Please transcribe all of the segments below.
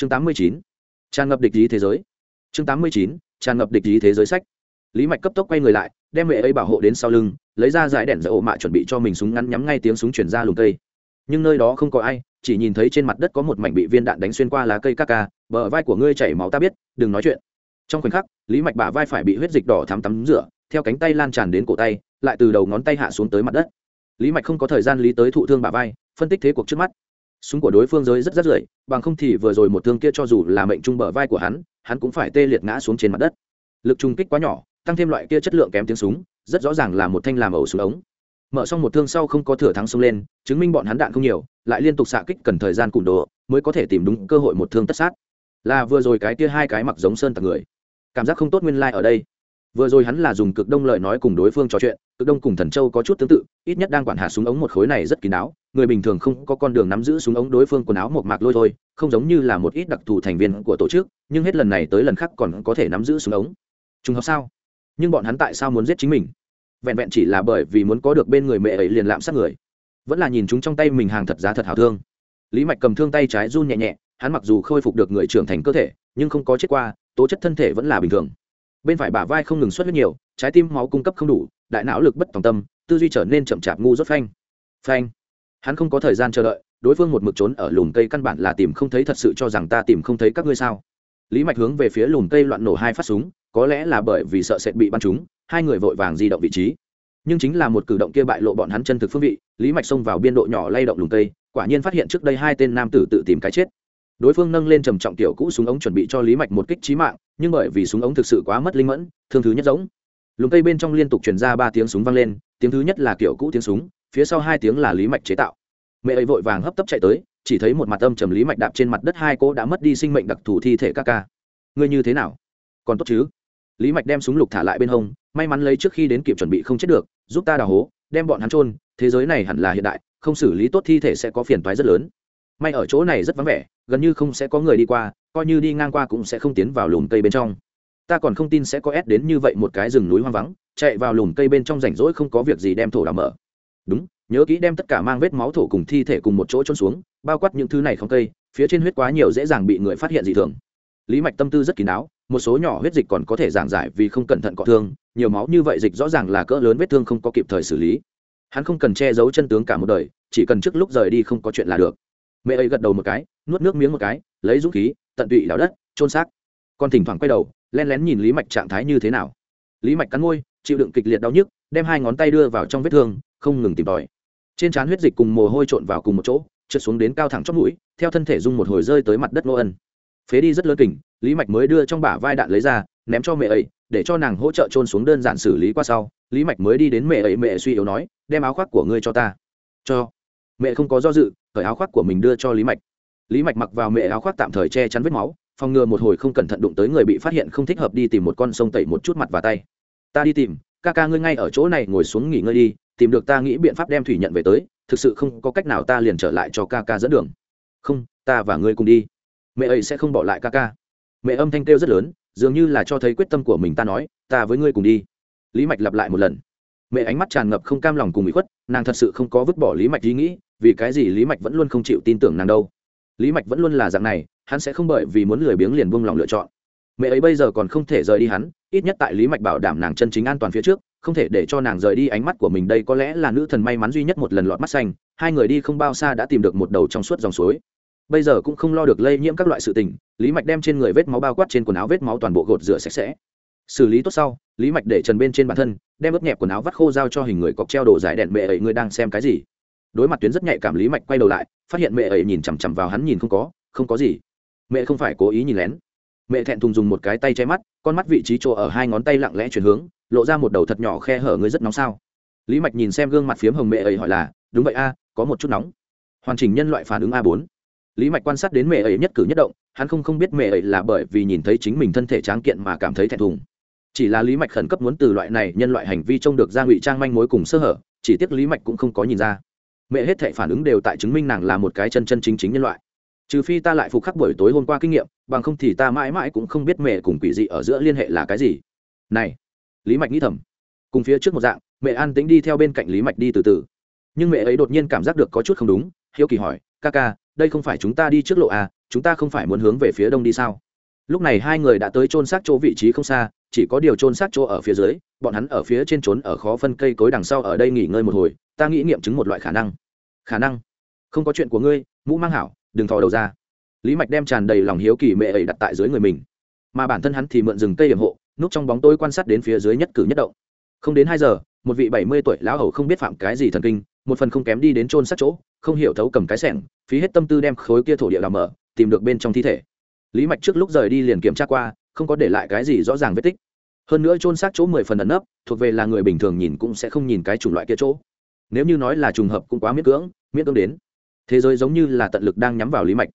chương tám mươi chín, tràn ngập địch ý thế giới. Chương tám mươi chín, tràn ngập địch ý thế giới sách. Lý mạch cấp tốc quay người lại, đem mẹ ấy bảo hộ đến sau lưng, lấy ra giải đèn dở ổ mạ chuẩn bị cho mình súng ngắn nhắm ngay tiếng súng chuyển ra lùm cây. Nhưng nơi đó không có ai, chỉ nhìn thấy trên mặt đất có một mảnh bị viên đạn đánh xuyên qua lá cây ca ca, bờ vai của ngươi chảy máu ta biết, đừng nói chuyện. Trong khoảnh khắc, lý mạch bả vai phải bị huyết dịch đỏ thắm tắm rửa, theo cánh tay lan tràn đến cổ tay, lại từ đầu ngón tay hạ xuống tới mặt đất. Lý mạch không có thời gian lý tới thụ thương bả vai, phân tích thế cuộc trước mắt súng của đối phương giới rất rất rưỡi, bằng không thì vừa rồi một thương kia cho dù là mệnh trung bờ vai của hắn hắn cũng phải tê liệt ngã xuống trên mặt đất. Lực trung kích quá nhỏ, tăng thêm loại kia chất lượng kém tiếng súng, rất rõ ràng là một thanh làm ẩu súng ống. Mở xong một thương sau không có thừa thắng xông lên, chứng minh bọn hắn đạn không nhiều, lại liên tục xạ kích cần thời gian cụm đồ, mới có thể tìm đúng cơ hội một thương tất sát. Là vừa rồi cái kia hai cái mặc giống sơn tặc người. Cảm giác không tốt nguyên lai ở đây. Vừa rồi hắn là dùng cực đông lời nói cùng đối phương trò chuyện cực đông cùng thần châu có chút tương tự, ít nhất đang quản hạt súng ống một khối này rất kín đáo, người bình thường không có con đường nắm giữ súng ống đối phương quần áo một mạc lôi thôi, không giống như là một ít đặc thù thành viên của tổ chức, nhưng hết lần này tới lần khác còn có thể nắm giữ súng ống. Trùng hợp sao? Nhưng bọn hắn tại sao muốn giết chính mình? Vẹn vẹn chỉ là bởi vì muốn có được bên người mẹ ấy liền lạm sát người. Vẫn là nhìn chúng trong tay mình hàng thật giá thật hảo thương. Lý mạch cầm thương tay trái run nhẹ nhẹ, hắn mặc dù khôi phục được người trưởng thành cơ thể, nhưng không có chết qua, tố chất thân thể vẫn là bình thường. Bên phải bả vai không ngừng xuất huyết nhiều, trái tim máu cung cấp không đủ đại não lực bất tòng tâm tư duy trở nên chậm chạp ngu rốt phanh. Phanh. Hắn không có thời gian chờ đợi đối phương một mực trốn ở lùm cây căn bản là tìm không thấy thật sự cho rằng ta tìm không thấy các ngươi sao. Lý mạch hướng về phía lùm cây loạn nổ hai phát súng có lẽ là bởi vì sợ sệt bị bắn chúng, hai người vội vàng di động vị trí. Nhưng chính là một cử động kia bại lộ bọn hắn chân thực phương vị lý mạch xông vào biên độ nhỏ lay động lùm cây quả nhiên phát hiện trước đây hai tên nam tử tự tìm cái chết. Đối phương nâng lên trầm trọng tiểu cũ súng ống chuẩn bị cho lý mạch một kích trí mạng nhưng bởi vì súng ống thực sự quá mất linh mẫn thương thứ nhất giống lùm cây bên trong liên tục truyền ra ba tiếng súng vang lên, tiếng thứ nhất là kiểu cũ tiếng súng, phía sau hai tiếng là lý mạch chế tạo. Mẹ ấy vội vàng hấp tấp chạy tới, chỉ thấy một mặt âm trầm lý mạch đạp trên mặt đất hai cô đã mất đi sinh mệnh đặc thù thi thể ca ca. Ngươi như thế nào? Còn tốt chứ? Lý mạch đem súng lục thả lại bên hông, may mắn lấy trước khi đến kịp chuẩn bị không chết được, giúp ta đào hố, đem bọn hắn trôn thế giới này hẳn là hiện đại, không xử lý tốt thi thể sẽ có phiền toái rất lớn. May ở chỗ này rất vắng vẻ, gần như không sẽ có người đi qua, coi như đi ngang qua cũng sẽ không tiến vào lùm cây bên trong ta còn không tin sẽ có ép đến như vậy một cái rừng núi hoang vắng, chạy vào lùm cây bên trong rảnh rỗi không có việc gì đem thổ đào mở. Đúng, nhớ kỹ đem tất cả mang vết máu thổ cùng thi thể cùng một chỗ trôn xuống, bao quát những thứ này không cây, phía trên huyết quá nhiều dễ dàng bị người phát hiện dị thường. Lý mạch tâm tư rất kín đáo, một số nhỏ huyết dịch còn có thể giảng giải vì không cẩn thận cọ thương, nhiều máu như vậy dịch rõ ràng là cỡ lớn vết thương không có kịp thời xử lý. Hắn không cần che giấu chân tướng cả một đời, chỉ cần trước lúc rời đi không có chuyện là được. Mẹ ấy gật đầu một cái, nuốt nước miếng một cái, lấy dũng khí, tận tụy đào đất trôn xác. Còn thỉnh thoảng quay đầu len lén nhìn lý mạch trạng thái như thế nào. Lý mạch cắn môi, chịu đựng kịch liệt đau nhức, đem hai ngón tay đưa vào trong vết thương, không ngừng tìm tòi. Trên trán huyết dịch cùng mồ hôi trộn vào cùng một chỗ, trượt xuống đến cao thẳng chót mũi, theo thân thể dung một hồi rơi tới mặt đất nô ân. Phế đi rất lớn kình, lý mạch mới đưa trong bả vai đạn lấy ra, ném cho mẹ ấy, để cho nàng hỗ trợ trôn xuống đơn giản xử lý qua sau. Lý mạch mới đi đến mẹ ấy, mẹ suy yếu nói, đem áo khoác của ngươi cho ta. Cho. Mẹ không có do dự, cởi áo khoác của mình đưa cho lý mạch. Lý mạch mặc vào mẹ áo khoác tạm thời che chắn vết máu phòng ngừa một hồi không cẩn thận đụng tới người bị phát hiện không thích hợp đi tìm một con sông tẩy một chút mặt và tay. Ta đi tìm, ca ca ngươi ngay ở chỗ này ngồi xuống nghỉ ngơi đi, tìm được ta nghĩ biện pháp đem thủy nhận về tới, thực sự không có cách nào ta liền trở lại cho ca ca dẫn đường. Không, ta và ngươi cùng đi. Mẹ ấy sẽ không bỏ lại ca ca. Mẹ âm thanh kêu rất lớn, dường như là cho thấy quyết tâm của mình ta nói, ta với ngươi cùng đi. Lý mạch lặp lại một lần. Mẹ ánh mắt tràn ngập không cam lòng cùng bị khuất, nàng thật sự không có vứt bỏ lý mạch ý nghĩ, vì cái gì lý mạch vẫn luôn không chịu tin tưởng nàng đâu lý mạch vẫn luôn là dạng này, hắn sẽ không bởi vì muốn lười biếng liền buông lòng lựa chọn. Mẹ ấy bây giờ còn không thể rời đi hắn, ít nhất tại lý mạch bảo đảm nàng chân chính an toàn phía trước, không thể để cho nàng rời đi ánh mắt của mình đây có lẽ là nữ thần may mắn duy nhất một lần lọt mắt xanh, hai người đi không bao xa đã tìm được một đầu trong suốt dòng suối. Bây giờ cũng không lo được lây nhiễm các loại sự tình, lý mạch đem trên người vết máu bao quát trên quần áo vết máu toàn bộ gột rửa sạch sẽ. Xử lý tốt sau, lý mạch để trần bên trên bản thân, đem ướp nhẹp quần áo vắt khô giao cho hình người cọc treo đồ giải đèn mẹ ấy người đang xem cái gì? Đối mặt tuyến rất nhạy cảm lý mạch quay đầu lại, phát hiện mẹ ấy nhìn chằm chằm vào hắn nhìn không có không có gì. Mẹ không phải cố ý nhìn lén. Mẹ thẹn thùng dùng một cái tay che mắt, con mắt vị trí chỗ ở hai ngón tay lặng lẽ chuyển hướng, lộ ra một đầu thật nhỏ khe hở ngươi rất nóng sao? Lý mạch nhìn xem gương mặt phiếm hồng mẹ ấy hỏi là, đúng vậy a, có một chút nóng. Hoàn chỉnh nhân loại phản ứng a bốn. Lý mạch quan sát đến mẹ ấy nhất cử nhất động, hắn không không biết mẹ ấy là bởi vì nhìn thấy chính mình thân thể tráng kiện mà cảm thấy thẹn thùng. Chỉ là lý mạch khẩn cấp muốn từ loại này nhân loại hành vi trông được ra ngụy trang manh mối cùng sơ hở, chỉ tiếc lý mạch cũng không có nhìn ra mẹ hết thảy phản ứng đều tại chứng minh nàng là một cái chân chân chính chính nhân loại. Trừ phi ta lại phục khắc buổi tối hôm qua kinh nghiệm, bằng không thì ta mãi mãi cũng không biết mẹ cùng quỷ dị ở giữa liên hệ là cái gì. Này, lý mạch nghĩ thầm. Cùng phía trước một dạng, mẹ an tĩnh đi theo bên cạnh lý mạch đi từ từ. Nhưng mẹ ấy đột nhiên cảm giác được có chút không đúng, hiếu kỳ hỏi, ca ca, đây không phải chúng ta đi trước lộ à chúng ta không phải muốn hướng về phía đông đi sao? Lúc này hai người đã tới trôn xác chỗ vị trí không xa, chỉ có điều trôn xác chỗ ở phía dưới, bọn hắn ở phía trên trốn ở khó phân cây cối đằng sau ở đây nghỉ ngơi một hồi ta nghĩ nghiệm chứng một loại khả năng. Khả năng? Không có chuyện của ngươi, mũ mang hảo, đừng thò đầu ra. Lý mạch đem tràn đầy lòng hiếu kỳ mẹ ấy đặt tại dưới người mình. Mà bản thân hắn thì mượn rừng cây hiểm hộ, núp trong bóng tôi quan sát đến phía dưới nhất cử nhất động. Không đến hai giờ, một vị bảy mươi tuổi lão hầu không biết phạm cái gì thần kinh, một phần không kém đi đến trôn sát chỗ, không hiểu thấu cầm cái sẻng, phí hết tâm tư đem khối kia thổ địa làm mở, tìm được bên trong thi thể. Lý mạch trước lúc rời đi liền kiểm tra qua, không có để lại cái gì rõ ràng vết tích. Hơn nữa trôn xác chỗ mười phần ẩn nấp, thuộc về là người bình thường nhìn cũng sẽ không nhìn cái chủng loại kia chỗ nếu như nói là trùng hợp cũng quá miễn cưỡng miễn cưỡng đến. Thế giới giống như là tận lực đang nhắm vào lý mạch.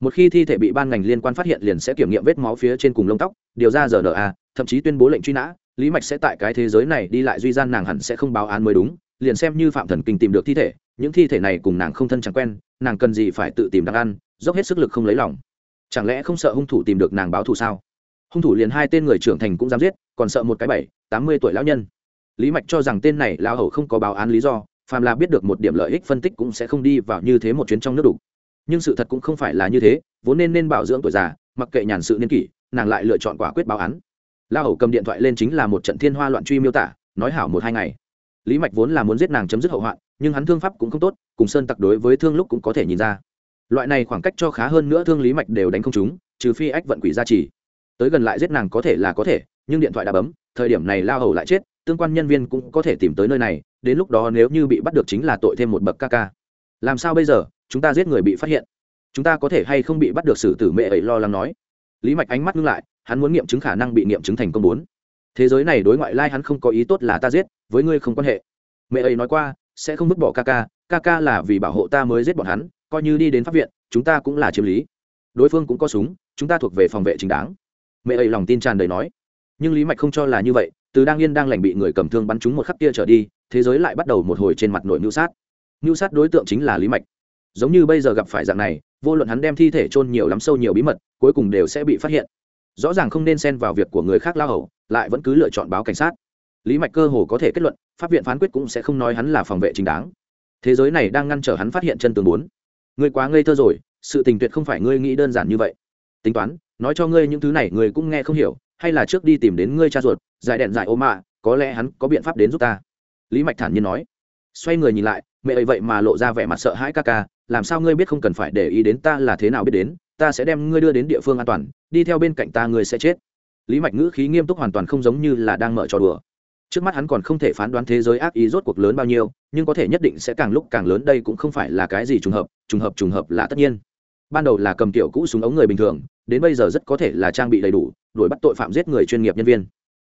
Một khi thi thể bị ban ngành liên quan phát hiện liền sẽ kiểm nghiệm vết máu phía trên cùng lông tóc, điều ra giờ rna thậm chí tuyên bố lệnh truy nã, lý mạch sẽ tại cái thế giới này đi lại duy gian nàng hẳn sẽ không báo án mới đúng, liền xem như phạm thần kinh tìm được thi thể, những thi thể này cùng nàng không thân chẳng quen, nàng cần gì phải tự tìm đáng ăn, dốc hết sức lực không lấy lòng. Chẳng lẽ không sợ hung thủ tìm được nàng báo thù sao? Hung thủ liền hai tên người trưởng thành cũng dám giết, còn sợ một cái bảy, tám mươi tuổi lão nhân. Lý mạch cho rằng tên này lão hầu không có báo án lý do phàm là biết được một điểm lợi ích phân tích cũng sẽ không đi vào như thế một chuyến trong nước đủ. Nhưng sự thật cũng không phải là như thế, vốn nên nên bảo dưỡng tuổi già, mặc kệ nhàn sự niên kỷ, nàng lại lựa chọn quả quyết báo án. La hầu cầm điện thoại lên chính là một trận thiên hoa loạn truy miêu tả, nói hảo một hai ngày. Lý mạch vốn là muốn giết nàng chấm dứt hậu hoạn, nhưng hắn thương pháp cũng không tốt, cùng sơn tặc đối với thương lúc cũng có thể nhìn ra. Loại này khoảng cách cho khá hơn nữa thương lý mạch đều đánh không chúng trừ phi ách vận quỷ gia trì. Tới gần lại giết nàng có thể là có thể, nhưng điện thoại đã bấm, thời điểm này La hầu lại chết tương quan nhân viên cũng có thể tìm tới nơi này, đến lúc đó nếu như bị bắt được chính là tội thêm một bậc ca ca. Làm sao bây giờ? Chúng ta giết người bị phát hiện. Chúng ta có thể hay không bị bắt được xử tử mẹ ấy lo lắng nói. Lý mạch ánh mắt ngưng lại, hắn muốn nghiệm chứng khả năng bị nghiệm chứng thành công bốn. Thế giới này đối ngoại lai hắn không có ý tốt là ta giết, với ngươi không quan hệ. Mẹ ấy nói qua, sẽ không vứt bỏ ca ca ca ca là vì bảo hộ ta mới giết bọn hắn, coi như đi đến pháp viện, chúng ta cũng là chiếm lý. Đối phương cũng có súng, chúng ta thuộc về phòng vệ chính đáng. Mẹ ấy lòng tin tràn đầy nói. Nhưng lý mạch không cho là như vậy từ đang yên đang lành bị người cầm thương bắn trúng một khắc kia trở đi, thế giới lại bắt đầu một hồi trên mặt nội mưu sát. Mưu sát đối tượng chính là lý mạch. Giống như bây giờ gặp phải dạng này, vô luận hắn đem thi thể chôn nhiều lắm sâu nhiều bí mật, cuối cùng đều sẽ bị phát hiện. Rõ ràng không nên xen vào việc của người khác lao hầu, lại vẫn cứ lựa chọn báo cảnh sát. Lý mạch cơ hồ có thể kết luận, pháp viện phán quyết cũng sẽ không nói hắn là phòng vệ chính đáng. Thế giới này đang ngăn trở hắn phát hiện chân tường bốn. Ngươi quá ngây thơ rồi, sự tình tuyệt không phải ngươi nghĩ đơn giản như vậy. Tính toán, nói cho ngươi những thứ này ngươi cũng nghe không hiểu, hay là trước đi tìm đến ngươi cha ruột giải đèn giải ô mạ, có lẽ hắn có biện pháp đến giúp ta. Lý mạch thản nhiên nói. Xoay người nhìn lại, mẹ ấy vậy mà lộ ra vẻ mặt sợ hãi ca ca, làm sao ngươi biết không cần phải để ý đến ta là thế nào biết đến, ta sẽ đem ngươi đưa đến địa phương an toàn, đi theo bên cạnh ta ngươi sẽ chết. Lý mạch ngữ khí nghiêm túc hoàn toàn không giống như là đang mở trò đùa. Trước mắt hắn còn không thể phán đoán thế giới ác ý rốt cuộc lớn bao nhiêu, nhưng có thể nhất định sẽ càng lúc càng lớn, đây cũng không phải là cái gì trùng hợp trùng hợp trùng hợp là tất nhiên. Ban đầu là cầm tiểu cũ súng ống người bình thường, đến bây giờ rất có thể là trang bị đầy đủ, đuổi bắt tội phạm giết người chuyên nghiệp nhân viên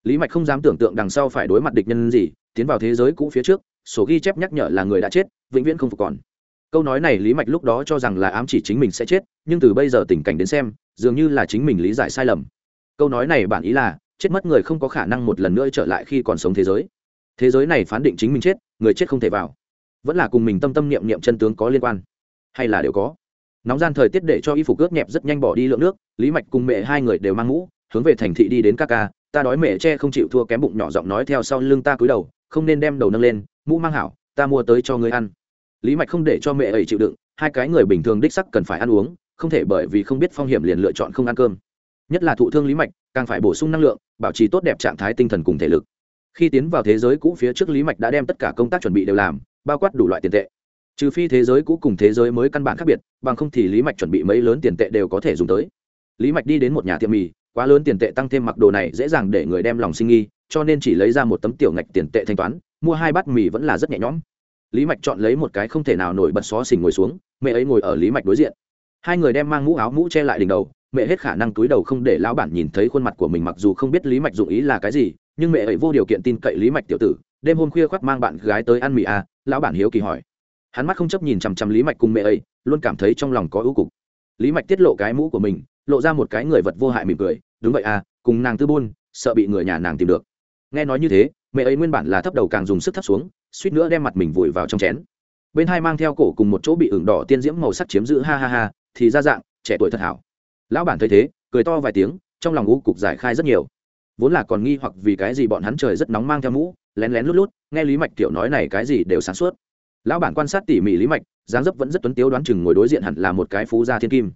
lý mạch không dám tưởng tượng đằng sau phải đối mặt địch nhân gì, tiến vào thế giới cũ phía trước, sổ ghi chép nhắc nhở là người đã chết, vĩnh viễn không phục còn. Câu nói này lý mạch lúc đó cho rằng là ám chỉ chính mình sẽ chết, nhưng từ bây giờ tình cảnh đến xem, dường như là chính mình lý giải sai lầm. Câu nói này bản ý là, chết mất người không có khả năng một lần nữa trở lại khi còn sống thế giới. Thế giới này phán định chính mình chết, người chết không thể vào. Vẫn là cùng mình tâm tâm niệm niệm chân tướng có liên quan. Hay là đều có. Nóng gian thời tiết để cho y phục ướt nhẹp rất nhanh bỏ đi lượng nước, lý mạch cùng mẹ hai người đều mang mũ, hướng về thành thị đi đến ca ca ta đói mẹ che không chịu thua kém bụng nhỏ giọng nói theo sau lưng ta cúi đầu, không nên đem đầu nâng lên, mũ mang hảo, ta mua tới cho ngươi ăn. Lý mạch không để cho mẹ ấy chịu đựng, hai cái người bình thường đích sắc cần phải ăn uống, không thể bởi vì không biết phong hiểm liền lựa chọn không ăn cơm. Nhất là thụ thương lý mạch, càng phải bổ sung năng lượng, bảo trì tốt đẹp trạng thái tinh thần cùng thể lực. Khi tiến vào thế giới cũ phía trước lý mạch đã đem tất cả công tác chuẩn bị đều làm, bao quát đủ loại tiền tệ. Trừ phi thế giới cũ cùng thế giới mới căn bản khác biệt, bằng không thì lý mạch chuẩn bị mấy lớn tiền tệ đều có thể dùng tới. Lý mạch đi đến một nhà tiệm mì quá lớn tiền tệ tăng thêm mặc đồ này dễ dàng để người đem lòng sinh nghi, cho nên chỉ lấy ra một tấm tiểu ngạch tiền tệ thanh toán, mua hai bát mì vẫn là rất nhẹ nhõm. Lý mạch chọn lấy một cái không thể nào nổi bật xó xỉnh ngồi xuống, mẹ ấy ngồi ở lý mạch đối diện. Hai người đem mang mũ áo mũ che lại đỉnh đầu, mẹ hết khả năng túi đầu không để lão bản nhìn thấy khuôn mặt của mình mặc dù không biết lý mạch dụng ý là cái gì, nhưng mẹ ấy vô điều kiện tin cậy lý mạch tiểu tử, đêm hôm khuya khoác mang bạn gái tới ăn mì à lão bản hiếu kỳ hỏi. Hắn mắt không chấp nhìn chằm chằm lý mạch cùng mẹ ấy, luôn cảm thấy trong lòng có ưu cục. Lý mạch tiết lộ cái mũ của mình lộ ra một cái người vật vô hại mỉm cười, đúng vậy à cùng nàng tư buôn, sợ bị người nhà nàng tìm được. Nghe nói như thế, mẹ ấy nguyên bản là thấp đầu càng dùng sức thấp xuống, suýt nữa đem mặt mình vùi vào trong chén. Bên hai mang theo cổ cùng một chỗ bị ửng đỏ tiên diễm màu sắc chiếm giữ, ha ha ha, thì ra dạng, trẻ tuổi thật hảo. Lão bản thấy thế, cười to vài tiếng, trong lòng u cục giải khai rất nhiều. Vốn là còn nghi hoặc vì cái gì bọn hắn trời rất nóng mang theo mũ, lén lén lút lút, nghe lý mạch tiểu nói này cái gì đều sáng suốt. Lão bản quan sát tỉ mỉ lý mạch, dáng dấp vẫn rất tuấn tiếu đoán chừng ngồi đối diện hẳn là một cái phú gia thiên kim.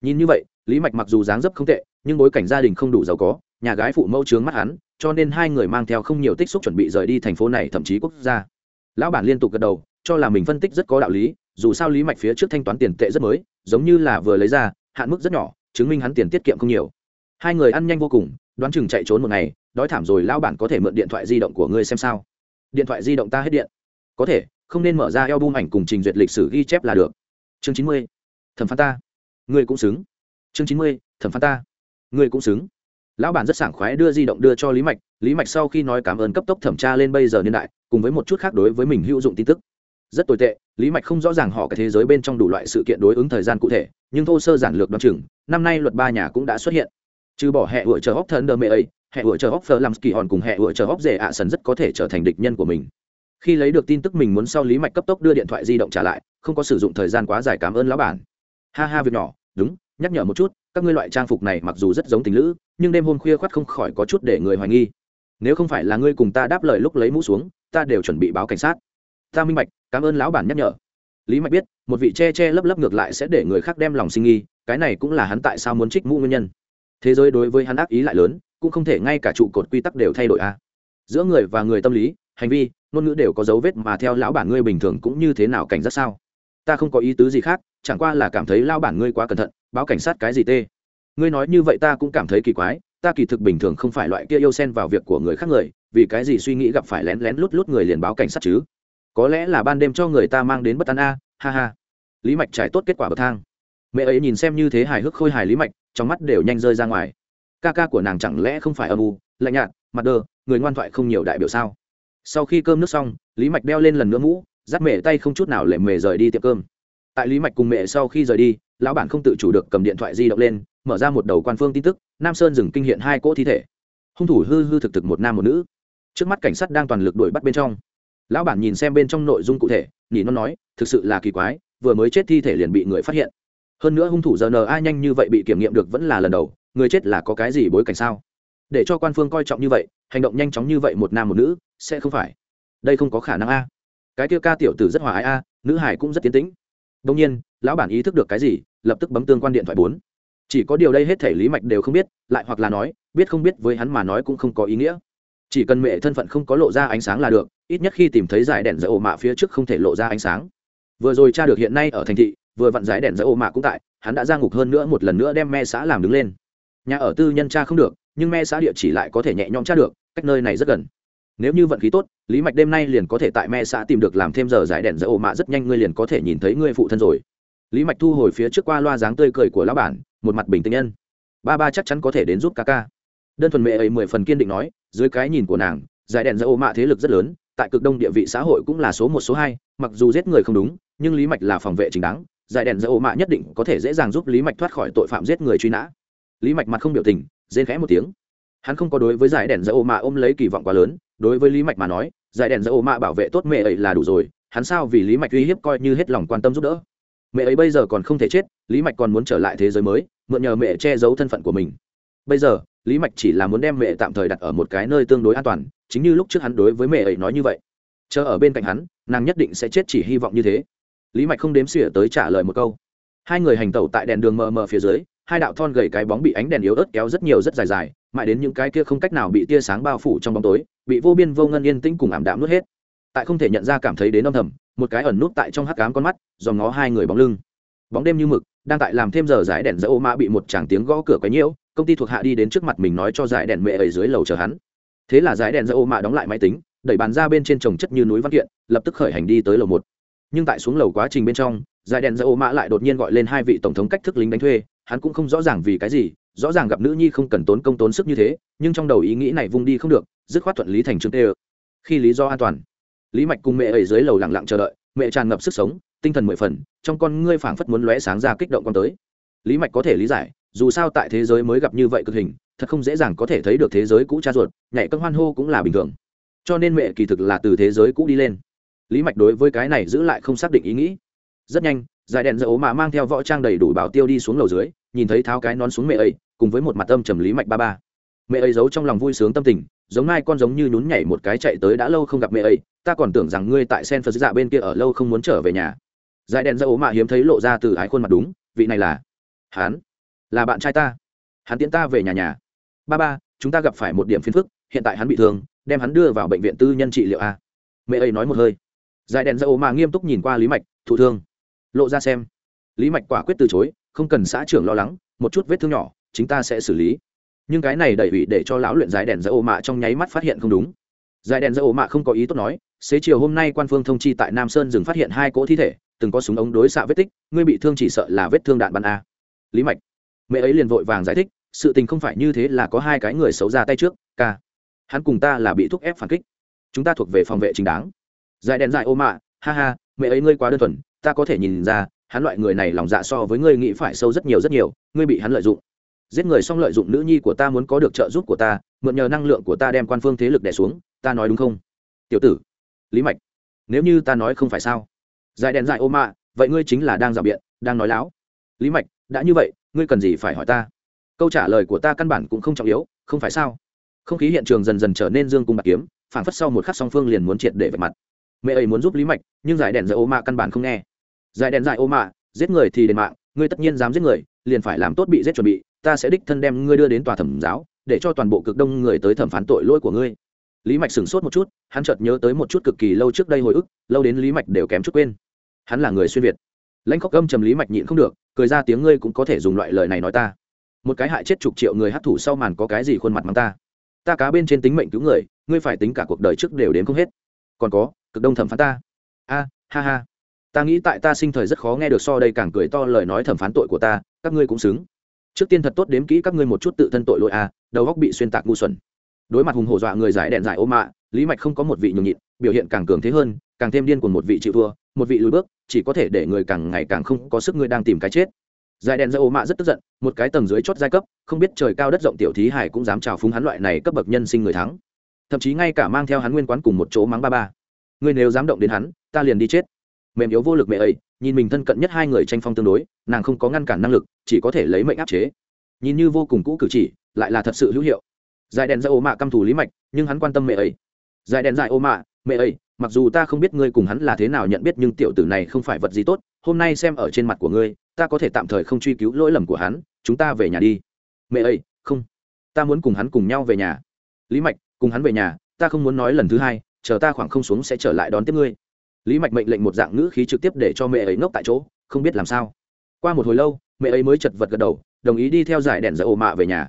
Nhìn như vậy lý mạch mặc dù dáng dấp không tệ, nhưng bối cảnh gia đình không đủ giàu có, nhà gái phụ mẫu trướng mắt hắn, cho nên hai người mang theo không nhiều tích xúc chuẩn bị rời đi thành phố này thậm chí quốc gia. Lão bản liên tục gật đầu, cho là mình phân tích rất có đạo lý, dù sao lý mạch phía trước thanh toán tiền tệ rất mới, giống như là vừa lấy ra, hạn mức rất nhỏ, chứng minh hắn tiền tiết kiệm không nhiều. Hai người ăn nhanh vô cùng, đoán chừng chạy trốn một ngày, đói thảm rồi lão bản có thể mượn điện thoại di động của ngươi xem sao. Điện thoại di động ta hết điện. Có thể, không nên mở ra eo bung ảnh cùng trình duyệt lịch sử ghi chép là được. Chương chín mươi, thẩm phán ta. Ngươi cũng xứng chương chín mươi, thẩm phán ta. Ngươi cũng xứng. Lão bản rất sảng khoái đưa di động đưa cho lý mạch. Lý mạch sau khi nói cảm ơn cấp tốc thẩm tra lên bây giờ niên đại, cùng với một chút khác đối với mình hữu dụng tin tức. Rất tồi tệ, lý mạch không rõ ràng họ cái thế giới bên trong đủ loại sự kiện đối ứng thời gian cụ thể, nhưng thô sơ giản lược đ o á n chừng, năm nay luật ba nhà cũng đã xuất hiện. Trừ bỏ hệ vựa chờ hóc thân đơ mê ấy, hệ vựa chờ hóc phơ làm kỳ hòn cùng hệ vựa chờ hóc rể ạ sần rất có thể trở thành địch nhân của mình. Khi lấy được tin tức mình muốn sau lý mạch cấp tốc đưa điện thoại di động trả lại, không có sử dụng thời gian quá dài cảm ơn lão bản. Ha ha việc nhỏ, đúng nhắc nhở một chút, các ngươi loại trang phục này mặc dù rất giống tình lữ, nhưng đêm hôm khuya khoắt không khỏi có chút để người hoài nghi. Nếu không phải là ngươi cùng ta đáp lời lúc lấy mũ xuống, ta đều chuẩn bị báo cảnh sát. Ta minh bạch, cảm ơn lão bản nhắc nhở. Lý mạch biết, một vị che che lấp lấp ngược lại sẽ để người khác đem lòng sinh nghi, cái này cũng là hắn tại sao muốn trích mũ nguyên nhân. Thế giới đối với hắn ác ý lại lớn, cũng không thể ngay cả trụ cột quy tắc đều thay đổi a à. giữa người và người tâm lý, hành vi, ngôn ngữ đều có dấu vết mà theo lão bản ngươi bình thường cũng như thế nào cảnh giác sao? Ta không có ý tứ gì khác, chẳng qua là cảm thấy lão bản ngươi quá cẩn thận báo cảnh sát cái gì tê? Ngươi nói như vậy ta cũng cảm thấy kỳ quái, ta kỳ thực bình thường không phải loại kia yêu xen vào việc của người khác người, vì cái gì suy nghĩ gặp phải lén lén lút lút người liền báo cảnh sát chứ? Có lẽ là ban đêm cho người ta mang đến bất an a, ha ha. Lý mạch trải tốt kết quả bậc thang. Mẹ ấy nhìn xem như thế hài hước khôi hài lý mạch, trong mắt đều nhanh rơi ra ngoài. Ca ca của nàng chẳng lẽ không phải âm u, lạnh nhạt, mặt đơ người ngoan thoại không nhiều đại biểu sao? Sau khi cơm nước xong, lý mạch đeo lên lần nữa mũ, dắt mẹ tay không chút nào lệ mề rời đi tiệm cơm. Tại lý mạch cùng mẹ sau khi rời đi lão bản không tự chủ được cầm điện thoại di động lên, mở ra một đầu quan phương tin tức, nam sơn dừng kinh hiện hai cỗ thi thể. Hung thủ hư hư thực thực một nam một nữ. Trước mắt cảnh sát đang toàn lực đuổi bắt bên trong. Lão bản nhìn xem bên trong nội dung cụ thể, nhỉ nó nói, thực sự là kỳ quái, vừa mới chết thi thể liền bị người phát hiện. Hơn nữa hung thủ giờ n a nhanh như vậy bị kiểm nghiệm được vẫn là lần đầu, người chết là có cái gì bối cảnh sao? Để cho quan phương coi trọng như vậy, hành động nhanh chóng như vậy một nam một nữ, sẽ không phải. Đây không có khả năng a. Cái kia ca tiểu tử rất hòa ái a, nữ hải cũng rất tiến tĩnh. Đông nhiên, lão bản ý thức được cái gì lập tức bấm tương quan điện thoại bốn. Chỉ có điều đây hết thể lý mạch đều không biết, lại hoặc là nói, biết không biết với hắn mà nói cũng không có ý nghĩa. Chỉ cần mẹ thân phận không có lộ ra ánh sáng là được, ít nhất khi tìm thấy giải đèn dỡ ổ mạ phía trước không thể lộ ra ánh sáng. Vừa rồi cha được hiện nay ở thành thị, vừa vặn giải đèn dỡ ổ mạ cũng tại, hắn đã ra ngục hơn nữa một lần nữa đem me xã làm đứng lên. Nhà ở tư nhân cha không được, nhưng me xã địa chỉ lại có thể nhẹ nhõm cha được, cách nơi này rất gần. Nếu như vận khí tốt, lý mạch đêm nay liền có thể tại me xã tìm được làm thêm giờ giải đèn dỡ ổ mạ, rất nhanh ngươi liền có thể nhìn thấy ngươi phụ thân rồi lý mạch thu hồi phía trước qua loa dáng tươi cười của lão bản, một mặt bình tĩnh nhân. Ba ba chắc chắn có thể đến giúp ca ca. Đơn thuần mẹ ấy mười phần kiên định nói, dưới cái nhìn của nàng, giải đèn dỡ Ô mạ thế lực rất lớn, tại cực đông địa vị xã hội cũng là số một số hai, mặc dù giết người không đúng, nhưng lý mạch là phòng vệ chính đáng, giải đèn dỡ Ô mạ nhất định có thể dễ dàng giúp lý mạch thoát khỏi tội phạm giết người truy nã. Lý mạch mặt không biểu tình, rên khẽ một tiếng. Hắn không có đối với giải đèn dỡ Ô mạ ôm lấy kỳ vọng quá lớn, đối với lý mạch mà nói, giải đèn dỡ Ô mạ bảo vệ tốt mẹ ấy là đủ rồi, hắn sao vì lý mạch uy hiếp coi như hết lòng quan tâm giúp đỡ mẹ ấy bây giờ còn không thể chết, lý mạch còn muốn trở lại thế giới mới, mượn nhờ mẹ che giấu thân phận của mình. Bây giờ, lý mạch chỉ là muốn đem mẹ tạm thời đặt ở một cái nơi tương đối an toàn, chính như lúc trước hắn đối với mẹ ấy nói như vậy. Chờ ở bên cạnh hắn, nàng nhất định sẽ chết chỉ hy vọng như thế. Lý mạch không đếm xỉa tới trả lời một câu. Hai người hành tẩu tại đèn đường mờ mờ phía dưới, hai đạo thon gầy cái bóng bị ánh đèn yếu ớt kéo rất nhiều rất dài dài, mãi đến những cái kia không cách nào bị tia sáng bao phủ trong bóng tối, bị vô biên vô ngân yên tĩnh cùng ảm đạm nuốt hết. Tại không thể nhận ra cảm thấy đến âm thầm một cái ẩn nút tại trong hắc cám con mắt dòm ngó hai người bóng lưng. Bóng đêm như mực, đang tại làm thêm giờ giải đèn giữa ô mã bị một chàng tiếng gõ cửa quấy nhiễu, công ty thuộc hạ đi đến trước mặt mình nói cho giải đèn mẹ ở dưới lầu chờ hắn. Thế là giải đèn giữa ô mã đóng lại máy tính, đẩy bàn ra bên trên trồng chất như núi văn kiện, lập tức khởi hành đi tới lầu một. Nhưng tại xuống lầu quá trình bên trong, giải đèn giữa ô mã lại đột nhiên gọi lên hai vị tổng thống cách thức lính đánh thuê, hắn cũng không rõ ràng vì cái gì, rõ ràng gặp nữ nhi không cần tốn công tốn sức như thế, nhưng trong đầu ý nghĩ này vung đi không được, dứt khoát thuận lý thành trương tê khi lý do an toàn lý mạch cùng mẹ ấy dưới lầu lặng lặng chờ đợi, mẹ tràn ngập sức sống, tinh thần mười phần, trong con ngươi phảng phất muốn lóe sáng ra kích động con tới. Lý mạch có thể lý giải, dù sao tại thế giới mới gặp như vậy cực hình, thật không dễ dàng có thể thấy được thế giới cũ cha ruột, nhảy cân hoan hô cũng là bình thường. Cho nên mẹ kỳ thực là từ thế giới cũ đi lên. Lý mạch đối với cái này giữ lại không xác định ý nghĩ. Rất nhanh giải đèn dỡ ố mà mang theo võ trang đầy đủ bảo tiêu đi xuống lầu dưới, nhìn thấy tháo cái nón xuống mẹ ấy, cùng với một mặt âm trầm lý mạch ba ba. Mẹ ấy giấu trong lòng vui sướng tâm tình giống mai con giống như nhún nhảy một cái chạy tới đã lâu không gặp mẹ ấy, ta còn tưởng rằng ngươi tại sen phật dạ bên kia ở lâu không muốn trở về nhà. Giải đèn dỡ ố mà hiếm thấy lộ ra từ ái khuôn mặt đúng, vị này là hán là bạn trai ta. Hắn tiễn ta về nhà nhà. Ba ba, chúng ta gặp phải một điểm phiền phức, hiện tại hắn bị thương, đem hắn đưa vào bệnh viện tư nhân trị liệu a. Mẹ ấy nói một hơi. Dài đèn ra ố mà nghiêm túc nhìn qua lý mạch, thụ thương. Lộ ra xem. Lý mạch quả quyết từ chối, không cần xã trưởng lo lắng, một chút vết thương nhỏ chúng ta sẽ xử lý nhưng cái này đẩy ủy để cho lão luyện giải đèn dây ô mạ trong nháy mắt phát hiện không đúng. Giải đèn dây ô mạ không có ý tốt nói, xế chiều hôm nay quan phương thông chi tại nam sơn dừng phát hiện hai cỗ thi thể, từng có súng ống đối xạ vết tích, ngươi bị thương chỉ sợ là vết thương đạn bắn a. Lý mạch, mẹ ấy liền vội vàng giải thích, sự tình không phải như thế là có hai cái người xấu ra tay trước, ca. Hắn cùng ta là bị thúc ép phản kích. Chúng ta thuộc về phòng vệ chính đáng. Giải đèn dài ô mạ, ha ha, mẹ ấy ngươi quá đơn thuần, ta có thể nhìn ra, hắn loại người này lòng dạ so với ngươi nghĩ phải sâu rất nhiều rất nhiều, ngươi bị hắn lợi dụng giết người xong lợi dụng nữ nhi của ta muốn có được trợ giúp của ta, mượn nhờ năng lượng của ta đem quan phương thế lực đẻ xuống, ta nói đúng không? Tiểu tử, lý mạch, nếu như ta nói không phải sao? Dài đèn dài ô mạ, vậy ngươi chính là đang rào biện, đang nói láo. Lý mạch, đã như vậy, ngươi cần gì phải hỏi ta? Câu trả lời của ta căn bản cũng không trọng yếu, không phải sao? Không khí hiện trường dần dần trở nên dương cung bạc kiếm, phảng phất sau một khắc song phương liền muốn triệt để vạch mặt. Mẹ ấy muốn giúp lý mạch, nhưng giải đèn giải ô mạ căn bản không nghe. Giải đèn giải ô mạ, giết người thì đền mạng ngươi tất nhiên dám giết người, liền phải làm tốt bị giết chuẩn bị, ta sẽ đích thân đem ngươi đưa đến tòa thẩm giáo, để cho toàn bộ cực đông người tới thẩm phán tội lỗi của ngươi. Lý mạch sửng sốt một chút, hắn chợt nhớ tới một chút cực kỳ lâu trước đây hồi ức, lâu đến lý mạch đều kém chút quên. Hắn là người xuyên việt. Lãnh khóc gâm trầm lý mạch nhịn không được, cười ra tiếng, ngươi cũng có thể dùng loại lời này nói ta. Một cái hại chết chục triệu người hát thủ sau màn có cái gì khuôn mặt mắng ta? Ta cá bên trên tính mệnh cứu người, ngươi phải tính cả cuộc đời trước đều đến không hết. Còn có, cực đông thẩm phán ta. A, ha ha ta nghĩ tại ta sinh thời rất khó nghe được so đây càng cười to lời nói thẩm phán tội của ta, các ngươi cũng xứng. Trước tiên thật tốt đếm kỹ các ngươi một chút tự thân tội lỗi a đầu góc bị xuyên tạc ngu xuẩn. Đối mặt hùng hổ dọa người giải đèn giải ô mạ, lý mạch không có một vị nhường nhịn, biểu hiện càng cường thế hơn, càng thêm điên của một vị chịu thua, một vị lùi bước, chỉ có thể để người càng ngày càng không có sức ngươi đang tìm cái chết. Giải đèn giải ô mạ rất tức giận, một cái tầng dưới chót giai cấp, không biết trời cao đất rộng tiểu thí hải cũng dám trào phúng hắn loại này cấp bậc nhân sinh người thắng. Thậm chí ngay cả mang theo hắn nguyên quán cùng một chỗ mắng ba ba. Ngươi nếu dám động đến hắn, ta liền đi chết mềm yếu vô lực mẹ ấy, nhìn mình thân cận nhất hai người tranh phong tương đối, nàng không có ngăn cản năng lực, chỉ có thể lấy mệnh áp chế. Nhìn như vô cùng cũ cử chỉ, lại là thật sự hữu hiệu. Dài đèn dạy ô mạ căm thù lý mạch, nhưng hắn quan tâm mẹ ấy. Dài đèn dạy ô mạ, mẹ ấy, mặc dù ta không biết ngươi cùng hắn là thế nào nhận biết nhưng tiểu tử này không phải vật gì tốt, hôm nay xem ở trên mặt của ngươi, ta có thể tạm thời không truy cứu lỗi lầm của hắn, chúng ta về nhà đi. Mẹ ấy, không. Ta muốn cùng hắn cùng nhau về nhà. Lý mạch, cùng hắn về nhà, ta không muốn nói lần thứ hai, chờ ta khoảng không xuống sẽ trở lại đón tiếp ngươi lý mạch mệnh lệnh một dạng ngữ khí trực tiếp để cho mẹ ấy ngốc tại chỗ, không biết làm sao. Qua một hồi lâu, mẹ ấy mới chật vật gật đầu, đồng ý đi theo giải đèn giải ô mạ về nhà.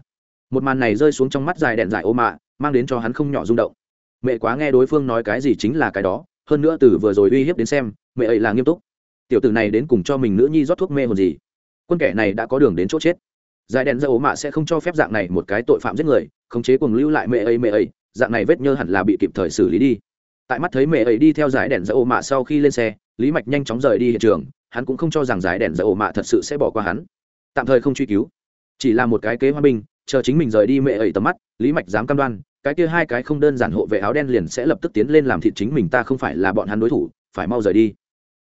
Một màn này rơi xuống trong mắt dài đèn giải ô mạ, mang đến cho hắn không nhỏ rung động. Mẹ quá nghe đối phương nói cái gì chính là cái đó, hơn nữa từ vừa rồi uy hiếp đến xem, mẹ ấy là nghiêm túc. Tiểu tử này đến cùng cho mình nữ nhi rót thuốc mê hồn gì? Quân kẻ này đã có đường đến chỗ chết. Dài đèn giải ô mạ sẽ không cho phép dạng này một cái tội phạm giết người, khống chế cùng lưu lại mẹ ấy mẹ ấy, dạng này vết nhơ hẳn là bị kịp thời xử lý đi tại mắt thấy mẹ ấy đi theo giải đèn dầu ô mạ sau khi lên xe, lý mạch nhanh chóng rời đi hiện trường, hắn cũng không cho rằng giải đèn dầu ô mạ thật sự sẽ bỏ qua hắn. Tạm thời không truy cứu, chỉ là một cái kế hoa binh, chờ chính mình rời đi mẹ ấy tầm mắt, lý mạch dám cam đoan, cái kia hai cái không đơn giản hộ vệ áo đen liền sẽ lập tức tiến lên làm thịt chính mình, ta không phải là bọn hắn đối thủ, phải mau rời đi.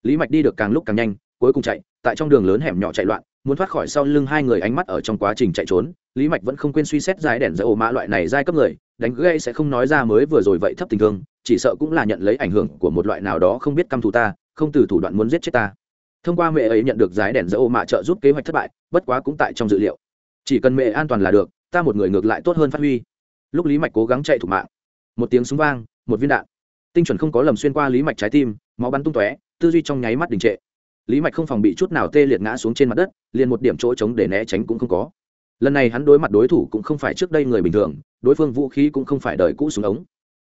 Lý mạch đi được càng lúc càng nhanh, cuối cùng chạy, tại trong đường lớn hẻm nhỏ chạy loạn, muốn thoát khỏi sau lưng hai người ánh mắt ở trong quá trình chạy trốn, lý mạch vẫn không quên suy xét giải đèn dỡ ổ mã loại này giai cấp người, đánh gây sẽ không nói ra mới vừa rồi vậy thấp tình thương chỉ sợ cũng là nhận lấy ảnh hưởng của một loại nào đó không biết căm thù ta, không từ thủ đoạn muốn giết chết ta. Thông qua mẹ ấy nhận được giải đèn dỡ ô mạ trợ giúp kế hoạch thất bại, bất quá cũng tại trong dự liệu. Chỉ cần mẹ an toàn là được, ta một người ngược lại tốt hơn phát huy. Lúc lý mạch cố gắng chạy thủ mạng, một tiếng súng vang, một viên đạn. Tinh chuẩn không có lầm xuyên qua lý mạch trái tim, máu bắn tung tóe, tư duy trong nháy mắt đình trệ. Lý mạch không phòng bị chút nào tê liệt ngã xuống trên mặt đất, liền một điểm chỗ trống để né tránh cũng không có. Lần này hắn đối mặt đối thủ cũng không phải trước đây người bình thường, đối phương vũ khí cũng không phải đời cũ súng ống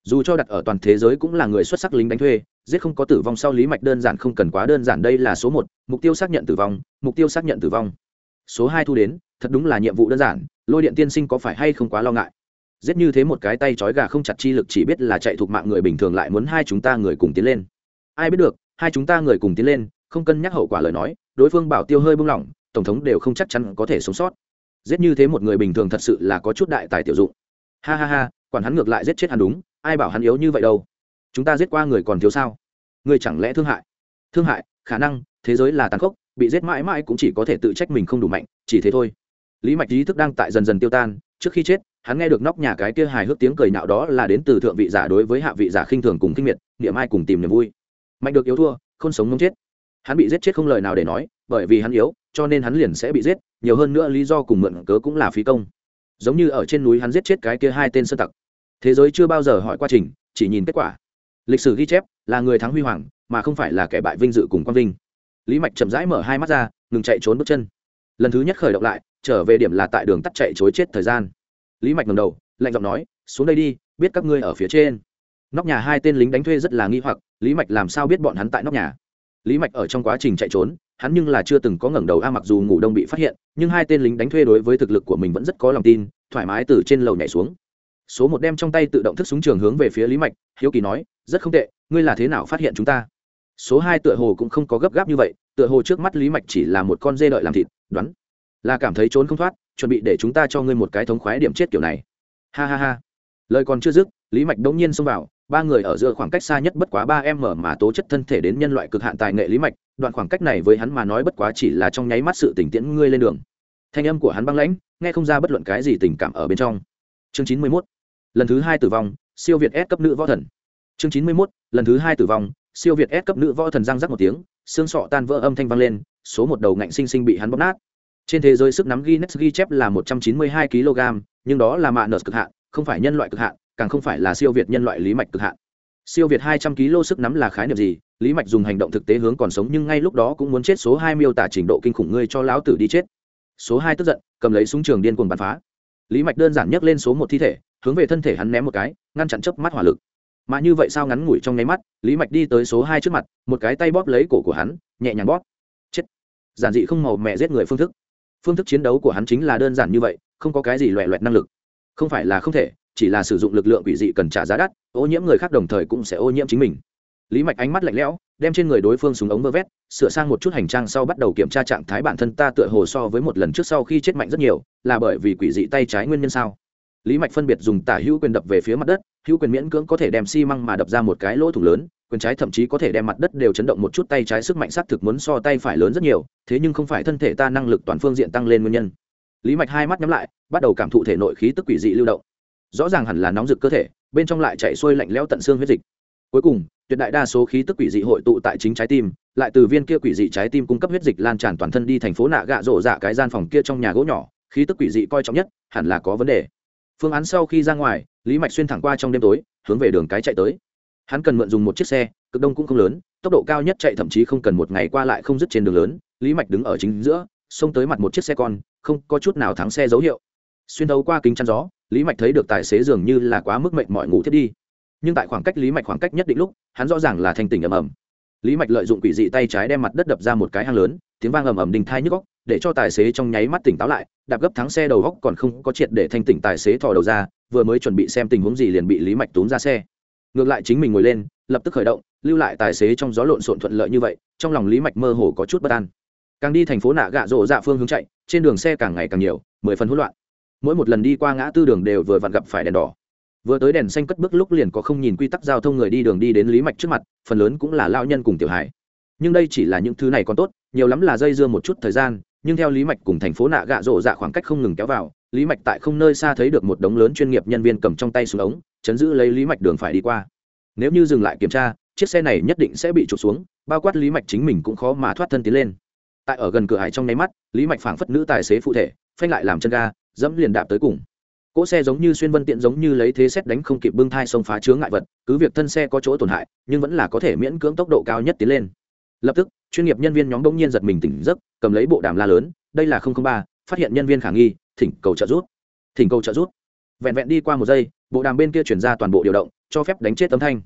dù cho đặt ở toàn thế giới cũng là người xuất sắc lính đánh thuê, giết không có tử vong sau lý mạch đơn giản không cần quá đơn giản, đây là số một, mục tiêu xác nhận tử vong, mục tiêu xác nhận tử vong. Số hai thu đến, thật đúng là nhiệm vụ đơn giản, lôi điện tiên sinh có phải hay không quá lo ngại? Giết như thế một cái tay trói gà không chặt chi lực chỉ biết là chạy thuộc mạng người bình thường lại muốn hai chúng ta người cùng tiến lên. Ai biết được, hai chúng ta người cùng tiến lên, không cân nhắc hậu quả lời nói, đối phương bảo tiêu hơi buông lỏng, tổng thống đều không chắc chắn có thể sống sót. Giết như thế một người bình thường thật sự là có chút đại tài tiểu dụng. Ha ha ha, quản hắn ngược lại giết chết hắn đúng ai bảo hắn yếu như vậy đâu? Chúng ta giết qua người còn thiếu sao? Người chẳng lẽ thương hại? Thương hại, khả năng, thế giới là tàn khốc, bị giết mãi mãi cũng chỉ có thể tự trách mình không đủ mạnh, chỉ thế thôi. Lý mạch ý thức đang tại dần dần tiêu tan, trước khi chết, hắn nghe được nóc nhà cái kia hài hước tiếng cười nạo đó là đến từ thượng vị giả đối với hạ vị giả khinh thường cùng kinh miệt, niệm ai cùng tìm niềm vui. Mạnh được yếu thua không sống mong chết. Hắn bị giết chết không lời nào để nói, bởi vì hắn yếu, cho nên hắn liền sẽ bị giết, nhiều hơn nữa lý do cùng mượn cớ cũng là phí công. Giống như ở trên núi hắn giết chết cái kia hai tên sơ tặc thế giới chưa bao giờ hỏi quá trình, chỉ nhìn kết quả. Lịch sử ghi chép, là người thắng huy hoàng, mà không phải là kẻ bại vinh dự cùng quang vinh. Lý mạch chậm rãi mở hai mắt ra, ngừng chạy trốn bước chân. Lần thứ nhất khởi động lại, trở về điểm là tại đường tắt chạy chối chết thời gian. Lý mạch ngầm đầu, lạnh giọng nói, xuống đây đi, biết các ngươi ở phía trên. Nóc nhà hai tên lính đánh thuê rất là nghi hoặc, lý mạch làm sao biết bọn hắn tại nóc nhà? Lý mạch ở trong quá trình chạy trốn, hắn nhưng là chưa từng có ngẩng đầu a, mặc dù ngủ đông bị phát hiện, nhưng hai tên lính đánh thuê đối với thực lực của mình vẫn rất có lòng tin, thoải mái từ trên lầu nhảy xuống số một đem trong tay tự động thức súng trường hướng về phía lý mạch, hiếu kỳ nói, rất không tệ, ngươi là thế nào phát hiện chúng ta? Số hai tựa hồ cũng không có gấp gáp như vậy, tựa hồ trước mắt lý mạch chỉ là một con dê đợi làm thịt, đoán là cảm thấy trốn không thoát, chuẩn bị để chúng ta cho ngươi một cái thống khoái điểm chết kiểu này. Ha ha ha. Lời còn chưa dứt, lý mạch đống nhiên xông vào, ba người ở giữa khoảng cách xa nhất bất quá ba em mà tố chất thân thể đến nhân loại cực hạn tài nghệ lý mạch, đoạn khoảng cách này với hắn mà nói bất quá chỉ là trong nháy mắt sự tỉnh tiễn ngươi lên đường. Thanh âm của hắn băng lãnh, nghe không ra bất luận cái gì tình cảm ở bên trong. Chương chín mươi mốt lần thứ hai tử vong, siêu việt S cấp nữ võ thần. Chương chín mươi mốt, lần thứ hai tử vong, siêu việt S cấp nữ võ thần răng rắc một tiếng, xương sọ tan vỡ âm thanh vang lên, số một đầu ngạnh sinh sinh bị hắn bóp nát. Trên thế giới sức nắm Guinness ghi chép là một trăm chín mươi hai kg, nhưng đó là mạ nợ cực hạn, không phải nhân loại cực hạn, càng không phải là siêu việt nhân loại lý mạch cực hạn. Siêu việt hai trăm kg sức nắm là khái niệm gì? Lý mạch dùng hành động thực tế hướng còn sống, nhưng ngay lúc đó cũng muốn chết, số hai miêu tả trình độ kinh khủng ngươi cho lão tử đi chết. Số hai tức giận, cầm lấy súng trường điên cuồng bắn phá. Lý mạch đơn giản nhấc lên số một thi thể hướng về thân thể hắn ném một cái, ngăn chặn chớp mắt hỏa lực. Mà như vậy sao ngắn ngủi trong nháy mắt, lý mạch đi tới số hai trước mặt, một cái tay bóp lấy cổ của hắn, nhẹ nhàng bóp. Chết. Giản dị không màu mẹ giết người phương thức. Phương thức chiến đấu của hắn chính là đơn giản như vậy, không có cái gì loẹ loẹt năng lực. Không phải là không thể, chỉ là sử dụng lực lượng quỷ dị cần trả giá đắt, ô nhiễm người khác đồng thời cũng sẽ ô nhiễm chính mình. Lý mạch ánh mắt lạnh lẽo, đem trên người đối phương súng ống vơ vét, sửa sang một chút hành trang sau bắt đầu kiểm tra trạng thái bản thân ta tựa hồ so với một lần trước sau khi chết mạnh rất nhiều, là bởi vì quỷ dị tay trái nguyên nhân sao? Lý mạch phân biệt dùng tả hữu quyền đập về phía mặt đất, hữu quyền miễn cưỡng có thể đem xi măng mà đập ra một cái lỗ thủng lớn, quyền trái thậm chí có thể đem mặt đất đều chấn động một chút tay trái sức mạnh xác thực muốn so tay phải lớn rất nhiều, thế nhưng không phải thân thể ta năng lực toàn phương diện tăng lên nguyên nhân. Lý mạch hai mắt nhắm lại, bắt đầu cảm thụ thể nội khí tức quỷ dị lưu động. Rõ ràng hẳn là nóng rực cơ thể, bên trong lại chạy xuôi lạnh lẽo tận xương huyết dịch. Cuối cùng, tuyệt đại đa số khí tức quỷ dị hội tụ tại chính trái tim, lại từ viên kia quỷ dị trái tim cung cấp huyết dịch lan tràn toàn thân đi thành phố nạ gạ rộ dạ cái gian phòng kia trong nhà gỗ nhỏ, khí tức quỷ dị coi trọng nhất, hẳn là có vấn đề phương án sau khi ra ngoài, lý mạch xuyên thẳng qua trong đêm tối, hướng về đường cái chạy tới. Hắn cần mượn dùng một chiếc xe, cực đông cũng không lớn, tốc độ cao nhất chạy thậm chí không cần một ngày qua lại không dứt trên đường lớn. Lý mạch đứng ở chính giữa, xông tới mặt một chiếc xe con, không có chút nào thắng xe dấu hiệu. Xuyên đấu qua kính chắn gió, lý mạch thấy được tài xế dường như là quá mức mệnh mọi ngủ thiết đi. Nhưng tại khoảng cách lý mạch khoảng cách nhất định lúc, hắn rõ ràng là thanh tỉnh ầm ầm. Lý mạch lợi dụng quỷ dị tay trái đem mặt đất đập ra một cái hang lớn, tiếng vang ầm ầm đình thai nhức góc để cho tài xế trong nháy mắt tỉnh táo lại, đạp gấp thắng xe đầu góc còn không có triệt để thanh tỉnh tài xế thò đầu ra, vừa mới chuẩn bị xem tình huống gì liền bị lý mạch túm ra xe. Ngược lại chính mình ngồi lên, lập tức khởi động, lưu lại tài xế trong gió lộn xộn thuận lợi như vậy, trong lòng lý mạch mơ hồ có chút bất an. Càng đi thành phố nạ gạ rộ dạ phương hướng chạy, trên đường xe càng ngày càng nhiều, mười phần hỗn loạn. Mỗi một lần đi qua ngã tư đường đều vừa vặn gặp phải đèn đỏ. Vừa tới đèn xanh cất bước lúc liền có không nhìn quy tắc giao thông người đi đường đi đến lý mạch trước mặt, phần lớn cũng là lao nhân cùng tiểu hải nhưng đây chỉ là những thứ này còn tốt, nhiều lắm là dây dưa một chút thời gian nhưng theo lý mạch cùng thành phố nạ gạ rộ dạ khoảng cách không ngừng kéo vào, lý mạch tại không nơi xa thấy được một đống lớn chuyên nghiệp nhân viên cầm trong tay xuống ống, chấn giữ lấy lý mạch đường phải đi qua. Nếu như dừng lại kiểm tra, chiếc xe này nhất định sẽ bị trục xuống, bao quát lý mạch chính mình cũng khó mà thoát thân tiến lên. Tại ở gần cửa hải trong nháy mắt, lý mạch phảng phất nữ tài xế phụ thể, phanh lại làm chân ga, dẫm liền đạp tới cùng. Cỗ xe giống như xuyên vân tiện giống như lấy thế xét đánh không kịp bưng thai xông phá chướng ngại vật, cứ việc thân xe có chỗ tổn hại, nhưng vẫn là có thể miễn cưỡng tốc độ cao nhất tiến lên. Lập tức chuyên nghiệp nhân viên nhóm bỗng nhiên giật mình tỉnh giấc, cầm lấy bộ đàm la lớn, đây là không không ba, phát hiện nhân viên khả nghi, thỉnh cầu trợ giúp. thỉnh cầu trợ giúp. vẹn vẹn đi qua một giây, bộ đàm bên kia chuyển ra toàn bộ điều động, cho phép đánh chết tấm thanh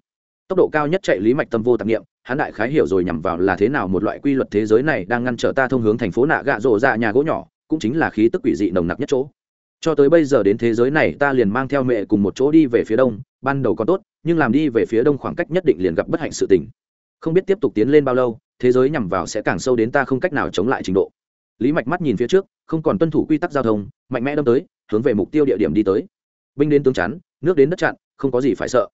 tốc độ cao nhất chạy lý mạch tâm vô tạp nghiệm hắn đại khái hiểu rồi nhằm vào là thế nào một loại quy luật thế giới này đang ngăn trở ta thông hướng thành phố nạ gạ rộ ra dạ nhà gỗ nhỏ, cũng chính là khí tức quỷ dị nồng nặc nhất chỗ cho tới bây giờ đến thế giới này, ta liền mang theo mẹ cùng một chỗ đi về phía đông, ban đầu còn tốt, nhưng làm đi về phía đông khoảng cách nhất định liền gặp bất hạnh sự tình không biết tiếp tục tiến lên bao lâu, thế giới nhằm vào sẽ càng sâu đến ta không cách nào chống lại trình độ. Lý mạch mắt nhìn phía trước, không còn tuân thủ quy tắc giao thông, mạnh mẽ đâm tới, hướng về mục tiêu địa điểm đi tới. Binh đến tướng chắn, nước đến đất chặn, không có gì phải sợ.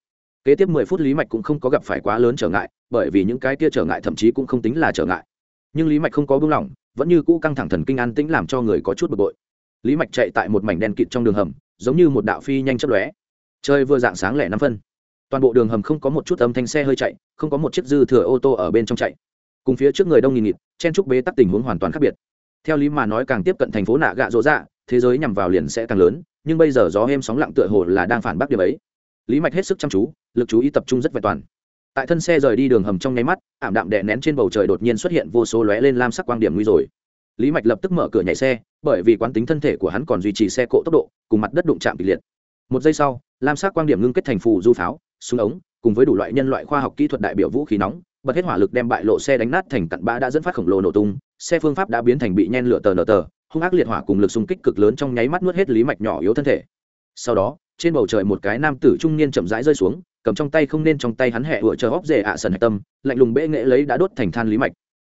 Kế tiếp mười phút lý mạch cũng không có gặp phải quá lớn trở ngại, bởi vì những cái kia trở ngại thậm chí cũng không tính là trở ngại. Nhưng lý mạch không có buông lỏng, vẫn như cũ căng thẳng thần kinh an tĩnh làm cho người có chút bực bội. Lý mạch chạy tại một mảnh đen kịt trong đường hầm, giống như một đạo phi nhanh chấp lóe. Chơi vừa dạng sáng lẻ năm phân toàn bộ đường hầm không có một chút âm thanh xe hơi chạy, không có một chiếc dư thừa ô tô ở bên trong chạy. Cùng phía trước người đông nghìn nghịt, chen trúc bế tắc tình huống hoàn toàn khác biệt. Theo lý mà nói càng tiếp cận thành phố nạ gạ rỗ dạ thế giới nhằm vào liền sẽ càng lớn, nhưng bây giờ gió êm sóng lặng tựa hồ là đang phản bác điều ấy. Lý mạch hết sức chăm chú, lực chú ý tập trung rất vẹn toàn. Tại thân xe rời đi đường hầm trong nháy mắt, ảm đạm đè nén trên bầu trời đột nhiên xuất hiện vô số lóe lên lam sắc quang điểm nguy rồi. Lý mạch lập tức mở cửa nhảy xe, bởi vì quán tính thân thể của hắn còn duy trì xe cộ tốc độ, cùng mặt đất đụng chạm kịch liệt. Một giây sau, lam sắc quang điểm ngưng kết thành phù du pháo súng ống, cùng với đủ loại nhân loại khoa học kỹ thuật đại biểu vũ khí nóng, bật hết hỏa lực đem bại lộ xe đánh nát thành cặn bã đã dẫn phát khổng lồ nổ tung, xe phương pháp đã biến thành bị nhen lửa tờ nở tờ, hung ác liệt hỏa cùng lực xung kích cực lớn trong nháy mắt nuốt hết lý mạch nhỏ yếu thân thể. Sau đó, trên bầu trời một cái nam tử trung niên chậm rãi rơi xuống, cầm trong tay không nên trong tay hắn hẹ vừa chờ hóc rể ạ sần hạch tâm, lạnh lùng bệ nghệ lấy đã đốt thành than lý mạch.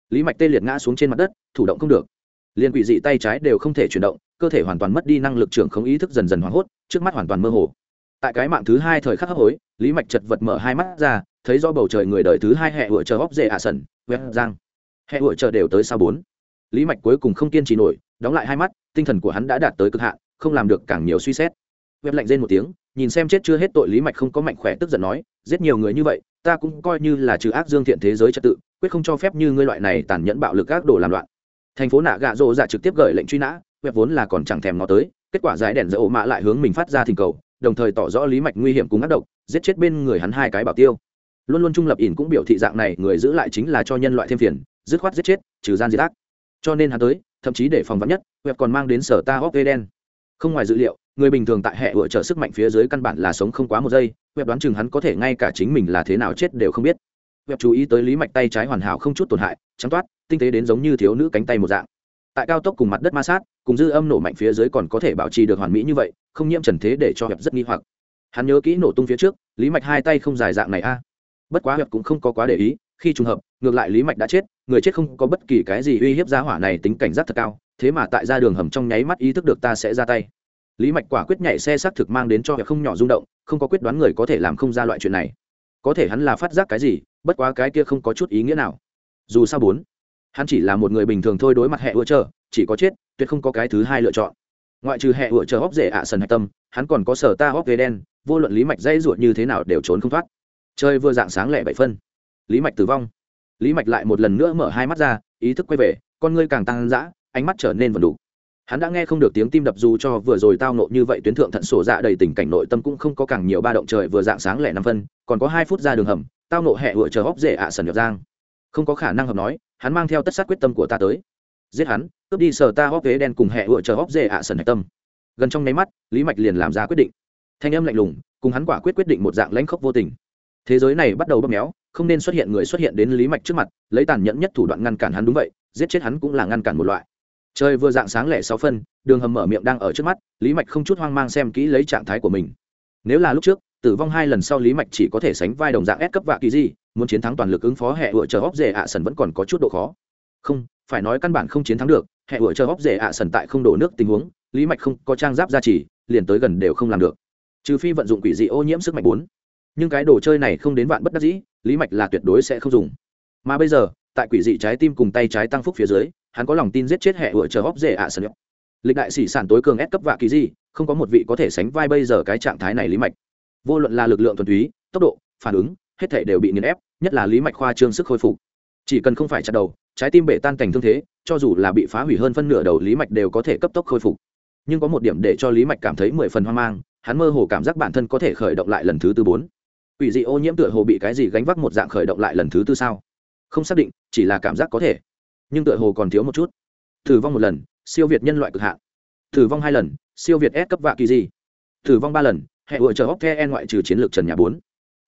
Lý mạch tê liệt ngã xuống trên mặt đất, thủ động không được. Liền quỷ dị tay trái đều không thể chuyển động, cơ thể hoàn toàn mất đi năng lực trưởng không ý thức dần dần hoảng hốt, trước mắt hoàn toàn mơ hồ. Tại cái mạng thứ hai thời khắc hấp hối lý mạch chật vật mở hai mắt ra, thấy do bầu trời người đời thứ hai hẹ vựa chờ hóc dễ ạ sần, quét giang. Hẹ vựa chờ đều tới sao bốn. Lý mạch cuối cùng không kiên trì nổi, đóng lại hai mắt, tinh thần của hắn đã đạt tới cực hạn, không làm được càng nhiều suy xét. Web lạnh rên một tiếng, nhìn xem chết chưa hết tội lý mạch không có mạnh khỏe tức giận nói, giết nhiều người như vậy, ta cũng coi như là trừ ác dương thiện thế giới trật tự, quyết không cho phép như ngươi loại này tàn nhẫn bạo lực ác đồ làm loạn. Thành phố nạ gạ rộ dạ trực tiếp gửi lệnh truy nã web vốn là còn chẳng thèm nó tới, kết quả giải đèn dỡ ổ mạ lại hướng mình phát ra thỉnh cầu, đồng thời tỏ rõ lý mạch nguy hiểm cùng ác độc giết chết bên người hắn hai cái bảo tiêu. Luôn luôn trung lập ỉn cũng biểu thị dạng này, người giữ lại chính là cho nhân loại thêm phiền, dứt khoát giết chết, trừ gian diệt ác. Cho nên hắn tới, thậm chí để phòng vắn nhất, web còn mang đến sở ta hóc đen không ngoài dữ liệu, người bình thường tại hệ vựa trợ sức mạnh phía dưới căn bản là sống không quá một giây, web đoán chừng hắn có thể ngay cả chính mình là thế nào chết đều không biết. Web chú ý tới lý mạch tay trái hoàn hảo không chút tổn hại, trắng toát, tinh tế đến giống như thiếu nữ cánh tay một dạng. Tại cao tốc cùng mặt đất ma sát, cùng dư âm nổ mạnh phía dưới còn có thể bảo trì được hoàn mỹ như vậy, không nhiễm trần thế để cho web rất nghi hoặc hắn nhớ kỹ nổ tung phía trước, lý mạch hai tay không dài dạng này a. Bất quá hiệp cũng không có quá để ý, khi trùng hợp, ngược lại lý mạch đã chết, người chết không có bất kỳ cái gì uy hiếp giá hỏa này tính cảnh giác thật cao, thế mà tại ra đường hầm trong nháy mắt ý thức được ta sẽ ra tay. Lý mạch quả quyết nhảy xe xác thực mang đến cho hiệp không nhỏ rung động, không có quyết đoán người có thể làm không ra loại chuyện này. Có thể hắn là phát giác cái gì, bất quá cái kia không có chút ý nghĩa nào. Dù sao bốn, hắn chỉ là một người bình thường thôi đối mặt hệ ưa chờ, chỉ có chết, tuyệt không có cái thứ hai lựa chọn ngoại trừ hệ vựa chờ hóc rể ạ sần hạch tâm, hắn còn có sở ta hóc ghế đen, vô luận lý mạch dây ruột như thế nào đều trốn không thoát. Chơi vừa dạng sáng lẻ bảy phân. Lý mạch tử vong. Lý mạch lại một lần nữa mở hai mắt ra, ý thức quay về, con ngươi càng tăng dã, ánh mắt trở nên vần đủ hắn đã nghe không được tiếng tim đập dù cho vừa rồi tao nộ như vậy tuyến thượng thận sổ dạ đầy tình cảnh nội tâm cũng không có càng nhiều ba động trời vừa dạng sáng lẻ năm phân, còn có hai phút ra đường hầm, tao nộ hẹ vựa chờ hóc dễ ạ sần nhập giang. Không có khả năng hợp nói, hắn mang theo tất sát quyết tâm của ta tới giết hắn, cướp đi sở ta hóc ghế đen cùng hẹ vựa chờ hóc dê ạ sần hạch tâm. Gần trong nháy mắt, lý mạch liền làm ra quyết định. Thanh âm lạnh lùng, cùng hắn quả quyết quyết định một dạng lãnh khốc vô tình. Thế giới này bắt đầu bóp méo, không nên xuất hiện người xuất hiện đến lý mạch trước mặt, lấy tàn nhẫn nhất thủ đoạn ngăn cản hắn đúng vậy, giết chết hắn cũng là ngăn cản một loại. Trời vừa dạng sáng lẻ sáu phân, đường hầm mở miệng đang ở trước mắt, lý mạch không chút hoang mang xem kỹ lấy trạng thái của mình. Nếu là lúc trước, tử vong hai lần sau lý mạch chỉ có thể sánh vai đồng dạng ép cấp vạ kỳ di muốn chiến thắng toàn lực ứng phó hệ vựa chờ hóc dễ ạ sần vẫn còn có chút độ khó. Không phải nói căn bản không chiến thắng được hệ vựa chờ hóc rể ạ sần tại không đổ nước tình huống, lý mạch không có trang giáp gia trì, liền tới gần đều không làm được. Trừ phi vận dụng quỷ dị ô nhiễm sức mạnh bốn. Nhưng cái đồ chơi này không đến vạn bất đắc dĩ, lý mạch là tuyệt đối sẽ không dùng. Mà bây giờ, tại quỷ dị trái tim cùng tay trái tăng phúc phía dưới, hắn có lòng tin giết chết hệ vựa chờ hóc rể ạ sân lịch đại sĩ sản tối cường ép cấp vạ kỳ gì không có một vị có thể sánh vai bây giờ cái trạng thái này lý mạch. Vô luận là lực lượng thuần túy, tốc độ, phản ứng, hết thể đều bị nghiền ép, nhất là lý mạch khoa trương sức khôi phục. Chỉ cần không phải chặt đầu trái tim bể tan cảnh thương thế cho dù là bị phá hủy hơn phân nửa đầu lý mạch đều có thể cấp tốc khôi phục nhưng có một điểm để cho lý mạch cảm thấy mười phần hoang mang hắn mơ hồ cảm giác bản thân có thể khởi động lại lần thứ tư bốn Quỷ dị ô nhiễm tựa hồ bị cái gì gánh vác một dạng khởi động lại lần thứ tư sao? Không xác định, chỉ là cảm giác có thể. Nhưng tựa hồ còn thiếu một chút. Thử vong một lần, siêu việt nhân loại cực hạn. Thử vong hai lần, siêu việt S cấp vạ kỳ di Thử vong ba lần, hệ hội chờ hóc en ngoại trừ chiến lược trần nhà bốn.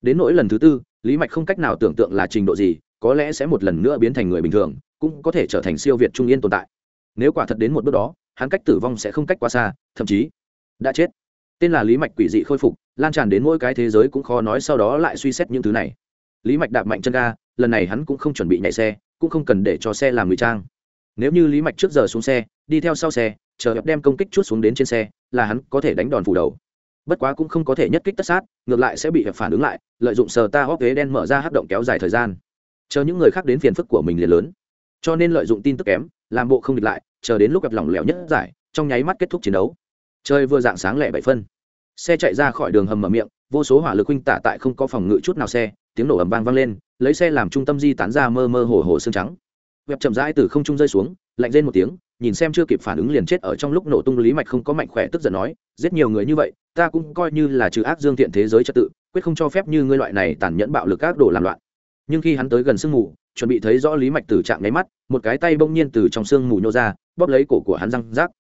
Đến nỗi lần thứ tư, Lý Mạch không cách nào tưởng tượng là trình độ gì, có lẽ sẽ một lần nữa biến thành người bình thường, cũng có thể trở thành siêu việt trung yên tồn tại. Nếu quả thật đến một bước đó, hắn cách tử vong sẽ không cách quá xa, thậm chí đã chết. Tên là lý mạch quỷ dị khôi phục lan tràn đến mỗi cái thế giới cũng khó nói sau đó lại suy xét những thứ này. Lý mạch đạp mạnh chân ga lần này hắn cũng không chuẩn bị nhảy xe cũng không cần để cho xe làm ngụy trang. Nếu như lý mạch trước giờ xuống xe đi theo sau xe chờ hẹp đem công kích chút xuống đến trên xe là hắn có thể đánh đòn phủ đầu. Bất quá cũng không có thể nhất kích tất sát ngược lại sẽ bị hẹp phản ứng lại lợi dụng sờ ta hóc ghế đen mở ra hát động kéo dài thời gian chờ những người khác đến phiền phức của mình liền lớn. Cho nên lợi dụng tin tức kém, làm bộ không địch lại, chờ đến lúc gặp lỏng lẻo nhất giải, trong nháy mắt kết thúc chiến đấu. Chơi vừa dạng sáng lẻ bảy phân. Xe chạy ra khỏi đường hầm mở miệng, vô số hỏa lực huynh tả tại không có phòng ngự chút nào xe, tiếng nổ ầm vang vang lên, lấy xe làm trung tâm di tán ra mơ mơ hồ hồ xương trắng. Web chậm rãi từ không trung rơi xuống, lạnh lên một tiếng, nhìn xem chưa kịp phản ứng liền chết ở trong lúc nổ tung lý mạch không có mạnh khỏe tức giận nói, giết nhiều người như vậy, ta cũng coi như là trừ ác dương thiện thế giới trật tự, quyết không cho phép như ngươi loại này tàn nhẫn bạo lực ác đồ làm loạn nhưng khi hắn tới gần sương mù, chuẩn bị thấy rõ lý mạch Tử trạng nháy mắt, một cái tay bỗng nhiên từ trong sương mù nhô ra, bóp lấy cổ của hắn răng rác.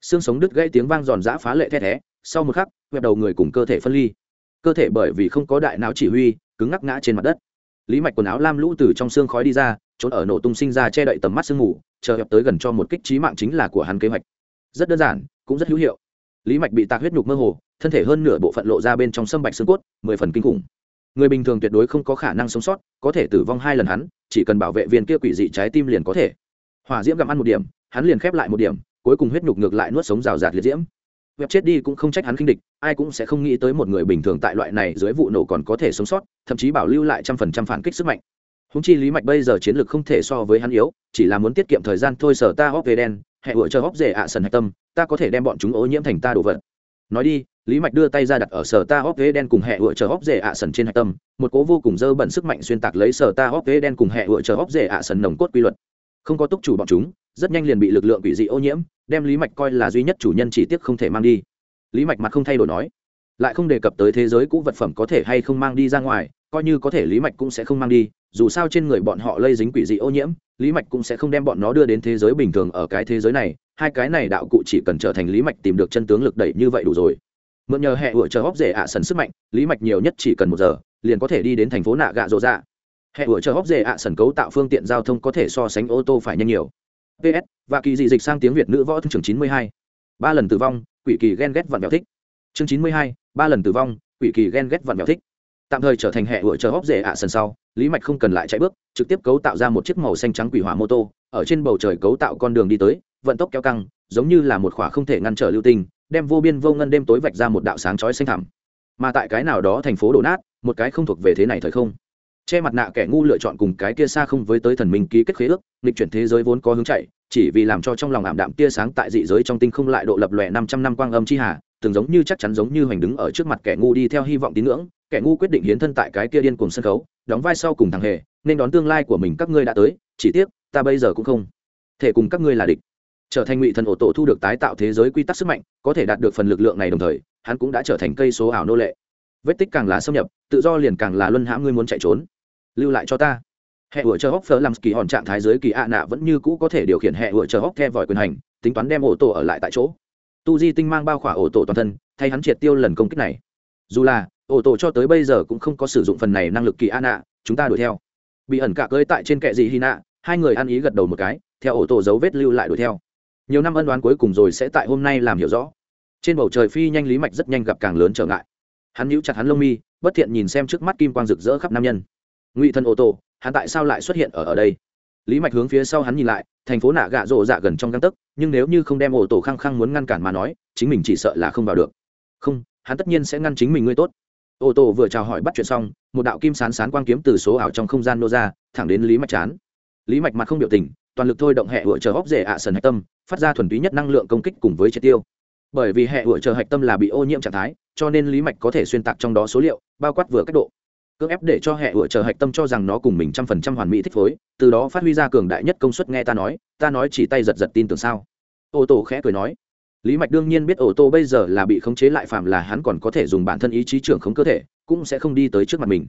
Xương sống đứt gãy tiếng vang giòn giã phá lệ the thé, sau một khắc vẹp đầu người cùng cơ thể phân ly. Cơ thể bởi vì không có đại não chỉ huy, cứng ngắc ngã trên mặt đất. Lý mạch quần áo lam lũ từ trong xương khói đi ra, trốn ở nổ tung sinh ra che đậy tầm mắt sương mù, chờ hẹp tới gần cho một kích trí mạng chính là của hắn kế hoạch. Rất đơn giản, cũng rất hữu hiệu. Lý mạch bị tạc huyết nhục mơ hồ, thân thể hơn nửa bộ phận lộ ra bên trong sâm bạch xương cốt, mười phần kinh khủng người bình thường tuyệt đối không có khả năng sống sót, có thể tử vong hai lần hắn, chỉ cần bảo vệ viên kia quỷ dị trái tim liền có thể. Hỏa diễm gặm ăn một điểm, hắn liền khép lại một điểm, cuối cùng huyết nhục ngược lại nuốt sống rào rạt liệt diễm. Web chết đi cũng không trách hắn khinh địch, ai cũng sẽ không nghĩ tới một người bình thường tại loại này dưới vụ nổ còn có thể sống sót, thậm chí bảo lưu lại trăm phần trăm phản kích sức mạnh. Húng chi lý mạch bây giờ chiến lược không thể so với hắn yếu, chỉ là muốn tiết kiệm thời gian thôi sở ta hóc về đen hẹn ủa cho hóc rể ạ sần hạch tâm, ta có thể đem bọn chúng ô nhiễm thành ta đồ vật. Nói đi lý mạch đưa tay ra đặt ở sở ta hóc ghế đen cùng hẹ ủa chờ hóc rể ạ sần trên hạch tâm, một cố vô cùng dơ bẩn sức mạnh xuyên tạc lấy sở ta hóc ghế đen cùng hẹ ủa chờ hóc rể ạ sần nồng cốt quy luật. Không có túc chủ bọn chúng, rất nhanh liền bị lực lượng quỷ dị ô nhiễm, đem lý mạch coi là duy nhất chủ nhân chỉ tiếc không thể mang đi. Lý mạch mặt không thay đổi nói, lại không đề cập tới thế giới cũ vật phẩm có thể hay không mang đi ra ngoài, coi như có thể lý mạch cũng sẽ không mang đi, dù sao trên người bọn họ lây dính quỷ dị ô nhiễm, lý mạch cũng sẽ không đem bọn nó đưa đến thế giới bình thường ở cái thế giới này, hai cái này đạo cụ chỉ cần trở thành lý mạch tìm được chân tướng lực đẩy như vậy đủ rồi mượn nhờ hệ ủa chờ hóc rể ạ sần sức mạnh, lý mạch nhiều nhất chỉ cần một giờ, liền có thể đi đến thành phố nạ gạ rộ dạ. Hệ ủa chờ hóc rể ạ sần cấu tạo phương tiện giao thông có thể so sánh ô tô phải nhanh nhiều. Ps và kỳ dị dịch sang tiếng việt nữ võ thương trường chín mươi hai. Ba lần tử vong, quỷ kỳ ghen ghét vặn vẹo thích. Chương chín mươi hai, ba lần tử vong, quỷ kỳ ghen ghét vặn vẹo thích. Tạm thời trở thành hệ ủa chờ hóc rể ạ sần sau, lý mạch không cần lại chạy bước, trực tiếp cấu tạo ra một chiếc màu xanh trắng quỷ hỏa mô tô, ở trên bầu trời cấu tạo con đường đi tới, vận tốc kéo căng, giống như là một khỏa không thể ngăn trở lưu tinh đem vô biên vô ngân đêm tối vạch ra một đạo sáng chói xanh thẳm. Mà tại cái nào đó thành phố đổ nát, một cái không thuộc về thế này thời không. Che mặt nạ kẻ ngu lựa chọn cùng cái kia xa không với tới thần minh ký kết khế ước, nghịch chuyển thế giới vốn có hướng chạy, chỉ vì làm cho trong lòng ảm đạm tia sáng tại dị giới trong tinh không lại độ lập lòe năm trăm năm quang âm chi hà, từng giống như chắc chắn giống như hoành đứng ở trước mặt kẻ ngu đi theo hy vọng tín ngưỡng, kẻ ngu quyết định hiến thân tại cái kia điên cùng sân khấu, đóng vai sau cùng thằng hề, nên đón tương lai của mình các ngươi đã tới, chỉ tiếc, ta bây giờ cũng không thể cùng các ngươi là địch trở thành ngụy thần ổ tổ thu được tái tạo thế giới quy tắc sức mạnh, có thể đạt được phần lực lượng này đồng thời, hắn cũng đã trở thành cây số ảo nô lệ. Vết tích càng là xâm nhập, tự do liền càng là luân hãm ngươi muốn chạy trốn. Lưu lại cho ta. Hệ ủa chờ hóc phở làm kỳ hòn trạng thái giới kỳ ạ nạ vẫn như cũ có thể điều khiển hệ ủa chờ hóc theo vòi quyền hành, tính toán đem ổ tổ ở lại tại chỗ. Tu di tinh mang bao khỏa ổ tổ toàn thân, thay hắn triệt tiêu lần công kích này. Dù là, ổ tổ cho tới bây giờ cũng không có sử dụng phần này năng lực kỳ ạ nạ, chúng ta đuổi theo. Bị ẩn cả cơi tại trên kệ dị hy nạ hai người ăn ý gật đầu một cái, theo ổ tổ dấu vết lưu lại đuổi theo nhiều năm ân đoán cuối cùng rồi sẽ tại hôm nay làm hiểu rõ. Trên bầu trời phi nhanh lý mạch rất nhanh gặp càng lớn trở ngại. Hắn nhíu chặt hắn lông mi, bất thiện nhìn xem trước mắt kim quang rực rỡ khắp nam nhân. Ngụy thân ô tô, hắn tại sao lại xuất hiện ở ở đây? Lý mạch hướng phía sau hắn nhìn lại, thành phố nạ gạ rộ dạ gần trong găng tấc, nhưng nếu như không đem ô tô khăng khăng muốn ngăn cản mà nói, chính mình chỉ sợ là không vào được. Không, hắn tất nhiên sẽ ngăn chính mình ngươi tốt. Ô tô vừa chào hỏi bắt chuyện xong, một đạo kim sán sán quang kiếm từ số ảo trong không gian nô ra, thẳng đến lý mạch chán. Lý mạch mặt không biểu tình toàn lực thôi động hệ hụa chờ hóc rể ạ sần hạch tâm, phát ra thuần túy nhất năng lượng công kích cùng với triệt tiêu. Bởi vì hệ hụa chờ hạch tâm là bị ô nhiễm trạng thái, cho nên lý mạch có thể xuyên tạc trong đó số liệu, bao quát vừa cách độ. Cưỡng ép để cho hệ hụa chờ hạch tâm cho rằng nó cùng mình trăm phần trăm hoàn mỹ thích phối, từ đó phát huy ra cường đại nhất công suất nghe ta nói ta nói chỉ tay giật giật tin tưởng sao? Ô tô khẽ cười nói. Lý mạch đương nhiên biết ô tô bây giờ là bị khống chế lại phạm là hắn còn có thể dùng bản thân ý chí trưởng khống cơ thể, cũng sẽ không đi tới trước mặt mình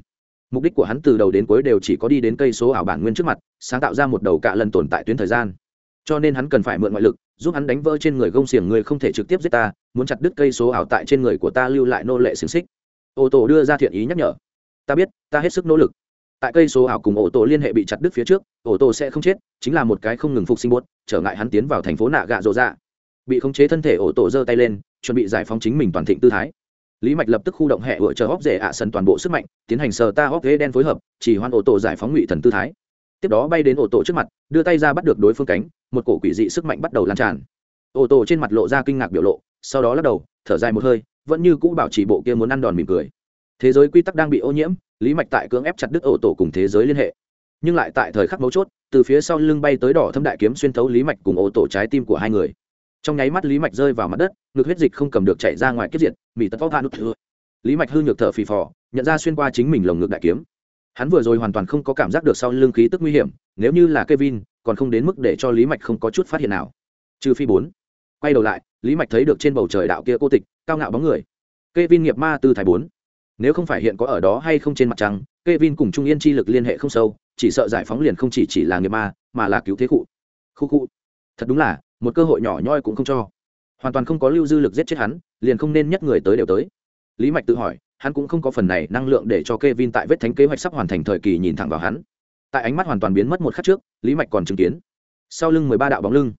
mục đích của hắn từ đầu đến cuối đều chỉ có đi đến cây số ảo bản nguyên trước mặt, sáng tạo ra một đầu cạ lần tồn tại tuyến thời gian. Cho nên hắn cần phải mượn ngoại lực, giúp hắn đánh vỡ trên người gông xiềng người không thể trực tiếp giết ta, muốn chặt đứt cây số ảo tại trên người của ta lưu lại nô lệ xiềng xích. Ô tô đưa ra thiện ý nhắc nhở. Ta biết, ta hết sức nỗ lực. Tại cây số ảo cùng ô tô liên hệ bị chặt đứt phía trước, ô tô sẽ không chết, chính là một cái không ngừng phục sinh buốt, trở ngại hắn tiến vào thành phố nạ gạ rộ dạ. Bị khống chế thân thể ô tô giơ tay lên, chuẩn bị giải phóng chính mình toàn thịnh tư thái lý mạch lập tức khu động hệ vựa chờ hóc rể ạ sân toàn bộ sức mạnh, tiến hành sờ ta hóc ghế đen phối hợp, chỉ hoan ô tô giải phóng ngụy thần tư thái. Tiếp đó bay đến ô tô trước mặt, đưa tay ra bắt được đối phương cánh, một cổ quỷ dị sức mạnh bắt đầu lan tràn. Ô tô trên mặt lộ ra kinh ngạc biểu lộ, sau đó lắc đầu, thở dài một hơi, vẫn như cũ bảo trì bộ kia muốn ăn đòn mỉm cười. Thế giới quy tắc đang bị ô nhiễm, lý mạch tại cưỡng ép chặt đứt ô tô cùng thế giới liên hệ. Nhưng lại tại thời khắc mấu chốt, từ phía sau lưng bay tới đỏ thâm đại kiếm xuyên thấu lý mạch cùng ô tô trái tim của hai người trong nháy mắt lý mạch rơi vào mặt đất ngực huyết dịch không cầm được chạy ra ngoài kiếp diện, mỹ tật vóc hạ nút thừa lý mạch hư nhược thở phì phò nhận ra xuyên qua chính mình lồng ngực đại kiếm. Hắn vừa rồi hoàn toàn không có cảm giác được sau lưng khí tức nguy hiểm nếu như là Kevin còn không đến mức để cho lý mạch không có chút phát hiện nào. Trừ phi bốn. Quay đầu lại lý mạch thấy được trên bầu trời đạo kia cô tịch cao ngạo bóng người. Kevin nghiệp ma tư thái bốn. Nếu không phải hiện có ở đó hay không trên mặt trăng Kevin cùng trung yên chi lực liên hệ không sâu chỉ sợ giải phóng liền không chỉ chỉ là nghiệp ma mà là cứu thế cụ. Khu cụ, thật đúng là một cơ hội nhỏ nhoi cũng không cho. Hoàn toàn không có lưu dư lực giết chết hắn, liền không nên nhất người tới đều tới. Lý mạch tự hỏi, hắn cũng không có phần này năng lượng để cho Kevin tại vết thánh kế hoạch sắp hoàn thành thời kỳ nhìn thẳng vào hắn. Tại ánh mắt hoàn toàn biến mất một khắc trước, lý mạch còn chứng kiến. Sau lưng mười ba đạo bóng lưng,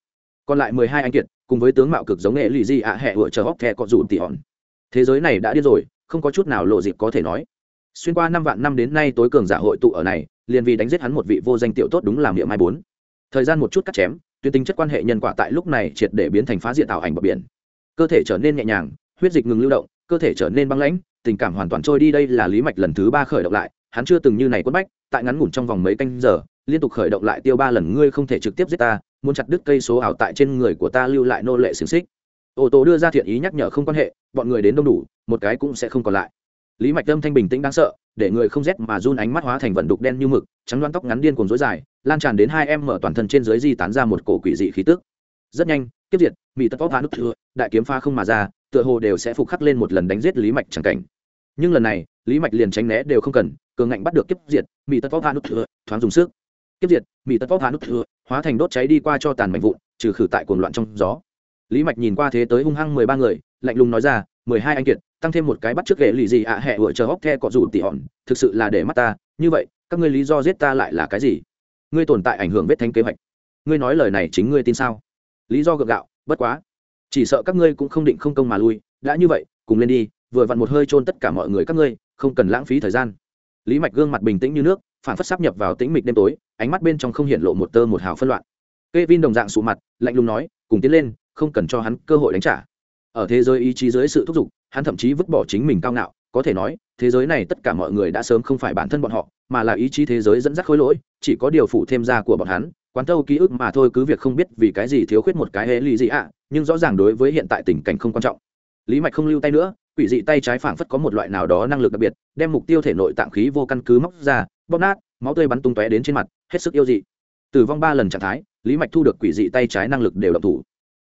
còn lại mười hai anh kiệt, cùng với tướng mạo cực giống nghệ lì di ạ hẹ vựa chờ hóc thẹ có dù tỉ hòn. Thế giới này đã điên rồi, không có chút nào lộ dịp có thể nói. Xuyên qua năm vạn năm đến nay tối cường giả hội tụ ở này, liền vì đánh giết hắn một vị vô danh tiểu tốt đúng làm địa mai bốn. Thời gian một chút cắt chém tuyên tính chất quan hệ nhân quả tại lúc này triệt để biến thành phá diện tạo ảnh bờ biển. Cơ thể trở nên nhẹ nhàng, huyết dịch ngừng lưu động, cơ thể trở nên băng lãnh, tình cảm hoàn toàn trôi đi đây là lý mạch lần thứ ba khởi động lại, hắn chưa từng như này quất bách, tại ngắn ngủn trong vòng mấy canh giờ, liên tục khởi động lại tiêu ba lần, ngươi không thể trực tiếp giết ta, muốn chặt đứt cây số ảo tại trên người của ta lưu lại nô lệ xiềng xích. Ô tô đưa ra thiện ý nhắc nhở không quan hệ, bọn người đến đông đủ, một cái cũng sẽ không còn lại. Lý mạch âm thanh bình tĩnh đáng sợ, để người không rét mà run ánh mắt hóa thành vận đục đen như mực, trắng loan tóc ngắn điên cuồng dối dài lan tràn đến hai em mở toàn thân trên dưới di tán ra một cổ quỷ dị khí tức. Rất nhanh tiếp diệt mỹ tất tóc hạ nút thừa, đại kiếm pha không mà ra, tựa hồ đều sẽ phục khắc lên một lần đánh giết lý mạch chẳng cảnh. Nhưng lần này, lý mạch liền tránh né đều không cần, cường ngạnh bắt được kiếp diệt mỹ tất tóc hạ nút thừa, thoáng dùng sức. Kiếp diệt mỹ tất tóc hạ nút thừa, hóa thành đốt cháy đi qua cho tàn mạnh vụn, trừ khử tại cuồng loạn trong gió. Lý mạch nhìn qua thế tới hung hăng mười ba người, lạnh lùng nói ra, mười hai anh kiệt, tăng thêm một cái bắt trước ghệ lì gì ạ à hẹ vựa chờ hóc the cọ rủ tỉ hòn, thực sự là để mắt ta, như vậy, các ngươi lý do giết ta lại là cái gì? Ngươi tồn tại ảnh hưởng vết thánh kế hoạch. Ngươi nói lời này chính ngươi tin sao? Lý do gượng gạo, bất quá. Chỉ sợ các ngươi cũng không định không công mà lui, đã như vậy, cùng lên đi, vừa vặn một hơi chôn tất cả mọi người các ngươi, không cần lãng phí thời gian. Lý mạch gương mặt bình tĩnh như nước, phản phất sắp nhập vào tĩnh mịch đêm tối, ánh mắt bên trong không hiện lộ một tơ một hào phân loạn. Kê vin đồng dạng sụ mặt, lạnh lùng nói, cùng tiến lên, không cần cho hắn cơ hội đánh trả. Ở thế giới ý chí dưới sự thúc giục, hắn thậm chí vứt bỏ chính mình cao ngạo, có thể nói thế giới này tất cả mọi người đã sớm không phải bản thân bọn họ, mà là ý chí thế giới dẫn dắt khối lỗi, chỉ có điều phụ thêm ra của bọn hắn, quán thâu ký ức mà thôi, cứ việc không biết vì cái gì thiếu khuyết một cái hệ lì gì ạ, nhưng rõ ràng đối với hiện tại tình cảnh không quan trọng. Lý mạch không lưu tay nữa, quỷ dị tay trái phảng phất có một loại nào đó năng lực đặc biệt, đem mục tiêu thể nội tạng khí vô căn cứ móc ra, bóp nát, máu tươi bắn tung tóe đến trên mặt, hết sức yêu dị. Tử vong ba lần trạng thái, lý mạch thu được quỷ dị tay trái năng lực đều độc thủ.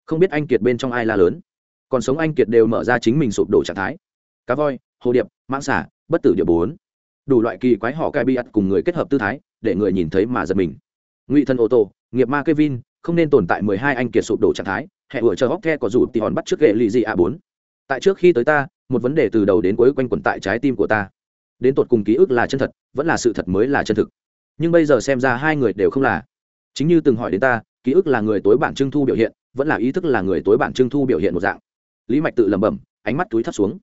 Không biết anh kiệt bên trong ai la lớn. Còn sống anh kiệt đều mở ra chính mình sụp đổ trạng thái. Cá voi, hồ điệp mãng xả, bất tử địa bốn. Đủ loại kỳ quái họ cai bị ắt cùng người kết hợp tư thái, để người nhìn thấy mà giật mình. Ngụy thân ô tô nghiệp ma kevin, không nên tồn tại mười hai anh kiệt sụp đổ trạng thái hẹn vừa chờ hóc the có dù tỉ hòn bắt trước ghệ lì dị a bốn. Tại trước khi tới ta, một vấn đề từ đầu đến cuối quanh quẩn tại trái tim của ta. Đến tột cùng ký ức là chân thật, vẫn là sự thật mới là chân thực. Nhưng bây giờ xem ra hai người đều không là. Chính như từng hỏi đến ta, ký ức là người tối bản trưng thu biểu hiện, vẫn là ý thức là người tối bản trưng thu biểu hiện một dạng. Lý mạch tự lẩm bẩm, ánh mắt túi thấp xuống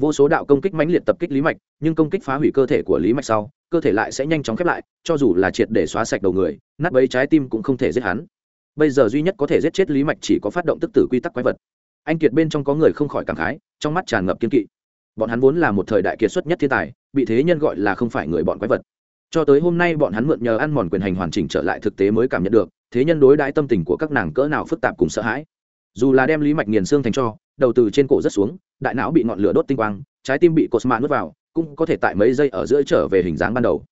vô số đạo công kích mãnh liệt tập kích lý mạch, nhưng công kích phá hủy cơ thể của lý mạch sau, cơ thể lại sẽ nhanh chóng khép lại, cho dù là triệt để xóa sạch đầu người, nát bấy trái tim cũng không thể giết hắn. Bây giờ duy nhất có thể giết chết lý mạch chỉ có phát động tức tử quy tắc quái vật. Anh kiệt bên trong có người không khỏi cảm khái, trong mắt tràn ngập kiên kỵ. Bọn hắn vốn là một thời đại kiệt xuất nhất thiên tài, bị thế nhân gọi là không phải người bọn quái vật. Cho tới hôm nay bọn hắn mượn nhờ ăn mòn quyền hành hoàn chỉnh trở lại thực tế mới cảm nhận được, thế nhân đối đãi tâm tình của các nàng cỡ nào phức tạp cùng sợ hãi. Dù là đem lý mạch nghiền xương thành cho đầu từ trên cổ rất xuống, đại não bị ngọn lửa đốt tinh quang, trái tim bị cột mạ nuốt vào, cũng có thể tại mấy giây ở giữa trở về hình dáng ban đầu.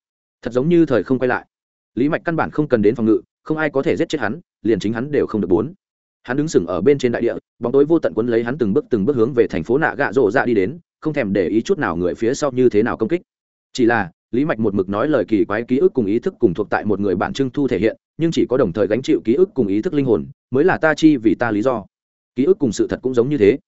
Thật giống như thời không quay lại. Lý mạch căn bản không cần đến phòng ngự, không ai có thể giết chết hắn, liền chính hắn đều không được bốn. Hắn đứng sừng ở bên trên đại địa, bóng tối vô tận quấn lấy hắn từng bước từng bước hướng về thành phố nạ gạ rộ ra dạ đi đến, không thèm để ý chút nào người phía sau như thế nào công kích. Chỉ là, lý mạch một mực nói lời kỳ quái ký ức cùng ý thức cùng thuộc tại một người bạn trưng thu thể hiện, nhưng chỉ có đồng thời gánh chịu ký ức cùng ý thức linh hồn, mới là ta chi vì ta lý do ký ức cùng sự thật cũng giống như thế.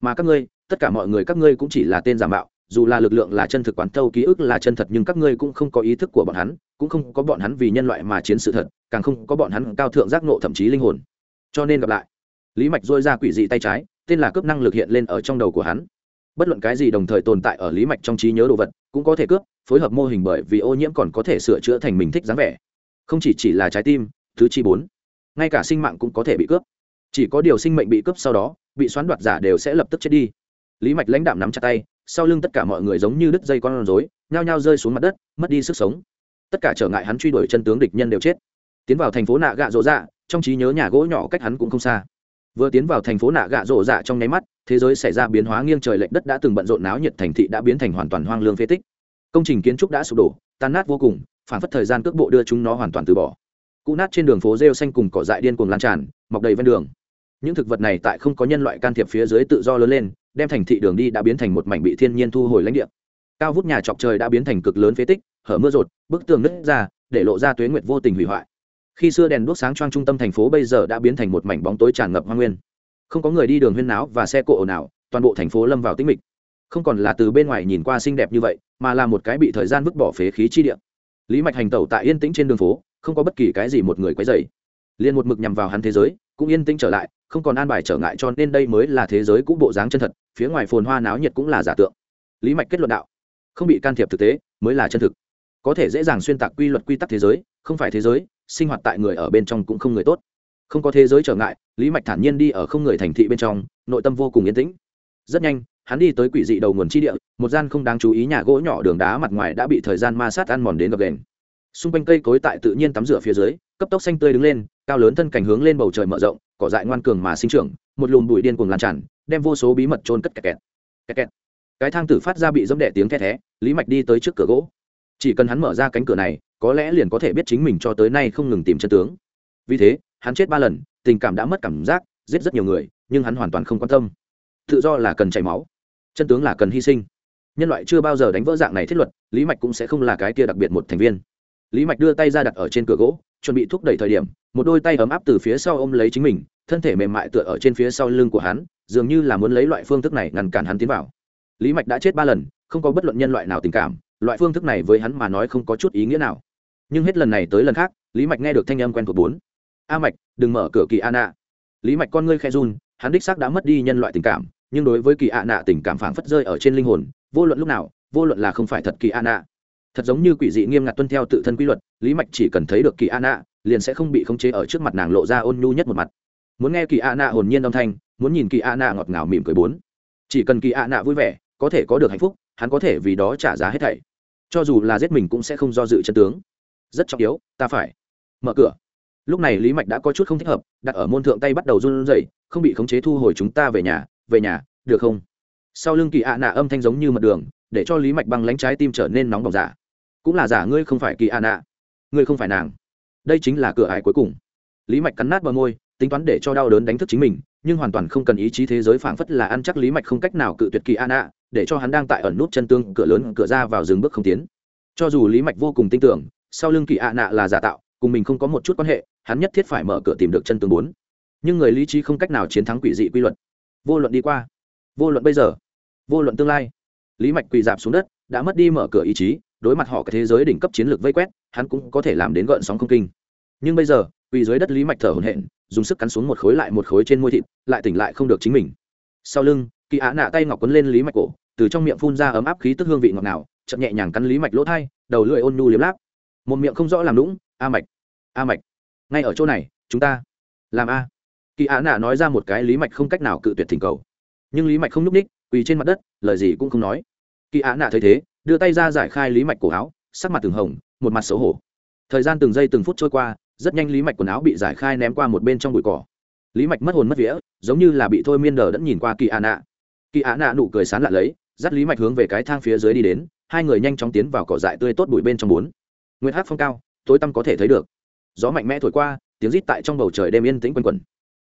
Mà các ngươi, tất cả mọi người các ngươi cũng chỉ là tên giả mạo, dù là lực lượng là chân thực quán thâu, ký ức là chân thật nhưng các ngươi cũng không có ý thức của bọn hắn, cũng không có bọn hắn vì nhân loại mà chiến sự thật, càng không có bọn hắn cao thượng giác nộ thậm chí linh hồn. Cho nên gặp lại, lý mạch dôi ra quỷ dị tay trái, tên là cướp năng lực hiện lên ở trong đầu của hắn. Bất luận cái gì đồng thời tồn tại ở lý mạch trong trí nhớ đồ vật, cũng có thể cướp, phối hợp mô hình bởi vì ô nhiễm còn có thể sửa chữa thành mình thích dáng vẻ. Không chỉ chỉ là trái tim, thứ chi bốn, ngay cả sinh mạng cũng có thể bị cướp chỉ có điều sinh mệnh bị cướp sau đó, bị xoắn đoạt giả đều sẽ lập tức chết đi. Lý mạch lãnh đạm nắm chặt tay, sau lưng tất cả mọi người giống như đứt dây con rối, nhao nhao rơi xuống mặt đất, mất đi sức sống. Tất cả trở ngại hắn truy đuổi chân tướng địch nhân đều chết. Tiến vào thành phố nạ gạ rộ dạ trong trí nhớ nhà gỗ nhỏ cách hắn cũng không xa. Vừa tiến vào thành phố nạ gạ rộ dạ trong nháy mắt, thế giới xảy ra biến hóa nghiêng trời lệch đất đã từng bận rộn náo nhiệt thành thị đã biến thành hoàn toàn hoang lương phế tích. Công trình kiến trúc đã sụp đổ, tan nát vô cùng, phản phất thời gian cước bộ đưa chúng nó hoàn toàn từ bỏ. Cụ nát trên đường phố rêu xanh cùng cỏ dại điên cuồng lan tràn, mọc đầy ven đường những thực vật này tại không có nhân loại can thiệp phía dưới tự do lớn lên, đem thành thị đường đi đã biến thành một mảnh bị thiên nhiên thu hồi lãnh địa. Cao vút nhà trọc trời đã biến thành cực lớn phế tích, hở mưa rột, bức tường nứt ra, để lộ ra tuế nguyệt vô tình hủy hoại. Khi xưa đèn đuốc sáng choang trung tâm thành phố bây giờ đã biến thành một mảnh bóng tối tràn ngập hoa nguyên. Không có người đi đường huyên náo và xe cộ ồn ào, toàn bộ thành phố lâm vào tĩnh mịch. Không còn là từ bên ngoài nhìn qua xinh đẹp như vậy, mà là một cái bị thời gian vứt bỏ phế khí chi địa. Lý mạch hành tẩu tại yên tĩnh trên đường phố, không có bất kỳ cái gì một người quấy dày liền một mực nhằm vào hắn thế giới cũng yên tĩnh trở lại, không còn an bài trở ngại cho nên đây mới là thế giới cũ bộ dáng chân thật, phía ngoài phồn hoa náo nhiệt cũng là giả tượng. Lý mạch kết luận đạo, không bị can thiệp thực tế, mới là chân thực. Có thể dễ dàng xuyên tạc quy luật quy tắc thế giới, không phải thế giới, sinh hoạt tại người ở bên trong cũng không người tốt. Không có thế giới trở ngại, lý mạch thản nhiên đi ở không người thành thị bên trong, nội tâm vô cùng yên tĩnh. Rất nhanh, hắn đi tới quỷ dị đầu nguồn chi địa, một gian không đáng chú ý nhà gỗ nhỏ đường đá mặt ngoài đã bị thời gian ma sát ăn mòn đến gập đền xung quanh cây cối tại tự nhiên tắm rửa phía dưới, cấp tốc xanh tươi đứng lên, cao lớn thân cảnh hướng lên bầu trời mở rộng, cỏ dại ngoan cường mà sinh trưởng, một lùm bụi điên cuồng lan tràn, đem vô số bí mật trôn cất kẹt kẹt. Kẹt kẹt. Cái thang tử phát ra bị dẫm đẻ tiếng the thé, lý mạch đi tới trước cửa gỗ. Chỉ cần hắn mở ra cánh cửa này, có lẽ liền có thể biết chính mình cho tới nay không ngừng tìm chân tướng. Vì thế, hắn chết ba lần, tình cảm đã mất cảm giác, giết rất nhiều người, nhưng hắn hoàn toàn không quan tâm. Tự do là cần chảy máu, chân tướng là cần hy sinh. Nhân loại chưa bao giờ đánh vỡ dạng này thiết luật, lý mạch cũng sẽ không là cái kia đặc biệt một thành viên lý mạch đưa tay ra đặt ở trên cửa gỗ, chuẩn bị thúc đẩy thời điểm, một đôi tay ấm áp từ phía sau ôm lấy chính mình, thân thể mềm mại tựa ở trên phía sau lưng của hắn, dường như là muốn lấy loại phương thức này ngăn cản hắn tiến vào. Lý mạch đã chết ba lần, không có bất luận nhân loại nào tình cảm, loại phương thức này với hắn mà nói không có chút ý nghĩa nào. Nhưng hết lần này tới lần khác, lý mạch nghe được thanh âm quen thuộc bốn. A mạch, đừng mở cửa kỳ a nạ lý mạch con ngươi khe run, hắn đích xác đã mất đi nhân loại tình cảm, nhưng đối với kỳ a nạ tình cảm phảng phất rơi ở trên linh hồn, vô luận lúc nào, vô luận là không phải thật kỳ a nạ thật giống như quỷ dị nghiêm ngặt tuân theo tự thân quy luật, lý mạch chỉ cần thấy được kỳ a nạ liền sẽ không bị khống chế ở trước mặt nàng lộ ra ôn nhu nhất một mặt. Muốn nghe kỳ a nạ hồn nhiên âm thanh, muốn nhìn kỳ a nạ ngọt ngào mỉm cười bốn. Chỉ cần kỳ a nạ vui vẻ, có thể có được hạnh phúc, hắn có thể vì đó trả giá hết thảy. Cho dù là giết mình cũng sẽ không do dự chân tướng. Rất trọng yếu, ta phải mở cửa. Lúc này lý mạch đã có chút không thích hợp, đặt ở môn thượng tay bắt đầu run rẩy, không bị khống chế thu hồi chúng ta về nhà về nhà, được không? Sau lưng kỳ ạ nạ âm thanh giống như mật đường, để cho lý mạch băng lánh trái tim trở nên nóng bỏng giả cũng là giả ngươi không phải kỳ ạ nạ ngươi không phải nàng. Đây chính là cửa ải cuối cùng. Lý mạch cắn nát bờ môi, tính toán để cho đau đớn đánh thức chính mình, nhưng hoàn toàn không cần ý chí thế giới phảng phất là ăn chắc lý mạch không cách nào cự tuyệt kỳ an ạ để cho hắn đang tại ẩn nút chân tương, cửa lớn, cửa ra vào dừng bước không tiến. Cho dù lý mạch vô cùng tin tưởng, sau lưng kỳ ạ nạ là giả tạo, cùng mình không có một chút quan hệ, hắn nhất thiết phải mở cửa tìm được chân tương bốn. Nhưng người lý trí không cách nào chiến thắng quỷ dị quy luật. Vô luận đi qua, vô luận bây giờ, vô luận tương lai, lý mạch quỳ dạp xuống đất, đã mất đi mở cửa ý chí đối mặt họ cái thế giới đỉnh cấp chiến lược vây quét, hắn cũng có thể làm đến gợn sóng không kinh. Nhưng bây giờ, quỳ dưới đất lý mạch thở hổn hển, dùng sức cắn xuống một khối lại một khối trên môi thịt, lại tỉnh lại không được chính mình. Sau lưng, kỳ á nạ tay ngọc quấn lên lý mạch cổ, từ trong miệng phun ra ấm áp khí tức hương vị ngọt ngào chậm nhẹ nhàng cắn lý mạch lỗ thai, đầu lưỡi ôn nhu liếm láp. Một miệng không rõ làm lũng a mạch a mạch, ngay ở chỗ này, chúng ta làm a. Kỳ á nạ nói ra một cái lý mạch không cách nào cự tuyệt thỉnh cầu. Nhưng lý mạch không nhúc ních quỳ trên mặt đất, lời gì cũng không nói. Kỳ á nạ thấy thế đưa tay ra giải khai lý mạch cổ áo, sắc mặt từng hồng, một mặt xấu hổ. Thời gian từng giây từng phút trôi qua, rất nhanh lý mạch quần áo bị giải khai ném qua một bên trong bụi cỏ. Lý mạch mất hồn mất vía, giống như là bị thôi miên đờ đẫn nhìn qua kỳ ạ nạ. Kỳ ạ nạ nụ cười sán lạ lấy, dắt lý mạch hướng về cái thang phía dưới đi đến, hai người nhanh chóng tiến vào cỏ dại tươi tốt bụi bên trong bốn. Nguyên hát phong cao, tối tăm có thể thấy được. Gió mạnh mẽ thổi qua, tiếng rít tại trong bầu trời đêm yên tĩnh quanh quẩn.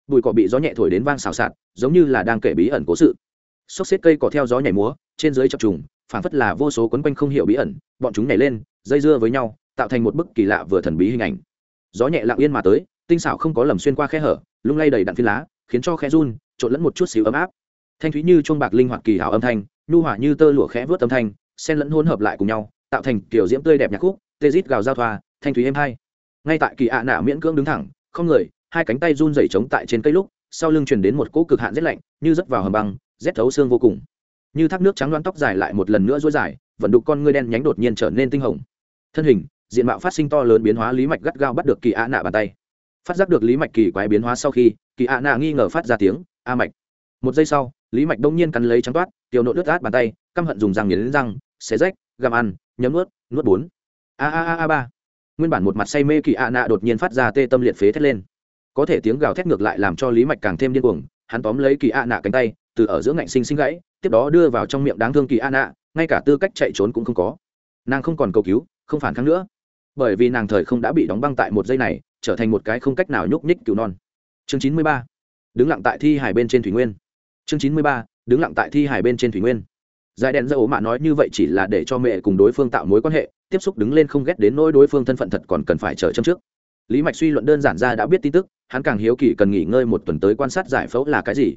Bụi cỏ bị gió nhẹ thổi đến vang xào xạc, giống như là đang kể bí ẩn cố sự. Xốc xếp cây cỏ theo gió nhảy múa, trên dưới chập trùng phản phất là vô số quấn quanh không hiểu bí ẩn, bọn chúng nhảy lên, dây dưa với nhau, tạo thành một bức kỳ lạ vừa thần bí hình ảnh. Gió nhẹ lặng yên mà tới, tinh xảo không có lầm xuyên qua khe hở, lung lay đầy đặn phi lá, khiến cho khe run, trộn lẫn một chút xíu ấm áp. Thanh thúy như chuông bạc linh hoạt kỳ hảo âm thanh, nhu hỏa như tơ lụa khẽ vớt âm thanh, xen lẫn hỗn hợp lại cùng nhau, tạo thành kiểu diễm tươi đẹp nhạc khúc, tê rít gào giao thoa, thanh thúy êm hai ngay tại kỳ ạ nạ miễn cưỡng đứng thẳng, không người, hai cánh tay run rẩy trống tại trên cây lúc, sau lưng truyền đến một cỗ cực hạn rét lạnh, như rớt vào hầm băng, rét thấu xương vô cùng như thác nước trắng loáng tóc dài lại một lần nữa dối dài, vận đục con ngươi đen nhánh đột nhiên trở nên tinh hồng. Thân hình, diện mạo phát sinh to lớn biến hóa lý mạch gắt gao bắt được kỳ ạ nạ bàn tay. Phát giác được lý mạch kỳ quái biến hóa sau khi, kỳ ạ nạ nghi ngờ phát ra tiếng, a mạch. Một giây sau, lý mạch đông nhiên cắn lấy trắng toát, tiểu nộ đứt át bàn tay, căm hận dùng răng nghiến răng, xé rách, gặm ăn, nhấm nuốt nuốt bốn. A a a a, ba. Nguyên bản một mặt say mê kỳ ạ nạ đột nhiên phát ra tê tâm liệt phế thét lên. Có thể tiếng gào thét ngược lại làm cho lý mạch càng thêm điên cuồng, hắn tóm lấy kỳ ạ nạ cánh tay từ ở giữa ngạnh sinh sinh gãy, tiếp đó đưa vào trong miệng đáng thương kỳ an ạ ngay cả tư cách chạy trốn cũng không có. Nàng không còn cầu cứu, không phản kháng nữa. Bởi vì nàng thời không đã bị đóng băng tại một giây này, trở thành một cái không cách nào nhúc nhích cứu non. Chương chín mươi ba, đứng lặng tại thi hải bên trên thủy nguyên. Chương chín mươi ba, đứng lặng tại thi hải bên trên thủy nguyên. Giải đèn ra mạ nói như vậy chỉ là để cho mẹ cùng đối phương tạo mối quan hệ, tiếp xúc đứng lên không ghét đến nỗi đối phương thân phận thật còn cần phải chờ châm trước. Lý mạch suy luận đơn giản ra đã biết tin tức, hắn càng hiếu kỳ cần nghỉ ngơi một tuần tới quan sát giải phẫu là cái gì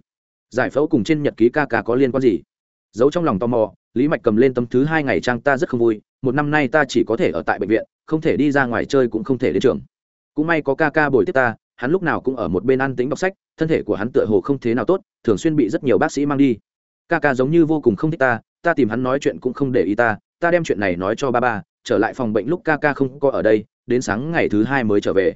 giải phẫu cùng trên nhật ký ca ca có liên quan gì? Giấu trong lòng tò mò, lý mạch cầm lên tấm thứ hai ngày trang ta rất không vui, một năm nay ta chỉ có thể ở tại bệnh viện, không thể đi ra ngoài chơi cũng không thể đến trường. Cũng may có ca ca bồi tiếp ta, hắn lúc nào cũng ở một bên ăn tính đọc sách, thân thể của hắn tựa hồ không thế nào tốt, thường xuyên bị rất nhiều bác sĩ mang đi. Ca ca giống như vô cùng không thích ta ta tìm hắn nói chuyện cũng không để ý ta ta đem chuyện này nói cho ba ba, trở lại phòng bệnh lúc ca ca không có ở đây, đến sáng ngày thứ hai mới trở về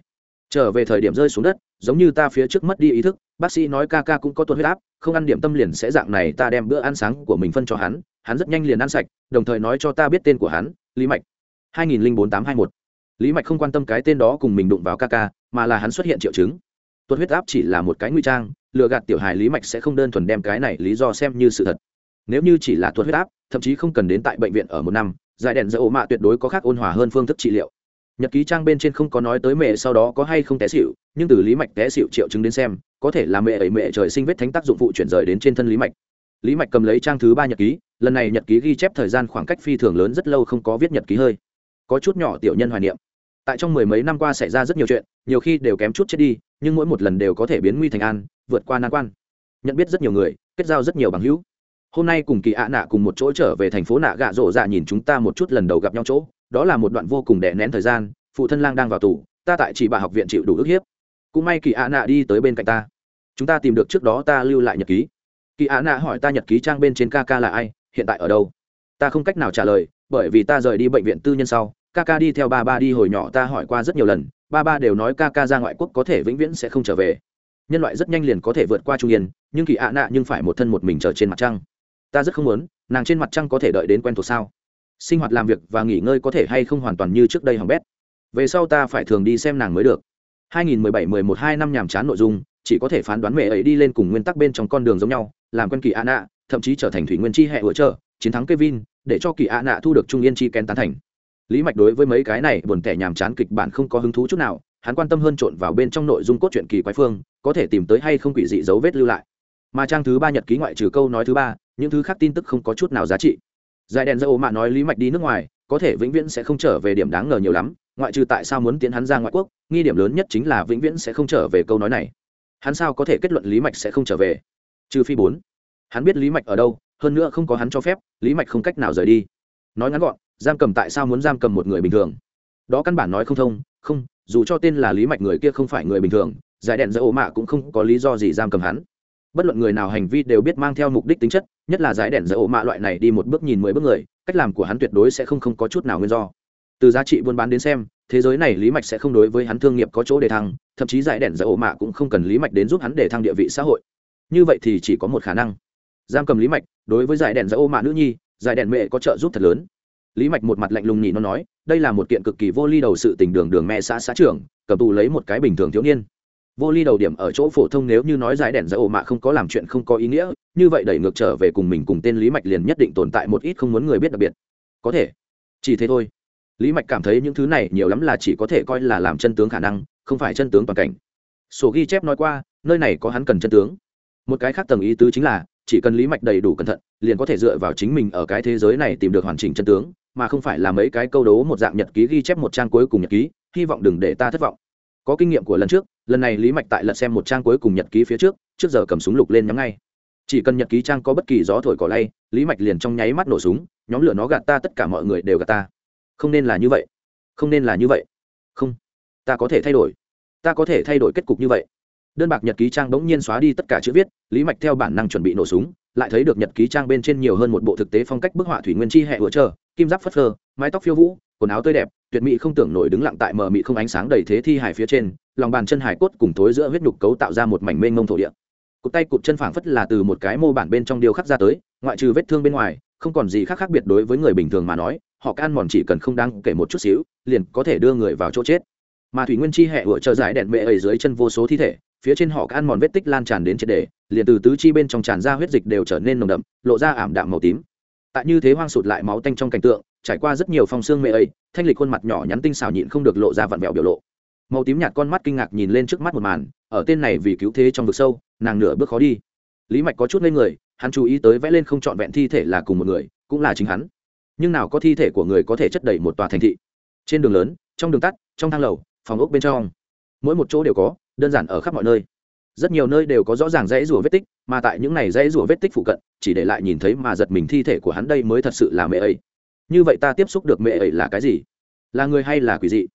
trở về thời điểm rơi xuống đất, giống như ta phía trước mất đi ý thức, bác sĩ nói ca ca cũng có tuột huyết áp, không ăn điểm tâm liền sẽ dạng này, ta đem bữa ăn sáng của mình phân cho hắn hắn rất nhanh liền ăn sạch, đồng thời nói cho ta biết tên của hắn, lý mạch. 2004-821. lý mạch không quan tâm cái tên đó cùng mình đụng vào ca ca, mà là hắn xuất hiện triệu chứng. Tuột huyết áp chỉ là một cái nguy trang, lừa gạt tiểu hài lý mạch sẽ không đơn thuần đem cái này lý do xem như sự thật. Nếu như chỉ là tuột huyết áp, thậm chí không cần đến tại bệnh viện ở một năm, giải đèn dỡ ổ mạ tuyệt đối có khác ôn hòa hơn phương thức trị liệu nhật ký trang bên trên không có nói tới mẹ sau đó có hay không té xịu nhưng từ lý mạch té xịu triệu chứng đến xem, có thể là mẹ ấy mẹ trời sinh vết thánh tác dụng phụ chuyển rời đến trên thân lý mạch. Lý mạch cầm lấy trang thứ ba nhật ký, lần này nhật ký ghi chép thời gian khoảng cách phi thường lớn rất lâu không có viết nhật ký hơi. Có chút nhỏ tiểu nhân hoài niệm. Tại trong mười mấy năm qua xảy ra rất nhiều chuyện, nhiều khi đều kém chút chết đi, nhưng mỗi một lần đều có thể biến nguy thành an, vượt qua nan quan. Nhận biết rất nhiều người, kết giao rất nhiều bằng hữu hôm nay cùng kỳ ạ nạ cùng một chỗ trở về thành phố nạ gạ rộ dạ nhìn chúng ta một chút lần đầu gặp nhau chỗ, đó là một đoạn vô cùng đè nén thời gian, phụ thân lang đang vào tù, ta tại chỉ bà học viện chịu đủ ức hiếp. Cũng may kỳ ạ nạ đi tới bên cạnh ta. Chúng ta tìm được trước đó ta lưu lại nhật ký. Kỳ ạ nạ hỏi ta nhật ký trang bên trên ca ca là ai, hiện tại ở đâu? Ta không cách nào trả lời, bởi vì ta rời đi bệnh viện tư nhân sau, ca ca đi theo ba ba đi hồi nhỏ ta hỏi qua rất nhiều lần, ba ba đều nói ca ca ra ngoại quốc có thể vĩnh viễn sẽ không trở về. Nhân loại rất nhanh liền có thể vượt qua trung yên, nhưng kỳ ạ nạ nhưng phải một thân một mình chờ trên mặt trăng ta rất không muốn, nàng trên mặt trăng có thể đợi đến quen thuộc sao? Sinh hoạt làm việc và nghỉ ngơi có thể hay không hoàn toàn như trước đây hỏng bét? Về sau ta phải thường đi xem nàng mới được. 2017/11/2 năm nhàm chán nội dung, chỉ có thể phán đoán mẹ ấy đi lên cùng nguyên tắc bên trong con đường giống nhau, làm quân kỳ ạ nạ thậm chí trở thành thủy nguyên chi hệ hỗ trợ, chiến thắng kevin, để cho kỳ ạ nạ thu được trung yên chi kén tán thành. Lý mạch đối với mấy cái này buồn tẻ nhàm chán kịch bản không có hứng thú chút nào, hắn quan tâm hơn trộn vào bên trong nội dung cốt truyện kỳ quái phương, có thể tìm tới hay không quỷ dị dấu vết lưu lại. Mà trang thứ ba nhật ký ngoại trừ câu nói thứ ba những thứ khác tin tức không có chút nào giá trị. Giải đèn dơ ô mạ nói lý mạch đi nước ngoài, có thể vĩnh viễn sẽ không trở về điểm đáng ngờ nhiều lắm, ngoại trừ tại sao muốn tiến hắn ra ngoại quốc, nghi điểm lớn nhất chính là vĩnh viễn sẽ không trở về câu nói này. Hắn sao có thể kết luận lý mạch sẽ không trở về? Trừ phi bốn. Hắn biết lý mạch ở đâu, hơn nữa không có hắn cho phép, lý mạch không cách nào rời đi. Nói ngắn gọn, giam cầm tại sao muốn giam cầm một người bình thường? Đó căn bản nói không thông, không, dù cho tên là lý mạch người kia không phải người bình thường, giải đèn dỡ ổ mạ cũng không có lý do gì giam cầm hắn. Bất luận người nào hành vi đều biết mang theo mục đích tính chất nhất là giải đèn giải ổ mạ loại này đi một bước nhìn mười bước người, cách làm của hắn tuyệt đối sẽ không không có chút nào nguyên do. Từ giá trị buôn bán đến xem, thế giới này lý mạch sẽ không đối với hắn thương nghiệp có chỗ để thăng, thậm chí giải đèn giải ổ mạ cũng không cần lý mạch đến giúp hắn để thăng địa vị xã hội. Như vậy thì chỉ có một khả năng. Giam cầm lý mạch, đối với giải đèn giải ổ mạ nữ nhi, giải đèn mẹ có trợ giúp thật lớn. Lý mạch một mặt lạnh lùng nhị nó nói, đây là một kiện cực kỳ vô ly đầu sự tình đường đường mẹ xã xã trưởng, cầm tù lấy một cái bình thường thiếu niên vô ly đầu điểm ở chỗ phổ thông nếu như nói giải đèn giải ổ mạ không có làm chuyện không có ý nghĩa, như vậy đẩy ngược trở về cùng mình cùng tên lý mạch liền nhất định tồn tại một ít không muốn người biết đặc biệt. Có thể. Chỉ thế thôi. Lý mạch cảm thấy những thứ này nhiều lắm là chỉ có thể coi là làm chân tướng khả năng, không phải chân tướng toàn cảnh. Sổ ghi chép nói qua, nơi này có hắn cần chân tướng. Một cái khác tầng ý tứ chính là, chỉ cần lý mạch đầy đủ cẩn thận, liền có thể dựa vào chính mình ở cái thế giới này tìm được hoàn chỉnh chân tướng, mà không phải là mấy cái câu đấu một dạng nhật ký ghi chép một trang cuối cùng nhật ký, hy vọng đừng để ta thất vọng. Có kinh nghiệm của lần trước lần này lý mạch tại lật xem một trang cuối cùng nhật ký phía trước trước giờ cầm súng lục lên nhắm ngay. Chỉ cần nhật ký trang có bất kỳ gió thổi cỏ lay, lý mạch liền trong nháy mắt nổ súng, nhóm lửa nó gạt ta, tất cả mọi người đều gạt ta. Không nên là như vậy. Không nên là như vậy. Không. Ta có thể thay đổi. Ta có thể thay đổi kết cục như vậy. Đơn bạc nhật ký trang bỗng nhiên xóa đi tất cả chữ viết, lý mạch theo bản năng chuẩn bị nổ súng, lại thấy được nhật ký trang bên trên nhiều hơn một bộ thực tế phong cách bức họa thủy nguyên chi hệ vừa chờ, kim giáp phất phơ, mái tóc phiêu vũ, quần áo tươi đẹp tuyệt mỹ không tưởng nổi đứng lặng tại mờ mị không ánh sáng đầy thế thi hải phía trên, lòng bàn chân hải cốt cùng thối giữa huyết nhục cấu tạo ra một mảnh mênh mông thổ địa. Cụt tay cụt chân phảng phất là từ một cái mô bản bên trong điêu khắc ra tới, ngoại trừ vết thương bên ngoài, không còn gì khác khác biệt đối với người bình thường mà nói, họ can mòn chỉ cần không đáng kể một chút xíu, liền có thể đưa người vào chỗ chết. Mà thủy nguyên chi hệ vừa chờ giải đèn mẹ ấy dưới chân vô số thi thể, phía trên họ can mòn vết tích lan tràn đến triệt đề liền từ tứ chi bên trong tràn ra huyết dịch đều trở nên nồng đậm, lộ ra ảm đạm màu tím tại như thế hoang sụt lại máu tanh trong cảnh tượng, trải qua rất nhiều phong xương mẹ ấy, thanh lịch khuôn mặt nhỏ nhắn tinh xảo nhịn không được lộ ra vặn vẹo biểu lộ. Màu tím nhạt con mắt kinh ngạc nhìn lên trước mắt một màn, ở tên này vì cứu thế trong vực sâu, nàng nửa bước khó đi. Lý mạch có chút lên người, hắn chú ý tới vẽ lên không trọn vẹn thi thể là cùng một người, cũng là chính hắn. Nhưng nào có thi thể của người có thể chất đầy một tòa thành thị. Trên đường lớn, trong đường tắt, trong thang lầu, phòng ốc bên trong. Mỗi một chỗ đều có, đơn giản ở khắp mọi nơi rất nhiều nơi đều có rõ ràng dãy rùa vết tích, mà tại những này dãy rùa vết tích phụ cận, chỉ để lại nhìn thấy mà giật mình thi thể của hắn đây mới thật sự là mẹ ấy. Như vậy ta tiếp xúc được mẹ ấy là cái gì? Là người hay là quỷ dị?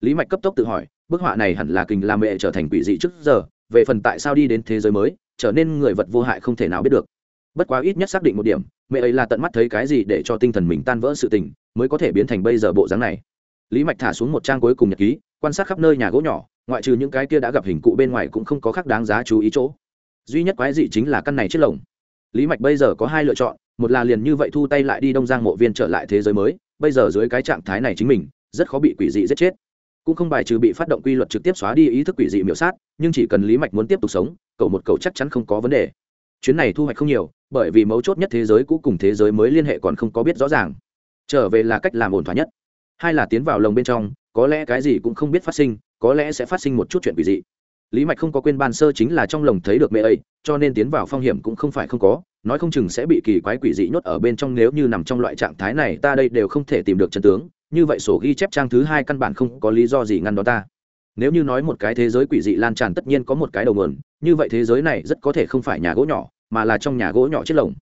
Lý mạch cấp tốc tự hỏi, bức họa này hẳn là kình làm mẹ trở thành quỷ dị trước giờ, về phần tại sao đi đến thế giới mới, trở nên người vật vô hại không thể nào biết được. Bất quá ít nhất xác định một điểm, mẹ ấy là tận mắt thấy cái gì để cho tinh thần mình tan vỡ sự tình, mới có thể biến thành bây giờ bộ dáng này lý mạch thả xuống một trang cuối cùng nhật ký, quan sát khắp nơi nhà gỗ nhỏ, ngoại trừ những cái kia đã gặp hình cụ bên ngoài cũng không có khác đáng giá chú ý chỗ. Duy nhất quái dị chính là căn này chết lồng. Lý mạch bây giờ có hai lựa chọn, một là liền như vậy thu tay lại đi đông giang mộ viên trở lại thế giới mới, bây giờ dưới cái trạng thái này chính mình, rất khó bị quỷ dị giết chết. Cũng không bài trừ bị phát động quy luật trực tiếp xóa đi ý thức quỷ dị miểu sát, nhưng chỉ cần lý mạch muốn tiếp tục sống, cậu một cậu chắc chắn không có vấn đề. Chuyến này thu hoạch không nhiều, bởi vì mấu chốt nhất thế giới cũ cùng thế giới mới liên hệ còn không có biết rõ ràng. Trở về là cách làm ổn thỏa nhất hai là tiến vào lồng bên trong, có lẽ cái gì cũng không biết phát sinh, có lẽ sẽ phát sinh một chút chuyện quỷ dị. Lý mạch không có quên ban sơ chính là trong lồng thấy được mẹ ấy, cho nên tiến vào phong hiểm cũng không phải không có, nói không chừng sẽ bị kỳ quái quỷ dị nhốt ở bên trong nếu như nằm trong loại trạng thái này, ta đây đều không thể tìm được chân tướng, như vậy sổ ghi chép trang thứ hai căn bản không có lý do gì ngăn đó ta. Nếu như nói một cái thế giới quỷ dị lan tràn tất nhiên có một cái đầu nguồn, như vậy thế giới này rất có thể không phải nhà gỗ nhỏ, mà là trong nhà gỗ nhỏ chết lồng.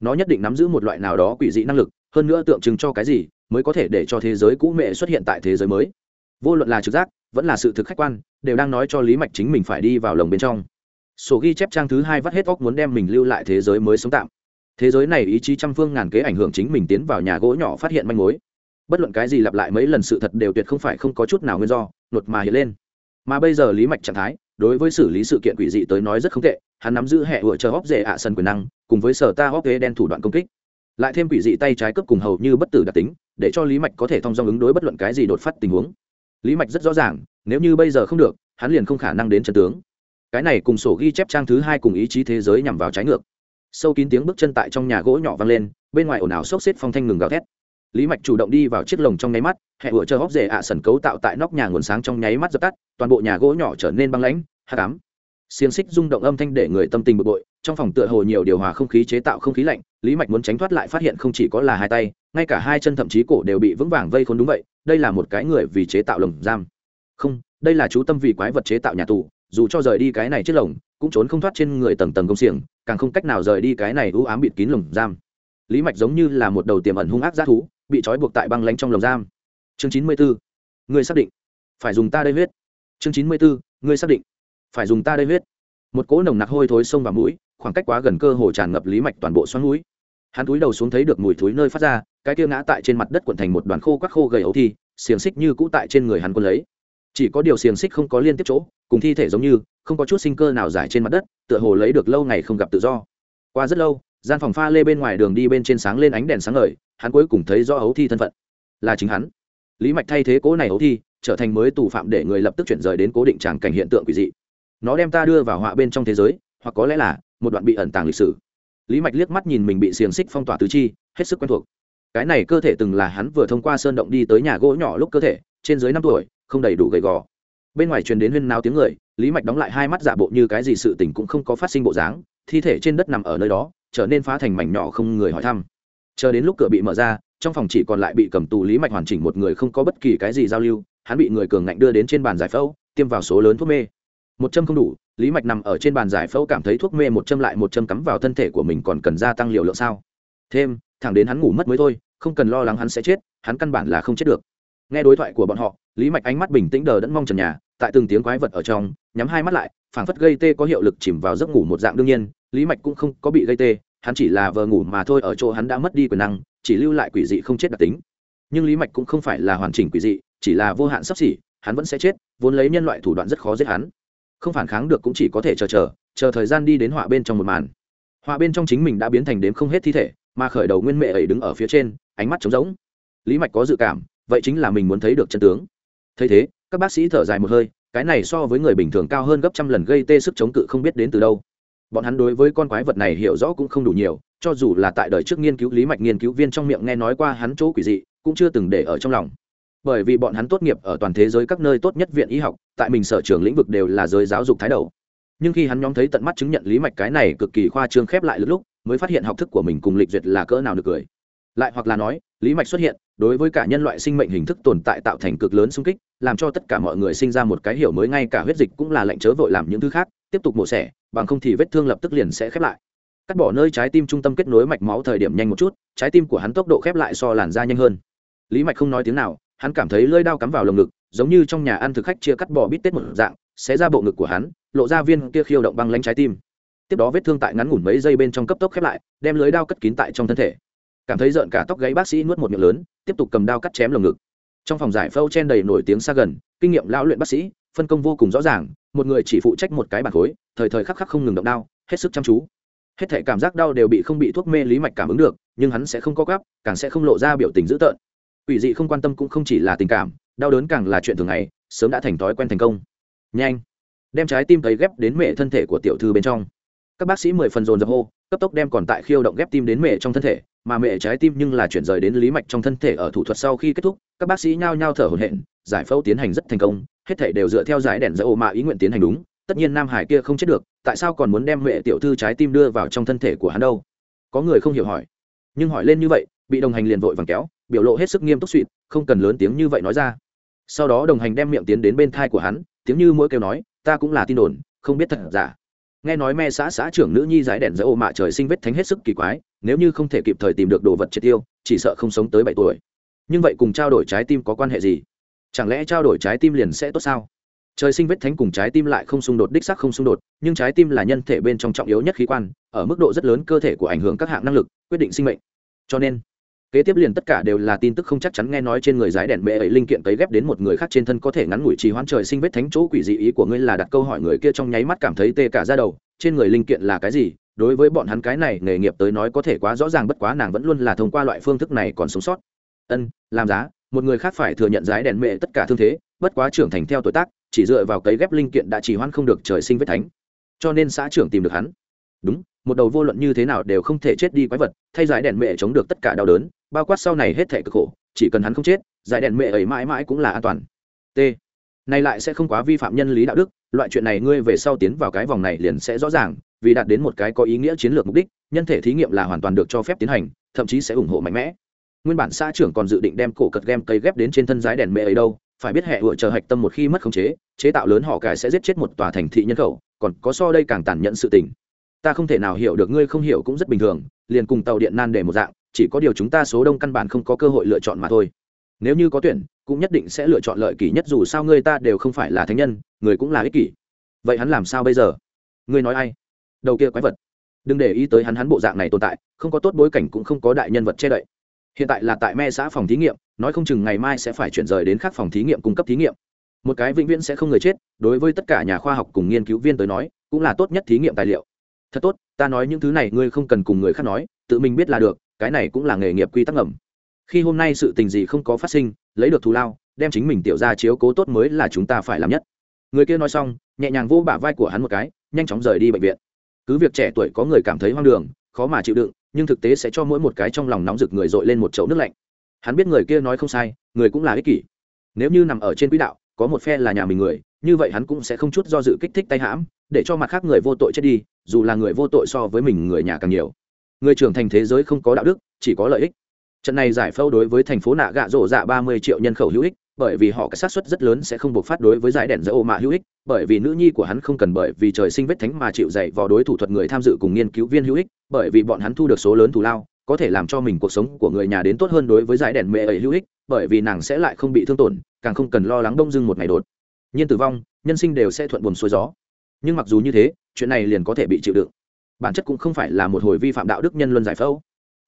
Nó nhất định nắm giữ một loại nào đó quỷ dị năng lực, hơn nữa tượng trưng cho cái gì mới có thể để cho thế giới cũ mẹ xuất hiện tại thế giới mới. Vô luận là trực giác, vẫn là sự thực khách quan, đều đang nói cho lý mạch chính mình phải đi vào lồng bên trong. Sổ ghi chép trang thứ hai vắt hết óc muốn đem mình lưu lại thế giới mới sống tạm. Thế giới này ý chí trăm phương ngàn kế ảnh hưởng chính mình tiến vào nhà gỗ nhỏ phát hiện manh mối. Bất luận cái gì lặp lại mấy lần sự thật đều tuyệt không phải không có chút nào nguyên do, nột mà hiện lên. Mà bây giờ lý mạch trạng thái, đối với xử lý sự kiện quỷ dị tới nói rất không tệ, hắn nắm giữ hệ vựa chờ hóc dễ ạ sân quyền năng, cùng với sở ta hóc ghế đen thủ đoạn công kích lại thêm quỷ dị tay trái cướp cùng hầu như bất tử đặc tính, để cho lý mạch có thể thông dong ứng đối bất luận cái gì đột phát tình huống. Lý mạch rất rõ ràng, nếu như bây giờ không được, hắn liền không khả năng đến trần tướng. Cái này cùng sổ ghi chép trang thứ hai cùng ý chí thế giới nhằm vào trái ngược. Sâu kín tiếng bước chân tại trong nhà gỗ nhỏ vang lên, bên ngoài ồn ào xốc xếp phong thanh ngừng gào thét. Lý mạch chủ động đi vào chiếc lồng trong nháy mắt, hẹ ủa chờ hóc rể ạ sần cấu tạo tại nóc nhà nguồn sáng trong nháy mắt dập tắt, toàn bộ nhà gỗ nhỏ trở nên băng lãnh hạ cám xiềng xích rung động âm thanh để người tâm tình bực bội trong phòng tựa hồ nhiều điều hòa không khí chế tạo không khí lạnh, lý mạch muốn tránh thoát lại phát hiện không chỉ có là hai tay, ngay cả hai chân thậm chí cổ đều bị vững vàng vây khốn đúng vậy, đây là một cái người vì chế tạo lồng giam. Không, đây là chú tâm vì quái vật chế tạo nhà tù, dù cho rời đi cái này chiếc lồng, cũng trốn không thoát trên người tầng tầng công xiềng, càng không cách nào rời đi cái này ưu ám bịt kín lồng giam. Lý mạch giống như là một đầu tiềm ẩn hung ác g thú, bị trói buộc tại băng lánh trong lồng giam. Chương chín mươi bốn người xác định. Phải dùng ta đây huyết. Chương chín mươi bốn người xác định. Phải dùng ta đây huyết. Một cỗ nồng nặc hôi thối sông vào mũi khoảng cách quá gần cơ hồ tràn ngập lý mạch toàn bộ xoắn mũi hắn túi đầu xuống thấy được mùi thối nơi phát ra, cái kia ngã tại trên mặt đất quận thành một đoàn khô quắc khô gầy ấu thi, xiềng xích như cũ tại trên người hắn quân lấy. Chỉ có điều xiềng xích không có liên tiếp chỗ, cùng thi thể giống như, không có chút sinh cơ nào giải trên mặt đất, tựa hồ lấy được lâu ngày không gặp tự do. Qua rất lâu, gian phòng pha lê bên ngoài đường đi bên trên sáng lên ánh đèn sáng ngời, hắn cuối cùng thấy do ấu thi thân phận. Là chính hắn. Lý mạch thay thế cố này ấu thi, trở thành mới tù phạm để người lập tức chuyển rời đến cố định tràng cảnh hiện tượng quỷ dị. Nó đem ta đưa vào họa bên trong thế giới, hoặc có lẽ là một đoạn bị ẩn tàng lịch sử. Lý mạch liếc mắt nhìn mình bị xiềng xích phong tỏa tứ chi, hết sức quen thuộc. Cái này cơ thể từng là hắn vừa thông qua sơn động đi tới nhà gỗ nhỏ lúc cơ thể, trên dưới năm tuổi, không đầy đủ gầy gò. Bên ngoài truyền đến huyên náo tiếng người, lý mạch đóng lại hai mắt giả bộ như cái gì sự tình cũng không có phát sinh bộ dáng, thi thể trên đất nằm ở nơi đó, trở nên phá thành mảnh nhỏ không người hỏi thăm. Chờ đến lúc cửa bị mở ra, trong phòng chỉ còn lại bị cầm tù lý mạch hoàn chỉnh một người không có bất kỳ cái gì giao lưu, hắn bị người cường ngạnh đưa đến trên bàn giải phẫu, tiêm vào số lớn thuốc mê. Một châm không đủ lý mạch nằm ở trên bàn giải phẫu cảm thấy thuốc mê một châm lại một châm cắm vào thân thể của mình còn cần gia tăng liều lượng sao? Thêm, thẳng đến hắn ngủ mất mới thôi, không cần lo lắng hắn sẽ chết, hắn căn bản là không chết được. Nghe đối thoại của bọn họ, lý mạch ánh mắt bình tĩnh đờ đẫn mong trần nhà, tại từng tiếng quái vật ở trong, nhắm hai mắt lại, phảng phất gây tê có hiệu lực chìm vào giấc ngủ một dạng đương nhiên, lý mạch cũng không có bị gây tê, hắn chỉ là vờ ngủ mà thôi ở chỗ hắn đã mất đi quyền năng, chỉ lưu lại quỷ dị không chết đặc tính. Nhưng lý mạch cũng không phải là hoàn chỉnh quỷ dị, chỉ là vô hạn sắp xỉ, hắn vẫn sẽ chết, vốn lấy nhân loại thủ đoạn rất khó giết hắn không phản kháng được cũng chỉ có thể chờ chờ chờ thời gian đi đến họa bên trong một màn. Họa bên trong chính mình đã biến thành đếm không hết thi thể, mà khởi đầu nguyên mẹ ấy đứng ở phía trên, ánh mắt trống rỗng. Lý mạch có dự cảm, vậy chính là mình muốn thấy được chân tướng. Thấy thế, các bác sĩ thở dài một hơi, cái này so với người bình thường cao hơn gấp trăm lần gây tê sức chống cự không biết đến từ đâu. Bọn hắn đối với con quái vật này hiểu rõ cũng không đủ nhiều, cho dù là tại đời trước nghiên cứu, lý mạch nghiên cứu viên trong miệng nghe nói qua hắn chỗ quỷ dị, cũng chưa từng để ở trong lòng bởi vì bọn hắn tốt nghiệp ở toàn thế giới các nơi tốt nhất viện y học, tại mình sở trường lĩnh vực đều là giới giáo dục thái đầu. Nhưng khi hắn nhóm thấy tận mắt chứng nhận lý mạch cái này cực kỳ khoa trương khép lại lúc, mới phát hiện học thức của mình cùng lịch duyệt là cỡ nào được cười. Lại hoặc là nói, lý mạch xuất hiện, đối với cả nhân loại sinh mệnh hình thức tồn tại tạo thành cực lớn xung kích, làm cho tất cả mọi người sinh ra một cái hiểu mới ngay cả huyết dịch cũng là lệnh chớ vội làm những thứ khác, tiếp tục mổ xẻ, bằng không thì vết thương lập tức liền sẽ khép lại. Cắt bỏ nơi trái tim trung tâm kết nối mạch máu thời điểm nhanh một chút, trái tim của hắn tốc độ khép lại so làn da nhanh hơn. Lý mạch không nói tiếng nào hắn cảm thấy lưỡi đao cắm vào lồng ngực giống như trong nhà ăn thực khách chia cắt bỏ bít tết một dạng sẽ ra bộ ngực của hắn lộ ra viên kia khiêu động băng lanh trái tim. Tiếp đó vết thương tại ngắn ngủn mấy giây bên trong cấp tốc khép lại đem lưới đao cất kín tại trong thân thể. Cảm thấy rợn cả tóc gáy bác sĩ nuốt một miệng lớn tiếp tục cầm đao cắt chém lồng ngực. Trong phòng giải phẫu chen đầy nổi tiếng xa gần kinh nghiệm lão luyện bác sĩ phân công vô cùng rõ ràng một người chỉ phụ trách một cái bản khối thời thời khắc khắc không ngừng động dao, hết sức chăm chú. Hết thể cảm giác đau đều bị không bị thuốc mê lý mạch cảm ứng được nhưng hắn sẽ không có gắp, càng sẽ không lộ ra biểu tình dữ tợn quỷ dị không quan tâm cũng không chỉ là tình cảm, đau đớn càng là chuyện thường ngày, sớm đã thành thói quen thành công. Nhanh. Đem trái tim cấy ghép đến mệ thân thể của tiểu thư bên trong. Các bác sĩ mười phần dồn dập hô, cấp tốc đem còn tại khiêu động ghép tim đến mệ trong thân thể, mà mệ trái tim nhưng là chuyển rời đến lý mạch trong thân thể ở thủ thuật sau khi kết thúc, các bác sĩ nhao nhao thở hổn hển, giải phẫu tiến hành rất thành công, hết thể đều dựa theo giải đèn dỡ ô mạ ý nguyện tiến hành đúng, tất nhiên nam hải kia không chết được, tại sao còn muốn đem mẹ tiểu thư trái tim đưa vào trong thân thể của hắn đâu? Có người không hiểu hỏi. Nhưng hỏi lên như vậy, bị đồng hành liền vội vàng kéo biểu lộ hết sức nghiêm túc suỵt, không cần lớn tiếng như vậy nói ra. Sau đó đồng hành đem miệng tiến đến bên thai của hắn, tiếng như mỗi kêu nói, ta cũng là tin đồn, không biết thật giả. Nghe nói me xã xã trưởng nữ nhi giải đèn giữa ô mạ trời sinh vết thánh hết sức kỳ quái, nếu như không thể kịp thời tìm được đồ vật triệt tiêu, chỉ sợ không sống tới bảy tuổi. Nhưng vậy cùng trao đổi trái tim có quan hệ gì? Chẳng lẽ trao đổi trái tim liền sẽ tốt sao? Trời sinh vết thánh cùng trái tim lại không xung đột, đích xác không xung đột, nhưng trái tim là nhân thể bên trong trọng yếu nhất khí quan, ở mức độ rất lớn cơ thể của ảnh hưởng các hạng năng lực, quyết định sinh mệnh. Cho nên kế tiếp liền tất cả đều là tin tức không chắc chắn nghe nói trên người giải đèn bệ ấy linh kiện cấy ghép đến một người khác trên thân có thể ngắn ngủi trì hoãn trời sinh vết thánh chỗ quỷ dị ý của ngươi là đặt câu hỏi người kia trong nháy mắt cảm thấy tê cả ra đầu, trên người linh kiện là cái gì? Đối với bọn hắn cái này, nghề nghiệp tới nói có thể quá rõ ràng bất quá nàng vẫn luôn là thông qua loại phương thức này còn sống sót. Ân, làm giá, một người khác phải thừa nhận giải đèn mệ tất cả thương thế, bất quá trưởng thành theo tuổi tác, chỉ dựa vào cấy ghép linh kiện đã chỉ hoãn không được trời sinh vết thánh. Cho nên xã trưởng tìm được hắn. Đúng một đầu vô luận như thế nào đều không thể chết đi quái vật, thay giải đèn mẹ chống được tất cả đau đớn, bao quát sau này hết thể cực khổ, chỉ cần hắn không chết, giải đèn mẹ ấy mãi mãi cũng là an toàn. T. Này lại sẽ không quá vi phạm nhân lý đạo đức, loại chuyện này ngươi về sau tiến vào cái vòng này liền sẽ rõ ràng, vì đạt đến một cái có ý nghĩa chiến lược mục đích, nhân thể thí nghiệm là hoàn toàn được cho phép tiến hành, thậm chí sẽ ủng hộ mạnh mẽ. Nguyên bản xã trưởng còn dự định đem cổ cật game cây ghép đến trên thân giái đèn mẹ ấy đâu, phải biết hệ vựa chờ hạch tâm một khi mất khống chế chế tạo lớn họ cải sẽ giết chết một tòa thành thị nhân khẩu, còn có so đây càng tàn nhẫn sự tình ta không thể nào hiểu được ngươi không hiểu cũng rất bình thường, liền cùng tàu điện nan để một dạng, chỉ có điều chúng ta số đông căn bản không có cơ hội lựa chọn mà thôi. Nếu như có tuyển, cũng nhất định sẽ lựa chọn lợi kỷ nhất dù sao ngươi ta đều không phải là thánh nhân, người cũng là ích kỷ. Vậy hắn làm sao bây giờ? Ngươi nói ai? Đầu kia quái vật. Đừng để ý tới hắn hắn bộ dạng này tồn tại, không có tốt bối cảnh cũng không có đại nhân vật che đậy. Hiện tại là tại me xã phòng thí nghiệm, nói không chừng ngày mai sẽ phải chuyển rời đến khác phòng thí nghiệm cung cấp thí nghiệm. Một cái vĩnh viễn sẽ không người chết, đối với tất cả nhà khoa học cùng nghiên cứu viên tới nói, cũng là tốt nhất thí nghiệm tài liệu thật tốt, ta nói những thứ này ngươi không cần cùng người khác nói, tự mình biết là được, cái này cũng là nghề nghiệp quy tắc ngầm. Khi hôm nay sự tình gì không có phát sinh, lấy được thù lao, đem chính mình tiểu ra chiếu cố tốt mới là chúng ta phải làm nhất. Người kia nói xong, nhẹ nhàng vô bả vai của hắn một cái, nhanh chóng rời đi bệnh viện. Cứ việc trẻ tuổi có người cảm thấy hoang đường, khó mà chịu đựng, nhưng thực tế sẽ cho mỗi một cái trong lòng nóng rực người dội lên một chậu nước lạnh. Hắn biết người kia nói không sai, người cũng là ích kỷ. Nếu như nằm ở trên quỹ đạo, có một phe là nhà mình người, như vậy hắn cũng sẽ không chút do dự kích thích tay hãm để cho mặt khác người vô tội chết đi, dù là người vô tội so với mình người nhà càng nhiều. Người trưởng thành thế giới không có đạo đức, chỉ có lợi ích. Trận này giải phẫu đối với thành phố nạ gạ rộ dạ ba mươi triệu nhân khẩu hữu ích, bởi vì họ có xác suất rất lớn sẽ không buộc phát đối với giải đèn dỡ ô mạ hữu ích, bởi vì nữ nhi của hắn không cần bởi vì trời sinh vết thánh mà chịu dạy vào đối thủ thuật người tham dự cùng nghiên cứu viên hữu ích, bởi vì bọn hắn thu được số lớn thù lao, có thể làm cho mình cuộc sống của người nhà đến tốt hơn đối với giải đèn mẹ ấy hữu ích, bởi vì nàng sẽ lại không bị thương tổn, càng không cần lo lắng đông dưng một ngày đột nhiên tử vong, nhân sinh đều sẽ thuận buồm xuôi gió nhưng mặc dù như thế, chuyện này liền có thể bị chịu đựng. Bản chất cũng không phải là một hồi vi phạm đạo đức nhân luân giải phẫu.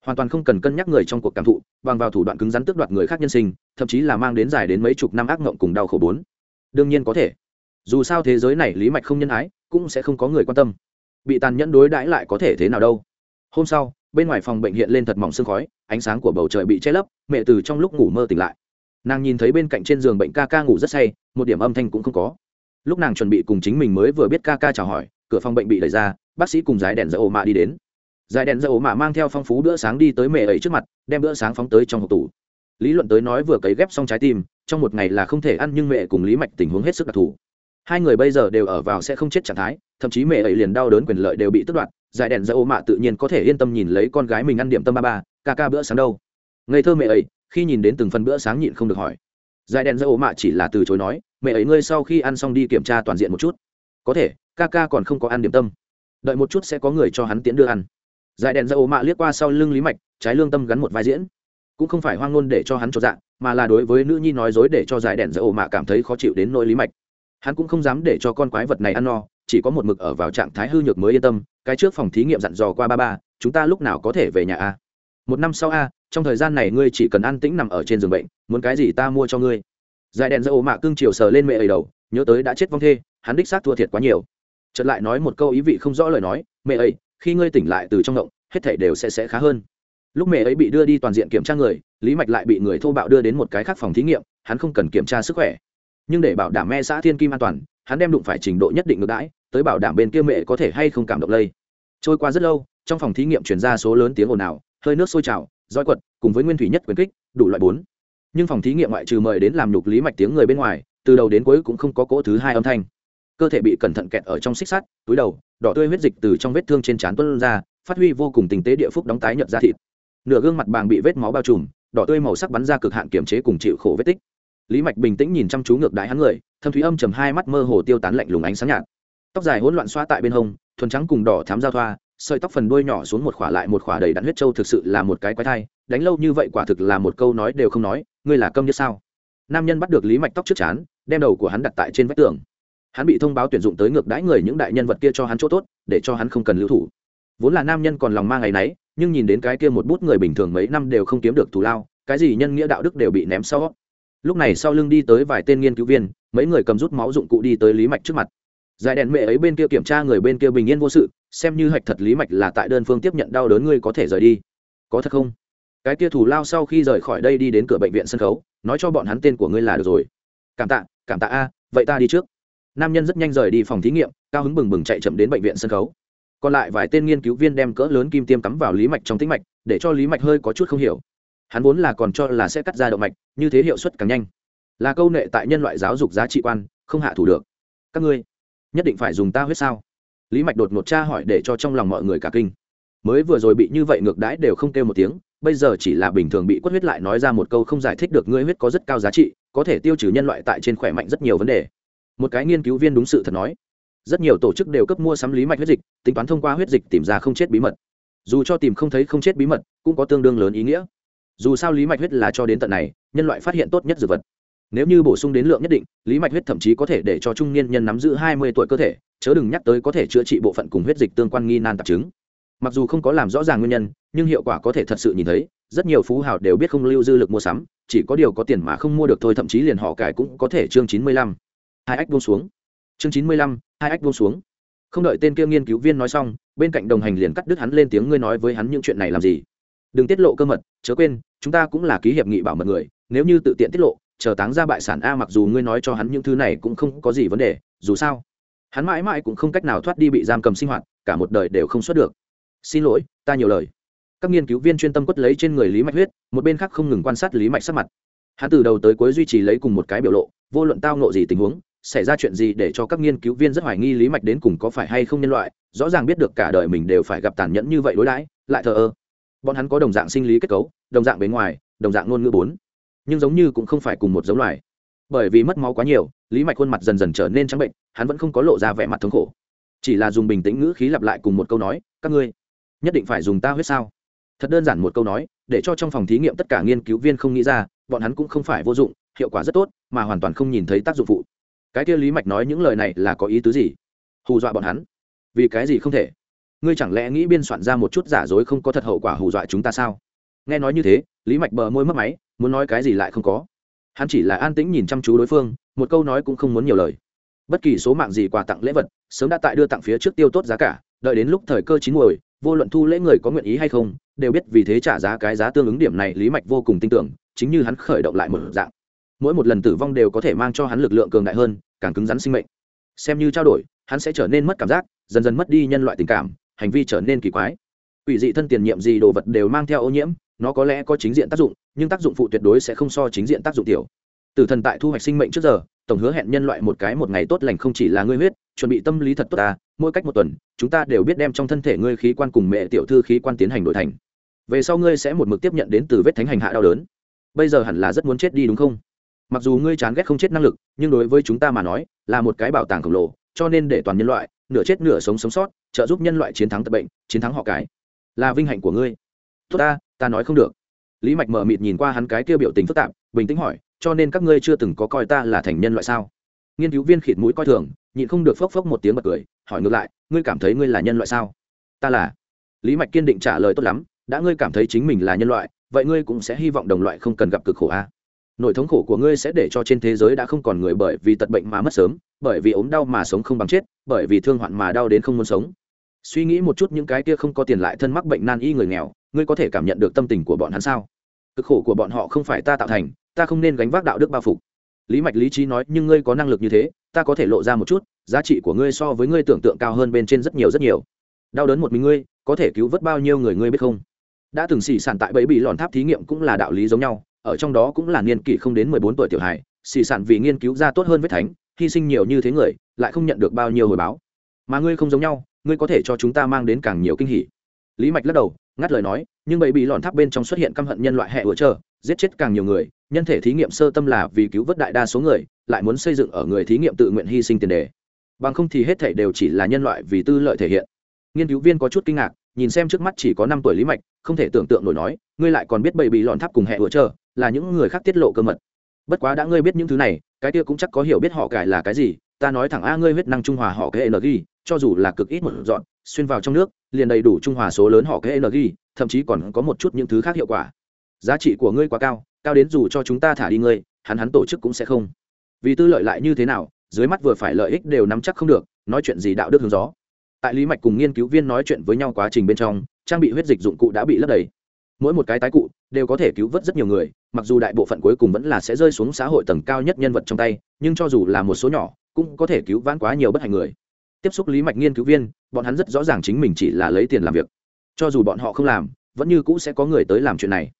Hoàn toàn không cần cân nhắc người trong cuộc cảm thụ, bằng vào thủ đoạn cứng rắn tước đoạt người khác nhân sinh, thậm chí là mang đến dài đến mấy chục năm ác ngộng cùng đau khổ bốn. Đương nhiên có thể. Dù sao thế giới này lý mạch không nhân ái, cũng sẽ không có người quan tâm. Bị tàn nhẫn đối đãi lại có thể thế nào đâu. Hôm sau, bên ngoài phòng bệnh hiện lên thật mỏng sương khói, ánh sáng của bầu trời bị che lấp, mẹ từ trong lúc ngủ mơ tỉnh lại. Nàng nhìn thấy bên cạnh trên giường bệnh ca ca ngủ rất say, một điểm âm thanh cũng không có lúc nàng chuẩn bị cùng chính mình mới vừa biết ca ca chào hỏi, cửa phòng bệnh bị đẩy ra, bác sĩ cùng giải đèn dỡ ổ mạ đi đến. Giải đèn dỡ ổ mạ mang theo phong phú bữa sáng đi tới mẹ ấy trước mặt, đem bữa sáng phóng tới trong hộp tủ. Lý luận tới nói vừa cấy ghép xong trái tim, trong một ngày là không thể ăn nhưng mẹ cùng lý mạch tình huống hết sức đặc thù. Hai người bây giờ đều ở vào sẽ không chết trạng thái, thậm chí mẹ ấy liền đau đớn quyền lợi đều bị tước đoạt, giải đèn ra ô mạ tự nhiên có thể yên tâm nhìn lấy con gái mình ăn điểm tâm ba ba, ca ca bữa sáng đâu. Ngây thơ mẹ ấy, khi nhìn đến từng phần bữa sáng nhịn không được hỏi. Giải đèn ra ô mạ chỉ là từ chối nói mẹ ấy ngươi sau khi ăn xong đi kiểm tra toàn diện một chút. Có thể, ca ca còn không có ăn điểm tâm. Đợi một chút sẽ có người cho hắn tiễn đưa ăn. Giải đèn ra ô mạ liếc qua sau lưng lý mạch, trái lương tâm gắn một vai diễn. Cũng không phải hoang ngôn để cho hắn cho dạng mà là đối với nữ nhi nói dối để cho giải đèn ra ô mạ cảm thấy khó chịu đến nỗi lý mạch. Hắn cũng không dám để cho con quái vật này ăn no, chỉ có một mực ở vào trạng thái hư nhược mới yên tâm, cái trước phòng thí nghiệm dặn dò qua ba ba, chúng ta lúc nào có thể về nhà a? Một năm sau a, trong thời gian này ngươi chỉ cần ăn tĩnh nằm ở trên giường bệnh, muốn cái gì ta mua cho ngươi giải đèn dâu mạ cương chiều sờ lên mẹ ấy đầu, nhớ tới đã chết vong thê, hắn đích xác thua thiệt quá nhiều. Chợt lại nói một câu ý vị không rõ lời nói, mẹ ấy, khi ngươi tỉnh lại từ trong động, hết thể đều sẽ sẽ khá hơn. Lúc mẹ ấy bị đưa đi toàn diện kiểm tra người, lý mạch lại bị người thô bạo đưa đến một cái khác phòng thí nghiệm, hắn không cần kiểm tra sức khỏe. Nhưng để bảo đảm mẹ xã thiên kim an toàn, hắn đem đụng phải trình độ nhất định ngược đãi, tới bảo đảm bên kia mẹ có thể hay không cảm động lây. Trôi qua rất lâu, trong phòng thí nghiệm chuyển ra số lớn tiếng ồn ào, hơi nước sôi trào, roi quật, cùng với nguyên thủy nhất quyền kích, đủ loại bốn nhưng phòng thí nghiệm ngoại trừ mời đến làm nhục lý mạch tiếng người bên ngoài, từ đầu đến cuối cũng không có cỗ thứ hai âm thanh. Cơ thể bị cẩn thận kẹt ở trong xích sắt, túi đầu, đỏ tươi huyết dịch từ trong vết thương trên trán tuân ra, phát huy vô cùng tình tế địa phúc đóng tái nhợt ra thịt. Nửa gương mặt bàng bị vết máu bao trùm, đỏ tươi màu sắc bắn ra cực hạn kiểm chế cùng chịu khổ vết tích. Lý mạch bình tĩnh nhìn chăm chú ngược đại hắn người, thâm thúy âm chầm hai mắt mơ hồ tiêu tán lạnh lùng ánh sáng nhạt. Tóc dài hỗn loạn xoa tại bên hông, thuần trắng cùng đỏ thám giao thoa sợi tóc phần đuôi nhỏ xuống một khỏa lại một khỏa đầy đặn huyết trâu thực sự là một cái quái thai, đánh lâu như vậy quả thực là một câu nói đều không nói, ngươi là câm như sao? Nam nhân bắt được lý mạch tóc trước chán, đem đầu của hắn đặt tại trên vách tường. Hắn bị thông báo tuyển dụng tới ngược đãi người những đại nhân vật kia cho hắn chỗ tốt, để cho hắn không cần lưu thủ. Vốn là nam nhân còn lòng mang ngày nấy, nhưng nhìn đến cái kia một bút người bình thường mấy năm đều không kiếm được thù lao, cái gì nhân nghĩa đạo đức đều bị ném sau. Lúc này sau lưng đi tới vài tên nghiên cứu viên, mấy người cầm rút máu dụng cụ đi tới lý mạch trước mặt giải đèn mẹ ấy bên kia kiểm tra người bên kia bình yên vô sự, xem như hạch thật lý mạch là tại đơn phương tiếp nhận đau đớn ngươi có thể rời đi. Có thật không? Cái kia thủ lao sau khi rời khỏi đây đi đến cửa bệnh viện sân khấu, nói cho bọn hắn tên của ngươi là được rồi. Cảm tạ cảm tạ a, vậy ta đi trước. Nam nhân rất nhanh rời đi phòng thí nghiệm, cao hứng bừng bừng chạy chậm đến bệnh viện sân khấu. Còn lại vài tên nghiên cứu viên đem cỡ lớn kim tiêm cắm vào lý mạch trong tĩnh mạch, để cho lý mạch hơi có chút không hiểu. Hắn vốn là còn cho là sẽ cắt ra động mạch, như thế hiệu suất càng nhanh. Là câu nệ tại nhân loại giáo dục giá trị quan, không hạ thủ được. Các ngươi nhất định phải dùng ta huyết sao? Lý mạch đột ngột tra hỏi để cho trong lòng mọi người cả kinh. Mới vừa rồi bị như vậy ngược đãi đều không kêu một tiếng, bây giờ chỉ là bình thường bị quất huyết lại nói ra một câu không giải thích được ngươi huyết có rất cao giá trị, có thể tiêu trừ nhân loại tại trên khỏe mạnh rất nhiều vấn đề. Một cái nghiên cứu viên đúng sự thật nói. Rất nhiều tổ chức đều cấp mua sắm lý mạch huyết dịch, tính toán thông qua huyết dịch tìm ra không chết bí mật. Dù cho tìm không thấy không chết bí mật, cũng có tương đương lớn ý nghĩa. Dù sao lý mạch huyết là cho đến tận này, nhân loại phát hiện tốt nhất dược vật nếu như bổ sung đến lượng nhất định, lý mạch huyết thậm chí có thể để cho trung niên nhân nắm giữ hai mươi tuổi cơ thể, chớ đừng nhắc tới có thể chữa trị bộ phận cùng huyết dịch tương quan nghi nan tạp chứng. Mặc dù không có làm rõ ràng nguyên nhân, nhưng hiệu quả có thể thật sự nhìn thấy, rất nhiều phú hào đều biết không lưu dư lực mua sắm, chỉ có điều có tiền mà không mua được thôi, thậm chí liền họ cải cũng có thể chương chín mươi lăm. Hai ách buông xuống. Chương chín mươi lăm, hai ách buông xuống. Không đợi tên kia nghiên cứu viên nói xong, bên cạnh đồng hành liền cắt đứt hắn lên tiếng, ngươi nói với hắn những chuyện này làm gì? Đừng tiết lộ cơ mật, chớ quên, chúng ta cũng là ký hiệp nghị bảo mật người, nếu như tự tiện tiết lộ chờ táng ra bại sản a, mặc dù ngươi nói cho hắn những thứ này cũng không có gì vấn đề, dù sao, hắn mãi mãi cũng không cách nào thoát đi bị giam cầm sinh hoạt, cả một đời đều không xuất được. Xin lỗi, ta nhiều lời. Các nghiên cứu viên chuyên tâm quất lấy trên người lý mạch huyết, một bên khác không ngừng quan sát lý mạch sắc mặt. Hắn từ đầu tới cuối duy trì lấy cùng một cái biểu lộ, vô luận tao nộ gì tình huống, xảy ra chuyện gì để cho các nghiên cứu viên rất hoài nghi lý mạch đến cùng có phải hay không nhân loại, rõ ràng biết được cả đời mình đều phải gặp tàn nhẫn như vậy đối đãi, lại thờ ơ. Bọn hắn có đồng dạng sinh lý kết cấu, đồng dạng bề ngoài, đồng dạng ngôn ngữ bốn nhưng giống như cũng không phải cùng một giống loài. Bởi vì mất máu quá nhiều, lý mạch khuôn mặt dần dần trở nên trắng bệnh, hắn vẫn không có lộ ra vẻ mặt thống khổ. Chỉ là dùng bình tĩnh ngữ khí lặp lại cùng một câu nói, các ngươi nhất định phải dùng ta huyết sao? Thật đơn giản một câu nói, để cho trong phòng thí nghiệm tất cả nghiên cứu viên không nghĩ ra, bọn hắn cũng không phải vô dụng, hiệu quả rất tốt, mà hoàn toàn không nhìn thấy tác dụng phụ. Cái kia lý mạch nói những lời này là có ý tứ gì? Hù dọa bọn hắn. Vì cái gì không thể? Ngươi chẳng lẽ nghĩ biên soạn ra một chút giả dối không có thật hậu quả hù dọa chúng ta sao? Nghe nói như thế, lý mạch bờ môi mất máy muốn nói cái gì lại không có. Hắn chỉ là an tĩnh nhìn chăm chú đối phương, một câu nói cũng không muốn nhiều lời. Bất kỳ số mạng gì quà tặng lễ vật, sớm đã tại đưa tặng phía trước tiêu tốt giá cả, đợi đến lúc thời cơ chín muồi, vô luận thu lễ người có nguyện ý hay không, đều biết vì thế trả giá cái giá tương ứng điểm này lý mạch vô cùng tin tưởng, chính như hắn khởi động lại một dạng. Mỗi một lần tử vong đều có thể mang cho hắn lực lượng cường đại hơn, càng cứng rắn sinh mệnh. Xem như trao đổi, hắn sẽ trở nên mất cảm giác, dần dần mất đi nhân loại tình cảm, hành vi trở nên kỳ quái. Ủy dị thân tiền nhiệm gì đồ vật đều mang theo ô nhiễm nó có lẽ có chính diện tác dụng, nhưng tác dụng phụ tuyệt đối sẽ không so chính diện tác dụng tiểu. Tử thần tại thu hoạch sinh mệnh trước giờ, tổng hứa hẹn nhân loại một cái một ngày tốt lành không chỉ là ngươi huyết, chuẩn bị tâm lý thật tốt ta, mỗi cách một tuần, chúng ta đều biết đem trong thân thể ngươi khí quan cùng mẹ tiểu thư khí quan tiến hành đổi thành. Về sau ngươi sẽ một mực tiếp nhận đến từ vết thánh hành hạ đau đớn. Bây giờ hẳn là rất muốn chết đi đúng không? Mặc dù ngươi chán ghét không chết năng lực, nhưng đối với chúng ta mà nói, là một cái bảo tàng khổng lồ, cho nên để toàn nhân loại, nửa chết nửa sống sống sót, trợ giúp nhân loại chiến thắng tập bệnh, chiến thắng họ cái, là vinh hạnh của ngươi. Tốt ta ta nói không được. Lý mạch mờ mịt nhìn qua hắn cái kia biểu tình phức tạp, bình tĩnh hỏi, cho nên các ngươi chưa từng có coi ta là thành nhân loại sao? Nghiên cứu viên khịt mũi coi thường, nhịn không được phốc phốc một tiếng bật cười, hỏi ngược lại, ngươi cảm thấy ngươi là nhân loại sao? Ta là. Lý mạch kiên định trả lời tốt lắm, đã ngươi cảm thấy chính mình là nhân loại, vậy ngươi cũng sẽ hy vọng đồng loại không cần gặp cực khổ a à? nỗi thống khổ của ngươi sẽ để cho trên thế giới đã không còn người bởi vì tật bệnh mà mất sớm, bởi vì ốm đau mà sống không bằng chết, bởi vì thương hoạn mà đau đến không muốn sống. Suy nghĩ một chút những cái kia không có tiền lại thân mắc bệnh nan y người nghèo ngươi có thể cảm nhận được tâm tình của bọn hắn sao? Cực khổ của bọn họ không phải ta tạo thành, ta không nên gánh vác đạo đức bao phục lý mạch lý trí nói, nhưng ngươi có năng lực như thế, ta có thể lộ ra một chút, giá trị của ngươi so với ngươi tưởng tượng cao hơn bên trên rất nhiều rất nhiều. Đau đớn một mình ngươi, có thể cứu vớt bao nhiêu người ngươi biết không? Đã từng xỉ sản tại bẫy bị lòn tháp thí nghiệm cũng là đạo lý giống nhau, ở trong đó cũng là niên kỷ không đến mười bốn tuổi tiểu hài xỉ sản vì nghiên cứu ra tốt hơn với thánh, hy sinh nhiều như thế người, lại không nhận được bao nhiêu hồi báo. Mà ngươi không giống nhau, ngươi có thể cho chúng ta mang đến càng nhiều kinh hỉ lý mạch lắc đầu ngắt lời nói nhưng bậy bị lòn tháp bên trong xuất hiện căm hận nhân loại hệ hỗ chờ, giết chết càng nhiều người nhân thể thí nghiệm sơ tâm là vì cứu vớt đại đa số người lại muốn xây dựng ở người thí nghiệm tự nguyện hy sinh tiền đề. Bằng không thì hết thể đều chỉ là nhân loại vì tư lợi thể hiện. Nghiên cứu viên có chút kinh ngạc nhìn xem trước mắt chỉ có năm tuổi lý mạch không thể tưởng tượng nổi nói ngươi lại còn biết bậy bị lòn tháp cùng hệ hỗ chờ, là những người khác tiết lộ cơ mật. Bất quá đã ngươi biết những thứ này cái kia cũng chắc có hiểu biết họ cải là cái gì ta nói thẳng a, ngươi huyết năng trung hòa họ cái energy, cho dù là cực ít một dọn, xuyên vào trong nước, liền đầy đủ trung hòa số lớn họ cái energy, thậm chí còn có một chút những thứ khác hiệu quả. Giá trị của ngươi quá cao cao đến dù cho chúng ta thả đi ngươi, hắn hắn tổ chức cũng sẽ không. Vì tư lợi lại như thế nào, dưới mắt vừa phải lợi ích đều nắm chắc không được, nói chuyện gì đạo đức hướng gió. Tại lý mạch cùng nghiên cứu viên nói chuyện với nhau quá trình bên trong, trang bị huyết dịch dụng cụ đã bị lấp đầy. Mỗi một cái tái cụ đều có thể cứu vớt rất nhiều người, mặc dù đại bộ phận cuối cùng vẫn là sẽ rơi xuống xã hội tầng cao nhất nhân vật trong tay, nhưng cho dù là một số nhỏ cũng có thể cứu vãn quá nhiều bất hạnh người. Tiếp xúc lý mạch nghiên cứu viên, bọn hắn rất rõ ràng chính mình chỉ là lấy tiền làm việc. Cho dù bọn họ không làm, vẫn như cũ sẽ có người tới làm chuyện này.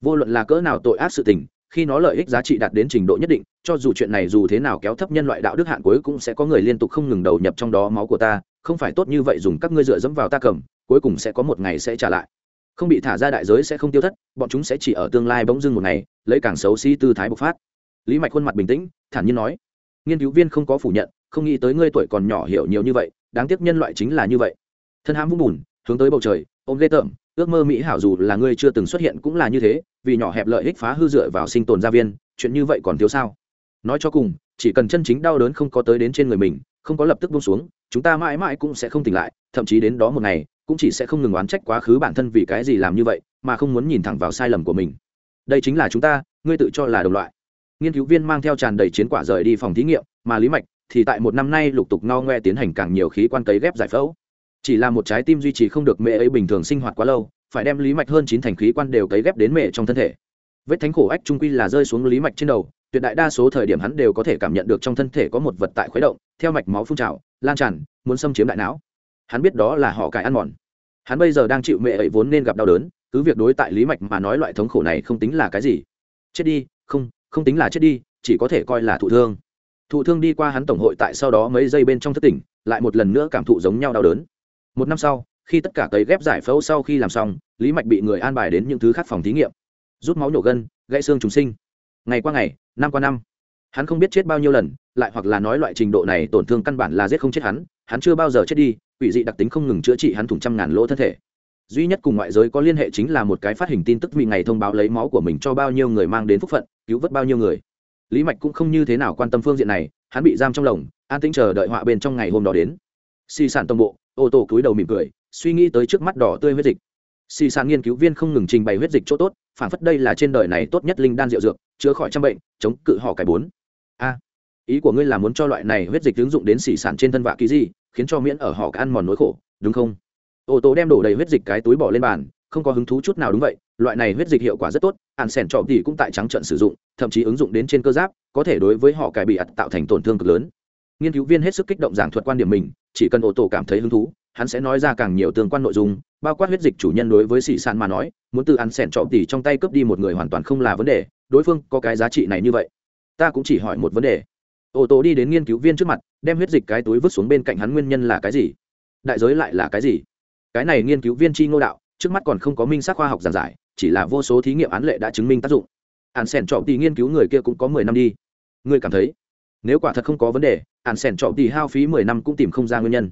Vô luận là cỡ nào tội ác sự tình, khi nó lợi ích giá trị đạt đến trình độ nhất định, cho dù chuyện này dù thế nào kéo thấp nhân loại đạo đức hạn cuối cũng sẽ có người liên tục không ngừng đầu nhập trong đó máu của ta, không phải tốt như vậy dùng các ngươi dựa dẫm vào ta cầm, cuối cùng sẽ có một ngày sẽ trả lại. Không bị thả ra đại giới sẽ không tiêu thất, bọn chúng sẽ chỉ ở tương lai bỗng dưng một ngày, lấy càng xấu xí tư thái bộc phát. Lý mạch khuôn mặt bình tĩnh, thản nhiên nói nghiên cứu viên không có phủ nhận, không nghĩ tới ngươi tuổi còn nhỏ hiểu nhiều như vậy, đáng tiếc nhân loại chính là như vậy. Thân hãm vũng bùn, hướng tới bầu trời, ôm ghê tởm, ước mơ mỹ hảo dù là ngươi chưa từng xuất hiện cũng là như thế, vì nhỏ hẹp lợi ích phá hư dựa vào sinh tồn gia viên, chuyện như vậy còn thiếu sao? Nói cho cùng, chỉ cần chân chính đau đớn không có tới đến trên người mình, không có lập tức buông xuống, chúng ta mãi mãi cũng sẽ không tỉnh lại, thậm chí đến đó một ngày, cũng chỉ sẽ không ngừng oán trách quá khứ bản thân vì cái gì làm như vậy, mà không muốn nhìn thẳng vào sai lầm của mình. Đây chính là chúng ta, ngươi tự cho là đồng loại nghiên cứu viên mang theo tràn đầy chiến quả rời đi phòng thí nghiệm, mà lý mạch thì tại một năm nay lục tục no ngoe tiến hành càng nhiều khí quan cấy ghép giải phẫu. Chỉ là một trái tim duy trì không được mẹ ấy bình thường sinh hoạt quá lâu, phải đem lý mạch hơn chín thành khí quan đều cấy ghép đến mẹ trong thân thể. Vết thánh khổ ách trung quy là rơi xuống lý mạch trên đầu, tuyệt đại đa số thời điểm hắn đều có thể cảm nhận được trong thân thể có một vật tại khuấy động, theo mạch máu phun trào, lan tràn, muốn xâm chiếm đại não. Hắn biết đó là họ cải ăn mòn. Hắn bây giờ đang chịu mẹ ấy vốn nên gặp đau đớn, cứ việc đối tại lý mạch mà nói loại thống khổ này không tính là cái gì. Chết đi, không không tính là chết đi, chỉ có thể coi là thụ thương. Thụ thương đi qua hắn tổng hội tại sau đó mấy giây bên trong thất tỉnh, lại một lần nữa cảm thụ giống nhau đau đớn. Một năm sau, khi tất cả cấy ghép giải phẫu sau khi làm xong, lý mạch bị người an bài đến những thứ khác phòng thí nghiệm. Rút máu nhổ gân, gãy xương trùng sinh. Ngày qua ngày, năm qua năm, hắn không biết chết bao nhiêu lần, lại hoặc là nói loại trình độ này tổn thương căn bản là giết không chết hắn hắn chưa bao giờ chết đi, quỷ dị đặc tính không ngừng chữa trị hắn thủng trăm ngàn lỗ thân thể. Duy nhất cùng ngoại giới có liên hệ chính là một cái phát hình tin tức vì ngày thông báo lấy máu của mình cho bao nhiêu người mang đến phúc phận cứu vớt bao nhiêu người. Lý mạch cũng không như thế nào quan tâm phương diện này, hắn bị giam trong lồng, an tĩnh chờ đợi họa bên trong ngày hôm đó đến. Xì sản tổng bộ, ô tô cúi đầu mỉm cười, suy nghĩ tới trước mắt đỏ tươi huyết dịch. Xì sản nghiên cứu viên không ngừng trình bày huyết dịch chỗ tốt, phản phất đây là trên đời này tốt nhất linh đan rượu dược, chữa khỏi trăm bệnh, chống cự họ cải bốn. A, ý của ngươi là muốn cho loại này huyết dịch ứng dụng đến xì sản trên thân vạ ký gì, khiến cho miễn ở họ ăn mòn nỗi khổ, đúng không? Ô tô đem đổ đầy huyết dịch cái túi bỏ lên bàn không có hứng thú chút nào đúng vậy, loại này huyết dịch hiệu quả rất tốt ạn sẻn trọ tỉ cũng tại trắng trận sử dụng, thậm chí ứng dụng đến trên cơ giáp, có thể đối với họ cải bị ạt tạo thành tổn thương cực lớn. Nghiên cứu viên hết sức kích động giảng thuật quan điểm mình, chỉ cần ô tô cảm thấy hứng thú, hắn sẽ nói ra càng nhiều tương quan nội dung, bao quát huyết dịch chủ nhân đối với sĩ sản mà nói, muốn từ ăn sẻn trọ tỉ trong tay cướp đi một người hoàn toàn không là vấn đề, đối phương có cái giá trị này như vậy. Ta cũng chỉ hỏi một vấn đề. Ô tô đi đến nghiên cứu viên trước mặt, đem huyết dịch cái túi vứt xuống bên cạnh hắn nguyên nhân là cái gì? Đại giới lại là cái gì? Cái này nghiên cứu viên chi ngô đạo trước mắt còn không có minh xác khoa học giản giải, chỉ là vô số thí nghiệm án lệ đã chứng minh tác dụng. Hạn sẻn trọ tỷ nghiên cứu người kia cũng có mười năm đi. Ngươi cảm thấy, nếu quả thật không có vấn đề hạn sẻn trọ tỷ hao phí mười năm cũng tìm không ra nguyên nhân.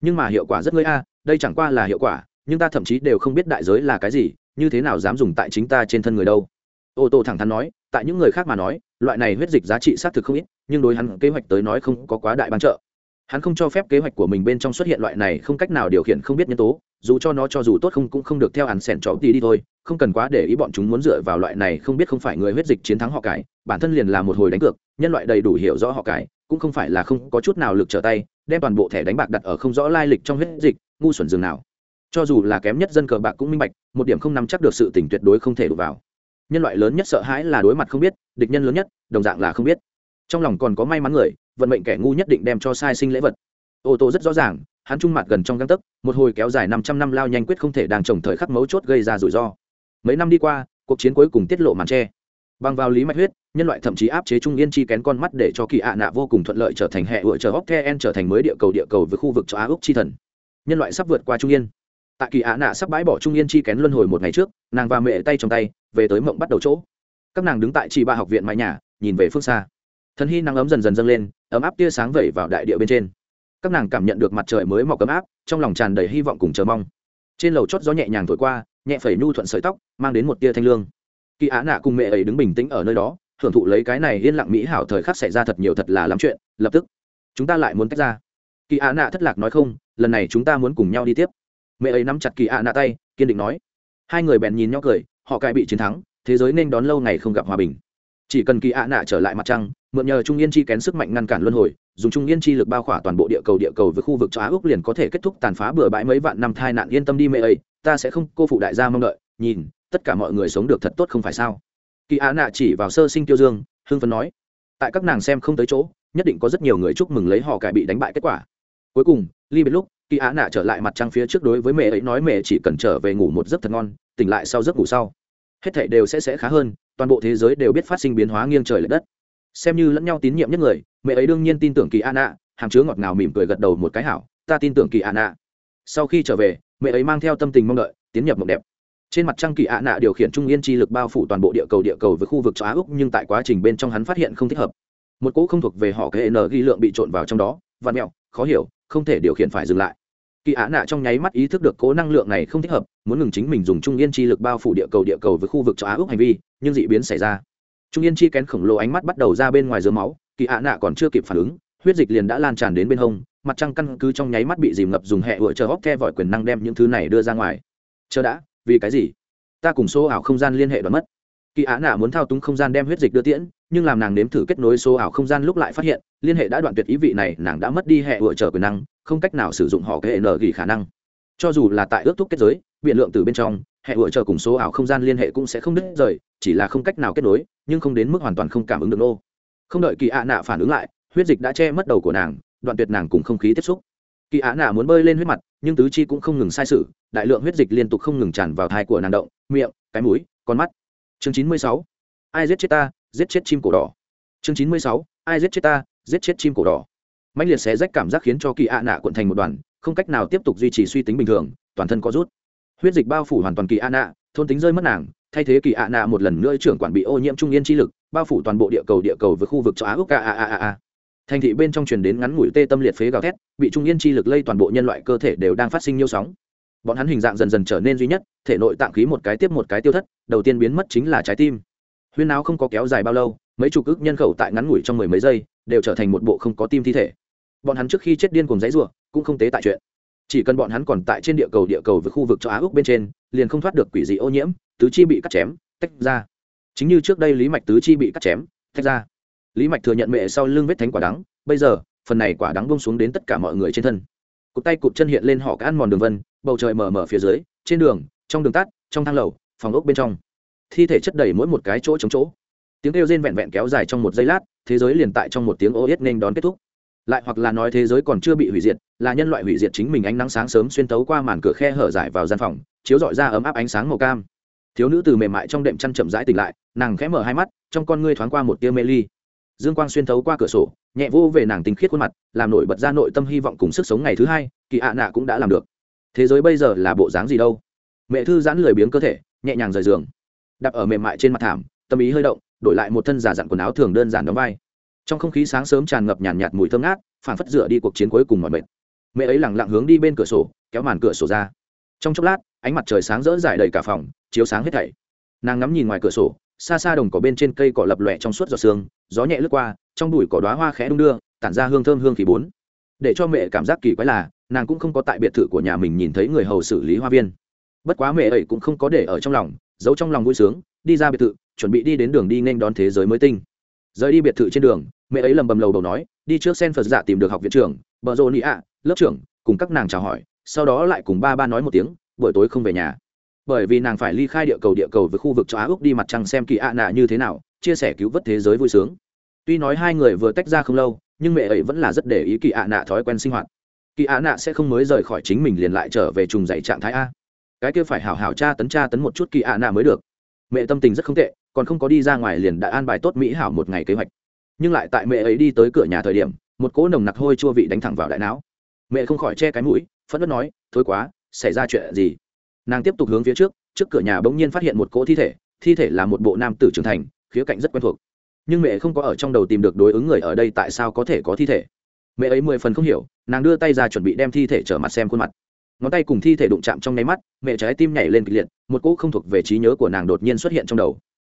Nhưng mà hiệu quả rất ngươi a, đây chẳng qua là hiệu quả, nhưng ta thậm chí đều không biết đại giới là cái gì, như thế nào dám dùng tại chính ta trên thân người đâu. Ô tô thẳng thắn nói, tại những người khác mà nói, loại này huyết dịch giá trị xác thực không ít, nhưng đối hắn kế hoạch tới nói không có quá đại bán trợ. Hắn không cho phép kế hoạch của mình bên trong xuất hiện loại này không cách nào điều khiển không biết nhân tố dù cho nó cho dù tốt không cũng không được theo hắn sẻn chó tí đi thôi, không cần quá để ý bọn chúng muốn dựa vào loại này không biết không phải người huyết dịch chiến thắng họ cải, bản thân liền là một hồi đánh cược, nhân loại đầy đủ hiểu rõ họ cải, cũng không phải là không có chút nào lực trở tay, đem toàn bộ thẻ đánh bạc đặt ở không rõ lai lịch trong huyết dịch, ngu xuẩn dường nào. Cho dù là kém nhất dân cờ bạc cũng minh bạch, một điểm không nắm chắc được sự tỉnh tuyệt đối không thể đụng vào. Nhân loại lớn nhất sợ hãi là đối mặt không biết, địch nhân lớn nhất, đồng dạng là không biết. Trong lòng còn có may mắn người, vận mệnh kẻ ngu nhất định đem cho sai sinh lễ vật. Ô tô rất rõ ràng hắn trung mặt gần trong găng tấc, một hồi kéo dài năm trăm năm lao nhanh quyết không thể đang trồng thời khắc mấu chốt gây ra rủi ro. Mấy năm đi qua, cuộc chiến cuối cùng tiết lộ màn tre bằng vào lý mạch huyết, nhân loại thậm chí áp chế trung yên chi kén con mắt để cho kỳ ạ nạ vô cùng thuận lợi trở thành hệ vựa chờ hóc the en trở thành mới địa cầu địa cầu với khu vực châu á úc chi thần. Nhân loại sắp vượt qua trung yên. Tại kỳ ạ nạ sắp bãi bỏ trung yên chi kén luân hồi một ngày trước, nàng và mẹ tay trong tay, về tới mộng bắt đầu chỗ. Các nàng đứng tại chỉ ba học viện mái nhà, nhìn về phương xa. Thần hy nắng ấm dần dần dâng lên, ấm áp tia sáng vẩy vào đại địa bên trên các nàng cảm nhận được mặt trời mới mọc ấm áp, trong lòng tràn đầy hy vọng cùng chờ mong. Trên lầu chót gió nhẹ nhàng thổi qua, nhẹ phẩy nhu thuận sợi tóc, mang đến một tia thanh lương. Kỳ á nạ cùng mẹ ấy đứng bình tĩnh ở nơi đó, hưởng thụ lấy cái này yên lặng mỹ hảo thời khắc xảy ra thật nhiều thật là lắm chuyện, lập tức, chúng ta lại muốn tách ra. Kỳ á nạ thất lạc nói không, lần này chúng ta muốn cùng nhau đi tiếp. Mẹ ấy nắm chặt kỳ á nạ tay, kiên định nói. Hai người bèn nhìn nhau cười, họ cãi bị chiến thắng, thế giới nên đón lâu ngày không gặp hòa bình. Chỉ cần kỳ ạ nạ trở lại mặt trăng mượn nhờ trung yên chi kén sức mạnh ngăn cản luân hồi, dùng trung yên chi lực bao khỏa toàn bộ địa cầu địa cầu với khu vực châu á úc liền có thể kết thúc tàn phá bừa bãi mấy vạn năm thai nạn. Yên tâm đi, mẹ ấy ta sẽ không cô phụ đại gia mong đợi. Nhìn, tất cả mọi người sống được thật tốt không phải sao? Kỳ Á nạ chỉ vào sơ sinh tiêu dương, hưng phấn nói, tại các nàng xem không tới chỗ, nhất định có rất nhiều người chúc mừng lấy họ cải bị đánh bại kết quả. Cuối cùng, ly biệt lúc, kỳ á nạ trở lại mặt trăng phía trước đối với mẹ ấy nói mẹ chỉ cần trở về ngủ một giấc thật ngon, tỉnh lại sau giấc ngủ sau. Hết thảy đều sẽ sẽ khá hơn, toàn bộ thế giới đều biết phát sinh biến hóa nghiêng trời l ệ đất xem như lẫn nhau tín nhiệm nhất người, mẹ ấy đương nhiên tin tưởng kỳ an ạ, hàm chứa ngọt ngào mỉm cười gật đầu một cái hảo, ta tin tưởng kỳ an ạ. Sau khi trở về, mẹ ấy mang theo tâm tình mong đợi, tiến nhập mộng đẹp. Trên mặt trăng kỳ ạ nạ điều khiển trung yên chi lực bao phủ toàn bộ địa cầu địa cầu với khu vực châu á úc, nhưng tại quá trình bên trong hắn phát hiện không thích hợp. Một cỗ không thuộc về họ KN n ghi lượng bị trộn vào trong đó và mẹo, khó hiểu, không thể điều khiển phải dừng lại. Kỳ á nạ trong nháy mắt ý thức được cố năng lượng này không thích hợp, muốn ngừng chính mình dùng trung yên chi lực bao phủ địa cầu địa cầu với khu vực châu á úc hành vi, nhưng dị biến xảy ra trung yên chi kén khổng lồ ánh mắt bắt đầu ra bên ngoài dưới máu, kỳ á nạ còn chưa kịp phản ứng, huyết dịch liền đã lan tràn đến bên hông, mặt trăng căn cứ trong nháy mắt bị dìm ngập dùng hẹ vựa chờ hóc the vòi quyền năng đem những thứ này đưa ra ngoài. Chờ đã, vì cái gì? Ta cùng số ảo không gian liên hệ đoán mất. Kỳ ạ nạ muốn thao túng không gian đem huyết dịch đưa tiễn, nhưng làm nàng nếm thử kết nối số ảo không gian lúc lại phát hiện, liên hệ đã đoạn tuyệt ý vị này, nàng đã mất đi hệ vựa chờ quyền năng, không cách nào sử dụng họ hệ n gỉ khả năng. Cho dù là tại ước thúc kết giới, biện lượng từ bên trong, hệ vựa chờ cùng số ảo không gian liên hệ cũng sẽ không đứt rời, chỉ là không cách nào kết nối nhưng không đến mức hoàn toàn không cảm ứng được nô. Không đợi kỳ ạ nạ phản ứng lại, huyết dịch đã che mất đầu của nàng, đoạn tuyệt nàng cùng không khí tiếp xúc. Kỳ ạ nạ muốn bơi lên huyết mặt, nhưng tứ chi cũng không ngừng sai sự, đại lượng huyết dịch liên tục không ngừng tràn vào thai của nàng động, miệng, cái mũi, con mắt. Chương chín mươi sáu. Ai giết chết ta, giết chết chim cổ đỏ. Chương chín mươi sáu. Ai giết chết ta, giết chết chim cổ đỏ. Mạnh liệt xé rách cảm giác khiến cho kỳ ạ nạ cuộn thành một đoàn, không cách nào tiếp tục duy trì suy tính bình thường, toàn thân có rút. Huyết dịch bao phủ hoàn toàn kỳ ạ nạ, thôn tính rơi mất nàng thay thế kỳ ạ nạ một lần nữa trưởng quản bị ô nhiễm trung yên chi lực, bao phủ toàn bộ địa cầu địa cầu với khu vực châu á úc a a a a thành thị bên trong truyền đến ngắn ngủi tê tâm liệt phế gào thét, bị trung yên chi lực lây toàn bộ nhân loại cơ thể đều đang phát sinh nhiêu sóng. Bọn hắn hình dạng dần dần trở nên duy nhất, thể nội tạng khí một cái tiếp một cái tiêu thất, đầu tiên biến mất chính là trái tim. Huyên áo không có kéo dài bao lâu, mấy chục ức nhân khẩu tại ngắn ngủi trong mười mấy giây, đều trở thành một bộ không có tim thi thể. Bọn hắn trước khi chết điên cùng giấy rủa, cũng không tế tại chuyện chỉ cần bọn hắn còn tại trên địa cầu địa cầu với khu vực châu á úc bên trên, liền không thoát được quỷ dị ô nhiễm, tứ chi bị cắt chém, tách ra. Chính như trước đây lý mạch tứ chi bị cắt chém, tách ra. Lý mạch thừa nhận mẹ sau lưng vết thánh quả đắng, bây giờ, phần này quả đắng bông xuống đến tất cả mọi người trên thân. Cụt tay cụt chân hiện lên họ cái ăn mòn đường vân, bầu trời mờ mờ phía dưới, trên đường, trong đường tắt, trong thang lầu, phòng ốc bên trong. Thi thể chất đầy mỗi một cái chỗ chống chỗ. Tiếng kêu rên vẹn vẹn kéo dài trong một giây lát, thế giới liền tại trong một tiếng ô yết nên đón kết thúc lại hoặc là nói thế giới còn chưa bị hủy diệt, là nhân loại hủy diệt chính mình ánh nắng sáng sớm xuyên tấu qua màn cửa khe hở giải vào gian phòng, chiếu dọi ra ấm áp ánh sáng màu cam. Thiếu nữ từ mềm mại trong đệm chăn chậm rãi tỉnh lại, nàng khẽ mở hai mắt, trong con ngươi thoáng qua một tia mê ly. Dương quang xuyên thấu qua cửa sổ, nhẹ vô về nàng tinh khiết khuôn mặt, làm nổi bật ra nội tâm hy vọng cùng sức sống ngày thứ hai, kỳ ạ nạ cũng đã làm được. Thế giới bây giờ là bộ dáng gì đâu? Mẹ thư giãn lười biếng cơ thể, nhẹ nhàng rời giường. Đặt ở mềm mại trên mặt thảm, tâm ý hơi động, đổi lại một thân giả dặn quần áo thường đơn giản đóng vai trong không khí sáng sớm tràn ngập nhàn nhạt, mùi thơm ngát phản phất dựa đi cuộc chiến cuối cùng mọi mệt. Mẹ ấy lẳng lặng hướng đi bên cửa sổ kéo màn cửa sổ ra. Trong chốc lát ánh mặt trời sáng rỡ rải đầy cả phòng chiếu sáng hết thảy. Nàng ngắm nhìn ngoài cửa sổ xa xa đồng cỏ bên trên cây cỏ lập lòe trong suốt giọt sương gió nhẹ lướt qua trong bụi cỏ đoá hoa khẽ đung đưa tản ra hương thơm hương khí bốn. Để cho mẹ cảm giác kỳ quái là nàng cũng không có tại biệt thự của nhà mình nhìn thấy người hầu xử lý hoa viên. Bất quá mẹ ấy cũng không có để ở trong lòng giấu trong lòng vui sướng đi ra biệt thự chuẩn bị đi đến đường đi nên đón thế giới mới tinh. Rời đi biệt thự trên đường mẹ ấy lầm bầm lầu đầu nói, đi trước sen phật dạ tìm được học viện trưởng, bờ rô nị ạ, lớp trưởng, cùng các nàng chào hỏi, sau đó lại cùng ba ba nói một tiếng, buổi tối không về nhà. Bởi vì nàng phải ly khai địa cầu địa cầu với khu vực châu á úc đi mặt trăng xem kỳ ạ nạ như thế nào, chia sẻ cứu vớt thế giới vui sướng. Tuy nói hai người vừa tách ra không lâu, nhưng mẹ ấy vẫn là rất để ý kỳ ạ nạ thói quen sinh hoạt. Kỳ ạ nạ sẽ không mới rời khỏi chính mình liền lại trở về trùng dạy trạng thái a. Cái kia phải hảo hảo tra tấn tra tấn một chút kỳ ạ nạ mới được. Mẹ tâm tình rất không tệ, còn không có đi ra ngoài liền đã an bài tốt mỹ hảo một ngày kế hoạch nhưng lại tại mẹ ấy đi tới cửa nhà thời điểm, một cỗ nồng nặc hôi chua vị đánh thẳng vào đại não. Mẹ không khỏi che cái mũi, phẫn nộ nói, thôi quá, xảy ra chuyện gì? Nàng tiếp tục hướng phía trước trước cửa nhà bỗng nhiên phát hiện một cỗ thi thể thi thể là một bộ nam tử trưởng thành, khía cạnh rất quen thuộc. Nhưng mẹ không có ở trong đầu tìm được đối ứng người ở đây tại sao có thể có thi thể. Mẹ ấy mười phần không hiểu, nàng đưa tay ra chuẩn bị đem thi thể trở mặt xem khuôn mặt. Ngón tay cùng thi thể đụng chạm trong nháy mắt, mẹ trái tim nhảy lên kịch liệt, một cỗ không thuộc về trí nhớ của nàng đột nhiên xuất hiện trong đầu.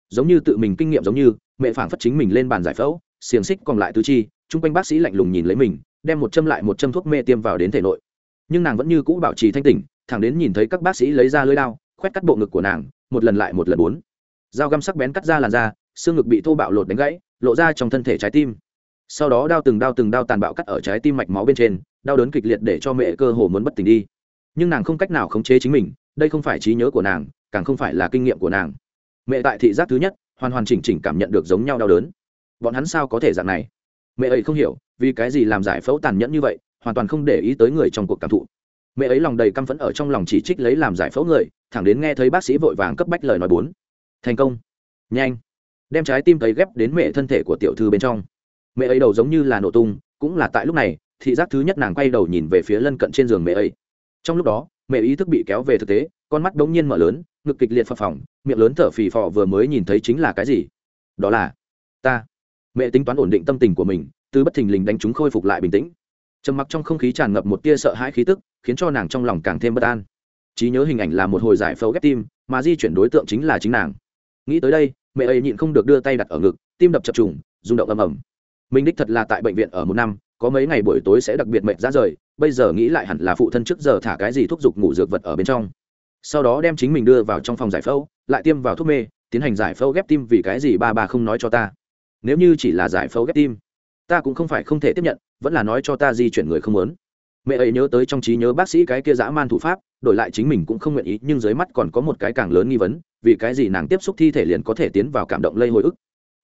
Giống như tự mình kinh nghiệm giống như, mẹ phảng phất chính mình lên bàn giải phẫu xiềng xích còn lại tứ chi, chung quanh bác sĩ lạnh lùng nhìn lấy mình, đem một châm lại một châm thuốc mê tiêm vào đến thể nội. Nhưng nàng vẫn như cũ bảo trì thanh tỉnh, thẳng đến nhìn thấy các bác sĩ lấy ra lưới đao, khoét cắt bộ ngực của nàng, một lần lại một lần bốn. Dao găm sắc bén cắt ra làn da, xương ngực bị thô bạo lột đánh gãy, lộ ra trong thân thể trái tim. Sau đó đao từng đao từng đao tàn bạo cắt ở trái tim mạch máu bên trên, đau đớn kịch liệt để cho mẹ cơ hồ muốn bất tỉnh đi. Nhưng nàng không cách nào khống chế chính mình, đây không phải trí nhớ của nàng, càng không phải là kinh nghiệm của nàng. Mẹ tại thị giác thứ nhất, hoàn hoàn chỉnh chỉnh cảm nhận được giống nhau đau đớn bọn hắn sao có thể dạng này? Mẹ ấy không hiểu, vì cái gì làm giải phẫu tàn nhẫn như vậy, hoàn toàn không để ý tới người trong cuộc cảm thụ. Mẹ ấy lòng đầy căm phẫn ở trong lòng chỉ trích lấy làm giải phẫu người, thẳng đến nghe thấy bác sĩ vội vàng cấp bách lời nói bốn. Thành công. Nhanh. Đem trái tim cấy ghép đến mẹ thân thể của tiểu thư bên trong. Mẹ ấy đầu giống như là nổ tung, cũng là tại lúc này, thị giác thứ nhất nàng quay đầu nhìn về phía lân cận trên giường mẹ ấy. Trong lúc đó, mẹ ý thức bị kéo về thực tế, con mắt đống nhiên mở lớn, ngực kịch liệt phập phồng, miệng lớn thở phì phò vừa mới nhìn thấy chính là cái gì? Đó là ta mẹ tính toán ổn định tâm tình của mình, từ bất thình lình đánh chúng khôi phục lại bình tĩnh. Trầm mặc trong không khí tràn ngập một tia sợ hãi khí tức, khiến cho nàng trong lòng càng thêm bất an. Trí nhớ hình ảnh là một hồi giải phẫu ghép tim, mà di chuyển đối tượng chính là chính nàng. Nghĩ tới đây, mẹ ấy nhịn không được đưa tay đặt ở ngực, tim đập chập trùng, rung động ầm ầm. Mình đích thật là tại bệnh viện ở một năm, có mấy ngày buổi tối sẽ đặc biệt mệt ra rời, bây giờ nghĩ lại hẳn là phụ thân trước giờ thả cái gì thuốc dục ngủ dược vật ở bên trong. Sau đó đem chính mình đưa vào trong phòng giải phẫu, lại tiêm vào thuốc mê, tiến hành giải phẫu ghép tim vì cái gì ba bà không nói cho ta nếu như chỉ là giải phẫu ghép tim, ta cũng không phải không thể tiếp nhận, vẫn là nói cho ta di chuyển người không muốn. Mẹ ấy nhớ tới trong trí nhớ bác sĩ cái kia dã man thủ pháp, đổi lại chính mình cũng không nguyện ý, nhưng dưới mắt còn có một cái càng lớn nghi vấn, vì cái gì nàng tiếp xúc thi thể liền có thể tiến vào cảm động lây hồi ức?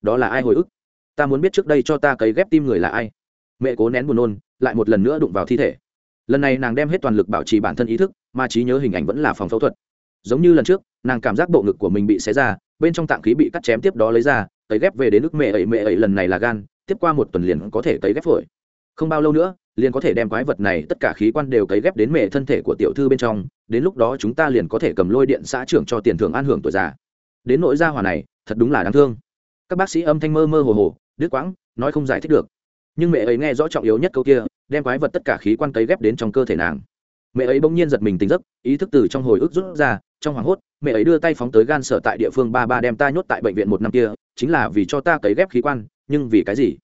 Đó là ai hồi ức? Ta muốn biết trước đây cho ta cấy ghép tim người là ai? Mẹ cố nén buồn nôn, lại một lần nữa đụng vào thi thể. Lần này nàng đem hết toàn lực bảo trì bản thân ý thức, mà trí nhớ hình ảnh vẫn là phòng phẫu thuật. Giống như lần trước, nàng cảm giác bộ ngực của mình bị xé ra bên trong tạng khí bị cắt chém tiếp đó lấy ra cấy ghép về đến nước mẹ ấy mẹ ấy lần này là gan, tiếp qua một tuần liền có thể cấy ghép phổi. Không bao lâu nữa, liền có thể đem quái vật này, tất cả khí quan đều cấy ghép đến mẹ thân thể của tiểu thư bên trong, đến lúc đó chúng ta liền có thể cầm lôi điện xã trưởng cho tiền thưởng an hưởng tuổi già. Đến nỗi gia hỏa này, thật đúng là đáng thương. Các bác sĩ âm thanh mơ mơ hồ hồ, đứt quãng, nói không giải thích được. Nhưng mẹ ấy nghe rõ trọng yếu nhất câu kia, đem quái vật tất cả khí quan cấy ghép đến trong cơ thể nàng. Mẹ ấy bỗng nhiên giật mình tỉnh giấc, ý thức từ trong hồi ức rút ra trong hoảng hốt, mẹ ấy đưa tay phóng tới gan sở tại địa phương ba ba đem ta nhốt tại bệnh viện một năm kia, chính là vì cho ta cấy ghép khí quan, nhưng vì cái gì?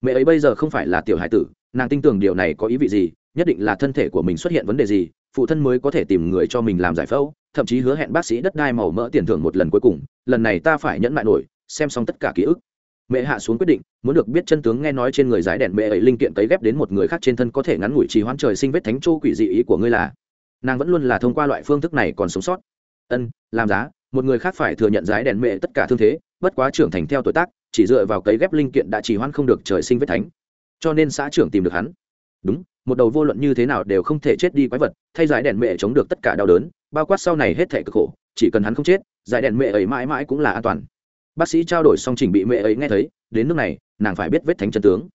Mẹ ấy bây giờ không phải là tiểu hải tử, nàng tin tưởng điều này có ý vị gì, nhất định là thân thể của mình xuất hiện vấn đề gì, phụ thân mới có thể tìm người cho mình làm giải phẫu, thậm chí hứa hẹn bác sĩ đất đai màu mỡ tiền thưởng một lần cuối cùng, lần này ta phải nhẫn mại nổi, xem xong tất cả ký ức. Mẹ hạ xuống quyết định, muốn được biết chân tướng nghe nói trên người giải đèn mẹ ấy linh kiện cấy ghép đến một người khác trên thân có thể ngắn ngủi trì hoãn trời sinh vết thánh châu quỷ dị ý của ngươi là. Nàng vẫn luôn là thông qua loại phương thức này còn sống sót ân, làm giá, một người khác phải thừa nhận giải đèn mẹ tất cả thương thế, bất quá trưởng thành theo tuổi tác, chỉ dựa vào cấy ghép linh kiện đã chỉ hoãn không được trời sinh vết thánh. Cho nên xã trưởng tìm được hắn. Đúng, một đầu vô luận như thế nào đều không thể chết đi quái vật, thay giải đèn mẹ chống được tất cả đau đớn, bao quát sau này hết thể cực khổ, chỉ cần hắn không chết giải đèn mẹ ấy mãi mãi cũng là an toàn. Bác sĩ trao đổi xong trình bị mẹ ấy nghe thấy, đến nước này, nàng phải biết vết thánh chân tướng.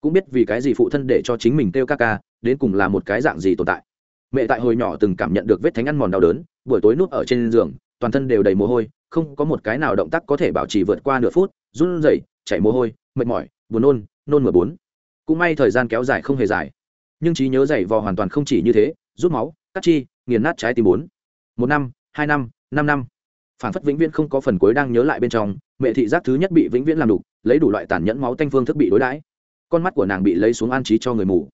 Cũng biết vì cái gì phụ thân để cho chính mình kêu ca ca, đến cùng là một cái dạng gì tồn tại. Mẹ tại hồi nhỏ từng cảm nhận được vết thánh ăn mòn đau đớn buổi tối núp ở trên giường, toàn thân đều đầy mồ hôi, không có một cái nào động tác có thể bảo trì vượt qua nửa phút, run rẩy, chảy mồ hôi, mệt mỏi, buồn nôn nôn mửa bốn. Cũng may thời gian kéo dài không hề dài. Nhưng trí nhớ dày vò hoàn toàn không chỉ như thế, rút máu, cắt chi, nghiền nát trái tim bốn. Một năm, hai năm năm năm. Phản phất vĩnh viễn không có phần cuối đang nhớ lại bên trong, mẹ thị giác thứ nhất bị vĩnh viễn làm đủ lấy đủ loại tàn nhẫn máu tanh phương thức bị đối đãi. Con mắt của nàng bị lấy xuống an trí cho người mù.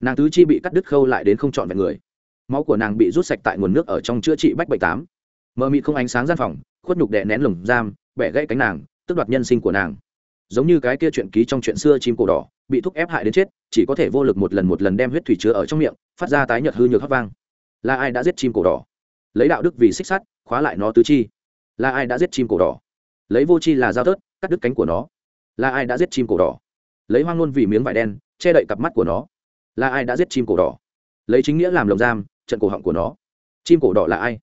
Nàng tứ chi bị cắt đứt khâu lại đến không trọn vẹn người máu của nàng bị rút sạch tại nguồn nước ở trong chữa trị bách bệnh tám. Mờ mịt không ánh sáng gian phòng, khuất nhục đè nén lồng giam, bẻ gãy cánh nàng, tước đoạt nhân sinh của nàng. Giống như cái kia chuyện ký trong chuyện xưa chim cổ đỏ, bị thúc ép hại đến chết, chỉ có thể vô lực một lần một lần đem huyết thủy chứa ở trong miệng, phát ra tái nhợt hư nhược hấp vang. Là ai đã giết chim cổ đỏ? Lấy đạo đức vì xích sắt, khóa lại nó tứ chi. Là ai đã giết chim cổ đỏ? Lấy vô chi là dao tớt cắt đứt cánh của nó. Là ai đã giết chim cổ đỏ? Lấy hoang luôn vì miếng vải đen, che đậy cặp mắt của nó. Là ai đã giết chim cổ đỏ? Lấy chính nghĩa làm lồng giam trận cổ họng của nó. Chim cổ đỏ là ai?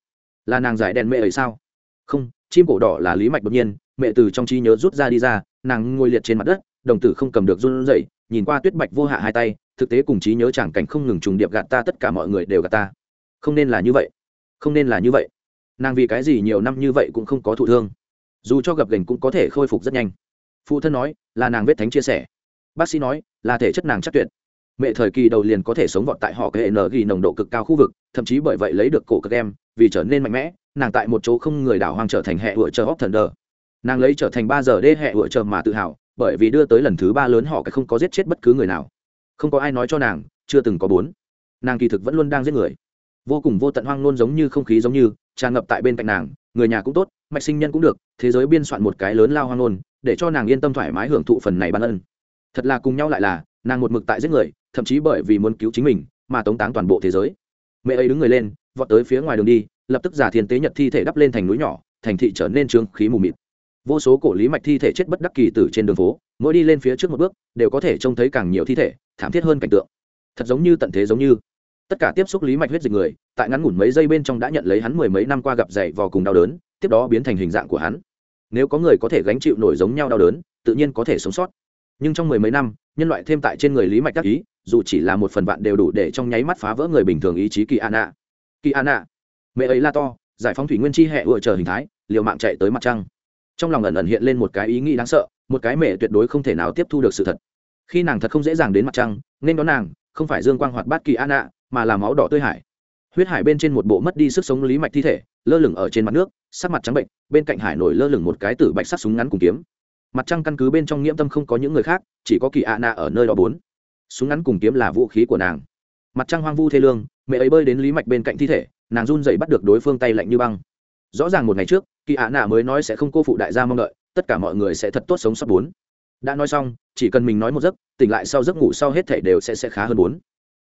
Là nàng giải đèn mẹ ấy sao? Không, chim cổ đỏ là lý mạch đột nhiên, mẹ từ trong trí nhớ rút ra đi ra, nàng ngồi liệt trên mặt đất, đồng tử không cầm được run rẩy, nhìn qua tuyết bạch vô hạ hai tay, thực tế cùng trí nhớ chẳng cảnh không ngừng trùng điệp gạt ta, tất cả mọi người đều gạt ta. Không nên là như vậy. Không nên là như vậy. Nàng vì cái gì nhiều năm như vậy cũng không có thụ thương. Dù cho gập gành cũng có thể khôi phục rất nhanh. Phụ thân nói, là nàng vết thánh chia sẻ. Bác sĩ nói, là thể chất nàng chắc tuyệt mẹ thời kỳ đầu liền có thể sống vọt tại họ cái hệ n ghi nồng độ cực cao khu vực, thậm chí bởi vậy lấy được cổ cực em, vì trở nên mạnh mẽ, nàng tại một chỗ không người đảo hoang trở thành hệ vựa chờ hóc thần đờ nàng lấy trở thành ba giờ đê hệ vựa chờ mà tự hào, bởi vì đưa tới lần thứ ba lớn họ cái không có giết chết bất cứ người nào. Không có ai nói cho nàng, chưa từng có bốn. Nàng kỳ thực vẫn luôn đang giết người. Vô cùng vô tận hoang nôn giống như không khí giống như, tràn ngập tại bên cạnh nàng, người nhà cũng tốt, mạch sinh nhân cũng được, thế giới biên soạn một cái lớn lao hoang nôn để cho nàng yên tâm thoải mái hưởng thụ phần này ban ân. Thật là cùng nhau lại là nàng một mực tại giết người, thậm chí bởi vì muốn cứu chính mình, mà tống táng toàn bộ thế giới. Mẹ ấy đứng người lên, vọt tới phía ngoài đường đi, lập tức giả thiên tế nhật thi thể đắp lên thành núi nhỏ, thành thị trở nên trương khí mù mịt. Vô số cổ lý mạch thi thể chết bất đắc kỳ tử trên đường phố, mỗi đi lên phía trước một bước, đều có thể trông thấy càng nhiều thi thể, thảm thiết hơn cảnh tượng. Thật giống như tận thế giống như. Tất cả tiếp xúc lý mạch huyết dịch người, tại ngắn ngủn mấy giây bên trong đã nhận lấy hắn mười mấy năm qua gặp dậy vò cùng đau đớn, tiếp đó biến thành hình dạng của hắn. Nếu có người có thể gánh chịu nổi giống nhau đau đớn, tự nhiên có thể sống sót nhưng trong mười mấy năm, nhân loại thêm tại trên người lý mạch đắc ý, dù chỉ là một phần vạn đều đủ để trong nháy mắt phá vỡ người bình thường ý chí kỳ an ạ kỳ an ạ mẹ ấy la to, giải phóng thủy nguyên chi hệ ựa chờ hình thái, liều mạng chạy tới mặt trăng. Trong lòng ẩn ẩn hiện lên một cái ý nghĩ đáng sợ, một cái mẹ tuyệt đối không thể nào tiếp thu được sự thật. Khi nàng thật không dễ dàng đến mặt trăng, nên đón nàng, không phải dương quang hoạt bát kỳ an ạ mà là máu đỏ tươi hải. Huyết hải bên trên một bộ mất đi sức sống lý mạch thi thể, lơ lửng ở trên mặt nước, sắc mặt trắng bệnh, bên cạnh hải nổi lơ lửng một cái tử bạch sắc súng ngắn cùng kiếm mặt trăng căn cứ bên trong nghiễm tâm không có những người khác, chỉ có kỳ ạ nạ ở nơi đó bốn. Súng ngắn cùng kiếm là vũ khí của nàng. Mặt trăng hoang vu thê lương, mẹ ấy bơi đến lý mạch bên cạnh thi thể, nàng run dậy bắt được đối phương tay lạnh như băng. Rõ ràng một ngày trước, kỳ ạ nạ mới nói sẽ không cô phụ đại gia mong đợi, tất cả mọi người sẽ thật tốt sống sắp bốn. Đã nói xong, chỉ cần mình nói một giấc, tỉnh lại sau giấc ngủ sau hết thể đều sẽ sẽ khá hơn bốn.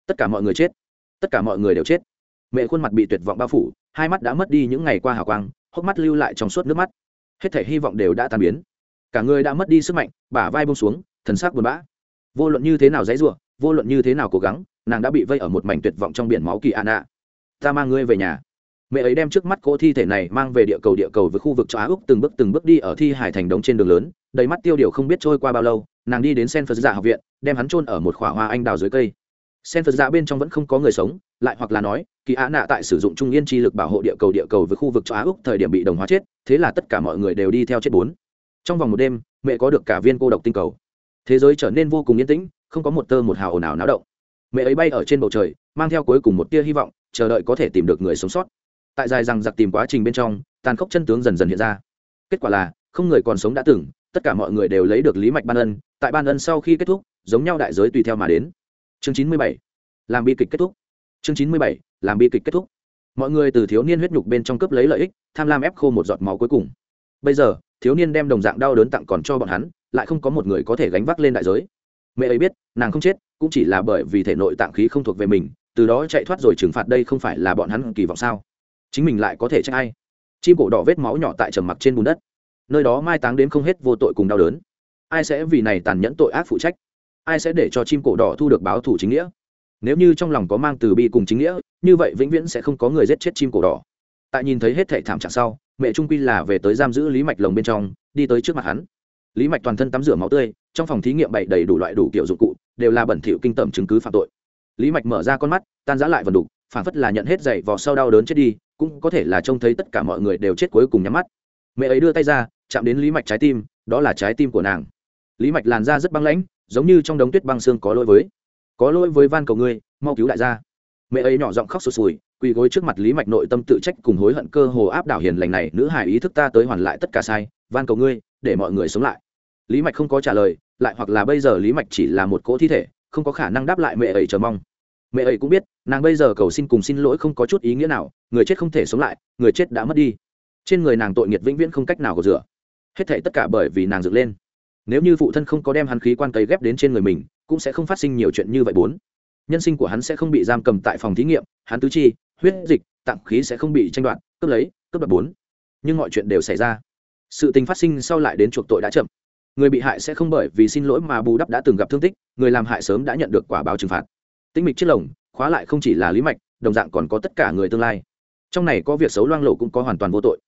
Tất cả mọi người chết. Tất cả mọi người đều chết. Mẹ khuôn mặt bị tuyệt vọng bao phủ, hai mắt đã mất đi những ngày qua hào quang, hốc mắt lưu lại trong suốt nước mắt. Hết thể hy vọng đều đã tan biến cả người đã mất đi sức mạnh, bả vai bông xuống, thần sắc buồn bã. Vô luận như thế nào dãy ruộng vô luận như thế nào cố gắng, nàng đã bị vây ở một mảnh tuyệt vọng trong biển máu kỳ an ạ. Ta mang ngươi về nhà. Mẹ ấy đem trước mắt cỗ thi thể này mang về địa cầu địa cầu với khu vực cho á úc từng bước từng bước đi ở thi hải thành đống trên đường lớn, đầy mắt tiêu điều không biết trôi qua bao lâu, nàng đi đến sen phật dạ học viện, đem hắn trôn ở một khỏa hoa anh đào dưới cây. Sen phật dạ bên trong vẫn không có người sống, lại hoặc là nói, kỳ á nạ tại sử dụng trung yên chi lực bảo hộ địa cầu địa cầu với khu vực cho á úc thời điểm bị đồng hóa chết, thế là tất cả mọi người đều đi theo chết bốn trong vòng một đêm, mẹ có được cả viên cô độc tinh cầu. Thế giới trở nên vô cùng yên tĩnh, không có một tơ một hào ồn ào náo động. Mẹ ấy bay ở trên bầu trời, mang theo cuối cùng một tia hy vọng, chờ đợi có thể tìm được người sống sót. Tại dài rằng giặc tìm quá trình bên trong, tàn khốc chân tướng dần dần hiện ra. Kết quả là, không người còn sống đã từng, tất cả mọi người đều lấy được lý mạch ban ân, tại ban ân sau khi kết thúc, giống nhau đại giới tùy theo mà đến. Chương chín mươi bảy, làm bi kịch kết thúc. Chương chín mươi bảy, làm bi kịch kết thúc. Mọi người từ thiếu niên huyết nhục bên trong cướp lấy lợi ích, tham lam ép khô một giọt máu cuối cùng bây giờ, thiếu niên đem đồng dạng đau đớn tặng còn cho bọn hắn, lại không có một người có thể gánh vác lên đại giới. Mẹ ấy biết, nàng không chết, cũng chỉ là bởi vì thể nội tạng khí không thuộc về mình, từ đó chạy thoát rồi trừng phạt đây không phải là bọn hắn kỳ vọng sao? Chính mình lại có thể trách ai? Chim cổ đỏ vết máu nhỏ tại trầm mặc trên bùn đất. Nơi đó mai táng đến không hết vô tội cùng đau đớn. Ai sẽ vì này tàn nhẫn tội ác phụ trách? Ai sẽ để cho chim cổ đỏ thu được báo thủ chính nghĩa? Nếu như trong lòng có mang từ bi cùng chính nghĩa, như vậy vĩnh viễn sẽ không có người giết chết chim cổ đỏ. Tại nhìn thấy hết thệ thảm trạng sau mẹ trung quy là về tới giam giữ lý mạch lồng bên trong, đi tới trước mặt hắn. Lý mạch toàn thân tắm rửa máu tươi, trong phòng thí nghiệm bày đầy đủ loại đủ kiểu dụng cụ, đều là bẩn thỉu kinh tởm chứng cứ phạm tội. Lý mạch mở ra con mắt, tan giã lại vần đục, phản phất là nhận hết dậy vò sau đau đớn chết đi, cũng có thể là trông thấy tất cả mọi người đều chết cuối cùng nhắm mắt. Mẹ ấy đưa tay ra, chạm đến lý mạch trái tim, đó là trái tim của nàng. Lý mạch làn da rất băng lãnh, giống như trong đống tuyết băng xương có lỗi với. Có lỗi với van cầu ngươi, mau cứu đại gia. Mẹ ấy nhỏ giọng khóc sụt sùi quỳ gối trước mặt lý mạch nội tâm tự trách cùng hối hận cơ hồ áp đảo hiền lành này, nữ hài ý thức ta tới hoàn lại tất cả sai, van cầu ngươi, để mọi người sống lại. Lý mạch không có trả lời, lại hoặc là bây giờ lý mạch chỉ là một cỗ thi thể, không có khả năng đáp lại mẹ ấy chờ mong. Mẹ ấy cũng biết, nàng bây giờ cầu xin cùng xin lỗi không có chút ý nghĩa nào, người chết không thể sống lại, người chết đã mất đi. Trên người nàng tội nghiệt vĩnh viễn không cách nào có rửa. Hết thảy tất cả bởi vì nàng dựng lên. Nếu như phụ thân không có đem hắn khí quan cấy ghép đến trên người mình, cũng sẽ không phát sinh nhiều chuyện như vậy bốn. Nhân sinh của hắn sẽ không bị giam cầm tại phòng thí nghiệm, hắn tứ chi huyết dịch, tạm khí sẽ không bị tranh đoạt, cướp lấy, cướp đoạt bốn. Nhưng mọi chuyện đều xảy ra. Sự tình phát sinh sau lại đến chuộc tội đã chậm. Người bị hại sẽ không bởi vì xin lỗi mà bù đắp đã từng gặp thương tích, người làm hại sớm đã nhận được quả báo trừng phạt. Tinh mịch chiếc lồng, khóa lại không chỉ là lý mạch, đồng dạng còn có tất cả người tương lai. Trong này có việc xấu loang lộ cũng có hoàn toàn vô tội.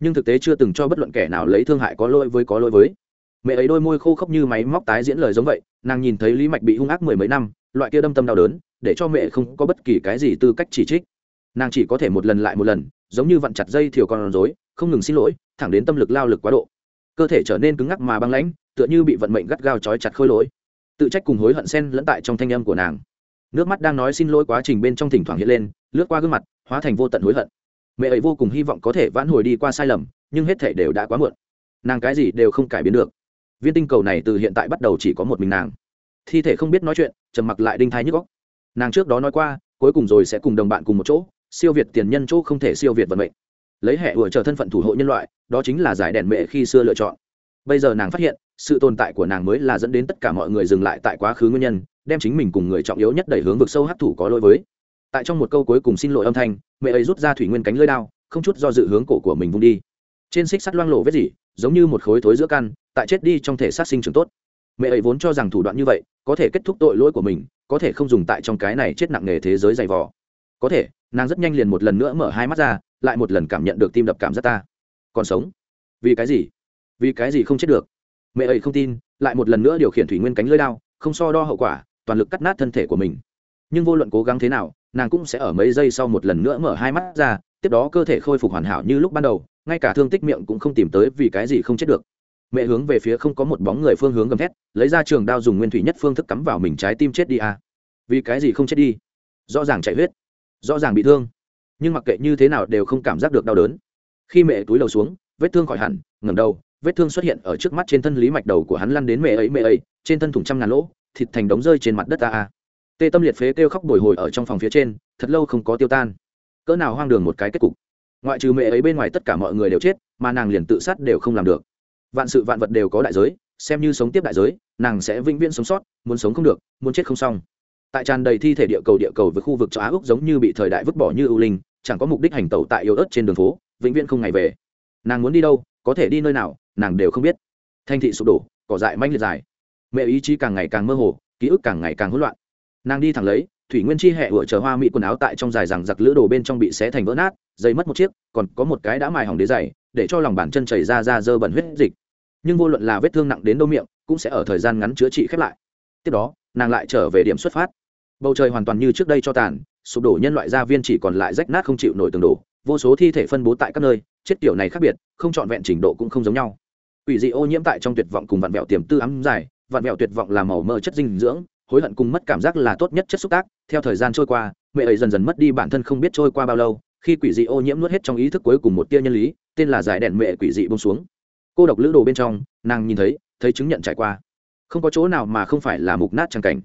Nhưng thực tế chưa từng cho bất luận kẻ nào lấy thương hại có lỗi với có lỗi với. Mẹ ấy đôi môi khô khốc như máy móc tái diễn lời giống vậy, nàng nhìn thấy lý mạch bị hung ác mười mấy năm, loại kia đâm tâm đau đớn, để cho mẹ không có bất kỳ cái gì tư cách chỉ trích nàng chỉ có thể một lần lại một lần, giống như vặn chặt dây thiều con rối, không ngừng xin lỗi, thẳng đến tâm lực lao lực quá độ. Cơ thể trở nên cứng ngắc mà băng lãnh, tựa như bị vận mệnh gắt gao trói chặt khôi lỗi. Tự trách cùng hối hận sen lẫn tại trong thanh âm của nàng. Nước mắt đang nói xin lỗi quá trình bên trong thỉnh thoảng hiện lên, lướt qua gương mặt, hóa thành vô tận hối hận. Mẹ ấy vô cùng hy vọng có thể vãn hồi đi qua sai lầm, nhưng hết thể đều đã quá muộn. Nàng cái gì đều không cải biến được. Viên tinh cầu này từ hiện tại bắt đầu chỉ có một mình nàng. Thi thể không biết nói chuyện, trầm mặc lại đinh thái nhức góc nàng trước đó nói qua, cuối cùng rồi sẽ cùng đồng bạn cùng một chỗ siêu việt tiền nhân chỗ không thể siêu việt vận mệnh. Lấy hệ ủa chờ thân phận thủ hộ nhân loại, đó chính là giải đèn mẹ khi xưa lựa chọn. Bây giờ nàng phát hiện, sự tồn tại của nàng mới là dẫn đến tất cả mọi người dừng lại tại quá khứ nguyên nhân, đem chính mình cùng người trọng yếu nhất đẩy hướng vực sâu hấp thủ có lỗi với. Tại trong một câu cuối cùng xin lỗi âm thanh, mẹ ấy rút ra thủy nguyên cánh lưỡi đao, không chút do dự hướng cổ của mình vung đi. Trên xích sắt loang lộ vết gì, giống như một khối thối giữa căn, tại chết đi trong thể sát sinh trưởng tốt. Mẹ ấy vốn cho rằng thủ đoạn như vậy, có thể kết thúc tội lỗi của mình, có thể không dùng tại trong cái này chết nặng nề thế giới dày vò. Có thể nàng rất nhanh liền một lần nữa mở hai mắt ra, lại một lần cảm nhận được tim đập cảm giác ta. Còn sống? Vì cái gì? Vì cái gì không chết được? Mẹ ấy không tin, lại một lần nữa điều khiển thủy nguyên cánh lưỡi đao, không so đo hậu quả, toàn lực cắt nát thân thể của mình. Nhưng vô luận cố gắng thế nào, nàng cũng sẽ ở mấy giây sau một lần nữa mở hai mắt ra, tiếp đó cơ thể khôi phục hoàn hảo như lúc ban đầu, ngay cả thương tích miệng cũng không tìm tới vì cái gì không chết được. Mẹ hướng về phía không có một bóng người phương hướng gầm thét, lấy ra trường đao dùng nguyên thủy nhất phương thức cắm vào mình trái tim chết đi à. vì cái gì không chết đi? Rõ ràng chạy huyết rõ ràng bị thương. Nhưng mặc kệ như thế nào đều không cảm giác được đau đớn. Khi mẹ túi đầu xuống, vết thương khỏi hẳn, ngẩng đầu, vết thương xuất hiện ở trước mắt trên thân lý mạch đầu của hắn lăn đến mẹ ấy mẹ ấy, trên thân thủng trăm ngàn lỗ, thịt thành đống rơi trên mặt đất ta a. Tê tâm liệt phế kêu khóc bồi hồi ở trong phòng phía trên, thật lâu không có tiêu tan. Cỡ nào hoang đường một cái kết cục. Ngoại trừ mẹ ấy bên ngoài tất cả mọi người đều chết, mà nàng liền tự sát đều không làm được. Vạn sự vạn vật đều có đại giới, xem như sống tiếp đại giới, nàng sẽ vĩnh viễn sống sót, muốn sống không được, muốn chết không xong tại tràn đầy thi thể địa cầu địa cầu với khu vực châu á úc giống như bị thời đại vứt bỏ như ưu linh, chẳng có mục đích hành tẩu tại yếu ớt trên đường phố, vĩnh viễn không ngày về. Nàng muốn đi đâu, có thể đi nơi nào, nàng đều không biết. Thanh thị sụp đổ, cỏ dại manh liệt dài. Mẹ ý chí càng ngày càng mơ hồ, ký ức càng ngày càng hỗn loạn. Nàng đi thẳng lấy, thủy nguyên chi hẹ ủa chờ hoa mỹ quần áo tại trong dài rằng giặc lữ đồ bên trong bị xé thành vỡ nát, dây mất một chiếc, còn có một cái đã mài hỏng đế dày để cho lòng bàn chân chảy ra ra dơ bẩn huyết dịch. Nhưng vô luận là vết thương nặng đến đâu miệng, cũng sẽ ở thời gian ngắn chữa trị khép lại. Tiếp đó, nàng lại trở về điểm xuất phát bầu trời hoàn toàn như trước đây cho tàn, sụp đổ nhân loại gia viên chỉ còn lại rách nát không chịu nổi tường đổ, vô số thi thể phân bố tại các nơi, chết kiểu này khác biệt, không trọn vẹn trình độ cũng không giống nhau. Quỷ dị ô nhiễm tại trong tuyệt vọng cùng vạn vẹo tiềm tư ấm dài vạn vẹo tuyệt vọng là màu mơ chất dinh dưỡng, hối hận cùng mất cảm giác là tốt nhất chất xúc tác. Theo thời gian trôi qua, mẹ ấy dần dần mất đi bản thân không biết trôi qua bao lâu, khi quỷ dị ô nhiễm nuốt hết trong ý thức cuối cùng một tia nhân lý, tên là giải đèn mẹ quỷ dị bông xuống. Cô độc lữ đồ bên trong, nàng nhìn thấy thấy chứng nhận trải qua. Không có chỗ nào mà không phải là mục nát trang cảnh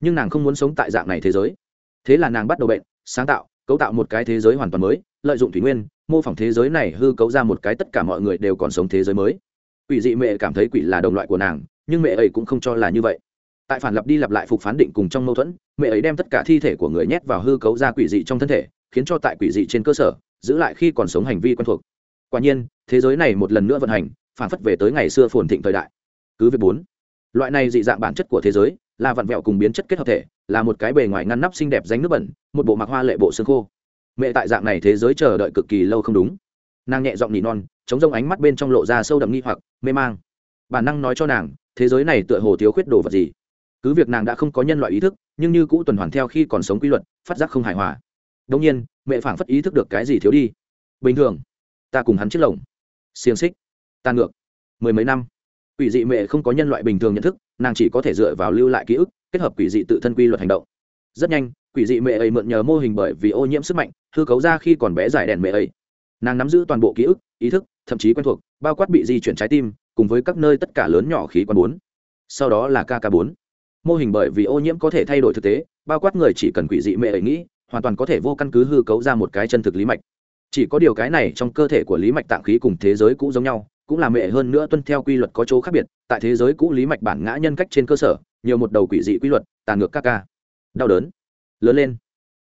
nhưng nàng không muốn sống tại dạng này thế giới. Thế là nàng bắt đầu bệnh, sáng tạo, cấu tạo một cái thế giới hoàn toàn mới, lợi dụng thủy nguyên, mô phỏng thế giới này hư cấu ra một cái tất cả mọi người đều còn sống thế giới mới. Quỷ dị mẹ cảm thấy quỷ là đồng loại của nàng, nhưng mẹ ấy cũng không cho là như vậy. Tại phản lập đi lặp lại phục phán định cùng trong mâu thuẫn, mẹ ấy đem tất cả thi thể của người nhét vào hư cấu ra quỷ dị trong thân thể, khiến cho tại quỷ dị trên cơ sở, giữ lại khi còn sống hành vi quen thuộc. Quả nhiên, thế giới này một lần nữa vận hành, phản phất về tới ngày xưa phồn thịnh thời đại. Cứ việc bốn, loại này dị dạng bản chất của thế giới là vặn vẹo cùng biến chất kết hợp thể, là một cái bề ngoài ngăn nắp xinh đẹp ránh nước bẩn, một bộ mặc hoa lệ bộ xương khô. Mẹ tại dạng này thế giới chờ đợi cực kỳ lâu không đúng. Nàng nhẹ giọng nỉ non, chống rông ánh mắt bên trong lộ ra sâu đậm nghi hoặc, mê mang. Bản năng nói cho nàng, thế giới này tựa hồ thiếu khuyết đồ vật gì. Cứ việc nàng đã không có nhân loại ý thức, nhưng như cũ tuần hoàn theo khi còn sống quy luật, phát giác không hài hòa. Đông nhiên, mẹ phảng phất ý thức được cái gì thiếu đi. Bình thường, ta cùng hắn chiếc lồng. Xiềng xích, ta ngược. Mười mấy năm ủy dị mẹ không có nhân loại bình thường nhận thức nàng chỉ có thể dựa vào lưu lại ký ức, kết hợp quỷ dị tự thân quy luật hành động. Rất nhanh, quỷ dị mẹ ấy mượn nhờ mô hình bởi vì ô nhiễm sức mạnh, hư cấu ra khi còn bé giải đèn mẹ ấy. Nàng nắm giữ toàn bộ ký ức, ý thức, thậm chí quen thuộc, bao quát bị di chuyển trái tim, cùng với các nơi tất cả lớn nhỏ khí quan bốn. Sau đó là kk bốn. Mô hình bởi vì ô nhiễm có thể thay đổi thực tế, bao quát người chỉ cần quỷ dị mẹ ấy nghĩ, hoàn toàn có thể vô căn cứ hư cấu ra một cái chân thực lý mạch. Chỉ có điều cái này trong cơ thể của lý mạch tạng khí cùng thế giới cũng giống nhau cũng là mẹ hơn nữa tuân theo quy luật có chỗ khác biệt, tại thế giới cũ lý mạch bản ngã nhân cách trên cơ sở, nhiều một đầu quỷ dị quy luật, tàn ngược các ca. Đau đớn. Lớn lên.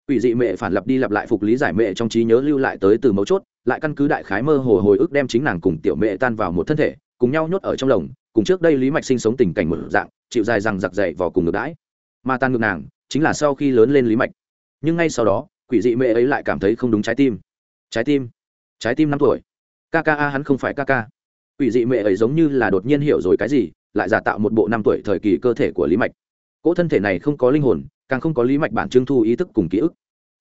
Quỷ dị mẹ phản lập đi lặp lại phục lý giải mẹ trong trí nhớ lưu lại tới từ mấu chốt, lại căn cứ đại khái mơ hồ hồi ức đem chính nàng cùng tiểu mẹ tan vào một thân thể, cùng nhau nhốt ở trong lồng, cùng trước đây lý mạch sinh sống tình cảnh một dạng, chịu dài rằng giặc dậy vào cùng ngược đãi. Mà tan ngược nàng, chính là sau khi lớn lên lý mạch. Nhưng ngay sau đó, quỷ dị mẹ ấy lại cảm thấy không đúng trái tim. Trái tim? Trái tim năm tuổi. Kka hắn không phải kaka quỷ dị mẹ ấy giống như là đột nhiên hiểu rồi cái gì, lại giả tạo một bộ năm tuổi thời kỳ cơ thể của lý mạch. Cỗ thân thể này không có linh hồn, càng không có lý mạch bản trưng thu ý thức cùng ký ức.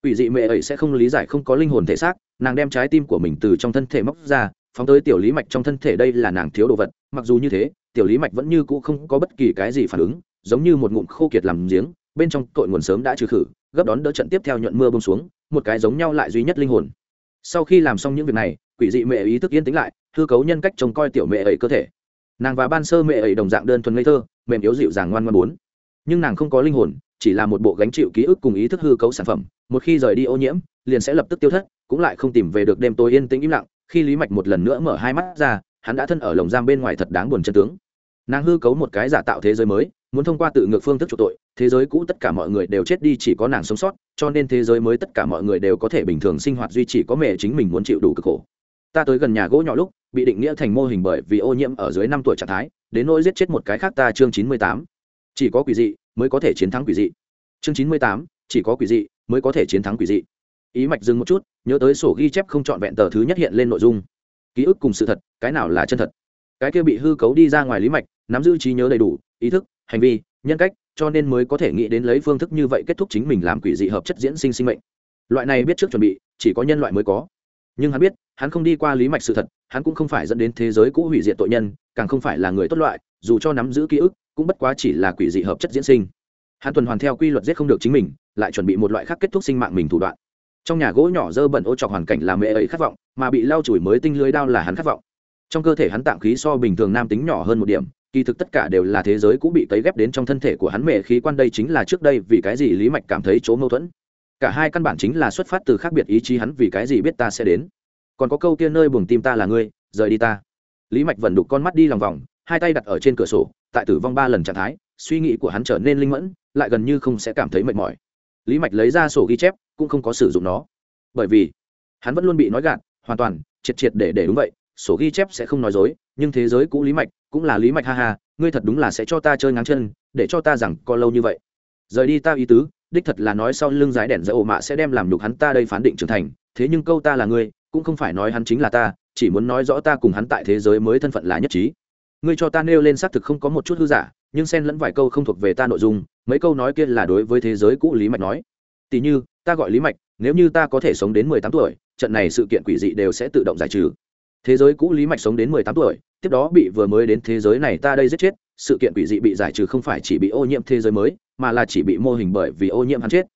Quỷ dị mẹ ấy sẽ không lý giải không có linh hồn thể xác, nàng đem trái tim của mình từ trong thân thể móc ra, phóng tới tiểu lý mạch trong thân thể đây là nàng thiếu đồ vật, mặc dù như thế, tiểu lý mạch vẫn như cũ không có bất kỳ cái gì phản ứng, giống như một ngụm khô kiệt làm giếng, bên trong cội nguồn sớm đã trừ khử, gấp đón đỡ trận tiếp theo nhuận mưa bông xuống, một cái giống nhau lại duy nhất linh hồn. Sau khi làm xong những việc này quỷ dị mẹ ý thức yên tĩnh lại, hư cấu nhân cách trông coi tiểu mẹ ấy cơ thể. Nàng và ban sơ mẹ ấy đồng dạng đơn thuần ngây thơ, mềm yếu dịu dàng ngoan ngoan bốn nhưng nàng không có linh hồn, chỉ là một bộ gánh chịu ký ức cùng ý thức hư cấu sản phẩm, một khi rời đi ô nhiễm, liền sẽ lập tức tiêu thất, cũng lại không tìm về được đêm tối yên tĩnh im lặng, khi lý mạch một lần nữa mở hai mắt ra, hắn đã thân ở lồng giam bên ngoài thật đáng buồn chân tướng. Nàng hư cấu một cái giả tạo thế giới mới, muốn thông qua tự ngược phương thức chuộc tội, thế giới cũ tất cả mọi người đều chết đi chỉ có nàng sống sót, cho nên thế giới mới tất cả mọi người đều có thể bình thường sinh hoạt duy trì có mẹ chính mình muốn chịu đủ cực khổ ta tới gần nhà gỗ nhỏ lúc, bị định nghĩa thành mô hình bởi vì ô nhiễm ở dưới năm tuổi trạng thái, đến nỗi giết chết một cái khác ta chương chín mươi tám. Chỉ có quỷ dị mới có thể chiến thắng quỷ dị. Chương chín mươi tám, chỉ có quỷ dị mới có thể chiến thắng quỷ dị. Ý mạch dừng một chút, nhớ tới sổ ghi chép không trọn vẹn tờ thứ nhất hiện lên nội dung. Ký ức cùng sự thật, cái nào là chân thật? Cái kia bị hư cấu đi ra ngoài lý mạch, nắm giữ trí nhớ đầy đủ, ý thức, hành vi, nhân cách, cho nên mới có thể nghĩ đến lấy phương thức như vậy kết thúc chính mình làm quỷ dị hợp chất diễn sinh sinh mệnh. Loại này biết trước chuẩn bị, chỉ có nhân loại mới có. Nhưng hắn biết hắn không đi qua lý mạch sự thật, hắn cũng không phải dẫn đến thế giới cũ hủy diệt tội nhân, càng không phải là người tốt loại, dù cho nắm giữ ký ức, cũng bất quá chỉ là quỷ dị hợp chất diễn sinh. Hắn tuần hoàn theo quy luật giết không được chính mình, lại chuẩn bị một loại khác kết thúc sinh mạng mình thủ đoạn. Trong nhà gỗ nhỏ dơ bẩn ô trọc hoàn cảnh là mẹ ấy khát vọng, mà bị lau chùi mới tinh lưới đao là hắn khát vọng. Trong cơ thể hắn tạm khí so bình thường nam tính nhỏ hơn một điểm, kỳ thực tất cả đều là thế giới cũng bị cấy ghép đến trong thân thể của hắn mẹ khí quan đây chính là trước đây vì cái gì lý mạch cảm thấy chỗ mâu thuẫn. Cả hai căn bản chính là xuất phát từ khác biệt ý chí hắn vì cái gì biết ta sẽ đến còn có câu kia nơi buồng tim ta là ngươi, rời đi ta. Lý mạch vẫn đục con mắt đi lòng vòng, hai tay đặt ở trên cửa sổ, tại tử vong ba lần trạng thái, suy nghĩ của hắn trở nên linh mẫn, lại gần như không sẽ cảm thấy mệt mỏi. Lý mạch lấy ra sổ ghi chép, cũng không có sử dụng nó. Bởi vì, hắn vẫn luôn bị nói gạt, hoàn toàn, triệt triệt để để đúng vậy, sổ ghi chép sẽ không nói dối, nhưng thế giới cũ lý mạch, cũng là lý mạch, ha ha, ngươi thật đúng là sẽ cho ta chơi ngáng chân, để cho ta rằng có lâu như vậy. Rời đi ta ý tứ, đích thật là nói sau lưng giái đèn dỡ ổ mạ sẽ đem làm nhục hắn ta đây phán định trưởng thành, thế nhưng câu ta là ngươi cũng không phải nói hắn chính là ta, chỉ muốn nói rõ ta cùng hắn tại thế giới mới thân phận là nhất trí. Ngươi cho ta nêu lên xác thực không có một chút hư giả, nhưng xen lẫn vài câu không thuộc về ta nội dung, mấy câu nói kia là đối với thế giới cũ lý mạch nói. Tỉ như, ta gọi lý mạch, nếu như ta có thể sống đến mười tám tuổi, trận này sự kiện quỷ dị đều sẽ tự động giải trừ. Thế giới cũ lý mạch sống đến mười tám tuổi, tiếp đó bị vừa mới đến thế giới này ta đây giết chết, sự kiện quỷ dị bị giải trừ không phải chỉ bị ô nhiễm thế giới mới, mà là chỉ bị mô hình bởi vì ô nhiễm hắn chết.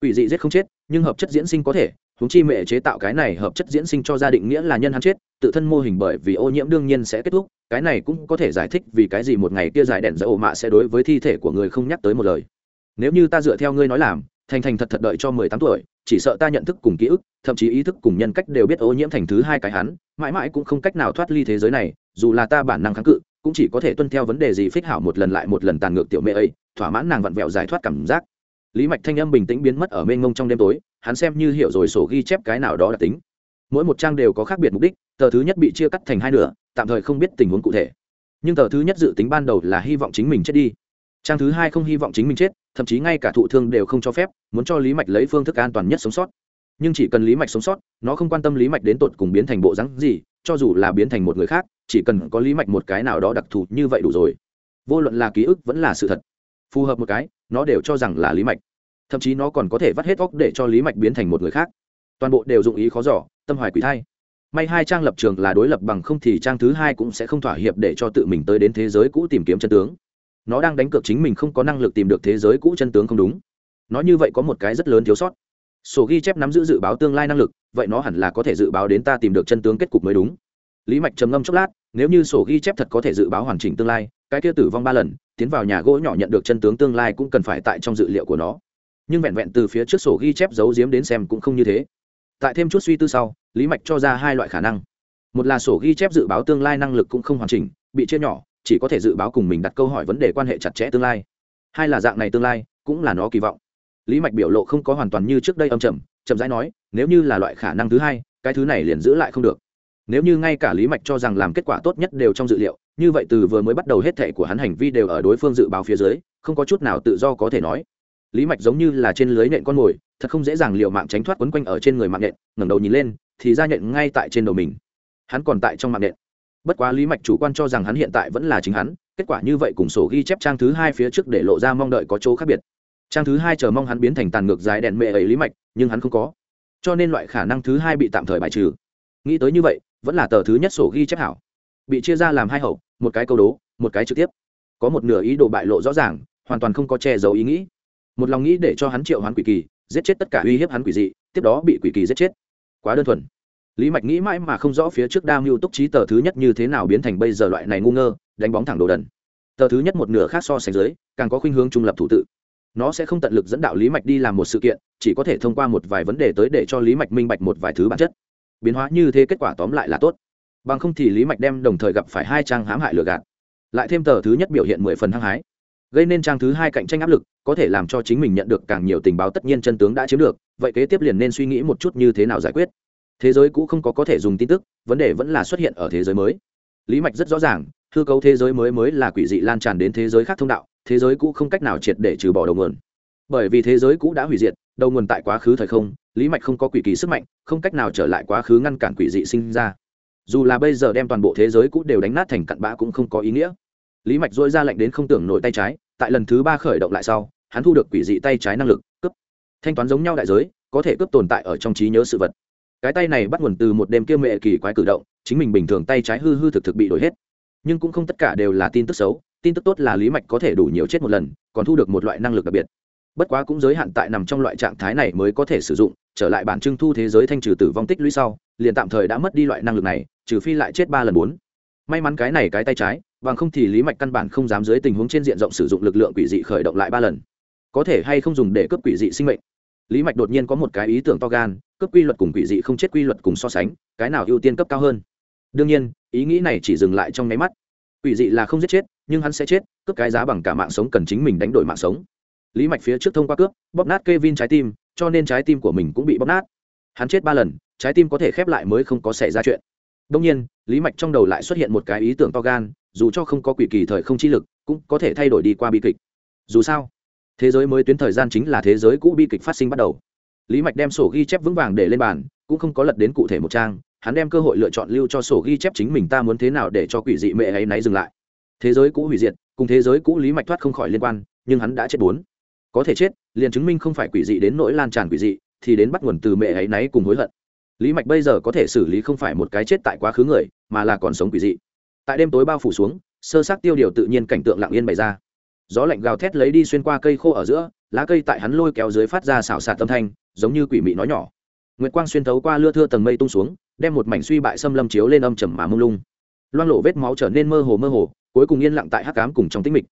Quỷ dị giết không chết, nhưng hợp chất diễn sinh có thể huống chi mẹ chế tạo cái này hợp chất diễn sinh cho gia định nghĩa là nhân hắn chết, tự thân mô hình bởi vì ô nhiễm đương nhiên sẽ kết thúc, cái này cũng có thể giải thích vì cái gì một ngày kia giải đèn dỡ ổ mạ sẽ đối với thi thể của người không nhắc tới một lời. Nếu như ta dựa theo ngươi nói làm, thành thành thật thật đợi cho mười tám tuổi, chỉ sợ ta nhận thức cùng ký ức, thậm chí ý thức cùng nhân cách đều biết ô nhiễm thành thứ hai cái hắn, mãi mãi cũng không cách nào thoát ly thế giới này, dù là ta bản năng kháng cự, cũng chỉ có thể tuân theo vấn đề gì phích hảo một lần lại một lần tàn ngược tiểu mẹ ấy, thỏa mãn nàng vặn vẹo giải thoát cảm giác. Lý mạch thanh âm bình tĩnh biến mất ở mênh mông trong đêm tối hắn xem như hiểu rồi sổ ghi chép cái nào đó là tính. Mỗi một trang đều có khác biệt mục đích, tờ thứ nhất bị chia cắt thành hai nửa, tạm thời không biết tình huống cụ thể. Nhưng tờ thứ nhất dự tính ban đầu là hy vọng chính mình chết đi. Trang thứ hai không hy vọng chính mình chết, thậm chí ngay cả thụ thương đều không cho phép, muốn cho lý mạch lấy phương thức an toàn nhất sống sót. Nhưng chỉ cần lý mạch sống sót, nó không quan tâm lý mạch đến tột cùng biến thành bộ rắn gì, cho dù là biến thành một người khác, chỉ cần có lý mạch một cái nào đó đặc thù như vậy đủ rồi. Vô luận là ký ức vẫn là sự thật. Phù hợp một cái, nó đều cho rằng là lý mạch thậm chí nó còn có thể vắt hết óc để cho lý mạch biến thành một người khác. Toàn bộ đều dụng ý khó giỏ tâm hoài quỷ thay. may hai trang lập trường là đối lập bằng không thì trang thứ hai cũng sẽ không thỏa hiệp để cho tự mình tới đến thế giới cũ tìm kiếm chân tướng. Nó đang đánh cược chính mình không có năng lực tìm được thế giới cũ chân tướng không đúng. Nó như vậy có một cái rất lớn thiếu sót. Sổ ghi chép nắm giữ dự báo tương lai năng lực, vậy nó hẳn là có thể dự báo đến ta tìm được chân tướng kết cục mới đúng. Lý mạch trầm ngâm chốc lát, nếu như sổ ghi chép thật có thể dự báo hoàn chỉnh tương lai, cái kia tử vong ba lần, tiến vào nhà gỗ nhỏ nhận được chân tướng tương lai cũng cần phải tại trong dự liệu của nó nhưng vẹn vẹn từ phía trước sổ ghi chép giấu giếm đến xem cũng không như thế. Tại thêm chút suy tư sau, lý mạch cho ra hai loại khả năng. Một là sổ ghi chép dự báo tương lai năng lực cũng không hoàn chỉnh, bị chia nhỏ, chỉ có thể dự báo cùng mình đặt câu hỏi vấn đề quan hệ chặt chẽ tương lai. Hai là dạng này tương lai, cũng là nó kỳ vọng. Lý mạch biểu lộ không có hoàn toàn như trước đây âm chậm chậm rãi nói, nếu như là loại khả năng thứ hai, cái thứ này liền giữ lại không được. Nếu như ngay cả lý mạch cho rằng làm kết quả tốt nhất đều trong dự liệu, như vậy từ vừa mới bắt đầu hết thệ của hắn hành vi đều ở đối phương dự báo phía dưới, không có chút nào tự do có thể nói lý mạch giống như là trên lưới nện con mồi, thật không dễ dàng liệu mạng tránh thoát quấn quanh ở trên người mạng nện ngẩng đầu nhìn lên, thì ra nhện ngay tại trên đầu mình. Hắn còn tại trong mạng nện bất quá lý mạch chủ quan cho rằng hắn hiện tại vẫn là chính hắn, kết quả như vậy cùng sổ ghi chép trang thứ hai phía trước để lộ ra mong đợi có chỗ khác biệt. Trang thứ hai chờ mong hắn biến thành tàn ngược dài đèn mệ ấy lý mạch, nhưng hắn không có. Cho nên loại khả năng thứ hai bị tạm thời bài trừ. Nghĩ tới như vậy, vẫn là tờ thứ nhất sổ ghi chép hảo. Bị chia ra làm hai hậu, một cái câu đố, một cái trực tiếp. Có một nửa ý đồ bại lộ rõ ràng, hoàn toàn không có che giấu ý nghĩ một lòng nghĩ để cho hắn triệu hoán quỷ kỳ, giết chết tất cả uy hiếp hắn quỷ dị, tiếp đó bị quỷ kỳ giết chết. Quá đơn thuần. Lý mạch nghĩ mãi mà không rõ phía trước đa mưu túc trí tờ thứ nhất như thế nào biến thành bây giờ loại này ngu ngơ, đánh bóng thẳng đồ đần. Tờ thứ nhất một nửa khác so sánh dưới, càng có khuynh hướng trung lập thủ tự. Nó sẽ không tận lực dẫn đạo lý mạch đi làm một sự kiện, chỉ có thể thông qua một vài vấn đề tới để cho lý mạch minh bạch một vài thứ bản chất. Biến hóa như thế kết quả tóm lại là tốt. Bằng không thì lý mạch đem đồng thời gặp phải hai trang hãm hại lừa gạt. Lại thêm tờ thứ nhất biểu hiện mười phần hăng hái. Gây nên trang thứ hai cạnh tranh áp lực có thể làm cho chính mình nhận được càng nhiều tình báo tất nhiên chân tướng đã chiếm được, vậy kế tiếp liền nên suy nghĩ một chút như thế nào giải quyết. Thế giới cũ không có có thể dùng tin tức, vấn đề vẫn là xuất hiện ở thế giới mới. Lý mạch rất rõ ràng, hư cấu thế giới mới mới là quỷ dị lan tràn đến thế giới khác thông đạo, thế giới cũ không cách nào triệt để trừ bỏ đầu nguồn. Bởi vì thế giới cũ đã hủy diệt, đầu nguồn tại quá khứ thời không, lý mạch không có quỷ kỳ sức mạnh, không cách nào trở lại quá khứ ngăn cản quỷ dị sinh ra. Dù là bây giờ đem toàn bộ thế giới cũ đều đánh nát thành cặn bã cũng không có ý nghĩa. Lý mạch dội ra lệnh đến không tưởng nổi tay trái tại lần thứ ba khởi động lại sau, hắn thu được quỷ dị tay trái năng lực, cướp. Thanh toán giống nhau đại giới, có thể cướp tồn tại ở trong trí nhớ sự vật. Cái tay này bắt nguồn từ một đêm kia mệ kỳ quái cử động, chính mình bình thường tay trái hư hư thực thực bị đổi hết. Nhưng cũng không tất cả đều là tin tức xấu, tin tức tốt là lý mạch có thể đủ nhiều chết một lần, còn thu được một loại năng lực đặc biệt. Bất quá cũng giới hạn tại nằm trong loại trạng thái này mới có thể sử dụng, trở lại bản trưng thu thế giới thanh trừ tử vong tích lũy sau, liền tạm thời đã mất đi loại năng lực này, trừ phi lại chết ba lần bốn may mắn cái này cái tay trái, bằng không thì lý mạch căn bản không dám dưới tình huống trên diện rộng sử dụng lực lượng quỷ dị khởi động lại ba lần. Có thể hay không dùng để cướp quỷ dị sinh mệnh? Lý mạch đột nhiên có một cái ý tưởng to gan, cướp quy luật cùng quỷ dị không chết quy luật cùng so sánh, cái nào ưu tiên cấp cao hơn? Đương nhiên, ý nghĩ này chỉ dừng lại trong nháy mắt. Quỷ dị là không giết chết, nhưng hắn sẽ chết, cướp cái giá bằng cả mạng sống cần chính mình đánh đổi mạng sống. Lý mạch phía trước thông qua cướp, bóp nát k vin trái tim, cho nên trái tim của mình cũng bị bóp nát. Hắn chết ba lần, trái tim có thể khép lại mới không có xảy ra chuyện đông nhiên, lý mạch trong đầu lại xuất hiện một cái ý tưởng to gan, dù cho không có quỷ kỳ thời không chi lực, cũng có thể thay đổi đi qua bi kịch. Dù sao, thế giới mới tuyến thời gian chính là thế giới cũ bi kịch phát sinh bắt đầu. Lý mạch đem sổ ghi chép vững vàng để lên bàn, cũng không có lật đến cụ thể một trang, hắn đem cơ hội lựa chọn lưu cho sổ ghi chép chính mình ta muốn thế nào để cho quỷ dị mẹ ấy náy dừng lại. Thế giới cũ hủy diệt, cùng thế giới cũ lý mạch thoát không khỏi liên quan, nhưng hắn đã chết bốn. Có thể chết, liền chứng minh không phải quỷ dị đến nỗi lan tràn quỷ dị, thì đến bắt nguồn từ mẹ ấy náy cùng hối hận lý mạch bây giờ có thể xử lý không phải một cái chết tại quá khứ người, mà là còn sống quỷ dị. Tại đêm tối bao phủ xuống, sơ sát tiêu điều tự nhiên cảnh tượng lặng yên bày ra. Gió lạnh gào thét lấy đi xuyên qua cây khô ở giữa, lá cây tại hắn lôi kéo dưới phát ra xào xạc tâm thanh, giống như quỷ mị nói nhỏ. Nguyệt quang xuyên thấu qua lưa thưa tầng mây tung xuống, đem một mảnh suy bại xâm lâm chiếu lên âm trầm mà mông lung. Loang lộ vết máu trở nên mơ hồ mơ hồ, cuối cùng yên lặng tại hắc cám cùng trong tĩnh mịch.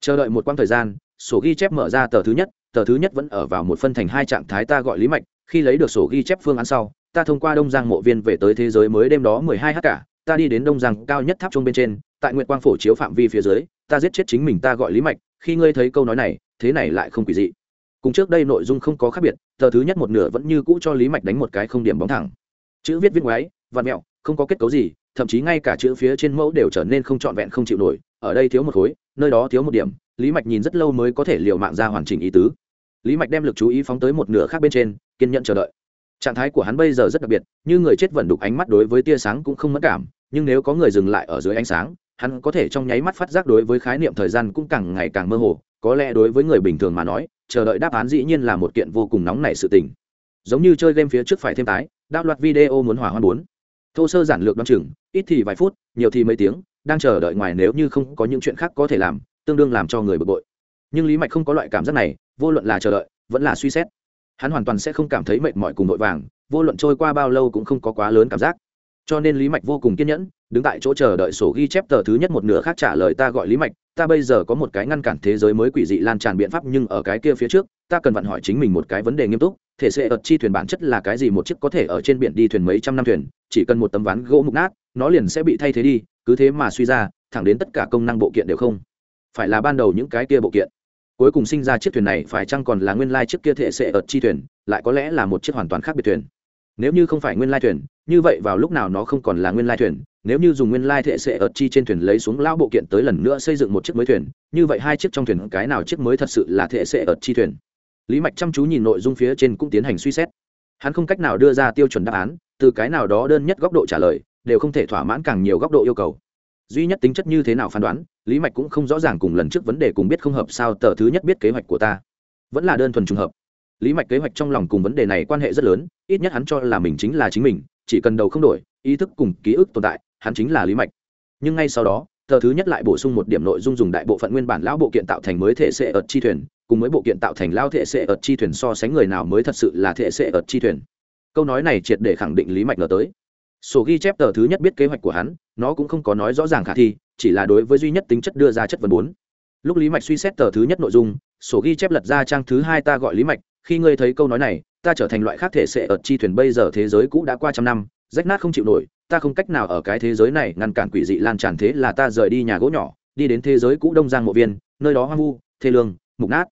Chờ đợi một quãng thời gian, sổ ghi chép mở ra tờ thứ nhất, tờ thứ nhất vẫn ở vào một phân thành hai trạng thái ta gọi lý mạch, khi lấy được sổ ghi chép phương án sau ta thông qua đông giang mộ viên về tới thế giới mới đêm đó mười hai h cả, ta đi đến đông giang cao nhất tháp trung bên trên, tại nguyệt quang phổ chiếu phạm vi phía dưới, ta giết chết chính mình ta gọi lý mạch, khi ngươi thấy câu nói này, thế này lại không quỷ dị. Cùng trước đây nội dung không có khác biệt, tờ thứ nhất một nửa vẫn như cũ cho lý mạch đánh một cái không điểm bóng thẳng. Chữ viết viết ngoái vạt mẹo, không có kết cấu gì, thậm chí ngay cả chữ phía trên mẫu đều trở nên không trọn vẹn không chịu nổi, ở đây thiếu một khối, nơi đó thiếu một điểm, lý mạch nhìn rất lâu mới có thể liều mạng ra hoàn chỉnh ý tứ. Lý mạch đem l ự c chú ý phóng tới một nửa khác bên trên, kiên nhận chờ đợi trạng thái của hắn bây giờ rất đặc biệt, như người chết vẩn đục ánh mắt đối với tia sáng cũng không mất cảm, nhưng nếu có người dừng lại ở dưới ánh sáng, hắn có thể trong nháy mắt phát giác đối với khái niệm thời gian cũng càng ngày càng mơ hồ, có lẽ đối với người bình thường mà nói, chờ đợi đáp án dĩ nhiên là một kiện vô cùng nóng nảy sự tình. Giống như chơi game phía trước phải thêm tái đạo loạt video muốn hòa hoan bốn. Thô sơ giản lược đ o chừng, ít thì vài phút, nhiều thì mấy tiếng, đang chờ đợi ngoài nếu như không có những chuyện khác có thể làm, tương đương làm cho người bực bội. Nhưng lý mạch không có loại cảm giác này, vô luận là chờ đợi, vẫn là suy xét hắn hoàn toàn sẽ không cảm thấy mệt mỏi cùng vội vàng, vô luận trôi qua bao lâu cũng không có quá lớn cảm giác. Cho nên lý mạch vô cùng kiên nhẫn, đứng tại chỗ chờ đợi sổ ghi chép tờ thứ nhất một nửa khác trả lời ta gọi lý mạch, ta bây giờ có một cái ngăn cản thế giới mới quỷ dị lan tràn biện pháp nhưng ở cái kia phía trước, ta cần vặn hỏi chính mình một cái vấn đề nghiêm túc, thể sẽ ợt chi thuyền bản chất là cái gì một chiếc có thể ở trên biển đi thuyền mấy trăm năm thuyền, chỉ cần một tấm ván gỗ mục nát, nó liền sẽ bị thay thế đi, cứ thế mà suy ra, thẳng đến tất cả công năng bộ kiện đều không. Phải là ban đầu những cái kia bộ kiện cuối cùng sinh ra chiếc thuyền này phải chăng còn là nguyên lai chiếc kia thể sẽ ợt chi thuyền, lại có lẽ là một chiếc hoàn toàn khác biệt thuyền. Nếu như không phải nguyên lai thuyền, như vậy vào lúc nào nó không còn là nguyên lai thuyền, nếu như dùng nguyên lai thể sẽ ợt chi trên thuyền lấy xuống lão bộ kiện tới lần nữa xây dựng một chiếc mới thuyền, như vậy hai chiếc trong thuyền cái nào chiếc mới thật sự là thể sẽ ợt chi thuyền? Lý mạch chăm chú nhìn nội dung phía trên cũng tiến hành suy xét. Hắn không cách nào đưa ra tiêu chuẩn đáp án, từ cái nào đó đơn nhất góc độ trả lời, đều không thể thỏa mãn càng nhiều góc độ yêu cầu. Duy nhất tính chất như thế nào phán đoán lý mạch cũng không rõ ràng cùng lần trước vấn đề cùng biết không hợp sao tờ thứ nhất biết kế hoạch của ta. Vẫn là đơn thuần trùng hợp. Lý mạch kế hoạch trong lòng cùng vấn đề này quan hệ rất lớn, ít nhất hắn cho là mình chính là chính mình, chỉ cần đầu không đổi, ý thức cùng ký ức tồn tại, hắn chính là lý mạch. Nhưng ngay sau đó, tờ thứ nhất lại bổ sung một điểm nội dung dùng đại bộ phận nguyên bản lão bộ kiện tạo thành mới thể xệ ợt chi thuyền, cùng mới bộ kiện tạo thành lao thể xệ ợt chi thuyền so sánh người nào mới thật sự là thể xệ ợt chi thuyền. Câu nói này triệt để khẳng định lý mạch ngờ tới sổ ghi chép tờ thứ nhất biết kế hoạch của hắn, nó cũng không có nói rõ ràng khả thi, chỉ là đối với duy nhất tính chất đưa ra chất vấn bốn. Lúc lý mạch suy xét tờ thứ nhất nội dung, sổ ghi chép lật ra trang thứ hai ta gọi lý mạch, khi ngươi thấy câu nói này, ta trở thành loại khác thể sẽ ở chi thuyền bây giờ thế giới cũ đã qua trăm năm, rách nát không chịu nổi, ta không cách nào ở cái thế giới này ngăn cản quỷ dị lan tràn thế là ta rời đi nhà gỗ nhỏ, đi đến thế giới cũ đông giang mộ viên, nơi đó hoang vu, thê lương, mục nát.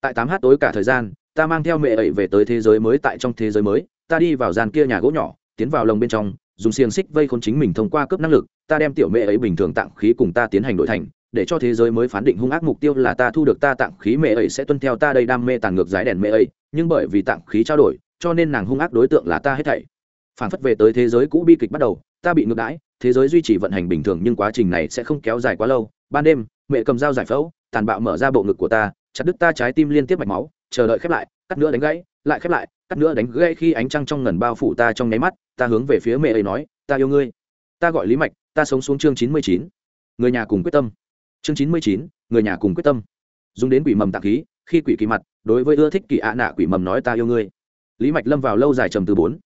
Tại tám h tối cả thời gian, ta mang theo mẹ ấy về tới thế giới mới tại trong thế giới mới, ta đi vào gian kia nhà gỗ nhỏ, tiến vào lồng bên trong dùng xiềng xích vây khốn chính mình thông qua cướp năng lực, ta đem tiểu mẹ ấy bình thường tặng khí cùng ta tiến hành đổi thành, để cho thế giới mới phán định hung ác mục tiêu là ta thu được ta tặng khí mẹ ấy sẽ tuân theo ta đây đam mê tàn ngược giải đèn mẹ ấy, nhưng bởi vì tặng khí trao đổi, cho nên nàng hung ác đối tượng là ta hết thảy. Phản phất về tới thế giới cũ bi kịch bắt đầu, ta bị ngược đãi, thế giới duy trì vận hành bình thường nhưng quá trình này sẽ không kéo dài quá lâu. Ban đêm, mẹ cầm dao giải phẫu, tàn bạo mở ra bộ ngực của ta, chặt đứt ta trái tim liên tiếp mạch máu, chờ đợi khép lại, cắt nữa đánh gãy lại khép lại, cắt nữa đánh gãy khi ánh trăng trong ngần bao phủ ta trong nháy mắt, ta hướng về phía mẹ ấy nói, ta yêu ngươi. Ta gọi lý mạch, ta sống xuống chương chín mươi chín. Người nhà cùng quyết tâm. Chương chín mươi chín, người nhà cùng quyết tâm. Dùng đến quỷ mầm tạc khí, khi quỷ kỳ mặt, đối với ưa thích kỳ ạ nạ quỷ mầm nói, ta yêu ngươi. Lý mạch lâm vào lâu dài trầm từ bốn.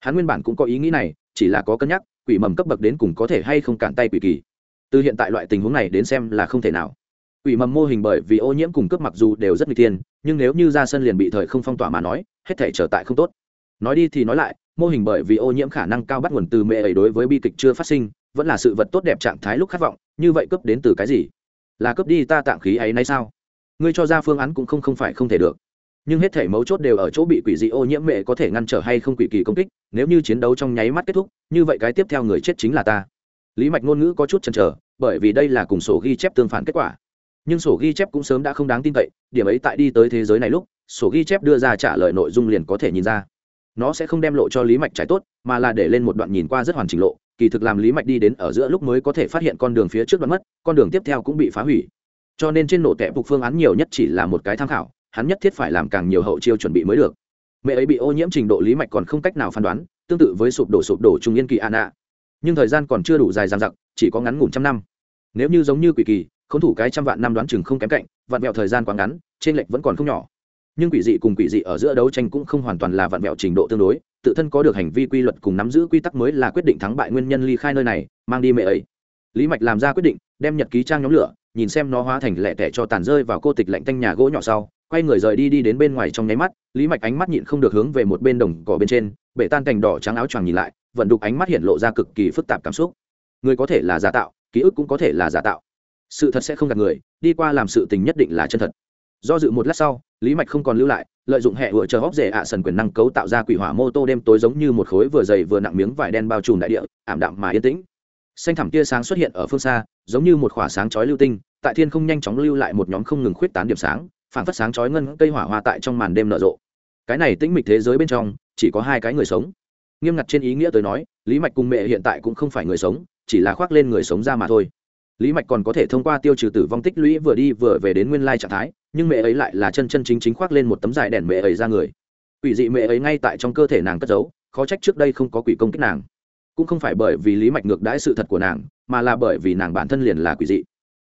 Hắn nguyên bản cũng có ý nghĩ này, chỉ là có cân nhắc, quỷ mầm cấp bậc đến cùng có thể hay không cản tay quỷ kỳ. Từ hiện tại loại tình huống này đến xem là không thể nào quỷ mầm mô hình bởi vì ô nhiễm cùng cấp mặc dù đều rất nguy tiên nhưng nếu như ra sân liền bị thời không phong tỏa mà nói, hết thể trở tại không tốt. Nói đi thì nói lại, mô hình bởi vì ô nhiễm khả năng cao bắt nguồn từ mẹ ấy đối với bi kịch chưa phát sinh, vẫn là sự vật tốt đẹp trạng thái lúc khát vọng, như vậy cấp đến từ cái gì? Là cấp đi ta tạm khí ấy nay sao? Ngươi cho ra phương án cũng không không phải không thể được. Nhưng hết thể mấu chốt đều ở chỗ bị quỷ dị ô nhiễm mẹ có thể ngăn trở hay không quỷ kỳ công kích, nếu như chiến đấu trong nháy mắt kết thúc, như vậy cái tiếp theo người chết chính là ta. Lý mạch ngôn ngữ có chút chần chờ, bởi vì đây là cùng sổ ghi chép tương phản kết quả nhưng sổ ghi chép cũng sớm đã không đáng tin cậy, điểm ấy tại đi tới thế giới này lúc, sổ ghi chép đưa ra trả lời nội dung liền có thể nhìn ra. Nó sẽ không đem lộ cho lý mạch trải tốt, mà là để lên một đoạn nhìn qua rất hoàn chỉnh lộ, kỳ thực làm lý mạch đi đến ở giữa lúc mới có thể phát hiện con đường phía trước đoạn mất, con đường tiếp theo cũng bị phá hủy. Cho nên trên nổ tệ phục phương án nhiều nhất chỉ là một cái tham khảo, hắn nhất thiết phải làm càng nhiều hậu chiêu chuẩn bị mới được. Mẹ ấy bị ô nhiễm trình độ lý mạch còn không cách nào phán đoán, tương tự với sụp đổ sụp đổ trung yên kỳ an ạ nhưng thời gian còn chưa đủ dài dằng dặc, chỉ có ngắn ngủn trăm năm. Nếu như giống như quỷ kỳ khốn thủ cái trăm vạn năm đoán chừng không kém cạnh, vạn mẹo thời gian quá ngắn, trên lệch vẫn còn không nhỏ. Nhưng quỷ dị cùng quỷ dị ở giữa đấu tranh cũng không hoàn toàn là vạn mẹo trình độ tương đối, tự thân có được hành vi quy luật cùng nắm giữ quy tắc mới là quyết định thắng bại nguyên nhân ly khai nơi này, mang đi mẹ ấy. Lý mạch làm ra quyết định, đem nhật ký trang nhóm lửa, nhìn xem nó hóa thành lẹ tẻ cho tàn rơi vào cô tịch lạnh tanh nhà gỗ nhỏ sau, quay người rời đi đi đến bên ngoài trong nháy mắt, lý mạch ánh mắt nhịn không được hướng về một bên đồng cỏ bên trên, bể tan cành đỏ trắng áo choàng nhìn lại, vận đục ánh mắt hiện lộ ra cực kỳ phức tạp cảm xúc. Người có thể là giả tạo, ký ức cũng có thể là giả tạo sự thật sẽ không gạt người, đi qua làm sự tình nhất định là chân thật. Do dự một lát sau, lý mạch không còn lưu lại, lợi dụng hệ vựa chờ hóc rể ạ sần quyền năng cấu tạo ra quỷ hỏa mô tô đêm tối giống như một khối vừa dày vừa nặng miếng vải đen bao trùm đại địa, ảm đạm mà yên tĩnh. Xanh thẳm tia sáng xuất hiện ở phương xa, giống như một khỏa sáng chói lưu tinh, tại thiên không nhanh chóng lưu lại một nhóm không ngừng khuyết tán điểm sáng, phản phất sáng chói ngân cây hỏa hoa tại trong màn đêm nở rộ. Cái này tĩnh mịch thế giới bên trong, chỉ có hai cái người sống. Nghiêm ngặt trên ý nghĩa tới nói, lý mạch cùng mẹ hiện tại cũng không phải người sống, chỉ là khoác lên người sống ra mà thôi lý mạch còn có thể thông qua tiêu trừ tử vong tích lũy vừa đi vừa về đến nguyên lai trạng thái, nhưng mẹ ấy lại là chân chân chính chính khoác lên một tấm dài đèn mẹ ấy ra người. Quỷ dị mẹ ấy ngay tại trong cơ thể nàng cất giấu, khó trách trước đây không có quỷ công kích nàng. Cũng không phải bởi vì lý mạch ngược đãi sự thật của nàng, mà là bởi vì nàng bản thân liền là quỷ dị.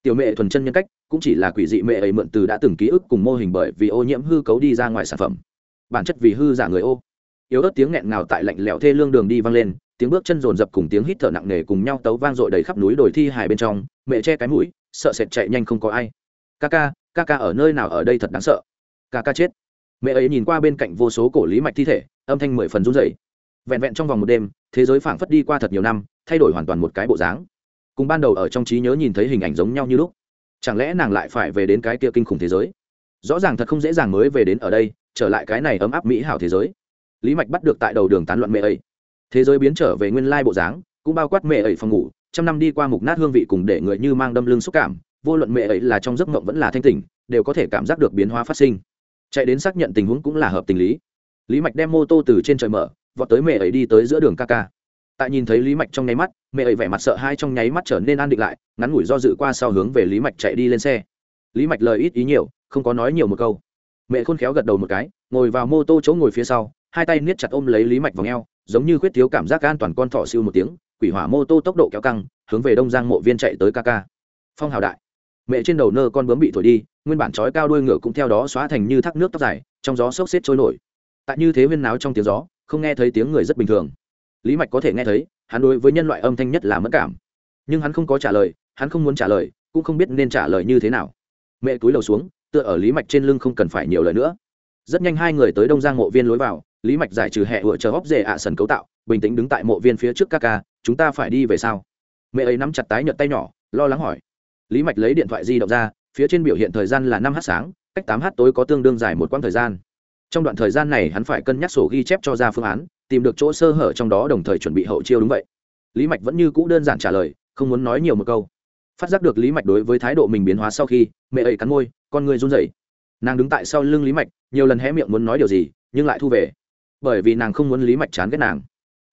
Tiểu mẹ thuần chân nhân cách, cũng chỉ là quỷ dị mẹ ấy mượn từ đã từng ký ức cùng mô hình bởi vì ô nhiễm hư cấu đi ra ngoài sản phẩm. Bản chất vì hư giả người ô. Yếu ớt tiếng nghẹn ngào tại lạnh lẽo thê lương đường đi vang lên tiếng bước chân rồn rập cùng tiếng hít thở nặng nề cùng nhau tấu vang dội đầy khắp núi đồi thi hài bên trong, mẹ che cái mũi, sợ sệt chạy nhanh không có ai. Ca ca ca ca ở nơi nào ở đây thật đáng sợ. Ca ca chết. Mẹ ấy nhìn qua bên cạnh vô số cổ lý mạch thi thể, âm thanh mười phần run rẩy. Vẹn vẹn trong vòng một đêm, thế giới phảng phất đi qua thật nhiều năm, thay đổi hoàn toàn một cái bộ dáng. Cùng ban đầu ở trong trí nhớ nhìn thấy hình ảnh giống nhau như lúc. Chẳng lẽ nàng lại phải về đến cái kia kinh khủng thế giới? Rõ ràng thật không dễ dàng mới về đến ở đây, trở lại cái này ấm áp mỹ hảo thế giới. Lý mạch bắt được tại đầu đường tán loạn mẹ ấy thế giới biến trở về nguyên lai bộ dáng, cũng bao quát mẹ ấy phòng ngủ, trăm năm đi qua mục nát hương vị cùng để người như mang đâm lưng xúc cảm, vô luận mẹ ấy là trong giấc mộng vẫn là thanh tỉnh, đều có thể cảm giác được biến hóa phát sinh. Chạy đến xác nhận tình huống cũng là hợp tình lý. Lý mạch đem mô tô từ trên trời mở, vọt tới mẹ ấy đi tới giữa đường ca ca. Tại nhìn thấy lý mạch trong nháy mắt, mẹ ấy vẻ mặt sợ hai trong nháy mắt trở nên an định lại, ngắn ngủi do dự qua sau hướng về lý mạch chạy đi lên xe. Lý mạch lời ít ý nhiều, không có nói nhiều một câu. Mẹ khôn khéo gật đầu một cái, ngồi vào mô tô chỗ ngồi phía sau, hai tay niết chặt ôm lấy lý mạch vào ngheo giống như khuyết thiếu cảm giác an toàn con thỏ siêu một tiếng, quỷ hỏa mô tô tốc độ kéo căng, hướng về đông giang mộ viên chạy tới ca ca. Phong hào đại. Mẹ trên đầu nơ con bướm bị thổi đi, nguyên bản trói cao đuôi ngựa cũng theo đó xóa thành như thác nước tóc dài, trong gió sốc xếp trôi nổi. Tại như thế huyên náo trong tiếng gió, không nghe thấy tiếng người rất bình thường. Lý mạch có thể nghe thấy, hắn đối với nhân loại âm thanh nhất là mất cảm. Nhưng hắn không có trả lời, hắn không muốn trả lời, cũng không biết nên trả lời như thế nào. Mẹ túi đầu xuống, tựa ở lý mạch trên lưng không cần phải nhiều lời nữa rất nhanh hai người tới đông giang mộ viên lối vào, lý mạch giải trừ hẹ ựa chờ hóc rể ạ sần cấu tạo, bình tĩnh đứng tại mộ viên phía trước ca ca, chúng ta phải đi về sao? Mẹ ấy nắm chặt tái nhợt tay nhỏ, lo lắng hỏi. Lý mạch lấy điện thoại di động ra, phía trên biểu hiện thời gian là năm h sáng, cách tám h tối có tương đương dài một quãng thời gian. Trong đoạn thời gian này hắn phải cân nhắc sổ ghi chép cho ra phương án, tìm được chỗ sơ hở trong đó đồng thời chuẩn bị hậu chiêu đúng vậy. Lý mạch vẫn như cũ đơn giản trả lời, không muốn nói nhiều một câu. Phát giác được lý mạch đối với thái độ mình biến hóa sau khi, mẹ ấy cắn môi, con người run rẩy nàng đứng tại sau lưng lý mạch, nhiều lần hé miệng muốn nói điều gì, nhưng lại thu về. Bởi vì nàng không muốn lý mạch chán ghét nàng.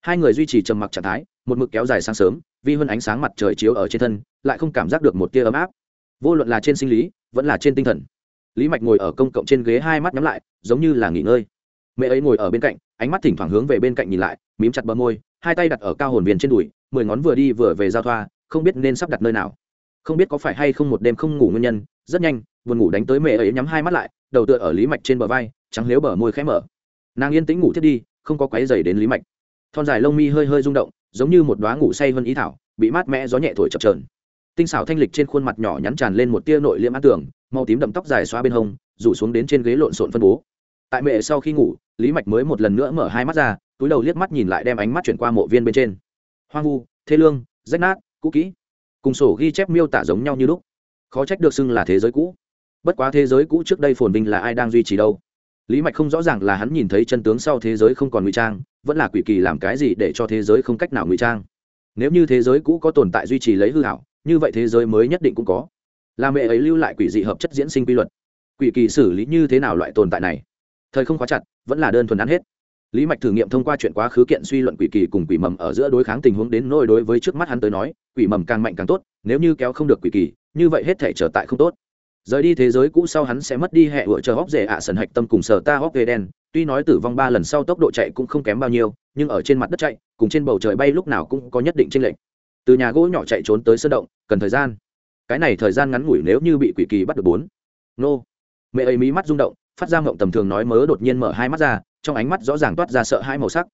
Hai người duy trì trầm mặc trạng thái, một mực kéo dài sáng sớm, vi hơn ánh sáng mặt trời chiếu ở trên thân, lại không cảm giác được một tia ấm áp. Vô luận là trên sinh lý, vẫn là trên tinh thần. Lý mạch ngồi ở công cộng trên ghế hai mắt nhắm lại, giống như là nghỉ ngơi. Mẹ ấy ngồi ở bên cạnh, ánh mắt thỉnh thoảng hướng về bên cạnh nhìn lại, mím chặt bờ môi, hai tay đặt ở cao hồn viên trên đùi, mười ngón vừa đi vừa về giao thoa, không biết nên sắp đặt nơi nào. Không biết có phải hay không một đêm không ngủ nguyên nhân, rất nhanh buồn ngủ đánh tới mẹ ấy nhắm hai mắt lại, đầu tựa ở lý mạch trên bờ vai, trắng liếu bờ môi khẽ mở. Nàng yên tĩnh ngủ thiết đi, không có quáy dày đến lý mạch. Thon dài lông mi hơi hơi rung động, giống như một đoá ngủ say hơn ý thảo, bị mát mẽ gió nhẹ thổi chập trờn tinh xảo thanh lịch trên khuôn mặt nhỏ nhắn tràn lên một tia nội liêm an tưởng, màu tím đậm tóc dài xóa bên hông, rủ xuống đến trên ghế lộn xộn phân bố. Tại mẹ sau khi ngủ, lý mạch mới một lần nữa mở hai mắt ra, túi đầu liếc mắt nhìn lại đem ánh mắt chuyển qua mộ viên bên trên. Hoang vu, thê lương, rách nát, cũ kỹ. Cùng sổ ghi chép miêu tả giống nhau như lúc. Khó trách được xưng là thế giới cũ bất quá thế giới cũ trước đây phồn vinh là ai đang duy trì đâu? Lý mạch không rõ ràng là hắn nhìn thấy chân tướng sau thế giới không còn ngụy trang, vẫn là quỷ kỳ làm cái gì để cho thế giới không cách nào ngụy trang. Nếu như thế giới cũ có tồn tại duy trì lấy hư hảo, như vậy thế giới mới nhất định cũng có. Là mẹ ấy lưu lại quỷ dị hợp chất diễn sinh quy luật. Quỷ kỳ xử lý như thế nào loại tồn tại này? Thời không khóa chặt, vẫn là đơn thuần ăn hết. Lý mạch thử nghiệm thông qua chuyện quá khứ kiện suy luận quỷ kỳ cùng quỷ mầm ở giữa đối kháng tình huống đến nỗi đối với trước mắt hắn tới nói, quỷ mầm càng mạnh càng tốt, nếu như kéo không được quỷ kỳ, như vậy hết thể trở tại không tốt rời đi thế giới cũ sau hắn sẽ mất đi hệ vựa chờ hóc rể ạ sần hạch tâm cùng sở ta hóc ghê đen. Tuy nói tử vong ba lần sau tốc độ chạy cũng không kém bao nhiêu, nhưng ở trên mặt đất chạy, cùng trên bầu trời bay lúc nào cũng có nhất định tranh lệch. Từ nhà gỗ nhỏ chạy trốn tới sân động, cần thời gian. Cái này thời gian ngắn ngủi nếu như bị quỷ kỳ bắt được bốn. Nô. Mẹ ấy mí mắt rung động, phát ra ngộng tầm thường nói mớ đột nhiên mở hai mắt ra, trong ánh mắt rõ ràng toát ra sợ hai màu sắc.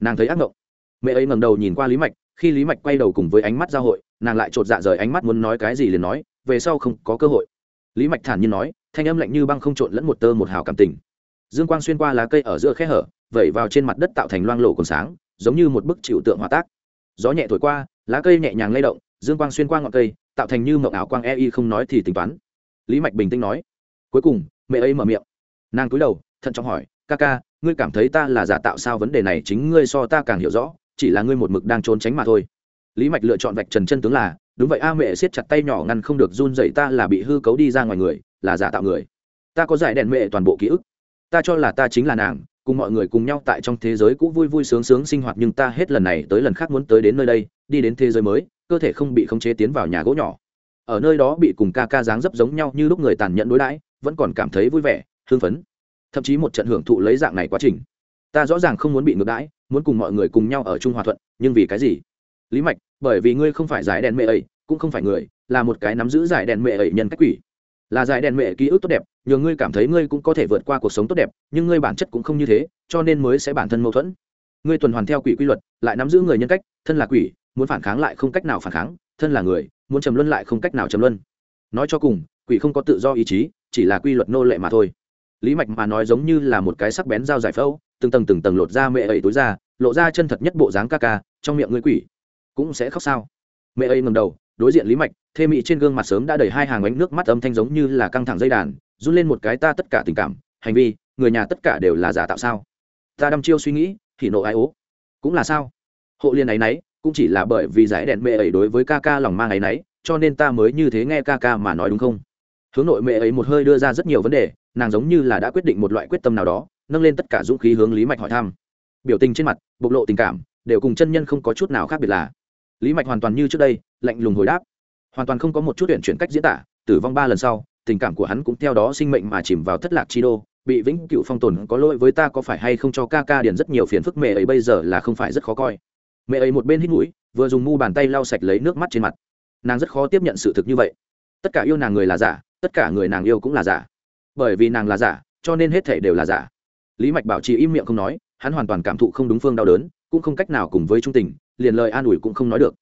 Nàng thấy ác ngộng. Mẹ ấy ngẩng đầu nhìn qua lý mạch, khi lý mạch quay đầu cùng với ánh mắt giao hội, nàng lại chột dạ rời ánh mắt muốn nói cái gì liền nói, về sau không có cơ hội lý mạch thản nhiên nói, thanh âm lạnh như băng không trộn lẫn một tơ một hào cảm tình. Dương quang xuyên qua lá cây ở giữa khe hở, vẩy vào trên mặt đất tạo thành loang lổ còn sáng, giống như một bức chịu tượng hỏa tác. Gió nhẹ thổi qua, lá cây nhẹ nhàng lay động, dương quang xuyên qua ngọn cây, tạo thành như mộng ảo quang e y không nói thì tính toán. Lý mạch bình tĩnh nói, cuối cùng, mẹ ấy mở miệng. Nàng cúi đầu, thận trọng hỏi, ca ca, ngươi cảm thấy ta là giả tạo sao vấn đề này chính ngươi so ta càng hiểu rõ, chỉ là ngươi một mực đang trốn tránh mà thôi. Lý mạch lựa chọn vạch trần chân tướng là đúng vậy, a mẹ siết chặt tay nhỏ ngăn không được run dậy ta là bị hư cấu đi ra ngoài người, là giả tạo người. Ta có giải đèn mẹ toàn bộ ký ức. Ta cho là ta chính là nàng, cùng mọi người cùng nhau tại trong thế giới cũ vui vui sướng sướng sinh hoạt, nhưng ta hết lần này tới lần khác muốn tới đến nơi đây, đi đến thế giới mới, cơ thể không bị khống chế tiến vào nhà gỗ nhỏ. Ở nơi đó bị cùng ca ca dáng dấp giống nhau như lúc người tàn nhẫn đối đãi, vẫn còn cảm thấy vui vẻ, hưng phấn. Thậm chí một trận hưởng thụ lấy dạng này quá trình. Ta rõ ràng không muốn bị ngược đãi, muốn cùng mọi người cùng nhau ở chung hòa thuận, nhưng vì cái gì? Lý mạch, bởi vì ngươi không phải giải đèn mẹ ấy, cũng không phải người, là một cái nắm giữ giải đèn mẹ ấy nhân cách quỷ. Là giải đèn mẹ ký ức tốt đẹp, nhờ ngươi cảm thấy ngươi cũng có thể vượt qua cuộc sống tốt đẹp, nhưng ngươi bản chất cũng không như thế, cho nên mới sẽ bản thân mâu thuẫn. Ngươi tuần hoàn theo quỷ quy luật, lại nắm giữ người nhân cách, thân là quỷ, muốn phản kháng lại không cách nào phản kháng, thân là người, muốn trầm luân lại không cách nào trầm luân. Nói cho cùng, quỷ không có tự do ý chí, chỉ là quy luật nô lệ mà thôi. Lý mạch mà nói giống như là một cái sắc bén dao giải phẫu, từng tầng từng tầng lột ra mẹ ấy túi ra, lộ ra chân thật nhất bộ dáng ca ca, trong miệng ngươi quỷ cũng sẽ khóc sao? Mẹ ấy ngầm đầu, đối diện lý mạch, thê mị trên gương mặt sớm đã đầy hai hàng ánh nước mắt âm thanh giống như là căng thẳng dây đàn, run lên một cái ta tất cả tình cảm, hành vi, người nhà tất cả đều là giả tạo sao? Ta đăm chiêu suy nghĩ thì nộ ai ố? Cũng là sao? Hộ liên ấy nấy, cũng chỉ là bởi vì giải đèn mẹ ấy đối với ca ca lòng mang ấy nấy, cho nên ta mới như thế nghe ca ca mà nói đúng không? Hướng nội mẹ ấy một hơi đưa ra rất nhiều vấn đề, nàng giống như là đã quyết định một loại quyết tâm nào đó, nâng lên tất cả dũng khí hướng lý mạch hỏi thăm. Biểu tình trên mặt, bộc lộ tình cảm, đều cùng chân nhân không có chút nào khác biệt là lý mạch hoàn toàn như trước đây, lạnh lùng hồi đáp. Hoàn toàn không có một chút tuyển chuyển cách diễn tả, tử vong ba lần sau, tình cảm của hắn cũng theo đó sinh mệnh mà chìm vào thất lạc chi đô. Bị vĩnh cựu phong tồn có lỗi với ta có phải hay không cho ca ca điền rất nhiều phiền phức, mẹ ấy bây giờ là không phải rất khó coi. Mẹ ấy một bên hít mũi, vừa dùng mu bàn tay lau sạch lấy nước mắt trên mặt. Nàng rất khó tiếp nhận sự thực như vậy. Tất cả yêu nàng người là giả, tất cả người nàng yêu cũng là giả. Bởi vì nàng là giả, cho nên hết thể đều là giả. Lý mạch bảo trì im miệng không nói, hắn hoàn toàn cảm thụ không đúng phương đau đớn, cũng không cách nào cùng với trung tình liền lời an ủi cũng không nói được.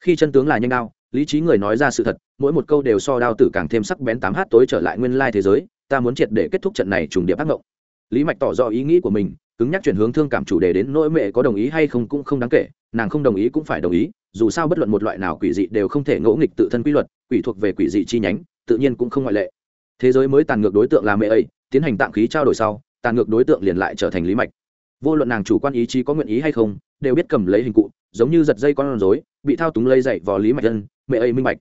Khi chân tướng là nhanh đao lý trí người nói ra sự thật, mỗi một câu đều so đao tử càng thêm sắc bén tám h tối trở lại nguyên lai thế giới, ta muốn triệt để kết thúc trận này trùng điệp ác mộng. Lý mạch tỏ rõ ý nghĩ của mình, cứng nhắc chuyển hướng thương cảm chủ đề đến nỗi mẹ có đồng ý hay không cũng không đáng kể, nàng không đồng ý cũng phải đồng ý, dù sao bất luận một loại nào quỷ dị đều không thể ngỗ nghịch tự thân quy luật, quỷ thuộc về quỷ dị chi nhánh, tự nhiên cũng không ngoại lệ. Thế giới mới tàn ngược đối tượng là mẹ ấy, tiến hành tạm khí trao đổi sau, tàn ngược đối tượng liền lại trở thành lý mạch. Vô luận nàng chủ quan ý chí có nguyện ý hay không đều biết cầm lấy hình cụ, giống như giật dây con rối, bị thao túng lây dậy vò lý mạch dân mẹ ấy minh bạch.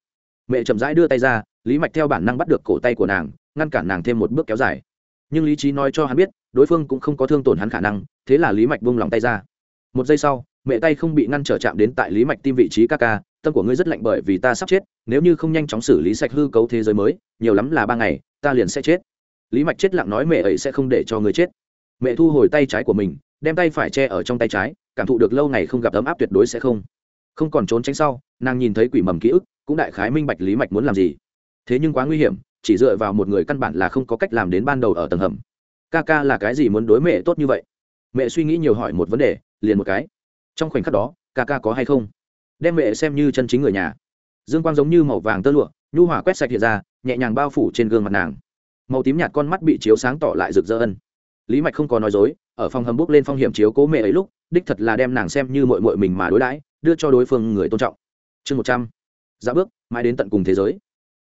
Mẹ chậm rãi đưa tay ra, lý mạch theo bản năng bắt được cổ tay của nàng, ngăn cản nàng thêm một bước kéo dài. Nhưng lý trí nói cho hắn biết, đối phương cũng không có thương tổn hắn khả năng, thế là lý mạch vung lòng tay ra. Một giây sau, mẹ tay không bị ngăn trở chạm đến tại lý mạch tim vị trí ca ca, tâm của ngươi rất lạnh bởi vì ta sắp chết, nếu như không nhanh chóng xử lý sạch hư cấu thế giới mới, nhiều lắm là ba ngày, ta liền sẽ chết. Lý mạch chết lặng nói mẹ ấy sẽ không để cho ngươi chết. Mẹ thu hồi tay trái của mình, đem tay phải che ở trong tay trái cảm thụ được lâu ngày không gặp ấm áp tuyệt đối sẽ không. Không còn trốn tránh sau, nàng nhìn thấy quỷ mầm ký ức, cũng đại khái minh bạch lý mạch muốn làm gì. Thế nhưng quá nguy hiểm, chỉ dựa vào một người căn bản là không có cách làm đến ban đầu ở tầng hầm. Ca ca là cái gì muốn đối mẹ tốt như vậy? Mẹ suy nghĩ nhiều hỏi một vấn đề, liền một cái. Trong khoảnh khắc đó, ca ca có hay không? Đem mẹ xem như chân chính người nhà. Dương quang giống như màu vàng tơ lụa, nhu hỏa quét sạch hiện ra, nhẹ nhàng bao phủ trên gương mặt nàng. Màu tím nhạt con mắt bị chiếu sáng tỏ lại rực rỡ ân. Lý mạch không có nói dối, ở phòng hầm bước lên phong hiểm chiếu cố mẹ ấy lúc đích thật là đem nàng xem như mội mội mình mà đối đãi, đưa cho đối phương người tôn trọng. Chương một trăm dạ bước, mãi đến tận cùng thế giới.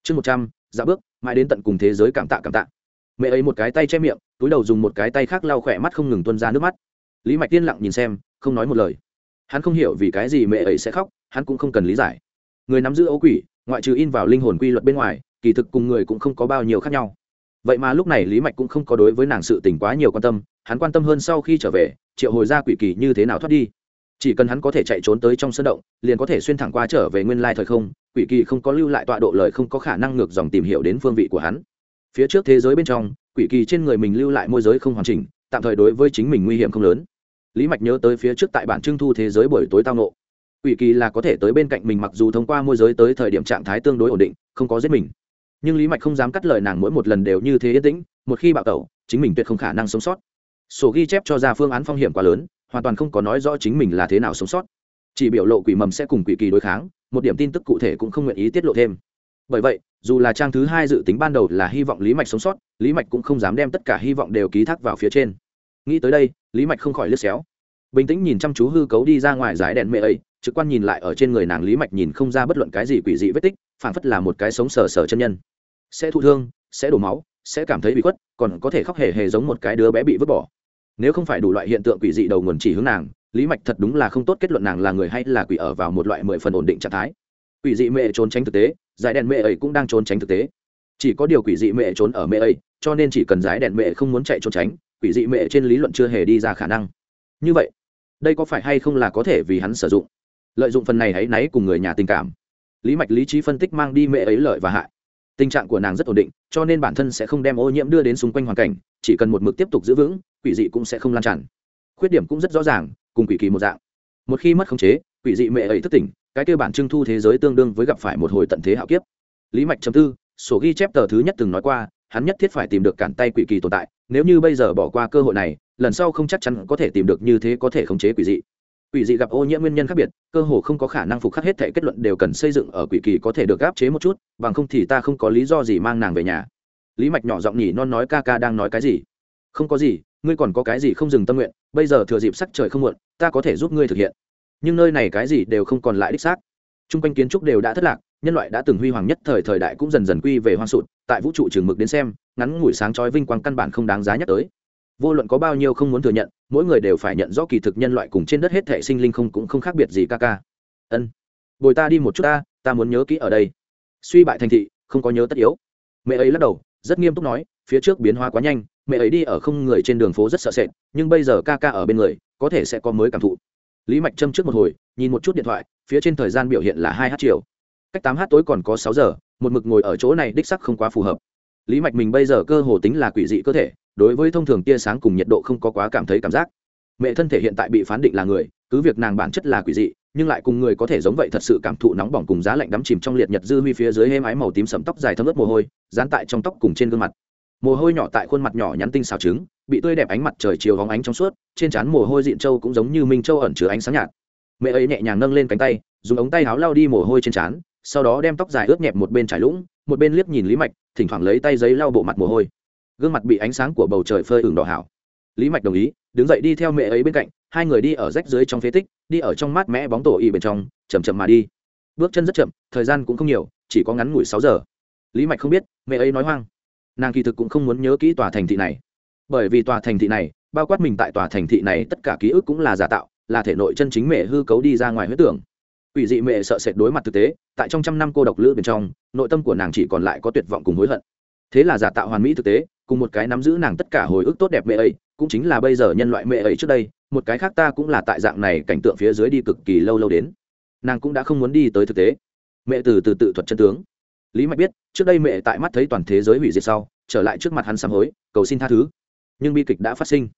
Chương một trăm dạ bước, mãi đến tận cùng thế giới cảm tạ cảm tạ. Mẹ ấy một cái tay che miệng, túi đầu dùng một cái tay khác lau khỏe mắt không ngừng tuân ra nước mắt. Lý mạch tiên lặng nhìn xem, không nói một lời. Hắn không hiểu vì cái gì mẹ ấy sẽ khóc, hắn cũng không cần lý giải. Người nắm giữ ấu quỷ, ngoại trừ in vào linh hồn quy luật bên ngoài, kỳ thực cùng người cũng không có bao nhiêu khác nhau. Vậy mà lúc này lý mạch cũng không có đối với nàng sự tình quá nhiều quan tâm hắn quan tâm hơn sau khi trở về, triệu hồi ra quỷ kỳ như thế nào thoát đi. Chỉ cần hắn có thể chạy trốn tới trong sân động, liền có thể xuyên thẳng qua trở về nguyên lai thời không, quỷ kỳ không có lưu lại tọa độ lời không có khả năng ngược dòng tìm hiểu đến phương vị của hắn. Phía trước thế giới bên trong, quỷ kỳ trên người mình lưu lại môi giới không hoàn chỉnh, tạm thời đối với chính mình nguy hiểm không lớn. Lý mạch nhớ tới phía trước tại bản trưng thu thế giới buổi tối tao nộ quỷ kỳ là có thể tới bên cạnh mình mặc dù thông qua môi giới tới thời điểm trạng thái tương đối ổn định, không có giết mình. Nhưng lý mạch không dám cắt lời nàng mỗi một lần đều như thế yên tĩnh, một khi bạo tẩu, chính mình tuyệt không khả năng sống sót sổ ghi chép cho ra phương án phong hiểm quá lớn, hoàn toàn không có nói rõ chính mình là thế nào sống sót. Chỉ biểu lộ quỷ mầm sẽ cùng quỷ kỳ đối kháng, một điểm tin tức cụ thể cũng không nguyện ý tiết lộ thêm. Bởi vậy, dù là trang thứ hai dự tính ban đầu là hy vọng lý mạch sống sót, lý mạch cũng không dám đem tất cả hy vọng đều ký thác vào phía trên. Nghĩ tới đây, lý mạch không khỏi lướt xéo. Bình tĩnh nhìn chăm chú hư cấu đi ra ngoài giải đèn mẹ ấy, trực quan nhìn lại ở trên người nàng lý mạch nhìn không ra bất luận cái gì quỷ dị vết tích phản phất là một cái sống sờ sờ chân nhân. Sẽ thụ thương, sẽ đổ máu, sẽ cảm thấy bị khuất, còn có thể khóc hề hề giống một cái đứa bé bị vứt bỏ nếu không phải đủ loại hiện tượng quỷ dị đầu nguồn chỉ hướng nàng, lý mạch thật đúng là không tốt kết luận nàng là người hay là quỷ ở vào một loại mười phần ổn định trạng thái. Quỷ dị mẹ trốn tránh thực tế, giải đèn mẹ ấy cũng đang trốn tránh thực tế. Chỉ có điều quỷ dị mẹ trốn ở mẹ ấy, cho nên chỉ cần giải đèn mẹ không muốn chạy trốn tránh, quỷ dị mẹ trên lý luận chưa hề đi ra khả năng. Như vậy, đây có phải hay không là có thể vì hắn sử dụng? Lợi dụng phần này hãy náy cùng người nhà tình cảm. Lý mạch lý trí phân tích mang đi mẹ ấy lợi và hại. Tình trạng của nàng rất ổn định, cho nên bản thân sẽ không đem ô nhiễm đưa đến xung quanh hoàn cảnh chỉ cần một mực tiếp tục giữ vững, quỷ dị cũng sẽ không lan tràn. Khuyết điểm cũng rất rõ ràng, cùng quỷ kỳ một dạng. Một khi mất khống chế, quỷ dị mẹ ấy thức tỉnh, cái kêu bản trưng thu thế giới tương đương với gặp phải một hồi tận thế hạo kiếp. Lý mạch chấm tư, sổ ghi chép tờ thứ nhất từng nói qua, hắn nhất thiết phải tìm được cản tay quỷ kỳ tồn tại, nếu như bây giờ bỏ qua cơ hội này, lần sau không chắc chắn có thể tìm được như thế có thể khống chế quỷ dị. Quỷ dị gặp ô nhiễm nguyên nhân khác biệt, cơ hồ không có khả năng phục khắc hết thể kết luận đều cần xây dựng ở quỷ kỳ có thể được áp chế một chút, bằng không thì ta không có lý do gì mang nàng về nhà lý mạch nhỏ giọng nhỉ non nói ca ca đang nói cái gì? Không có gì, ngươi còn có cái gì không dừng tâm nguyện, bây giờ thừa dịp sắc trời không muộn, ta có thể giúp ngươi thực hiện. Nhưng nơi này cái gì đều không còn lại đích xác. T r u n g quanh kiến trúc đều đã thất lạc, nhân loại đã từng huy hoàng nhất thời thời đại cũng dần dần quy về hoang sụt, tại vũ trụ trường mực đến xem, ngắn ngủi sáng trói vinh quang căn bản không đáng giá nhắc tới. Vô luận có bao nhiêu không muốn thừa nhận, mỗi người đều phải nhận rõ kỳ thực nhân loại cùng trên đất hết thể sinh linh không cũng không khác biệt gì ca ca. Ân. Bồi ta đi một chút ta ta muốn nhớ kỹ ở đây. Suy bại thành thị, không có nhớ tất yếu. Mẹ ấy lắc đầu rất nghiêm túc nói, phía trước biến hóa quá nhanh, mẹ ấy đi ở không người trên đường phố rất sợ sệt, nhưng bây giờ ca ca ở bên người, có thể sẽ có mới cảm thụ. Lý mạch châm trước một hồi, nhìn một chút điện thoại, phía trên thời gian biểu hiện là hai h chiều. Cách tám h tối còn có sáu giờ, một mực ngồi ở chỗ này đích sắc không quá phù hợp. Lý mạch mình bây giờ cơ hồ tính là quỷ dị cơ thể, đối với thông thường tia sáng cùng nhiệt độ không có quá cảm thấy cảm giác. Mẹ thân thể hiện tại bị phán định là người cứ việc nàng bản chất là quỷ dị, nhưng lại cùng người có thể giống vậy thật sự cảm thụ nóng bỏng cùng giá lạnh đắm chìm trong liệt nhật dư huy phía dưới hêm ái màu tím sẫm tóc dài thấm ướt mồ hôi, dán tại trong tóc cùng trên gương mặt. Mồ hôi nhỏ tại khuôn mặt nhỏ nhắn tinh xào trứng, bị tươi đẹp ánh mặt trời chiều hóng ánh trong suốt, trên trán mồ hôi diện trâu cũng giống như minh châu ẩn chứa ánh sáng nhạt. Mẹ ấy nhẹ nhàng nâng lên cánh tay, dùng ống tay áo lao đi mồ hôi trên trán, sau đó đem tóc dài ướt nhẹp một bên trải lũng, một bên liếc nhìn lý mạch, thỉnh thoảng lấy tay giấy lau bộ mặt mồ hôi. Gương mặt bị ánh sáng của bầu trời phơi ửng đỏ hảo lý mạch đồng ý, đứng dậy đi theo mẹ ấy bên cạnh, hai người đi ở rách dưới trong phế tích, đi ở trong mát mẽ bóng tổ y bên trong chầm chậm mà đi. Bước chân rất chậm, thời gian cũng không nhiều, chỉ có ngắn ngủi sáu giờ. Lý mạch không biết, mẹ ấy nói hoang. Nàng kỳ thực cũng không muốn nhớ kỹ tòa thành thị này. Bởi vì tòa thành thị này, bao quát mình tại tòa thành thị này tất cả ký ức cũng là giả tạo, là thể nội chân chính mẹ hư cấu đi ra ngoài huyết tưởng. Ủy dị mẹ sợ sệt đối mặt thực tế, tại trong trăm năm cô độc lữ bên trong, nội tâm của nàng chỉ còn lại có tuyệt vọng cùng hối hận. Thế là giả tạo hoàn mỹ thực tế, cùng một cái nắm giữ nàng tất cả hồi ức tốt đẹp mẹ ấy cũng chính là bây giờ nhân loại mẹ ấy trước đây, một cái khác ta cũng là tại dạng này cảnh tượng phía dưới đi cực kỳ lâu lâu đến. Nàng cũng đã không muốn đi tới thực tế. Mẹ từ từ tự thuật chân tướng. Lý mạch biết, trước đây mẹ tại mắt thấy toàn thế giới hủy diệt sau, trở lại trước mặt hắn sám hối, cầu xin tha thứ. Nhưng bi kịch đã phát sinh.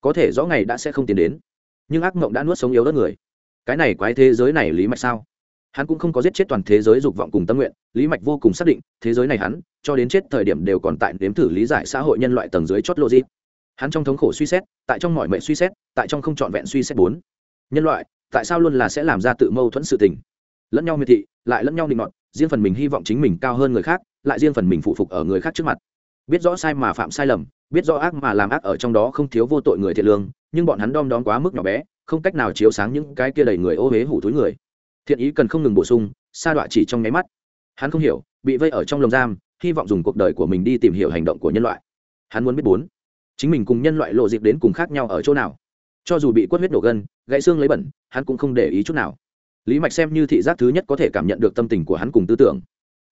Có thể rõ ngày đã sẽ không tiến đến. Nhưng ác mộng đã nuốt sống yếu đất người. Cái này quái thế giới này lý mạch sao? Hắn cũng không có giết chết toàn thế giới dục vọng cùng tâm nguyện, lý mạch vô cùng xác định, thế giới này hắn, cho đến chết thời điểm đều còn tại nếm thử lý giải xã hội nhân loại tầng dưới chót logic hắn trong thống khổ suy xét, tại trong mọi mệnh suy xét, tại trong không trọn vẹn suy xét bốn. Nhân loại, tại sao luôn là sẽ làm ra tự mâu thuẫn sự tình? Lẫn nhau miệt thị, lại lẫn nhau định mọn riêng phần mình hy vọng chính mình cao hơn người khác, lại riêng phần mình phụ phục ở người khác trước mặt. Biết rõ sai mà phạm sai lầm, biết rõ ác mà làm ác ở trong đó không thiếu vô tội người thiện lương, nhưng bọn hắn đom đóm quá mức nhỏ bé, không cách nào chiếu sáng những cái kia đầy người ô huế hủ túi người. Thiện ý cần không ngừng bổ sung, sa đọa chỉ trong nháy mắt. Hắn không hiểu, bị vây ở trong lồng giam, hy vọng dùng cuộc đời của mình đi tìm hiểu hành động của nhân loại. Hắn muốn biết bốn chính mình cùng nhân loại lộ dịp đến cùng khác nhau ở chỗ nào. Cho dù bị quất huyết nổ gân, gãy xương lấy bẩn, hắn cũng không để ý chút nào. Lý mạch xem như thị giác thứ nhất có thể cảm nhận được tâm tình của hắn cùng tư tưởng.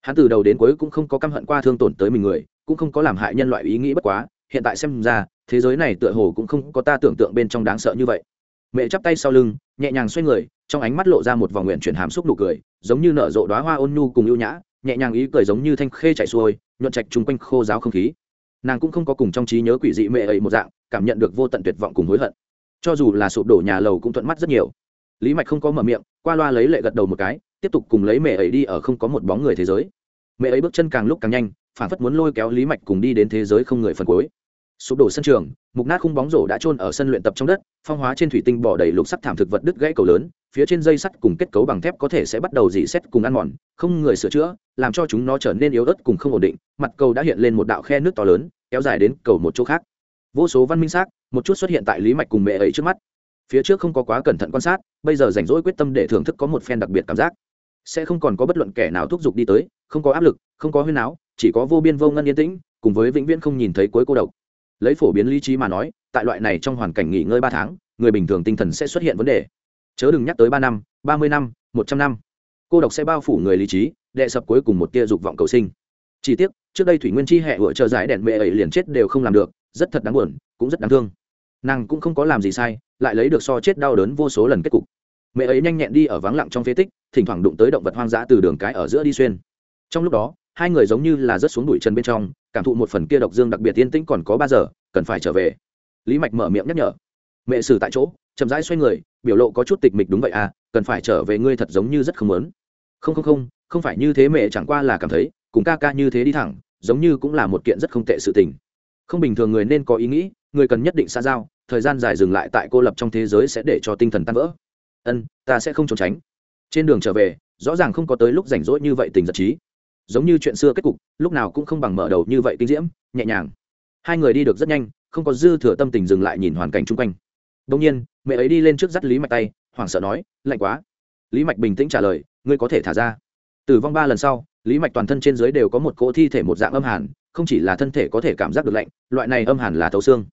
Hắn từ đầu đến cuối cũng không có căm hận qua thương tổn tới mình người, cũng không có làm hại nhân loại ý nghĩ bất quá, hiện tại xem ra, thế giới này tựa hồ cũng không có ta tưởng tượng bên trong đáng sợ như vậy. Mẹ chắp tay sau lưng, nhẹ nhàng xoay người, trong ánh mắt lộ ra một vòng nguyện chuyển hàm xúc nụ cười, giống như nở rộ đoá hoa ôn nhu cùng ưu nhã, nhẹ nhàng ý cười giống như thanh khê chạy xuôi, nhuận trạch chung quanh khô giáo không khí nàng cũng không có cùng trong trí nhớ quỷ dị mẹ ấy một dạng, cảm nhận được vô tận tuyệt vọng cùng hối hận. Cho dù là sụp đổ nhà lầu cũng thuận mắt rất nhiều. Lý mạch không có mở miệng, qua loa lấy lệ gật đầu một cái, tiếp tục cùng lấy mẹ ấy đi ở không có một bóng người thế giới. Mẹ ấy bước chân càng lúc càng nhanh, phản phất muốn lôi kéo lý mạch cùng đi đến thế giới không người phần cuối sụp đổ sân trường, mục nát khung bóng rổ đã trôn ở sân luyện tập trong đất, phong hóa trên thủy tinh bỏ đầy lục sắt thảm thực vật đứt gãy cầu lớn, phía trên dây sắt cùng kết cấu bằng thép có thể sẽ bắt đầu dỉ xét cùng ăn mòn, không người sửa chữa, làm cho chúng nó trở nên yếu ớt cùng không ổn định, mặt cầu đã hiện lên một đạo khe nước to lớn, kéo dài đến cầu một chỗ khác. Vô số văn minh xác, một chút xuất hiện tại lý mạch cùng mẹ ấy trước mắt. Phía trước không có quá cẩn thận quan sát, bây giờ rảnh rỗi quyết tâm để thưởng thức có một phen đặc biệt cảm giác. Sẽ không còn có bất luận kẻ nào thúc giục đi tới, không có áp lực, không có huyên áo chỉ có vô biên vô ngân yên tĩnh, cùng với vĩnh viễn không nhìn thấy cuối cô độc lấy phổ biến lý trí mà nói, tại loại này trong hoàn cảnh nghỉ ngơi ba tháng, người bình thường tinh thần sẽ xuất hiện vấn đề. Chớ đừng nhắc tới ba năm, ba mươi năm, một trăm năm. Cô độc sẽ bao phủ người lý trí đệ sập cuối cùng một tia dục vọng cầu sinh. Chỉ tiếc, trước đây thủy nguyên chi hẹ vựa chờ giải đèn mẹ ấy liền chết đều không làm được, rất thật đáng buồn, cũng rất đáng thương. Nàng cũng không có làm gì sai, lại lấy được so chết đau đớn vô số lần kết cục. Mẹ ấy nhanh nhẹn đi ở vắng lặng trong phế tích, thỉnh thoảng đụng tới động vật hoang dã từ đường cái ở giữa đi xuyên. Trong lúc đó hai người giống như là rớt xuống đuổi chân bên trong, cảm thụ một phần kia độc dương đặc biệt yên tĩnh còn có ba giờ, cần phải trở về. Lý mạch mở miệng nhắc nhở. Mẹ xử tại chỗ, chậm rãi xoay người, biểu lộ có chút tịch mịch đúng vậy à cần phải trở về ngươi thật giống như rất không muốn. Không không không không phải như thế mẹ chẳng qua là cảm thấy, cùng ca ca như thế đi thẳng, giống như cũng là một kiện rất không tệ sự tình. Không bình thường người nên có ý nghĩ, người cần nhất định xa giao, thời gian dài dừng lại tại cô lập trong thế giới sẽ để cho tinh thần tan vỡ. Ân, ta sẽ không trốn tránh. Trên đường trở về, rõ ràng không có tới lúc rảnh rỗi như vậy tình giật trí giống như chuyện xưa kết cục, lúc nào cũng không bằng mở đầu như vậy kinh diễm, nhẹ nhàng. Hai người đi được rất nhanh, không có dư thừa tâm tình dừng lại nhìn hoàn cảnh chung quanh. Đông nhiên, mẹ ấy đi lên trước dắt lý mạch tay, hoảng sợ nói, lạnh quá. Lý mạch bình tĩnh trả lời, ngươi có thể thả ra. Tử vong ba lần sau, lý mạch toàn thân trên dưới đều có một cỗ thi thể một dạng âm hàn, không chỉ là thân thể có thể cảm giác được lạnh, loại này âm hàn là thấu xương.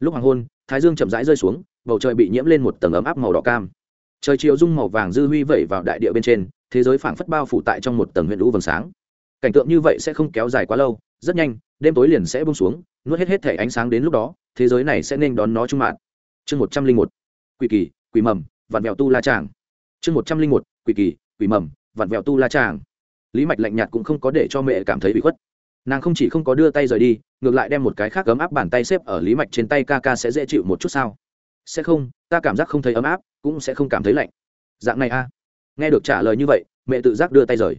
Lúc hoàng hôn, thái dương chậm rãi rơi xuống, bầu trời bị nhiễm lên một tầng ấm áp màu đỏ cam. Trời chiều dung màu vàng dư huy vẩy vào đại địa bên trên, thế giới phảng phất bao phủ tại trong một tầng huyện lũ vầng sáng cảnh tượng như vậy sẽ không kéo dài quá lâu, rất nhanh, đêm tối liền sẽ bông xuống, nuốt hết hết thể ánh sáng đến lúc đó, thế giới này sẽ nên đón nó trung mạng. Chương một trăm linh một, quỷ kỳ, quỷ mầm, vạn vẹo tu la tràng. Chương một trăm linh một, quỷ kỳ, quỷ mầm, vạn vẹo tu la tràng. Lý mạch lạnh nhạt cũng không có để cho mẹ cảm thấy bị khuất. Nàng không chỉ không có đưa tay rời đi, ngược lại đem một cái khác ấm áp bàn tay xếp ở lý mạch trên tay ca ca sẽ dễ chịu một chút sao? Sẽ không, ta cảm giác không thấy ấm áp, cũng sẽ không cảm thấy lạnh. Dạng này a. Nghe được trả lời như vậy, mẹ tự giác đưa tay rời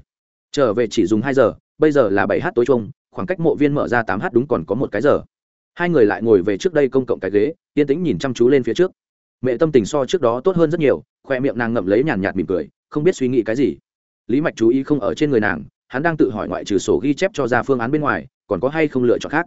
trở về chỉ dùng hai giờ, bây giờ là bảy h tối chung, khoảng cách mộ viên mở ra tám h đúng còn có một cái giờ. Hai người lại ngồi về trước đây công cộng cái ghế, yên tĩnh nhìn chăm chú lên phía trước. Mẹ tâm tình so trước đó tốt hơn rất nhiều, khoe miệng nàng ngậm lấy nhàn nhạt mỉm cười, không biết suy nghĩ cái gì. Lý mạch chú ý không ở trên người nàng, hắn đang tự hỏi ngoại trừ sổ ghi chép cho ra phương án bên ngoài, còn có hay không lựa chọn khác.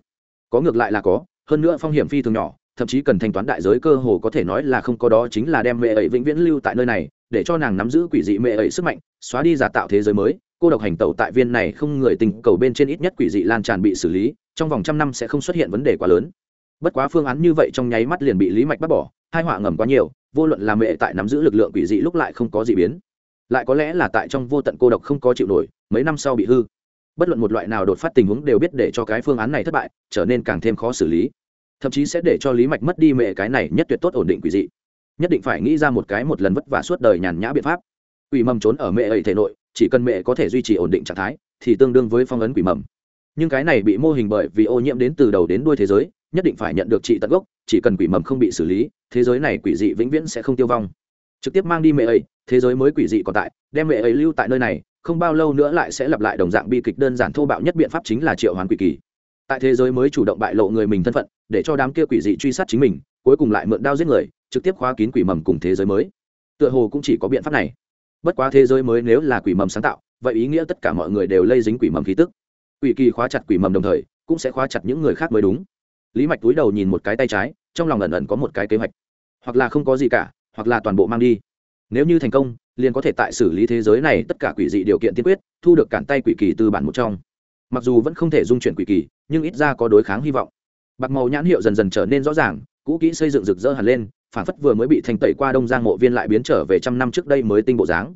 Có ngược lại là có, hơn nữa phong hiểm phi thường nhỏ, thậm chí cần thanh toán đại giới cơ hồ có thể nói là không có đó chính là đem mẹ ấy vĩnh viễn lưu tại nơi này, để cho nàng nắm giữ quỷ dị mẹ ấy sức mạnh, xóa đi giả tạo thế giới mới cô độc hành tẩu tại viên này không người tình cầu bên trên ít nhất quỷ dị lan tràn bị xử lý, trong vòng trăm năm sẽ không xuất hiện vấn đề quá lớn. Bất quá phương án như vậy trong nháy mắt liền bị lý mạch bắt bỏ, hai họa ngầm quá nhiều, vô luận là mẹ tại nắm giữ lực lượng quỷ dị lúc lại không có gì biến. Lại có lẽ là tại trong vô tận cô độc không có chịu nổi, mấy năm sau bị hư. Bất luận một loại nào đột phát tình huống đều biết để cho cái phương án này thất bại, trở nên càng thêm khó xử lý. Thậm chí sẽ để cho lý mạch mất đi mẹ cái này nhất tuyệt tốt ổn định quỷ dị. Nhất định phải nghĩ ra một cái một lần vất vả suốt đời nhàn nhã biện pháp. Quỷ mầm trốn ở mẹ ấy thể nội chỉ cần mẹ có thể duy trì ổn định trạng thái, thì tương đương với phong ấn quỷ mầm. Nhưng cái này bị mô hình bởi vì ô nhiễm đến từ đầu đến đuôi thế giới, nhất định phải nhận được trị tận gốc, chỉ cần quỷ mầm không bị xử lý, thế giới này quỷ dị vĩnh viễn sẽ không tiêu vong. Trực tiếp mang đi mẹ ấy, thế giới mới quỷ dị còn tại, đem mẹ ấy lưu tại nơi này, không bao lâu nữa lại sẽ lặp lại đồng dạng bi kịch đơn giản thô bạo nhất biện pháp chính là triệu hoán quỷ kỳ. Tại thế giới mới chủ động bại lộ người mình thân phận, để cho đám kia quỷ dị truy sát chính mình, cuối cùng lại mượn đao giết người, trực tiếp khóa kín quỷ mầm cùng thế giới mới. Tựa hồ cũng chỉ có biện pháp này bất quá thế giới mới nếu là quỷ mầm sáng tạo, vậy ý nghĩa tất cả mọi người đều lây dính quỷ mầm khí tức. Quỷ kỳ khóa chặt quỷ mầm đồng thời, cũng sẽ khóa chặt những người khác mới đúng. Lý mạch túi đầu nhìn một cái tay trái, trong lòng ẩn ẩn có một cái kế hoạch. Hoặc là không có gì cả, hoặc là toàn bộ mang đi. Nếu như thành công, liền có thể tại xử lý thế giới này tất cả quỷ dị điều kiện tiên quyết, thu được cản tay quỷ kỳ từ bản một trong. Mặc dù vẫn không thể dung chuyển quỷ kỳ, nhưng ít ra có đối kháng hy vọng. Bạc màu nhãn hiệu dần dần trở nên rõ ràng, cũ kỹ xây dựng rực rỡ hẳn lên phản phất vừa mới bị thành tẩy qua đông giang mộ viên lại biến trở về trăm năm trước đây mới tinh bộ dáng.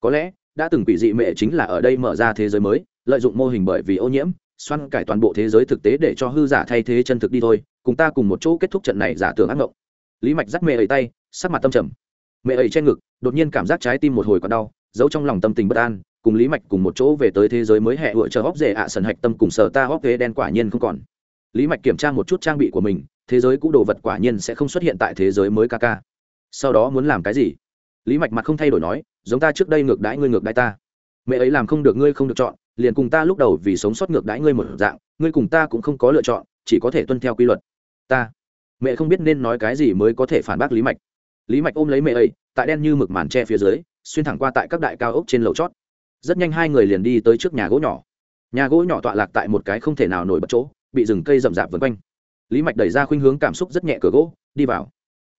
Có lẽ, đã từng quỷ dị mệ chính là ở đây mở ra thế giới mới, lợi dụng mô hình bởi vì ô nhiễm xoăn cải toàn bộ thế giới thực tế để cho hư giả thay thế chân thực đi thôi, cùng ta cùng một chỗ kết thúc trận này giả tưởng ác mộng lý mạch dắt mẹ ấy tay, sắc mặt tâm trầm. Mẹ ấy trên ngực, đột nhiên cảm giác trái tim một hồi còn đau, giấu trong lòng tâm tình bất an, cùng lý mạch cùng một chỗ về tới thế giới mới hẹ vựa chờ hóc rể ạ à sần hạch tâm cùng sở ta hóc ghế đen quả nhiên không còn. Lý mạch kiểm tra một chút trang bị của mình thế giới cũ đồ vật quả nhiên sẽ không xuất hiện tại thế giới mới ca ca. Sau đó muốn làm cái gì? Lý mạch mặt không thay đổi nói, giống ta trước đây ngược đãi ngươi ngược đãi ta. Mẹ ấy làm không được ngươi không được chọn, liền cùng ta lúc đầu vì sống sót ngược đãi ngươi một dạng, ngươi cùng ta cũng không có lựa chọn, chỉ có thể tuân theo quy luật. Ta. Mẹ không biết nên nói cái gì mới có thể phản bác lý mạch. Lý mạch ôm lấy mẹ ấy, tại đen như mực màn tre phía dưới, xuyên thẳng qua tại các đại cao ốc trên lầu chót. Rất nhanh hai người liền đi tới trước nhà gỗ nhỏ. Nhà gỗ nhỏ tọa lạc tại một cái không thể nào nổi bật chỗ, bị rừng cây rậm rạp vân quanh lý mạch đẩy ra khuynh hướng cảm xúc rất nhẹ cửa gỗ đi vào.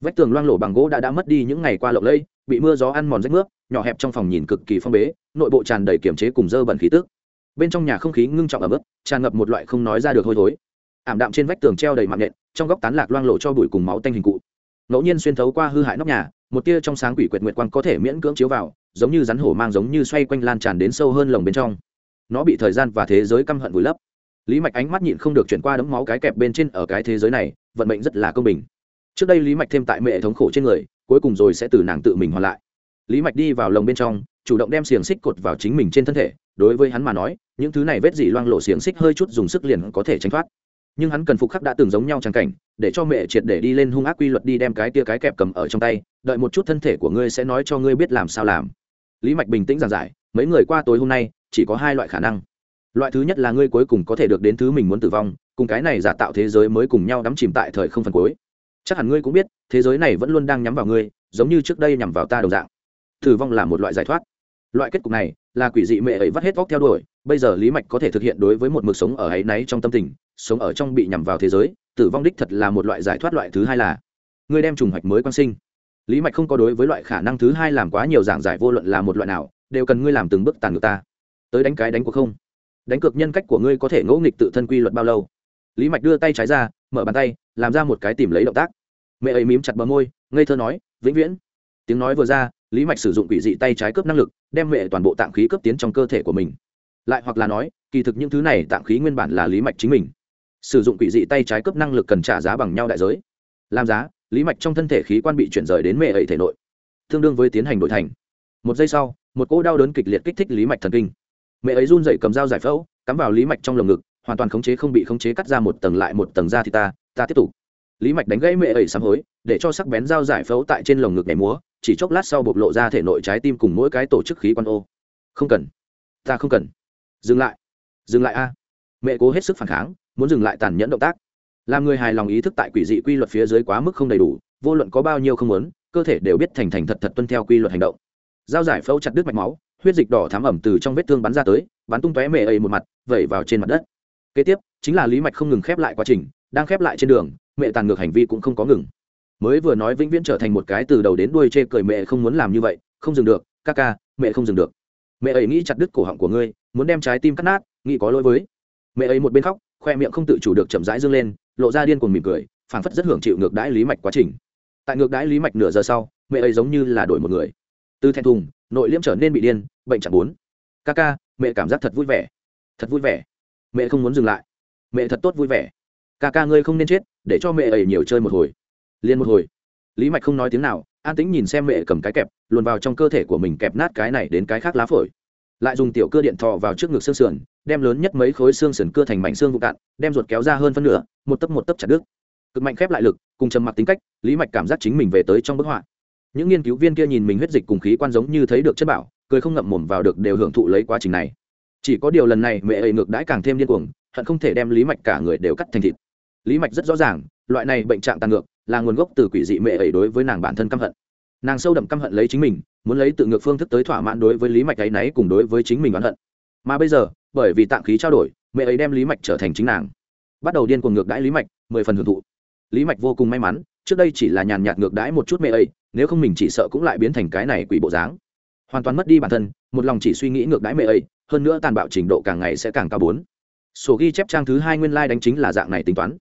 Vách tường loang lổ bằng gỗ đã đã mất đi những ngày qua lộng lây bị mưa gió ăn mòn rách nước nhỏ hẹp trong phòng nhìn cực kỳ phong bế nội bộ tràn đầy kiểm chế cùng dơ bẩn khí tức. Bên trong nhà không khí ngưng trọng ở mức tràn ngập một loại không nói ra được hôi thối. Ảm đạm trên vách tường treo đầy mạng nện, trong góc tán lạc loang lộ cho bụi cùng máu tanh hình cụ. Ngẫu nhiên xuyên thấu qua hư hại nóc nhà một tia trong sáng quỷ quyệt nguyệt quang có thể miễn cưỡng chiếu vào giống như rắn hổ mang giống như xoay quanh lan tràn đến sâu hơn lồng bên trong. Nó bị thời gian và thế giới căm hận vùi lấp lý mạch ánh mắt nhịn không được chuyển qua đấm máu cái kẹp bên trên ở cái thế giới này, vận mệnh rất là công bình. Trước đây lý mạch thêm tại mẹ thống khổ trên người, cuối cùng rồi sẽ từ nàng tự mình hoàn lại. Lý mạch đi vào lồng bên trong, chủ động đem xiềng xích cột vào chính mình trên thân thể, đối với hắn mà nói, những thứ này vết dị loang lộ xiềng xích hơi chút dùng sức liền có thể tránh thoát. Nhưng hắn cần phục khắc đã từng giống nhau trang cảnh, để cho mẹ triệt để đi lên hung ác quy luật đi đem cái tia cái kẹp cầm ở trong tay, đợi một chút thân thể của ngươi sẽ nói cho ngươi biết làm sao làm. Lý mạch bình tĩnh giảng giải, mấy người qua tối hôm nay, chỉ có hai loại khả năng loại thứ nhất là ngươi cuối cùng có thể được đến thứ mình muốn tử vong, cùng cái này giả tạo thế giới mới cùng nhau đắm chìm tại thời không phần cuối. Chắc hẳn ngươi cũng biết, thế giới này vẫn luôn đang nhắm vào ngươi, giống như trước đây nhằm vào ta đồng dạng. Tử vong là một loại giải thoát. Loại kết cục này là quỷ dị mẹ ấy vắt hết vóc theo đuổi, bây giờ lý mạch có thể thực hiện đối với một mực sống ở ấy náy trong tâm tình, sống ở trong bị nhằm vào thế giới, tử vong đích thật là một loại giải thoát loại thứ hai là ngươi đem trùng hoạch mới quan sinh. Lý mạch không có đối với loại khả năng thứ hai làm quá nhiều giảng giải vô luận là một loại nào, đều cần ngươi làm từng bước tàn ngược ta. Tới đánh cái đánh cuộc không? Đánh cược nhân cách của ngươi có thể ngẫu nghịch tự thân quy luật bao lâu? Lý mạch đưa tay trái ra, mở bàn tay, làm ra một cái tìm lấy động tác. Mẹ ấy mím chặt bờ môi, ngây thơ nói, vĩnh viễn. Tiếng nói vừa ra, lý mạch sử dụng quỷ dị tay trái cướp năng lực, đem mẹ toàn bộ tạng khí cướp tiến trong cơ thể của mình. Lại hoặc là nói, kỳ thực những thứ này tạng khí nguyên bản là lý mạch chính mình. Sử dụng quỷ dị tay trái cướp năng lực cần trả giá bằng nhau đại giới. Làm giá, lý mạch trong thân thể khí quan bị chuyển rời đến mẹ ấy thể nội. Tương đương với tiến hành đổi thành. Một giây sau, một cỗ đau đớn kịch liệt kích thích lý mạch thần kinh mẹ ấy run dậy cầm dao giải phẫu, cắm vào lý mạch trong lồng ngực, hoàn toàn khống chế không bị khống chế cắt ra một tầng lại một tầng ra thì ta ta tiếp tục. Lý mạch đánh gãy mẹ ấy sám hối, để cho sắc bén dao giải phẫu tại trên lồng ngực nhảy múa, chỉ chốc lát sau bộc lộ ra thể nội trái tim cùng mỗi cái tổ chức khí quan ô. Không cần. Ta không cần. Dừng lại. Dừng lại a. Mẹ cố hết sức phản kháng, muốn dừng lại tàn nhẫn động tác. Làm người hài lòng ý thức tại quỷ dị quy luật phía dưới quá mức không đầy đủ, vô luận có bao nhiêu không muốn, cơ thể đều biết thành thành thật thật tuân theo quy luật hành động. Dao giải phẫu chặt đứt mạch máu huyết dịch đỏ thám ẩm từ trong vết thương bắn ra tới, bắn tung tóe mẹ ấy một mặt, vẩy vào trên mặt đất. Kế tiếp, chính là lý mạch không ngừng khép lại quá trình, đang khép lại trên đường, mẹ tàn ngược hành vi cũng không có ngừng. Mới vừa nói vĩnh viễn trở thành một cái từ đầu đến đuôi chê cười mẹ không muốn làm như vậy, không dừng được, ca ca, mẹ không dừng được. Mẹ ấy nghĩ chặt đứt cổ họng của ngươi, muốn đem trái tim cắt nát, nghĩ có lỗi với. Mẹ ấy một bên khóc, khoe miệng không tự chủ được chậm rãi dâng lên, lộ ra điên cuồng mỉm cười, phảng phất rất hưởng chịu ngược đãi lý mạch quá trình. Tại ngược đãi lý mạch nửa giờ sau, mẹ ấy giống như là đổi một người. Từ thẹn thùng, nội liễm trở nên bị điên bệnh chẳng bốn. Ca ca, mẹ cảm giác thật vui vẻ. Thật vui vẻ. Mẹ không muốn dừng lại. Mẹ thật tốt vui vẻ. Ca ca, ngươi không nên chết, để cho mẹ ấy nhiều chơi một hồi. Liền một hồi. Lý mạch không nói tiếng nào, an tĩnh nhìn xem mẹ cầm cái kẹp, luồn vào trong cơ thể của mình kẹp nát cái này đến cái khác lá phổi. Lại dùng tiểu cơ điện thọ vào trước ngực xương sườn, đem lớn nhất mấy khối xương sườn cưa thành mảnh xương vụ cạn, đem ruột kéo ra hơn phân nửa, một tấc một tấc chặt đứt. Cực mạnh khép lại lực, cùng trầm mặc tính cách, lý mạch cảm giác chính mình về tới trong bức họa. Những nghiên cứu viên kia nhìn mình huyết dịch cùng khí quan giống như thấy được chất bảo cười không ngậm mồm vào được đều hưởng thụ lấy quá trình này. Chỉ có điều lần này mẹ ấy ngược đãi càng thêm điên cuồng, hận không thể đem lý mạch cả người đều cắt thành thịt. Lý mạch rất rõ ràng, loại này bệnh trạng tàn ngược là nguồn gốc từ quỷ dị mẹ ấy đối với nàng bản thân căm hận. Nàng sâu đậm căm hận lấy chính mình, muốn lấy tự ngược phương thức tới thỏa mãn đối với lý mạch ấy náy cùng đối với chính mình oán hận. Mà bây giờ, bởi vì tạng khí trao đổi, mẹ ấy đem lý mạch trở thành chính nàng. Bắt đầu điên cuồng ngược đãi lý mạch, mười phần hưởng thụ. Lý mạch vô cùng may mắn, trước đây chỉ là nhàn nhạt ngược đãi một chút mẹ ấy, nếu không mình chỉ sợ cũng lại biến thành cái này quỷ bộ dáng hoàn toàn mất đi bản thân, một lòng chỉ suy nghĩ ngược đãi mẹ ấy, hơn nữa tàn bạo trình độ càng ngày sẽ càng cao bốn. Sổ ghi chép trang thứ hai nguyên lai、like、đánh chính là dạng này tính toán.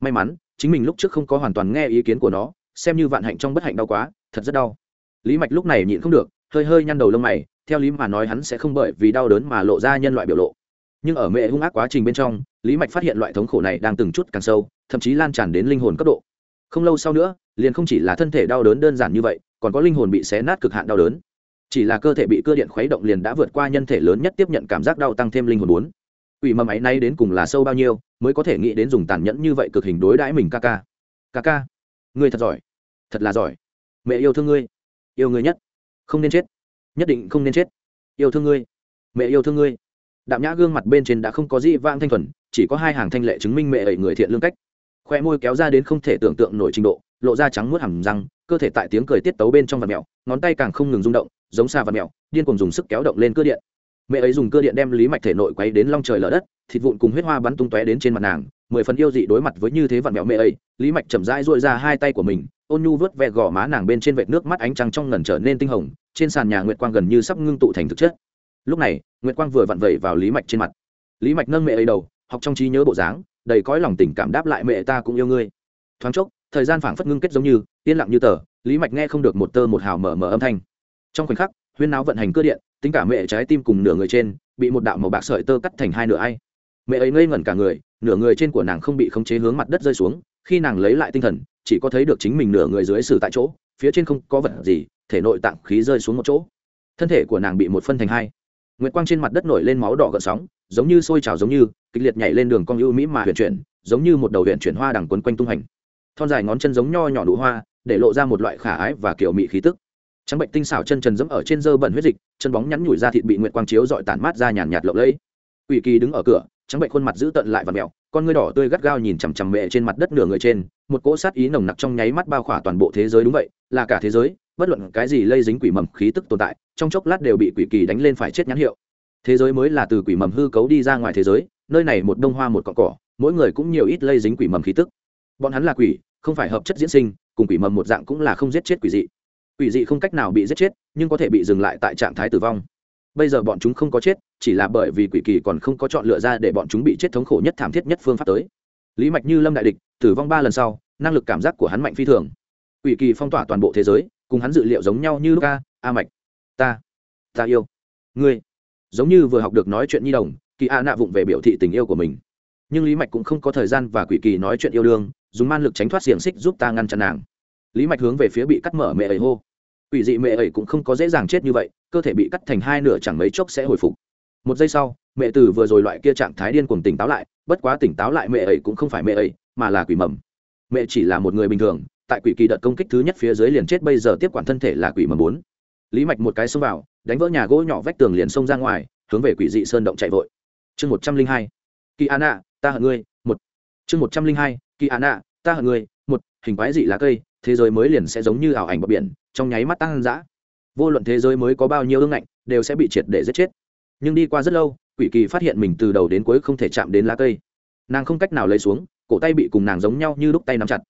May mắn, chính mình lúc trước không có hoàn toàn nghe ý kiến của nó, xem như vạn hạnh trong bất hạnh đau quá, thật rất đau. Lý mạch lúc này nhịn không được, hơi hơi nhăn đầu lông mày, theo lý mà nói hắn sẽ không bởi vì đau đớn mà lộ ra nhân loại biểu lộ. Nhưng ở mẹ hung ác quá trình bên trong, lý mạch phát hiện loại thống khổ này đang từng chút càng sâu, thậm chí lan tràn đến linh hồn cấp độ. Không lâu sau nữa, liền không chỉ là thân thể đau đớn đơn giản như vậy, còn có linh hồn bị xé nát cực hạn đau đớn chỉ là cơ thể bị cơ điện khuấy động liền đã vượt qua nhân thể lớn nhất tiếp nhận cảm giác đau tăng thêm linh hồn bốn. Ủy mầm ấy nay đến cùng là sâu bao nhiêu, mới có thể nghĩ đến dùng tàn nhẫn như vậy cực hình đối đãi mình ca ca. Ca ca, ngươi thật giỏi. Thật là giỏi. Mẹ yêu thương ngươi. Yêu ngươi nhất. Không nên chết. Nhất định không nên chết. Yêu thương ngươi. Mẹ yêu thương ngươi. Đạm nhã gương mặt bên trên đã không có gì vang thanh thuần, chỉ có hai hàng thanh lệ chứng minh mẹ ấy người thiện lương cách. Khoe môi kéo ra đến không thể tưởng tượng nổi trình độ, lộ ra trắng muốt hẳn răng, cơ thể tại tiếng cười tiết tấu bên trong vật mèo ngón tay càng không ngừng rung động giống xa và mèo điên cùng dùng sức kéo động lên cơ điện. Mẹ ấy dùng cơ điện đem lý mạch thể nội quay đến long trời lở đất, thịt vụn cùng huyết hoa bắn tung tóe đến trên mặt nàng, mười phần yêu dị đối mặt với như thế vặn mẹo mẹ ấy, lý mạch chậm rãi dội ra hai tay của mình, ôn nhu vớt ve gò má nàng bên trên vệt nước mắt ánh trăng trong ngần trở nên tinh hồng, trên sàn nhà nguyệt quang gần như sắp ngưng tụ thành thực chất. Lúc này, nguyệt quang vừa vặn vẩy vào lý mạch trên mặt. Lý mạch nâng mẹ ấy đầu, học trong trí nhớ bộ dáng, đầy cõi lòng tình cảm đáp lại mẹ ta cũng yêu ngươi. Thoáng chốc, thời gian phảng phất ngưng kết giống như, yên lặng như tờ, lý mạch nghe không được một tơ một hào mở mở âm thanh trong khoảnh khắc, huyên náo vận hành cơ điện, tính cả mẹ trái tim cùng nửa người trên, bị một đạo màu bạc sợi tơ cắt thành hai nửa ai. Mẹ ấy ngây ngẩn cả người, nửa người trên của nàng không bị khống chế hướng mặt đất rơi xuống, khi nàng lấy lại tinh thần, chỉ có thấy được chính mình nửa người dưới xử tại chỗ, phía trên không có vật gì, thể nội tạng khí rơi xuống một chỗ. Thân thể của nàng bị một phân thành hai. Nguyệt quang trên mặt đất nổi lên máu đỏ gợn sóng, giống như sôi trào giống như, kịch liệt nhảy lên đường cong ưu mỹ mà huyền chuyển, giống như một đầu huyền chuyển hoa đằng quấn quanh tung hành thon dài ngón chân giống nho nhỏ nụ hoa, để lộ ra một loại khả ái và kiểu mị khí tức trắng bệnh tinh xảo chân trần dẫm ở trên dơ bẩn huyết dịch, chân bóng nhắn nhủi ra thịt bị nguyệt quang chiếu dọi tản mát ra nhàn nhạt lộng lẫy. Ủy kỳ đứng ở cửa, trắng bệnh khuôn mặt giữ tận lại và mẹo, con ngươi đỏ tươi gắt gao nhìn chằm chằm mẹ trên mặt đất nửa người trên, một cỗ sát ý nồng nặc trong nháy mắt bao khỏa toàn bộ thế giới đúng vậy, là cả thế giới, bất luận cái gì lây dính quỷ mầm khí tức tồn tại, trong chốc lát đều bị quỷ kỳ đánh lên phải chết nhãn hiệu. Thế giới mới là từ quỷ mầm hư cấu đi ra ngoài thế giới, nơi này một đông hoa một cọn cỏ, mỗi người cũng nhiều ít lây dính quỷ mầm khí tức. Bọn hắn là quỷ, không phải hợp chất diễn sinh, cùng quỷ mầm một dạng cũng là không giết chết quỷ dị quỷ dị không cách nào bị giết chết, nhưng có thể bị dừng lại tại trạng thái tử vong. Bây giờ bọn chúng không có chết, chỉ là bởi vì quỷ kỳ còn không có chọn lựa ra để bọn chúng bị chết thống khổ nhất thảm thiết nhất phương pháp tới. Lý mạch như lâm đại địch, tử vong ba lần sau, năng lực cảm giác của hắn mạnh phi thường. Quỷ kỳ phong tỏa toàn bộ thế giới, cùng hắn dự liệu giống nhau như luka a mạch. Ta ta yêu. Ngươi. Giống như vừa học được nói chuyện nhi đồng, kỳ a nạ vụng về biểu thị tình yêu của mình. Nhưng lý mạch cũng không có thời gian và quỷ kỳ nói chuyện yêu đương, dùng man lực tránh thoát xiềng xích giúp ta ngăn chặn nàng lý mạch hướng về phía bị cắt mở mẹ ấy hô. Quỷ dị mẹ ấy cũng không có dễ dàng chết như vậy, cơ thể bị cắt thành hai nửa chẳng mấy chốc sẽ hồi phục. Một giây sau, mẹ từ vừa rồi loại kia trạng thái điên cuồng tỉnh táo lại, bất quá tỉnh táo lại mẹ ấy cũng không phải mẹ ấy, mà là quỷ mầm. Mẹ chỉ là một người bình thường, tại quỷ kỳ đợt công kích thứ nhất phía dưới liền chết, bây giờ tiếp quản thân thể là quỷ mầm bốn. Lý mạch một cái xông vào, đánh vỡ nhà gỗ nhỏ vách tường liền xông ra ngoài, hướng về quỷ dị sơn động chạy vội. Chương một trăm linh hai kỳ an ạ ta hận ngươi, một. Chương một trăm linh hai kỳ an ạ ta hận ngươi, một. Hình quái dị lá cây thế giới mới liền sẽ giống như ảo ảnh bờ biển, trong nháy mắt tăng dã. Vô luận thế giới mới có bao nhiêu ương ngạnh, đều sẽ bị triệt để giết chết. Nhưng đi qua rất lâu, quỷ kỳ phát hiện mình từ đầu đến cuối không thể chạm đến lá cây. Nàng không cách nào lấy xuống, cổ tay bị cùng nàng giống nhau như lúc tay nắm chặt.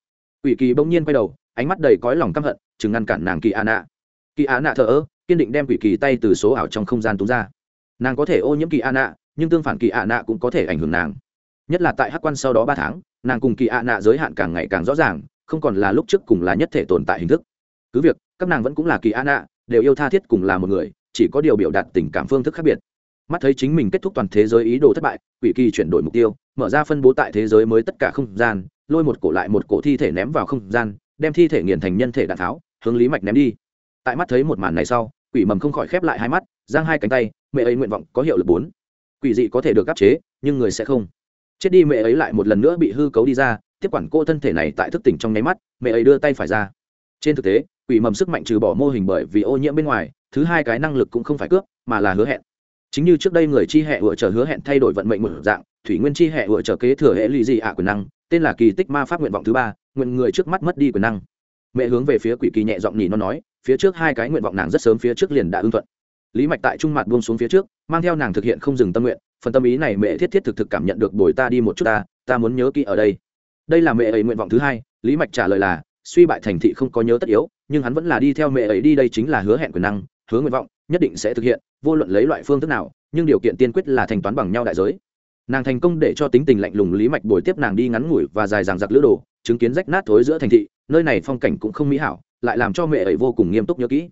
Quỷ kỳ bỗng nhiên quay đầu, ánh mắt đầy cõi lòng căm hận, chừng ngăn cản nàng kỳ an nạ kỳ an nạ thờ ơ, kiên định đem quỷ kỳ tay từ số ảo trong không gian tú ra. Nàng có thể ô nhiễm kỳ an nạ nhưng tương phản kỳ an nạ cũng có thể ảnh hưởng nàng. Nhất là tại hắc quan sau đó ba tháng, nàng cùng kỳ an nạ giới hạn càng ngày càng rõ ràng không còn là lúc trước cùng là nhất thể tồn tại hình thức. Cứ việc các nàng vẫn cũng là kỳ an ạ, đều yêu tha thiết cùng là một người chỉ có điều biểu đạt tình cảm phương thức khác biệt. Mắt thấy chính mình kết thúc toàn thế giới ý đồ thất bại quỷ kỳ chuyển đổi mục tiêu mở ra phân bố tại thế giới mới tất cả không gian lôi một cổ lại một cổ thi thể ném vào không gian đem thi thể nghiền thành nhân thể đạn tháo hướng lý mạch ném đi. Tại mắt thấy một màn này sau quỷ mầm không khỏi khép lại hai mắt giang hai cánh tay mẹ ấy nguyện vọng có hiệu lực bốn. Quỷ dị có thể được áp chế nhưng người sẽ không. Chết đi mẹ ấy lại một lần nữa bị hư cấu đi ra tiếp quản cô thân thể này tại thức tỉnh trong nháy mắt, mẹ ấy đưa tay phải ra. Trên thực tế, quỷ mầm sức mạnh trừ bỏ mô hình bởi vì ô nhiễm bên ngoài, thứ hai cái năng lực cũng không phải cướp, mà là hứa hẹn. Chính như trước đây người chi hệ ủa chờ hứa hẹn thay đổi vận mệnh một dạng, thủy nguyên chi hệ ủa chờ kế thừa hệ lụy dị ạ quyền năng, tên là kỳ tích ma pháp nguyện vọng thứ ba, nguyện người trước mắt mất đi quyền năng. Mẹ hướng về phía quỷ kỳ nhẹ giọng nhỉ nó nói, phía trước hai cái nguyện vọng nàng rất sớm phía trước liền đã ưng thuận. Lý mạch tại trung mặt buông xuống phía trước, mang theo nàng thực hiện không dừng tâm nguyện, phần tâm ý này mẹ thiết thiết thực thực cảm nhận được, bồi ta đi một chút ta ta muốn nhớ kỹ ở đây đây là mẹ ấy nguyện vọng thứ hai, lý mạch trả lời là, suy bại thành thị không có nhớ tất yếu, nhưng hắn vẫn là đi theo mẹ ấy đi, đây chính là hứa hẹn quyền năng, hứa nguyện vọng, nhất định sẽ thực hiện, vô luận lấy loại phương thức nào, nhưng điều kiện tiên quyết là thanh toán bằng nhau đại giới. Nàng thành công để cho tính tình lạnh lùng lý mạch bồi tiếp nàng đi ngắn ngủi và dài dàng giặc lữ đồ, chứng kiến rách nát thối giữa thành thị, nơi này phong cảnh cũng không mỹ hảo, lại làm cho mẹ ấy vô cùng nghiêm túc nhớ kỹ.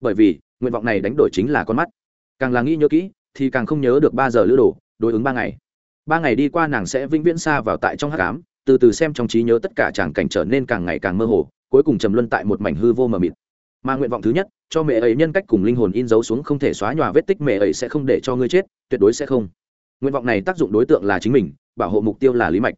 Bởi vì, nguyện vọng này đánh đổi chính là con mắt. Càng là nghĩ nhớ kỹ, thì càng không nhớ được ba giờ lữ đồ, đối ứng ba ngày. Ba ngày đi qua nàng sẽ vĩnh viễn xa vào tại trong hát cám từ từ xem trong trí nhớ tất cả tràng cảnh trở nên càng ngày càng mơ hồ, cuối cùng trầm luân tại một mảnh hư vô mờ mịt. Mà nguyện vọng thứ nhất, cho mẹ ấy nhân cách cùng linh hồn in dấu xuống không thể xóa nhòa vết tích mẹ ấy sẽ không để cho ngươi chết, tuyệt đối sẽ không. Nguyện vọng này tác dụng đối tượng là chính mình, bảo hộ mục tiêu là lý mạch.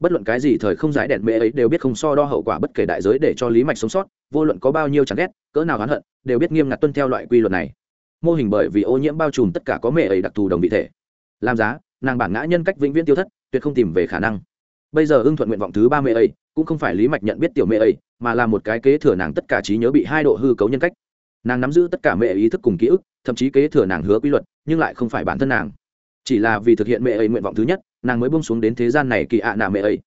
Bất luận cái gì thời không giải đèn mẹ ấy đều biết không so đo hậu quả bất kể đại giới để cho lý mạch sống sót, vô luận có bao nhiêu chẳng ghét, cỡ nào oán hận, đều biết nghiêm ngặt tuân theo loại quy luật này. Mô hình bởi vì ô nhiễm bao trùm tất cả có mẹ ấy đặc thù đồng vị thể. Làm giá, nàng bản ngã nhân cách vĩnh viễn tiêu thất, tuyệt không tìm về khả năng bây giờ ưng thuận nguyện vọng thứ ba mẹ ấy, cũng không phải lý mạch nhận biết tiểu mẹ ấy, mà là một cái kế thừa nàng tất cả trí nhớ bị hai độ hư cấu nhân cách. Nàng nắm giữ tất cả mẹ ý thức cùng ký ức, thậm chí kế thừa nàng hứa quy luật, nhưng lại không phải bản thân nàng. Chỉ là vì thực hiện mẹ ấy nguyện vọng thứ nhất, nàng mới bông xuống đến thế gian này kỳ ạ nạ mẹ ấy.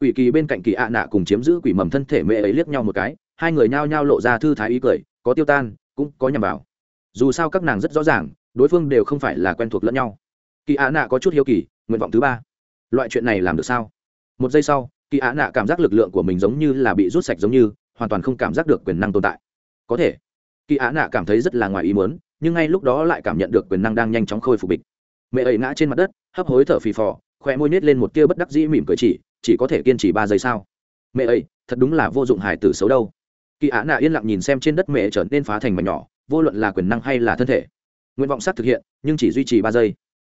Quỷ kỳ bên cạnh kỳ ạ nạ cùng chiếm giữ quỷ mầm thân thể mẹ ấy liếc nhau một cái, hai người nhao nhao lộ ra thư thái ý cười, có tiêu tan, cũng có nhằm vào. Dù sao các nàng rất rõ ràng, đối phương đều không phải là quen thuộc lẫn nhau. Kỳ ạ nạ có chút hiếu kỳ, nguyện vọng thứ ba. Loại chuyện này làm được sao? Một giây sau, kỳ ạ nạ cảm giác lực lượng của mình giống như là bị rút sạch giống như, hoàn toàn không cảm giác được quyền năng tồn tại. Có thể, kỳ ạ nạ cảm thấy rất là ngoài ý muốn, nhưng ngay lúc đó lại cảm nhận được quyền năng đang nhanh chóng khôi phục bịch. Mẹ ấy ngã trên mặt đất, hấp hối thở phì phò, khoe môi nết lên một tia bất đắc dĩ mỉm cười chỉ chỉ có thể kiên trì ba giây sao mẹ ấy, thật đúng là vô dụng hài tử xấu đâu. Kỳ ạ nạ yên lặng nhìn xem trên đất mẹ trở nên phá thành mảnh nhỏ, vô luận là quyền năng hay là thân thể. Nguyện vọng sắp thực hiện, nhưng chỉ duy trì ba giây.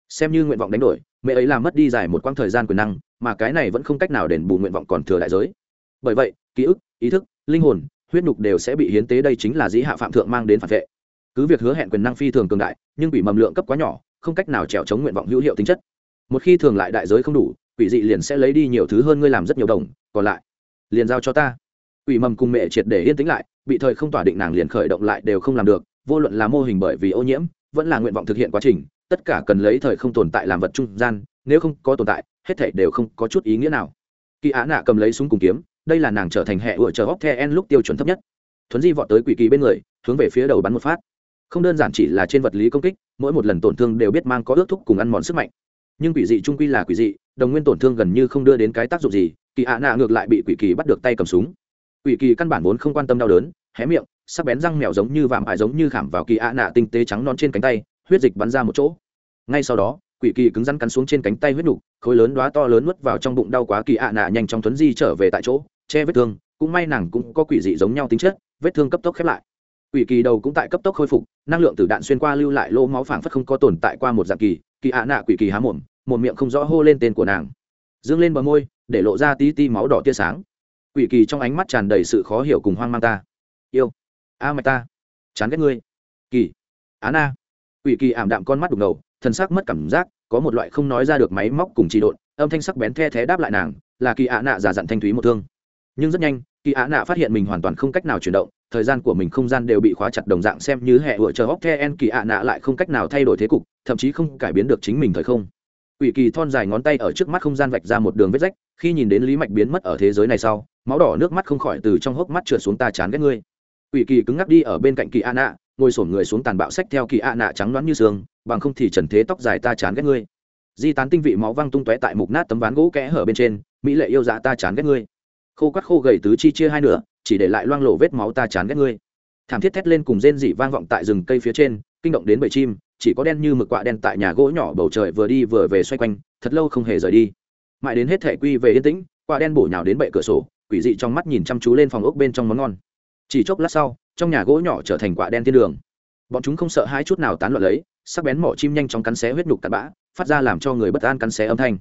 Xem như nguyện vọng đánh đổi, mẹ ấy làm mất đi dài một quãng thời gian quyền năng mà cái này vẫn không cách nào đền bù nguyện vọng còn thừa đại giới. Bởi vậy, ký ức, ý thức, linh hồn, huyết nhục đều sẽ bị hiến tế đây chính là dĩ hạ phạm thượng mang đến phản vệ. Cứ việc hứa hẹn quyền năng phi thường cường đại, nhưng quỷ mầm lượng cấp quá nhỏ, không cách nào trèo chống nguyện vọng hữu hiệu tính chất. Một khi thường lại đại giới không đủ, quỷ dị liền sẽ lấy đi nhiều thứ hơn ngươi làm rất nhiều đồng, còn lại, liền giao cho ta. Quỷ mầm cùng mẹ triệt để yên tĩnh lại, bị thời không tỏa định nàng liền khởi động lại đều không làm được, vô luận là mô hình bởi vì ô nhiễm, vẫn là nguyện vọng thực hiện quá trình, tất cả cần lấy thời không tồn tại làm vật trung gian, nếu không có tồn tại hết thảy đều không có chút ý nghĩa nào. Kỳ á nạ cầm lấy súng cùng kiếm, đây là nàng trở thành hệ ủa chờ hóc the en lúc tiêu chuẩn thấp nhất. Thuấn di vọt tới quỷ kỳ bên người, hướng về phía đầu bắn một phát. Không đơn giản chỉ là trên vật lý công kích, mỗi một lần tổn thương đều biết mang có ước thúc cùng ăn mòn sức mạnh. Nhưng quỷ dị trung quy là quỷ dị, đồng nguyên tổn thương gần như không đưa đến cái tác dụng gì, kỳ ạ nạ ngược lại bị quỷ kỳ bắt được tay cầm súng. Quỷ kỳ căn bản vốn không quan tâm đau đớn, hé miệng, sắc bén răng mèo giống như vạm ải giống như khảm vào kỳ ạ nạ tinh tế trắng non trên cánh tay, huyết dịch bắn ra một chỗ. Ngay sau đó quỷ kỳ cứng rắn cắn xuống trên cánh tay huyết nục, khối lớn đoá to lớn nuốt vào trong bụng đau quá kỳ ạ nạ nhanh chóng tuấn di trở về tại chỗ, che vết thương, cũng may nàng cũng có quỷ dị giống nhau tính chất, vết thương cấp tốc khép lại. Quỷ kỳ đầu cũng tại cấp tốc khôi phục, năng lượng từ đạn xuyên qua lưu lại lỗ máu phảng phất không có tồn tại qua một dạng kỳ kỳ ạ nạ quỷ kỳ há mồm, một miệng không rõ hô lên tên của nàng. Dương lên bờ môi, để lộ ra tí ti máu đỏ tia sáng. Quỷ kỳ trong ánh mắt tràn đầy sự khó hiểu cùng hoang mang ta. Yêu. A mạch ta. Chán ghét ngươi. Kỳ. Á na. Quỷ kỳ ảm đạm con mắt đục ngầu thần sắc mất cảm giác có một loại không nói ra được máy móc cùng trị độn âm thanh sắc bén the thé đáp lại nàng là kỳ ạ nạ giả dặn thanh thúy một thương nhưng rất nhanh kỳ ạ nạ phát hiện mình hoàn toàn không cách nào chuyển động thời gian của mình không gian đều bị khóa chặt đồng dạng xem như hệ vựa chờ hóc the en kỳ ạ nạ lại không cách nào thay đổi thế cục thậm chí không cải biến được chính mình thời không ủy kỳ thon dài ngón tay ở trước mắt không gian vạch ra một đường vết rách, khi nhìn đến Lý Mạch biến mất ở thế giới này sau, máu đỏ nước mắt không khỏi từ trong hốc mắt trượt xuống ta chán ghét ngươi. ủy kỳ cứng ngắc đi ở bên cạnh Kỳ A Nạ, ngồi xổm người xuống tàn bạo sách theo Kỳ ạ Nạ trắng đoán như sương, bằng không thì trần thế tóc dài ta chán ghét ngươi. Di tán tinh vị máu văng tung tóe tại mục nát tấm ván gỗ kẽ hở bên trên, mỹ lệ yêu dạ ta chán ghét ngươi. Khô quắt khô gầy tứ chi chia hai nửa, chỉ để lại loang lổ vết máu ta chán ghét ngươi. Thảm thiết thét lên cùng rên dị vang vọng tại rừng cây phía trên, kinh động đến bầy chim, chỉ có đen như mực quạ đen tại nhà gỗ nhỏ bầu trời vừa đi vừa về xoay quanh thật lâu không hề rời đi mãi đến hết thể quy về yên tĩnh quạ đen bổ nhào đến bệ cửa sổ quỷ dị trong mắt nhìn chăm chú lên phòng ốc bên trong món ngon chỉ chốc lát sau trong nhà gỗ nhỏ trở thành quả đen thiên đường. Bọn chúng không sợ hai chút nào tán loạn lấy, sắc bén mỏ chim nhanh chóng cắn xé huyết nhục cặn bã, phát ra làm cho người bất an cắn xé âm thanh.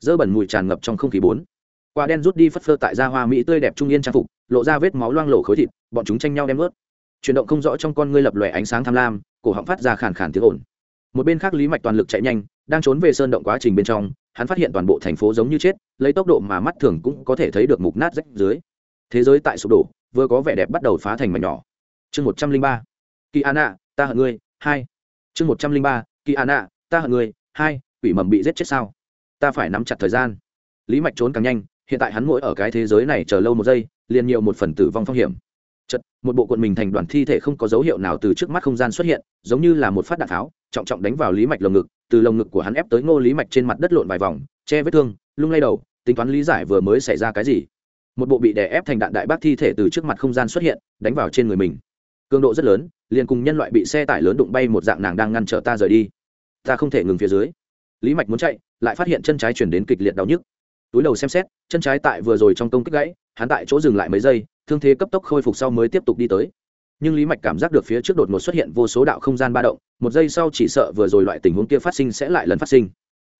Dơ bẩn mùi tràn ngập trong không khí bốn. Quả đen rút đi phất phơ tại da hoa mỹ tươi đẹp trung yên trang phục, lộ ra vết máu loang lổ khối thịt, bọn chúng tranh nhau đem ướt. Chuyển động không rõ trong con ngươi lập lòe ánh sáng tham lam, cổ họng phát ra khàn khàn tiếng ồn. Một bên khác lý mạch toàn lực chạy nhanh, đang trốn về sơn động quá trình bên trong, hắn phát hiện toàn bộ thành phố giống như chết, lấy tốc độ mà mắt thường cũng có thể thấy được mục nát rách dưới. Thế giới tại sụp đổ, vừa có vẻ đẹp bắt đầu phá thành mảnh nhỏ chương một trăm linh ba, kỳ an ạ, ta hận ngươi, hai. Chương một trăm linh ba, kỳ an ạ, ta hận ngươi, hai, quỷ mầm bị giết chết sao? Ta phải nắm chặt thời gian. Lý mạch trốn càng nhanh, hiện tại hắn mỗi ở cái thế giới này chờ lâu một giây, liền nhiều một phần tử vong phong hiểm. Chật, một bộ cuộn mình thành đoàn thi thể không có dấu hiệu nào từ trước mắt không gian xuất hiện, giống như là một phát đạn tháo, trọng trọng đánh vào lý mạch lồng ngực, từ lồng ngực của hắn ép tới ngô lý mạch trên mặt đất lộn vài vòng, che vết thương, lung lay đầu, tính toán lý giải vừa mới xảy ra cái gì. Một bộ bị đè ép thành đạn đại bác thi thể từ trước mặt không gian xuất hiện, đánh vào trên người mình cường độ rất lớn, liền cùng nhân loại bị xe tải lớn đụng bay một dạng nàng đang ngăn trở ta rời đi. Ta không thể ngừng phía dưới. Lý mạch muốn chạy, lại phát hiện chân trái chuyển đến kịch liệt đau nhức. Túi đầu xem xét, chân trái tại vừa rồi trong công kích gãy, hắn tại chỗ dừng lại mấy giây, thương thế cấp tốc khôi phục sau mới tiếp tục đi tới. Nhưng lý mạch cảm giác được phía trước đột ngột xuất hiện vô số đạo không gian ba động, một giây sau chỉ sợ vừa rồi loại tình huống kia phát sinh sẽ lại lần phát sinh.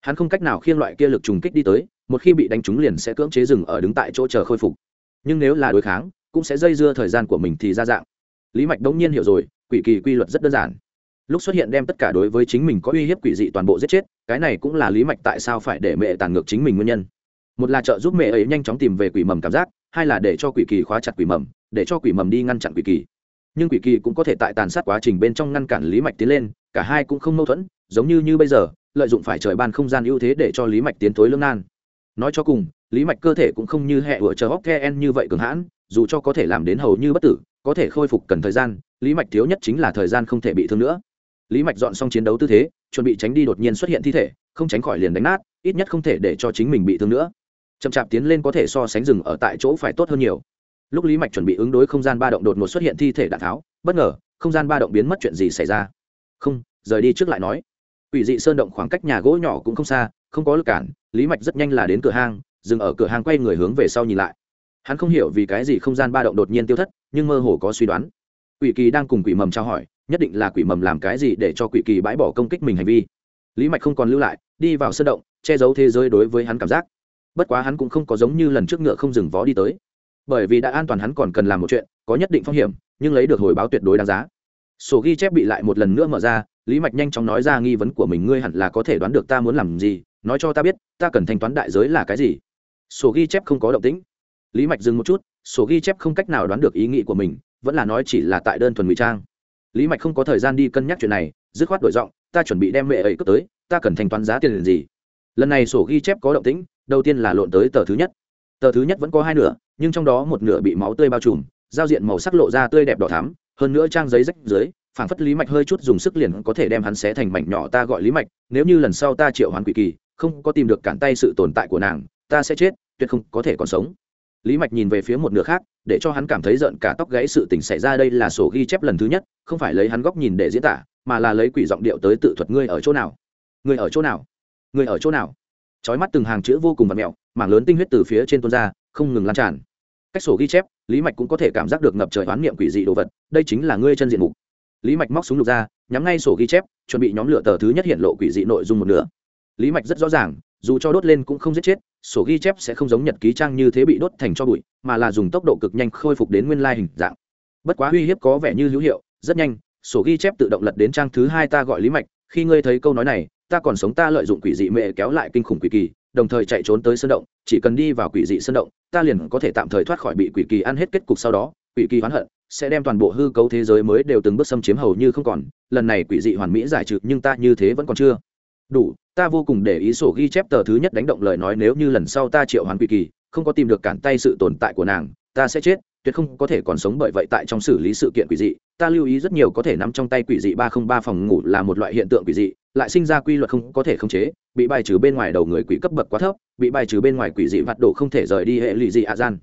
Hắn không cách nào khiêng loại kia lực trùng kích đi tới, một khi bị đánh trúng liền sẽ cưỡng chế dừng ở đứng tại chỗ chờ khôi phục. Nhưng nếu là đối kháng, cũng sẽ dây dưa thời gian của mình thì ra dạng lý mạch đông nhiên hiểu rồi, quỷ kỳ quy luật rất đơn giản. Lúc xuất hiện đem tất cả đối với chính mình có uy hiếp quỷ dị toàn bộ giết chết, cái này cũng là lý mạch tại sao phải để mẹ tàn ngược chính mình nguyên nhân. Một là trợ giúp mẹ ấy nhanh chóng tìm về quỷ mầm cảm giác, hai là để cho quỷ kỳ khóa chặt quỷ mầm, để cho quỷ mầm đi ngăn chặn quỷ kỳ. Nhưng quỷ kỳ cũng có thể tại tàn sát quá trình bên trong ngăn cản lý mạch tiến lên, cả hai cũng không mâu thuẫn, giống như như bây giờ, lợi dụng phải trời ban không gian ưu thế để cho lý mạch tiến thối lương nan. Nói cho cùng, lý mạch cơ thể cũng không như hệ vừa chờ hóc the en như vậy cường hãn, dù cho có thể làm đến hầu như bất tử có thể khôi phục cần thời gian, lý mạch thiếu nhất chính là thời gian không thể bị thương nữa. Lý mạch dọn xong chiến đấu tư thế, chuẩn bị tránh đi đột nhiên xuất hiện thi thể, không tránh khỏi liền đánh nát, ít nhất không thể để cho chính mình bị thương nữa. Chậm chạp tiến lên có thể so sánh rừng ở tại chỗ phải tốt hơn nhiều. Lúc lý mạch chuẩn bị ứng đối không gian ba động đột ngột xuất hiện thi thể đạn tháo, bất ngờ, không gian ba động biến mất chuyện gì xảy ra? Không, rời đi trước lại nói. Ủy dị sơn động khoảng cách nhà gỗ nhỏ cũng không xa, không có lực cản, lý mạch rất nhanh là đến cửa hang, dừng ở cửa hàng quay người hướng về sau nhìn lại hắn không hiểu vì cái gì không gian ba động đột nhiên tiêu thất, nhưng mơ hồ có suy đoán. Quỷ kỳ đang cùng quỷ mầm trao hỏi, nhất định là quỷ mầm làm cái gì để cho quỷ kỳ bãi bỏ công kích mình hành vi. Lý mạch không còn lưu lại, đi vào sân động, che giấu thế giới đối với hắn cảm giác. Bất quá hắn cũng không có giống như lần trước ngựa không dừng vó đi tới. Bởi vì đã an toàn hắn còn cần làm một chuyện, có nhất định phong hiểm, nhưng lấy được hồi báo tuyệt đối đáng giá. Sổ ghi chép bị lại một lần nữa mở ra, lý mạch nhanh chóng nói ra nghi vấn của mình, ngươi hẳn là có thể đoán được ta muốn làm gì, nói cho ta biết, ta cần thanh toán đại giới là cái gì. Sổ ghi chép không có động tĩnh lý mạch dừng một chút, sổ ghi chép không cách nào đoán được ý nghĩ của mình, vẫn là nói chỉ là tại đơn thuần ngụy trang. Lý mạch không có thời gian đi cân nhắc chuyện này, dứt khoát đổi giọng, ta chuẩn bị đem mẹ ấy cướp tới, ta cần thanh toán giá tiền gì? Lần này sổ ghi chép có động tĩnh, đầu tiên là lộn tới tờ thứ nhất. Tờ thứ nhất vẫn có hai nửa, nhưng trong đó một nửa bị máu tươi bao trùm, giao diện màu sắc lộ ra tươi đẹp đỏ thắm, hơn nữa trang giấy rách dưới, phảng phất lý mạch hơi chút dùng sức liền có thể đem hắn xé thành mảnh nhỏ, ta gọi lý mạch, nếu như lần sau ta triệu hoán quỷ kỳ, không có tìm được cản tay sự tồn tại của nàng, ta sẽ chết, tuyệt không có thể còn sống lý mạch nhìn về phía một nửa khác, để cho hắn cảm thấy giận cả tóc gãy sự tình xảy ra đây là sổ ghi chép lần thứ nhất, không phải lấy hắn góc nhìn để diễn tả, mà là lấy quỷ giọng điệu tới tự thuật ngươi ở chỗ nào. Ngươi ở chỗ nào? Ngươi ở chỗ nào? Trói mắt từng hàng chữ vô cùng vật mẹo, mảng lớn tinh huyết từ phía trên tuôn ra, không ngừng lan tràn. Cách sổ ghi chép, lý mạch cũng có thể cảm giác được ngập trời oán niệm quỷ dị đồ vật, đây chính là ngươi chân diện mục. Lý mạch móc súng lục ra, nhắm ngay sổ ghi chép, chuẩn bị nhóm lửa tờ thứ nhất hiện lộ quỷ dị nội dung một nửa. Lý mạch rất rõ ràng dù cho đốt lên cũng không giết chết, sổ ghi chép sẽ không giống nhật ký trang như thế bị đốt thành cho bụi, mà là dùng tốc độ cực nhanh khôi phục đến nguyên lai hình dạng. Bất quá uy hiếp có vẻ như hữu hiệu, rất nhanh, sổ ghi chép tự động lật đến trang thứ hai ta gọi lý mạch, khi ngươi thấy câu nói này, ta còn sống ta lợi dụng quỷ dị mẹ kéo lại kinh khủng quỷ kỳ, đồng thời chạy trốn tới sân động, chỉ cần đi vào quỷ dị sân động, ta liền có thể tạm thời thoát khỏi bị quỷ kỳ ăn hết kết cục sau đó, quỷ kỳ hoán hận, sẽ đem toàn bộ hư cấu thế giới mới đều từng bước xâm chiếm hầu như không còn, lần này quỷ dị hoàn mỹ giải trừ, nhưng ta như thế vẫn còn chưa đủ, ta vô cùng để ý sổ ghi chép tờ thứ nhất đánh động lời nói nếu như lần sau ta triệu hoàn quỷ kỳ, không có tìm được cản tay sự tồn tại của nàng, ta sẽ chết, tuyệt không có thể còn sống bởi vậy tại trong xử lý sự kiện quỷ dị. Ta lưu ý rất nhiều có thể nắm trong tay quỷ dị ba không ba phòng ngủ là một loại hiện tượng quỷ dị, lại sinh ra quy luật không có thể khống chế, bị bài trừ bên ngoài đầu người quỷ cấp bậc quá thấp, bị bài trừ bên ngoài quỷ dị vặt độ không thể rời đi hệ lụy dị ạ gian.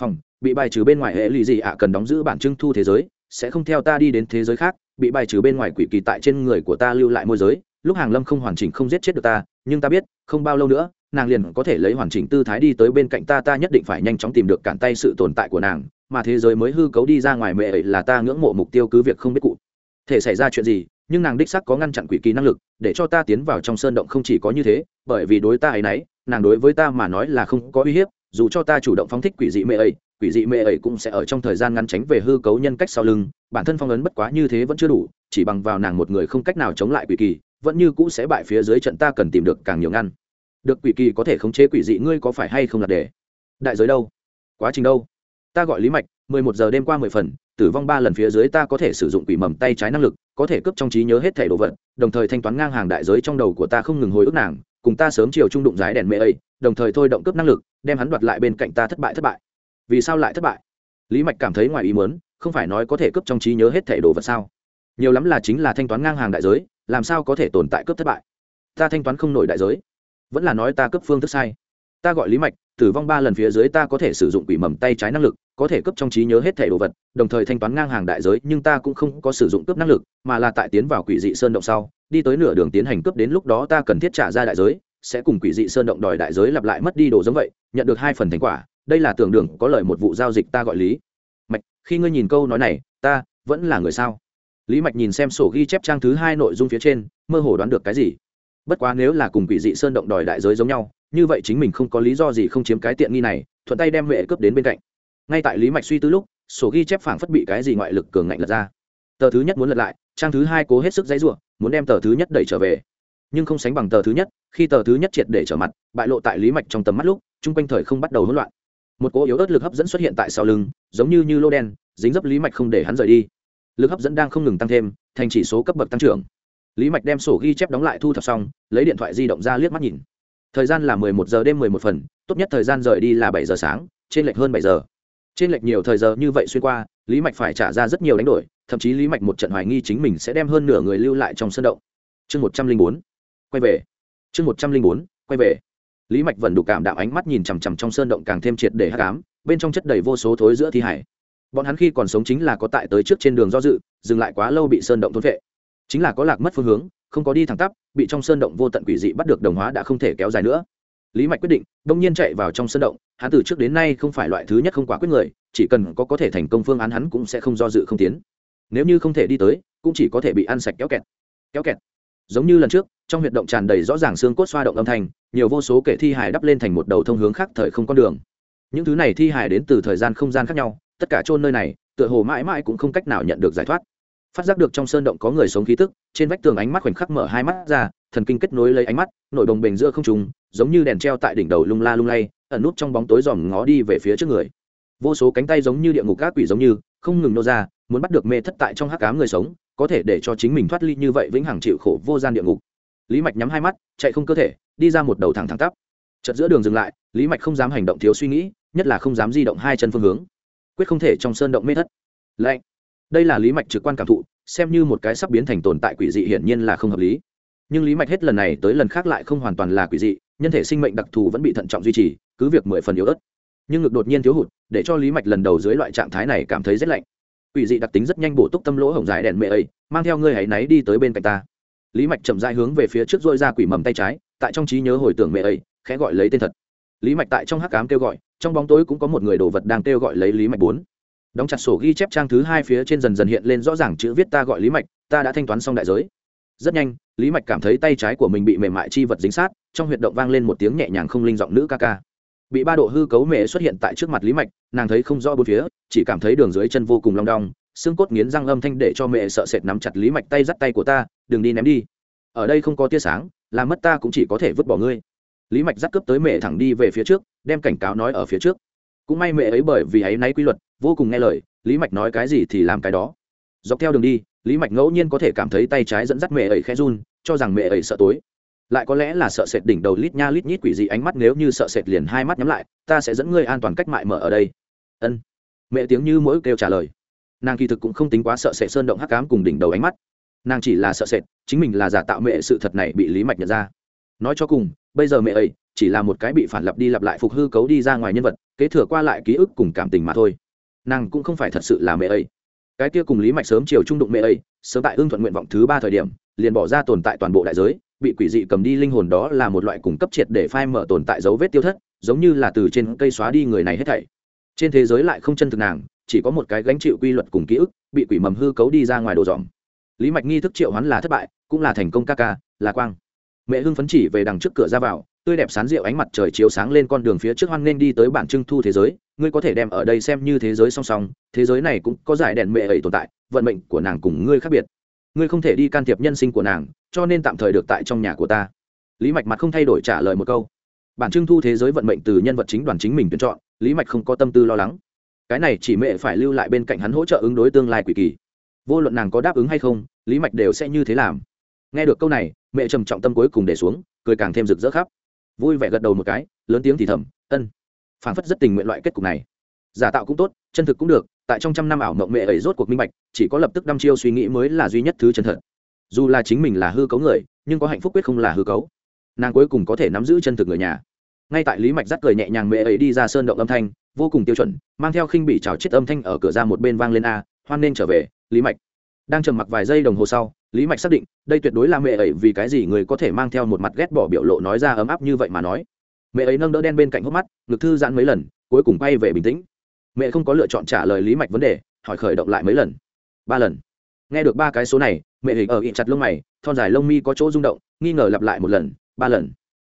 Phòng, bị bài trừ bên ngoài hệ lụy dị ạ cần đóng giữ bản trưng thu thế giới, sẽ không theo ta đi đến thế giới khác, bị bài trừ bên ngoài quỷ kỳ tại trên người của ta lưu lại môi giới lúc hàng lâm không hoàn chỉnh không giết chết được ta, nhưng ta biết, không bao lâu nữa, nàng liền có thể lấy hoàn chỉnh tư thái đi tới bên cạnh ta ta nhất định phải nhanh chóng tìm được cản tay sự tồn tại của nàng, mà thế giới mới hư cấu đi ra ngoài mẹ ấy là ta ngưỡng mộ mục tiêu cứ việc không biết cụ thể xảy ra chuyện gì, nhưng nàng đích sắc có ngăn chặn quỷ kỳ năng lực, để cho ta tiến vào trong sơn động không chỉ có như thế, bởi vì đối ta ấy nấy, nàng đối với ta mà nói là không có uy hiếp, dù cho ta chủ động phóng thích quỷ dị mẹ ấy, quỷ dị mẹ ấy cũng sẽ ở trong thời gian ngắn tránh về hư cấu nhân cách sau lưng, bản thân phong ấn bất quá như thế vẫn chưa đủ, chỉ bằng vào nàng một người không cách nào chống lại quỷ kỳ vẫn như cũ sẽ bại phía dưới trận ta cần tìm được càng nhiều ngăn. Được quỷ kỳ có thể khống chế quỷ dị ngươi có phải hay không là để? Đại giới đâu? Quá trình đâu? Ta gọi lý mạch, mười một giờ đêm qua mười phần, tử vong ba lần phía dưới ta có thể sử dụng quỷ mầm tay trái năng lực, có thể cướp trong trí nhớ hết thẻ đồ vật, đồng thời thanh toán ngang hàng đại giới trong đầu của ta không ngừng hồi ức nàng, cùng ta sớm chiều trung đụng giái đèn mê ấy, đồng thời thôi động cướp năng lực, đem hắn đoạt lại bên cạnh ta thất bại thất bại. Vì sao lại thất bại? Lý mạch cảm thấy ngoài ý muốn, không phải nói có thể cướp trong trí nhớ hết thẻ đồ vật sao? Nhiều lắm là chính là thanh toán ngang hàng đại giới làm sao có thể tồn tại cướp thất bại? Ta thanh toán không nổi đại giới. Vẫn là nói ta cấp phương thức sai. Ta gọi lý mạch, tử vong ba lần phía dưới ta có thể sử dụng quỷ mầm tay trái năng lực, có thể cấp trong trí nhớ hết thẻ đồ vật, đồng thời thanh toán ngang hàng đại giới, nhưng ta cũng không có sử dụng cướp năng lực, mà là tại tiến vào quỷ dị sơn động sau, đi tới nửa đường tiến hành cướp đến lúc đó ta cần thiết trả ra đại giới, sẽ cùng quỷ dị sơn động đòi đại giới lặp lại mất đi đồ giống vậy, nhận được hai phần thành quả, đây là tưởng đường, có lời một vụ giao dịch ta gọi lý. Mạch, khi ngươi nhìn câu nói này, ta vẫn là người sao? Lý mạch nhìn xem sổ ghi chép trang thứ hai nội dung phía trên, mơ hồ đoán được cái gì. Bất quá nếu là cùng quỷ dị sơn động đòi đại giới giống nhau, như vậy chính mình không có lý do gì không chiếm cái tiện nghi này, thuận tay đem huệ cướp đến bên cạnh. Ngay tại lý mạch suy tư lúc, sổ ghi chép phảng phất bị cái gì ngoại lực cường ngạnh lật ra. Tờ thứ nhất muốn lật lại, trang thứ hai cố hết sức dãy r u ộ muốn đem tờ thứ nhất đẩy trở về. Nhưng không sánh bằng tờ thứ nhất, khi tờ thứ nhất triệt để trở mặt, bại lộ tại lý mạch trong tầm mắt lúc, chung quanh thời không bắt đầu hỗn loạn. Một cỗ yếu ớt lực hấp dẫn xuất hiện tại sau lưng, giống như như lô đen, dính dấp lý mạch không để hắn rời đi lực hấp dẫn đang không ngừng tăng thêm, thành chỉ số cấp bậc tăng trưởng. Lý mạch đem sổ ghi chép đóng lại thu thập xong, lấy điện thoại di động ra liếc mắt nhìn. Thời gian là mười một giờ đêm mười một phần, tốt nhất thời gian rời đi là bảy giờ sáng, trên lệch hơn bảy giờ. Trên lệch nhiều thời giờ như vậy xuyên qua, lý mạch phải trả ra rất nhiều đánh đổi, thậm chí lý mạch một trận hoài nghi chính mình sẽ đem hơn nửa người lưu lại trong sân động. Chương một trăm linh bốn, quay về. Chương một trăm linh bốn, quay về. Lý mạch vẫn đủ cảm đạo ánh mắt nhìn chằm chằm trong sơn động càng thêm triệt để hắc ám, bên trong chất đầy vô số thối giữa thi hải bọn hắn khi còn sống chính là có tại tới trước trên đường do dự, dừng lại quá lâu bị sơn động thôn vệ chính là có lạc mất phương hướng, không có đi thẳng tắp, bị trong sơn động vô tận quỷ dị bắt được đồng hóa đã không thể kéo dài nữa. Lý mạch quyết định, đông nhiên chạy vào trong sơn động, hắn từ trước đến nay không phải loại thứ nhất không quả quyết người, chỉ cần có có thể thành công phương án hắn cũng sẽ không do dự không tiến. Nếu như không thể đi tới, cũng chỉ có thể bị ăn sạch kéo kẹt. Kéo kẹt. Giống như lần trước, trong huyệt động tràn đầy rõ ràng xương cốt xoa động âm thanh, nhiều vô số kẻ thi hài đắp lên thành một đầu thông hướng khác thời không con đường. Những thứ này thi hài đến từ thời gian không gian khác nhau tất cả chôn nơi này, tựa hồ mãi mãi cũng không cách nào nhận được giải thoát. Phát giác được trong sơn động có người sống khí tức, trên vách tường ánh mắt khoảnh khắc mở hai mắt ra, thần kinh kết nối lấy ánh mắt, nội đồng bền giữa không trùng giống như đèn treo tại đỉnh đầu lung la lung lay, ẩn nút trong bóng tối dòm ngó đi về phía trước người. Vô số cánh tay giống như địa ngục gác quỷ giống như, không ngừng nô ra, muốn bắt được mê thất tại trong hắc cám người sống, có thể để cho chính mình thoát ly như vậy vĩnh hằng chịu khổ vô gian địa ngục. Lý mạch nhắm hai mắt, chạy không cơ thể, đi ra một đầu thẳng thẳng tắp. Chật giữa đường dừng lại, lý mạch không dám hành động thiếu suy nghĩ, nhất là không dám di động hai chân phương hướng quyết không thể trong sơn động mê thất. Lạnh. Đây là lý mạch trực quan cảm thụ, xem như một cái sắp biến thành tồn tại quỷ dị hiển nhiên là không hợp lý. Nhưng lý mạch hết lần này tới lần khác lại không hoàn toàn là quỷ dị, nhân thể sinh mệnh đặc thù vẫn bị thận trọng duy trì, cứ việc mười phần yếu ớt. Nhưng ngực đột nhiên thiếu hụt, để cho lý mạch lần đầu dưới loại trạng thái này cảm thấy rét lạnh. Quỷ dị đặc tính rất nhanh bổ túc tâm lỗ hổng dài đèn mẹ ấy, mang theo ngươi hãy náy đi tới bên cạnh ta. Lý mạch chậm dại hướng về phía trước dôi ra quỷ mầm tay trái, tại trong trí nhớ hồi tưởng mẹ ấy, khẽ gọi lấy tên thật. Lý mạch tại trong hắc cám kêu gọi trong bóng tối cũng có một người đồ vật đang kêu gọi lấy lý mạch bốn. Đóng chặt sổ ghi chép trang thứ hai phía trên dần dần hiện lên rõ ràng chữ viết ta gọi lý mạch, ta đã thanh toán xong đại giới. Rất nhanh, lý mạch cảm thấy tay trái của mình bị mềm mại chi vật dính sát, trong huyệt động vang lên một tiếng nhẹ nhàng không linh giọng nữ ca ca. Bị ba độ hư cấu mẹ xuất hiện tại trước mặt lý mạch, nàng thấy không rõ bốn phía, chỉ cảm thấy đường dưới chân vô cùng long đong, xương cốt nghiến răng âm thanh để cho mẹ sợ sệt nắm chặt lý mạch tay dắt tay của ta, đừng đi ném đi. Ở đây không có tia sáng, làm mất ta cũng chỉ có thể vứt bỏ ngươi lý mạch dắt cướp tới mẹ thẳng đi về phía trước, đem cảnh cáo nói ở phía trước. Cũng may mẹ ấy bởi vì ấy náy quy luật, vô cùng nghe lời, lý mạch nói cái gì thì làm cái đó. Dọc theo đường đi, lý mạch ngẫu nhiên có thể cảm thấy tay trái dẫn dắt mẹ ấy khẽ run, cho rằng mẹ ấy sợ tối. Lại có lẽ là sợ sệt đỉnh đầu lít nha lít nhít quỷ dị ánh mắt nếu như sợ sệt liền hai mắt nhắm lại, ta sẽ dẫn ngươi an toàn cách mại mở ở đây. Ân. Mẹ tiếng như mỗi kêu trả lời. Nàng kỳ thực cũng không tính quá sợ sệt sơn động hắc cám cùng đỉnh đầu ánh mắt. Nàng chỉ là sợ sệt, chính mình là giả tạo mẹ sự thật này bị lý mạch nhận ra. Nói cho cùng bây giờ mẹ ấy chỉ là một cái bị phản lập đi lặp lại phục hư cấu đi ra ngoài nhân vật, kế thừa qua lại ký ức cùng cảm tình mà thôi. Nàng cũng không phải thật sự là mẹ ấy. Cái kia cùng lý mạch sớm chiều trung đụng mẹ ấy, sớm tại ương thuận nguyện vọng thứ ba thời điểm, liền bỏ ra tồn tại toàn bộ đại giới, bị quỷ dị cầm đi linh hồn đó là một loại cung cấp triệt để phai mở tồn tại dấu vết tiêu thất, giống như là từ trên cây xóa đi người này hết thảy. Trên thế giới lại không chân thực nàng, chỉ có một cái gánh chịu quy luật cùng ký ức, bị quỷ mầm hư cấu đi ra ngoài đồ dòm. Lý mạch nghi thức triệu hắn là thất bại, cũng là thành công ca ca, là quang mẹ hưng phấn chỉ về đằng trước cửa ra vào, tươi đẹp sán rượu ánh mặt trời chiếu sáng lên con đường phía trước hoan nên đi tới bản trưng thu thế giới. Ngươi có thể đem ở đây xem như thế giới song song, thế giới này cũng có giải đèn mẹ ấy tồn tại, vận mệnh của nàng cùng ngươi khác biệt. Ngươi không thể đi can thiệp nhân sinh của nàng, cho nên tạm thời được tại trong nhà của ta. Lý mạch mặt không thay đổi trả lời một câu. Bản trưng thu thế giới vận mệnh từ nhân vật chính đoàn chính mình tuyển chọn, lý mạch không có tâm tư lo lắng. Cái này chỉ mẹ phải lưu lại bên cạnh hắn hỗ trợ ứng đối tương lai quỷ kỳ. Vô luận nàng có đáp ứng hay không, lý mạch đều sẽ như thế làm. Nghe được câu này mẹ trầm trọng tâm cuối cùng để xuống, cười càng thêm rực rỡ khắp. Vui vẻ gật đầu một cái, lớn tiếng thì thầm, ân. Phản phất rất tình nguyện loại kết cục này. Giả tạo cũng tốt, chân thực cũng được, tại trong trăm năm ảo mộng mẹ ấy rốt cuộc minh bạch, chỉ có lập tức đăm chiêu suy nghĩ mới là duy nhất thứ chân thật. Dù là chính mình là hư cấu người, nhưng có hạnh phúc quyết không là hư cấu. Nàng cuối cùng có thể nắm giữ chân thực người nhà. Ngay tại lý mạch dắt cười nhẹ nhàng mẹ ấy đi ra sơn động âm thanh, vô cùng tiêu chuẩn, mang theo khinh bị trào chết âm thanh ở cửa ra một bên vang lên a, hoan nên trở về, lý mạch đang trầm mặc vài giây đồng hồ sau, lý mạch xác định, đây tuyệt đối là mẹ ấy, vì cái gì người có thể mang theo một mặt ghét bỏ biểu lộ nói ra ấm áp như vậy mà nói. Mẹ ấy nâng đỡ đen bên cạnh hốc mắt, ngực thư giãn mấy lần, cuối cùng quay về bình tĩnh. Mẹ không có lựa chọn trả lời lý mạch vấn đề, hỏi khởi động lại mấy lần. Ba lần. Nghe được ba cái số này, mẹ hình ở ị chặt lông mày, thon dài lông mi có chỗ rung động, nghi ngờ lặp lại một lần, ba lần.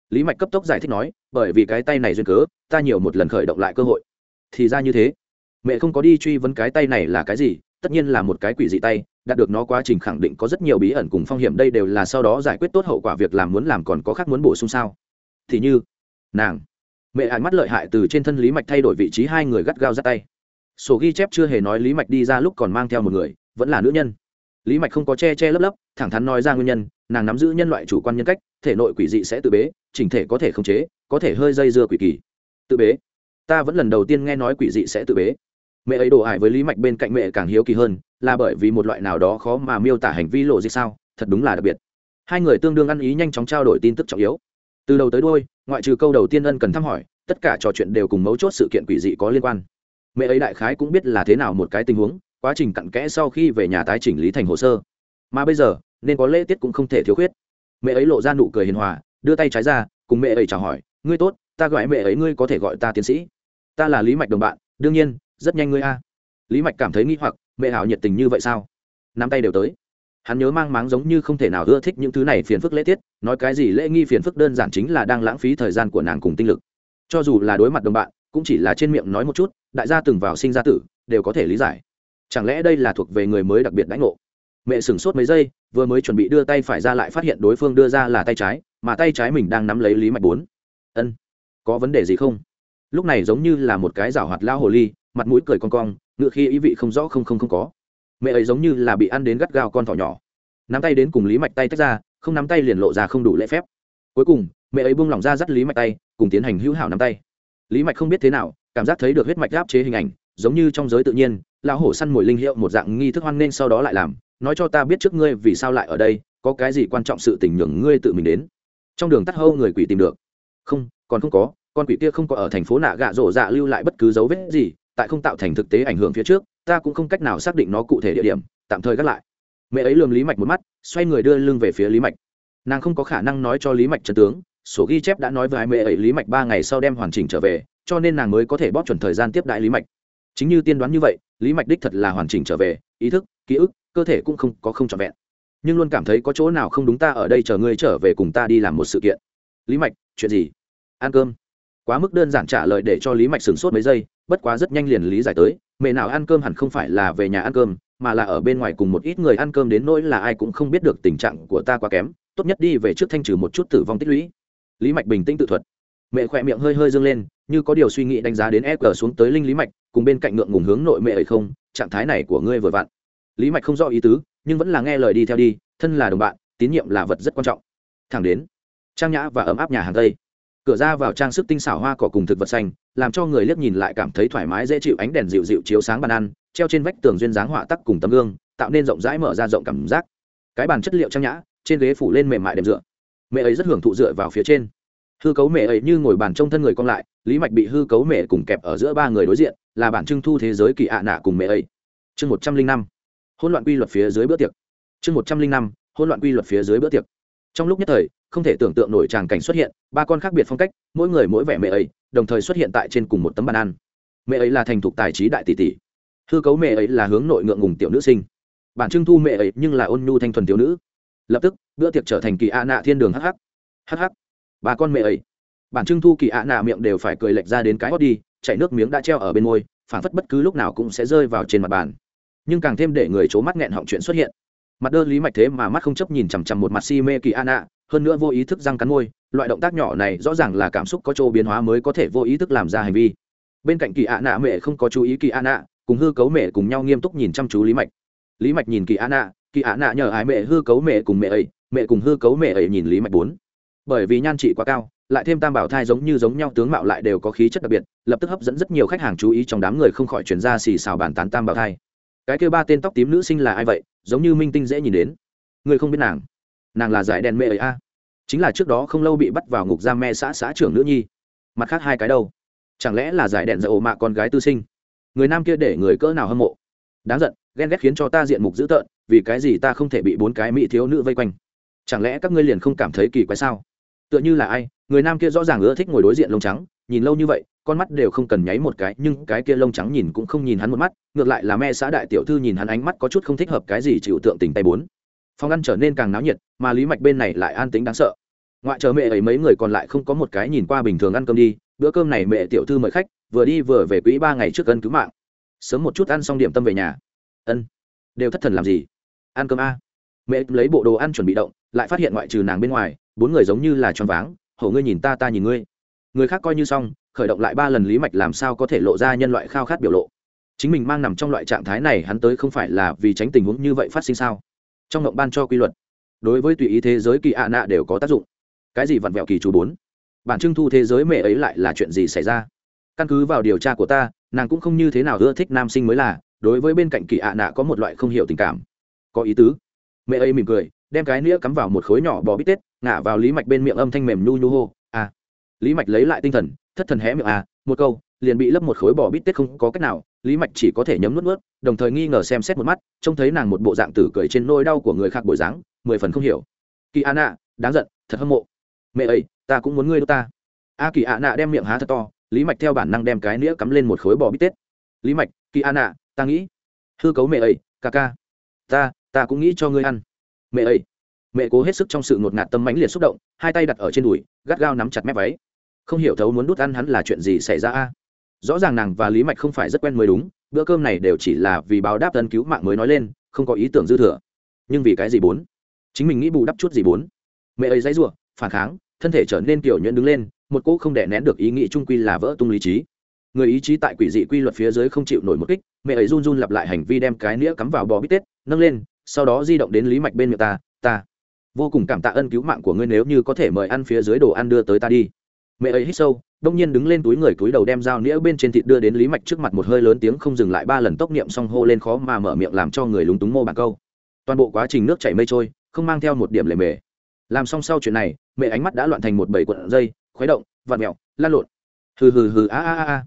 Lý mạch cấp tốc giải thích nói, bởi vì cái tay này duyên cớ, ta nhiều một lần khởi động lại cơ hội. Thì ra như thế. Mẹ không có đi truy vấn cái tay này là cái gì, tất nhiên là một cái quỷ dị tay đạt được nó quá trình khẳng định có rất nhiều bí ẩn cùng phong hiểm, đây đều là sau đó giải quyết tốt hậu quả việc làm muốn làm còn có khác muốn bổ sung sao? Thì như, nàng, mẹ hại mắt lợi hại từ trên thân lý mạch thay đổi vị trí, hai người gắt gao ra tay. Sổ ghi chép chưa hề nói lý mạch đi ra lúc còn mang theo một người, vẫn là nữ nhân. Lý mạch không có che che lấp lấp, thẳng thắn nói ra nguyên nhân, nàng nắm giữ nhân loại chủ quan nhân cách, thể nội quỷ dị sẽ tự bế, chỉnh thể có thể khống chế, có thể hơi dây dưa quỷ kỳ. Tự bế? Ta vẫn lần đầu tiên nghe nói quỷ dị sẽ tự bế. Mẹ ấy đổ ải với lý mạch bên cạnh mẹ càng hiếu kỳ hơn là bởi vì một loại nào đó khó mà miêu tả hành vi lộ gì sao? Thật đúng là đặc biệt. Hai người tương đương ăn ý nhanh chóng trao đổi tin tức trọng yếu. Từ đầu tới đôi ngoại trừ câu đầu tiên ân cần thăm hỏi, tất cả trò chuyện đều cùng mấu chốt sự kiện quỷ dị có liên quan. Mẹ ấy đại khái cũng biết là thế nào một cái tình huống, quá trình cặn kẽ sau khi về nhà tái chỉnh lý thành hồ sơ. Mà bây giờ, nên có lễ tiết cũng không thể thiếu khuyết. Mẹ ấy lộ ra nụ cười hiền hòa, đưa tay trái ra, cùng mẹ ấy chào hỏi, ngươi tốt, ta gọi mẹ ấy ngươi có thể gọi ta tiến sĩ. Ta là lý mạch đồng bạn, đương nhiên, rất nhanh ngươi a. Lý mạch cảm thấy nghi hoặc mẹ hảo nhiệt tình như vậy sao? Nắm tay đều tới. Hắn nhớ mang máng giống như không thể nào ưa thích những thứ này phiền phức lễ tiết, nói cái gì lễ nghi phiền phức đơn giản chính là đang lãng phí thời gian của nàng cùng tinh lực. Cho dù là đối mặt đồng bạn, cũng chỉ là trên miệng nói một chút, đại gia từng vào sinh ra tử, đều có thể lý giải. Chẳng lẽ đây là thuộc về người mới đặc biệt đãi ngộ? Mẹ sửng sốt mấy giây, vừa mới chuẩn bị đưa tay phải ra lại phát hiện đối phương đưa ra là tay trái, mà tay trái mình đang nắm lấy lý mạch bốn. Ân, có vấn đề gì không? Lúc này giống như là một cái rào hoạt lao hồ ly mặt mũi cười con cong, ngựa khi ý vị không rõ không không không có. Mẹ ấy giống như là bị ăn đến gắt gao con thỏ nhỏ. Nắm tay đến cùng lý mạch tay tách ra, không nắm tay liền lộ ra không đủ lễ phép. Cuối cùng, mẹ ấy buông lỏng ra dắt lý mạch tay, cùng tiến hành hữu hảo nắm tay. Lý mạch không biết thế nào, cảm giác thấy được huyết mạch áp chế hình ảnh, giống như trong giới tự nhiên, lão hổ săn mồi linh hiệu một dạng nghi thức hoan nên sau đó lại làm, nói cho ta biết trước ngươi vì sao lại ở đây, có cái gì quan trọng sự tình nhường ngươi tự mình đến. Trong đường tắt hâu người quỷ tìm được. Không, còn không có, con quỷ kia không có ở thành phố nạ gạ rộ dạ lưu lại bất cứ dấu vết gì tại không tạo thành thực tế ảnh hưởng phía trước, ta cũng không cách nào xác định nó cụ thể địa điểm, tạm thời gác lại. Mẹ ấy lườm lý mạch một mắt, xoay người đưa lưng về phía lý mạch. Nàng không có khả năng nói cho lý mạch trần tướng, sổ ghi chép đã nói với hai mẹ ấy lý mạch ba ngày sau đem hoàn chỉnh trở về, cho nên nàng mới có thể bóp chuẩn thời gian tiếp đại lý mạch. Chính như tiên đoán như vậy, lý mạch đích thật là hoàn chỉnh trở về, ý thức, ký ức, cơ thể cũng không có không trọn vẹn. Nhưng luôn cảm thấy có chỗ nào không đúng ta ở đây chờ ngươi trở về cùng ta đi làm một sự kiện. Lý mạch, chuyện gì? Ăn cơm. Quá mức đơn giản trả lời để cho lý mạch sửng sốt mấy giây bất quá rất nhanh liền lý giải tới, mẹ nào ăn cơm hẳn không phải là về nhà ăn cơm, mà là ở bên ngoài cùng một ít người ăn cơm đến nỗi là ai cũng không biết được tình trạng của ta quá kém, tốt nhất đi về trước thanh trừ một chút tử vong tích lũy. Lý mạch bình tĩnh tự thuật. Mẹ khỏe miệng hơi hơi dâng lên, như có điều suy nghĩ đánh giá đến e cờ xuống tới linh lý mạch, cùng bên cạnh ngượng ngùng hướng nội mẹ ấy không, trạng thái này của ngươi vừa vặn. Lý mạch không rõ ý tứ, nhưng vẫn là nghe lời đi theo đi, thân là đồng bạn, tín nhiệm là vật rất quan trọng. Thẳng đến, trang nhã và ấm áp nhà hàng tây. Cửa ra vào trang sức tinh xảo hoa cỏ cùng thực vật xanh làm cho người liếc nhìn lại cảm thấy thoải mái dễ chịu ánh đèn dịu dịu chiếu sáng bàn ăn, treo trên vách tường duyên dáng họa tắc cùng tấm gương, tạo nên rộng rãi mở ra rộng cảm giác. Cái bàn chất liệu trang nhã, trên ghế phủ lên mềm mại đệm dựa. Mẹ ấy rất hưởng thụ dựa vào phía trên. Hư cấu mẹ ấy như ngồi bàn trông thân người còn lại, lý mạch bị hư cấu mẹ cùng kẹp ở giữa ba người đối diện, là bản trưng thu thế giới kỳ ạ nạ cùng mẹ ấy. Chương một trăm linh năm hôn loạn quy luật phía dưới bữa tiệc. Chương một trăm linh năm hôn loạn quy luật phía dưới bữa tiệc trong lúc nhất thời, không thể tưởng tượng nổi tràng cảnh xuất hiện, ba con khác biệt phong cách, mỗi người mỗi vẻ mẹ ấy, đồng thời xuất hiện tại trên cùng một tấm bàn ăn. Mẹ ấy là thành thục tài trí đại tỷ tỷ. Hư cấu mẹ ấy là hướng nội ngượng ngùng tiểu nữ sinh. Bản trưng thu mẹ ấy nhưng là ôn nhu thanh thuần tiểu nữ. Lập tức, bữa tiệc trở thành kỳ ạ nạ thiên đường hh hh ba con mẹ ấy. Bản trưng thu kỳ ạ nạ miệng đều phải cười lệch ra đến cái hót đi chạy nước miếng đã treo ở bên môi phản phất bất cứ lúc nào cũng sẽ rơi vào trên mặt bàn. Nhưng càng thêm để người c mắt nghẹn họng chuyện xuất hiện mặt đơ lý mạch thế mà mắt không chấp nhìn chằm chằm một mặt si mê kỳ an ạ hơn nữa vô ý thức răng cắn môi, loại động tác nhỏ này rõ ràng là cảm xúc có chỗ biến hóa mới có thể vô ý thức làm ra hành vi. Bên cạnh kỳ ạ nạ mẹ không có chú ý kỳ ạ nạ cùng hư cấu mẹ cùng nhau nghiêm túc nhìn chăm chú lý mạch. Lý mạch nhìn kỳ ạ nạ kỳ ạ nạ nhờ ái mẹ hư cấu mẹ cùng mẹ ấy, mẹ cùng hư cấu mẹ ấy nhìn lý mạch bốn. Bởi vì nhan trị quá cao, lại thêm tam bảo thai giống như giống nhau tướng mạo lại đều có khí chất đặc biệt, lập tức hấp dẫn rất nhiều khách hàng chú ý trong đám người không khỏi chuyển ra xì xào bàn tán tam bảo thai cái kêu ba tên tóc tím nữ sinh là ai vậy, giống như minh tinh dễ nhìn đến. Người không biết nàng. Nàng là giải đèn mẹ ấy a. Chính là trước đó không lâu bị bắt vào ngục giam me xã xã trưởng nữ nhi. Mặt khác hai cái đâu? Chẳng lẽ là giải đèn dạy ổ mạ con gái tư sinh? Người nam kia để người cỡ nào hâm mộ? Đáng giận, ghen ghét khiến cho ta diện mục dữ tợn, vì cái gì ta không thể bị bốn cái mỹ thiếu nữ vây quanh? Chẳng lẽ các ngươi liền không cảm thấy kỳ quái sao? Tựa như là ai, người nam kia rõ ràng ưa thích ngồi đối diện lông trắng, nhìn lâu như vậy con mắt đều không cần nháy một cái, nhưng cái kia lông trắng nhìn cũng không nhìn hắn một mắt, ngược lại là me xã đại tiểu thư nhìn hắn ánh mắt có chút không thích hợp cái gì chịu tượng tình tay bốn. Phòng ăn trở nên càng náo nhiệt, mà lý mạch bên này lại an tính đáng sợ. Ngoại trừ mẹ ấy mấy người còn lại không có một cái nhìn qua bình thường ăn cơm đi, bữa cơm này mẹ tiểu thư mời khách, vừa đi vừa về quỹ ba ngày trước ân cứu mạng. Sớm một chút ăn xong điểm tâm về nhà. Ân. Đều thất thần làm gì? Ăn cơm a. Mẹ lấy bộ đồ ăn chuẩn bị động, lại phát hiện ngoại trừ nàng bên ngoài, bốn người giống như là tròn váng. Hầu ngươi nhìn ta ta nhìn ngươi. Người khác coi như xong khởi động lại ba lần lý mạch làm sao có thể lộ ra nhân loại khao khát biểu lộ. Chính mình mang nằm trong loại trạng thái này hắn tới không phải là vì tránh tình huống như vậy phát sinh sao? Trong ngộng ban cho quy luật, đối với tùy ý thế giới kỳ ạ nạ đều có tác dụng. Cái gì vặn vẹo kỳ chú bốn? Bản trưng thu thế giới mẹ ấy lại là chuyện gì xảy ra? Căn cứ vào điều tra của ta, nàng cũng không như thế nào ưa thích nam sinh mới là, đối với bên cạnh kỳ ạ nạ có một loại không hiểu tình cảm. Có ý tứ. Mẹ ấy mỉm cười, đem cái nĩa cắm vào một khối nhỏ bò bít tết, ngả vào lý mạch bên miệng âm thanh mềm nhu nhu hô à. Lý mạch lấy lại tinh thần thất thần hé miệng à một câu, liền bị lấp một khối bò bít tết không có cách nào, lý mạch chỉ có thể nhấm nuốt nuốt, đồng thời nghi ngờ xem xét một mắt, trông thấy nàng một bộ dạng tử cười trên nôi đau của người khác bồi dáng mười phần không hiểu. Kỳ an nạ, đáng giận, thật hâm mộ. Mẹ ấy ta cũng muốn ngươi đâu ta. A kỳ an nạ đem miệng há thật to, lý mạch theo bản năng đem cái nĩa cắm lên một khối bò bít tết lý mạch, kỳ an nạ, ta nghĩ. Hư cấu mẹ ấy ca ca. Ta ta cũng nghĩ cho ngươi ăn. Mẹ ấy mẹ cố hết sức trong sự ngột ngạt tâm mãnh liệt xúc động, hai tay đặt ở trên đùi, gắt gao nắm chặt mép váy không hiểu thấu muốn đút ăn hắn là chuyện gì xảy ra a. Rõ ràng nàng và lý mạch không phải rất quen mới đúng, bữa cơm này đều chỉ là vì báo đáp tân cứu mạng mới nói lên, không có ý tưởng dư thừa. Nhưng vì cái gì bốn? Chính mình nghĩ bù đắp chút gì bốn? Mẹ ấy dãy r phản kháng, thân thể trở nên kiểu nhuyễn đứng lên, một cỗ không đè nén được ý nghĩ trung quy là vỡ tung lý trí. Người ý chí tại quỷ dị quy luật phía dưới không chịu nổi một kích, mẹ ấy run run lặp lại hành vi đem cái nĩa cắm vào bò bít tết, nâng lên, sau đó di động đến lý mạch bên miệng ta ta, vô cùng cảm tạ ân cứu mạng của ngươi nếu như có thể mời ăn phía dưới đồ ăn đưa tới ta đi mẹ ấy hít sâu đông nhiên đứng lên túi người túi đầu đem dao nĩa bên trên thịt đưa đến lý mạch trước mặt một hơi lớn tiếng không dừng lại ba lần tốc niệm xong hô lên khó mà mở miệng làm cho người lúng túng mô bản câu. Toàn bộ quá trình nước chảy mây trôi, không mang theo một điểm lề mề. Làm xong sau chuyện này, mẹ ánh mắt đã loạn thành một bảy cuộn dây, khuấy động vạt mẹo lan lộn. Hừ hừ hừ, a a a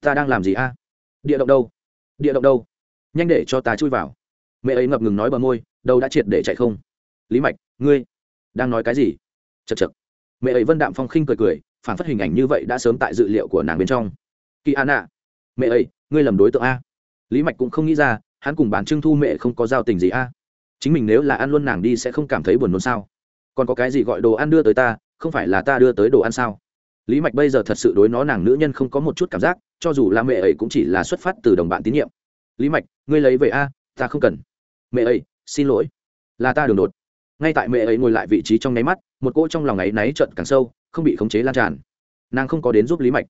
ta đang làm gì a? Địa động đâu? Địa động đâu? Nhanh để cho ta chui vào. Mẹ ấy ngập ngừng nói bờ môi đâu đã triệt để chạy không. Lý mạch, ngươi đang nói cái gì? Chật chật mẹ ấy vân đạm phong khinh cười cười phản phát hình ảnh như vậy đã sớm tại dự liệu của nàng bên trong. Kỳ an ạ mẹ ấy ngươi lầm đối tượng a. Lý mạch cũng không nghĩ ra, hắn cùng bản trưng thu mẹ không có giao tình gì a. Chính mình nếu là ăn luôn nàng đi sẽ không cảm thấy buồn nôn sao? Còn có cái gì gọi đồ ăn đưa tới ta, không phải là ta đưa tới đồ ăn sao? Lý mạch bây giờ thật sự đối nó nàng nữ nhân không có một chút cảm giác, cho dù là mẹ ấy cũng chỉ là xuất phát từ đồng bạn tín nhiệm. Lý mạch, ngươi lấy về a, ta không cần. Mẹ ấy xin lỗi. Là ta đường đột. Ngay tại mẹ ấy ngồi lại vị trí trong nháy mắt, một cỗ trong lòng ấy náy trận càng sâu không bị khống chế lan tràn. Nàng không có đến giúp lý mạch.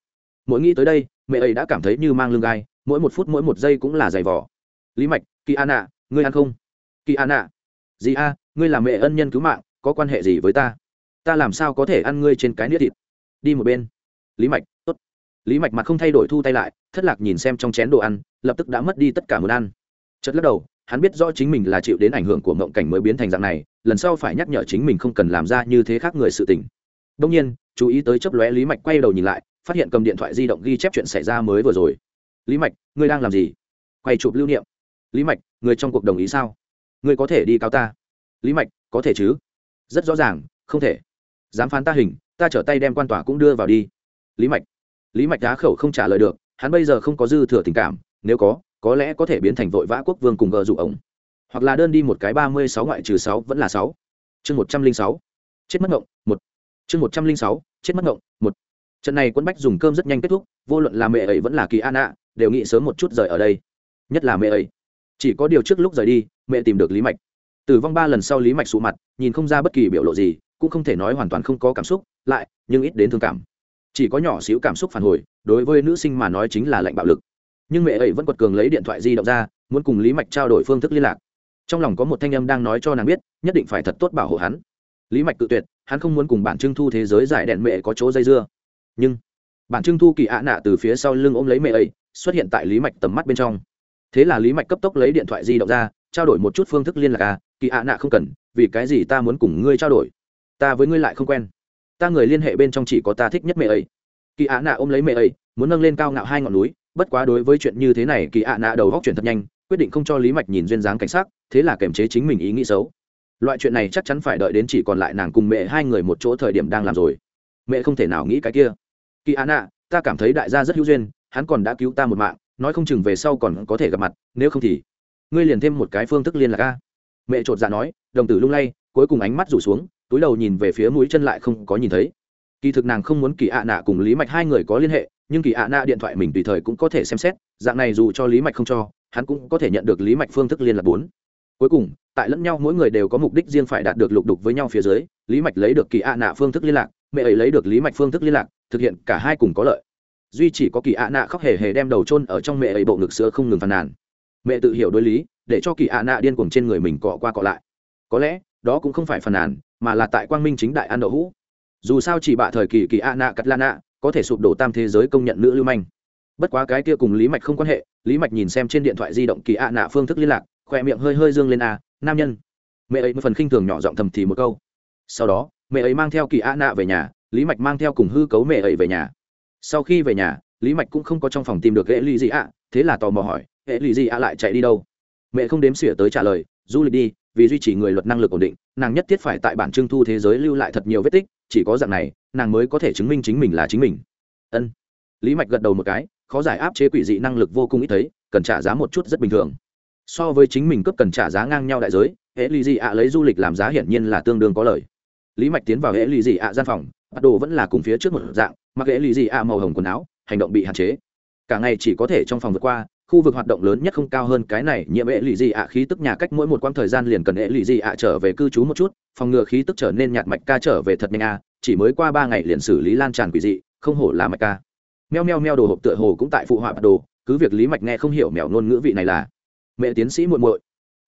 Mỗi nghĩ tới đây, mẹ ấy đã cảm thấy như mang lưng gai, mỗi một phút mỗi một giây cũng là giày vỏ lý mạch, kỳ an ạ, ngươi ăn không? Kỳ an ạ. Gì a, ngươi là mẹ ân nhân cứu mạng, có quan hệ gì với ta? Ta làm sao có thể ăn ngươi trên cái nĩa thịt? Đi một bên. Lý mạch, tốt. Lý mạch mặt không thay đổi thu tay lại, thất lạc nhìn xem trong chén đồ ăn, lập tức đã mất đi tất cả muốn ăn. Chất lắc đầu, hắn biết rõ chính mình là chịu đến ảnh hưởng của mộng cảnh mới biến thành dạng này, lần sau phải nhắc nhở chính mình không cần làm ra như thế khác người sự tình đông nhiên, chú ý tới chớp lóe lý mạch quay đầu nhìn lại, phát hiện cầm điện thoại di động ghi chép chuyện xảy ra mới vừa rồi. Lý mạch, ngươi đang làm gì? Quay chụp lưu niệm. Lý mạch, người trong cuộc đồng ý sao? Ngươi có thể đi cáo ta. Lý mạch, có thể chứ? Rất rõ ràng, không thể. Dám phán ta hình, ta trở tay đem quan tòa cũng đưa vào đi. Lý mạch. Lý mạch đá khẩu không trả lời được, hắn bây giờ không có dư thừa tình cảm, nếu có có lẽ có thể biến thành vội vã quốc vương cùng gờ dụ ổng. Hoặc là đơn đi một cái ba mươi sáu ngoại trừ sáu vẫn là sáu. Chương một trăm linh sáu. Chết mất ngộng, một chương một trăm linh sáu, chết mất ngộng, một. Trận này quân bách dùng cơm rất nhanh kết thúc, vô luận là mẹ ấy vẫn là kỳ an ạ, đều nghĩ sớm một chút rời ở đây. Nhất là mẹ ấy. Chỉ có điều trước lúc rời đi, mẹ tìm được lý mạch. Tử vong ba lần sau lý mạch sụ mặt, nhìn không ra bất kỳ biểu lộ gì, cũng không thể nói hoàn toàn không có cảm xúc, lại, nhưng ít đến thương cảm. Chỉ có nhỏ xíu cảm xúc phản hồi, đối với nữ sinh mà nói chính là lệnh bạo lực. Nhưng mẹ ấy vẫn quật cường lấy điện thoại di động ra, muốn cùng lý mạch trao đổi phương thức liên lạc. Trong lòng có một thanh âm đang nói cho nàng biết, nhất định phải thật tốt bảo hộ hắn. Lý mạch tự tuyệt hắn không muốn cùng bản trưng thu thế giới giải đèn mẹ có chỗ dây dưa. Nhưng, bản trưng thu kỳ ạ nạ từ phía sau lưng ôm lấy mẹ ấy, xuất hiện tại lý mạch tầm mắt bên trong. Thế là lý mạch cấp tốc lấy điện thoại di động ra, trao đổi một chút phương thức liên lạc à kỳ ạ nạ không cần, vì cái gì ta muốn cùng ngươi trao đổi? Ta với ngươi lại không quen. Ta người liên hệ bên trong chỉ có ta thích nhất mẹ ấy. Kỳ ạ nạ ôm lấy mẹ ấy, muốn nâng lên cao ngạo hai ngọn núi, bất quá đối với chuyện như thế này kỳ ạ nạ đầu góc chuyển thật nhanh, quyết định không cho lý mạch nhìn duyên dáng cảnh sát thế là kềm chế chính mình ý nghĩ xấu loại chuyện này chắc chắn phải đợi đến chỉ còn lại nàng cùng mẹ hai người một chỗ thời điểm đang làm rồi. Mẹ không thể nào nghĩ cái kia. Kỳ ạ, ta cảm thấy đại gia rất hữu duyên, hắn còn đã cứu ta một mạng, nói không chừng về sau còn có thể gặp mặt, nếu không thì ngươi liền thêm một cái phương thức liên lạc a. Mẹ chột dạ nói, đồng tử lung lay, cuối cùng ánh mắt rủ xuống, túi đầu nhìn về phía mũi chân lại không có nhìn thấy. Kỳ thực nàng không muốn kỳ ạ nạ cùng lý mạch hai người có liên hệ, nhưng kỳ ạ nạ điện thoại mình tùy thời cũng có thể xem xét, dạng này dù cho lý mạch không cho, hắn cũng có thể nhận được lý mạch phương thức liên lạc bốn cuối cùng, tại lẫn nhau mỗi người đều có mục đích riêng phải đạt được lục đục với nhau phía dưới, lý mạch lấy được kỳ ạ nạ phương thức liên lạc, mẹ ấy lấy được lý mạch phương thức liên lạc, thực hiện cả hai cùng có lợi. Duy chỉ có kỳ ạ nạ khóc hề hề đem đầu trôn ở trong mẹ ấy bộ ngực sữa không ngừng phàn nàn. Mẹ tự hiểu đối lý, để cho kỳ ạ nạ điên cuồng trên người mình cọ qua cọ lại. Có lẽ, đó cũng không phải phàn nàn, mà là tại quang minh chính đại An đậu hũ. Dù sao chỉ bạ thời kỳ kỳ ạ nạ cắt la nạ, có thể sụp đổ tam thế giới công nhận nữ lưu manh. Bất quá cái kia cùng lý mạch không quan hệ, lý mạch nhìn xem trên điện thoại di động kỳ ạ nạ phương thức liên lạc khỏe miệng hơi hơi dương lên a nam nhân. Mẹ ấy một phần khinh thường nhỏ giọng thầm thì một câu. Sau đó, mẹ ấy mang theo kỳ a nạ về nhà, lý mạch mang theo cùng hư cấu mẹ ấy về nhà. Sau khi về nhà, lý mạch cũng không có trong phòng tìm được hệ lụy gì ạ, thế là tò mò hỏi, hệ lụy gì ạ lại chạy đi đâu? Mẹ không đếm xỉa tới trả lời, du lịch đi, vì duy trì người luật năng lực ổn định, nàng nhất thiết phải tại bản trưng thu thế giới lưu lại thật nhiều vết tích, chỉ có dạng này, nàng mới có thể chứng minh chính mình là chính mình. Ân. Lý mạch gật đầu một cái, khó giải áp chế quỷ dị năng lực vô cùng ít thấy, cần trả giá một chút rất bình thường so với chính mình cấp cần trả giá ngang nhau đại giới, hệ lì gì ạ lấy du lịch làm giá hiển nhiên là tương đương có lời. Lý mạch tiến vào hệ lì gì ạ gian phòng, bắt đồ vẫn là cùng phía trước một dạng, mặc hệ lì gì ạ màu hồng quần áo, hành động bị hạn chế. Cả ngày chỉ có thể trong phòng vượt qua, khu vực hoạt động lớn nhất không cao hơn cái này nhiễm hệ lì gì ạ khí tức nhà cách mỗi một quãng thời gian liền cần hệ lì gì ạ trở về cư trú một chút, phòng ngừa khí tức trở nên nhạt mạch ca trở về thật nhanh a, chỉ mới qua ba ngày liền xử lý lan tràn quỷ dị, không hổ là mạch ca. Meo meo meo đồ hộp tựa hồ cũng tại phụ họa bắt đồ, cứ việc lý mạch nghe không hiểu mèo ngôn ngữ vị này là mẹ tiến sĩ muội muội.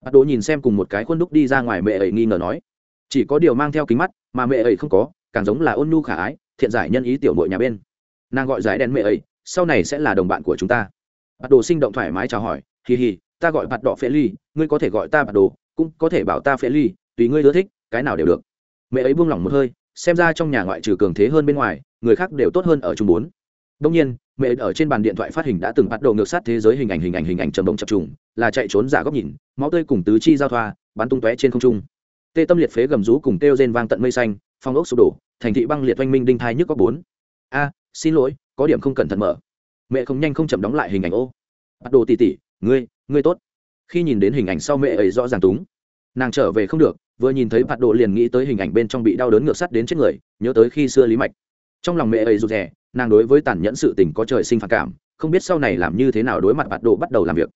Bắt đồ nhìn xem cùng một cái khuôn đúc đi ra ngoài mẹ ấy nghi ngờ nói, chỉ có điều mang theo kính mắt, mà mẹ ấy không có, càng giống là ôn nhu khả ái, thiện giải nhân ý tiểu muội nhà bên. Nàng gọi giải đen mẹ ấy, sau này sẽ là đồng bạn của chúng ta. Bắt đồ sinh động thoải mái chào hỏi, hì hì, ta gọi bạt đỏ phê ly, ngươi có thể gọi ta bạt đồ cũng có thể bảo ta phê ly, tùy ngươi ưa thích, cái nào đều được. Mẹ ấy buông lỏng một hơi, xem ra trong nhà ngoại trừ cường thế hơn bên ngoài, người khác đều tốt hơn ở chung bốn. Đông nhiên, mẹ ở trên bàn điện thoại phát hình đã từng bắt đầu ngược sát thế giới hình ảnh hình ảnh hình ảnh trầm động chập trùng là chạy trốn giả góc nhìn, máu tươi cùng tứ chi giao thoa, bắn tung tóe trên không trung. Tê tâm liệt phế gầm rú cùng kêu rên vang tận mây xanh, phong ốc sụp đổ, thành thị băng liệt oanh minh đinh thai nhức có bốn. A, xin lỗi, có điểm không cẩn thận mở. Mẹ không nhanh không chậm đóng lại hình ảnh ô. Bắt đồ tỉ tỉ, ngươi ngươi tốt. Khi nhìn đến hình ảnh sau mẹ ấy rõ ràng túng. Nàng trở về không được, vừa nhìn thấy bạt đồ liền nghĩ tới hình ảnh bên trong bị đau đớn ngược sắt đến chết người, nhớ tới khi xưa lý mạch. Trong lòng mẹ ấy rụt rè, nàng đối với tàn nhẫn sự tình có trời sinh phản cảm, không biết sau này làm như thế nào đối mặt bạt đồ bắt đầu làm việc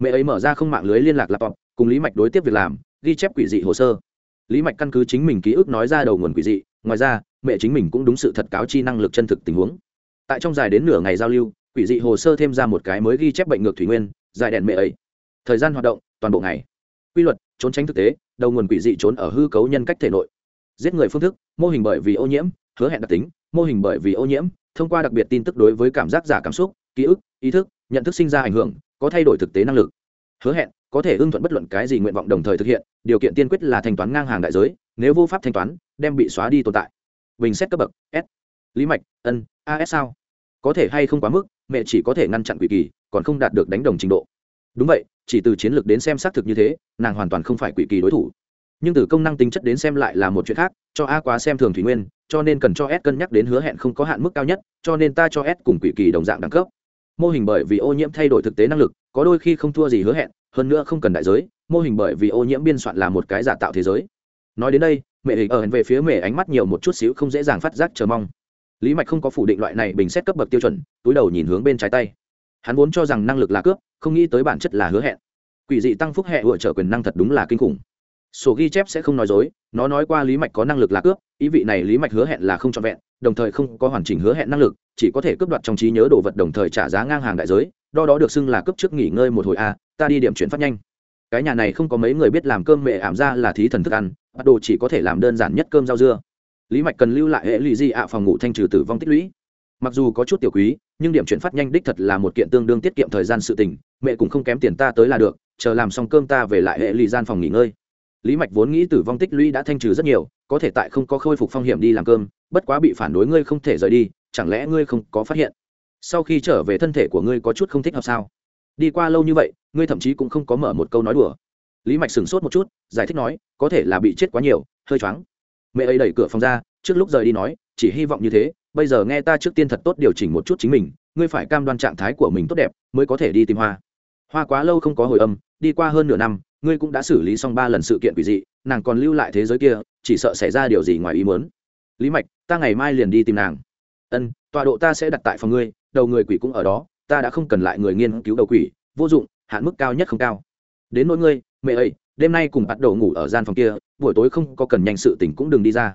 mẹ ấy mở ra không mạng lưới liên lạc laptop, cùng lý mạch đối tiếp việc làm, ghi chép quỷ dị hồ sơ. Lý mạch căn cứ chính mình ký ức nói ra đầu nguồn quỷ dị, ngoài ra, mẹ chính mình cũng đúng sự thật cáo chi năng lực chân thực tình huống. Tại trong dài đến nửa ngày giao lưu, quỷ dị hồ sơ thêm ra một cái mới ghi chép bệnh ngược thủy nguyên, dài đèn mẹ ấy. Thời gian hoạt động, toàn bộ ngày. Quy luật, trốn tránh thực tế, đầu nguồn quỷ dị trốn ở hư cấu nhân cách thể nội. Giết người phương thức, mô hình bởi vì ô nhiễm, hứa hẹn đặc tính, mô hình bởi vì ô nhiễm, thông qua đặc biệt tin tức đối với cảm giác giả cảm xúc, ký ức, ý thức, nhận thức sinh ra ảnh hưởng có thay đổi thực tế năng lực. Hứa hẹn, có thể ưng thuận bất luận cái gì nguyện vọng đồng thời thực hiện, điều kiện tiên quyết là thanh toán ngang hàng đại giới, nếu vô pháp thanh toán, đem bị xóa đi tồn tại. Bình xét cấp bậc, s. Lý mạch, ân as sao? Có thể hay không quá mức, mẹ chỉ có thể ngăn chặn quỷ kỳ, còn không đạt được đánh đồng trình độ. Đúng vậy, chỉ từ chiến lược đến xem xác thực như thế, nàng hoàn toàn không phải quỷ kỳ đối thủ. Nhưng từ công năng tính chất đến xem lại là một chuyện khác, cho a quá xem thường thủy nguyên, cho nên cần cho s cân nhắc đến hứa hẹn không có hạn mức cao nhất, cho nên ta cho s cùng quỷ kỳ đồng dạng đẳng cấp mô hình bởi vì ô nhiễm thay đổi thực tế năng lực, có đôi khi không thua gì hứa hẹn, hơn nữa không cần đại giới, mô hình bởi vì ô nhiễm biên soạn là một cái giả tạo thế giới. Nói đến đây, mẹ hình ở về phía mẹ ánh mắt nhiều một chút xíu không dễ dàng phát giác chờ mong. Lý mạch không có phủ định loại này bình xét cấp bậc tiêu chuẩn, túi đầu nhìn hướng bên trái tay. Hắn vốn cho rằng năng lực là cướp, không nghĩ tới bản chất là hứa hẹn. Quỷ dị tăng phúc hệ vựa trở quyền năng thật đúng là kinh khủng. Sổ ghi chép sẽ không nói dối, nó nói qua lý mạch có năng lực là cướp, ý vị này lý mạch hứa hẹn là không trọn vẹn đồng thời không có hoàn chỉnh hứa hẹn năng lực, chỉ có thể cướp đoạt trong trí nhớ đồ vật đồng thời trả giá ngang hàng đại giới đo đó được xưng là cướp trước nghỉ ngơi một hồi a, ta đi điểm chuyển phát nhanh. Cái nhà này không có mấy người biết làm cơm mẹ ảm ra là thí thần thức ăn, bắt đồ chỉ có thể làm đơn giản nhất cơm rau dưa. Lý mạch cần lưu lại hệ lụy di ạ, phòng ngủ thanh trừ tử vong tích lũy. Mặc dù có chút tiểu quý, nhưng điểm chuyển phát nhanh đích thật là một kiện tương đương tiết kiệm thời gian sự tình, mẹ cũng không kém tiền ta tới là được, chờ làm xong cơm ta về lại hệ lụy gian phòng nghỉ ngơi. Lý mạch vốn nghĩ tử vong tích lũy đã thanh trừ rất nhiều, có thể tại không có khôi phục phong hiểm đi làm cơm bất quá bị phản đối ngươi không thể rời đi, chẳng lẽ ngươi không có phát hiện? Sau khi trở về thân thể của ngươi có chút không thích hợp sao? Đi qua lâu như vậy, ngươi thậm chí cũng không có mở một câu nói đùa. Lý mạch sửng sốt một chút, giải thích nói, có thể là bị chết quá nhiều, hơi choáng. Mẹ ấy đẩy cửa phòng ra, trước lúc rời đi nói, chỉ hy vọng như thế, bây giờ nghe ta trước tiên thật tốt điều chỉnh một chút chính mình, ngươi phải cam đoan trạng thái của mình tốt đẹp, mới có thể đi tìm hoa. Hoa quá lâu không có hồi âm, đi qua hơn nửa năm, ngươi cũng đã xử lý xong ba lần sự kiện quỷ dị, nàng còn lưu lại thế giới kia, chỉ sợ xảy ra điều gì ngoài ý muốn. Lý mạch ta ngày mai liền đi tìm nàng. Ân, tọa độ ta sẽ đặt tại phòng ngươi, đầu người quỷ cũng ở đó, ta đã không cần lại người nghiên cứu đầu quỷ, vô dụng, hạn mức cao nhất không cao. Đến nỗi ngươi, mẹ ấy đêm nay cùng bắt đầu ngủ ở gian phòng kia, buổi tối không có cần nhanh sự tỉnh cũng đừng đi ra.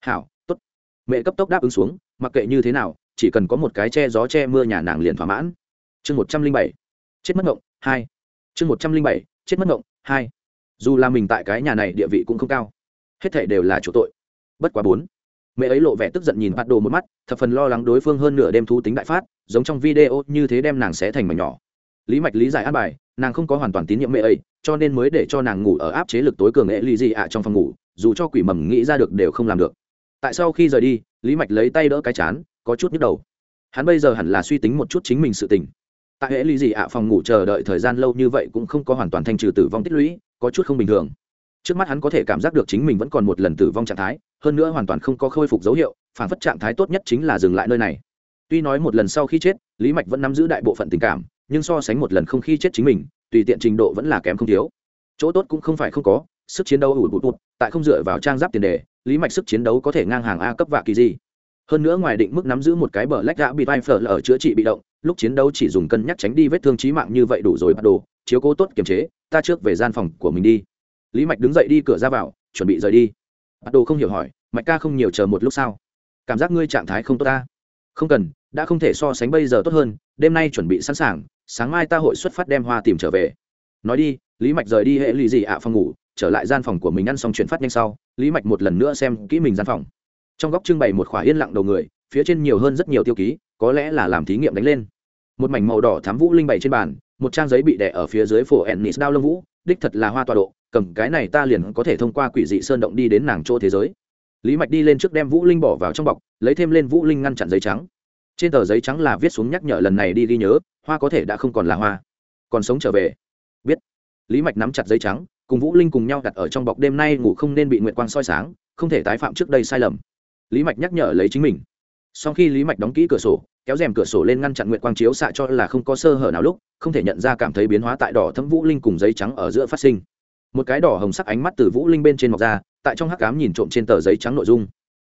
Hảo t ố t mẹ cấp tốc đáp ứng xuống, mặc kệ như thế nào, chỉ cần có một cái che gió che mưa nhà nàng liền thỏa mãn. Chương một trăm linh bảy. Chết mất ngộng, hai. Chương một trăm linh bảy. Chết mất ngộng, hai. Dù là mình tại cái nhà này địa vị cũng không cao, hết thể đều là chỗ tội. Bất quá bốn mẹ ấy lộ vẻ tức giận nhìn bạt đồ một mắt, thập phần lo lắng đối phương hơn nửa đêm thú tính đại phát, giống trong video như thế đem nàng sẽ thành mảnh nhỏ. Lý mạch lý giải an bài, nàng không có hoàn toàn tín nhiệm mẹ ấy, cho nên mới để cho nàng ngủ ở áp chế lực tối cường nghệ ly gì ạ trong phòng ngủ, dù cho quỷ mầm nghĩ ra được đều không làm được. Tại sau khi rời đi, lý mạch lấy tay đỡ cái chán, có chút nhức đầu. Hắn bây giờ hẳn là suy tính một chút chính mình sự tình. Tại hệ lì gì ạ phòng ngủ chờ đợi thời gian lâu như vậy cũng không có hoàn toàn thanh trừ tử vong tích lũy, có chút không bình thường trước mắt hắn có thể cảm giác được chính mình vẫn còn một lần tử vong trạng thái, hơn nữa hoàn toàn không có khôi phục dấu hiệu, phản phất trạng thái tốt nhất chính là dừng lại nơi này. Tuy nói một lần sau khi chết, lý mạch vẫn nắm giữ đại bộ phận tình cảm, nhưng so sánh một lần không khi chết chính mình, tùy tiện trình độ vẫn là kém không thiếu. Chỗ tốt cũng không phải không có, sức chiến đấu ủi bụt bụt tại không dựa vào trang giáp tiền đề, lý mạch sức chiến đấu có thể ngang hàng a cấp vạ kỳ gì. Hơn nữa ngoài định mức nắm giữ một cái bờ lách gã bị vai phở ở chữa trị bị động, lúc chiến đấu chỉ dùng cân nhắc tránh đi vết thương trí mạng như vậy đủ rồi bắt đồ, chiếu cố tốt kiềm chế, ta trước về gian phòng của mình đi lý mạch đứng dậy đi, cửa ra vào, chuẩn bị rời đi. Bắt đồ không hiểu hỏi, mạch ca không nhiều chờ một lúc sao? Cảm giác ngươi trạng thái không tốt ta? Không cần, đã không thể so sánh bây giờ tốt hơn, đêm nay chuẩn bị sẵn sàng, sáng mai ta hội xuất phát đem hoa tìm trở về. Nói đi, lý mạch rời đi hệ lụy gì ạ, phòng ngủ, trở lại gian phòng của mình ăn xong chuyển phát nhanh sau, lý mạch một lần nữa xem kỹ mình gian phòng. Trong góc trưng bày một khỏa yên lặng đầu người, phía trên nhiều hơn rất nhiều tiêu ký, có lẽ là làm thí nghiệm đánh lên. Một mảnh màu đỏ thám vũ linh bày trên bàn, một trang giấy bị đẻ ở phía dưới phổ ennis đao lông vũ đích thật là hoa tọa độ, cầm cái này ta liền có thể thông qua quỷ dị sơn động đi đến nàng chỗ thế giới. Lý mạch đi lên trước đem vũ linh bỏ vào trong bọc, lấy thêm lên vũ linh ngăn chặn giấy trắng. Trên tờ giấy trắng là viết xuống nhắc nhở lần này đi ghi nhớ, hoa có thể đã không còn là hoa, còn sống trở về. Biết lý mạch nắm chặt giấy trắng, cùng vũ linh cùng nhau đặt ở trong bọc đêm nay ngủ không nên bị nguyệt quang soi sáng, không thể tái phạm trước đây sai lầm. Lý mạch nhắc nhở lấy chính mình sau khi lý mạch đóng kỹ cửa sổ kéo rèm cửa sổ lên ngăn chặn nguyệt quang chiếu xạ cho là không có sơ hở nào lúc không thể nhận ra cảm thấy biến hóa tại đỏ thấm vũ linh cùng giấy trắng ở giữa phát sinh. Một cái đỏ hồng sắc ánh mắt từ vũ linh bên trên mọc ra tại trong hắc cám nhìn trộm trên tờ giấy trắng nội dung.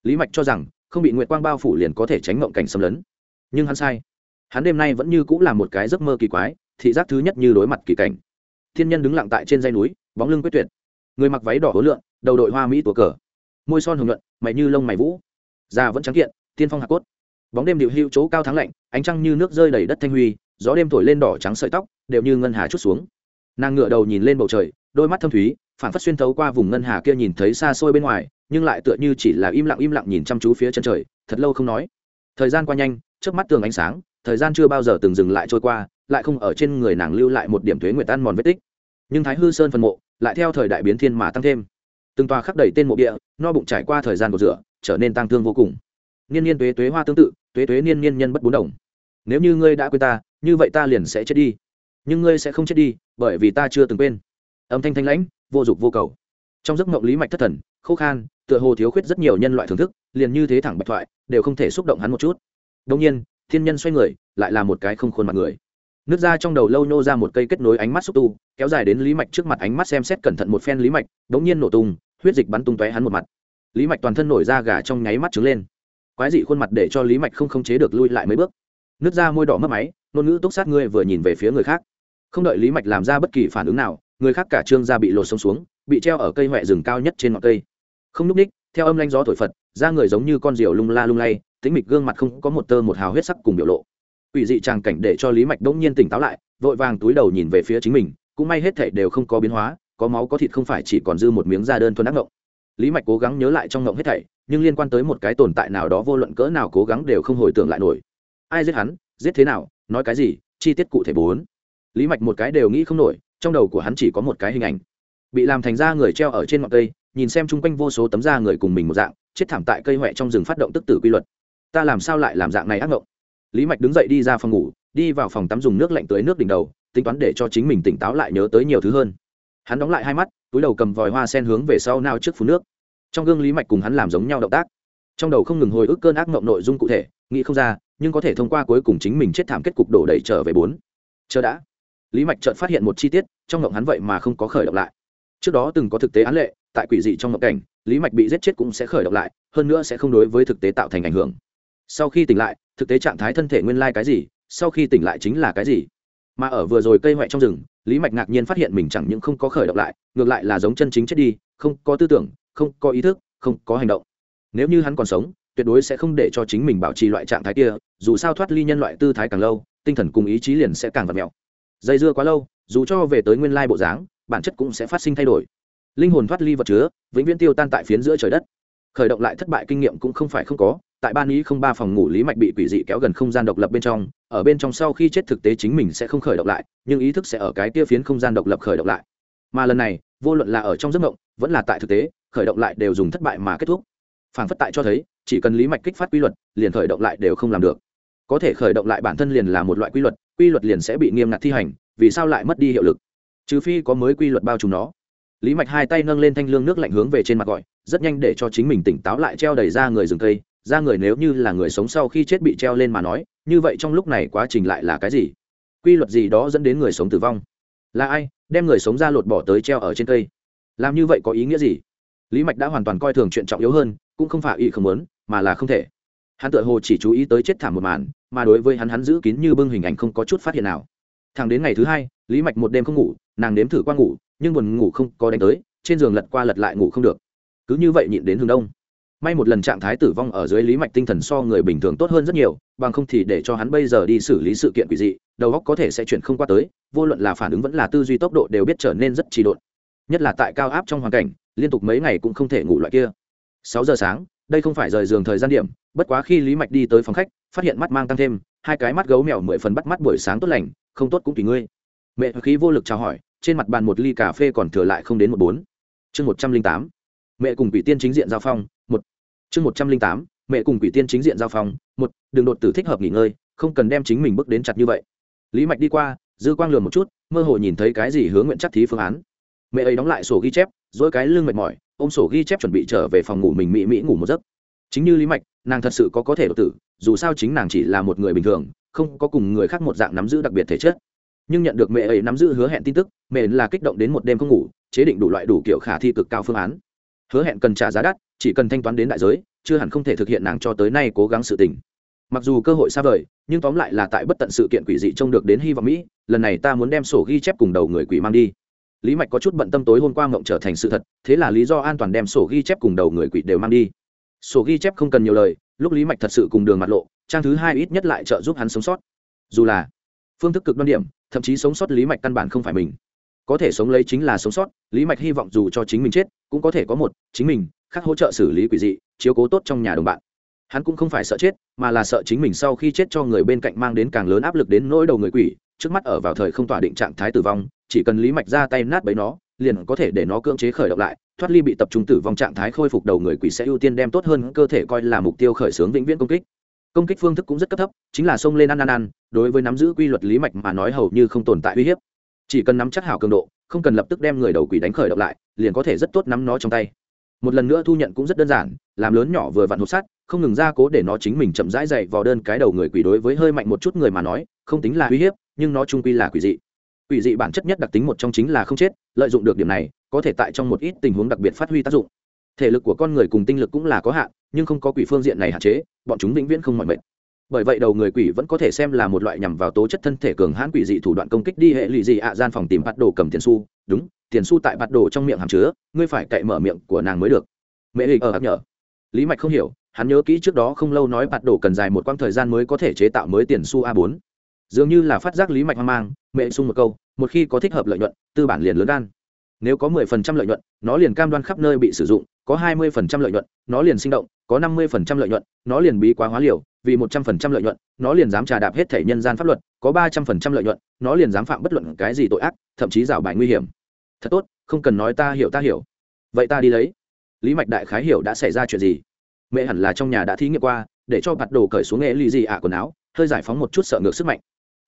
Lý mạch cho rằng không bị nguyệt quang bao phủ liền có thể tránh ngộng cảnh xâm lấn. Nhưng hắn sai. Hắn đêm nay vẫn như cũng là một cái giấc mơ kỳ quái thị giác thứ nhất như đối mặt kỳ cảnh. Thiên nhân đứng lặng tại trên dây núi bóng lưng quyết tuyệt. Người mặc váy đỏ hối lượn, đầu đội hoa mỹ tùa cờ. Môi son hồng nhuận mày như lông mày vũ. Già vẫn trắng kiện tiên phong hạ cốt. Bóng đêm điệu hưu chỗ cao thắng lạnh, ánh trăng như nước rơi đầy đất thanh huy, gió đêm thổi lên đỏ trắng sợi tóc, đều như ngân hà chút xuống. Nàng ngựa đầu nhìn lên bầu trời, đôi mắt thâm thúy phản phát xuyên thấu qua vùng ngân hà kia nhìn thấy xa xôi bên ngoài, nhưng lại tựa như chỉ là im lặng im lặng nhìn chăm chú phía chân trời, thật lâu không nói. Thời gian qua nhanh trước mắt tường ánh sáng, thời gian chưa bao giờ từng dừng lại trôi qua, lại không ở trên người nàng lưu lại một điểm thuế nguyệt tan mòn vết tích. Nhưng thái hư sơn phần mộ, lại theo thời đại biến thiên mà tăng thêm. Từng tòa khắc đầy tên mộ địa, no bụng trải qua thời gian của rửa, trở nên tăng thương vô cùng niên niên tuế tuế hoa tương tự, tuế tuế niên niên nhân bất bốn đồng. Nếu như ngươi đã quên ta, như vậy ta liền sẽ chết đi. Nhưng ngươi sẽ không chết đi, bởi vì ta chưa từng quên. Âm thanh thanh lãnh, vô dục vô cầu. Trong giấc mộng lý mạch thất thần, khô khan, tựa hồ thiếu khuyết rất nhiều nhân loại thưởng thức, liền như thế thẳng bạch thoại, đều không thể xúc động hắn một chút. Đông nhiên, thiên nhân xoay người, lại là một cái không khuôn mặt người. Nước ra trong đầu lâu nhô ra một cây kết nối ánh mắt xúc tu, kéo dài đến lý mạch trước mặt ánh mắt xem xét cẩn thận một phen lý mạch đ ố n g nhiên nổ tung, huyết dịch bắn tung tóe hắn một mặt. Lý mạch toàn thân nổi ra gà trong nháy mắt trứng lên quái dị khuôn mặt để cho lý mạch không khống chế được lui lại mấy bước. Nước ra môi đỏ mất máy, ngôn ngữ túc sát ngươi vừa nhìn về phía người khác. Không đợi lý mạch làm ra bất kỳ phản ứng nào, người khác cả trương da bị lột sống xuống, bị treo ở cây huệ rừng cao nhất trên ngọn cây. Không n ú c ních, theo âm lanh gió thổi phật, da người giống như con diều lung la lung lay, tính mịch gương mặt không có một tơ một hào huyết sắc cùng biểu lộ. Ủy dị tràng cảnh để cho lý mạch bỗng nhiên tỉnh táo lại, vội vàng túi đầu nhìn về phía chính mình, cũng may hết thể đều không có biến hóa, có máu có thịt không phải chỉ còn dư một miếng da đơn thuần ác ngộng lý mạch cố gắng nhớ lại trong ngộng hết thảy, nhưng liên quan tới một cái tồn tại nào đó vô luận cỡ nào cố gắng đều không hồi tưởng lại nổi. Ai giết hắn, giết thế nào, nói cái gì, chi tiết cụ thể bốn. Lý mạch một cái đều nghĩ không nổi, trong đầu của hắn chỉ có một cái hình ảnh. Bị làm thành ra người treo ở trên ngọn cây, nhìn xem chung quanh vô số tấm da người cùng mình một dạng, chết thảm tại cây huệ trong rừng phát động tức tử quy luật. Ta làm sao lại làm dạng này ác ngộng? Lý mạch đứng dậy đi ra phòng ngủ, đi vào phòng tắm dùng nước lạnh tưới nước đỉnh đầu, tính toán để cho chính mình tỉnh táo lại nhớ tới nhiều thứ hơn. Hắn đóng lại hai mắt, túi đầu cầm vòi hoa sen hướng về sau nao trước phú nước trong gương lý mạch cùng hắn làm giống nhau động tác. Trong đầu không ngừng hồi ức cơn ác mộng nội dung cụ thể, nghĩ không ra, nhưng có thể thông qua cuối cùng chính mình chết thảm kết cục đổ đẩy trở về bốn. Chờ đã. Lý mạch chợt phát hiện một chi tiết, trong mộng hắn vậy mà không có khởi động lại. Trước đó từng có thực tế án lệ, tại quỷ dị trong mộng cảnh, lý mạch bị giết chết cũng sẽ khởi động lại, hơn nữa sẽ không đối với thực tế tạo thành ảnh hưởng. Sau khi tỉnh lại, thực tế trạng thái thân thể nguyên lai cái gì, sau khi tỉnh lại chính là cái gì? Mà ở vừa rồi cây hoại trong rừng, lý mạch ngạc nhiên phát hiện mình chẳng những không có khởi động lại, ngược lại là giống chân chính chết đi, không có tư tưởng không có ý thức, không có hành động. Nếu như hắn còn sống, tuyệt đối sẽ không để cho chính mình bảo trì loại trạng thái kia, dù sao thoát ly nhân loại tư thái càng lâu, tinh thần cùng ý chí liền sẽ càng vặt mẹo. Dây dưa quá lâu, dù cho về tới nguyên lai bộ dáng, bản chất cũng sẽ phát sinh thay đổi. Linh hồn thoát ly vật chứa, vĩnh viễn tiêu tan tại phiến giữa trời đất. Khởi động lại thất bại kinh nghiệm cũng không phải không có, tại ban ý không ba phòng ngủ lý mạch bị quỷ dị kéo gần không gian độc lập bên trong, ở bên trong sau khi chết thực tế chính mình sẽ không khởi động lại, nhưng ý thức sẽ ở cái tia phiến không gian độc lập khởi động lại. Mà lần này, vô luận là ở trong giấc mộng, vẫn là tại thực tế khởi động lại đều dùng thất bại mà kết thúc. Phản phất tại cho thấy, chỉ cần lý mạch kích phát quy luật, liền khởi động lại đều không làm được. Có thể khởi động lại bản thân liền là một loại quy luật quy luật liền sẽ bị nghiêm ngặt thi hành, vì sao lại mất đi hiệu lực? Trừ phi có mới quy luật bao trùm nó. Lý mạch hai tay nâng lên thanh lương nước lạnh hướng về trên mặt gọi, rất nhanh để cho chính mình tỉnh táo lại treo đầy ra người rừng cây ra người nếu như là người sống sau khi chết bị treo lên mà nói, như vậy trong lúc này quá trình lại là cái gì? Quy luật gì đó dẫn đến người sống tử vong? Là ai đem người sống ra lột bỏ tới treo ở trên cây? Làm như vậy có ý nghĩa gì? Lý mạch đã hoàn toàn coi thường chuyện trọng yếu hơn, cũng không phải y không muốn, mà là không thể. Hắn tự hồ chỉ chú ý tới chết thảm một màn, mà đối với hắn hắn giữ kín như bưng hình ảnh không có chút phát hiện nào. Thẳng đến ngày thứ hai, lý mạch một đêm không ngủ, nàng nếm thử qua ngủ, nhưng buồn ngủ không có đánh tới, trên giường lật qua lật lại ngủ không được. Cứ như vậy nhịn đến hướng đông. May một lần trạng thái tử vong ở dưới lý mạch tinh thần so người bình thường tốt hơn rất nhiều, bằng không thì để cho hắn bây giờ đi xử lý sự kiện quỷ dị, đầu óc có thể sẽ chuyển không qua tới, vô luận là phản ứng vẫn là tư duy tốc độ đều biết trở nên rất trì độn. Nhất là tại cao áp trong hoàn cảnh liên tục mấy ngày cũng không thể ngủ loại kia. Sáu giờ sáng, đây không phải rời giường thời gian điểm, bất quá khi lý mạch đi tới phòng khách, phát hiện mắt mang tăng thêm, hai cái mắt gấu mèo mười phần bắt mắt buổi sáng tốt lành, không tốt cũng tùy ngươi. Mẹ khí vô lực chào hỏi, trên mặt bàn một ly cà phê còn thừa lại không đến một bốn. Chương một trăm linh tám, mẹ cùng quỷ tiên chính diện giao phong, một. Chương một trăm linh tám, mẹ cùng quỷ tiên chính diện giao phong, một. Đường đột tử thích hợp nghỉ ngơi, không cần đem chính mình bước đến chặt như vậy. Lý mạch đi qua, dư quang lường một chút, mơ hồ nhìn thấy cái gì hướng nguyện chắc thí phương án mẹ ấy đóng lại sổ ghi chép, dỗi cái lưng mệt mỏi, ôm sổ ghi chép chuẩn bị trở về phòng ngủ mình mỹ mỹ ngủ một giấc. Chính như lý mạch, nàng thật sự có có thể đột tử, dù sao chính nàng chỉ là một người bình thường, không có cùng người khác một dạng nắm giữ đặc biệt thể chất. Nhưng nhận được mẹ ấy nắm giữ hứa hẹn tin tức, mẹ là kích động đến một đêm không ngủ, chế định đủ loại đủ kiểu khả thi cực cao phương án. Hứa hẹn cần trả giá đắt, chỉ cần thanh toán đến đại giới, chưa hẳn không thể thực hiện nàng cho tới nay cố gắng sự tình. Mặc dù cơ hội xa vời, nhưng tóm lại là tại bất tận sự kiện quỷ dị trông được đến hy vọng mỹ, lần này ta muốn đem sổ ghi chép cùng đầu người quỷ mang đi lý mạch có chút bận tâm tối hôm qua mộng trở thành sự thật, thế là lý do an toàn đem sổ ghi chép cùng đầu người quỷ đều mang đi. Sổ ghi chép không cần nhiều lời, lúc lý mạch thật sự cùng đường mặt lộ, trang thứ hai ít nhất lại trợ giúp hắn sống sót. Dù là phương thức cực đoan điểm, thậm chí sống sót lý mạch căn bản không phải mình. Có thể sống lấy chính là sống sót, lý mạch hy vọng dù cho chính mình chết, cũng có thể có một, chính mình, khác hỗ trợ xử lý quỷ dị, chiếu cố tốt trong nhà đồng bạn. Hắn cũng không phải sợ chết, mà là sợ chính mình sau khi chết cho người bên cạnh mang đến càng lớn áp lực đến nỗi đầu người quỷ, trước mắt ở vào thời không tỏa định trạng thái tử vong chỉ cần lý mạch ra tay nát bấy nó, liền có thể để nó cưỡng chế khởi động lại, thoát ly bị tập trung tử vong trạng thái khôi phục đầu người quỷ sẽ ưu tiên đem tốt hơn cơ thể coi là mục tiêu khởi xướng vĩnh viễn công kích. Công kích phương thức cũng rất cấp thấp, chính là xông lên ăn ăn ăn, đối với nắm giữ quy luật lý mạch mà nói hầu như không tồn tại uy hiếp. Chỉ cần nắm chắc hảo cường độ, không cần lập tức đem người đầu quỷ đánh khởi động lại, liền có thể rất tốt nắm nó trong tay. Một lần nữa thu nhận cũng rất đơn giản, làm lớn nhỏ vừa vặn hộp sắt, không ngừng ra cố để nó chính mình chậm rãi dậy vào đơn cái đầu người quỷ đối với hơi mạnh một chút người mà nói, không tính là uy hiếp, nhưng nó trung quy là quỷ dị quỷ dị bản chất nhất đặc tính một trong chính là không chết, lợi dụng được điểm này, có thể tại trong một ít tình huống đặc biệt phát huy tác dụng. Thể lực của con người cùng tinh lực cũng là có hạn, nhưng không có quỷ phương diện này hạn chế, bọn chúng vĩnh viễn không mọi mệt. Bởi vậy đầu người quỷ vẫn có thể xem là một loại nhằm vào tố chất thân thể cường hãn quỷ dị thủ đoạn công kích đi hệ lụy dị ạ gian phòng tìm bắt đồ cầm tiền xu. Đúng, tiền xu tại bắt đồ trong miệng hàm chứa, ngươi phải cậy mở miệng của nàng mới được. Mẹ hình ở hấp nhở. Lý mạch không hiểu, hắn nhớ kỹ trước đó không lâu nói bắt đồ cần dài một quãng thời gian mới có thể chế tạo mới tiền xu a 4 dường như là phát giác lý mạch hoang mang, mẹ sung một câu, một khi có thích hợp lợi nhuận, tư bản liền lớn gan. Nếu có 10% lợi nhuận, nó liền cam đoan khắp nơi bị sử dụng, có 20% lợi nhuận, nó liền sinh động, có 50% lợi nhuận, nó liền bí quá hóa liều, vì 100% lợi nhuận, nó liền dám trà đạp hết thể nhân gian pháp luật, có 300% lợi nhuận, nó liền dám phạm bất luận cái gì tội ác, thậm chí rảo bài nguy hiểm. Thật tốt, không cần nói ta hiểu ta hiểu. Vậy ta đi lấy. Lý mạch đại khái hiểu đã xảy ra chuyện gì. Mẹ hẳn là trong nhà đã thí nghiệm qua, để cho bạt đồ cởi xuống nghệ lì gì ạ quần áo, hơi giải phóng một chút sợ ngược sức mạnh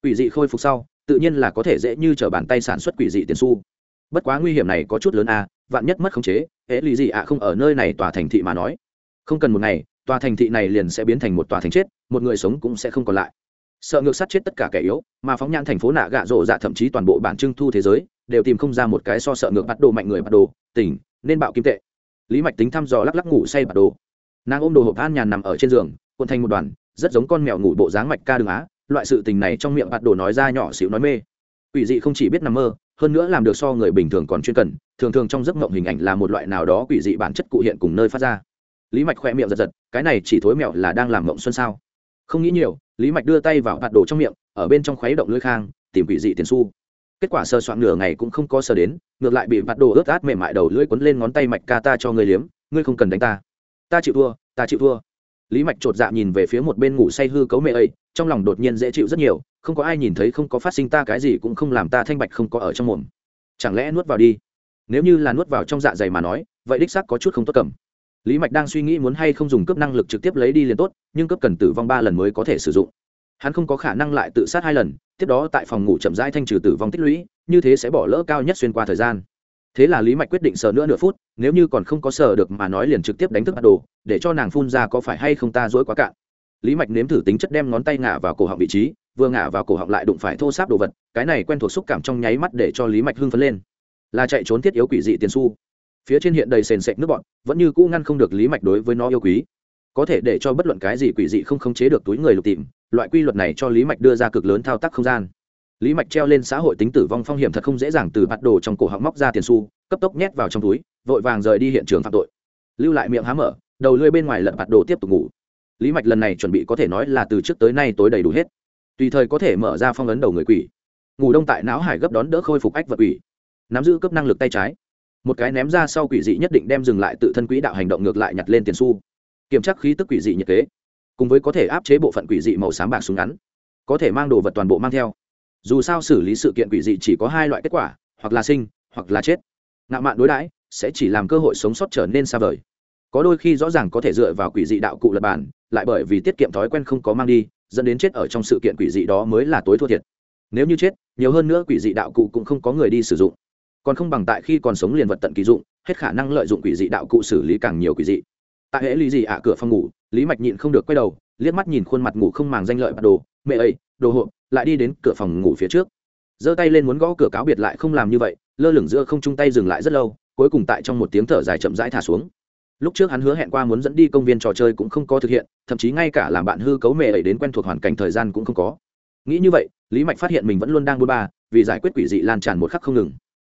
quỷ dị khôi phục sau tự nhiên là có thể dễ như t bàn tay sản xuất quỷ dị tiền su bất quá nguy hiểm này có chút lớn à, vạn nhất mất khống chế hễ lì gì ạ không ở nơi này tòa thành thị mà nói. Không cần một ngày tòa thành thị này liền sẽ biến thành một tòa thành chết một người sống cũng sẽ không còn lại. Sợ ngược sát chết tất cả kẻ yếu mà phóng nhãn thành phố nạ gạ rộ dạ thậm chí toàn bộ bản trưng thu thế giới đều tìm không ra một cái so sợ ngược bắt đồ mạnh người bắt đồ tỉnh nên bạo kim tệ. Lý mạch tính thăm dò lắc lắc ngủ say bắt đồ. Nàng ôm đồ hộp an nhàn nằm ở trên giường cuộn thành một đoàn rất giống con mèo ngủ bộ dáng mạch ca đường á loại sự tình này trong miệng bạt đồ nói ra nhỏ xíu nói mê. Quỷ dị không chỉ biết nằm mơ, hơn nữa làm được so người bình thường còn chuyên cần, thường thường trong giấc mộng hình ảnh là một loại nào đó quỷ dị bản chất cụ hiện cùng nơi phát ra. Lý mạch khoe miệng giật giật, cái này chỉ thối mẹo là đang làm mộng xuân sao? Không nghĩ nhiều, lý mạch đưa tay vào bạt đồ trong miệng, ở bên trong khuấy động lưỡi khang, tìm quỷ dị tiền su kết quả sơ soạn nửa ngày cũng không có sơ đến, ngược lại bị bạt đồ ướt át mềm mại đầu lưỡi quấn lên ngón tay mạch ca ta cho người liếm, ngươi không cần đánh ta. Ta chịu thua, ta chịu thua. Lý mạch chột dạ nhìn về phía một bên ngủ say hư cấu mẹ ấy trong lòng đột nhiên dễ chịu rất nhiều, không có ai nhìn thấy, không có phát sinh ta cái gì, cũng không làm ta thanh bạch không có ở trong mồm. Chẳng lẽ nuốt vào đi? Nếu như là nuốt vào trong dạ dày mà nói, vậy đích xác có chút không tốt cầm. Lý mạch đang suy nghĩ muốn hay không dùng cấp năng lực trực tiếp lấy đi liền tốt, nhưng cấp cần tử vong ba lần mới có thể sử dụng. Hắn không có khả năng lại tự sát hai lần, tiếp đó tại phòng ngủ chậm rãi thanh trừ tử vong tích lũy, như thế sẽ bỏ lỡ cao nhất xuyên qua thời gian. Thế là lý mạch quyết định sờ nữa nửa phút, nếu như còn không có sờ được mà nói liền trực tiếp đánh thức bắt đồ, để cho nàng phun ra có phải hay không ta dối quá cạn lý mạch nếm thử tính chất đem ngón tay ngả vào cổ họng vị trí, vừa ngả vào cổ họng lại đụng phải thô sáp đồ vật, cái này quen thuộc xúc cảm trong nháy mắt để cho lý mạch hưng phấn lên. Là chạy trốn thiết yếu quỷ dị tiền su phía trên hiện đầy sền sệt nước bọn vẫn như cũ ngăn không được lý mạch đối với nó yêu quý. Có thể để cho bất luận cái gì quỷ dị không khống chế được túi người lục tìm, loại quy luật này cho lý mạch đưa ra cực lớn thao tác không gian. Lý mạch treo lên xã hội tính tử vong phong hiểm thật không dễ dàng từ bắt đồ trong cổ họng móc ra tiền su cấp tốc nhét vào trong túi, vội vàng rời đi hiện trường phạm tội. Lưu lại miệng há mở, đầu lưới bên ngoài lật bắt đồ tiếp tục ngủ lý mạch lần này chuẩn bị có thể nói là từ trước tới nay tối đầy đủ hết. Tùy thời có thể mở ra phong ấn đầu người quỷ. Ngủ đông tại não hải gấp đón đỡ khôi phục ách vật quỷ. Nắm giữ cấp năng lực tay trái. Một cái ném ra sau quỷ dị nhất định đem dừng lại tự thân quỹ đạo hành động ngược lại nhặt lên tiền su kiểm tra khí tức quỷ dị nhiệt kế. Cùng với có thể áp chế bộ phận quỷ dị màu xám bạc súng ngắn. Có thể mang đồ vật toàn bộ mang theo. Dù sao xử lý sự kiện quỷ dị chỉ có hai loại kết quả, hoặc là sinh, hoặc là chết. Ngạo mạn đối đãi, sẽ chỉ làm cơ hội sống sót trở nên xa vời có đôi khi rõ ràng có thể dựa vào quỷ dị đạo cụ lập bản, lại bởi vì tiết kiệm thói quen không có mang đi, dẫn đến chết ở trong sự kiện quỷ dị đó mới là tối thua thiệt. Nếu như chết, nhiều hơn nữa quỷ dị đạo cụ cũng không có người đi sử dụng. Còn không bằng tại khi còn sống liền vật tận kỳ dụng, hết khả năng lợi dụng quỷ dị đạo cụ xử lý càng nhiều quỷ dị. Tại hễ lý dị ạ cửa phòng ngủ, lý mạch nhịn không được quay đầu, liếc mắt nhìn khuôn mặt ngủ không màng danh lợi bắt đồ, mẹ ấy đồ hộp, lại đi đến cửa phòng ngủ phía trước. Giơ tay lên muốn gõ cửa cáo biệt lại không làm như vậy, lơ lửng giữa không chung tay dừng lại rất lâu, cuối cùng tại trong một tiếng thở dài chậm rãi thả xuống lúc trước hắn hứa hẹn qua muốn dẫn đi công viên trò chơi cũng không có thực hiện, thậm chí ngay cả làm bạn hư cấu mẹ ấy đến quen thuộc hoàn cảnh thời gian cũng không có. Nghĩ như vậy, lý mạch phát hiện mình vẫn luôn đang bôn ba, vì giải quyết quỷ dị lan tràn một khắc không ngừng.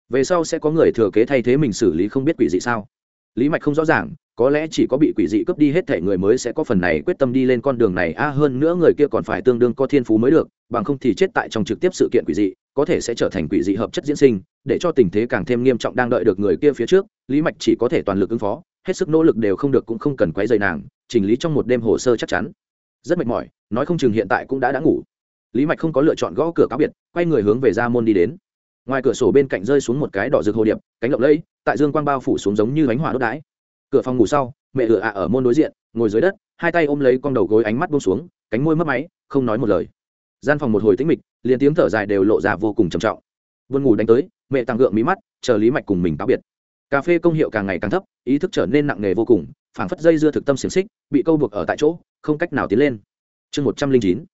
Về sau sẽ có người thừa kế thay thế mình xử lý không biết quỷ dị sao? Lý mạch không rõ ràng, có lẽ chỉ có bị quỷ dị cướp đi hết thể người mới sẽ có phần này quyết tâm đi lên con đường này, a, hơn nữa người kia còn phải tương đương có thiên phú mới được, bằng không thì chết tại trong trực tiếp sự kiện quỷ dị, có thể sẽ trở thành quỷ dị hợp chất diễn sinh, để cho tình thế càng thêm nghiêm trọng đang đợi được người kia phía trước, lý mạch chỉ có thể toàn lực ứng phó hết sức nỗ lực đều không được cũng không cần quấy rầy nàng, chỉnh lý trong một đêm hồ sơ chắc chắn. Rất mệt mỏi, nói không chừng hiện tại cũng đã đã ngủ. Lý mạch không có lựa chọn gõ cửa cáo biệt, quay người hướng về ra môn đi đến. Ngoài cửa sổ bên cạnh rơi xuống một cái đỏ rực hồ điệp, cánh lộng lẫy, tại dương quang bao phủ xuống giống như bánh hỏa đốt đái cửa phòng ngủ sau, mẹ ựa ạ ở môn đối diện, ngồi dưới đất, hai tay ôm lấy con đầu gối ánh mắt buông xuống, cánh môi mấp máy, không nói một lời. Gian phòng một hồi tĩnh mịch, liền tiếng thở dài đều lộ ra vô cùng trầm trọng. Buồn ngủ đánh tới, mẹ tăng gượng mí mắt, chờ lý mạch cùng mình cáo biệt cà phê công hiệu càng ngày càng thấp, ý thức trở nên nặng nề vô cùng, phảng phất dây dưa thực tâm xiềng xích, bị câu buộc ở tại chỗ, không cách nào tiến lên. Chương một trăm linh chín,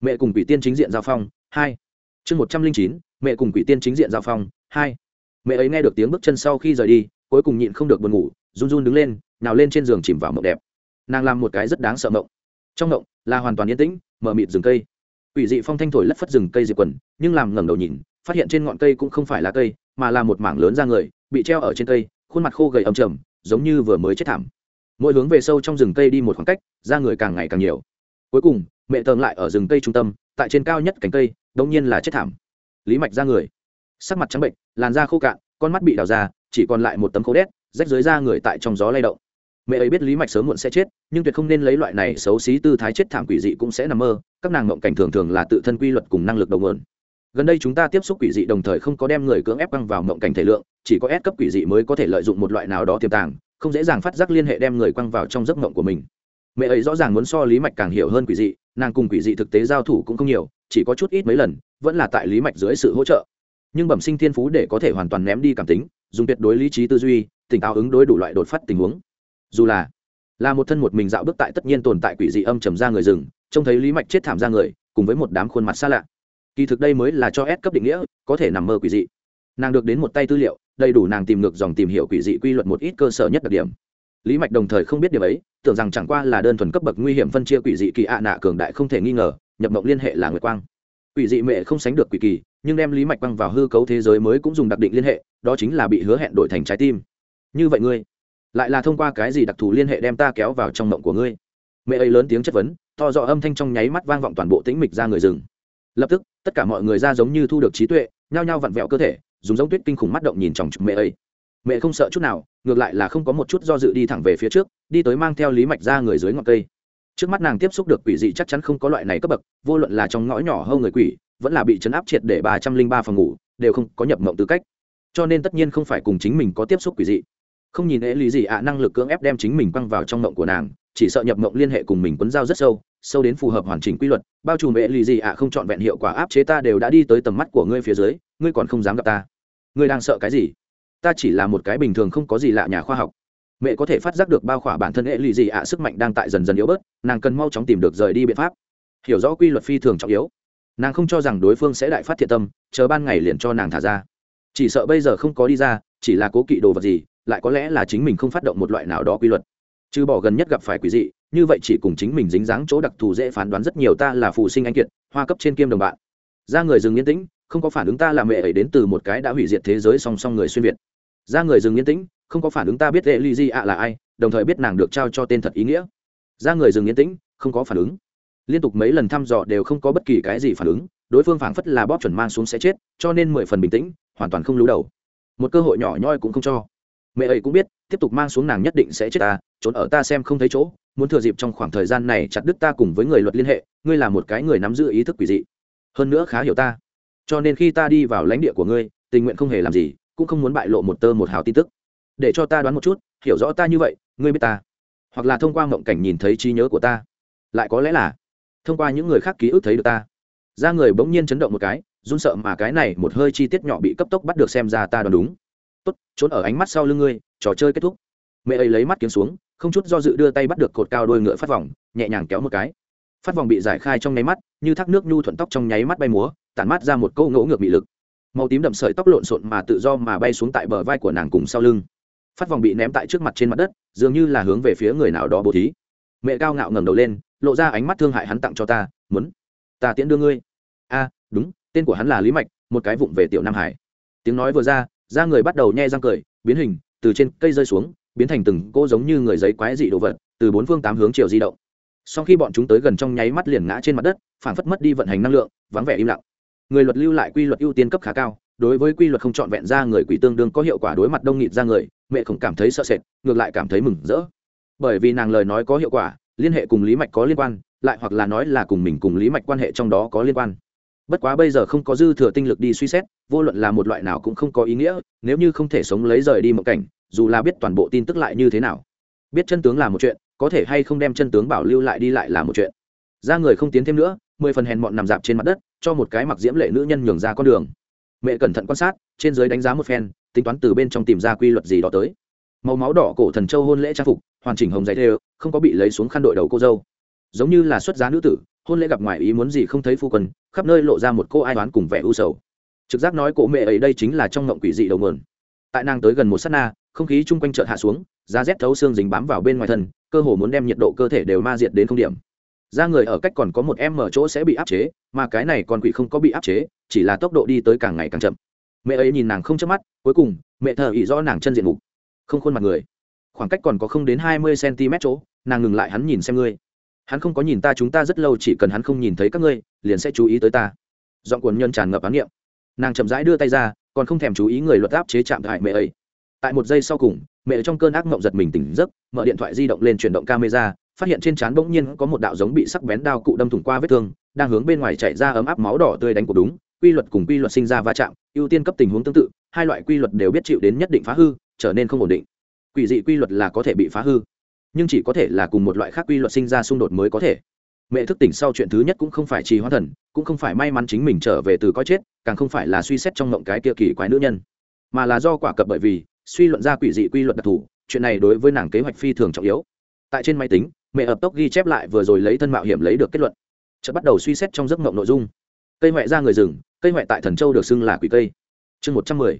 mẹ cùng quỷ tiên chính diện giao phong, hai. Chương một trăm linh chín, mẹ cùng quỷ tiên chính diện giao phong, hai. Mẹ ấy nghe được tiếng bước chân sau khi rời đi, cuối cùng nhịn không được buồn ngủ, run run đứng lên, nào lên trên giường chìm vào mộng đẹp. Nàng làm một cái rất đáng sợ mộng. Trong mộng, là hoàn toàn yên tĩnh mở mịt rừng cây. Quỷ dị phong thanh thổi lất phất rừng cây diệp quần, nhưng làm ngẩng đầu nhìn phát hiện trên ngọn cây cũng không phải là cây, mà là một mảng lớn da người, bị treo ở trên cây, khuôn mặt khô gầy ầm trầm, giống như vừa mới chết thảm. Mỗi hướng về sâu trong rừng cây đi một khoảng cách, da người càng ngày càng nhiều. Cuối cùng, mẹ tờn lại ở rừng cây trung tâm, tại trên cao nhất cánh cây, đống nhiên là chết thảm. Lý mạch ra người. Sắc mặt trắng bệnh, làn da khô cạn, con mắt bị đào ra, chỉ còn lại một tấm khô đét, rách dưới da người tại trong gió lay động. Mẹ ấy biết lý mạch sớm muộn sẽ chết, nhưng tuyệt không nên lấy loại này xấu xí tư thái chết thảm quỷ dị cũng sẽ nằm mơ, các nàng mộng cảnh thường thường là tự thân quy luật cùng năng lực đầu nguồn gần đây chúng ta tiếp xúc quỷ dị đồng thời không có đem người cưỡng ép băng vào mộng cảnh thể lượng, chỉ có ép cấp quỷ dị mới có thể lợi dụng một loại nào đó tiềm tàng, không dễ dàng phát giác liên hệ đem người quăng vào trong giấc mộng của mình. Mẹ ấy rõ ràng muốn so lý mạch càng hiểu hơn quỷ dị, nàng cùng quỷ dị thực tế giao thủ cũng không nhiều, chỉ có chút ít mấy lần, vẫn là tại lý mạch dưới sự hỗ trợ. Nhưng bẩm sinh thiên phú để có thể hoàn toàn ném đi cảm tính, dùng tuyệt đối lý trí tư duy, tỉnh táo ứng đối đủ loại đột phát tình huống. Dù là là một thân một mình dạo bước tại tất nhiên tồn tại quỷ dị âm trầm ra người rừng, trông thấy lý mạch chết thảm ra người, cùng với một đám khuôn mặt xa lạ kỳ thực đây mới là cho S cấp định nghĩa, có thể nằm mơ quỷ dị. Nàng được đến một tay tư liệu, đầy đủ nàng tìm ngược dòng tìm hiểu quỷ dị quy luật một ít cơ sở nhất đặc điểm. Lý mạch đồng thời không biết điều ấy, tưởng rằng chẳng qua là đơn thuần cấp bậc nguy hiểm phân chia quỷ dị kỳ ạ à nạ cường đại không thể nghi ngờ, nhập mộng liên hệ là nguyệt quang. Quỷ dị mẹ không sánh được quỷ kỳ, nhưng đem lý mạch băng vào hư cấu thế giới mới cũng dùng đặc định liên hệ, đó chính là bị hứa hẹn đổi thành trái tim. Như vậy ngươi, lại là thông qua cái gì đặc thù liên hệ đem ta kéo vào trong mộng của ngươi? Mẹ ấy lớn tiếng chất vấn, to rõ âm thanh trong nháy mắt vang vọng toàn bộ tĩnh mịch ra người rừng lập tức, tất cả mọi người ra giống như thu được trí tuệ, nhao nhao vặn vẹo cơ thể, dùng giống tuyết kinh khủng mắt động nhìn chòng chụp mẹ ấy. Mẹ không sợ chút nào, ngược lại là không có một chút do dự đi thẳng về phía trước, đi tới mang theo lý mạch ra người dưới ngọn cây. Trước mắt nàng tiếp xúc được quỷ dị chắc chắn không có loại này cấp bậc, vô luận là trong ngõ nhỏ hơn người quỷ, vẫn là bị chấn áp triệt để ba trăm linh ba phòng ngủ, đều không có nhập mộng tư cách. Cho nên tất nhiên không phải cùng chính mình có tiếp xúc quỷ dị. Không nhìn ế lý gì ạ, năng lực cưỡng ép đem chính mình quăng vào trong mộng của nàng, chỉ sợ nhập mộng liên hệ cùng mình quấn dao rất sâu sâu đến phù hợp hoàn chỉnh quy luật, bao trùm hệ lì gì ạ, không trọn vẹn hiệu quả áp chế ta đều đã đi tới tầm mắt của ngươi phía dưới, ngươi còn không dám gặp ta. Ngươi đang sợ cái gì? Ta chỉ là một cái bình thường không có gì lạ nhà khoa học. Mẹ có thể phát giác được bao khỏa bản thân hệ lì gì ạ, sức mạnh đang tại dần dần yếu bớt, nàng cần mau chóng tìm được rời đi biện pháp. Hiểu rõ quy luật phi thường trọng yếu. Nàng không cho rằng đối phương sẽ đại phát thiện tâm, chờ ban ngày liền cho nàng thả ra. Chỉ sợ bây giờ không có đi ra, chỉ là cố kỵ đồ vật gì, lại có lẽ là chính mình không phát động một loại nào đó quy luật. Trừ bỏ gần nhất gặp phải quỷ dị như vậy chỉ cùng chính mình dính dáng chỗ đặc thù dễ phán đoán rất nhiều ta là phụ sinh anh kiệt, hoa cấp trên kiêm đồng bạn. Ra người dừng yên tĩnh, không có phản ứng ta là mẹ ấy đến từ một cái đã hủy diệt thế giới song song người xuyên việt. Ra người dừng yên tĩnh, không có phản ứng ta biết lệ ly di ạ là ai, đồng thời biết nàng được trao cho tên thật ý nghĩa. Ra người dừng yên tĩnh, không có phản ứng. Liên tục mấy lần thăm dò đều không có bất kỳ cái gì phản ứng, đối phương phảng phất là bóp chuẩn mang xuống sẽ chết, cho nên mười phần bình tĩnh, hoàn toàn không lú đầu. Một cơ hội nhỏ nhoi cũng không cho mẹ ấy cũng biết, tiếp tục mang xuống nàng nhất định sẽ chết ta, trốn ở ta xem không thấy chỗ, muốn thừa dịp trong khoảng thời gian này chặt đứt ta cùng với người luật liên hệ, ngươi là một cái người nắm giữ ý thức quỷ dị. Hơn nữa khá hiểu ta. Cho nên khi ta đi vào lãnh địa của ngươi, tình nguyện không hề làm gì, cũng không muốn bại lộ một tơ một hào tin tức. Để cho ta đoán một chút, hiểu rõ ta như vậy, ngươi biết ta. Hoặc là thông qua mộng cảnh nhìn thấy trí nhớ của ta. Lại có lẽ là thông qua những người khác ký ức thấy được ta. Ra người bỗng nhiên chấn động một cái, run sợ mà cái này một hơi chi tiết nhỏ bị cấp tốc bắt được xem ra ta đoán đúng tốt, trốn ở ánh mắt sau lưng ngươi, trò chơi kết thúc. Mẹ ấy lấy mắt kiếm xuống, không chút do dự đưa tay bắt được cột cao đôi ngựa phát vòng, nhẹ nhàng kéo một cái. Phát vòng bị giải khai trong nháy mắt, như thác nước nhu thuận tóc trong nháy mắt bay múa, tản mắt ra một câu ngỗ ngược bị lực. Màu tím đậm sợi tóc lộn xộn mà tự do mà bay xuống tại bờ vai của nàng cùng sau lưng. Phát vòng bị ném tại trước mặt trên mặt đất, dường như là hướng về phía người nào đó bố thí. Mẹ cao ngạo ngẩng đầu lên, lộ ra ánh mắt thương hại hắn tặng cho ta, muốn ta tiễn đưa ngươi. A, đúng, tên của hắn là lý mạch, một cái vụng về tiểu nam hải. Tiếng nói vừa ra da người bắt đầu nhe răng cười, biến hình, từ trên cây rơi xuống, biến thành từng cô giống như người giấy quái dị đồ vật, từ bốn phương tám hướng chiều di động. Sau khi bọn chúng tới gần trong nháy mắt liền ngã trên mặt đất phản phất mất đi vận hành năng lượng, vắng vẻ im lặng. Người luật lưu lại quy luật ưu tiên cấp khá cao, đối với quy luật không trọn vẹn ra người quỷ tương đương có hiệu quả đối mặt đông nghịt ra người, mẹ không cảm thấy sợ sệt, ngược lại cảm thấy mừng rỡ. Bởi vì nàng lời nói có hiệu quả, liên hệ cùng lý mạch có liên quan, lại hoặc là nói là cùng mình cùng lý mạch quan hệ trong đó có liên quan bất quá bây giờ không có dư thừa tinh lực đi suy xét, vô luận là một loại nào cũng không có ý nghĩa, nếu như không thể sống lấy rời đi một cảnh, dù là biết toàn bộ tin tức lại như thế nào. Biết chân tướng là một chuyện, có thể hay không đem chân tướng bảo lưu lại đi lại là một chuyện. Ra người không tiến thêm nữa, mười phần hèn mọn nằm dạp trên mặt đất, cho một cái mặc diễm lệ nữ nhân nhường ra con đường. Mẹ cẩn thận quan sát, trên giới đánh giá một phen, tính toán từ bên trong tìm ra quy luật gì đó tới. Màu máu đỏ cổ thần châu hôn lễ trang phục, hoàn chỉnh hồng dày thê không có bị lấy xuống khăn đội đầu cô dâu. Giống như là xuất giá nữ tử hôn lễ gặp ngoài ý muốn gì không thấy phu quân, khắp nơi lộ ra một cô ai toán cùng vẻ u sầu. Trực giác nói cổ mẹ ấy đây chính là trong ngộng quỷ dị đầu nguồn. Tại nàng tới gần một s á t na, không khí chung quanh chợt hạ xuống giá rét thấu xương dính bám vào bên ngoài thân, cơ hồ muốn đem nhiệt độ cơ thể đều ma diệt đến không điểm. Da người ở cách còn có một em mở chỗ sẽ bị áp chế, mà cái này còn quỷ không có bị áp chế, chỉ là tốc độ đi tới càng ngày càng chậm. Mẹ ấy nhìn nàng không chớp mắt, cuối cùng, mẹ thờ ỉ do nàng chân diện mục. Không khuôn mặt người. Khoảng cách còn có không đến hai mươi cm chỗ, nàng ngừng lại hắn nhìn xem ngươi hắn không có nhìn ta chúng ta rất lâu, chỉ cần hắn không nhìn thấy các ngươi, liền sẽ chú ý tới ta. Giọng cuốn nhân tràn ngập án nghiệm nàng chậm rãi đưa tay ra, còn không thèm chú ý người luật áp chế chạm hại mẹ ấy. Tại một giây sau cùng, mẹ trong cơn ác mộng giật mình tỉnh giấc, mở điện thoại di động lên chuyển động camera, phát hiện trên trán bỗng nhiên có một đạo giống bị sắc bén đao cụ đâm thủng qua vết thương, đang hướng bên ngoài chạy ra ấm áp máu đỏ tươi đánh của đúng. Quy luật cùng quy luật sinh ra va chạm, ưu tiên cấp tình huống tương tự, hai loại quy luật đều biết chịu đến nhất định phá hư, trở nên không ổn định. Quỷ dị quy luật là có thể bị phá hư nhưng chỉ có thể là cùng một loại khác quy luật sinh ra xung đột mới có thể. Mẹ thức tỉnh sau chuyện thứ nhất cũng không phải trì hoãn thần, cũng không phải may mắn chính mình trở về từ coi chết, càng không phải là suy xét trong ngộng cái kia kỳ quái nữ nhân. Mà là do quả cập bởi vì, suy luận ra quỷ dị quy luật đặc thù, chuyện này đối với nàng kế hoạch phi thường trọng yếu. Tại trên máy tính, mẹ ập tốc ghi chép lại vừa rồi lấy thân mạo hiểm lấy được kết luận. Chợt bắt đầu suy xét trong giấc ngộng nội dung. Cây huệ ra người rừng, cây huệ tại thần châu được xưng là quỷ cây. Chương một trăm mười.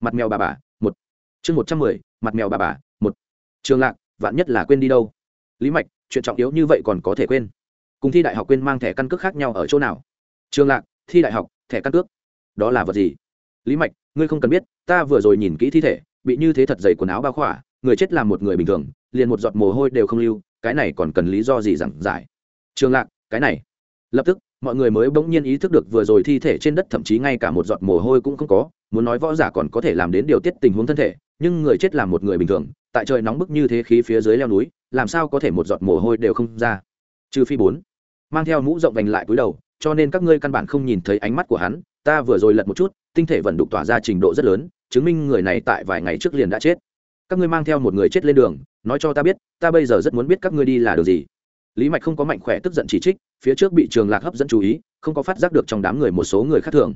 Mặt mèo bà bà, một. Chương một trăm mười. Mặt mèo bà bà, một. Trường lạc vạn nhất là quên đi đâu. Lý mạch, chuyện trọng yếu như vậy còn có thể quên. Cùng thi đại học quên mang thẻ căn cước khác nhau ở chỗ nào? Trường lạc, thi đại học, thẻ căn cước. Đó là vật gì? Lý mạch, ngươi không cần biết, ta vừa rồi nhìn kỹ thi thể, bị như thế thật dày quần áo bao khỏa, người chết là một người bình thường, liền một giọt mồ hôi đều không lưu, cái này còn cần lý do gì giảng giải? Trường lạc, cái này. Lập tức, mọi người mới bỗng nhiên ý thức được vừa rồi thi thể trên đất thậm chí ngay cả một giọt mồ hôi cũng không có, muốn nói võ giả còn có thể làm đến điều tiết tình huống thân thể, nhưng người chết là một người bình thường tại trời nóng bức như thế khí phía dưới leo núi, làm sao có thể một giọt mồ hôi đều không ra? Trừ phi bốn, mang theo mũ rộng vành lại cúi đầu, cho nên các ngươi căn bản không nhìn thấy ánh mắt của hắn, ta vừa rồi lật một chút, tinh thể vẫn đục tỏa ra trình độ rất lớn, chứng minh người này tại vài ngày trước liền đã chết. Các ngươi mang theo một người chết lên đường, nói cho ta biết, ta bây giờ rất muốn biết các ngươi đi là đường gì. Lý mạch không có mạnh khỏe tức giận chỉ trích, phía trước bị trường lạc hấp dẫn chú ý, không có phát giác được trong đám người một số người khác thường.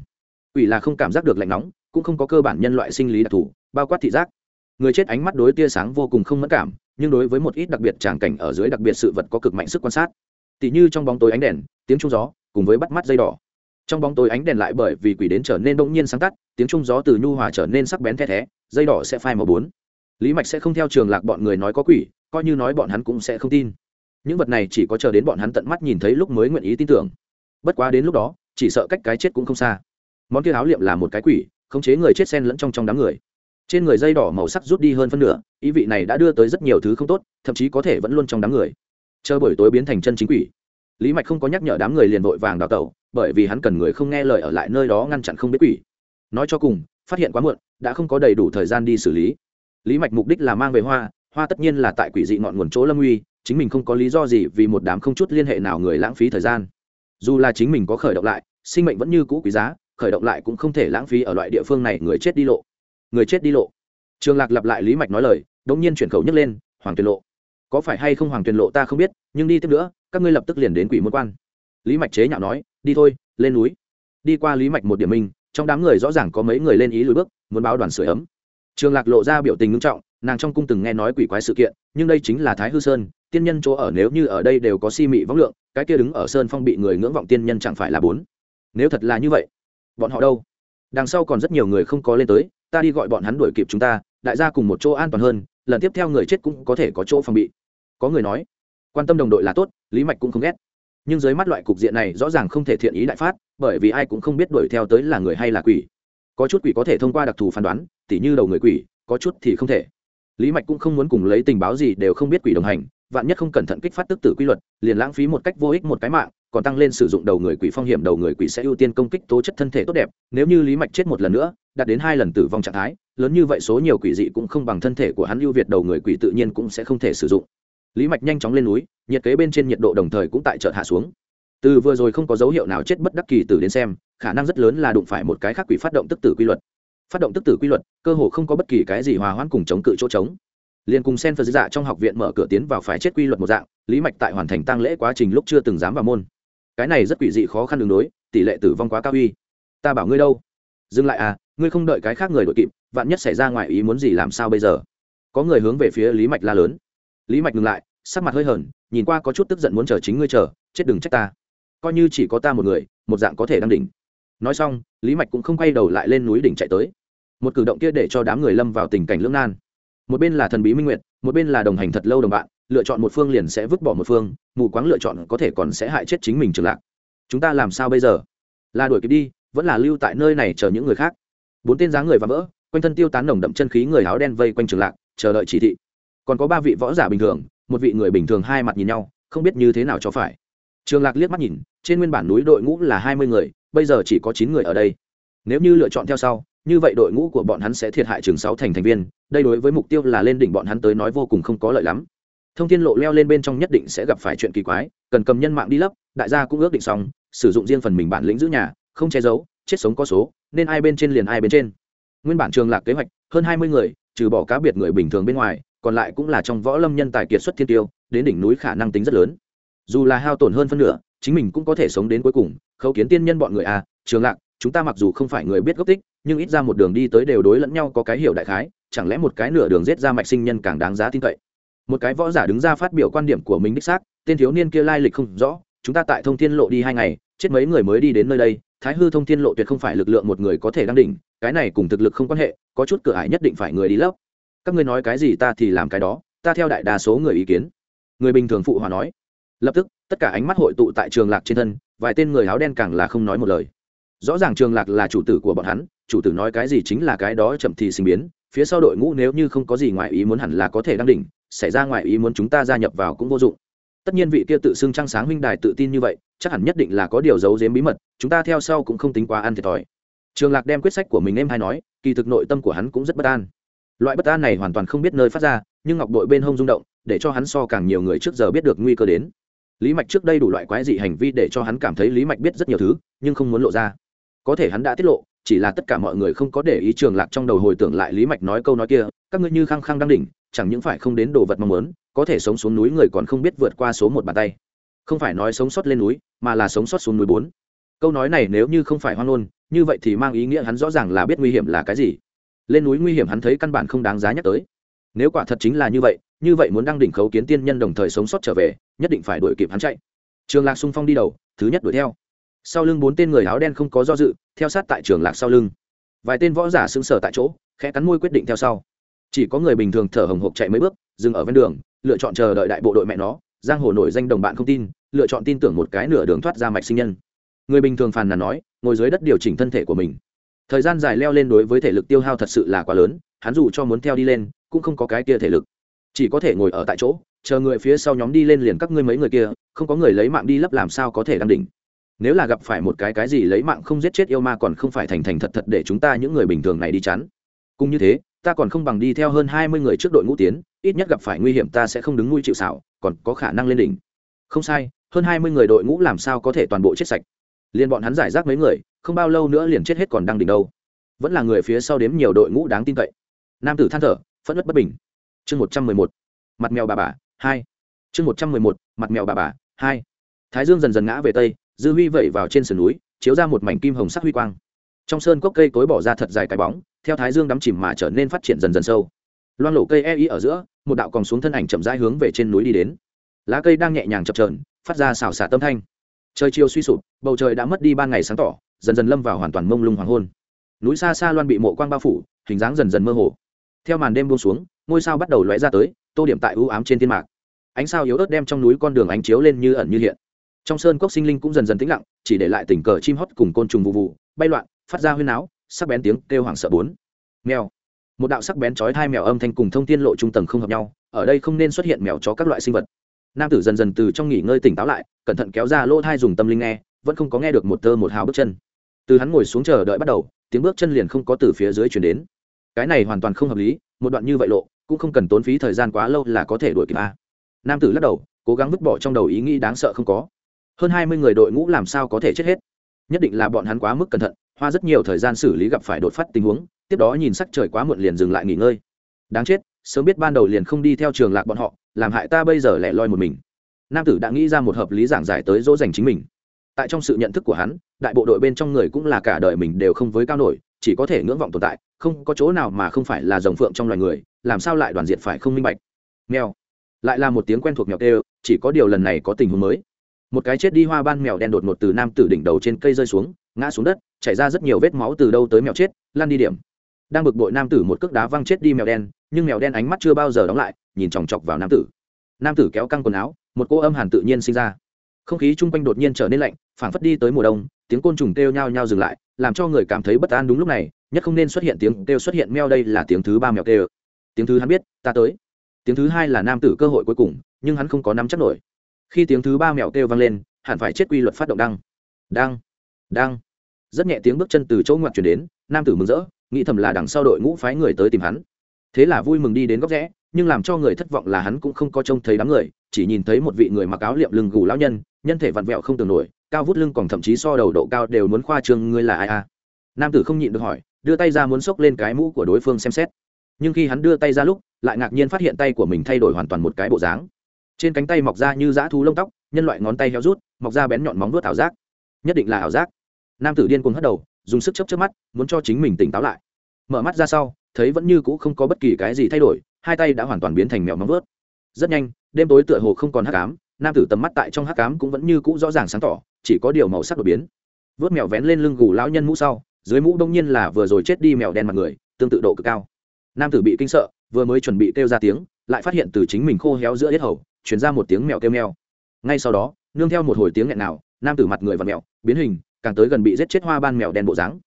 Ủy là không cảm giác được lạnh nóng, cũng không có cơ bản nhân loại sinh lý đặc thù, bao quát thị giác người chết ánh mắt đối tia sáng vô cùng không mất cảm, nhưng đối với một ít đặc biệt tràng cảnh ở dưới đặc biệt sự vật có cực mạnh sức quan sát. Tỉ như trong bóng tối ánh đèn, tiếng trung gió, cùng với bắt mắt dây đỏ. Trong bóng tối ánh đèn lại bởi vì quỷ đến trở nên đông nhiên sáng tắt, tiếng trung gió từ nhu hòa trở nên sắc bén the thé, dây đỏ sẽ phai màu bốn. Lý mạch sẽ không theo trường lạc bọn người nói có quỷ, coi như nói bọn hắn cũng sẽ không tin. Những vật này chỉ có chờ đến bọn hắn tận mắt nhìn thấy lúc mới nguyện ý tin tưởng. Bất quá đến lúc đó, chỉ sợ cách cái chết cũng không xa. Món kia áo liệm là một cái quỷ, khống chế người chết sen lẫn trong trong đám người trên người dây đỏ màu sắc rút đi hơn phân nửa, ý vị này đã đưa tới rất nhiều thứ không tốt, thậm chí có thể vẫn luôn trong đám người. Chờ buổi tối biến thành chân chính quỷ. Lý mạch không có nhắc nhở đám người liền vội vàng đào tẩu, bởi vì hắn cần người không nghe lời ở lại nơi đó ngăn chặn không biết quỷ. Nói cho cùng, phát hiện quá muộn, đã không có đầy đủ thời gian đi xử lý. Lý mạch mục đích là mang về hoa hoa tất nhiên là tại quỷ dị ngọn nguồn chỗ lâm uy, chính mình không có lý do gì vì một đám không chút liên hệ nào người lãng phí thời gian. Dù là chính mình có khởi động lại, sinh mệnh vẫn như cũ quý giá, khởi động lại cũng không thể lãng phí ở loại địa phương này người chết đi lộ người chết đi lộ. Trường lạc lặp lại lý mạch nói lời, đống nhiên chuyển khẩu nhấc lên, hoàng tuyền lộ. Có phải hay không hoàng tuyền lộ ta không biết, nhưng đi tiếp nữa, các ngươi lập tức liền đến quỷ môn quan. Lý mạch chế nhạo nói, đi thôi, lên núi. Đi qua lý mạch một điểm minh trong đám người rõ ràng có mấy người lên ý lùi bước, muốn báo đoàn sửa ấm. Trường lạc lộ ra biểu tình ngưng trọng, nàng trong cung từng nghe nói quỷ quái sự kiện, nhưng đây chính là thái hư sơn, tiên nhân chỗ ở nếu như ở đây đều có si mị võng lượng, cái kia đứng ở sơn phong bị người ngưỡng vọng tiên nhân chẳng phải là bốn. Nếu thật là như vậy, bọn họ đâu? Đằng sau còn rất nhiều người không có lên tới ta đi gọi bọn hắn đuổi kịp chúng ta, đại gia cùng một chỗ an toàn hơn, lần tiếp theo người chết cũng có thể có chỗ phòng bị. Có người nói. Quan tâm đồng đội là tốt, lý mạch cũng không ghét. Nhưng dưới mắt loại cục diện này rõ ràng không thể thiện ý đại phát, bởi vì ai cũng không biết đuổi theo tới là người hay là quỷ. Có chút quỷ có thể thông qua đặc thù phán đoán, tỉ như đầu người quỷ, có chút thì không thể. Lý mạch cũng không muốn cùng lấy tình báo gì đều không biết quỷ đồng hành, vạn nhất không cẩn thận kích phát tức tử quy luật, liền lãng phí một cách vô ích một cái mạng còn tăng lên sử dụng đầu người quỷ phong hiểm, đầu người quỷ sẽ ưu tiên công kích tố chất thân thể tốt đẹp, nếu như lý mạch chết một lần nữa, đạt đến hai lần tử vong trạng thái, lớn như vậy số nhiều quỷ dị cũng không bằng thân thể của hắn ưu việt, đầu người quỷ tự nhiên cũng sẽ không thể sử dụng. Lý mạch nhanh chóng lên núi, nhiệt kế bên trên nhiệt độ đồng thời cũng tại chợt hạ xuống. Từ vừa rồi không có dấu hiệu nào chết bất đắc kỳ tử đến xem, khả năng rất lớn là đụng phải một cái khác quỷ phát động tức tử quy luật. Phát động tức tử quy luật, cơ hồ không có bất kỳ cái gì hòa hoãn cùng chống cự chỗ trống. Liền cùng sen phật dạ trong học viện mở cửa tiến vào phải chết quy luật một dạng, lý mạch tại hoàn thành tăng lễ quá trình lúc chưa từng dám vào môn cái này rất quỷ dị khó khăn đường đối tỷ lệ tử vong quá cao uy. Ta bảo ngươi đâu? Dừng lại à ngươi không đợi cái khác người đội kịp vạn nhất xảy ra ngoài ý muốn gì làm sao bây giờ? Có người hướng về phía lý mạch la lớn. Lý mạch ngừng lại sắc mặt hơi hờn, nhìn qua có chút tức giận muốn chờ chính ngươi chờ chết đừng trách ta. Coi như chỉ có ta một người một dạng có thể đăng đỉnh. Nói xong lý mạch cũng không quay đầu lại lên núi đỉnh chạy tới. Một cử động kia để cho đám người lâm vào tình cảnh lưỡng nan. Một bên là thần bí minh nguyệt một bên là đồng hành thật lâu đồng bạn lựa chọn một phương liền sẽ vứt bỏ một phương, mù quáng lựa chọn có thể còn sẽ hại chết chính mình trường lạc. Chúng ta làm sao bây giờ? Là đuổi kịp đi, vẫn là lưu tại nơi này chờ những người khác. Bốn tên dáng người và vỡ, quanh thân tiêu tán nồng đậm chân khí người áo đen vây quanh trường lạc, chờ đợi chỉ thị. Còn có ba vị võ giả bình thường, một vị người bình thường hai mặt nhìn nhau, không biết như thế nào cho phải. Trường lạc liếc mắt nhìn, trên nguyên bản núi đội ngũ là hai mươi người, bây giờ chỉ có chín người ở đây. Nếu như lựa chọn theo sau, như vậy đội ngũ của bọn hắn sẽ thiệt hại chừng sáu thành thành viên, đây đối với mục tiêu là lên đỉnh bọn hắn tới nói vô cùng không có lợi lắm thông tin lộ leo lên bên trong nhất định sẽ gặp phải chuyện kỳ quái, cần cầm nhân mạng đi lấp, đại gia cũng ước định xong, sử dụng riêng phần mình bản lĩnh giữ nhà, không che giấu, chết sống có số, nên ai bên trên liền ai bên trên. Nguyên bản trường lạc kế hoạch, hơn hai mươi người, trừ bỏ cá biệt người bình thường bên ngoài, còn lại cũng là trong võ lâm nhân tài kiệt xuất thiên tiêu, đến đỉnh núi khả năng tính rất lớn. Dù là hao tổn hơn phân nửa, chính mình cũng có thể sống đến cuối cùng, khấu kiến tiên nhân bọn người à trường lạc, chúng ta mặc dù không phải người biết gốc tích, nhưng ít ra một đường đi tới đều đối lẫn nhau có cái hiểu đại khái, chẳng lẽ một cái nửa đường giết ra mạch sinh nhân càng đáng giá tin cậy? Một cái võ giả đứng ra phát biểu quan điểm của mình đích xác, tên thiếu niên kia lai lịch không rõ, chúng ta tại thông thiên lộ đi hai ngày, chết mấy người mới đi đến nơi đây, thái hư thông thiên lộ tuyệt không phải lực lượng một người có thể đăng đỉnh, cái này cùng thực lực không quan hệ, có chút cửa ải nhất định phải người đi lấp. Các ngươi nói cái gì ta thì làm cái đó, ta theo đại đa số người ý kiến. Người bình thường phụ hòa nói. Lập tức, tất cả ánh mắt hội tụ tại trường lạc trên thân, vài tên người áo đen càng là không nói một lời. Rõ ràng trường lạc là chủ tử của bọn hắn, chủ tử nói cái gì chính là cái đó chậm thì sinh biến, phía sau đội ngũ nếu như không có gì ngoài ý muốn hẳn là có thể đăng đỉnh xảy ra ngoài ý muốn chúng ta gia nhập vào cũng vô dụng. Tất nhiên vị kia tự xưng trăng sáng huynh đài tự tin như vậy, chắc hẳn nhất định là có điều giấu giếm bí mật, chúng ta theo sau cũng không tính quá ăn thiệt thòi. Trường lạc đem quyết sách của mình em hay nói, kỳ thực nội tâm của hắn cũng rất bất an. Loại bất an này hoàn toàn không biết nơi phát ra, nhưng ngọc đội bên hông rung động, để cho hắn so càng nhiều người trước giờ biết được nguy cơ đến. Lý mạch trước đây đủ loại quái dị hành vi để cho hắn cảm thấy lý mạch biết rất nhiều thứ, nhưng không muốn lộ ra. Có thể hắn đã tiết lộ, chỉ là tất cả mọi người không có để ý trường lạc trong đầu hồi tưởng lại lý mạch nói câu nói kia, các ngươi như khăng khăng đang đỉnh chẳng những phải không đến đồ vật mong muốn, có thể sống xuống núi người còn không biết vượt qua số một bàn tay. Không phải nói sống sót lên núi, mà là sống sót xuống núi bốn. Câu nói này nếu như không phải hoang ngôn, như vậy thì mang ý nghĩa hắn rõ ràng là biết nguy hiểm là cái gì. Lên núi nguy hiểm hắn thấy căn bản không đáng giá nhắc tới. Nếu quả thật chính là như vậy như vậy muốn đăng đỉnh khấu kiến tiên nhân đồng thời sống sót trở về, nhất định phải đuổi kịp hắn chạy. Trường lạc xung phong đi đầu, thứ nhất đuổi theo. Sau lưng bốn tên người áo đen không có do dự, theo sát tại trường lạc sau lưng. Vài tên võ giả sững sờ tại chỗ, khẽ cắn môi quyết định theo sau chỉ có người bình thường thở hồng hộc chạy mấy bước, dừng ở ven đường, lựa chọn chờ đợi đại bộ đội mẹ nó. Giang hồ nổi danh đồng bạn không tin, lựa chọn tin tưởng một cái nửa đường thoát ra mạch sinh nhân. Người bình thường phàn nàn nói, ngồi dưới đất điều chỉnh thân thể của mình. Thời gian dài leo lên đối với thể lực tiêu hao thật sự là quá lớn, hắn dù cho muốn theo đi lên, cũng không có cái kia thể lực. Chỉ có thể ngồi ở tại chỗ, chờ người phía sau nhóm đi lên liền các ngươi mấy người kia, không có người lấy mạng đi lấp làm sao có thể đăng đỉnh. Nếu là gặp phải một cái cái gì lấy mạng không giết chết yêu ma còn không phải thành thành thật thật để chúng ta những người bình thường này đi chắn cũng như thế ta còn không bằng đi theo hơn hai mươi người trước đội ngũ tiến, ít nhất gặp phải nguy hiểm ta sẽ không đứng nuôi chịu xảo, còn có khả năng lên đỉnh. Không sai, hơn hai mươi người đội ngũ làm sao có thể toàn bộ chết sạch? Liền bọn hắn giải rác mấy người, không bao lâu nữa liền chết hết còn đang đỉnh đâu. Vẫn là người phía sau đếm nhiều đội ngũ đáng tin cậy. Nam tử than thở, phẫn nứt bất bình. Chương một trăm mười một, mặt mèo bà bà, hai. Chương một trăm mười một, mặt mèo bà bà, hai. Thái dương dần dần ngã về tây, dư huy vẩy vào trên sườn núi, chiếu ra một mảnh kim hồng sắc huy quang trong sơn cốc cây cối bỏ ra thật dài cái bóng, theo thái dương đắm chìm mà trở nên phát triển dần dần sâu. Loan lộ cây e y ở giữa, một đạo còn xuống thân ảnh chậm rãi hướng về trên núi đi đến. Lá cây đang nhẹ nhàng chập trờn phát ra xào xả tâm thanh. Trời chiều suy sụp, bầu trời đã mất đi ban ngày sáng tỏ, dần dần lâm vào hoàn toàn mông lung hoàng hôn. Núi xa xa loan bị mộ quang bao phủ, hình dáng dần dần mơ hồ. Theo màn đêm buông xuống, ngôi sao bắt đầu lóe ra tới, tô điểm tại ưu ám trên thiên mạc. Ánh sao yếu ớt đem trong núi con đường ánh chiếu lên như ẩn như hiện. Trong sơn cốc sinh linh cũng dần dần tĩnh lặng, chỉ để lại tình cờ chim hót cùng côn trùng vụ vụ, bay loạn phát ra huyên áo sắc bén tiếng kêu hoảng sợ bốn. Mèo. Một đạo sắc bén chói hai mèo âm thanh cùng thông tin lộ trung tầng không hợp nhau, ở đây không nên xuất hiện mèo chó các loại sinh vật. Nam tử dần dần từ trong nghỉ ngơi tỉnh táo lại, cẩn thận kéo ra lỗ thai dùng tâm linh nghe, vẫn không có nghe được một tơ một hào bước chân. Từ hắn ngồi xuống chờ đợi bắt đầu, tiếng bước chân liền không có từ phía dưới chuyển đến. Cái này hoàn toàn không hợp lý, một đoạn như vậy lộ, cũng không cần tốn phí thời gian quá lâu là có thể đuổi kịp a. Nam tử lắc đầu, cố gắng vứt bỏ trong đầu ý nghĩ đáng sợ không có. Hơn hai mươi người đội ngũ làm sao có thể chết hết? Nhất định là bọn hắn quá mức cẩn thận hoa rất nhiều thời gian xử lý gặp phải đột phát tình huống, tiếp đó nhìn sắc trời quá muộn liền dừng lại nghỉ ngơi. Đáng chết, sớm biết ban đầu liền không đi theo trường lạc bọn họ, làm hại ta bây giờ lẻ loi một mình. Nam tử đã nghĩ ra một hợp lý giảng giải tới dỗ dành chính mình. Tại trong sự nhận thức của hắn, đại bộ đội bên trong người cũng là cả đời mình đều không với cao nổi, chỉ có thể ngưỡng vọng tồn tại, không có chỗ nào mà không phải là dòng phượng trong loài người, làm sao lại đoàn diện phải không minh bạch? Mèo. Lại là một tiếng quen thuộc mèo kêu, chỉ có điều lần này có tình huống mới. Một cái chết đi hoa ban mèo đen đột ngột từ nam tử đỉnh đầu trên cây rơi xuống ngã xuống đất, chảy ra rất nhiều vết máu từ đâu tới mèo chết lan đi điểm. Đang bực bội nam tử một cước đá văng chết đi mèo đen, nhưng mèo đen ánh mắt chưa bao giờ đóng lại, nhìn chòng chọc vào nam tử. Nam tử kéo căng quần áo, một cô âm hàn tự nhiên sinh ra. Không khí chung quanh đột nhiên trở nên lạnh, phảng phất đi tới mùa đông, tiếng côn trùng kêu nhao nhao dừng lại, làm cho người cảm thấy bất an đúng lúc này, nhất không nên xuất hiện tiếng kêu xuất hiện meo đây là tiếng thứ ba mèo kêu. Tiếng thứ hắn biết, ta tới. Tiếng thứ hai là nam tử cơ hội cuối cùng, nhưng hắn không có nắm chắc nổi. Khi tiếng thứ ba mèo kêu vang lên, hẳn phải chết quy luật phát động đăng. Đăng đăng rất nhẹ tiếng bước chân từ chỗ ngoặt chuyển đến, nam tử mừng rỡ, nghĩ thầm là đằng sau đội ngũ phái người tới tìm hắn. Thế là vui mừng đi đến góc rẽ, nhưng làm cho người thất vọng là hắn cũng không có trông thấy đám người, chỉ nhìn thấy một vị người mặc áo liệm lưng gù lão nhân nhân thể vặn vẹo không tưởng nổi, cao vút lưng còn thậm chí so đầu độ cao đều muốn khoa trương ngươi là ai à? Nam tử không nhịn được hỏi, đưa tay ra muốn xốc lên cái mũ của đối phương xem xét. Nhưng khi hắn đưa tay ra lúc, lại ngạc nhiên phát hiện tay của mình thay đổi hoàn toàn một cái bộ dáng. Trên cánh tay mọc ra như dã thú lông tóc, nhân loại ngón tay heo rút, mọc ra bén nhọn móng vuốt ảo giác. Nhất định là ảo giác nam tử điên cuồng hất đầu, dùng sức chấp chấp mắt, muốn cho chính mình tỉnh táo lại. Mở mắt ra sau, thấy vẫn như cũ không có bất kỳ cái gì thay đổi, hai tay đã hoàn toàn biến thành mèo móng vuốt. Rất nhanh, đêm tối tựa hồ không còn hắc ám, nam tử tầm mắt tại trong hắc ám cũng vẫn như cũ rõ ràng sáng tỏ, chỉ có điều màu sắc đột biến. Vớt mèo vén lên lưng gù lão nhân mũ sau, dưới mũ đông nhiên là vừa rồi chết đi mèo đen mặt người, tương tự độ cực cao. Nam tử bị kinh sợ, vừa mới chuẩn bị kêu ra tiếng, lại phát hiện từ chính mình khô héo giữa yết hầu chuyển ra một tiếng mèo kêu mèo ngay sau đó, nương theo một hồi tiếng nghẹn nào, nam tử mặt người và mèo, biến hình càng tới gần bị giết chết hoa ban mèo đen bộ dáng.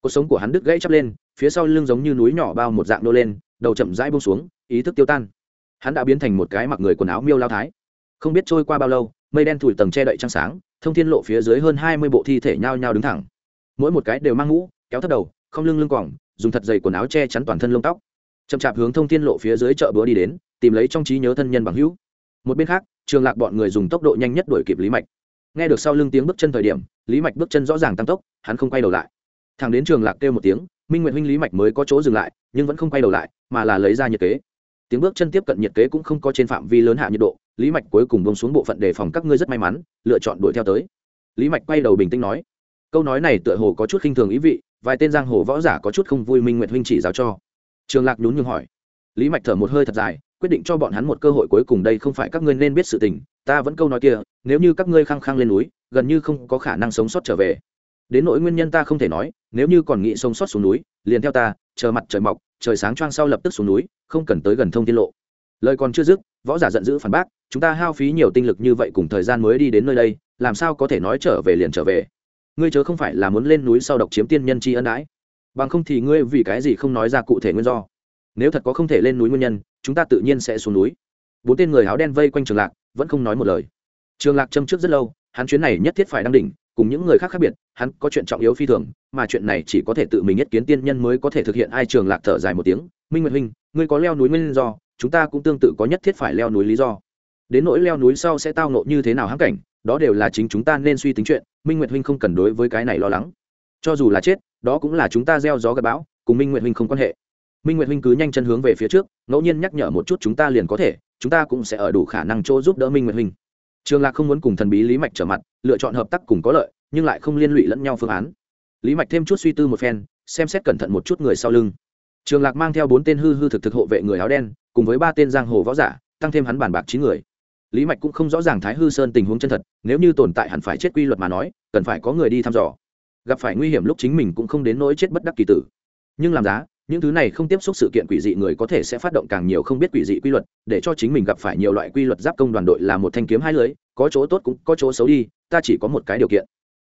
Cuộc sống của hắn đứt gãy chắp lên, phía sau lưng giống như núi nhỏ bao một dạng nô lên, đầu chậm rãi bông xuống, ý thức tiêu tan. Hắn đã biến thành một cái mặc người quần áo miêu lao thái. Không biết trôi qua bao lâu, mây đen thủi tầng che đậy trăng sáng, thông thiên lộ phía dưới hơn hai mươi bộ thi thể nhao nhao đứng thẳng. Mỗi một cái đều mang mũ, kéo thấp đầu, không lưng lưng quỏng dùng thật dày quần áo che chắn toàn thân lông tóc. Chậm chạp hướng thông thiên lộ phía dưới chợ búa đi đến, tìm lấy trong trí nhớ thân nhân bằng hữu. Một bên khác, trường lạc bọn người dùng tốc độ nhanh nhất đuổi kịp lý mạch nghe được sau lưng tiếng bước chân thời điểm, lý mạch bước chân rõ ràng tăng tốc, hắn không quay đầu lại. Thằng đến trường lạc kêu một tiếng, minh nguyện huynh lý mạch mới có chỗ dừng lại, nhưng vẫn không quay đầu lại, mà là lấy ra nhiệt kế. Tiếng bước chân tiếp cận nhiệt kế cũng không có trên phạm vi lớn hạ nhiệt độ, lý mạch cuối cùng bông xuống bộ phận đề phòng các ngươi rất may mắn, lựa chọn đuổi theo tới. Lý mạch quay đầu bình tĩnh nói, câu nói này tựa hồ có chút khinh thường ý vị, vài tên giang hồ võ giả có chút không vui minh nguyện huynh chỉ giáo cho. Trường lạc nhún nhường hỏi. Lý mạch thở một hơi thật dài, quyết định cho bọn hắn một cơ hội cuối cùng đây không phải các ngươi nên biết sự tình ta vẫn câu nói kia, nếu như các ngươi khăng khăng lên núi, gần như không có khả năng sống sót trở về. Đến nỗi nguyên nhân ta không thể nói, nếu như còn nghĩ sống sót xuống núi, liền theo ta, chờ mặt trời mọc, trời sáng choang sau lập tức xuống núi, không cần tới gần thông tiết lộ. Lời còn chưa dứt, võ giả giận dữ phản bác, chúng ta hao phí nhiều tinh lực như vậy cùng thời gian mới đi đến nơi đây, làm sao có thể nói trở về liền trở về? Ngươi chớ không phải là muốn lên núi sau độc chiếm tiên nhân chi ân đãi. Bằng không thì ngươi vì cái gì không nói ra cụ thể nguyên do? Nếu thật có không thể lên núi nguyên nhân, chúng ta tự nhiên sẽ xuống núi. Bốn tên người áo đen vây quanh trường lạc vẫn không nói một lời. Trường lạc châm trước rất lâu, hắn chuyến này nhất thiết phải đăng đỉnh, cùng những người khác khác biệt, hắn có chuyện trọng yếu phi thường, mà chuyện này chỉ có thể tự mình nhất kiến tiên nhân mới có thể thực hiện. Ai trường lạc thở dài một tiếng, minh nguyệt huynh, ngươi có leo núi nguyên do, chúng ta cũng tương tự có nhất thiết phải leo núi lý do. Đến nỗi leo núi sau sẽ tao nộ như thế nào hãng cảnh, đó đều là chính chúng ta nên suy tính chuyện, minh nguyệt huynh không cần đối với cái này lo lắng. Cho dù là chết, đó cũng là chúng ta gieo gió gặp bão, cùng minh nguyệt huynh không quan hệ. Minh nguyệt huynh cứ nhanh chân hướng về phía trước, ngẫu nhiên nhắc nhở một chút chúng ta liền có thể chúng ta cũng sẽ ở đủ khả năng chỗ giúp đỡ minh nguyệt huynh. Trường lạc không muốn cùng thần bí lý mạch trở mặt, lựa chọn hợp tác cùng có lợi, nhưng lại không liên lụy lẫn nhau phương án. Lý mạch thêm chút suy tư một phen, xem xét cẩn thận một chút người sau lưng. Trường lạc mang theo bốn tên hư hư thực thực hộ vệ người áo đen, cùng với ba tên giang hồ võ giả, tăng thêm hắn bàn bạc chín người. Lý mạch cũng không rõ ràng thái hư sơn tình huống chân thật, nếu như tồn tại hẳn phải chết quy luật mà nói, cần phải có người đi thăm dò. Gặp phải nguy hiểm lúc chính mình cũng không đến nỗi chết bất đắc kỳ tử. Nhưng làm giá những thứ này không tiếp xúc sự kiện quỷ dị người có thể sẽ phát động càng nhiều không biết quỷ dị quy luật, để cho chính mình gặp phải nhiều loại quy luật giáp công đoàn đội là một thanh kiếm hai lưới, có chỗ tốt cũng có chỗ xấu đi, ta chỉ có một cái điều kiện.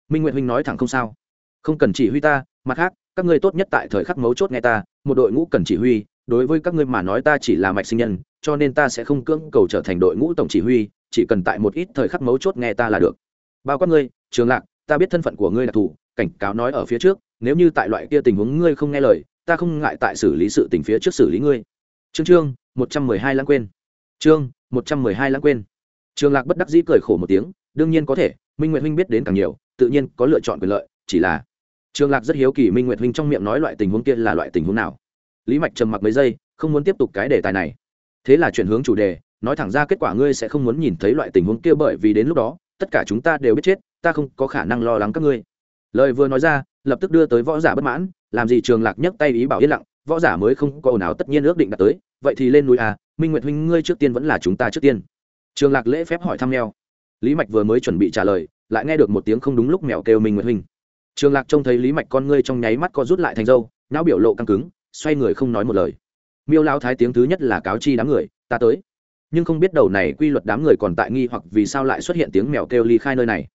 Minh nguyện huynh nói thẳng không sao. Không cần chỉ huy ta, mặt khác, các ngươi tốt nhất tại thời khắc mấu chốt nghe ta, một đội ngũ cần chỉ huy, đối với các ngươi mà nói ta chỉ là mạch sinh nhân, cho nên ta sẽ không cưỡng cầu trở thành đội ngũ tổng chỉ huy, chỉ cần tại một ít thời khắc mấu chốt nghe ta là được. Bao quát ngươi, trường lạc, ta biết thân phận của ngươi là thủ, cảnh cáo nói ở phía trước, nếu như tại loại kia tình huống ngươi không nghe lời ta không ngại tại xử lý sự tình phía trước xử lý ngươi. Chương chương một trăm mười hai lãng quên. Chương một trăm mười hai lãng quên. Trường lạc bất đắc dĩ cười khổ một tiếng, đương nhiên có thể, minh nguyệt huynh biết đến càng nhiều, tự nhiên có lựa chọn quyền lợi, chỉ là trường lạc rất hiếu kỳ minh nguyệt huynh trong miệng nói loại tình huống kia là loại tình huống nào. Lý mạch trầm mặc mấy giây, không muốn tiếp tục cái đề tài này. Thế là chuyển hướng chủ đề, nói thẳng ra kết quả ngươi sẽ không muốn nhìn thấy loại tình huống kia bởi vì đến lúc đó, tất cả chúng ta đều biết chết, ta không có khả năng lo lắng các ngươi. Lời vừa nói ra, lập tức đưa tới võ giả bất mãn làm gì trường lạc nhấc tay ý bảo yên lặng, võ giả mới không có ồn ào tất nhiên ước định đã tới, vậy thì lên núi à minh nguyệt huynh ngươi trước tiên vẫn là chúng ta trước tiên. Trường lạc lễ phép hỏi thăm mèo lý mạch vừa mới chuẩn bị trả lời, lại nghe được một tiếng không đúng lúc mèo kêu minh nguyệt huynh. Trường lạc trông thấy lý mạch con ngươi trong nháy mắt co rút lại thành dâu não biểu lộ căng cứng, xoay người không nói một lời. Miêu lao thái tiếng thứ nhất là cáo chi đám người, ta tới. Nhưng không biết đầu này quy luật đám người còn tại nghi hoặc vì sao lại xuất hiện tiếng mèo kêu ly khai nơi này.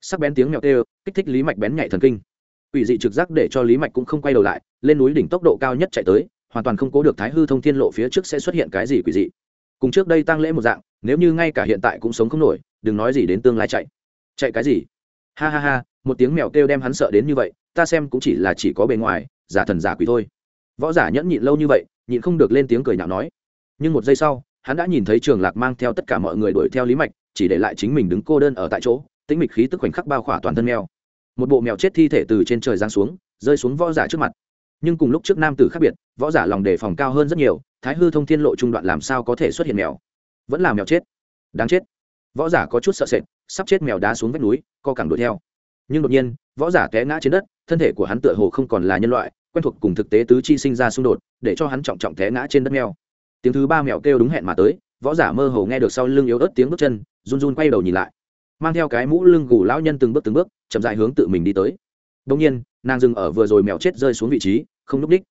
Sắc bén tiếng mèo kêu, kích thích lý mạch bén nhạy thần kinh quỷ dị trực giác để cho lý mạch cũng không quay đầu lại, lên núi đỉnh tốc độ cao nhất chạy tới, hoàn toàn không cố được thái hư thông thiên lộ phía trước sẽ xuất hiện cái gì quỷ dị. Cùng trước đây tăng lễ một dạng, nếu như ngay cả hiện tại cũng sống không nổi, đừng nói gì đến tương lai chạy. Chạy cái gì? Ha ha ha, một tiếng mèo kêu đem hắn sợ đến như vậy, ta xem cũng chỉ là chỉ có bề ngoài, giả thần giả quỷ thôi. Võ giả nhẫn nhịn lâu như vậy, nhịn không được lên tiếng cười nhạo nói. Nhưng một giây sau, hắn đã nhìn thấy trường lạc mang theo tất cả mọi người đuổi theo lý mạch, chỉ để lại chính mình đứng cô đơn ở tại chỗ, tĩnh mịch khí tức khoảnh khắc bao khỏa toàn thân mèo một bộ mèo chết thi thể từ trên trời giáng xuống, rơi xuống võ giả trước mặt. Nhưng cùng lúc trước nam tử khác biệt, võ giả lòng đề phòng cao hơn rất nhiều, thái hư thông thiên lộ trung đoạn làm sao có thể xuất hiện mèo? Vẫn là mèo chết. Đáng chết. Võ giả có chút sợ sệt, sắp chết mèo đá xuống vách núi, co cẳng đuổi theo. Nhưng đột nhiên, võ giả té ngã trên đất, thân thể của hắn tựa hồ không còn là nhân loại, quen thuộc cùng thực tế tứ chi sinh ra xung đột, để cho hắn trọng trọng té ngã trên đất mèo. Tiếng thứ ba mèo kêu đúng hẹn mà tới, võ giả mơ hồ nghe được sau lưng yếu ớt tiếng bước chân, run run quay đầu nhìn lại mang theo cái mũ lưng gù lão nhân từng bước từng bước, chậm dại hướng tự mình đi tới. Đông nhiên, nàng dừng ở vừa rồi mèo chết rơi xuống vị trí, không núp đích.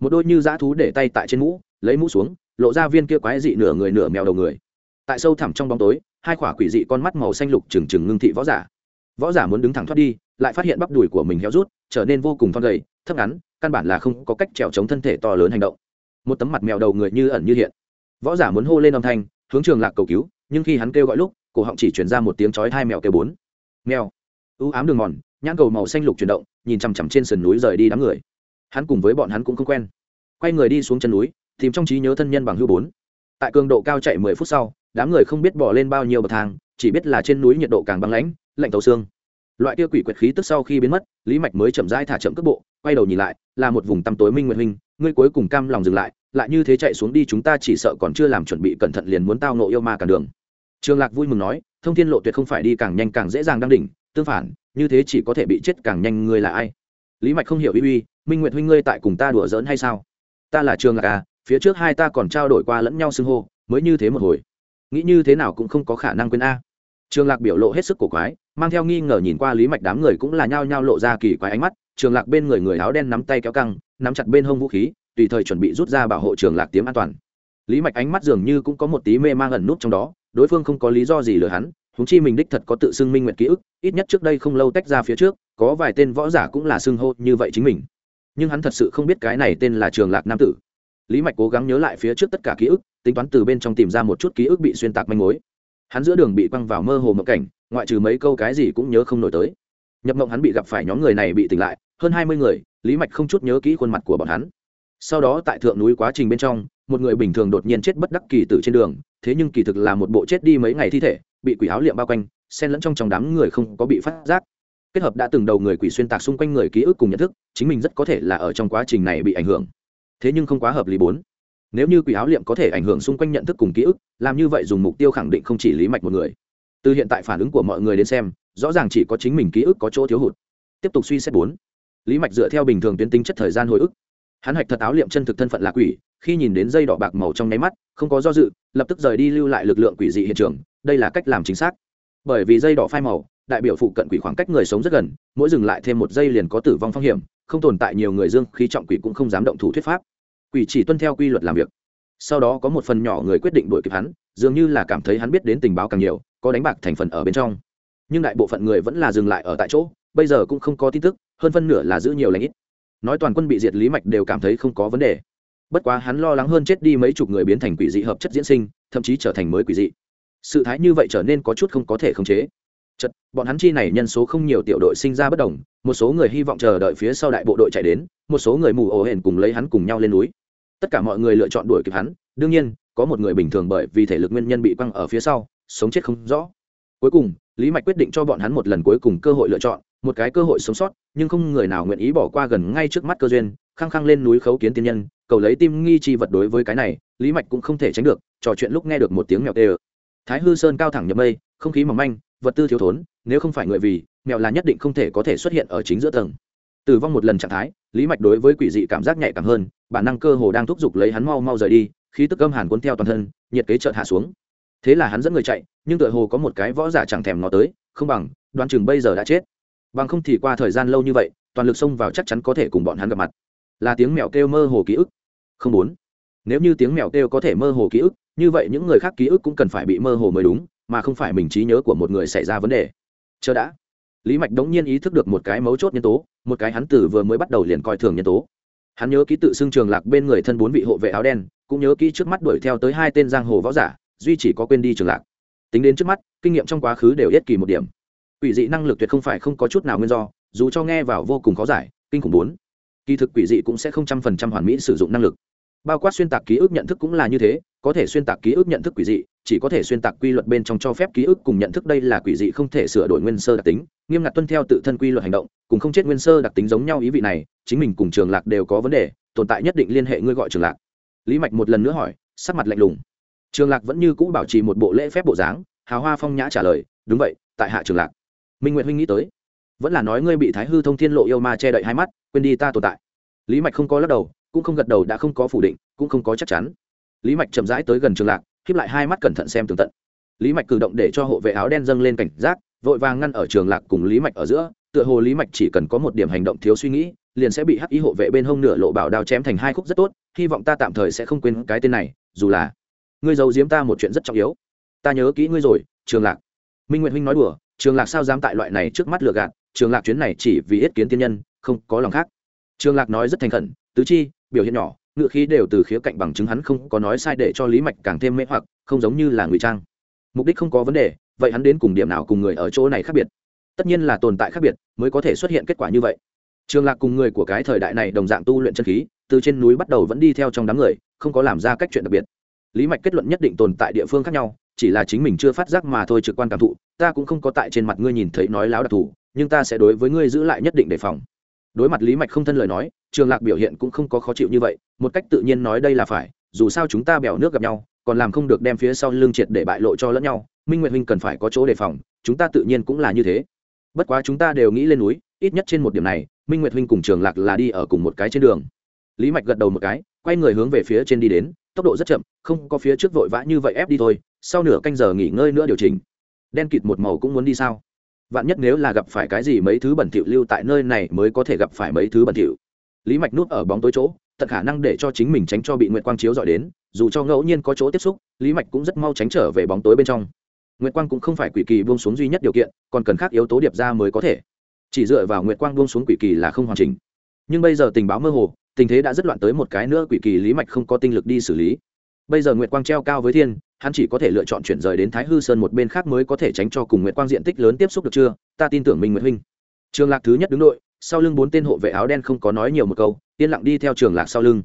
Một đôi như dã thú để tay tại trên mũ, lấy mũ xuống, lộ ra viên kia quái dị nửa người nửa mèo đầu người. Tại sâu thẳm trong bóng tối, hai quả quỷ dị con mắt màu xanh lục trừng trừng ngưng thị võ giả. Võ giả muốn đứng thẳng thoát đi, lại phát hiện bắp đùi của mình héo rút, trở nên vô cùng thon gầy, thấp ngắn, căn bản là không có cách trèo chống thân thể to lớn hành động. Một tấm mặt mèo đầu người như ẩn như hiện. Võ giả muốn hô lên âm thanh, hướng trường lạc cầu cứu, nhưng khi hắn kêu gọi lúc cổ họng chỉ chuyển ra một tiếng chói hai mèo kêu bốn. Mèo. Ưu ám đường mòn, nhãn cầu màu xanh lục chuyển động, nhìn chằm chằm trên sườn núi rời đi đám người. Hắn cùng với bọn hắn cũng không quen. Quay người đi xuống chân núi, tìm trong trí nhớ thân nhân bằng hưu bốn. Tại cường độ cao chạy mười phút sau, đám người không biết bỏ lên bao nhiêu bậc thang, chỉ biết là trên núi nhiệt độ càng băng lãnh, lạnh tấu xương. Loại kia quỷ quyệt khí tức sau khi biến mất, lý mạch mới chậm rãi thả chậm cước bộ, quay đầu nhìn lại, là một vùng tăm tối minh nguyệt huynh, ngươi cuối cùng cam lòng dừng lại lại như thế chạy xuống đi chúng ta chỉ sợ còn chưa làm chuẩn bị cẩn thận liền muốn tao nộ yêu ma cả đường trường lạc vui mừng nói, thông thiên lộ tuyệt không phải đi càng nhanh càng dễ dàng đăng đỉnh, tương phản, như thế chỉ có thể bị chết càng nhanh ngươi là ai? Lý mạch không hiểu uy uy, minh nguyệt huynh ngươi tại cùng ta đùa giỡn hay sao? Ta là trường lạc à phía trước hai ta còn trao đổi qua lẫn nhau xưng hô, mới như thế một hồi. Nghĩ như thế nào cũng không có khả năng quên a. Trường lạc biểu lộ hết sức cổ quái, mang theo nghi ngờ nhìn qua lý mạch đám người cũng là nhao nhao lộ ra kỳ quái ánh mắt. Trường lạc bên người người áo đen nắm tay kéo căng, nắm chặt bên hông vũ khí, tùy thời chuẩn bị rút ra bảo hộ trường lạc tiếm an toàn. Lý mạch ánh mắt dường như cũng có một tí mê mang ẩn nút trong đó đối phương không có lý do gì lừa hắn húng chi mình đích thật có tự xưng minh nguyện ký ức, ít nhất trước đây không lâu tách ra phía trước, có vài tên võ giả cũng là xưng hô như vậy chính mình. Nhưng hắn thật sự không biết cái này tên là trường lạc nam tử. Lý mạch cố gắng nhớ lại phía trước tất cả ký ức, tính toán từ bên trong tìm ra một chút ký ức bị xuyên tạc manh mối. Hắn giữa đường bị quăng vào mơ hồ mộng cảnh, ngoại trừ mấy câu cái gì cũng nhớ không nổi tới. Nhập mộng hắn bị gặp phải nhóm người này bị tỉnh lại, hơn hai mươi người, lý mạch không chút nhớ kỹ khuôn mặt của bọn hắn. Sau đó tại thượng núi quá trình bên trong một người bình thường đột nhiên chết bất đắc kỳ tử trên đường, thế nhưng kỳ thực là một bộ chết đi mấy ngày thi thể, bị quỷ áo liệm bao quanh, xen lẫn trong trong đám người không có bị phát giác. Kết hợp đã từng đầu người quỷ xuyên tạc xung quanh người ký ức cùng nhận thức, chính mình rất có thể là ở trong quá trình này bị ảnh hưởng. Thế nhưng không quá hợp lý bốn. Nếu như quỷ áo liệm có thể ảnh hưởng xung quanh nhận thức cùng ký ức, làm như vậy dùng mục tiêu khẳng định không chỉ lý mạch một người. Từ hiện tại phản ứng của mọi người đến xem, rõ ràng chỉ có chính mình ký ức có chỗ thiếu hụt. Tiếp tục suy xét bốn. Lý mạch dựa theo bình thường tuyến tính chất thời gian hồi ức hắn hạch thật áo liệm chân thực thân phận là quỷ, khi nhìn đến dây đỏ bạc màu trong nháy mắt, không có do dự, lập tức rời đi lưu lại lực lượng quỷ dị hiện trường. Đây là cách làm chính xác. Bởi vì dây đỏ phai màu, đại biểu phụ cận quỷ khoảng cách người sống rất gần, mỗi dừng lại thêm một giây liền có tử vong phong hiểm, không tồn tại nhiều người dương khí trọng quỷ cũng không dám động thủ thuyết pháp. Quỷ chỉ tuân theo quy luật làm việc. Sau đó có một phần nhỏ người quyết định đuổi kịp hắn, dường như là cảm thấy hắn biết đến tình báo càng nhiều, có đánh bạc thành phần ở bên trong. Nhưng đại bộ phận người vẫn là dừng lại ở tại chỗ, bây giờ cũng không có tin tức, hơn phân nửa là giữ nhiều lãnh ít nói toàn quân bị diệt lý mạch đều cảm thấy không có vấn đề. Bất quá hắn lo lắng hơn chết đi mấy chục người biến thành quỷ dị hợp chất diễn sinh, thậm chí trở thành mới quỷ dị. Sự thái như vậy trở nên có chút không có thể khống chế. Chật bọn hắn chi này nhân số không nhiều tiểu đội sinh ra bất đồng, một số người hy vọng chờ đợi phía sau đại bộ đội chạy đến, một số người mù ổ hển cùng lấy hắn cùng nhau lên núi. Tất cả mọi người lựa chọn đuổi kịp hắn, đương nhiên, có một người bình thường bởi vì thể lực nguyên nhân bị quăng ở phía sau, sống chết không rõ. Cuối cùng, lý mạch quyết định cho bọn hắn một lần cuối cùng cơ hội lựa chọn một cái cơ hội sống sót, nhưng không người nào nguyện ý bỏ qua gần ngay trước mắt cơ duyên, khăng khăng lên núi khấu kiến tiên nhân, cầu lấy tim nghi chi vật đối với cái này, lý mạch cũng không thể tránh được, trò chuyện lúc nghe được một tiếng mèo tê ơ. Thái hư sơn cao thẳng nhập mây, không khí mỏng manh, vật tư thiếu thốn, nếu không phải người vì, mèo là nhất định không thể có thể xuất hiện ở chính giữa tầng. Tử vong một lần trạng thái, lý mạch đối với quỷ dị cảm giác nhạy cảm hơn, bản năng cơ hồ đang thúc giục lấy hắn mau mau rời đi khi tức âm hàn cuốn theo toàn thân, nhiệt kế chợt hạ xuống. Thế là hắn dẫn người chạy, nhưng tựa hồ có một cái võ giả chẳng thèm nó tới, không bằng, đoán chừng bây giờ đã chết bằng không thì qua thời gian lâu như vậy, toàn lực xông vào chắc chắn có thể cùng bọn hắn gặp mặt. Là tiếng mèo kêu mơ hồ ký ức. Không muốn. Nếu như tiếng mèo kêu có thể mơ hồ ký ức, như vậy những người khác ký ức cũng cần phải bị mơ hồ mới đúng, mà không phải mình trí nhớ của một người xảy ra vấn đề. Chờ đã. Lý mạch đống nhiên ý thức được một cái mấu chốt nhân tố, một cái hắn tử vừa mới bắt đầu liền coi thường nhân tố. Hắn nhớ ký tự xưng trường lạc bên người thân bốn vị hộ vệ áo đen, cũng nhớ kỹ trước mắt đuổi theo tới hai tên giang hồ võ giả, duy chỉ có quên đi trường lạc. Tính đến trước mắt, kinh nghiệm trong quá khứ đều ít kỳ một điểm quỷ dị năng lực tuyệt không phải không có chút nào nguyên do, dù cho nghe vào vô cùng khó giải, kinh khủng bốn. Kỳ thực quỷ dị cũng sẽ không trăm phần trăm hoàn mỹ sử dụng năng lực. Bao quát xuyên tạc ký ức nhận thức cũng là như thế, có thể xuyên tạc ký ức nhận thức quỷ dị, chỉ có thể xuyên tạc quy luật bên trong cho phép ký ức cùng nhận thức đây là quỷ dị không thể sửa đổi nguyên sơ đặc tính, nghiêm ngặt tuân theo tự thân quy luật hành động, cùng không chết nguyên sơ đặc tính giống nhau ý vị này, chính mình cùng trường lạc đều có vấn đề, tồn tại nhất định liên hệ ngươi gọi trường lạc. Lý mạch một lần nữa hỏi, sắc mặt lạnh lùng. Trường lạc vẫn như cũ bảo trì một bộ lễ phép bộ dáng, hào hoa phong nhã trả lời, đúng vậy, tại hạ trường lạc minh nguyện huynh nghĩ tới vẫn là nói ngươi bị thái hư thông thiên lộ yêu ma che đậy hai mắt quên đi ta tồn tại lý mạch không có lắc đầu cũng không gật đầu đã không có phủ định cũng không có chắc chắn lý mạch chậm rãi tới gần trường lạc khiếp lại hai mắt cẩn thận xem tường tận lý mạch cử động để cho hộ vệ áo đen dâng lên cảnh giác vội vàng ngăn ở trường lạc cùng lý mạch ở giữa tựa hồ lý mạch chỉ cần có một điểm hành động thiếu suy nghĩ liền sẽ bị hắc ý hộ vệ bên hông nửa lộ bảo đao chém thành hai khúc rất tốt hy vọng ta tạm thời sẽ không quên cái tên này dù là ngươi giấu giếm ta một chuyện rất trọng yếu ta nhớ kỹ ngươi rồi trường lạc minh nguyện huynh nói đùa trường lạc sao dám tại loại này trước mắt lừa gạt? Trường lạc chuyến này chỉ vì ít kiến tiên nhân, không có lòng khác. Trường lạc nói rất thành khẩn, tứ chi, biểu hiện nhỏ, ngựa khí đều từ khía cạnh bằng chứng hắn không có nói sai để cho lý mạch càng thêm mê hoặc, không giống như là ngụy trang. Mục đích không có vấn đề, vậy hắn đến cùng điểm nào cùng người ở chỗ này khác biệt? Tất nhiên là tồn tại khác biệt mới có thể xuất hiện kết quả như vậy. Trường lạc cùng người của cái thời đại này đồng dạng tu luyện chân khí, từ trên núi bắt đầu vẫn đi theo trong đám người, không có làm ra cách chuyện đặc biệt. Lý mạch kết luận nhất định tồn tại địa phương khác nhau chỉ là chính mình chưa phát giác mà thôi trực quan cảm thụ, ta cũng không có tại trên mặt ngươi nhìn thấy nói láo đặc thù, nhưng ta sẽ đối với ngươi giữ lại nhất định đề phòng. Đối mặt lý mạch không thân lời nói, trường lạc biểu hiện cũng không có khó chịu như vậy, một cách tự nhiên nói đây là phải, dù sao chúng ta bèo nước gặp nhau, còn làm không được đem phía sau lưng triệt để bại lộ cho lẫn nhau, minh nguyệt huynh cần phải có chỗ đề phòng, chúng ta tự nhiên cũng là như thế. Bất quá chúng ta đều nghĩ lên núi, ít nhất trên một điểm này, minh nguyệt huynh cùng trường lạc là đi ở cùng một cái trên đường. Lý mạch gật đầu một cái, quay người hướng về phía trên đi đến, tốc độ rất chậm, không có phía trước vội vã như vậy ép đi thôi sau nửa canh giờ nghỉ ngơi nữa điều chỉnh. Đen kịt một màu cũng muốn đi sao? Vạn nhất nếu là gặp phải cái gì mấy thứ bẩn thỉu lưu tại nơi này mới có thể gặp phải mấy thứ bẩn thỉu. Lý mạch núp ở bóng tối chỗ, tận khả năng để cho chính mình tránh cho bị nguyệt quang chiếu dọi đến, dù cho ngẫu nhiên có chỗ tiếp xúc, lý mạch cũng rất mau tránh trở về bóng tối bên trong. Nguyệt quang cũng không phải quỷ kỳ buông xuống duy nhất điều kiện, còn cần khác yếu tố điệp ra mới có thể. Chỉ dựa vào nguyệt quang buông xuống quỷ kỳ là không hoàn chỉnh. Nhưng bây giờ tình báo mơ hồ, tình thế đã rất loạn tới một cái nữa quỷ kỳ lý mạch không có tinh lực đi xử lý bây giờ nguyệt quang treo cao với thiên, hắn chỉ có thể lựa chọn chuyển rời đến thái hư sơn một bên khác mới có thể tránh cho cùng nguyệt quang diện tích lớn tiếp xúc được chưa? Ta tin tưởng minh nguyệt huynh. Trường lạc thứ nhất đứng đội, sau lưng bốn tên hộ vệ áo đen không có nói nhiều một câu, yên lặng đi theo trường lạc sau lưng.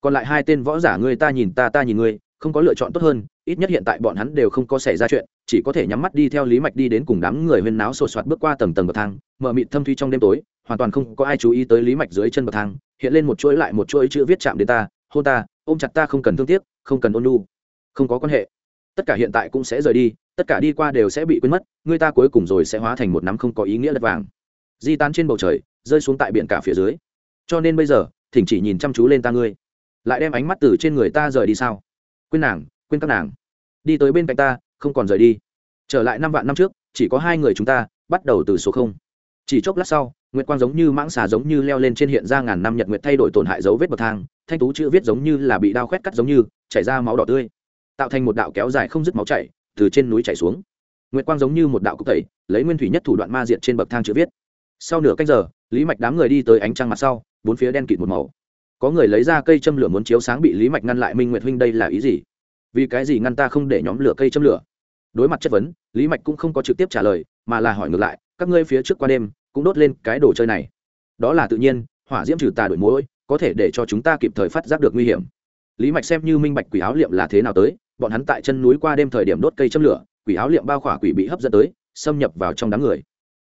Còn lại hai tên võ giả ngươi ta nhìn ta ta nhìn ngươi, không có lựa chọn tốt hơn, ít nhất hiện tại bọn hắn đều không có xảy ra chuyện, chỉ có thể nhắm mắt đi theo lý mạch đi đến cùng đám người huyên náo sột soạt bước qua tầng tầng bậc thang, mở mịt thâm thuy trong đêm tối, hoàn toàn không có ai chú ý tới lý mạch dưới chân bậc thang, hiện lên một chuỗi lại một chuỗi chữ viết chạm đến ta, hôn ta, ôm chặt ta không cần thương tiếc không cần ôn nhu, không có quan hệ. Tất cả hiện tại cũng sẽ rời đi, tất cả đi qua đều sẽ bị quên mất, người ta cuối cùng rồi sẽ hóa thành một nắm không có ý nghĩa đất vàng. Di tán trên bầu trời, rơi xuống tại biển cả phía dưới. Cho nên bây giờ, thỉnh chỉ nhìn chăm chú lên ta ngươi. Lại đem ánh mắt từ trên người ta rời đi sao? Quên nàng, quên các nàng. Đi tới bên cạnh ta, không còn rời đi. Trở lại năm vạn năm trước, chỉ có hai người chúng ta, bắt đầu từ số không. Chỉ chốc lát sau, nguyệt quang giống như mãng xà giống như leo lên trên hiện ra ngàn năm nhật nguyệt thay đổi tổn hại dấu vết bậc thang, thanh tú chữ viết giống như là bị đao khoét cắt giống như chảy ra máu đỏ tươi, tạo thành một đạo kéo dài không dứt máu chảy từ trên núi chảy xuống. Nguyệt quang giống như một đạo cục tẩy, lấy nguyên thủy nhất thủ đoạn ma diện trên bậc thang chữ viết. Sau nửa cách giờ, lý mạch đám người đi tới ánh trăng mặt sau, bốn phía đen kịt một màu. Có người lấy ra cây châm lửa muốn chiếu sáng bị lý mạch ngăn lại minh nguyệt huynh đây là ý gì? Vì cái gì ngăn ta không để nhóm lửa cây châm lửa? Đối mặt chất vấn, lý mạch cũng không có trực tiếp trả lời, mà là hỏi ngược lại, các ngươi phía trước qua đêm, cũng đốt lên cái đồ chơi này. Đó là tự nhiên, hỏa diễm trừ tà đổi mối có thể để cho chúng ta kịp thời phát giác được nguy hiểm lý mạch xem như minh bạch quỷ áo liệm là thế nào tới, bọn hắn tại chân núi qua đêm thời điểm đốt cây châm lửa, quỷ áo liệm bao khỏa quỷ bị hấp dẫn tới, xâm nhập vào trong đám người.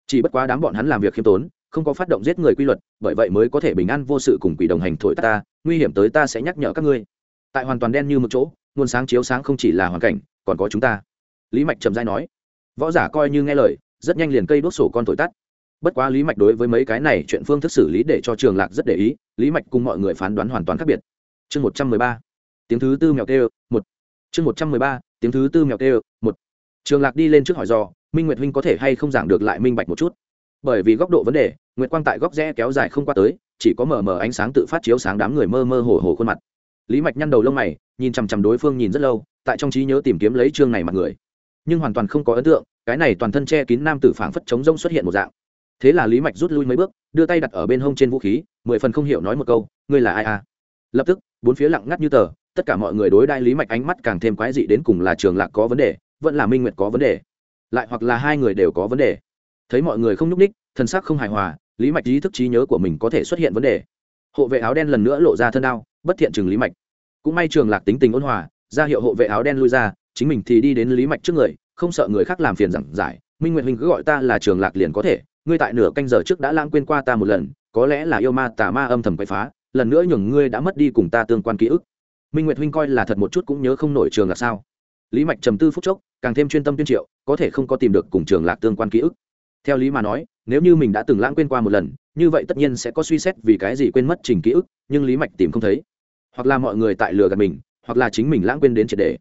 Chỉ bất quá đám bọn hắn làm việc khiêm tốn, không có phát động giết người quy luật, bởi vậy mới có thể bình an vô sự cùng quỷ đồng hành thổi ta, nguy hiểm tới ta sẽ nhắc nhở các ngươi. Tại hoàn toàn đen như một chỗ, nguồn sáng chiếu sáng không chỉ là hoàn cảnh, còn có chúng ta. Lý mạch trầm dai nói. Võ giả coi như nghe lời, rất nhanh liền cây đốt sổ con thổi tắt. Bất quá lý mạch đối với mấy cái này chuyện phương thức xử lý để cho trường lạc rất để ý, lý mạch cùng mọi người phán đoán hoàn toàn khác biệt chương một trăm mười ba. Tiếng thứ tư mèo kêu một. Chương một trăm mười ba tiếng thứ tư mèo kêu một. Trường lạc đi lên trước hỏi dò, minh nguyệt huynh có thể hay không giảng được lại minh bạch một chút? Bởi vì góc độ vấn đề nguyệt quang tại góc rẽ kéo dài không qua tới chỉ có mờ mờ ánh sáng tự phát chiếu sáng đám người mơ mơ hồ hồ khuôn mặt. Lý mạch nhăn đầu lông mày nhìn chằm chằm đối phương nhìn rất lâu tại trong trí nhớ tìm kiếm lấy chương này mặt người. Nhưng hoàn toàn không có ấn tượng cái này toàn thân che kín nam tử phảng phất chống rông xuất hiện một dạng. Thế là lý mạch rút lui mấy bước đưa tay đặt ở bên hông trên vũ khí mười phần không hiểu nói một câu ngươi là ai à? Lập tức, bốn phía lặng ngắt như tờ, tất cả mọi người đối Đại lý mạch ánh mắt càng thêm quái dị đến cùng là trường lạc có vấn đề, vẫn là minh nguyệt có vấn đề. Lại hoặc là hai người đều có vấn đề. Thấy mọi người không nhúc ních thân xác không hài hòa, lý mạch ý thức trí nhớ của mình có thể xuất hiện vấn đề. Hộ vệ áo đen lần nữa lộ ra thân đao, bất thiện chừng lý mạch. Cũng may trường lạc tính tình ôn hòa, ra hiệu hộ vệ áo đen lui ra, chính mình thì đi đến lý mạch trước người, không sợ người khác làm phiền giảng giải. Minh nguyệt huynh cứ gọi ta là trường lạc liền có thể, ngươi tại nửa canh giờ trước đã lãng quên qua ta một lần, có lẽ là yêu ma tà ma âm thầm quậy phá lần nữa nhường ngươi đã mất đi cùng ta tương quan ký ức. Minh nguyệt huynh coi là thật một chút cũng nhớ không nổi trường là sao? Lý mạch trầm tư phúc chốc, càng thêm chuyên tâm tuyên triệu, có thể không có tìm được cùng trường lạc tương quan ký ức. Theo lý mà nói, nếu như mình đã từng lãng quên qua một lần, như vậy tất nhiên sẽ có suy xét vì cái gì quên mất trình ký ức, nhưng lý mạch tìm không thấy. Hoặc là mọi người tại lừa gạt mình, hoặc là chính mình lãng quên đến triệt đề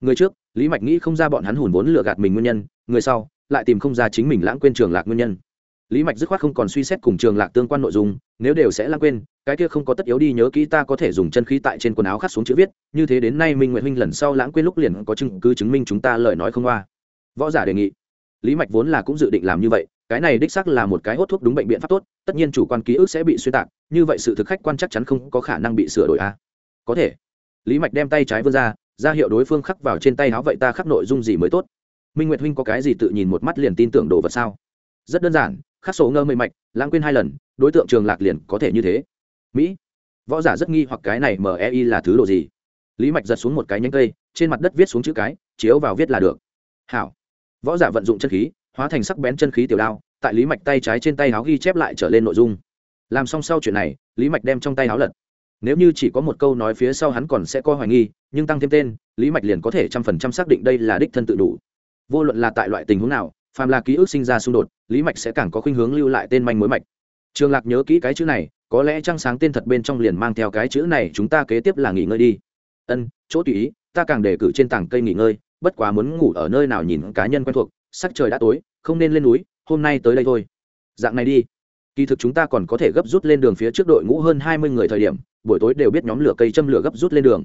người trước, lý mạch nghĩ không ra bọn hắn hùn vốn lừa gạt mình nguyên nhân, người sau, lại tìm không ra chính mình lãng quên trường lạc nguyên nhân. Lý mạch dứt khoát không còn suy xét cùng trường lạc tương quan nội dung, nếu đều sẽ lãng quên cái kia không có tất yếu đi nhớ kỹ ta có thể dùng chân khí tại trên quần áo khắc xuống chữ viết, như thế đến nay minh nguyện huynh lần sau lãng quên lúc liền có chứng cứ chứng minh chúng ta lời nói không qua võ giả đề nghị. Lý mạch vốn là cũng dự định làm như vậy, cái này đích xác là một cái hốt thuốc đúng bệnh biện pháp tốt, tất nhiên chủ quan ký ức sẽ bị xuyên tạc, như vậy sự thực khách quan chắc chắn không có khả năng bị sửa đổi a. À? có thể. Lý mạch đem tay trái vươn ra ra hiệu đối phương khắc vào trên tay áo vậy ta khắc nội dung gì mới tốt? Minh nguyệt huynh có cái gì tự nhìn một mắt liền tin tưởng đồ vật sao? Rất đơn giản, khắc sổ ngơ mây mạch, lãng quên hai lần, đối tượng trường lạc liền có thể như thế mỹ. Võ giả rất nghi hoặc cái này mei là thứ đồ gì? Lý mạch giật xuống một cái nhánh cây, trên mặt đất viết xuống chữ cái, chiếu vào viết là được. Hảo. Võ giả vận dụng chân khí, hóa thành sắc bén chân khí tiểu đao, tại lý mạch tay trái trên tay áo ghi chép lại trở lên nội dung. Làm xong sau chuyện này, lý mạch đem trong tay áo lật. Nếu như chỉ có một câu nói phía sau hắn còn sẽ coi hoài nghi, nhưng tăng thêm tên, lý mạch liền có thể trăm phần trăm xác định đây là đích thân tự đủ. Vô luận là tại loại tình huống nào, phàm là ký ức sinh ra xung đột, lý mạch sẽ càng có khuynh hướng lưu lại tên manh mối mạch. Trường lạc nhớ kỹ cái chữ này có lẽ trăng sáng tên thật bên trong liền mang theo cái chữ này, chúng ta kế tiếp là nghỉ ngơi đi. Ân, chỗ tùy ý, ta càng đề cử trên tảng cây nghỉ ngơi, bất quá muốn ngủ ở nơi nào nhìn cá nhân quen thuộc, sắc trời đã tối, không nên lên núi, hôm nay tới đây thôi. Dạng này đi. Kỳ thực chúng ta còn có thể gấp rút lên đường phía trước đội ngũ hơn hai mươi người thời điểm, buổi tối đều biết nhóm lửa cây châm lửa gấp rút lên đường.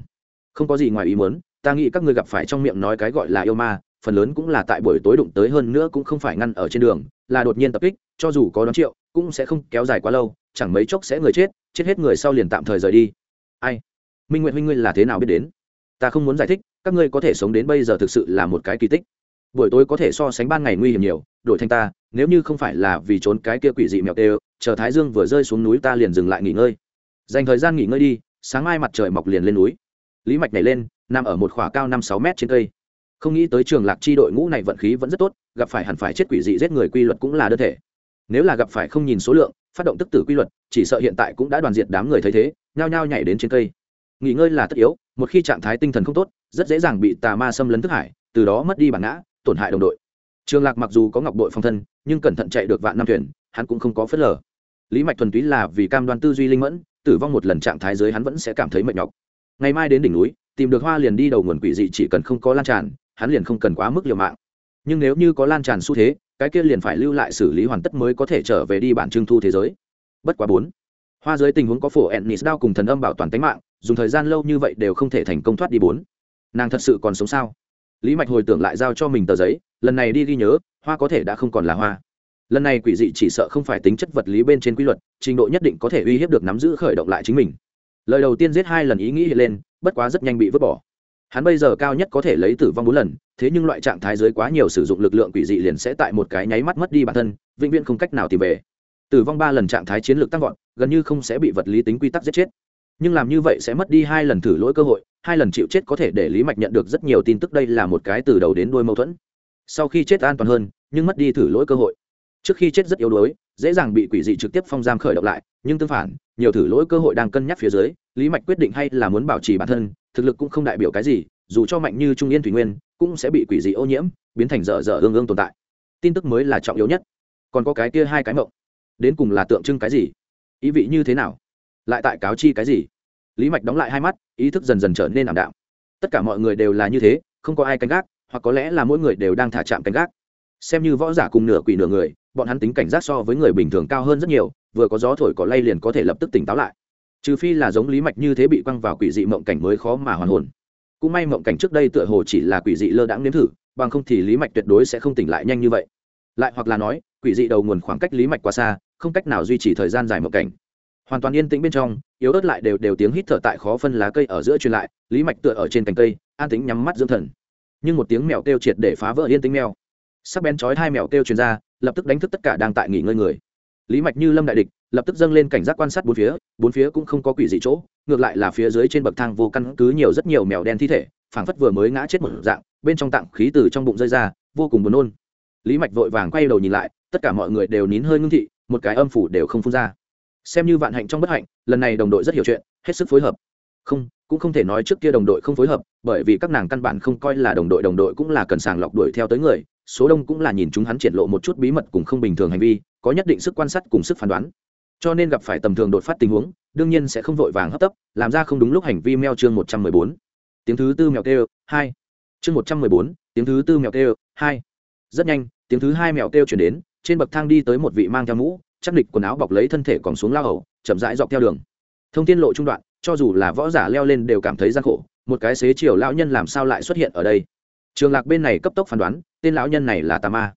Không có gì ngoài ý muốn, ta nghĩ các ngươi gặp phải trong miệng nói cái gọi là yêu ma, phần lớn cũng là tại buổi tối đụng tới hơn nữa cũng không phải ngăn ở trên đường, là đột nhiên tập kích, cho dù có đón triệu, cũng sẽ không kéo dài quá lâu chẳng mấy chốc sẽ người chết chết hết người sau liền tạm thời rời đi. Ai? Minh nguyện huynh ngươi là thế nào biết đến? Ta không muốn giải thích, các ngươi có thể sống đến bây giờ thực sự là một cái kỳ tích. Buổi tối có thể so sánh ban ngày nguy hiểm nhiều, đổi thanh ta, nếu như không phải là vì trốn cái kia quỷ dị mèo tê chờ thái dương vừa rơi xuống núi ta liền dừng lại nghỉ ngơi. Dành thời gian nghỉ ngơi đi, sáng mai mặt trời mọc liền lên núi. Lý mạch nhảy lên, nằm ở một khỏa cao năm sáu mét trên cây. Không nghĩ tới trường lạc chi đội ngũ này vận khí vẫn rất tốt, gặp phải hẳn phải chết quỷ dị giết người quy luật cũng là đơn thể. Nếu là gặp phải không nhìn số lượng phát động tức tử quy luật, chỉ sợ hiện tại cũng đã đoàn diệt đám người thấy thế, nhao nhao nhảy đến trên cây. Nghỉ ngơi là tất yếu, một khi trạng thái tinh thần không tốt, rất dễ dàng bị tà ma xâm lấn thức hải, từ đó mất đi bản ngã, tổn hại đồng đội. Trường lạc mặc dù có ngọc đội phong thân, nhưng cẩn thận chạy được vạn năm thuyền, hắn cũng không có phớt lờ. Lý mạch thuần túy là vì cam đoan tư duy linh mẫn, tử vong một lần trạng thái dưới hắn vẫn sẽ cảm thấy mệt nhọc. Ngày mai đến đỉnh núi, tìm được hoa liền đi đầu nguồn quỷ dị chỉ cần không có lan tràn, hắn liền không cần quá mức liều mạng. Nhưng nếu như có lan tràn xu thế cái kia liền phải lưu lại xử lý hoàn tất mới có thể trở về đi bản trưng thu thế giới. Bất quá bốn, hoa dưới tình huống có phổ ennis đao cùng thần âm bảo toàn tính mạng, dùng thời gian lâu như vậy đều không thể thành công thoát đi bốn. Nàng thật sự còn sống sao? Lý mạch hồi tưởng lại giao cho mình tờ giấy, lần này đi ghi nhớ, hoa có thể đã không còn là hoa. Lần này quỷ dị chỉ sợ không phải tính chất vật lý bên trên quy luật, trình độ nhất định có thể uy hiếp được nắm giữ khởi động lại chính mình. Lời đầu tiên giết hai lần ý nghĩ hiện lên, bất quá rất nhanh bị vứt bỏ hắn bây giờ cao nhất có thể lấy tử vong bốn lần, thế nhưng loại trạng thái dưới quá nhiều sử dụng lực lượng quỷ dị liền sẽ tại một cái nháy mắt mất đi bản thân, vĩnh viễn không cách nào tìm về. Tử vong ba lần trạng thái chiến lược tăng vọt, gần như không sẽ bị vật lý tính quy tắc giết chết. Nhưng làm như vậy sẽ mất đi hai lần thử lỗi cơ hội, hai lần chịu chết có thể để lý mạch nhận được rất nhiều tin tức đây là một cái từ đầu đến đuôi mâu thuẫn. Sau khi chết an toàn hơn, nhưng mất đi thử lỗi cơ hội. Trước khi chết rất yếu đuối dễ dàng bị quỷ dị trực tiếp phong giam khởi động lại, nhưng tương phản, nhiều thử lỗi cơ hội đang cân nhắc phía dưới, lý mạch quyết định hay là muốn bảo trì bản thân, thực lực cũng không đại biểu cái gì, dù cho mạnh như trung yên thủy nguyên, cũng sẽ bị quỷ dị ô nhiễm, biến thành dở dở ương ương tồn tại. Tin tức mới là trọng yếu nhất. Còn có cái kia hai cái mộng. Đến cùng là tượng trưng cái gì? Ý vị như thế nào? Lại tại cáo chi cái gì? Lý mạch đóng lại hai mắt, ý thức dần dần trở nên ảm đạm. Tất cả mọi người đều là như thế, không có ai canh gác, hoặc có lẽ là mỗi người đều đang thả chạm canh gác xem như võ giả cùng nửa quỷ nửa người, bọn hắn tính cảnh giác so với người bình thường cao hơn rất nhiều, vừa có gió thổi có lay liền có thể lập tức tỉnh táo lại. Trừ phi là giống lý mạch như thế bị quăng vào quỷ dị mộng cảnh mới khó mà hoàn hồn. Cũng may mộng cảnh trước đây tựa hồ chỉ là quỷ dị lơ đãng nếm thử, bằng không thì lý mạch tuyệt đối sẽ không tỉnh lại nhanh như vậy. Lại hoặc là nói, quỷ dị đầu nguồn khoảng cách lý mạch quá xa, không cách nào duy trì thời gian dài mộng cảnh. Hoàn toàn yên tĩnh bên trong, yếu ớt lại đều đều tiếng hít thở tại khó phân lá cây ở giữa truyền lại, lý mạch tựa ở trên cành cây, an tính nhắm mắt dưỡng thần. Nhưng một tiếng mèo kêu triệt để phá vỡ yên tĩnh mèo sắc bén chói hai mèo kêu truyền ra, lập tức đánh thức tất cả đang tại nghỉ ngơi người. Lý mạch như lâm đại địch, lập tức dâng lên cảnh giác quan sát bốn phía bốn phía cũng không có quỷ dị chỗ, ngược lại là phía dưới trên bậc thang vô căn cứ nhiều rất nhiều mèo đen thi thể, phảng phất vừa mới ngã chết một dạng, bên trong tạng khí từ trong bụng rơi ra, vô cùng buồn nôn. Lý mạch vội vàng quay đầu nhìn lại, tất cả mọi người đều nín hơi ngưng thị, một cái âm phủ đều không phun ra. Xem như vạn hạnh trong bất hạnh, lần này đồng đội rất hiểu chuyện, hết sức phối hợp. Không, cũng không thể nói trước kia đồng đội không phối hợp, bởi vì các nàng căn bản không coi là đồng đội đồng đội cũng là cần sàng lọc đuổi theo tới người số đông cũng là nhìn chúng hắn triển lộ một chút bí mật cùng không bình thường hành vi, có nhất định sức quan sát cùng sức phán đoán. Cho nên gặp phải tầm thường đột phát tình huống, đương nhiên sẽ không vội vàng hấp tấp, làm ra không đúng lúc hành vi meo chương một trăm mười bốn. Tiếng thứ tư mèo kêu, hai. Chương một trăm mười bốn, tiếng thứ tư mèo kêu, hai. Rất nhanh, tiếng thứ hai mèo kêu chuyển đến, trên bậc thang đi tới một vị mang theo mũ, chắc địch quần áo bọc lấy thân thể còn xuống lao hầu, chậm rãi dọc theo đường. Thông tin lộ trung đoạn, cho dù là võ giả leo lên đều cảm thấy gian khổ, một cái xế chiều lao nhân làm sao lại xuất hiện ở đây? Trường lạc bên này cấp tốc phán đoán, tên lão nhân này là tà ma.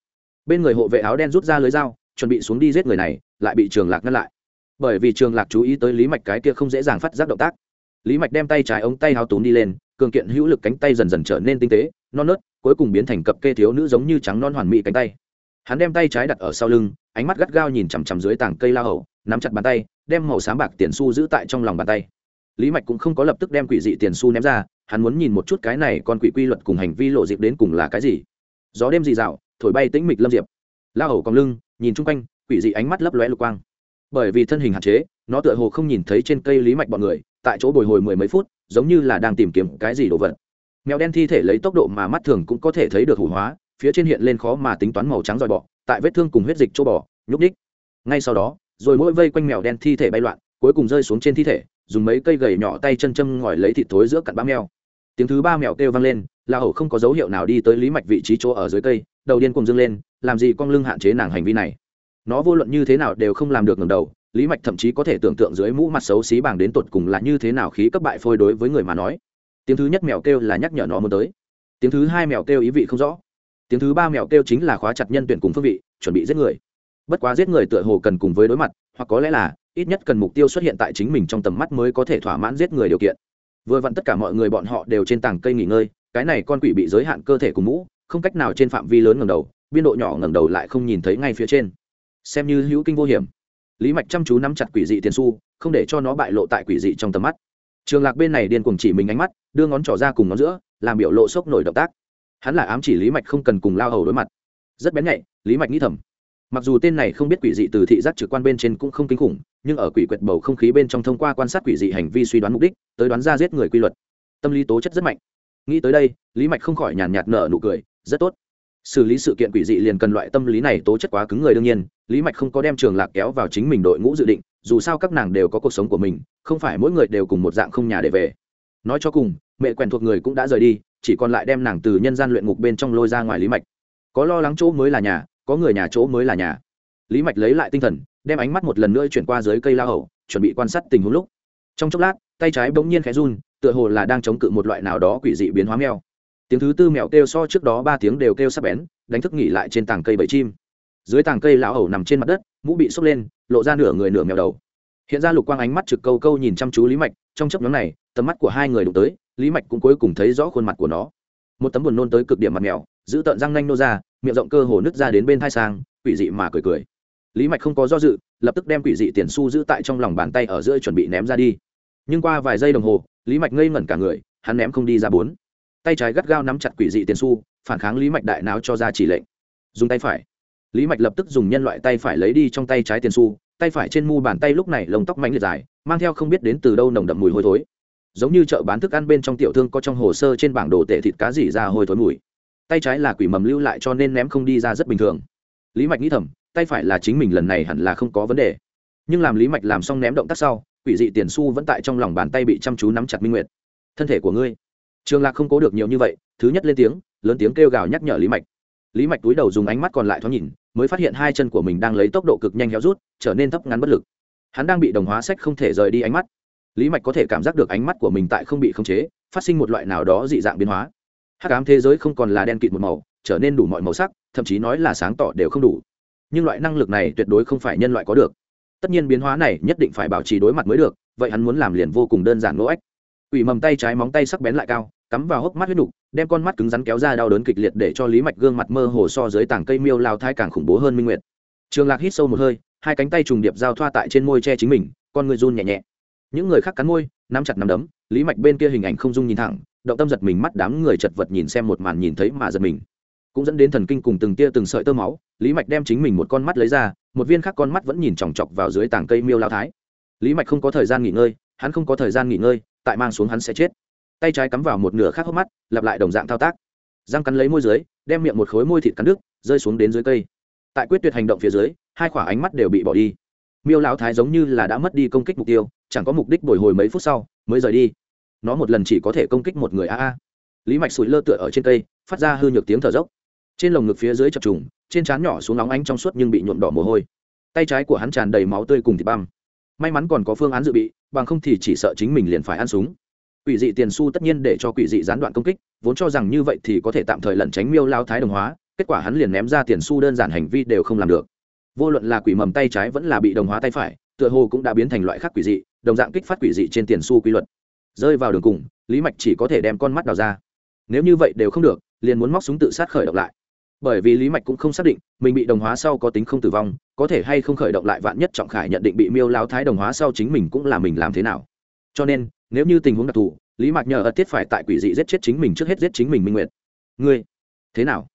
Bên người hộ vệ áo đen rút ra lưới dao, chuẩn bị xuống đi giết người này, lại bị trường lạc ngăn lại. Bởi vì trường lạc chú ý tới lý mạch cái kia không dễ dàng phát giác động tác. Lý mạch đem tay trái ống tay háo túm đi lên, cường kiện hữu lực cánh tay dần dần trở nên tinh tế, non nớt, cuối cùng biến thành cặp kê thiếu nữ giống như trắng non hoàn mỹ cánh tay. Hắn đem tay trái đặt ở sau lưng, ánh mắt gắt gao nhìn chằm chằm dưới tảng cây la hầu, nắm chặt bàn tay, đem màu sáng bạc tiền su giữ tại trong lòng bàn tay. Lý mạch cũng không có lập tức đem quỷ dị tiền su ném ra hắn muốn nhìn một chút cái này con quỷ quy luật cùng hành vi lộ dịp đến cùng là cái gì. Gió đêm dị dạo thổi bay tĩnh mịch lâm diệp. La hầu còng lưng nhìn chung quanh quỷ dị ánh mắt lấp lóe lục quang. Bởi vì thân hình hạn chế nó tựa hồ không nhìn thấy trên cây lý mạch bọn người tại chỗ bồi hồi mười mấy phút giống như là đang tìm kiếm cái gì đồ vật. Mèo đen thi thể lấy tốc độ mà mắt thường cũng có thể thấy được hủ hóa phía trên hiện lên khó mà tính toán màu trắng dòi bọ tại vết thương cùng huyết dịch chỗ bỏ, nhúc ních ngay sau đó rồi mỗi vây quanh mèo đen thi thể bay loạn cuối cùng rơi xuống trên thi thể, dùng mấy cây gầy nhỏ tay chân châm ngòi lấy thịt thối giữa cặn bã mèo. Tiếng thứ ba mèo kêu vang lên, la hầu không có dấu hiệu nào đi tới lý mạch vị trí chỗ ở dưới cây, đầu điên cùng dâng lên, làm gì con lưng hạn chế nàng hành vi này. Nó vô luận như thế nào đều không làm được ngầm đầu, lý mạch thậm chí có thể tưởng tượng dưới mũ mặt xấu xí bảng đến tột cùng là như thế nào khí cấp bại phôi đối với người mà nói. Tiếng thứ nhất mèo kêu là nhắc nhở nó muốn tới. Tiếng thứ hai mèo kêu ý vị không rõ. Tiếng thứ ba mèo kêu chính là khóa chặt nhân tuyển cùng phương vị, chuẩn bị giết người. Bất quá giết người tựa hồ cần cùng với đối mặt, hoặc có lẽ là ít nhất cần mục tiêu xuất hiện tại chính mình trong tầm mắt mới có thể thỏa mãn giết người điều kiện. Vừa vặn tất cả mọi người bọn họ đều trên tảng cây nghỉ ngơi, cái này con quỷ bị giới hạn cơ thể cùng mũ, không cách nào trên phạm vi lớn ngầm đầu, biên độ nhỏ ngầm đầu lại không nhìn thấy ngay phía trên. Xem như hữu kinh vô hiểm. Lý mạch chăm chú nắm chặt quỷ dị tiền su không để cho nó bại lộ tại quỷ dị trong tầm mắt. Trường lạc bên này điên cuồng chỉ mình ánh mắt, đưa ngón trỏ ra cùng ngón giữa, làm biểu lộ sốc nổi động tác. Hắn là ám chỉ lý mạch không cần cùng lao hầu đối mặt. Rất bén nhạy, lý mạch nghĩ thầm mặc dù tên này không biết quỷ dị từ thị giác trực quan bên trên cũng không kinh khủng, nhưng ở quỷ quyệt bầu không khí bên trong thông qua quan sát quỷ dị hành vi suy đoán mục đích, tới đoán ra giết người quy luật. Tâm lý tố chất rất mạnh. Nghĩ tới đây, lý mạch không khỏi nhàn nhạt nở nụ cười, rất tốt. Xử lý sự kiện quỷ dị liền cần loại tâm lý này tố chất quá cứng người đương nhiên, lý mạch không có đem trường lạc kéo vào chính mình đội ngũ dự định, dù sao các nàng đều có cuộc sống của mình, không phải mỗi người đều cùng một dạng không nhà để về. Nói cho cùng, mẹ quen thuộc người cũng đã rời đi, chỉ còn lại đem nàng từ nhân gian luyện ngục bên trong lôi ra ngoài lý mạch. Có lo lắng chỗ mới là nhà có người nhà chỗ mới là nhà. Lý mạch lấy lại tinh thần, đem ánh mắt một lần nữa chuyển qua dưới cây la hầu, chuẩn bị quan sát tình huống lúc. Trong chốc lát, tay trái bỗng nhiên khẽ run, tựa hồ là đang chống cự một loại nào đó quỷ dị biến hóa mèo. Tiếng thứ tư mèo kêu so trước đó ba tiếng đều kêu sắp bén, đánh thức nghỉ lại trên tảng cây bẫy chim. Dưới tảng cây lão hầu nằm trên mặt đất, mũ bị xốc lên, lộ ra nửa người nửa mèo đầu. Hiện ra lục quang ánh mắt trực câu câu nhìn chăm chú lý mạch, trong chấp nhóm này, tầm mắt của hai người đụng tới, lý mạch cũng cuối cùng thấy rõ khuôn mặt của nó. Một tấm buồn nôn tới cực điểm mặt mèo giữ tợn răng nanh nô ra, miệng rộng cơ hồ nứt ra đến bên thai sang, quỷ dị mà cười cười. Lý mạch không có do dự, lập tức đem quỷ dị tiền su giữ tại trong lòng bàn tay ở giữa chuẩn bị ném ra đi. Nhưng qua vài giây đồng hồ, lý mạch ngây ngẩn cả người, hắn ném không đi ra bốn. Tay trái gắt gao nắm chặt quỷ dị tiền su phản kháng lý mạch đại náo cho ra chỉ lệnh. Dùng tay phải. Lý mạch lập tức dùng nhân loại tay phải lấy đi trong tay trái tiền su tay phải trên mu bàn tay lúc này lồng tóc mánh liệt dài, mang theo không biết đến từ đâu nồng đậm mùi hôi thối. Giống như chợ bán thức ăn bên trong tiểu thương có trong hồ sơ trên bảng đồ tệ thịt cá gì ra hôi thối mùi tay trái là quỷ mầm lưu lại cho nên ném không đi ra rất bình thường. Lý mạch nghĩ thầm, tay phải là chính mình lần này hẳn là không có vấn đề. Nhưng làm lý mạch làm xong ném động tác sau, quỷ dị tiền su vẫn tại trong lòng bàn tay bị chăm chú nắm chặt minh nguyệt. Thân thể của ngươi. Trường lạc không cố được nhiều như vậy, thứ nhất lên tiếng, lớn tiếng kêu gào nhắc nhở lý mạch. Lý mạch túi đầu dùng ánh mắt còn lại thoáng nhìn, mới phát hiện hai chân của mình đang lấy tốc độ cực nhanh héo rút, trở nên thấp ngắn bất lực. Hắn đang bị đồng hóa sách không thể rời đi ánh mắt. Lý mạch có thể cảm giác được ánh mắt của mình tại không bị khống chế, phát sinh một loại nào đó dị dạng biến hóa hắc ám thế giới không còn là đen kịt một màu, trở nên đủ mọi màu sắc, thậm chí nói là sáng tỏ đều không đủ. Nhưng loại năng lực này tuyệt đối không phải nhân loại có được. Tất nhiên biến hóa này nhất định phải bảo trì đối mặt mới được, vậy hắn muốn làm liền vô cùng đơn giản ngỗ ếch ủy mầm tay trái móng tay sắc bén lại cao, cắm vào hốc mắt huyết đục đem con mắt cứng rắn kéo ra đau đớn kịch liệt để cho lý mạch gương mặt mơ hồ so dưới tảng cây miêu lao thai càng khủng bố hơn minh nguyệt. Trường lạc hít sâu một hơi, hai cánh tay trùng điệp giao thoa tại trên môi che chính mình, con người run nhẹ nhẹ. Những người khác cắn môi, nắm chặt nắm đấm, lý mạch bên kia hình ảnh không dung nhìn thẳng động tâm giật mình mắt đám người chật vật nhìn xem một màn nhìn thấy mà giật mình. Cũng dẫn đến thần kinh cùng từng tia từng sợi tơ máu, lý mạch đem chính mình một con mắt lấy ra, một viên khác con mắt vẫn nhìn chòng chọc vào dưới tảng cây miêu lao thái. Lý mạch không có thời gian nghỉ ngơi, hắn không có thời gian nghỉ ngơi, tại mang xuống hắn sẽ chết. Tay trái cắm vào một nửa khác hốc mắt, lặp lại đồng dạng thao tác. Răng cắn lấy môi dưới, đem miệng một khối môi thịt cắn đứt, rơi xuống đến dưới cây. Tại quyết tuyệt hành động phía dưới, hai khỏa ánh mắt đều bị bỏ đi. Miêu lão thái giống như là đã mất đi công kích mục tiêu, chẳng có mục đích bồi hồi mấy phút sau, mới rời đi nó một lần chỉ có thể công kích một người a a. Lý mạch sủi lơ tựa ở trên cây, phát ra hư nhược tiếng thở dốc. Trên lồng ngực phía dưới chập trùng, trên trán nhỏ xuống nóng ánh trong suốt nhưng bị nhuộm đỏ mồ hôi. Tay trái của hắn tràn đầy máu tươi cùng thịt băm. May mắn còn có phương án dự bị, bằng không thì chỉ sợ chính mình liền phải ăn súng. Quỷ dị tiền su tất nhiên để cho quỷ dị gián đoạn công kích, vốn cho rằng như vậy thì có thể tạm thời lẩn tránh miêu lao thái đồng hóa, kết quả hắn liền ném ra tiền su đơn giản hành vi đều không làm được. Vô luận là quỷ mầm tay trái vẫn là bị đồng hóa tay phải, tựa hồ cũng đã biến thành loại khác quỷ dị, đồng dạng kích phát quỷ dị trên tiền su quy luật rơi vào đường cùng, lý mạch chỉ có thể đem con mắt đào ra. Nếu như vậy đều không được, liền muốn móc súng tự sát khởi động lại. Bởi vì lý mạch cũng không xác định, mình bị đồng hóa sau có tính không tử vong, có thể hay không khởi động lại vạn nhất trọng khải nhận định bị miêu lao thái đồng hóa sau chính mình cũng là mình làm thế nào. Cho nên, nếu như tình huống đặc thù, lý mạch nhờ ất tiết phải tại quỷ dị giết chết chính mình trước hết giết chính mình minh nguyệt. Ngươi, thế nào?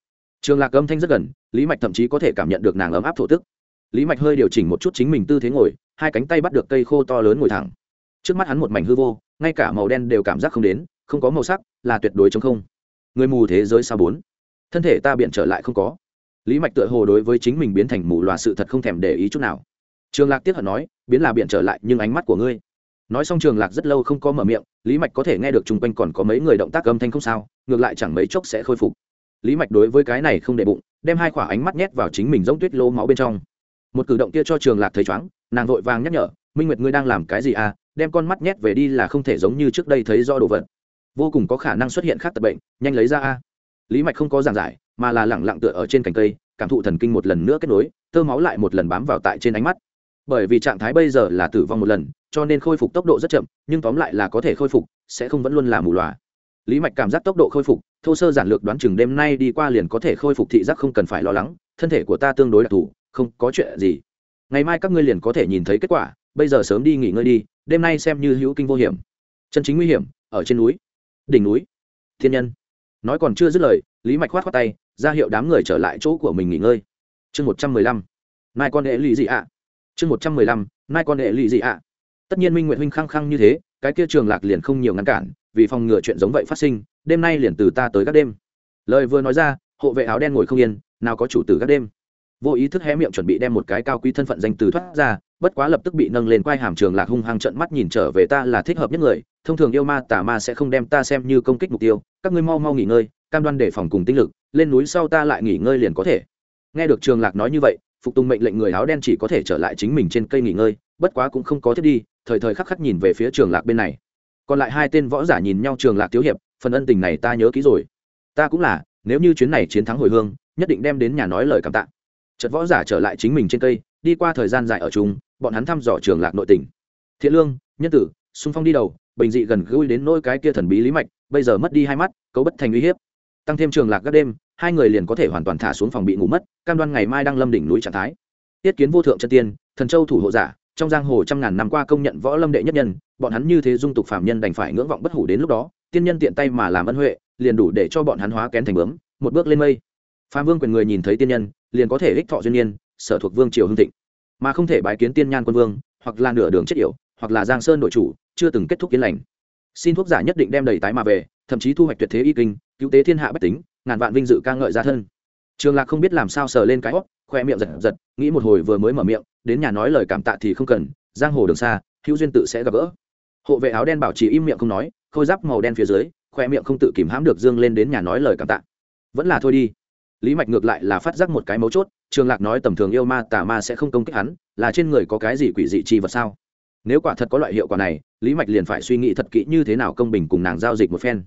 Trường lạc âm thanh rất gần, lý mạch thậm chí có thể cảm nhận được nàng ấm áp thổ tức. Lý mạch hơi điều chỉnh một chút chính mình tư thế ngồi, hai cánh tay bắt được cây khô to lớn ngồi thẳng trước mắt hắn một mảnh hư vô, ngay cả màu đen đều cảm giác không đến, không có màu sắc, là tuyệt đối chống không. Người mù thế giới sao bốn? Thân thể ta biện trở lại không có. Lý mạch tựa hồ đối với chính mình biến thành mù loà sự thật không thèm để ý chút nào. Trường lạc tiếp hận nói, biến là biện trở lại, nhưng ánh mắt của ngươi. Nói xong trường lạc rất lâu không có mở miệng, lý mạch có thể nghe được chung quanh còn có mấy người động tác âm thanh không sao, ngược lại chẳng mấy chốc sẽ khôi phục. Lý mạch đối với cái này không để bụng, đem hai khỏa ánh mắt nhét vào chính mình giống tuyết lô máu bên trong. Một cử động kia cho trường lạc thấy chóng, nàng vội vàng nhắc nhở, minh nguyệt, ngươi đang làm cái gì à? Đem con mắt nhét về đi là không thể giống như trước đây thấy do đồ vật. Vô cùng có khả năng xuất hiện khác tật bệnh, nhanh lấy ra a. Lý mạch không có giảng giải, mà là lẳng lặng tựa ở trên cành cây, cảm thụ thần kinh một lần nữa kết nối, tơ máu lại một lần bám vào tại trên ánh mắt. Bởi vì trạng thái bây giờ là tử vong một lần, cho nên khôi phục tốc độ rất chậm, nhưng tóm lại là có thể khôi phục, sẽ không vẫn luôn là mù loà lý mạch cảm giác tốc độ khôi phục, thô sơ giản lược đoán chừng đêm nay đi qua liền có thể khôi phục thị giác không cần phải lo lắng, thân thể của ta tương đối đặc thù, không có chuyện gì. Ngày mai các ngươi liền có thể nhìn thấy kết quả bây giờ sớm đi nghỉ ngơi đi, đêm nay xem như hữu kinh vô hiểm. Chân chính nguy hiểm, ở trên núi. Đỉnh núi. Thiên nhân. Nói còn chưa dứt lời, lý mạch khoát khoát tay, ra hiệu đám người trở lại chỗ của mình nghỉ ngơi. Chương một trăm mười lăm. Nai con hệ lụy gì ạ. Chương một trăm mười lăm. Nai con hệ lụy gì ạ. Tất nhiên minh nguyện huynh khăng khăng như thế, cái kia trường lạc liền không nhiều ngăn cản, vì phòng ngừa chuyện giống vậy phát sinh, đêm nay liền từ ta tới các đêm. Lời vừa nói ra, hộ vệ áo đen ngồi không yên, nào có chủ tử các đêm vô ý thức hé miệng chuẩn bị đem một cái cao quý thân phận danh từ thoát ra, bất quá lập tức bị nâng lên quai hàm trường lạc hung hăng trận mắt nhìn trở về ta là thích hợp nhất người, thông thường yêu ma tà ma sẽ không đem ta xem như công kích mục tiêu, các ngươi mau mau nghỉ ngơi, cam đoan để phòng cùng tinh lực, lên núi sau ta lại nghỉ ngơi liền có thể. Nghe được trường lạc nói như vậy, phục tùng mệnh lệnh người áo đen chỉ có thể trở lại chính mình trên cây nghỉ ngơi, bất quá cũng không có thiết đi, thời thời khắc khắc nhìn về phía trường lạc bên này. Còn lại hai tên võ giả nhìn nhau trường lạc thiếu hiệp, phần ân tình này ta nhớ kỹ rồi. Ta cũng là, nếu như chuyến này chiến thắng hồi hương, nhất định đem đến nhà nói lời cảm tạ chật võ giả trở lại chính mình trên cây, đi qua thời gian dài ở chung, bọn hắn thăm dò trường lạc nội tình. Thiện lương, nhân tử, xung phong đi đầu, bình dị gần gũi đến nỗi cái kia thần bí lý mạch, bây giờ mất đi hai mắt, cấu bất thành uy hiếp. Tăng thêm trường lạc các đêm, hai người liền có thể hoàn toàn thả xuống phòng bị ngủ mất, cam đoan ngày mai đang lâm đỉnh núi trạng thái. Tiết kiến vô thượng chân tiên, thần châu thủ hộ giả, trong giang hồ trăm ngàn năm qua công nhận võ lâm đệ nhất nhân, bọn hắn như thế dung tục phạm nhân đành phải ngưỡng vọng bất hủ đến lúc đó, tiên nhân tiện tay mà làm ân huệ, liền đủ để cho bọn hắn hóa kén thành bướm, một bước lên mây phạm vương quyền người nhìn thấy tiên nhân, liền có thể ích thọ duyên nhiên sở thuộc vương triều hưng thịnh. Mà không thể bái kiến tiên nhan quân vương, hoặc là nửa đường chết yểu, hoặc là giang sơn đội chủ, chưa từng kết thúc yên lành. Xin thuốc giả nhất định đem đầy tái mà về, thậm chí thu hoạch tuyệt thế y kinh, cứu tế thiên hạ bách tính, ngàn vạn vinh dự ca ngợi ra thân. Trường lạc không biết làm sao sờ lên cái hót khoe miệng giật giật, nghĩ một hồi vừa mới mở miệng, đến nhà nói lời cảm tạ thì không cần, giang hồ đường xa, hữu duyên tự sẽ gặp gỡ. Hộ vệ áo đen bảo trì im miệng không nói, khôi giáp màu đen phía dưới, khoe miệng không tự kìm hãm được dương lên đến nhà nói lời cảm tạ. Vẫn là thôi đi lý mạch ngược lại là phát giác một cái mấu chốt, trường lạc nói tầm thường yêu ma tà ma sẽ không công kích hắn, là trên người có cái gì quỷ dị chi vật sao? Nếu quả thật có loại hiệu quả này, lý mạch liền phải suy nghĩ thật kỹ như thế nào công bình cùng nàng giao dịch một phen.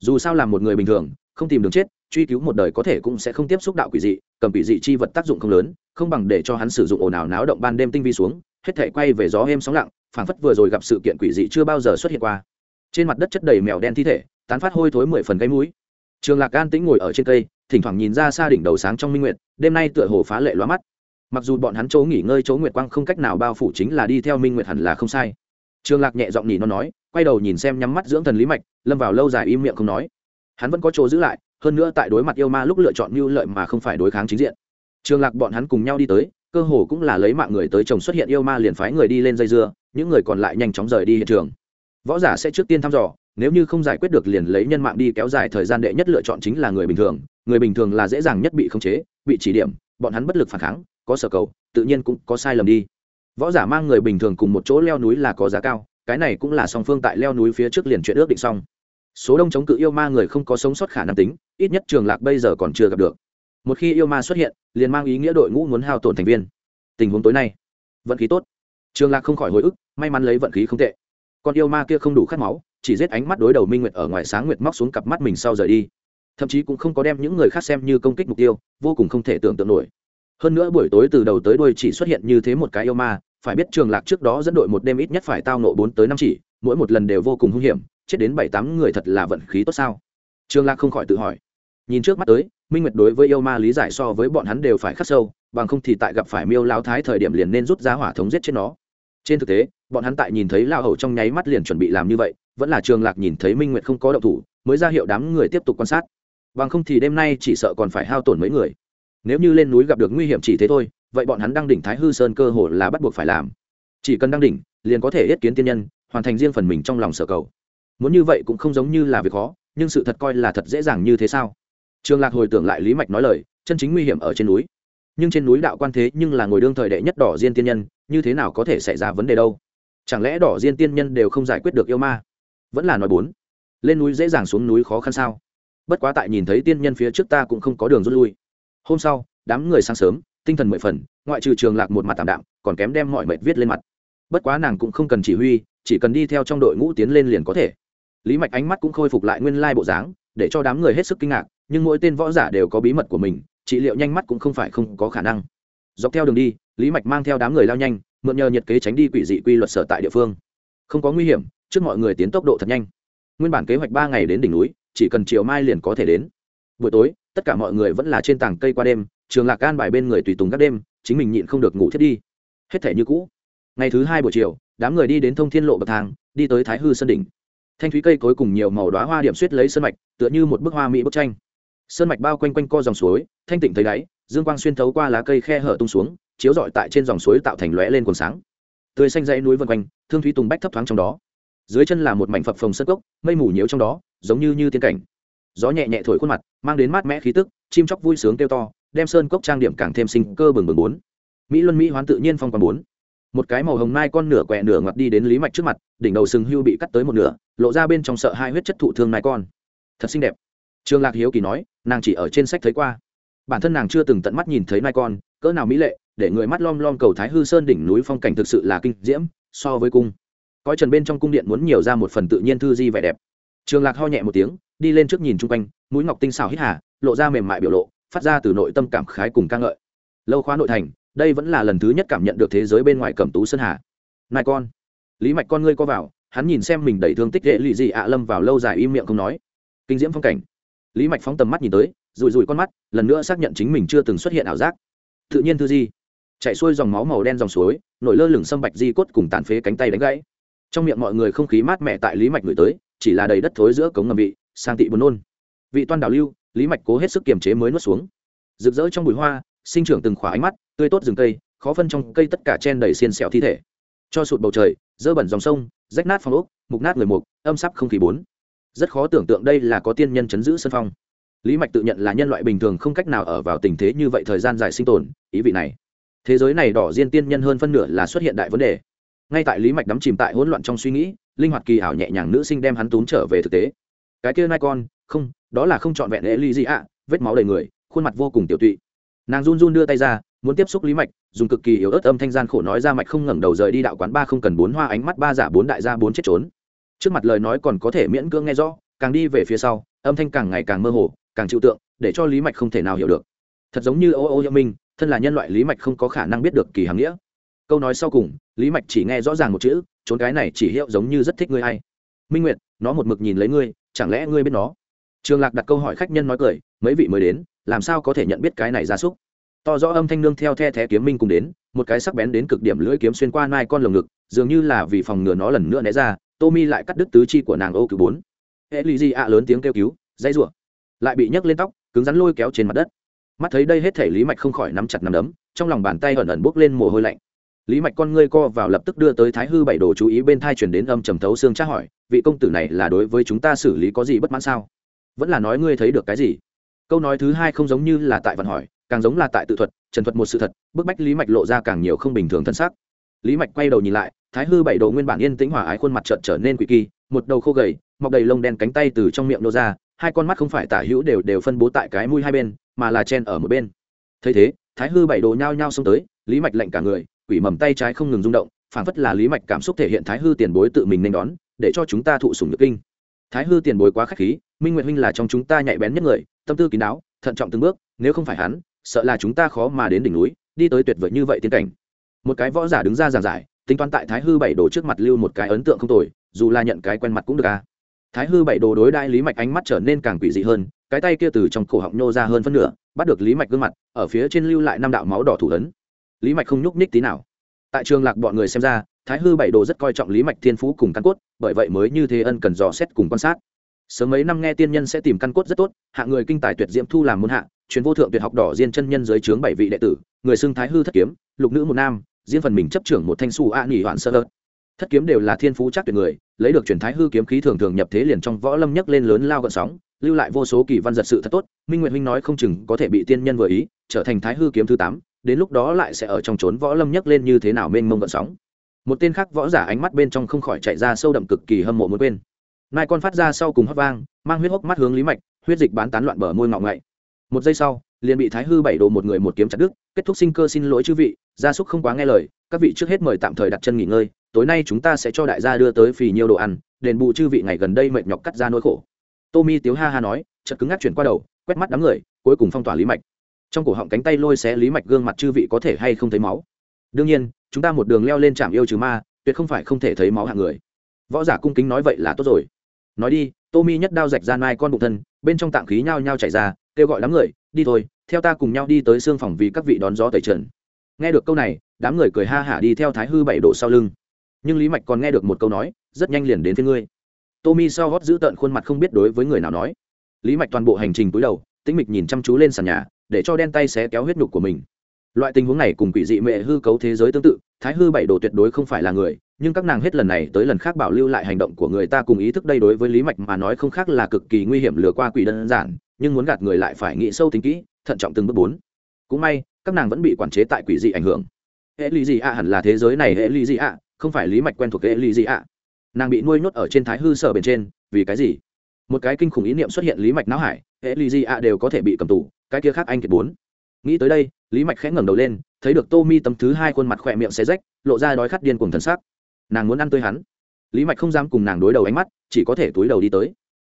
Dù sao là một người bình thường, không tìm đường chết, truy cứu một đời có thể cũng sẽ không tiếp xúc đạo quỷ dị, cầm quỷ dị chi vật tác dụng không lớn, không bằng để cho hắn sử dụng ồn ào náo động ban đêm tinh vi xuống, hết thể quay về gió êm sóng lặng, phảng phất vừa rồi gặp sự kiện quỷ dị chưa bao giờ xuất hiện qua. Trên mặt đất chất đầy mèo đen thi thể, tán phát hôi thối mười phần gáy mũi. Trường lạc an tĩnh ngồi ở trên cây thỉnh thoảng nhìn ra xa đỉnh đầu sáng trong minh nguyệt, đêm nay tựa hồ phá lệ loa mắt. Mặc dù bọn hắn chỗ nghỉ ngơi chỗ nguyệt quang không cách nào bao phủ chính là đi theo minh nguyệt hẳn là không sai. Trường lạc nhẹ giọng nhỉ nó nói, quay đầu nhìn xem nhắm mắt dưỡng thần lý mạch, lâm vào lâu dài im miệng không nói. Hắn vẫn có chỗ giữ lại, hơn nữa tại đối mặt yêu ma lúc lựa chọn mưu lợi mà không phải đối kháng chính diện. Trường lạc bọn hắn cùng nhau đi tới, cơ hồ cũng là lấy mạng người tới chồng xuất hiện yêu ma liền phái người đi lên dây dưa, những người còn lại nhanh chóng rời đi hiện trường. Võ giả sẽ trước tiên thăm dò, nếu như không giải quyết được liền lấy nhân mạng đi kéo dài thời gian đệ nhất lựa chọn chính là người bình thường người bình thường là dễ dàng nhất bị khống chế, bị chỉ điểm, bọn hắn bất lực phản kháng, có sở cầu, tự nhiên cũng có sai lầm đi. Võ giả mang người bình thường cùng một chỗ leo núi là có giá cao, cái này cũng là song phương tại leo núi phía trước liền chuyện ước định xong. Số đông chống cự yêu ma người không có sống sót khả năng tính, ít nhất trường lạc bây giờ còn chưa gặp được. Một khi yêu ma xuất hiện, liền mang ý nghĩa đội ngũ muốn hao tổn thành viên. Tình huống tối nay, vận khí tốt. Trường lạc không khỏi hồi ức, may mắn lấy vận khí không tệ. Con yêu ma kia không đủ khát máu, chỉ giết ánh mắt đối đầu minh nguyệt ở ngoài sáng nguyệt móc xuống cặp mắt mình sau rời đi thậm chí cũng không có đem những người khác xem như công kích mục tiêu, vô cùng không thể tưởng tượng nổi. Hơn nữa buổi tối từ đầu tới đuôi chỉ xuất hiện như thế một cái yêu ma, phải biết trường lạc trước đó dẫn đội một đêm ít nhất phải tao nộ bốn tới năm chỉ, mỗi một lần đều vô cùng hung hiểm, chết đến bảy tám người thật là vận khí tốt sao? Trường lạc không khỏi tự hỏi. Nhìn trước mắt tới, minh nguyệt đối với yêu ma lý giải so với bọn hắn đều phải khắc sâu, bằng không thì tại gặp phải miêu lao thái thời điểm liền nên rút ra hỏa thống giết chết nó. Trên thực tế, bọn hắn tại nhìn thấy lao hầu trong nháy mắt liền chuẩn bị làm như vậy, vẫn là trường lạc nhìn thấy minh nguyệt không có động thủ, mới ra hiệu đám người tiếp tục quan sát bằng không thì đêm nay chỉ sợ còn phải hao tổn mấy người. Nếu như lên núi gặp được nguy hiểm chỉ thế thôi, vậy bọn hắn đăng đỉnh thái hư sơn cơ hồ là bắt buộc phải làm. Chỉ cần đăng đỉnh, liền có thể yết kiến tiên nhân, hoàn thành riêng phần mình trong lòng sở cầu. Muốn như vậy cũng không giống như là việc khó, nhưng sự thật coi là thật dễ dàng như thế sao? Trường lạc hồi tưởng lại lý mạch nói lời, chân chính nguy hiểm ở trên núi. Nhưng trên núi đạo quan thế nhưng là ngồi đương thời đệ nhất đỏ diên tiên nhân, như thế nào có thể xảy ra vấn đề đâu? Chẳng lẽ đỏ diên tiên nhân đều không giải quyết được yêu ma? Vẫn là nói bốn. Lên núi dễ dàng xuống núi khó khăn sao? Bất quá tại nhìn thấy tiên nhân phía trước ta cũng không có đường rút lui. Hôm sau, đám người sáng sớm, tinh thần mười phần, ngoại trừ trường lạc một mặt tạm đạm, còn kém đem mọi mệt viết lên mặt. Bất quá nàng cũng không cần chỉ huy, chỉ cần đi theo trong đội ngũ tiến lên liền có thể. Lý mạch ánh mắt cũng khôi phục lại nguyên lai bộ dáng, để cho đám người hết sức kinh ngạc, nhưng mỗi tên võ giả đều có bí mật của mình, trị liệu nhanh mắt cũng không phải không có khả năng. Dọc theo đường đi, lý mạch mang theo đám người lao nhanh, mượn nhờ nhiệt kế tránh đi quỷ dị quy luật sở tại địa phương. Không có nguy hiểm, trước mọi người tiến tốc độ thật nhanh. Nguyên bản kế hoạch ba ngày đến đỉnh núi chỉ cần chiều mai liền có thể đến. Buổi tối, tất cả mọi người vẫn là trên tảng cây qua đêm, trường lạc can bài bên người tùy tùng các đêm, chính mình nhịn không được ngủ thiết đi. Hết thể như cũ. Ngày thứ hai buổi chiều, đám người đi đến thông thiên lộ bậc thang, đi tới thái hư sơn đỉnh. Thanh thúy cây cối cùng nhiều màu đoá hoa điểm suýt lấy sơn mạch, tựa như một bức hoa mỹ bức tranh. Sơn mạch bao quanh quanh co dòng suối, thanh tịnh thấy đáy, dương quang xuyên thấu qua lá cây khe hở tung xuống, chiếu rọi tại trên dòng suối tạo thành lóe lên quần sáng. Tươi xanh dãy núi vân quanh, thương thúy tùng bách thấp thoáng trong đó. Dưới chân là một mảnh phập phồng sân cốc, mây mù nhiễu trong đó giống như như tiên cảnh. Gió nhẹ nhẹ thổi khuôn mặt, mang đến mát mẽ khí tức, chim chóc vui sướng kêu to, đem sơn cốc trang điểm càng thêm sinh cơ bừng bừng bốn. Mỹ luân mỹ hoán tự nhiên phong quang bốn. Một cái màu hồng mai con nửa quẹ nửa ngoặt đi đến lý mạch trước mặt, đỉnh đầu sừng hưu bị cắt tới một nửa, lộ ra bên trong sợ hai huyết chất thụ thương mai con. Thật xinh đẹp. Trương lạc hiếu kỳ nói, nàng chỉ ở trên sách thấy qua. Bản thân nàng chưa từng tận mắt nhìn thấy mai con, cỡ nào mỹ lệ, để người mắt lom lom cầu thái hư sơn đỉnh núi phong cảnh thực sự là kinh diễm, so với cung. Coi trần bên trong cung điện muốn nhiều ra một phần tự nhiên thư di vẻ đẹp trường lạc ho nhẹ một tiếng, đi lên trước nhìn chung quanh, mũi ngọc tinh xào hít hà, lộ ra mềm mại biểu lộ, phát ra từ nội tâm cảm khái cùng ca ngợi. Lâu khóa nội thành, đây vẫn là lần thứ nhất cảm nhận được thế giới bên ngoài cẩm tú sơn hà. Nai con, lý mạch con ngươi co vào, hắn nhìn xem mình đầy thương tích dễ lụy gì ạ lâm vào lâu dài im miệng không nói. Kinh diễm phong cảnh. Lý mạch phóng tầm mắt nhìn tới rùi rùi con mắt, lần nữa xác nhận chính mình chưa từng xuất hiện ảo giác. Tự nhiên thư di. Chạy xuôi dòng máu màu đen dòng suối, nổi lơ lửng sâm bạch di cốt cùng tàn phế cánh tay đánh gãy. Trong miệng mọi người không khí mát mẻ tại lý mạch người tới chỉ là đầy đất thối giữa cống ngầm vị, sang tị buồn nôn. Vị toan đào lưu, lý mạch cố hết sức kiềm chế mới nuốt xuống. Rực rỡ trong bụi hoa, sinh trưởng từng khỏa ánh mắt, tươi tốt rừng cây, khó phân trong cây tất cả chen đầy xiên xẹo thi thể. Cho sụt bầu trời, dơ bẩn dòng sông, rách nát phong ốc, mục nát người mục, âm sắp không khí bốn. Rất khó tưởng tượng đây là có tiên nhân chấn giữ sân phong. Lý mạch tự nhận là nhân loại bình thường không cách nào ở vào tình thế như vậy thời gian dài sinh tồn, ý vị này. Thế giới này đỏ diên tiên nhân hơn phân nửa là xuất hiện đại vấn đề ngay tại lý mạch đắm chìm tại hỗn loạn trong suy nghĩ, linh hoạt kỳ ảo nhẹ nhàng nữ sinh đem hắn tốn trở về thực tế. Cái kia nai con, không, đó là không trọn vẹn lễ ly gì ạ, vết máu đầy người, khuôn mặt vô cùng tiểu tụy. Nàng run run đưa tay ra, muốn tiếp xúc lý mạch, dùng cực kỳ yếu ớt âm thanh gian khổ nói ra mạch không ngẩng đầu rời đi đạo quán ba không cần bốn hoa ánh mắt ba giả bốn đại gia bốn chết trốn. Trước mặt lời nói còn có thể miễn cưỡng nghe rõ, càng đi về phía sau, âm thanh càng ngày càng mơ hồ, càng chịu tượng, để cho lý mạch không thể nào hiểu được. Thật giống như ô ô nhâm minh, thân là nhân loại lý mạch không có khả năng biết được kỳ hàm nghĩa câu nói sau cùng, lý mạch chỉ nghe rõ ràng một chữ trốn cái này chỉ hiệu giống như rất thích ngươi hay. Minh nguyệt, nó một mực nhìn lấy ngươi, chẳng lẽ ngươi biết nó? Trường lạc đặt câu hỏi khách nhân nói cười, mấy vị mới đến, làm sao có thể nhận biết cái này ra súc? To rõ âm thanh nương theo the thé kiếm minh cùng đến, một cái sắc bén đến cực điểm lưỡi kiếm xuyên qua nai con lồng ngực, dường như là vì phòng ngừa nó lần nữa né ra, tô mi lại cắt đứt tứ chi của nàng ô cứu bốn. Hệ lì di ạ, lớn tiếng kêu cứu, dãy rủa. Lại bị nhấc lên tóc, cứng rắn lôi kéo trên mặt đất. Mắt thấy đây hết thể lý mạch không khỏi nắm chặt nắm đấm, trong lòng bàn tay ẩn ẩn bốc lên mồ hôi lạnh lý mạch con ngươi co vào lập tức đưa tới thái hư bảy đồ chú ý bên thai chuyển đến âm trầm thấu xương tra hỏi, vị công tử này là đối với chúng ta xử lý có gì bất mãn sao? Vẫn là nói ngươi thấy được cái gì? Câu nói thứ hai không giống như là tại vận hỏi, càng giống là tại tự thuật, trần thuật một sự thật, bức bách lý mạch lộ ra càng nhiều không bình thường thân xác. Lý mạch quay đầu nhìn lại, thái hư bảy đồ nguyên bản yên tĩnh hòa ái khuôn mặt trợn trở nên quỷ kỳ, một đầu khô gầy, mọc đầy lông đen cánh tay từ trong miệng nô ra, hai con mắt không phải tả hữu đều đều phân bố tại cái mũi hai bên, mà là chen ở một bên. Thấy thế, thái hư bảy đồ nhao nhao xông tới, lý mạch lạnh cả người quỷ mầm tay trái không ngừng rung động phản phất là lý mạch cảm xúc thể hiện thái hư tiền bối tự mình nên đón, để cho chúng ta thụ sủng nhược kinh. Thái hư tiền bối quá khách khí, minh nguyện huynh là trong chúng ta nhạy bén nhất người, tâm tư kín đáo, thận trọng từng bước, nếu không phải hắn, sợ là chúng ta khó mà đến đỉnh núi, đi tới tuyệt vời như vậy tiến cảnh. Một cái võ giả đứng ra giảng giải, tính toán tại thái hư bảy đồ trước mặt lưu một cái ấn tượng không tồi, dù là nhận cái quen mặt cũng được à. Thái hư bảy đồ đối đại lý mạch ánh mắt trở nên càng quỷ dị hơn, cái tay kia từ trong cổ họng nhô ra hơn phân nửa, bắt được lý mạch gương mặt, ở phía trên lưu lại năm đạo máu đỏ thủ ấn lý mạch không nhúc nhích tí nào. Tại trường lạc bọn người xem ra, thái hư bảy đồ rất coi trọng lý mạch thiên phú cùng căn cốt, bởi vậy mới như thế ân cần dò xét cùng quan sát. Sớm mấy năm nghe tiên nhân sẽ tìm căn cốt rất tốt, hạ người kinh tài tuyệt diễm thu làm môn hạ, truyền vô thượng tuyệt học đỏ diên chân nhân dưới trướng bảy vị đệ tử, người xưng thái hư thất kiếm, lục nữ một nam diên phần mình chấp trưởng một thanh su a nghỉ hoạn sơ ớt. Thất kiếm đều là thiên phú chắc tuyệt người, lấy được truyền thái hư kiếm khí thường thường nhập thế liền trong võ lâm nhấc lên lớn lao gợn sóng, lưu lại vô số kỳ văn giật sự thật tốt, minh nguyện huynh nói không chừng có thể bị tiên nhân vừa ý, trở thành thái hư kiếm thứ tám đến lúc đó lại sẽ ở trong trốn võ lâm nhấc lên như thế nào mênh mông gợn sóng. Một tên khác võ giả ánh mắt bên trong không khỏi chạy ra sâu đậm cực kỳ hâm mộ muốn quên. Nai con phát ra sau cùng hót vang, mang huyết hốc mắt hướng lý mạch, huyết dịch bán tán loạn bờ môi ngọ ngậy. Một giây sau, liền bị thái hư bảy đồ một người một kiếm chặt đứt, kết thúc sinh cơ xin lỗi chư vị, gia súc không quá nghe lời, các vị trước hết mời tạm thời đặt chân nghỉ ngơi, tối nay chúng ta sẽ cho đại gia đưa tới phì nhiều đồ ăn, đền bù chư vị ngày gần đây mệt nhọc cắt ra nỗi khổ. Tommy tiếu ha ha nói chật cứng ngắc chuyển qua đầu, quét mắt đám người, cuối cùng phong tỏa lý mạch trong cổ họng cánh tay lôi xé lý mạch gương mặt chư vị có thể hay không thấy máu. Đương nhiên, chúng ta một đường leo lên trạm yêu trừ ma, tuyệt không phải không thể thấy máu hạng người. Võ giả cung kính nói vậy là tốt rồi. Nói đi, tommy nhất đao rạch ra mai con bụng thân, bên trong tạng khí nhao nhao chảy ra, kêu gọi đám người, đi thôi, theo ta cùng nhau đi tới xương phòng vì các vị đón gió tẩy trần. Nghe được câu này, đám người cười ha hả đi theo thái hư bảy độ sau lưng. Nhưng lý mạch còn nghe được một câu nói, rất nhanh liền đến phía ngươi. Tommy sau gót giữ tợn khuôn mặt không biết đối với người nào nói. Lý mạch toàn bộ hành trình cúi đầu, tĩnh mịch nhìn chăm chú lên sàn nhà để cho đen tay xé kéo huyết nhục của mình. Loại tình huống này cùng quỷ dị mẹ hư cấu thế giới tương tự, thái hư bảy đồ tuyệt đối không phải là người, nhưng các nàng hết lần này tới lần khác bảo lưu lại hành động của người ta cùng ý thức đây đối với lý mạch mà nói không khác là cực kỳ nguy hiểm lừa qua quỷ đơn giản, nhưng muốn gạt người lại phải nghĩ sâu tính kỹ, thận trọng từng bước bốn. Cũng may, các nàng vẫn bị quản chế tại quỷ dị ảnh hưởng. Hệ lý dị ạ hẳn là thế giới này hệ lý dị ạ không phải lý mạch quen thuộc hệ lý dị ạ nàng bị nuôi nhốt ở trên thái hư sở bên trên, vì cái gì? Một cái kinh khủng ý niệm xuất hiện lý mạch não hải hệ lì gì ạ đều có thể bị cầm tù, cái kia khác anh kiệt bốn. Nghĩ tới đây, lý mạch khẽ ngẩng đầu lên, thấy được tô mi tấm thứ hai khuôn mặt khỏe miệng xé rách, lộ ra đói khát điên cùng thần sắc. Nàng muốn ăn tươi hắn. Lý mạch không dám cùng nàng đối đầu ánh mắt, chỉ có thể túi đầu đi tới.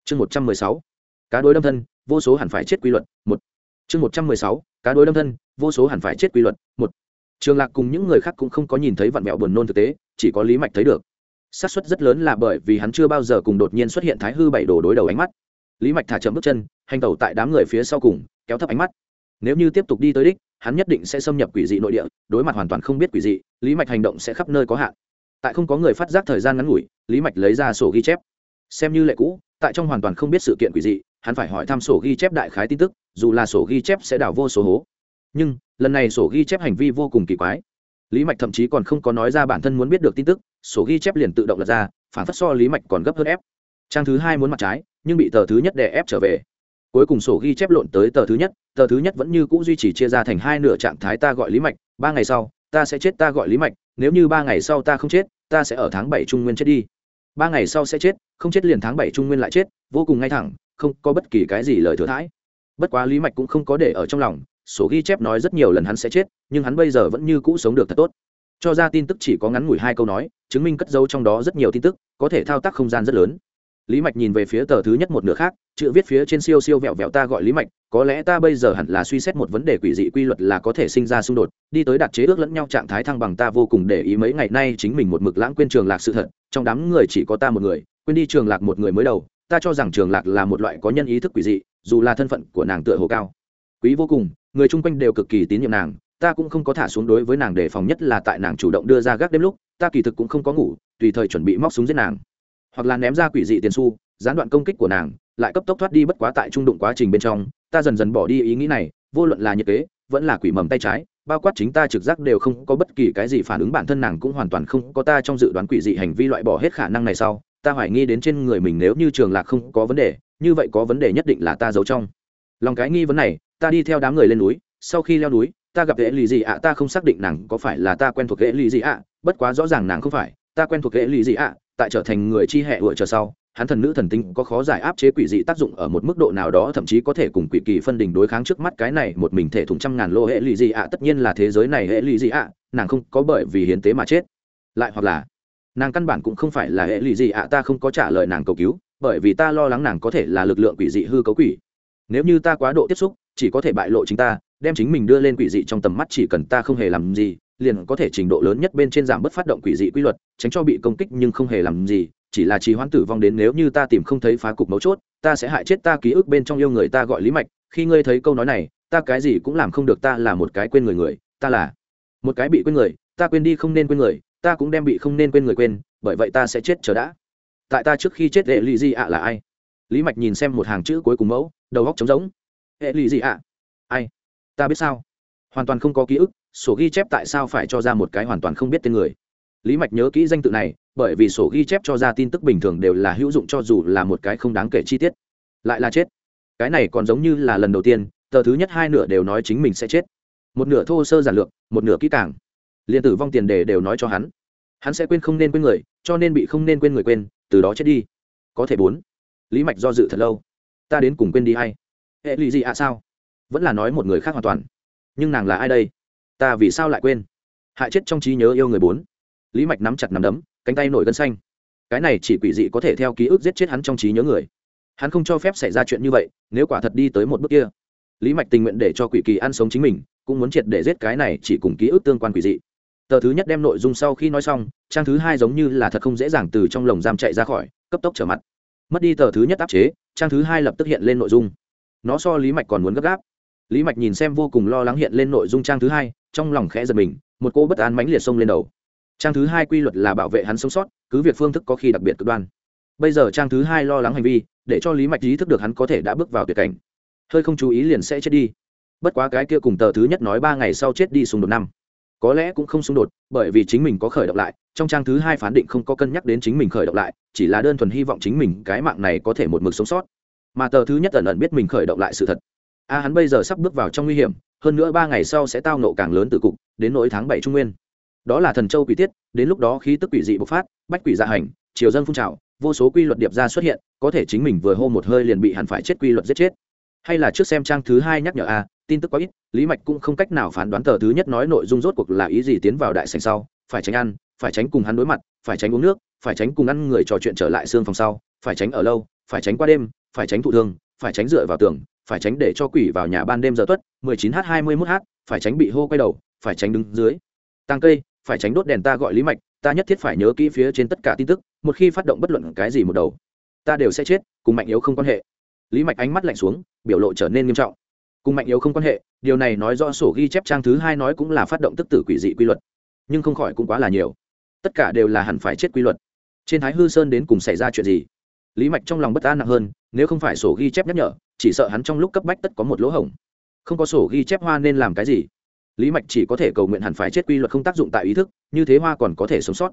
Chương một trăm mười sáu. Cá đối đâm thân, vô số hẳn phải chết quy luật, một. Chương một trăm mười sáu. Cá đối đâm thân, vô số hẳn phải chết quy luật, một. Trường lạc cùng những người khác cũng không có nhìn thấy vặn mẹo buồn nôn thực tế, chỉ có lý mạch thấy được. Xác suất rất lớn là bởi vì hắn chưa bao giờ cùng đột nhiên xuất hiện thái hư bảy đồ đối đầu ánh mắt lý mạch thả chậm bước chân, hành tẩu tại đám người phía sau cùng, kéo thấp ánh mắt. Nếu như tiếp tục đi tới đích, hắn nhất định sẽ xâm nhập quỷ dị nội địa, đối mặt hoàn toàn không biết quỷ dị, lý mạch hành động sẽ khắp nơi có hạn. Tại không có người phát giác thời gian ngắn ngủi, lý mạch lấy ra sổ ghi chép. Xem như lệ cũ, tại trong hoàn toàn không biết sự kiện quỷ dị, hắn phải hỏi thăm sổ ghi chép đại khái tin tức, dù là sổ ghi chép sẽ đảo vô số hố. Nhưng, lần này sổ ghi chép hành vi vô cùng kỳ quái. Lý mạch thậm chí còn không có nói ra bản thân muốn biết được tin tức, sổ ghi chép liền tự động lật ra, phản phát so lý mạch còn gấp hơn ép trang thứ hai muốn mặt trái, nhưng bị tờ thứ nhất đè ép trở về. Cuối cùng sổ ghi chép lộn tới tờ thứ nhất, tờ thứ nhất vẫn như cũ duy trì chia ra thành hai nửa trạng thái ta gọi lý mạch, ba ngày sau, ta sẽ chết ta gọi lý mạch, nếu như ba ngày sau ta không chết, ta sẽ ở tháng bảy trung nguyên chết đi. Ba ngày sau sẽ chết, không chết liền tháng bảy trung nguyên lại chết, vô cùng ngay thẳng, không có bất kỳ cái gì lời thừa thãi. Bất quá lý mạch cũng không có để ở trong lòng, sổ ghi chép nói rất nhiều lần hắn sẽ chết, nhưng hắn bây giờ vẫn như cũ sống được thật tốt. Cho ra tin tức chỉ có ngắn ngủi hai câu nói, chứng minh cất dấu trong đó rất nhiều tin tức, có thể thao tác không gian rất lớn lý mạch nhìn về phía tờ thứ nhất một nửa khác, chữ viết phía trên siêu siêu vẹo vẹo ta gọi lý mạch, có lẽ ta bây giờ hẳn là suy xét một vấn đề quỷ dị quy luật là có thể sinh ra xung đột, đi tới đặt chế ước lẫn nhau trạng thái thăng bằng ta vô cùng để ý mấy ngày nay chính mình một mực lãng quên trường lạc sự thật, trong đám người chỉ có ta một người, quên đi trường lạc một người mới đầu, ta cho rằng trường lạc là một loại có nhân ý thức quỷ dị, dù là thân phận của nàng tựa hồ cao. Quý vô cùng, người chung quanh đều cực kỳ tín nhiệm nàng, ta cũng không có thả xuống đối với nàng đề phòng nhất là tại nàng chủ động đưa ra gác đêm lúc, ta kỳ thực cũng không có ngủ, tùy thời chuẩn bị móc súng giết nàng hoặc là ném ra quỷ dị tiền su gián đoạn công kích của nàng, lại cấp tốc thoát đi bất quá tại trung đụng quá trình bên trong, ta dần dần bỏ đi ý nghĩ này, vô luận là nhiệt kế, vẫn là quỷ mầm tay trái, bao quát chính ta trực giác đều không có bất kỳ cái gì phản ứng bản thân nàng cũng hoàn toàn không có ta trong dự đoán quỷ dị hành vi loại bỏ hết khả năng này sau, ta hoài nghi đến trên người mình nếu như trường lạc không có vấn đề, như vậy có vấn đề nhất định là ta giấu trong. Lòng cái nghi vấn này, ta đi theo đám người lên núi, sau khi leo núi, ta gặp hệ lì gì ạ, ta không xác định nàng có phải là ta quen thuộc hệ lì gì ạ, bất quá rõ ràng nàng không phải, ta quen thuộc hệ lì gì ạ tại trở thành người chi hệ vựa trở sau, hắn thần nữ thần tinh có khó giải áp chế quỷ dị tác dụng ở một mức độ nào đó, thậm chí có thể cùng quỷ kỳ phân đình đối kháng trước mắt cái này một mình thể thủng trăm ngàn lô hệ lụy dị ạ, tất nhiên là thế giới này hệ lụy dị ạ, nàng không có bởi vì hiến tế mà chết. Lại hoặc là, nàng căn bản cũng không phải là hệ lụy dị ạ, ta không có trả lời nàng cầu cứu, bởi vì ta lo lắng nàng có thể là lực lượng quỷ dị hư cấu quỷ. Nếu như ta quá độ tiếp xúc, chỉ có thể bại lộ chính ta, đem chính mình đưa lên quỷ dị trong tầm mắt chỉ cần ta không hề làm gì liền có thể trình độ lớn nhất bên trên giảm bớt phát động quỷ dị quy luật, tránh cho bị công kích nhưng không hề làm gì, chỉ là trì hoãn tử vong đến nếu như ta tìm không thấy phá cục mấu chốt, ta sẽ hại chết ta ký ức bên trong yêu người ta gọi lý mạch, khi ngươi thấy câu nói này, ta cái gì cũng làm không được, ta là một cái quên người người, ta là một cái bị quên người, ta quên đi không nên quên người, ta cũng đem bị không nên quên người quên, bởi vậy ta sẽ chết chờ đã. Tại ta trước khi chết, hệ lụy gì ạ, là ai? Lý mạch nhìn xem một hàng chữ cuối cùng mẫu, đầu góc trống rỗng. Hệ lụy gì ạ? Ai? Ta biết sao? Hoàn toàn không có ký ức sổ ghi chép tại sao phải cho ra một cái hoàn toàn không biết tên người. Lý mạch nhớ kỹ danh tự này, bởi vì sổ ghi chép cho ra tin tức bình thường đều là hữu dụng cho dù là một cái không đáng kể chi tiết. Lại là chết. Cái này còn giống như là lần đầu tiên, tờ thứ nhất hai nửa đều nói chính mình sẽ chết. Một nửa thô sơ giản lược, một nửa kỹ càng. Liền tử vong tiền đề đều nói cho hắn. Hắn sẽ quên không nên quên người, cho nên bị không nên quên người quên, từ đó chết đi. Có thể bốn. Lý mạch do dự thật lâu. Ta đến cùng quên đi hay hệ lụy gì ạ, sao? Vẫn là nói một người khác hoàn toàn. Nhưng nàng là ai đây? Ta vì sao lại quên? Hại chết trong trí nhớ yêu người bốn. Lý mạch nắm chặt nắm đấm, cánh tay nổi gân xanh. Cái này chỉ quỷ dị có thể theo ký ức giết chết hắn trong trí nhớ người. Hắn không cho phép xảy ra chuyện như vậy, nếu quả thật đi tới một bước kia. Lý mạch tình nguyện để cho quỷ kỳ ăn sống chính mình, cũng muốn triệt để giết cái này chỉ cùng ký ức tương quan quỷ dị. Tờ thứ nhất đem nội dung sau khi nói xong, trang thứ hai giống như là thật không dễ dàng từ trong lồng giam chạy ra khỏi, cấp tốc trở mặt. Mất đi tờ thứ nhất áp chế, trang thứ hai lập tức hiện lên nội dung. Nó so lý mạch còn muốn gấp gáp lý mạch nhìn xem vô cùng lo lắng hiện lên nội dung trang thứ hai, trong lòng khẽ giật mình, một cô bất an mãnh liệt xông lên đầu. Trang thứ hai quy luật là bảo vệ hắn sống sót, cứ việc phương thức có khi đặc biệt cực đoan. Bây giờ trang thứ hai lo lắng hành vi, để cho lý mạch ý thức được hắn có thể đã bước vào tuyệt cảnh. Hơi không chú ý liền sẽ chết đi. Bất quá cái kia cùng tờ thứ nhất nói ba ngày sau chết đi xung đột năm. Có lẽ cũng không xung đột, bởi vì chính mình có khởi động lại, trong trang thứ hai phán định không có cân nhắc đến chính mình khởi động lại, chỉ là đơn thuần hy vọng chính mình cái mạng này có thể một mực sống sót. Mà tờ thứ nhất ẩn ẩn biết mình khởi động lại sự thật a hắn bây giờ sắp bước vào trong nguy hiểm, hơn nữa ba ngày sau sẽ tao nộ càng lớn từ cục, đến nỗi tháng bảy trung nguyên. Đó là thần châu quỷ tiết, đến lúc đó khí tức quỷ dị bộc phát, bách quỷ dạ hành, triều dân phun trào, vô số quy luật điệp ra xuất hiện, có thể chính mình vừa hô một hơi liền bị hẳn phải chết quy luật giết chết. Hay là trước xem trang thứ hai nhắc nhở a, tin tức quá ít, lý mạch cũng không cách nào phán đoán tờ thứ nhất nói nội dung rốt cuộc là ý gì tiến vào đại sành sau, phải tránh ăn, phải tránh cùng hắn đối mặt, phải tránh uống nước, phải tránh cùng ăn người trò chuyện trở lại xương phòng sau, phải tránh ở lâu, phải tránh qua đêm, phải tránh thụ thương, phải tránh dựa vào tường phải tránh để cho quỷ vào nhà ban đêm giờ tuất 19 h 21 h phải tránh bị hô quay đầu, phải tránh đứng dưới. Tăng cây, phải tránh đốt đèn ta gọi lý mạch, ta nhất thiết phải nhớ kỹ phía trên tất cả tin tức, một khi phát động bất luận cái gì một đầu, ta đều sẽ chết, cùng mạnh yếu không quan hệ. Lý mạch ánh mắt lạnh xuống, biểu lộ trở nên nghiêm trọng. Cùng mạnh yếu không quan hệ, điều này nói rõ sổ ghi chép trang thứ hai nói cũng là phát động tức tử quỷ dị quy luật, nhưng không khỏi cũng quá là nhiều. Tất cả đều là hẳn phải chết quy luật. Trên thái hư sơn đến cùng xảy ra chuyện gì? Lý mạch trong lòng bất an nặng hơn nếu không phải sổ ghi chép nhắc nhở, chỉ sợ hắn trong lúc cấp bách tất có một lỗ hổng. Không có sổ ghi chép hoa nên làm cái gì? Lý mạch chỉ có thể cầu nguyện hẳn phải chết quy luật không tác dụng tại ý thức, như thế hoa còn có thể sống sót.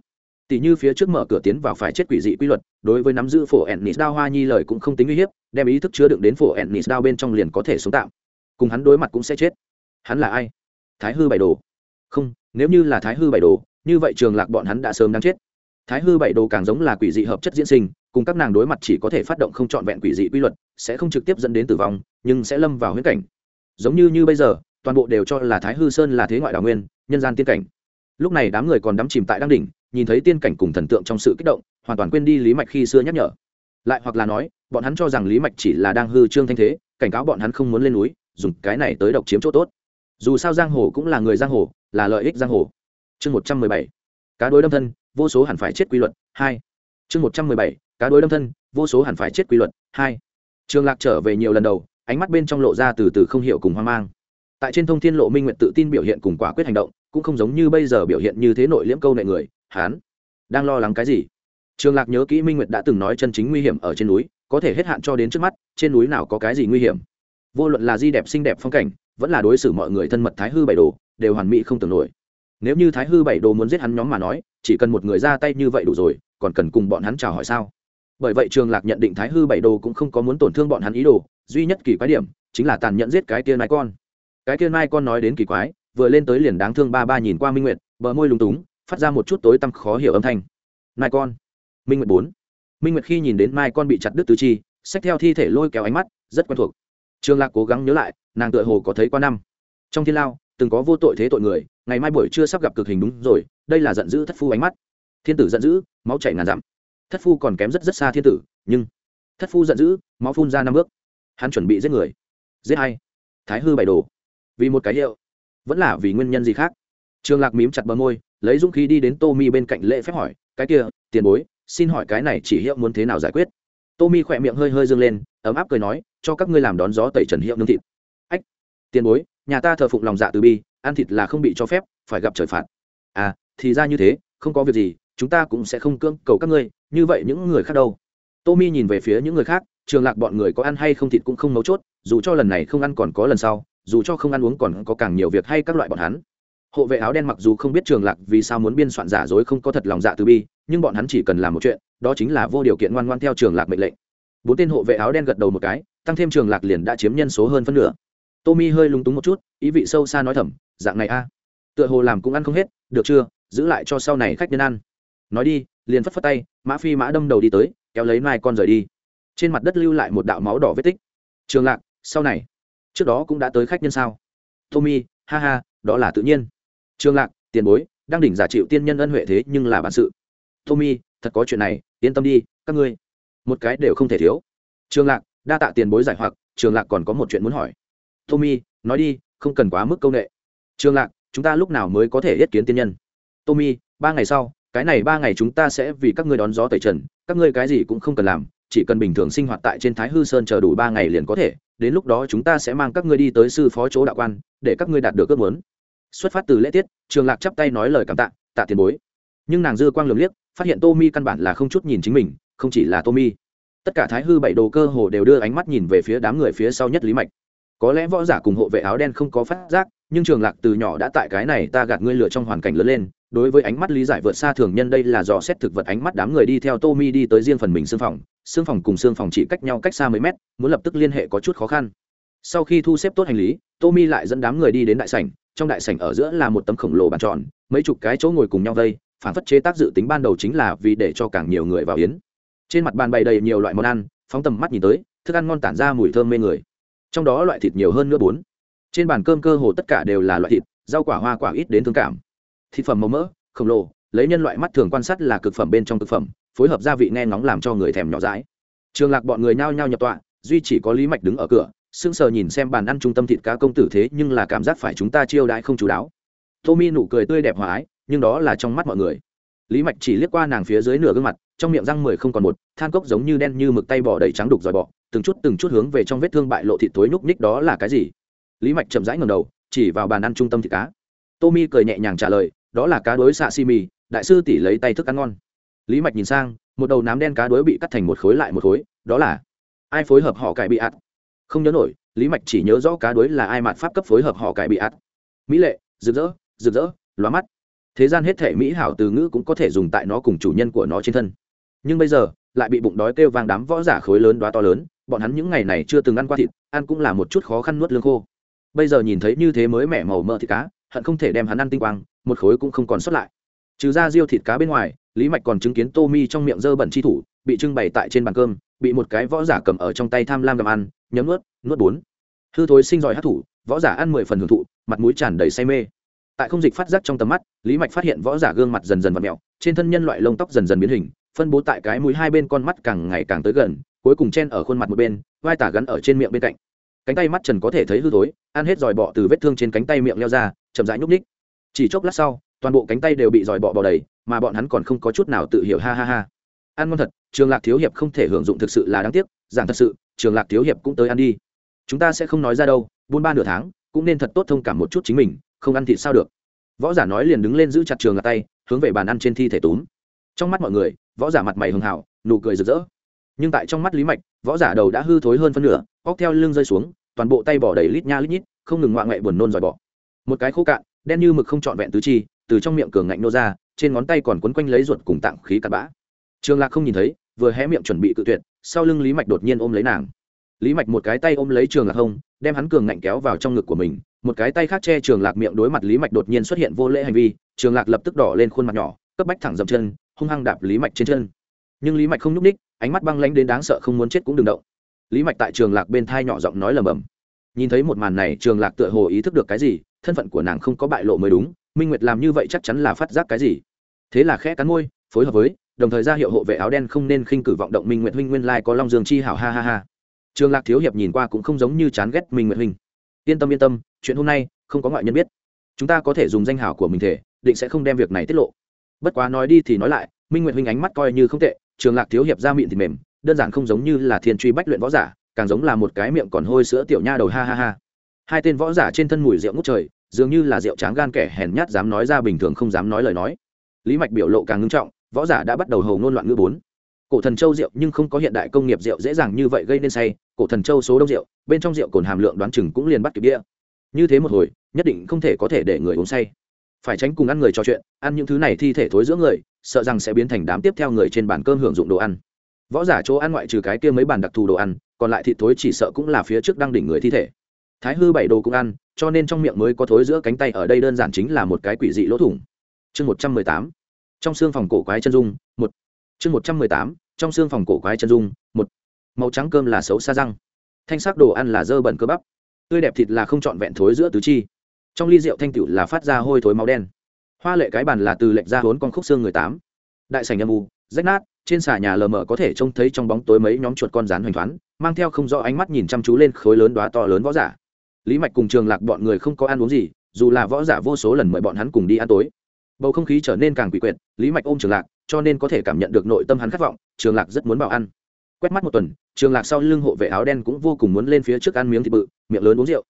Tỷ như phía trước mở cửa tiến vào phải chết quỷ dị quy luật, đối với nắm giữ phổ ennis đao hoa nhi lời cũng không tính uy hiếp, đem ý thức chứa đựng đến phổ ennis đao bên trong liền có thể sống tạm. Cùng hắn đối mặt cũng sẽ chết. Hắn là ai? Thái hư bảy đồ. Không, nếu như là thái hư bảy đồ, như vậy trường lạc bọn hắn đã sớm đáng chết. Thái hư bảy đồ càng giống là quỷ dị hợp chất diễn sinh cùng các nàng đối mặt chỉ có thể phát động không trọn vẹn quỷ dị quy luật, sẽ không trực tiếp dẫn đến tử vong, nhưng sẽ lâm vào huyết cảnh. Giống như như bây giờ, toàn bộ đều cho là thái hư sơn là thế ngoại đào nguyên, nhân gian tiên cảnh. Lúc này đám người còn đắm chìm tại đăng đỉnh, nhìn thấy tiên cảnh cùng thần tượng trong sự kích động, hoàn toàn quên đi lý mạch khi xưa nhắc nhở. Lại hoặc là nói, bọn hắn cho rằng lý mạch chỉ là đang hư trương thanh thế, cảnh cáo bọn hắn không muốn lên núi, dùng cái này tới độc chiếm chỗ tốt. Dù sao giang hồ cũng là người giang hồ, là lợi ích giang hồ. Chương một trăm mười bảy. Cá đối đâm thân, vô số hẳn phải chết quy luật, hai. Chương một trăm mười bảy cá đối đâm thân, vô số hẳn phải chết quy luật. Hai, trường lạc trở về nhiều lần đầu, ánh mắt bên trong lộ ra từ từ không hiểu cùng hoang mang. Tại trên thông thiên lộ minh nguyện tự tin biểu hiện cùng quả quyết hành động, cũng không giống như bây giờ biểu hiện như thế nội liễm câu nệ người hán đang lo lắng cái gì? Trường lạc nhớ kỹ minh nguyệt đã từng nói chân chính nguy hiểm ở trên núi, có thể hết hạn cho đến trước mắt, trên núi nào có cái gì nguy hiểm? Vô luận là di đẹp xinh đẹp phong cảnh, vẫn là đối xử mọi người thân mật thái hư bảy đồ, đều hoàn mỹ không tưởng nổi. Nếu như thái hư bảy đồ muốn giết hắn nhóm mà nói, chỉ cần một người ra tay như vậy đủ rồi, còn cần cùng bọn hắn chào hỏi sao? Bởi vậy trường lạc nhận định thái hư bảy đồ cũng không có muốn tổn thương bọn hắn ý đồ, duy nhất kỳ quái điểm chính là tàn nhẫn giết cái kia mai con. Cái kia mai con nói đến kỳ quái, vừa lên tới liền đáng thương ba ba nhìn qua minh nguyệt, bờ môi lúng túng, phát ra một chút tối tăm khó hiểu âm thanh. Mai con. Minh nguyệt bốn. Minh nguyệt khi nhìn đến mai con bị chặt đứt tứ chi, xách theo thi thể lôi kéo ánh mắt, rất quen thuộc. Trường lạc cố gắng nhớ lại, nàng tựa hồ có thấy qua năm. Trong thiên lao, từng có vô tội thế tội người, ngày mai buổi trưa sắp gặp cực hình đúng rồi, đây là giận dữ thất phu ánh mắt. Thiên tử giận dữ, máu chảy ngàn dặm thất phu còn kém rất rất xa thiên tử, nhưng thất phu giận dữ, máu phun ra năm bước. Hắn chuẩn bị giết người. Giết hay thái hư bày đồ. Vì một cái hiệu. Vẫn là vì nguyên nhân gì khác? Trường lạc mím chặt bờ môi, lấy dũng khí đi đến tô mi bên cạnh lễ phép hỏi, cái kia, tiền bối, xin hỏi cái này chỉ hiệu muốn thế nào giải quyết? Tô mi khỏe miệng hơi hơi dâng lên, ấm áp cười nói, cho các ngươi làm đón gió tẩy trần hiệu nương thịt. Ách, tiền bối, nhà ta thờ phụng lòng dạ từ bi, ăn thịt là không bị cho phép, phải gặp trời phạt. À thì ra như thế, không có việc gì, chúng ta cũng sẽ không cưỡng cầu các ngươi như vậy những người khác đâu? Tô mi nhìn về phía những người khác, trường lạc bọn người có ăn hay không thịt cũng không mấu chốt, dù cho lần này không ăn còn có lần sau, dù cho không ăn uống còn có càng nhiều việc hay các loại bọn hắn. Hộ vệ áo đen mặc dù không biết trường lạc vì sao muốn biên soạn giả dối không có thật lòng dạ từ bi, nhưng bọn hắn chỉ cần làm một chuyện, đó chính là vô điều kiện ngoan ngoan theo trường lạc mệnh lệnh. Bốn tên hộ vệ áo đen gật đầu một cái, tăng thêm trường lạc liền đã chiếm nhân số hơn phân nửa. Tommy hơi lúng túng một chút, ý vị sâu xa nói thầm, dạng này a, tựa hồ làm cũng ăn không hết, được chưa? Giữ lại cho sau này khách nhân ăn nói đi, liền phất phất tay, mã phi mã đâm đầu đi tới, kéo lấy mai con rời đi. Trên mặt đất lưu lại một đạo máu đỏ vết tích. Trường lạc, sau này, trước đó cũng đã tới khách nhân sao? Tommy, ha ha, đó là tự nhiên. Trường lạc, tiền bối, đang đỉnh giả chịu tiên nhân ân huệ thế nhưng là bản sự. Tommy, thật có chuyện này, yên tâm đi, các ngươi. Một cái đều không thể thiếu. Trường lạc, đa tạ tiền bối giải hoặc, trường lạc còn có một chuyện muốn hỏi. Tommy, nói đi, không cần quá mức công nghệ. Trường lạc, chúng ta lúc nào mới có thể yết kiến tiên nhân? Tommy, ba ngày sau cái này ba ngày chúng ta sẽ vì các ngươi đón gió tẩy trần, các ngươi cái gì cũng không cần làm, chỉ cần bình thường sinh hoạt tại trên thái hư sơn chờ đủ ba ngày liền có thể, đến lúc đó chúng ta sẽ mang các ngươi đi tới sư phó chỗ đạo quan, để các ngươi đạt được ước muốn. Xuất phát từ lễ tiết, trường lạc chắp tay nói lời cảm tạ tạ tiền bối. Nhưng nàng dư quang lường liếc, phát hiện tô mi căn bản là không chút nhìn chính mình, không chỉ là tô mi. Tất cả thái hư bảy đồ cơ hồ đều đưa ánh mắt nhìn về phía đám người phía sau nhất lý mạch. Có lẽ võ giả cùng hộ vệ áo đen không có phát giác, nhưng trường lạc từ nhỏ đã tại cái này ta gạt ngươi lửa trong hoàn cảnh lớn lên đối với ánh mắt lý giải vượt xa thường nhân, đây là dò xét thực vật ánh mắt đám người đi theo tô mi đi tới riêng phần mình xương phòng. Xương phòng cùng xương phòng chỉ cách nhau cách xa mấy mét, muốn lập tức liên hệ có chút khó khăn. Sau khi thu xếp tốt hành lý tô mi lại dẫn đám người đi đến đại sảnh. Trong đại sảnh ở giữa là một tấm khổng lồ bàn tròn, mấy chục cái chỗ ngồi cùng nhau vây, phản phất chế tác dự tính ban đầu chính là vì để cho càng nhiều người vào yến. Trên mặt bàn bày đầy nhiều loại món ăn, phóng tầm mắt nhìn tới, thức ăn ngon tản ra mùi thơm mê người. Trong đó loại thịt nhiều hơn nữa bốn. Trên bàn cơm cơ hồ tất cả đều là loại thịt, rau quả hoa quả ít đến thương cảm thịt phẩm màu mỡ, khổng lồ, lấy nhân loại mắt thường quan sát là cực phẩm bên trong thực phẩm, phối hợp gia vị nghe ngóng làm cho người thèm nhỏ dãi. Trường lạc bọn người nhao nhao nhập tọa, duy chỉ có lý mạch đứng ở cửa, sững sờ nhìn xem bàn ăn trung tâm thịt cá công tử thế nhưng là cảm giác phải chúng ta chiêu đãi không chú đáo. Tommy nụ cười tươi đẹp hòa ái, nhưng đó là trong mắt mọi người. Lý mạch chỉ liếc qua nàng phía dưới nửa gương mặt, trong miệng răng mười không còn một, than cốc giống như đen như mực tay bỏ đầy trắng đục dòi bọ, từng chút từng chút hướng về trong vết thương bại lộ thịt tối nhúc nhích đó là cái gì? Lý mạch chậm rãi ngầm đầu, chỉ vào bàn ăn trung tâm thịt cá. Tommy cười nhẹ nhàng trả lời đó là cá đối xạ xi mì đại sư tỷ lấy tay thức ăn ngon. Lý mạch nhìn sang, một đầu nám đen cá đối bị cắt thành một khối lại một khối, đó là ai phối hợp họ cải bị ạt? Không nhớ nổi, lý mạch chỉ nhớ rõ cá đối là ai mạt pháp cấp phối hợp họ cải bị ạt. Mỹ lệ, rực rỡ rực rỡ, lóa mắt. Thế gian hết thể mỹ hảo từ ngữ cũng có thể dùng tại nó cùng chủ nhân của nó trên thân. Nhưng bây giờ, lại bị bụng đói kêu vang đám võ giả khối lớn đoá to lớn, bọn hắn những ngày này chưa từng ăn qua thịt, ăn cũng là một chút khó khăn nuốt lương khô. Bây giờ nhìn thấy như thế mới mẻ màu mỡ thịt cá, hận không thể đem hắn ăn tinh quang một khối cũng không còn sót lại. Trừ ra riêu thịt cá bên ngoài, lý mạch còn chứng kiến tô mi trong miệng dơ bẩn chi thủ, bị trưng bày tại trên bàn cơm, bị một cái võ giả cầm ở trong tay tham lam gặm ăn, nhấm nuốt nuốt bốn. Hư thối sinh giỏi hát thủ võ giả ăn mười phần hưởng thụ, mặt mũi tràn đầy say mê. Tại không dịch phát giác trong tầm mắt, lý mạch phát hiện võ giả gương mặt dần dần v ặ mẹo trên thân nhân loại lông tóc dần dần biến hình, phân bố tại cái mũi hai bên con mắt càng ngày càng tới gần, cuối cùng chen ở khuôn mặt một bên, vai tả gắn ở trên miệng bên cạnh. Cánh tay mắt trần có thể thấy hư thối, ăn hết dòi bọ từ vết thương trên cánh tay miệng leo ra, chậm rãi nhúc ních chỉ chốc lát sau, toàn bộ cánh tay đều bị dòi bọ bò đầy, mà bọn hắn còn không có chút nào tự hiểu, ha ha ha. Ăn ngon thật, trường lạc thiếu hiệp không thể hưởng dụng thực sự là đáng tiếc, giảng thật sự, trường lạc thiếu hiệp cũng tới ăn đi. Chúng ta sẽ không nói ra đâu, buôn ba nửa tháng, cũng nên thật tốt thông cảm một chút chính mình, không ăn thịt sao được. Võ giả nói liền đứng lên giữ chặt trường lạc tay, hướng về bàn ăn trên thi thể túm. Trong mắt mọi người, võ giả mặt mày hưng hảo nụ cười rực rỡ. Nhưng tại trong mắt lý mạch, võ giả đầu đã hư thối hơn phân nửa, óc theo lưng rơi xuống, toàn bộ tay bỏ đầy lít nha lít nhít, không ngừng ngoạ ngoại buồn nôn dòi bỏ một cái khô cạn đen như mực không trọn vẹn tứ chi, từ trong miệng cường ngạnh nô ra, trên ngón tay còn quấn quanh lấy ruột cùng tạng khí cặn bã. Trường lạc không nhìn thấy, vừa hé miệng chuẩn bị cự tuyệt, sau lưng lý mạch đột nhiên ôm lấy nàng. Lý mạch một cái tay ôm lấy trường lạc hông, đem hắn cường ngạnh kéo vào trong ngực của mình, một cái tay khác che trường lạc miệng đối mặt lý mạch đột nhiên xuất hiện vô lễ hành vi trường lạc lập tức đỏ lên khuôn mặt nhỏ, cấp bách thẳng dậm chân, hung hăng đạp lý mạch trên chân. Nhưng lý mạch không nhúc ních ánh mắt băng lanh đến đáng sợ không muốn chết cũng đừng động. Lý mạch tại trường lạc bên thai nhỏ giọng nói lầm bầm nhìn thấy một màn này trường lạc tựa hồ ý thức được cái gì thân phận của nàng không có bại lộ mới đúng, minh nguyệt làm như vậy chắc chắn là phát giác cái gì? Thế là khẽ cắn môi, phối hợp với, đồng thời ra hiệu hộ vệ áo đen không nên khinh cử vọng động minh nguyệt huynh nguyên lai có long dương chi hảo, ha ha ha. Trường lạc thiếu hiệp nhìn qua cũng không giống như chán ghét minh nguyệt huynh. Yên tâm yên tâm, chuyện hôm nay không có ngoại nhân biết. Chúng ta có thể dùng danh hảo của mình thể, định sẽ không đem việc này tiết lộ. Bất quá nói đi thì nói lại, minh nguyệt huynh ánh mắt coi như không tệ, trường lạc thiếu hiệp ra miệng thì mềm, đơn giản không giống như là thiên truy bách luyện võ giả, càng giống là một cái miệng còn hôi sữa tiểu nha đầu, ha ha ha hai tên võ giả trên thân mùi rượu ngút trời, dường như là rượu tráng gan kẻ hèn nhát dám nói ra bình thường không dám nói lời nói. Lý mạch biểu lộ càng ngưng trọng, võ giả đã bắt đầu hầu ngôn loạn ngữ bốn. Cổ thần châu rượu nhưng không có hiện đại công nghiệp rượu dễ dàng như vậy gây nên say, cổ thần châu số đông rượu, bên trong rượu cồn hàm lượng đoán chừng cũng liền bắt kịp đĩa như thế một hồi, nhất định không thể có thể để người uống say. Phải tránh cùng ăn người trò chuyện, ăn những thứ này thi thể thối giữa người, sợ rằng sẽ biến thành đám tiếp theo người trên bàn cơm hưởng dụng đồ ăn. Võ giả chỗ ăn ngoại trừ cái kia mấy bàn đặc thù đồ ăn, còn lại thịt thối chỉ sợ cũng là phía trước đang đỉnh người thi thể thái hư bảy đồ cũng ăn, cho nên trong miệng mới có thối giữa cánh tay ở đây đơn giản chính là một cái quỷ dị lỗ thủng. Chương một trăm mười tám, trong xương phòng cổ quái chân dung, một. Chương một trăm mười tám, trong xương phòng cổ quái chân dung, một. Màu trắng cơm là xấu xa răng. Thanh sắc đồ ăn là dơ bẩn cơ bắp. Tươi đẹp thịt là không trọn vẹn thối giữa tứ chi. Trong ly rượu thanh tựu là phát ra hôi thối máu đen. Hoa lệ cái bàn là từ lệnh ra hốn con khúc xương người tám. Đại sành âm u, rách nát, trên xà nhà lờ mờ có thể trông thấy trong bóng tối mấy nhóm chuột con rán hoành thoáng, mang theo không rõ ánh mắt nhìn chăm chú lên khối lớn đoá to lớn võ giả lý mạch cùng trường lạc bọn người không có ăn uống gì, dù là võ giả vô số lần mời bọn hắn cùng đi ăn tối. Bầu không khí trở nên càng quỷ quyệt, lý mạch ôm trường lạc, cho nên có thể cảm nhận được nội tâm hắn khát vọng, trường lạc rất muốn vào ăn. Quét mắt một tuần, trường lạc sau lưng hộ vệ áo đen cũng vô cùng muốn lên phía trước ăn miếng thịt bự, miệng lớn uống rượu.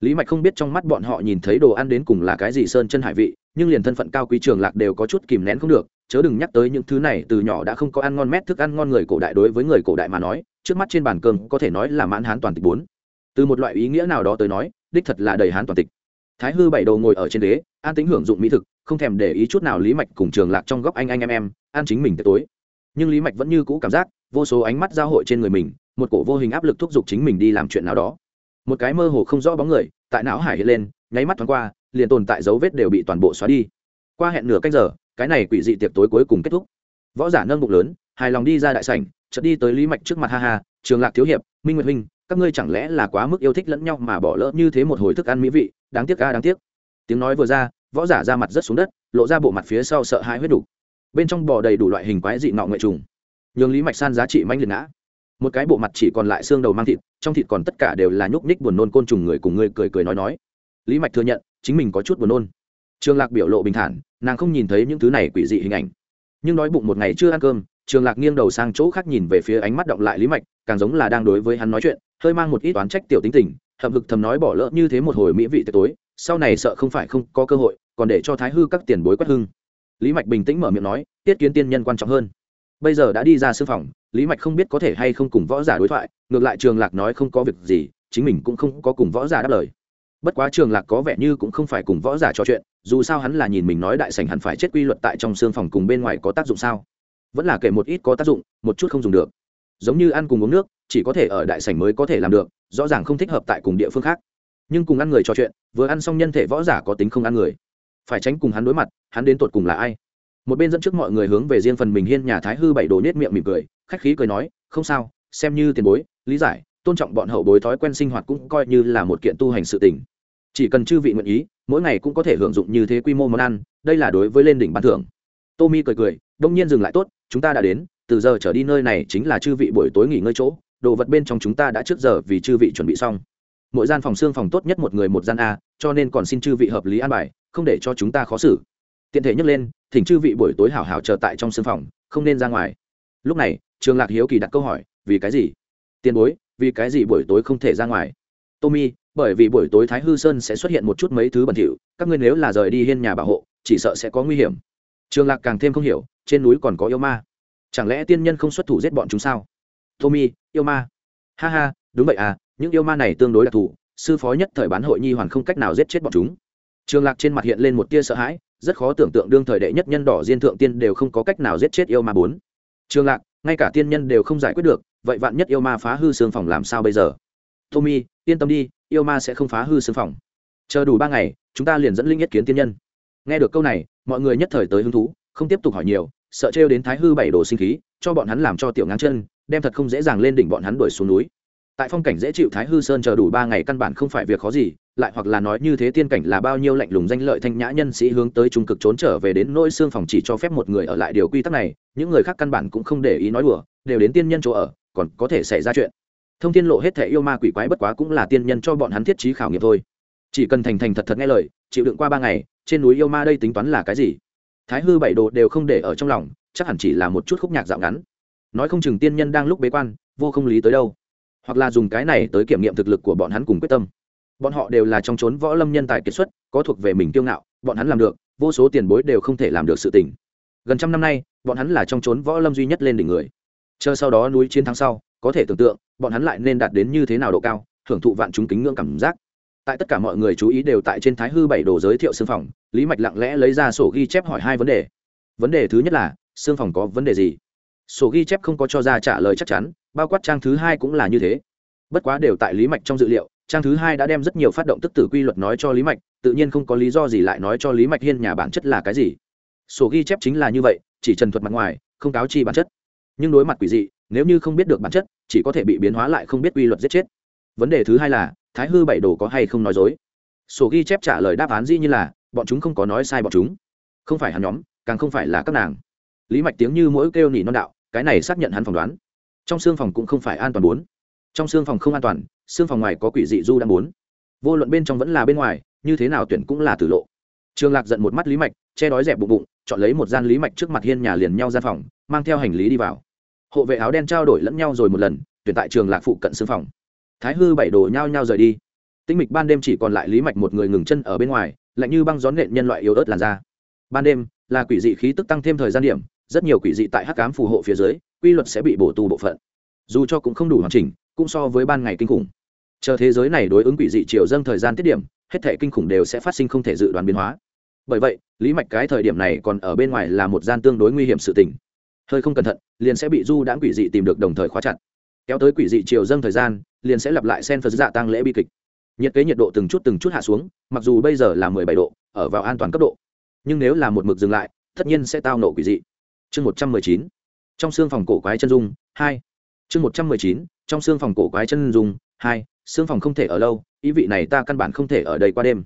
Lý mạch không biết trong mắt bọn họ nhìn thấy đồ ăn đến cùng là cái gì sơn chân hải vị, nhưng liền thân phận cao quý trường lạc đều có chút kìm nén không được, chớ đừng nhắc tới những thứ này, từ nhỏ đã không có ăn ngon mét thức ăn ngon người cổ đại đối với người cổ đại mà nói, trước mắt trên bàn cơm có thể nói là mãn hán toàn tịch bốn từ một loại ý nghĩa nào đó tới nói, đích thật là đầy hán toàn tịch. Thái hư bảy đầu ngồi ở trên đế an tính hưởng dụng mỹ thực, không thèm để ý chút nào lý mạch cùng trường lạc trong góc anh anh em em, an chính mình tới tối. Nhưng lý mạch vẫn như cũ cảm giác, vô số ánh mắt giao hội trên người mình, một cổ vô hình áp lực thúc giục chính mình đi làm chuyện nào đó. Một cái mơ hồ không rõ bóng người, tại não hải hiện lên, nháy mắt thoáng qua, liền tồn tại dấu vết đều bị toàn bộ xóa đi. Qua hẹn nửa cách giờ, cái này quỷ dị tiệc tối cuối cùng kết thúc. Võ giả nâng bụng lớn, hài lòng đi ra đại sảnh, chợt đi tới lý mạch trước mặt ha ha, trường lạc thiếu hiệp, minh nguyệt huynh các ngươi chẳng lẽ là quá mức yêu thích lẫn nhau mà bỏ lỡ như thế một hồi thức ăn mỹ vị, đáng tiếc ca đáng tiếc. Tiếng nói vừa ra, võ giả ra mặt rất xuống đất, lộ ra bộ mặt phía sau sợ hãi huyết đủ. Bên trong bò đầy đủ loại hình quái dị nọ nghệ trùng. Nhường lý mạch san giá trị manh liệt ngã. Một cái bộ mặt chỉ còn lại xương đầu mang thịt, trong thịt còn tất cả đều là nhúc ních buồn nôn côn trùng người cùng người cười cười nói nói. Lý mạch thừa nhận, chính mình có chút buồn nôn. Trường lạc biểu lộ bình thản, nàng không nhìn thấy những thứ này quỷ dị hình ảnh. Nhưng nói bụng một ngày chưa ăn cơm trường lạc nghiêng đầu sang chỗ khác nhìn về phía ánh mắt động lại lý mạch, càng giống là đang đối với hắn nói chuyện, hơi mang một ít toán trách tiểu tính tình, hậm hực thầm nói bỏ lỡ như thế một hồi mỹ vị tối, sau này sợ không phải không có cơ hội, còn để cho thái hư các tiền bối quất hưng. Lý mạch bình tĩnh mở miệng nói, tiết kiến tiên nhân quan trọng hơn. Bây giờ đã đi ra sư phòng, lý mạch không biết có thể hay không cùng võ giả đối thoại, ngược lại trường lạc nói không có việc gì, chính mình cũng không có cùng võ giả đáp lời. Bất quá trường lạc có vẻ như cũng không phải cùng võ giả trò chuyện, dù sao hắn là nhìn mình nói đại sành hẳn phải chết quy luật tại trong xương phòng cùng bên ngoài có tác dụng sao? Vẫn là kể một ít có tác dụng, một chút không dùng được. Giống như ăn cùng uống nước, chỉ có thể ở đại sảnh mới có thể làm được, rõ ràng không thích hợp tại cùng địa phương khác. Nhưng cùng ăn người trò chuyện, vừa ăn xong nhân thể võ giả có tính không ăn người. Phải tránh cùng hắn đối mặt, hắn đến tột cùng là ai? Một bên dẫn trước mọi người hướng về riêng phần mình hiên nhà thái hư bảy đồ nết miệng mỉm cười, khách khí cười nói, không sao, xem như tiền bối, lý giải, tôn trọng bọn hậu bối thói quen sinh hoạt cũng coi như là một kiện tu hành sự tình. Chỉ cần chư vị nguyện ý, mỗi ngày cũng có thể hưởng dụng như thế quy mô món ăn, đây là đối với lên đỉnh ban thưởng. Tô mi cười cười, đông nhiên dừng lại tốt chúng ta đã đến, từ giờ trở đi nơi này chính là chư vị buổi tối nghỉ ngơi chỗ, đồ vật bên trong chúng ta đã trước giờ vì chư vị chuẩn bị xong. Mỗi gian phòng xương phòng tốt nhất một người một gian a, cho nên còn xin chư vị hợp lý an bài, không để cho chúng ta khó xử. Tiện thể nhắc lên, thỉnh chư vị buổi tối hảo hảo chờ tại trong xương phòng, không nên ra ngoài. Lúc này, trường lạc hiếu kỳ đặt câu hỏi, vì cái gì? Tiền bối, vì cái gì buổi tối không thể ra ngoài? Tommy, bởi vì buổi tối thái hư sơn sẽ xuất hiện một chút mấy thứ bẩn thỉu, các ngươi nếu là rời đi hiên nhà bảo hộ, chỉ sợ sẽ có nguy hiểm trường lạc càng thêm không hiểu, trên núi còn có yêu ma. Chẳng lẽ tiên nhân không xuất thủ giết bọn chúng sao? Tommy, yêu ma. Ha ha, đúng vậy à những yêu ma này tương đối đặc thù, sư phó nhất thời bán hội nhi hoàn không cách nào giết chết bọn chúng. Trường lạc trên mặt hiện lên một tia sợ hãi, rất khó tưởng tượng đương thời đệ nhất nhân đỏ diên thượng tiên đều không có cách nào giết chết yêu ma bốn. Trường lạc, ngay cả tiên nhân đều không giải quyết được, vậy vạn nhất yêu ma phá hư xương phòng làm sao bây giờ? Tommy, yên tâm đi, yêu ma sẽ không phá hư xương phòng. Chờ đủ ba ngày, chúng ta liền dẫn linh nhất kiến tiên nhân. Nghe được câu này mọi người nhất thời tới hứng thú, không tiếp tục hỏi nhiều, sợ trêu đến thái hư bảy đồ sinh khí, cho bọn hắn làm cho tiểu ngang chân, đem thật không dễ dàng lên đỉnh bọn hắn đuổi xuống núi. Tại phong cảnh dễ chịu thái hư sơn chờ đủ ba ngày căn bản không phải việc khó gì, lại hoặc là nói như thế tiên cảnh là bao nhiêu lạnh lùng danh lợi thanh nhã nhân sĩ hướng tới trung cực trốn trở về đến nỗi xương phòng chỉ cho phép một người ở lại điều quy tắc này, những người khác căn bản cũng không để ý nói đùa, đều đến tiên nhân chỗ ở, còn có thể xảy ra chuyện. Thông tin lộ hết thể yêu ma quỷ quái bất quá cũng là tiên nhân cho bọn hắn thiết trí khảo nghiệm thôi. Chỉ cần thành thành thật thật nghe lời chịu đựng qua ba ngày, trên núi yêu ma đây tính toán là cái gì? Thái hư bảy đồ đều không để ở trong lòng, chắc hẳn chỉ là một chút khúc nhạc dạo ngắn. Nói không chừng tiên nhân đang lúc bế quan, vô không lý tới đâu. Hoặc là dùng cái này tới kiểm nghiệm thực lực của bọn hắn cùng quyết tâm. Bọn họ đều là trong trốn võ lâm nhân tài kiệt xuất, có thuộc về mình kiêu ngạo, bọn hắn làm được, vô số tiền bối đều không thể làm được sự tình. Gần trăm năm nay, bọn hắn là trong trốn võ lâm duy nhất lên đỉnh người. Chờ sau đó núi chiến thắng sau, có thể tưởng tượng, bọn hắn lại nên đạt đến như thế nào độ cao, hưởng thụ vạn chúng kính ngưỡng cảm giác tại tất cả mọi người chú ý đều tại trên thái hư bảy đồ giới thiệu xương phòng, lý mạch lặng lẽ lấy ra sổ ghi chép hỏi hai vấn đề. Vấn đề thứ nhất là, xương phòng có vấn đề gì? Sổ ghi chép không có cho ra trả lời chắc chắn, bao quát trang thứ hai cũng là như thế. Bất quá đều tại lý mạch trong dự liệu, trang thứ hai đã đem rất nhiều phát động tức tử quy luật nói cho lý mạch, tự nhiên không có lý do gì lại nói cho lý mạch hiên nhà bản chất là cái gì. Sổ ghi chép chính là như vậy, chỉ trần thuật mặt ngoài, không cáo chi bản chất. Nhưng đối mặt quỷ dị, nếu như không biết được bản chất, chỉ có thể bị biến hóa lại không biết quy luật giết chết. Vấn đề thứ hai là thái hư bảy đồ có hay không nói dối? Sổ ghi chép trả lời đáp án dĩ như là, bọn chúng không có nói sai bọn chúng. Không phải hắn nhóm, càng không phải là các nàng. Lý mạch tiếng như mỗi kêu nỉ non đạo, cái này xác nhận hắn phỏng đoán. Trong xương phòng cũng không phải an toàn bốn. Trong xương phòng không an toàn, xương phòng ngoài có quỷ dị du đang bốn. Vô luận bên trong vẫn là bên ngoài, như thế nào tuyển cũng là tử lộ. Trường lạc giận một mắt lý mạch, che đói dẹp bụng bụng, chọn lấy một gian lý mạch trước mặt hiên nhà liền nhau gian phòng, mang theo hành lý đi vào. Hộ vệ áo đen trao đổi lẫn nhau rồi một lần, tuyển tại trường lạc phụ cận xương phòng thái hư bảy đồ nhao nhao rời đi. Tinh mịch ban đêm chỉ còn lại lý mạch một người ngừng chân ở bên ngoài, lạnh như băng gión nện nhân loại yếu ớt làn da. Ban đêm là quỷ dị khí tức tăng thêm thời gian điểm, rất nhiều quỷ dị tại hắc cám phù hộ phía dưới, quy luật sẽ bị bổ tù bộ phận. Dù cho cũng không đủ hoàn chỉnh, cũng so với ban ngày kinh khủng. Chờ thế giới này đối ứng quỷ dị chiều dâng thời gian tiết điểm, hết thể kinh khủng đều sẽ phát sinh không thể dự đoán biến hóa. Bởi vậy, lý mạch cái thời điểm này còn ở bên ngoài là một gian tương đối nguy hiểm sự tình. Hơi không cẩn thận, liền sẽ bị du đãng quỷ dị tìm được đồng thời khóa chặt kéo tới quỷ dị chiều dâng thời gian, liền sẽ lặp lại sen phật dạ tăng lễ bi kịch. Nhiệt kế nhiệt độ từng chút từng chút hạ xuống, mặc dù bây giờ là mười bảy độ, ở vào an toàn cấp độ. Nhưng nếu là một mực dừng lại, tất nhiên sẽ tao nổ quỷ dị. Chương một trăm mười chín. Trong xương phòng cổ quái chân dung, hai. Chương một trăm mười chín. Trong xương phòng cổ quái chân dung, hai. Xương phòng không thể ở lâu, ý vị này ta căn bản không thể ở đây qua đêm.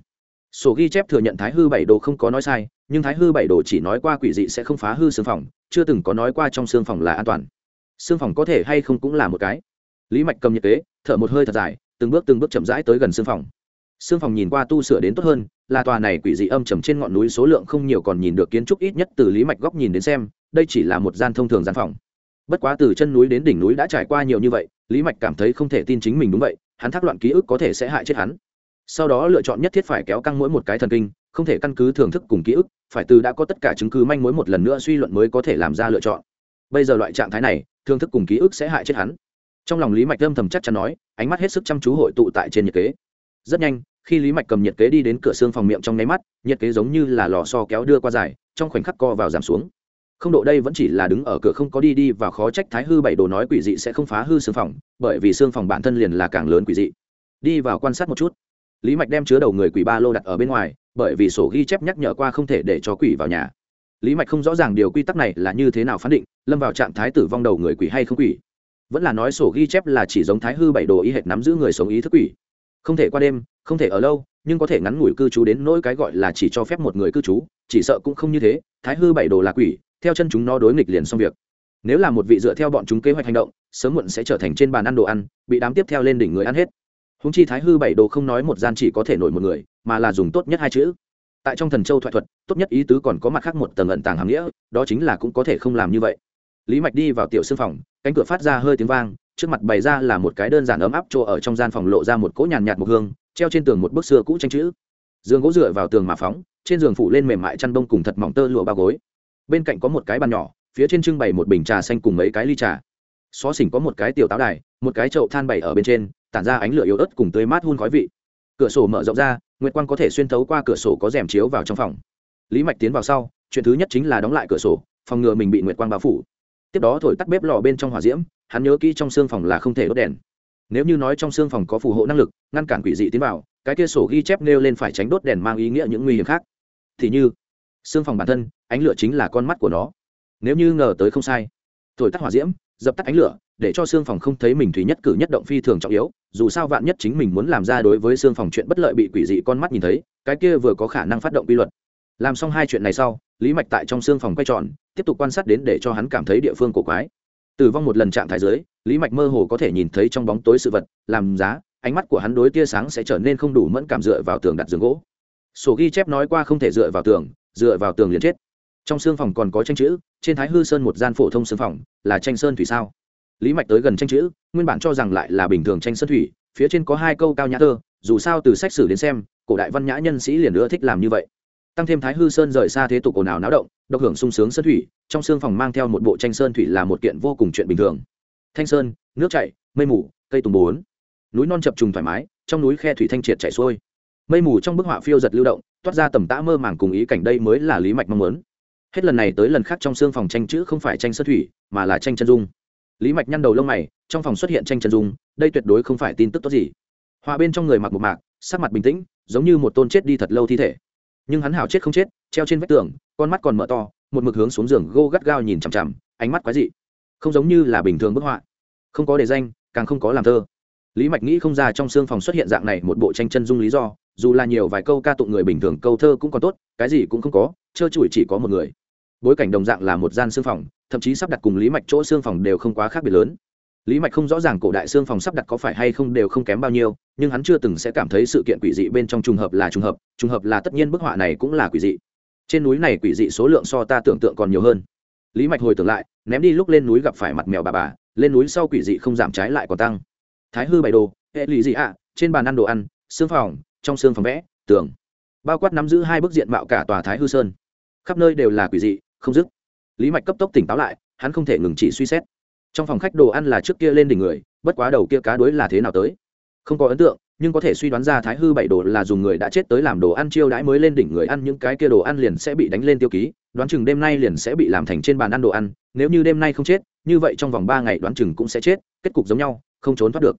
Sổ ghi chép thừa nhận thái hư bảy đồ không có nói sai, nhưng thái hư bảy đồ chỉ nói qua quỷ dị sẽ không phá hư xương phòng, chưa từng có nói qua trong xương phòng là an toàn xương phòng có thể hay không cũng là một cái. Lý mạch cầm nhiệt kế, thở một hơi thật dài, từng bước từng bước chậm rãi tới gần xương phòng. Xương phòng nhìn qua tu sửa đến tốt hơn, là tòa này quỷ dị âm trầm trên ngọn núi số lượng không nhiều còn nhìn được kiến trúc ít nhất từ lý mạch góc nhìn đến xem, đây chỉ là một gian thông thường gian phòng. Bất quá từ chân núi đến đỉnh núi đã trải qua nhiều như vậy, lý mạch cảm thấy không thể tin chính mình đúng vậy, hắn thác loạn ký ức có thể sẽ hại chết hắn. Sau đó lựa chọn nhất thiết phải kéo căng mỗi một cái thần kinh, không thể căn cứ thưởng thức cùng ký ức, phải từ đã có tất cả chứng cứ manh mối một lần nữa suy luận mới có thể làm ra lựa chọn bây giờ loại trạng thái này thưởng thức cùng ký ức sẽ hại chết hắn. Trong lòng lý mạch âm thầm chắc chắn nói, ánh mắt hết sức chăm chú hội tụ tại trên nhiệt kế. Rất nhanh, khi lý mạch cầm nhiệt kế đi đến cửa xương phòng miệng trong nháy mắt, nhiệt kế giống như là lò so kéo đưa qua dài, trong khoảnh khắc co vào giảm xuống. Không độ đây vẫn chỉ là đứng ở cửa không có đi đi và khó trách thái hư bảy đồ nói quỷ dị sẽ không phá hư xương phòng, bởi vì xương phòng bản thân liền là càng lớn quỷ dị. Đi vào quan sát một chút. Lý mạch đem chứa đầu người quỷ ba lô đặt ở bên ngoài, bởi vì sổ ghi chép nhắc nhở qua không thể để cho quỷ vào nhà lý mạch không rõ ràng điều quy tắc này là như thế nào phán định, lâm vào trạng thái tử vong đầu người quỷ hay không quỷ. Vẫn là nói sổ ghi chép là chỉ giống thái hư bảy đồ ý hệt nắm giữ người sống ý thức quỷ. Không thể qua đêm, không thể ở lâu, nhưng có thể ngắn ngủi cư trú đến nỗi cái gọi là chỉ cho phép một người cư trú, chỉ sợ cũng không như thế, thái hư bảy đồ là quỷ, theo chân chúng nó đối nghịch liền xong việc. Nếu là một vị dựa theo bọn chúng kế hoạch hành động, sớm muộn sẽ trở thành trên bàn ăn đồ ăn, bị đám tiếp theo lên đỉnh người ăn hết. Húng chi thái hư bảy đồ không nói một gian chỉ có thể nổi một người, mà là dùng tốt nhất hai chữ tại trong thần châu thoại thuật, tốt nhất ý tứ còn có mặt khác một tầng ẩn tàng hàm nghĩa, đó chính là cũng có thể không làm như vậy. Lý mạch đi vào tiểu sư phòng, cánh cửa phát ra hơi tiếng vang, trước mặt bày ra là một cái đơn giản ấm áp chỗ ở trong gian phòng lộ ra một cỗ nhàn nhạt một hương, treo trên tường một bức xưa cũ tranh chữ. Giường gỗ dựa vào tường mà phóng, trên giường phủ lên mềm mại chăn bông cùng thật mỏng tơ lụa bao gối. Bên cạnh có một cái bàn nhỏ, phía trên trưng bày một bình trà xanh cùng mấy cái ly trà. Xó xỉnh có một cái tiểu táo đài, một cái chậu than bày ở bên trên, tản ra ánh lửa yếu ớt cùng tươi mát hun khói vị. Cửa sổ mở rộng ra nguyệt quang có thể xuyên thấu qua cửa sổ có rèm chiếu vào trong phòng. Lý mạch tiến vào sau, chuyện thứ nhất chính là đóng lại cửa sổ, phòng ngừa mình bị nguyệt quang bao phủ. Tiếp đó thổi tắt bếp lò bên trong hỏa diễm, hắn nhớ kỹ trong xương phòng là không thể đốt đèn. Nếu như nói trong xương phòng có phù hộ năng lực, ngăn cản quỷ dị tiến vào, cái kia sổ ghi chép nêu lên phải tránh đốt đèn mang ý nghĩa những nguy hiểm khác. Thì như, xương phòng bản thân, ánh lửa chính là con mắt của nó. Nếu như ngờ tới không sai, thổi tắt hỏa diễm, dập tắt ánh lửa, để cho xương phòng không thấy mình thủy nhất cử nhất động phi thường trọng yếu dù sao vạn nhất chính mình muốn làm ra đối với xương phòng chuyện bất lợi bị quỷ dị con mắt nhìn thấy, cái kia vừa có khả năng phát động quy luật. Làm xong hai chuyện này sau, lý mạch tại trong xương phòng quay tròn, tiếp tục quan sát đến để cho hắn cảm thấy địa phương cổ quái. Tử vong một lần trạng thái dưới, lý mạch mơ hồ có thể nhìn thấy trong bóng tối sự vật, làm giá, ánh mắt của hắn đối tia sáng sẽ trở nên không đủ mẫn cảm dựa vào tường đặt giường gỗ. Sổ ghi chép nói qua không thể dựa vào tường, dựa vào tường liền chết. Trong xương phòng còn có tranh chữ, trên thái hư sơn một gian phổ thông xương phòng, là tranh sơn thủy sao? Lý mạch tới gần tranh chữ, nguyên bản cho rằng lại là bình thường tranh sơn thủy, phía trên có hai câu cao nhã thơ, dù sao từ sách sử đến xem, cổ đại văn nhã nhân sĩ liền nữa thích làm như vậy. Tăng thêm thái hư sơn rời xa thế tục ồn ào náo động, độc hưởng sung sướng sơn thủy, trong xương phòng mang theo một bộ tranh sơn thủy là một kiện vô cùng chuyện bình thường. Thanh sơn, nước chảy, mây mù, cây tùng bốn. Núi non chập trùng thoải mái, trong núi khe thủy thanh triệt chảy xuôi. Mây mù trong bức họa phiêu giật lưu động, toát ra tầm tã mơ màng cùng ý cảnh đây mới là lý mạch mong muốn. Hết lần này tới lần khác trong xương phòng tranh chữ không phải tranh sơn thủy, mà là tranh chân dung lý mạch nhăn đầu lông mày, trong phòng xuất hiện tranh chân dung, đây tuyệt đối không phải tin tức tốt gì. Hòa bên trong người mặc một mạc, sắc mặt bình tĩnh, giống như một tôn chết đi thật lâu thi thể. Nhưng hắn hảo chết không chết, treo trên vách tường, con mắt còn mở to, một mực hướng xuống giường gô gắt gao nhìn chằm chằm, ánh mắt quái dị. Không giống như là bình thường bức họa. Không có đề danh, càng không có làm thơ. Lý mạch nghĩ không ra trong xương phòng xuất hiện dạng này một bộ tranh chân dung lý do, dù là nhiều vài câu ca tụng người bình thường, câu thơ cũng còn tốt, cái gì cũng không có trơ trụi chỉ có một người bối cảnh đồng dạng là một gian xương phòng, thậm chí sắp đặt cùng lý mạch chỗ xương phòng đều không quá khác biệt lớn. Lý mạch không rõ ràng cổ đại xương phòng sắp đặt có phải hay không đều không kém bao nhiêu, nhưng hắn chưa từng sẽ cảm thấy sự kiện quỷ dị bên trong trùng hợp là trùng hợp trùng hợp là tất nhiên bức họa này cũng là quỷ dị. Trên núi này quỷ dị số lượng so ta tưởng tượng còn nhiều hơn. Lý mạch hồi tưởng lại, ném đi lúc lên núi gặp phải mặt mèo bà bà, lên núi sau quỷ dị không giảm trái lại còn tăng. Thái hư bày đồ, hệ lụy dị ạ? Trên bàn ăn đồ ăn, xương phòng, trong xương phòng vẽ, tường. Bao quát nắm giữ hai bức diện mạo cả tòa thái hư sơn. Khắp nơi đều là quỷ dị không dứt. Lý mạch cấp tốc tỉnh táo lại, hắn không thể ngừng chỉ suy xét. Trong phòng khách đồ ăn là trước kia lên đỉnh người, bất quá đầu kia cá đuối là thế nào tới? Không có ấn tượng, nhưng có thể suy đoán ra thái hư bảy đồ là dùng người đã chết tới làm đồ ăn chiêu đãi mới lên đỉnh người ăn, những cái kia đồ ăn liền sẽ bị đánh lên tiêu ký, đoán chừng đêm nay liền sẽ bị làm thành trên bàn ăn đồ ăn, nếu như đêm nay không chết, như vậy trong vòng ba ngày đoán chừng cũng sẽ chết, kết cục giống nhau, không trốn thoát được.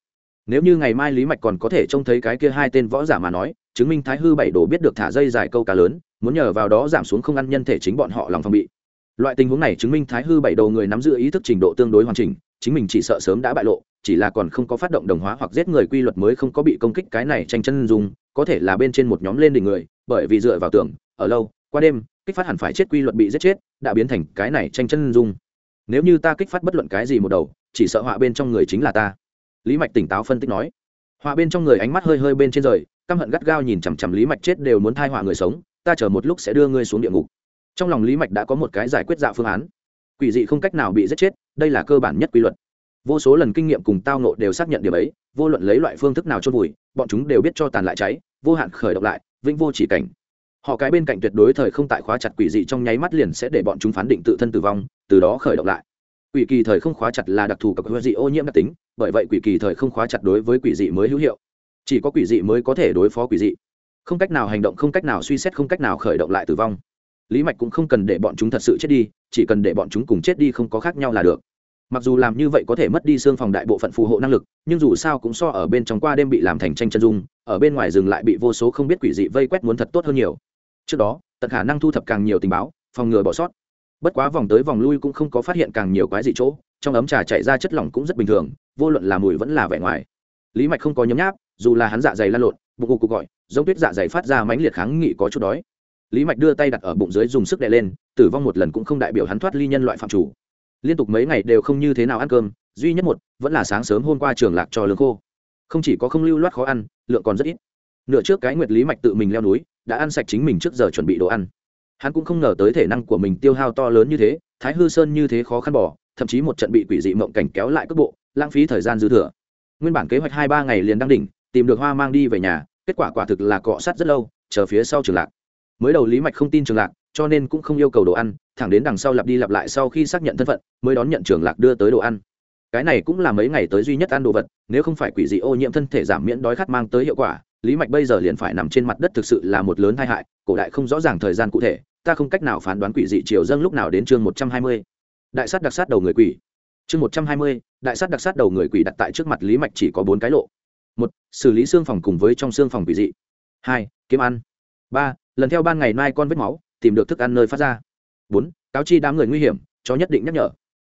Nếu như ngày mai lý mạch còn có thể trông thấy cái kia hai tên võ giả mà nói, chứng minh thái hư bảy đồ biết được thả dây dài câu cá lớn muốn nhờ vào đó giảm xuống không ăn nhân thể chính bọn họ lòng phòng bị. Loại tình huống này chứng minh thái hư bảy đầu người nắm giữ ý thức trình độ tương đối hoàn chỉnh, chính mình chỉ sợ sớm đã bại lộ, chỉ là còn không có phát động đồng hóa hoặc giết người quy luật mới không có bị công kích cái này tranh chân dùng có thể là bên trên một nhóm lên đỉnh người, bởi vì dựa vào tưởng, ở lâu, qua đêm, kích phát hẳn phải chết quy luật bị giết chết, đã biến thành cái này tranh chân dung. Nếu như ta kích phát bất luận cái gì một đầu, chỉ sợ họa bên trong người chính là ta. Lý mạch tỉnh táo phân tích nói. Họa bên trong người ánh mắt hơi hơi bên trên rời, căm hận gắt gao nhìn chằm chằm lý mạch chết đều muốn thai họa người sống ta chờ một lúc sẽ đưa ngươi xuống địa ngục. Trong lòng lý mạch đã có một cái giải quyết dạ phương án. Quỷ dị không cách nào bị giết chết, đây là cơ bản nhất quy luật. Vô số lần kinh nghiệm cùng tao nộ đều xác nhận điều ấy, vô luận lấy loại phương thức nào chôn vùi, bọn chúng đều biết cho tàn lại cháy, vô hạn khởi động lại, vĩnh vô chỉ cảnh. Họ cái bên cạnh tuyệt đối thời không tại khóa chặt quỷ dị trong nháy mắt liền sẽ để bọn chúng phán định tự thân tử vong, từ đó khởi động lại. Quỷ kỳ thời không khóa chặt là đặc thù các quỷ dị ô nhiễm đặc tính, bởi vậy quỷ kỳ thời không khóa chặt đối với quỷ dị mới hữu hiệu. Chỉ có quỷ dị mới có thể đối phó quỷ dị không cách nào hành động, không cách nào suy xét, không cách nào khởi động lại tử vong. Lý mạch cũng không cần để bọn chúng thật sự chết đi, chỉ cần để bọn chúng cùng chết đi không có khác nhau là được. Mặc dù làm như vậy có thể mất đi xương phòng đại bộ phận phù hộ năng lực, nhưng dù sao cũng so ở bên trong qua đêm bị làm thành tranh chân dung, ở bên ngoài rừng lại bị vô số không biết quỷ dị vây quét muốn thật tốt hơn nhiều. Trước đó, tận khả năng thu thập càng nhiều tình báo, phòng ngừa bỏ sót. Bất quá vòng tới vòng lui cũng không có phát hiện càng nhiều quái dị chỗ, trong ấm trà chạy ra chất lỏng cũng rất bình thường, vô luận là mùi vẫn là vẻ ngoài. Lý mạch không có nhấm nháp, dù là hắn dạ dày lan lộn bụng cục gọi, giống tuyết dạ dày phát ra mãnh liệt kháng nghị có chút đói. Lý mạch đưa tay đặt ở bụng dưới dùng sức đè lên, tử vong một lần cũng không đại biểu hắn thoát ly nhân loại phạm chủ. Liên tục mấy ngày đều không như thế nào ăn cơm, duy nhất một, vẫn là sáng sớm hôm qua trường lạc cho lương khô. Không chỉ có không lưu loát khó ăn, lượng còn rất ít. Nửa trước cái nguyệt lý mạch tự mình leo núi, đã ăn sạch chính mình trước giờ chuẩn bị đồ ăn. Hắn cũng không ngờ tới thể năng của mình tiêu hao to lớn như thế, thái hư sơn như thế khó khăn bỏ, thậm chí một trận bị quỷ dị mộng cảnh kéo lại cước bộ, lãng phí thời gian dư thừa. Nguyên bản kế hoạch hai ba ngày liền đăng đỉnh tìm được hoa mang đi về nhà, kết quả quả thực là cọ sát rất lâu, chờ phía sau trường lạc. Mới đầu lý mạch không tin trường lạc, cho nên cũng không yêu cầu đồ ăn, thẳng đến đằng sau lặp đi lặp lại sau khi xác nhận thân phận, mới đón nhận trường lạc đưa tới đồ ăn. Cái này cũng là mấy ngày tới duy nhất ăn đồ vật, nếu không phải quỷ dị ô nhiễm thân thể giảm miễn đói khát mang tới hiệu quả, lý mạch bây giờ liền phải nằm trên mặt đất thực sự là một lớn tai hại, cổ đại không rõ ràng thời gian cụ thể, ta không cách nào phán đoán quỷ dị chiều dâng lúc nào đến chương một trăm hai mươi. Đại sát đặc sát đầu người quỷ. Chương một trăm hai mươi, đại sát đặc sát đầu người quỷ đặt tại trước mặt lý mạch chỉ có bốn cái lộ một, xử lý xương phòng cùng với trong xương phòng quỷ dị. Hai, kiếm ăn. Ba, lần theo ban ngày mai con vết máu, tìm được thức ăn nơi phát ra. Bốn, cáo chi đám người nguy hiểm, cho nhất định nhắc nhở.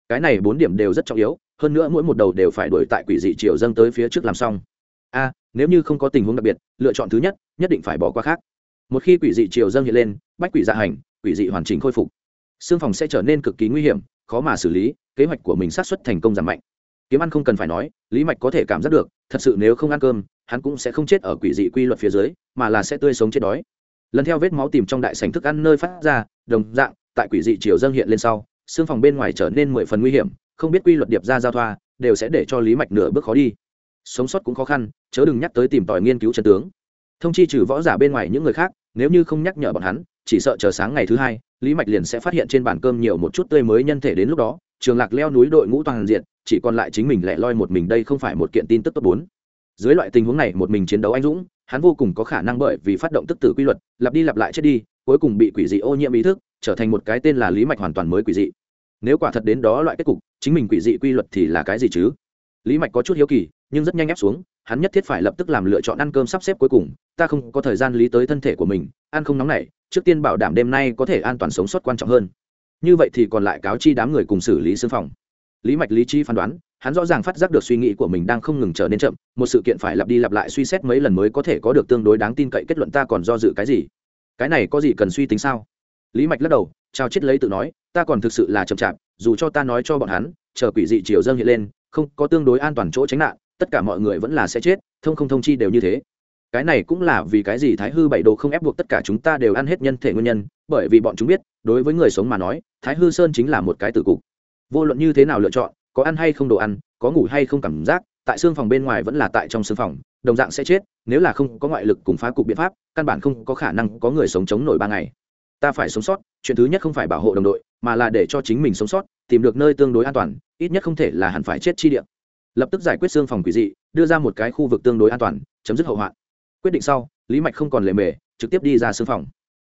Cái này bốn điểm đều rất trọng yếu, hơn nữa mỗi một đầu đều phải đuổi tại quỷ dị chiều dâng tới phía trước làm xong. A, nếu như không có tình huống đặc biệt, lựa chọn thứ nhất nhất định phải bỏ qua khác. Một khi quỷ dị chiều dâng hiện lên, bách quỷ dạ hành, quỷ dị hoàn chỉnh khôi phục. Xương phòng sẽ trở nên cực kỳ nguy hiểm, khó mà xử lý, kế hoạch của mình sát xuất thành công giảm mạnh. Kiếm ăn không cần phải nói, lý mạch có thể cảm giác được thật sự nếu không ăn cơm, hắn cũng sẽ không chết ở quỷ dị quy luật phía dưới, mà là sẽ tươi sống chết đói. Lần theo vết máu tìm trong đại sành thức ăn nơi phát ra, đồng dạng, tại quỷ dị chiều dâng hiện lên sau, xương phòng bên ngoài trở nên mười phần nguy hiểm, không biết quy luật điệp ra giao thoa, đều sẽ để cho lý mạch nửa bước khó đi. Sống sót cũng khó khăn, chớ đừng nhắc tới tìm tòi nghiên cứu chân tướng. Thông chi trừ võ giả bên ngoài những người khác, nếu như không nhắc nhở bọn hắn, chỉ sợ chờ sáng ngày thứ hai, lý mạch liền sẽ phát hiện trên bàn cơm nhiều một chút tươi mới nhân thể đến lúc đó trường lạc leo núi đội ngũ toàn diện, chỉ còn lại chính mình lẻ loi một mình đây không phải một kiện tin tức tốt bốn. Dưới loại tình huống này, một mình chiến đấu anh dũng, hắn vô cùng có khả năng bởi vì phát động tức tử quy luật, lặp đi lặp lại chết đi, cuối cùng bị quỷ dị ô nhiễm ý thức, trở thành một cái tên là lý mạch hoàn toàn mới quỷ dị. Nếu quả thật đến đó loại kết cục, chính mình quỷ dị quy luật thì là cái gì chứ? Lý mạch có chút hiếu kỳ, nhưng rất nhanh ép xuống, hắn nhất thiết phải lập tức làm lựa chọn ăn cơm sắp xếp cuối cùng, ta không có thời gian lý tới thân thể của mình, ăn không nóng này, trước tiên bảo đảm đêm nay có thể an toàn sống sót quan trọng hơn như vậy thì còn lại cáo chi đám người cùng xử lý xương phòng. Lý mạch lý trí phán đoán, hắn rõ ràng phát giác được suy nghĩ của mình đang không ngừng trở nên chậm, một sự kiện phải lặp đi lặp lại suy xét mấy lần mới có thể có được tương đối đáng tin cậy kết luận ta còn do dự cái gì? Cái này có gì cần suy tính sao? Lý mạch lắc đầu trao chết lấy tự nói, ta còn thực sự là chậm chạp, dù cho ta nói cho bọn hắn, chờ quỷ dị chiều dâng hiện lên, không có tương đối an toàn chỗ tránh nạn, tất cả mọi người vẫn là sẽ chết, thông không thông chi đều như thế cái này cũng là vì cái gì thái hư bảy đồ không ép buộc tất cả chúng ta đều ăn hết nhân thể nguyên nhân, bởi vì bọn chúng biết, đối với người sống mà nói, thái hư sơn chính là một cái tử cục. Vô luận như thế nào lựa chọn, có ăn hay không đồ ăn, có ngủ hay không cảm giác, tại xương phòng bên ngoài vẫn là tại trong xương phòng, đồng dạng sẽ chết, nếu là không có ngoại lực cùng phá cục biện pháp, căn bản không có khả năng có người sống chống nổi ba ngày. Ta phải sống sót, chuyện thứ nhất không phải bảo hộ đồng đội, mà là để cho chính mình sống sót, tìm được nơi tương đối an toàn, ít nhất không thể là hẳn phải chết chi địa. Lập tức giải quyết xương phòng quỷ dị, đưa ra một cái khu vực tương đối an toàn, chấm dứt hậu hoạn quyết định sau, lý mạch không còn lề mề, trực tiếp đi ra xương phòng.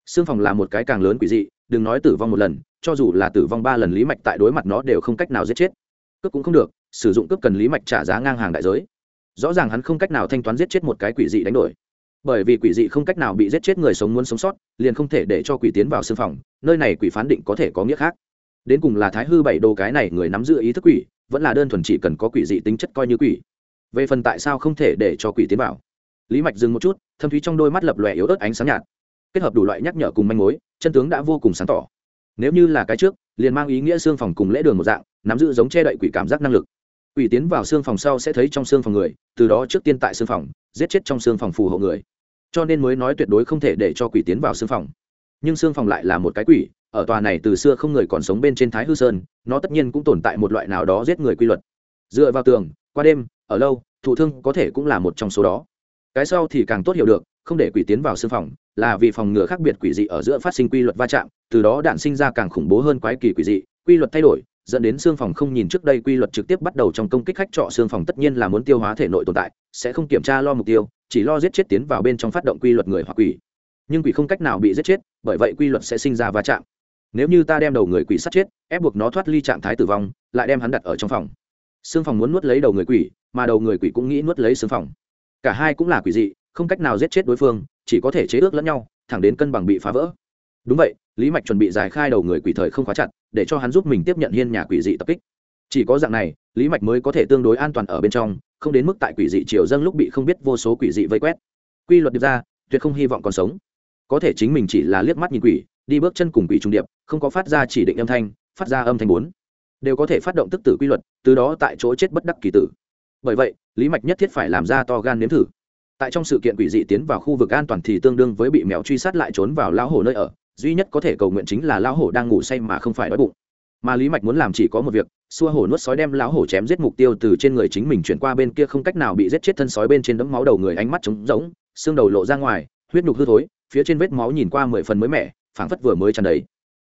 Xương phòng là một cái càng lớn quỷ dị, đừng nói tử vong một lần, cho dù là tử vong ba lần lý mạch tại đối mặt nó đều không cách nào giết chết. Cướp cũng không được, sử dụng cướp cần lý mạch trả giá ngang hàng đại giới. Rõ ràng hắn không cách nào thanh toán giết chết một cái quỷ dị đánh đổi. Bởi vì quỷ dị không cách nào bị giết chết người sống muốn sống sót, liền không thể để cho quỷ tiến vào xương phòng, nơi này quỷ phán định có thể có nghĩa khác. Đến cùng là thái hư bảy đồ cái này người nắm giữ ý thức quỷ, vẫn là đơn thuần chỉ cần có quỷ dị tính chất coi như quỷ. Về phần tại sao không thể để cho quỷ tiến vào? Lý mạch dừng một chút, thâm thúy trong đôi mắt lập lòe yếu ớt ánh sáng nhạt. Kết hợp đủ loại nhắc nhở cùng manh mối, chân tướng đã vô cùng sáng tỏ. Nếu như là cái trước, liền mang ý nghĩa xương phòng cùng lễ đường một dạng, nắm giữ giống che đậy quỷ cảm giác năng lực. Quỷ tiến vào xương phòng sau sẽ thấy trong xương phòng người, từ đó trước tiên tại xương phòng, giết chết trong xương phòng phù hộ người. Cho nên mới nói tuyệt đối không thể để cho quỷ tiến vào xương phòng. Nhưng xương phòng lại là một cái quỷ, ở tòa này từ xưa không người còn sống bên trên thái hư sơn, nó tất nhiên cũng tồn tại một loại nào đó giết người quy luật. Dựa vào tường, qua đêm, ở lâu, thụ thương có thể cũng là một trong số đó cái sau thì càng tốt hiểu được, không để quỷ tiến vào xương phòng, là vì phòng ngừa khác biệt quỷ dị ở giữa phát sinh quy luật va chạm, từ đó đạn sinh ra càng khủng bố hơn quái kỳ quỷ dị, quy luật thay đổi, dẫn đến xương phòng không nhìn trước đây quy luật trực tiếp bắt đầu trong công kích khách trọ xương phòng tất nhiên là muốn tiêu hóa thể nội tồn tại, sẽ không kiểm tra lo mục tiêu, chỉ lo giết chết tiến vào bên trong phát động quy luật người hoặc quỷ. Nhưng quỷ không cách nào bị giết chết, bởi vậy quy luật sẽ sinh ra va chạm. Nếu như ta đem đầu người quỷ sát chết, ép buộc nó thoát ly trạng thái tử vong, lại đem hắn đặt ở trong phòng. Xương phòng muốn nuốt lấy đầu người quỷ, mà đầu người quỷ cũng nghĩ nuốt lấy xương phòng cả hai cũng là quỷ dị, không cách nào giết chết đối phương, chỉ có thể chế ước lẫn nhau, thẳng đến cân bằng bị phá vỡ. Đúng vậy, lý mạch chuẩn bị giải khai đầu người quỷ thời không khóa chặt, để cho hắn giúp mình tiếp nhận hiên nhà quỷ dị tập kích. Chỉ có dạng này, lý mạch mới có thể tương đối an toàn ở bên trong, không đến mức tại quỷ dị triều dâng lúc bị không biết vô số quỷ dị vây quét. Quy luật điệp ra, tuyệt không hy vọng còn sống. Có thể chính mình chỉ là liếc mắt nhìn quỷ, đi bước chân cùng quỷ trung điệp, không có phát ra chỉ định âm thanh, phát ra âm thanh bốn. Đều có thể phát động tức tử quy luật, từ đó tại chỗ chết bất đắc kỳ tử bởi vậy, lý mạch nhất thiết phải làm ra to gan nếm thử. Tại trong sự kiện quỷ dị tiến vào khu vực an toàn thì tương đương với bị mèo truy sát lại trốn vào lão hổ nơi ở, duy nhất có thể cầu nguyện chính là lão hổ đang ngủ say mà không phải đói bụng. Mà lý mạch muốn làm chỉ có một việc, xua hổ nuốt sói đem lão hổ chém giết mục tiêu từ trên người chính mình chuyển qua bên kia không cách nào bị giết chết thân sói bên trên đấm máu đầu người ánh mắt trống rỗng, xương đầu lộ ra ngoài, huyết nhục hư thối, phía trên vết máu nhìn qua mười phần mới mẻ, phảng phất vừa mới tràn đầy.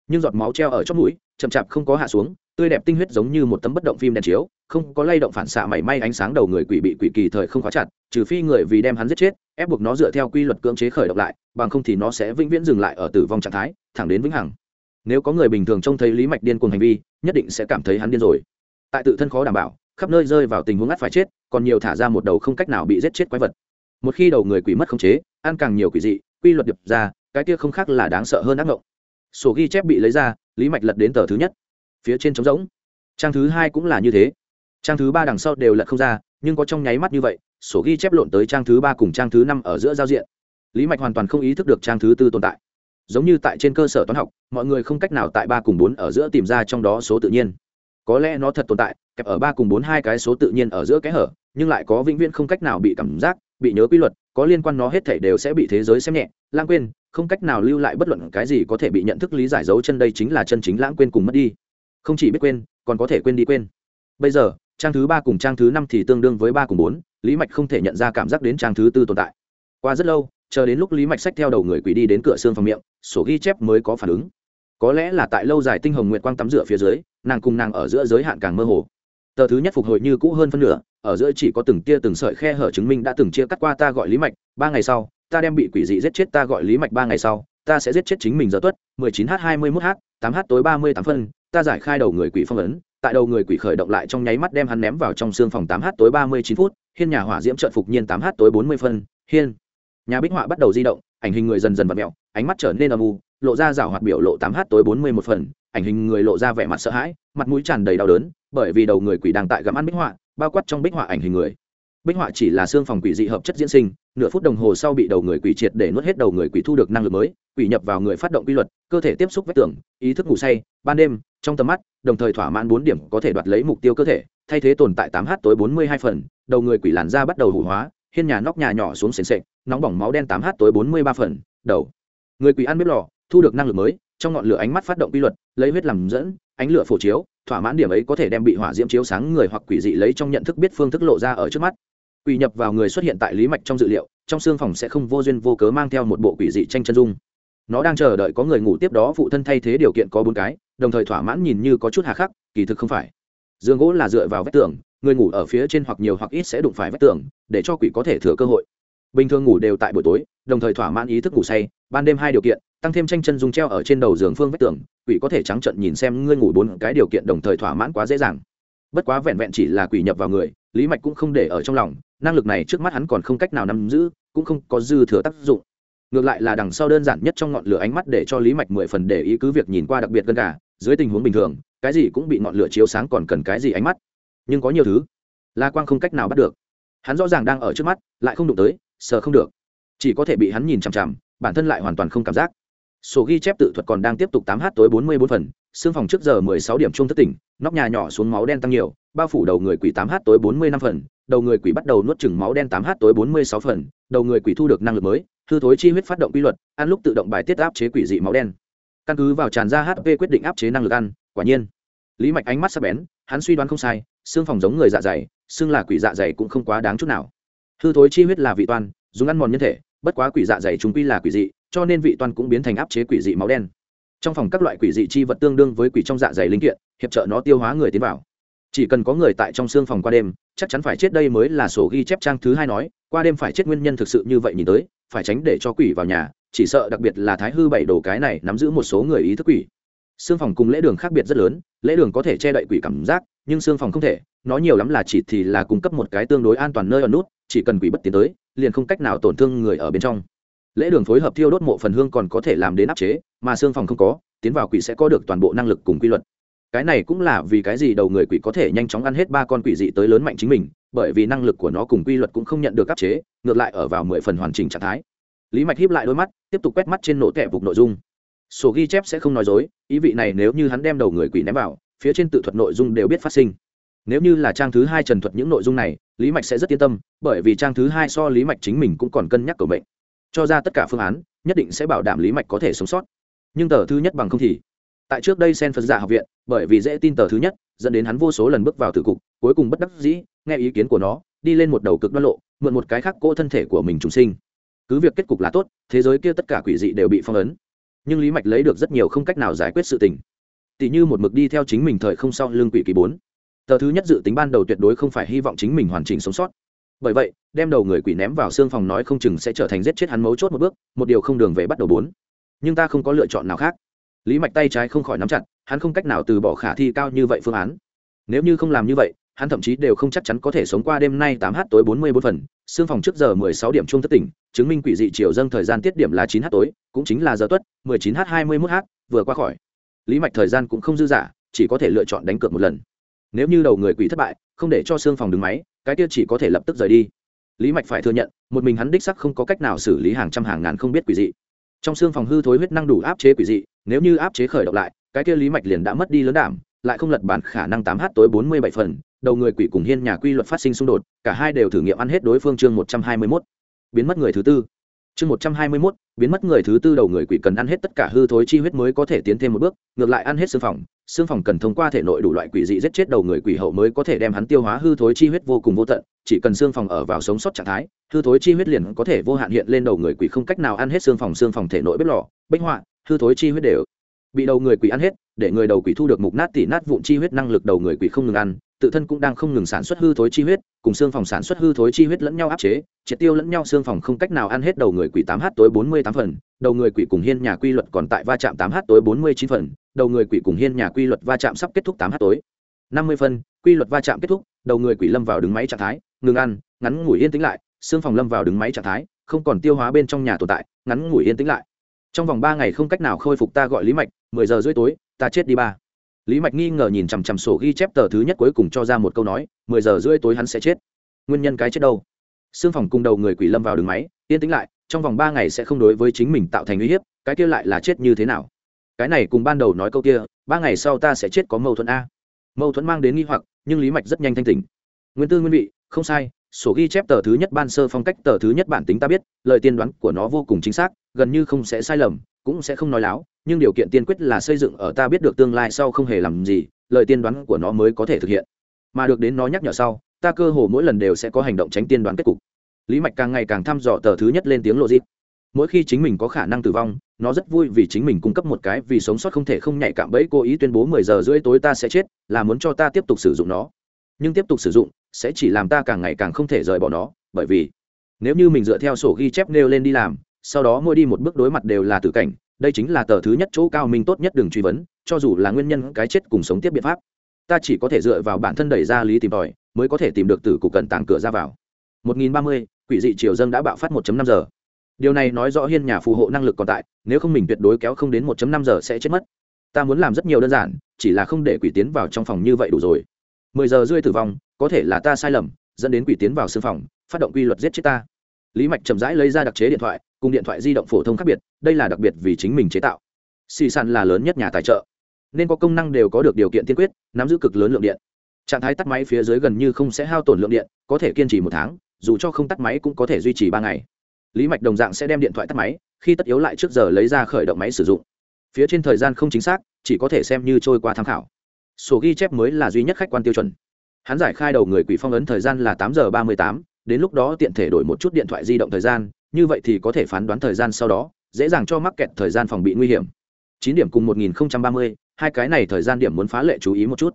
Nhưng giọt máu treo ở chót mũi, chậm chạp không có hạ xuống, tươi đẹp tinh huyết giống như một tấm bất động phim đèn chiếu không có lay động phản xạ mảy may ánh sáng đầu người quỷ bị quỷ kỳ thời không khóa chặt, trừ phi người vì đem hắn giết chết, ép buộc nó dựa theo quy luật cưỡng chế khởi động lại, bằng không thì nó sẽ vĩnh viễn dừng lại ở tử vong trạng thái, thẳng đến vĩnh hằng. Nếu có người bình thường trông thấy lý mạch điên cuồng hành vi, nhất định sẽ cảm thấy hắn điên rồi. Tại tự thân khó đảm bảo, khắp nơi rơi vào tình huống ngắt phải chết, còn nhiều thả ra một đầu không cách nào bị giết chết quái vật. Một khi đầu người quỷ mất khống chế, ăn càng nhiều quỷ dị, quy luật điệp ra, cái kia không khác là đáng sợ hơn ác ngộng sổ ghi chép bị lấy ra, lý mạch lật đến tờ thứ nhất. Phía trên trống rỗng. Trang thứ hai cũng là như thế trang thứ ba đằng sau đều lật không ra, nhưng có trong nháy mắt như vậy, sổ ghi chép lộn tới trang thứ ba cùng trang thứ năm ở giữa giao diện. Lý mạch hoàn toàn không ý thức được trang thứ tư tồn tại. Giống như tại trên cơ sở toán học, mọi người không cách nào tại ba cùng bốn ở giữa tìm ra trong đó số tự nhiên. Có lẽ nó thật tồn tại, kẹp ở ba cùng bốn hai cái số tự nhiên ở giữa kẽ hở, nhưng lại có vĩnh viễn không cách nào bị cảm giác, bị nhớ quy luật, có liên quan nó hết thể đều sẽ bị thế giới xem nhẹ. Lãng quên, không cách nào lưu lại bất luận cái gì có thể bị nhận thức lý giải dấu chân đây chính là chân chính lãng quên cùng mất đi. Không chỉ biết quên, còn có thể quên đi quên. Bây giờ trang thứ ba cùng trang thứ năm thì tương đương với ba cùng bốn, lý mạch không thể nhận ra cảm giác đến trang thứ tư tồn tại. Qua rất lâu, chờ đến lúc lý mạch sách theo đầu người quỷ đi đến cửa xương phòng miệng, sổ ghi chép mới có phản ứng. Có lẽ là tại lâu dài tinh hồng nguyện quang tắm rửa phía dưới, nàng cùng nàng ở giữa giới hạn càng mơ hồ. Tờ thứ nhất phục hồi như cũ hơn phân nửa, ở giữa chỉ có từng tia từng sợi khe hở chứng minh đã từng chia cắt qua ta gọi lý mạch, ba ngày sau, ta đem bị quỷ dị giết chết ta gọi lý mạch ba ngày sau, ta sẽ giết chết chính mình giờ tuất 19 h 21 h 8 h tối 38 phân ta giải khai đầu người quỷ phong ấn, tại đầu người quỷ khởi động lại trong nháy mắt đem hắn ném vào trong xương phòng 8 h tối 39 phút, hiên nhà hỏa diễm trận phục nhiên 8 h tối 40 phân, hiên. Nhà bích họa bắt đầu di động, ảnh hình người dần dần vặn mẹo, ánh mắt trở nên âm u, lộ ra rảo hoạt biểu lộ 8 h tối 41 phần, ảnh hình người lộ ra vẻ mặt sợ hãi, mặt mũi tràn đầy đau đớn, bởi vì đầu người quỷ đang tại gặm ăn bích họa, bao quát trong bích họa ảnh hình người. Bích họa chỉ là xương phòng quỷ dị hợp chất diễn sinh nửa phút đồng hồ sau bị đầu người quỷ triệt để nuốt hết đầu người quỷ thu được năng lực mới quỷ nhập vào người phát động quy luật cơ thể tiếp xúc vách tường, ý thức ngủ say ban đêm trong tầm mắt đồng thời thỏa mãn bốn điểm có thể đoạt lấy mục tiêu cơ thể thay thế tồn tại tám h tối bốn mươi hai phần đầu người quỷ làn da bắt đầu hủ hóa hiên nhà nóc nhà nhỏ xuống sền sệt nóng bỏng máu đen tám h tối bốn mươi ba phần đầu người quỷ ăn bếp lò thu được năng lực mới trong ngọn lửa ánh mắt phát động quy luật lấy huyết làm dẫn ánh lửa phổ chiếu thỏa mãn điểm ấy có thể đem bị hỏa diễm chiếu sáng người hoặc quỷ dị lấy trong nhận thức biết phương thức lộ ra ở trước mắt quỷ nhập vào người xuất hiện tại lý mạch trong dự liệu, trong xương phòng sẽ không vô duyên vô cớ mang theo một bộ quỷ dị tranh chân dung. Nó đang chờ đợi có người ngủ tiếp đó phụ thân thay thế điều kiện có bốn cái, đồng thời thỏa mãn nhìn như có chút hà khắc, kỳ thực không phải. Giường gỗ là dựa vào vách tường, người ngủ ở phía trên hoặc nhiều hoặc ít sẽ đụng phải vách tường, để cho quỷ có thể thừa cơ hội. Bình thường ngủ đều tại buổi tối, đồng thời thỏa mãn ý thức ngủ say, ban đêm hai điều kiện, tăng thêm tranh chân dung treo ở trên đầu giường phương vách tường, quỷ có thể trắng trận nhìn xem ngươi ngủ bốn cái điều kiện đồng thời thỏa mãn quá dễ dàng. Bất quá vẹn vẹn chỉ là quỷ nhập vào người, lý mạch cũng không để ở trong lòng năng lực này trước mắt hắn còn không cách nào nắm giữ, cũng không có dư thừa tác dụng. Ngược lại là đằng sau đơn giản nhất trong ngọn lửa ánh mắt để cho lý mạch mười phần để ý cứ việc nhìn qua đặc biệt gần cả dưới tình huống bình thường, cái gì cũng bị ngọn lửa chiếu sáng còn cần cái gì ánh mắt. Nhưng có nhiều thứ, la quang không cách nào bắt được. Hắn rõ ràng đang ở trước mắt, lại không đụng tới, sờ không được. Chỉ có thể bị hắn nhìn chằm chằm, bản thân lại hoàn toàn không cảm giác. Sổ ghi chép tự thuật còn đang tiếp tục tám h tối bốn mươi bốn phần, xương phòng trước giờ mười sáu điểm chung thất tỉnh, nóc nhà nhỏ xuống máu đen tăng nhiều bao phủ đầu người quỷ tám h tối bốn mươi năm phần, đầu người quỷ bắt đầu nuốt chừng máu đen tám h tối bốn mươi sáu phần, đầu người quỷ thu được năng lực mới, hư thối chi huyết phát động quy luật, ăn lúc tự động bài tiết áp chế quỷ dị máu đen. Căn cứ vào tràn ra hp quyết định áp chế năng lực ăn, quả nhiên, lý mạch ánh mắt sắp bén, hắn suy đoán không sai, xương phòng giống người dạ dày, xương là quỷ dạ dày cũng không quá đáng chút nào. Hư thối chi huyết là vị toan, dùng ăn mòn nhân thể, bất quá quỷ dạ dày chúng quy là quỷ dị, cho nên vị toan cũng biến thành áp chế quỷ dị máu đen. Trong phòng các loại quỷ dị chi vật tương đương với quỷ trong dạ dày linh kiện, hiệp trợ nó tiêu hóa người tiến vào chỉ cần có người tại trong xương phòng qua đêm, chắc chắn phải chết đây mới là sổ ghi chép trang thứ hai nói, qua đêm phải chết nguyên nhân thực sự như vậy nhìn tới, phải tránh để cho quỷ vào nhà, chỉ sợ đặc biệt là thái hư bảy đồ cái này nắm giữ một số người ý thức quỷ. Xương phòng cùng lễ đường khác biệt rất lớn, lễ đường có thể che đậy quỷ cảm giác, nhưng xương phòng không thể, nó nhiều lắm là chỉ thì là cung cấp một cái tương đối an toàn nơi ở nút, chỉ cần quỷ bất tiến tới, liền không cách nào tổn thương người ở bên trong. Lễ đường phối hợp thiêu đốt mộ phần hương còn có thể làm đến áp chế, mà xương phòng không có, tiến vào quỷ sẽ có được toàn bộ năng lực cùng quy luật cái này cũng là vì cái gì đầu người quỷ có thể nhanh chóng ăn hết ba con quỷ dị tới lớn mạnh chính mình, bởi vì năng lực của nó cùng quy luật cũng không nhận được áp chế, ngược lại ở vào mười phần hoàn chỉnh trạng thái. Lý mạch híp lại đôi mắt, tiếp tục quét mắt trên nổ kẹp vục nội dung. Sổ ghi chép sẽ không nói dối, ý vị này nếu như hắn đem đầu người quỷ ném vào, phía trên tự thuật nội dung đều biết phát sinh. Nếu như là trang thứ hai trần thuật những nội dung này, lý mạch sẽ rất yên tâm, bởi vì trang thứ hai so lý mạch chính mình cũng còn cân nhắc cầu mệnh. Cho ra tất cả phương án, nhất định sẽ bảo đảm lý mạch có thể sống sót. Nhưng tờ thứ nhất bằng không thì tại trước đây sen phật giả học viện, bởi vì dễ tin tờ thứ nhất, dẫn đến hắn vô số lần bước vào tử cục, cuối cùng bất đắc dĩ, nghe ý kiến của nó, đi lên một đầu cực đoan lộ, mượn một cái khác cỗ thân thể của mình trùng sinh. Cứ việc kết cục là tốt, thế giới kia tất cả quỷ dị đều bị phong ấn. Nhưng lý mạch lấy được rất nhiều không cách nào giải quyết sự tình. Tỷ như một mực đi theo chính mình thời không sau lương quỷ kỳ bốn. Tờ thứ nhất dự tính ban đầu tuyệt đối không phải hy vọng chính mình hoàn chỉnh sống sót. Bởi vậy, đem đầu người quỷ ném vào xương phòng nói không chừng sẽ trở thành giết chết hắn mấu chốt một bước, một điều không đường về bắt đầu bốn. Nhưng ta không có lựa chọn nào khác lý mạch tay trái không khỏi nắm chặt, hắn không cách nào từ bỏ khả thi cao như vậy phương án. Nếu như không làm như vậy, hắn thậm chí đều không chắc chắn có thể sống qua đêm nay tám h tối bốn mươi bốn phần. Xương phòng trước giờ mười sáu điểm chung thất tỉnh, chứng minh quỷ dị chiều dâng thời gian tiết điểm là chín h tối, cũng chính là giờ tuất, mười chín h hai mươi mốt h vừa qua khỏi. Lý mạch thời gian cũng không dư dả, chỉ có thể lựa chọn đánh cược một lần. Nếu như đầu người quỷ thất bại, không để cho xương phòng đứng máy, cái kia chỉ có thể lập tức rời đi. Lý mạch phải thừa nhận, một mình hắn đích sắc không có cách nào xử lý hàng trăm hàng ngàn không biết quỷ dị. Trong xương phòng hư thối huyết năng đủ áp chế quỷ dị nếu như áp chế khởi động lại, cái kia lý mạch liền đã mất đi lớn đảm, lại không lật bản khả năng tám h tối bốn mươi bảy phần, đầu người quỷ cùng hiên nhà quy luật phát sinh xung đột, cả hai đều thử nghiệm ăn hết đối phương chương một trăm hai mươi mốt. Biến mất người thứ tư. Chương một trăm hai mươi mốt, biến mất người thứ tư đầu người quỷ cần ăn hết tất cả hư thối chi huyết mới có thể tiến thêm một bước, ngược lại ăn hết xương phòng xương phòng cần thông qua thể nội đủ loại quỷ dị giết chết đầu người quỷ hậu mới có thể đem hắn tiêu hóa hư thối chi huyết vô cùng vô tận, chỉ cần xương phòng ở vào sống sót trạng thái, hư thối chi huyết liền có thể vô hạn hiện lên đầu người quỷ không cách nào ăn hết xương phòng xương phòng thể nội bếp lò bích họa hư thối chi huyết đều. Bị đầu người quỷ ăn hết, để người đầu quỷ thu được mục nát tỉ nát vụn chi huyết, năng lực đầu người quỷ không ngừng ăn, tự thân cũng đang không ngừng sản xuất hư thối chi huyết, cùng xương phòng sản xuất hư thối chi huyết lẫn nhau áp chế, triệt tiêu lẫn nhau xương phòng không cách nào ăn hết đầu người quỷ tám h tối bốn mươi tám phần, đầu người quỷ cùng hiên nhà quy luật còn tại va chạm tám h tối bốn mươi chín phần, đầu người quỷ cùng hiên nhà quy luật va chạm sắp kết thúc tám h tối. năm mươi phân quy luật va chạm kết thúc, đầu người quỷ lâm vào đứng máy trạng thái, ngừng ăn, ngắn ngủi yên tĩnh lại, xương phòng lâm vào đứng máy trạng thái, không còn tiêu hóa bên trong nhà tồn tại, ngắn ngủi yên tĩnh lại trong vòng ba ngày không cách nào khôi phục ta gọi lý mạch, mười giờ rưỡi tối, ta chết đi ba. Lý mạch nghi ngờ nhìn chằm chằm sổ ghi chép tờ thứ nhất cuối cùng cho ra một câu nói, mười giờ rưỡi tối hắn sẽ chết. Nguyên nhân cái chết đâu? Xương phòng cung đầu người quỷ lâm vào đường máy, yên tĩnh lại, trong vòng ba ngày sẽ không đối với chính mình tạo thành uy hiếp, cái kia lại là chết như thế nào? Cái này cùng ban đầu nói câu kia, ba ngày sau ta sẽ chết có mâu thuẫn a. Mâu thuẫn mang đến nghi hoặc, nhưng lý mạch rất nhanh thanh tỉnh. Nguyên tư nguyên vị, không sai, sổ ghi chép tờ thứ nhất ban sơ phong cách tờ thứ nhất bản tính ta biết, lời tiên đoán của nó vô cùng chính xác gần như không sẽ sai lầm, cũng sẽ không nói láo, nhưng điều kiện tiên quyết là xây dựng ở ta biết được tương lai sau không hề làm gì, lời tiên đoán của nó mới có thể thực hiện. Mà được đến nó nhắc nhở sau, ta cơ hồ mỗi lần đều sẽ có hành động tránh tiên đoán kết cục. Lý mạch càng ngày càng thăm dò tờ thứ nhất lên tiếng lộ dịp mỗi khi chính mình có khả năng tử vong, nó rất vui vì chính mình cung cấp một cái vì sống sót không thể không nhạy cảm bẫy cố ý tuyên bố mười giờ rưỡi tối ta sẽ chết, là muốn cho ta tiếp tục sử dụng nó. Nhưng tiếp tục sử dụng, sẽ chỉ làm ta càng ngày càng không thể rời bỏ nó, bởi vì nếu như mình dựa theo sổ ghi chép nêu lên đi làm sau đó mỗi đi một bước đối mặt đều là tử cảnh đây chính là tờ thứ nhất chỗ cao minh tốt nhất đừng truy vấn cho dù là nguyên nhân cái chết cùng sống tiếp biện pháp. Ta chỉ có thể dựa vào bản thân đẩy ra lý tìm tòi mới có thể tìm được tử cục cận tàng cửa ra vào. 1030, quỷ dị triều dân đã bạo phát 1.5 giờ. Điều này nói rõ hiên nhà phù hộ năng lực còn tại nếu không mình tuyệt đối kéo không đến 1.5 giờ sẽ chết mất. Ta muốn làm rất nhiều đơn giản chỉ là không để quỷ tiến vào trong phòng như vậy đủ rồi. 10 giờ rưỡi tử vong có thể là ta sai lầm dẫn đến quỷ tiến vào sương phòng phát động quy luật giết chết ta. Lý mạch chậm rãi lấy ra đặc chế điện thoại cùng điện thoại di động phổ thông khác biệt, đây là đặc biệt vì chính mình chế tạo. Xì sàn là lớn nhất nhà tài trợ, nên có công năng đều có được điều kiện tiên quyết, nắm giữ cực lớn lượng điện. Trạng thái tắt máy phía dưới gần như không sẽ hao tổn lượng điện, có thể kiên trì một tháng, dù cho không tắt máy cũng có thể duy trì ba ngày. Lý mạch đồng dạng sẽ đem điện thoại tắt máy, khi tất yếu lại trước giờ lấy ra khởi động máy sử dụng. Phía trên thời gian không chính xác, chỉ có thể xem như trôi qua tham khảo. Sổ ghi chép mới là duy nhất khách quan tiêu chuẩn. Hắn giải khai đầu người quỷ phong ấn thời gian là tám giờ ba mươi tám, đến lúc đó tiện thể đổi một chút điện thoại di động thời gian như vậy thì có thể phán đoán thời gian sau đó, dễ dàng cho mắc kẹt thời gian phòng bị nguy hiểm. Chín điểm cùng một nghìn ba mươi, hai cái này thời gian điểm muốn phá lệ chú ý một chút.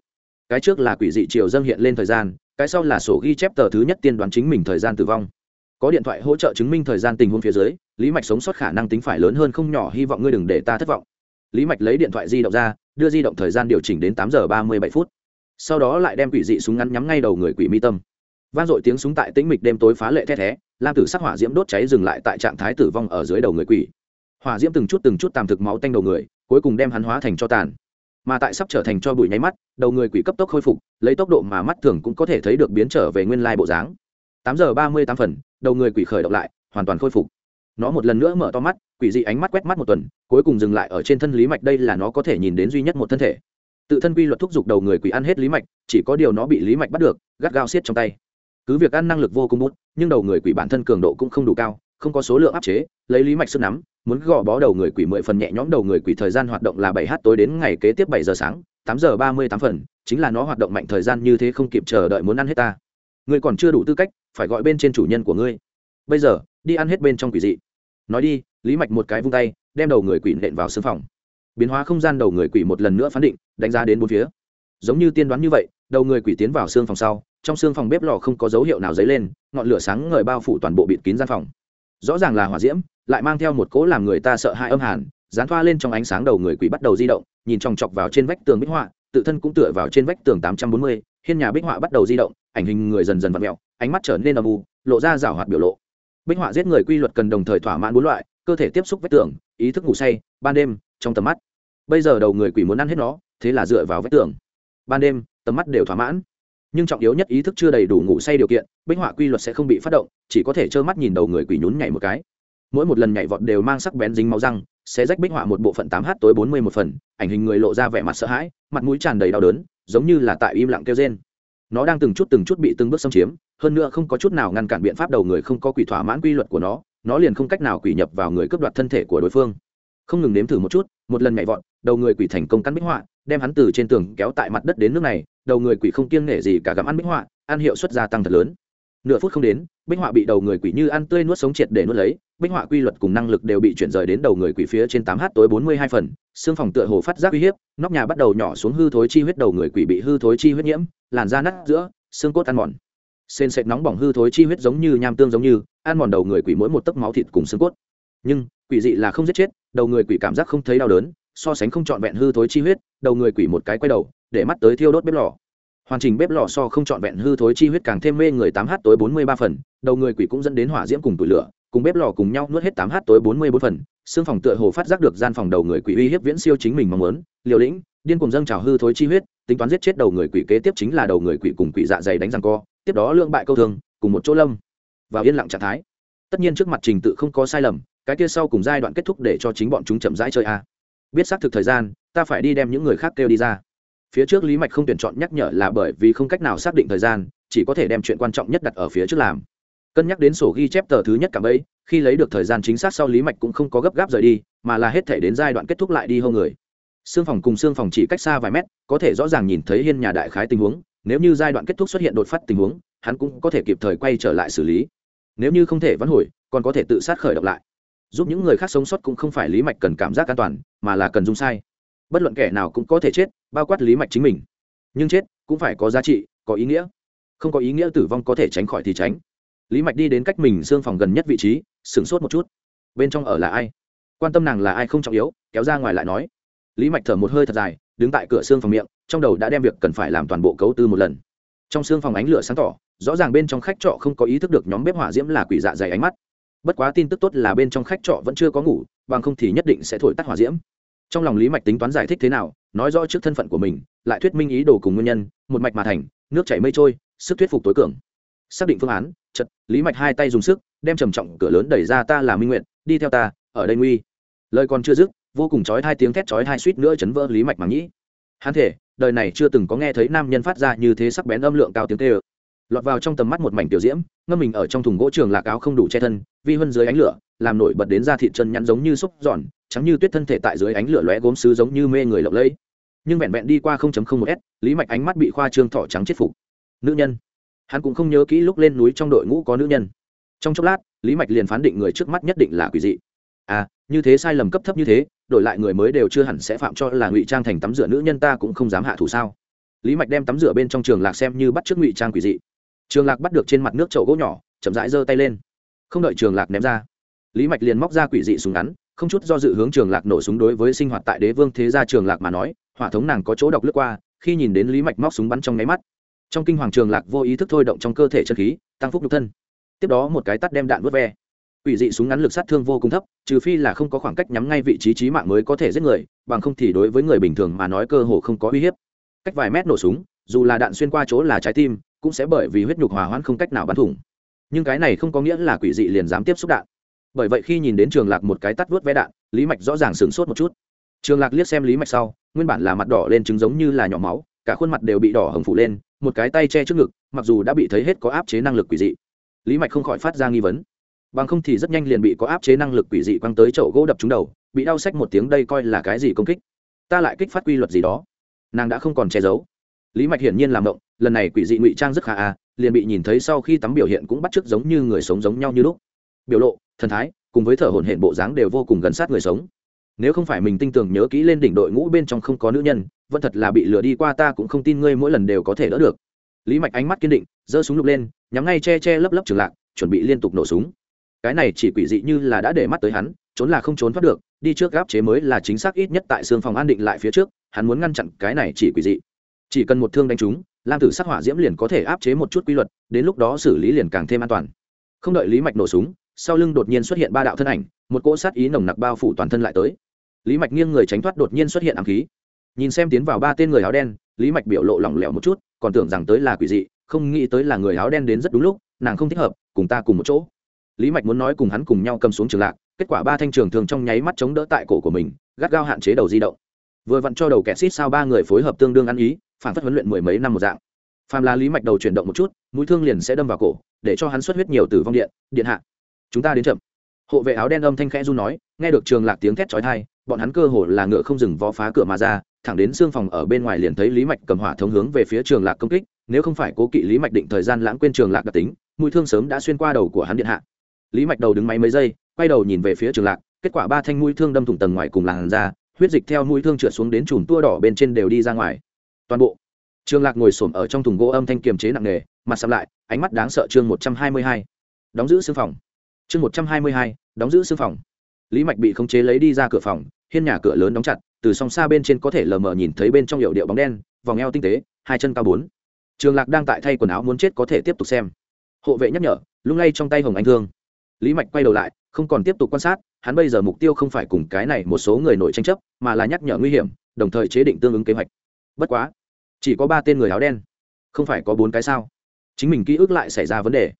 Cái trước là quỷ dị triều dâng hiện lên thời gian, cái sau là sổ ghi chép tờ thứ nhất tiên đoán chính mình thời gian tử vong. Có điện thoại hỗ trợ chứng minh thời gian tình huống phía dưới, lý mạch sống sót khả năng tính phải lớn hơn không nhỏ, hy vọng ngươi đừng để ta thất vọng. Lý mạch lấy điện thoại di động ra, đưa di động thời gian điều chỉnh đến tám giờ ba mươi bảy phút. Sau đó lại đem quỷ dị súng ngắn nhắm ngay đầu người quỷ mi tâm. Vang dội tiếng súng tại tĩnh mịch đêm tối phá lệ the thé lam tử sắc hỏa diễm đốt cháy dừng lại tại trạng thái tử vong ở dưới đầu người quỷ. Hỏa diễm từng chút từng chút tàm thực máu tanh đầu người, cuối cùng đem hắn hóa thành cho tàn. Mà tại sắp trở thành cho bụi nháy mắt, đầu người quỷ cấp tốc khôi phục, lấy tốc độ mà mắt thường cũng có thể thấy được biến trở về nguyên lai bộ dáng. Tám giờ ba mươi tám phần, đầu người quỷ khởi động lại, hoàn toàn khôi phục. Nó một lần nữa mở to mắt, quỷ dị ánh mắt quét mắt một tuần, cuối cùng dừng lại ở trên thân lý mạch, đây là nó có thể nhìn đến duy nhất một thân thể. Tự thân quy luật thúc giục đầu người quỷ ăn hết lý mạch, chỉ có điều nó bị lý mạch bắt được, gắt gao xiết trong tay cứ việc ăn năng lực vô cùng bút, nhưng đầu người quỷ bản thân cường độ cũng không đủ cao, không có số lượng áp chế, lấy lý mạch sức nắm, muốn gò bó đầu người quỷ mười phần nhẹ nhõm đầu người quỷ thời gian hoạt động là bảy h tối đến ngày kế tiếp bảy giờ sáng, tám giờ ba mươi tám phần, chính là nó hoạt động mạnh thời gian như thế không kịp chờ đợi muốn ăn hết ta. Ngươi còn chưa đủ tư cách, phải gọi bên trên chủ nhân của ngươi. Bây giờ, đi ăn hết bên trong quỷ dị. Nói đi, lý mạch một cái vung tay, đem đầu người quỷ nện vào xương phòng. Biến hóa không gian đầu người quỷ một lần nữa phán định, đánh giá đến bốn phía. Giống như tiên đoán như vậy, đầu người quỷ tiến vào xương phòng sau trong xương phòng bếp lò không có dấu hiệu nào dấy lên, ngọn lửa sáng ngời bao phủ toàn bộ bịt kín gian phòng. Rõ ràng là hỏa diễm, lại mang theo một cỗ làm người ta sợ hãi âm hàn, dán thoa lên trong ánh sáng đầu người quỷ bắt đầu di động, nhìn chòng chọc vào trên vách tường bích họa, tự thân cũng tựa vào trên vách tường tám trăm bốn mươi, hiên nhà bích họa bắt đầu di động, ảnh hình người dần dần vặn mẹo ánh mắt trở nên âm u, lộ ra rảo hoạt biểu lộ. Bích họa giết người quy luật cần đồng thời thỏa mãn bốn loại, cơ thể tiếp xúc vách tường, ý thức ngủ say, ban đêm, trong tầm mắt. Bây giờ đầu người quỷ muốn ăn hết nó, thế là dựa vào vách tường. Ban đêm, tầm mắt đều thỏa mãn nhưng trọng yếu nhất ý thức chưa đầy đủ ngủ say điều kiện, bích họa quy luật sẽ không bị phát động, chỉ có thể trơ mắt nhìn đầu người quỷ nhún nhảy một cái. Mỗi một lần nhảy vọt đều mang sắc bén dính máu răng, sẽ rách bích họa một bộ phận tám h tối bốn mươi một phần, ảnh hình người lộ ra vẻ mặt sợ hãi, mặt mũi tràn đầy đau đớn, giống như là tại im lặng kêu trên nó đang từng chút từng chút bị từng bước xâm chiếm, hơn nữa không có chút nào ngăn cản biện pháp đầu người không có quỷ thỏa mãn quy luật của nó nó liền không cách nào quỷ nhập vào người cướp đoạt thân thể của đối phương. Không ngừng nếm thử một chút, một lần nhảy vọt, đầu người quỷ thành công cắn bích họa, đem hắn từ trên tường kéo tại mặt đất đến nước này đầu người quỷ không kiêng nể gì cả gặm ăn bích họa, ăn hiệu suất gia tăng thật lớn. Nửa phút không đến, bích họa bị đầu người quỷ như ăn tươi nuốt sống triệt để nuốt lấy, bích họa quy luật cùng năng lực đều bị chuyển rời đến đầu người quỷ phía trên tám h tối bốn mươi hai phần, xương phòng tựa hồ phát giác uy hiếp, nóc nhà bắt đầu nhỏ xuống hư thối chi huyết đầu người quỷ bị hư thối chi huyết nhiễm, làn da nát giữa, xương cốt ăn mòn. Sên sệt nóng bỏng hư thối chi huyết giống như nham tương giống như, ăn mòn đầu người quỷ mỗi một tấc máu thịt cùng xương cốt. Nhưng, quỷ dị là không giết chết, đầu người quỷ cảm giác không thấy đau đớn, so sánh không trọn vẹn hư thối chi huyết, đầu người quỷ một cái quay đầu để mắt tới thiêu đốt bếp lò. Hoàn chỉnh bếp lò so không trọn vẹn hư thối chi huyết càng thêm mê người tám h tối bốn mươi ba phần, đầu người quỷ cũng dẫn đến hỏa diễm cùng tủi lửa, cùng bếp lò cùng nhau nuốt hết tám h tối bốn mươi bốn phần, xương phòng tựa hồ phát giác được gian phòng đầu người quỷ uy hiếp viễn siêu chính mình mong muốn, liều lĩnh, điên cùng dâng trào hư thối chi huyết, tính toán giết chết đầu người quỷ kế tiếp chính là đầu người quỷ cùng quỷ dạ dày đánh răng co, tiếp đó lượng bại câu thường cùng một chỗ lâm vào yên lặng trạng thái. Tất nhiên trước mặt trình tự không có sai lầm, cái kia sau cùng giai đoạn kết thúc để cho chính bọn chúng chậm rãi chơi a. Biết xác thực thời gian, ta phải đi đem những người khác kêu đi ra phía trước lý mạch không tuyển chọn nhắc nhở là bởi vì không cách nào xác định thời gian, chỉ có thể đem chuyện quan trọng nhất đặt ở phía trước làm. Cân nhắc đến sổ ghi chép tờ thứ nhất cả ấy khi lấy được thời gian chính xác sau lý mạch cũng không có gấp gáp rời đi, mà là hết thể đến giai đoạn kết thúc lại đi hơn người. Xương phòng cùng xương phòng chỉ cách xa vài mét, có thể rõ ràng nhìn thấy hiên nhà đại khái tình huống, nếu như giai đoạn kết thúc xuất hiện đột phát tình huống, hắn cũng có thể kịp thời quay trở lại xử lý. Nếu như không thể vãn hồi, còn có thể tự sát khởi động lại. Giúp những người khác sống sót cũng không phải lý mạch cần cảm giác an toàn, mà là cần dung sai. Bất luận kẻ nào cũng có thể chết bao quát lý mạch chính mình. Nhưng chết cũng phải có giá trị, có ý nghĩa. Không có ý nghĩa tử vong có thể tránh khỏi thì tránh. Lý mạch đi đến cách mình xương phòng gần nhất vị trí, sửng sốt một chút. Bên trong ở là ai? Quan tâm nàng là ai không trọng yếu, kéo ra ngoài lại nói. Lý mạch thở một hơi thật dài, đứng tại cửa xương phòng miệng, trong đầu đã đem việc cần phải làm toàn bộ cấu tư một lần. Trong xương phòng ánh lửa sáng tỏ, rõ ràng bên trong khách trọ không có ý thức được nhóm bếp hỏa diễm là quỷ dạ dày ánh mắt. Bất quá tin tức tốt là bên trong khách trọ vẫn chưa có ngủ, bằng không thì nhất định sẽ thổi tắt hỏa diễm trong lòng lý mạch tính toán giải thích thế nào, nói rõ trước thân phận của mình, lại thuyết minh ý đồ cùng nguyên nhân, một mạch mà thành, nước chảy mây trôi, sức thuyết phục tối cường. Xác định phương án chật lý mạch hai tay dùng sức, đem trầm trọng cửa lớn đẩy ra ta là minh nguyện đi theo ta, ở đây nguy. Lời còn chưa dứt, vô cùng chói hai tiếng thét chói hai suýt nữa chấn vỡ lý mạch mà nhĩ hắn thể, đời này chưa từng có nghe thấy nam nhân phát ra như thế sắc bén âm lượng cao tiếng tê ơ lọt vào trong tầm mắt một mảnh tiểu diễm, ngâm mình ở trong thùng gỗ trường lạc áo không đủ che thân, vi hơn dưới ánh lửa, làm nổi bật đến da thịt chân nhắn giống như xúc giòn trắng như tuyết thân thể tại dưới ánh lửa lóe gốm sứ giống như mê người lộng lẫy. Nhưng vẹn vẹn đi qua 0.01 s, lý mạch ánh mắt bị khoa trương thọ trắng chết phục. Nữ nhân. Hắn cũng không nhớ kỹ lúc lên núi trong đội ngũ có nữ nhân. Trong chốc lát, lý mạch liền phán định người trước mắt nhất định là quỷ dị. À như thế sai lầm cấp thấp như thế, đổi lại người mới đều chưa hẳn sẽ phạm cho là ngụy trang thành tắm rửa nữ nhân ta cũng không dám hạ thủ sao? Lý mạch đem tắm rửa bên trong trường lạc xem như bắt trước ngụy trang quỷ dị. Trường lạc bắt được trên mặt nước chậu gỗ nhỏ, chậm rãi giơ tay lên. Không đợi trường lạc ném ra, lý mạch liền móc ra quỷ dị súng ngắn không chút do dự hướng trường lạc nổ súng đối với sinh hoạt tại đế vương thế gia trường lạc mà nói, hỏa thống nàng có chỗ độc lướt qua, khi nhìn đến lý mạch móc súng bắn trong nháy mắt. Trong kinh hoàng trường lạc vô ý thức thôi động trong cơ thể chân khí, tăng phúc nhục thân. Tiếp đó một cái tắt đem đạn vớt ve. Quỷ dị súng ngắn lực sát thương vô cùng thấp, trừ phi là không có khoảng cách nhắm ngay vị trí trí mạng mới có thể giết người, bằng không thì đối với người bình thường mà nói cơ hồ không có uy hiếp. Cách vài mét nổ súng, dù là đạn xuyên qua chỗ là trái tim, cũng sẽ bởi vì huyết nhục hòa hoãn không cách nào bắn thủng. Nhưng cái này không có nghĩa là quỷ dị liền dám tiếp xúc đạn bởi vậy khi nhìn đến trường lạc một cái tắt vớt vé đạn, lý mạch rõ ràng sửng sốt một chút. Trường lạc liếc xem lý mạch sau, nguyên bản là mặt đỏ lên trứng giống như là nhỏ máu, cả khuôn mặt đều bị đỏ hồng phủ lên, một cái tay che trước ngực, mặc dù đã bị thấy hết có áp chế năng lực quỷ dị. Lý mạch không khỏi phát ra nghi vấn. Bằng không thì rất nhanh liền bị có áp chế năng lực quỷ dị quăng tới chậu gỗ đập trúng đầu, bị đau sách một tiếng đây coi là cái gì công kích. Ta lại kích phát quy luật gì đó. Nàng đã không còn che giấu. Lý mạch hiển nhiên làm động, lần này quỷ dị ngụy trang rất khả à liền bị nhìn thấy sau khi tắm biểu hiện cũng bắt chước giống như người sống giống nhau như lúc. Biểu lộ thần thái, cùng với thở hổn hển bộ dáng đều vô cùng gần sát người sống. Nếu không phải mình tinh tường nhớ kỹ lên đỉnh đội ngũ bên trong không có nữ nhân, vẫn thật là bị lừa đi qua ta cũng không tin ngươi mỗi lần đều có thể đỡ được. Lý mạch ánh mắt kiên định, giơ súng lục lên, nhắm ngay che che lấp lấp trường lạc, chuẩn bị liên tục nổ súng. Cái này chỉ quỷ dị như là đã để mắt tới hắn, trốn là không trốn thoát được, đi trước gáp chế mới là chính xác ít nhất tại xương phòng an định lại phía trước, hắn muốn ngăn chặn cái này chỉ quỷ dị. Chỉ cần một thương đánh trúng, lam tử sắc hỏa diễm liền có thể áp chế một chút quy luật, đến lúc đó xử lý liền càng thêm an toàn. Không đợi lý mạch nổ súng sau lưng đột nhiên xuất hiện ba đạo thân ảnh, một cỗ sát ý nồng nặc bao phủ toàn thân lại tới. Lý mạch nghiêng người tránh thoát đột nhiên xuất hiện ám khí. Nhìn xem tiến vào ba tên người áo đen, lý mạch biểu lộ lỏng lẻo một chút, còn tưởng rằng tới là quỷ dị, không nghĩ tới là người áo đen đến rất đúng lúc, nàng không thích hợp, cùng ta cùng một chỗ. Lý mạch muốn nói cùng hắn cùng nhau cầm xuống trường lạc, kết quả ba thanh trường thường trong nháy mắt chống đỡ tại cổ của mình, gắt gao hạn chế đầu di động. Vừa vặn cho đầu kẻ xít sao ba người phối hợp tương đương ăn ý, phản phất huấn luyện mười mấy năm một dạng. Phàm là lý mạch đầu chuyển động một chút, mũi thương liền sẽ đâm vào cổ, để cho hắn xuất huyết nhiều tử vong điện điện hạ chúng ta đến chậm. Hộ vệ áo đen âm thanh khẽ run nói nghe được trường lạc tiếng thét chói thai bọn hắn cơ hồ là ngựa không dừng vó phá cửa mà ra thẳng đến xương phòng ở bên ngoài liền thấy lý mạch cầm hỏa thống hướng về phía trường lạc công kích nếu không phải cố kỵ lý mạch định thời gian lãng quên trường lạc đặc tính mũi thương sớm đã xuyên qua đầu của hắn điện hạ. Lý mạch đầu đứng máy mấy giây quay đầu nhìn về phía trường lạc kết quả ba thanh mũi thương đâm thủng tầng ngoài cùng làn ra, huyết dịch theo mũi thương trượt xuống đến chùm tua đỏ bên trên đều đi ra ngoài. Toàn bộ. Trường lạc ngồi xổm ở trong thùng gỗ âm thanh kiềm chế nặng nề mặt sầm lại ánh mắt đáng sợ chương một trăm hai mươi hai. Đóng giữ xương phòng chương một trăm hai mươi hai, đóng giữ xương phòng. Lý mạch bị khống chế lấy đi ra cửa phòng, hiên nhà cửa lớn đóng chặt, từ song xa bên trên có thể lờ mờ nhìn thấy bên trong hiệu điệu bóng đen, vòng eo tinh tế, hai chân cao bốn. Trường lạc đang tại thay quần áo muốn chết có thể tiếp tục xem. Hộ vệ nhắc nhở, lung lay trong tay hồng anh thương. Lý mạch quay đầu lại, không còn tiếp tục quan sát, hắn bây giờ mục tiêu không phải cùng cái này một số người nổi tranh chấp, mà là nhắc nhở nguy hiểm, đồng thời chế định tương ứng kế hoạch. Bất quá, chỉ có ba tên người áo đen, không phải có bốn cái sao? Chính mình ký ức lại xảy ra vấn đề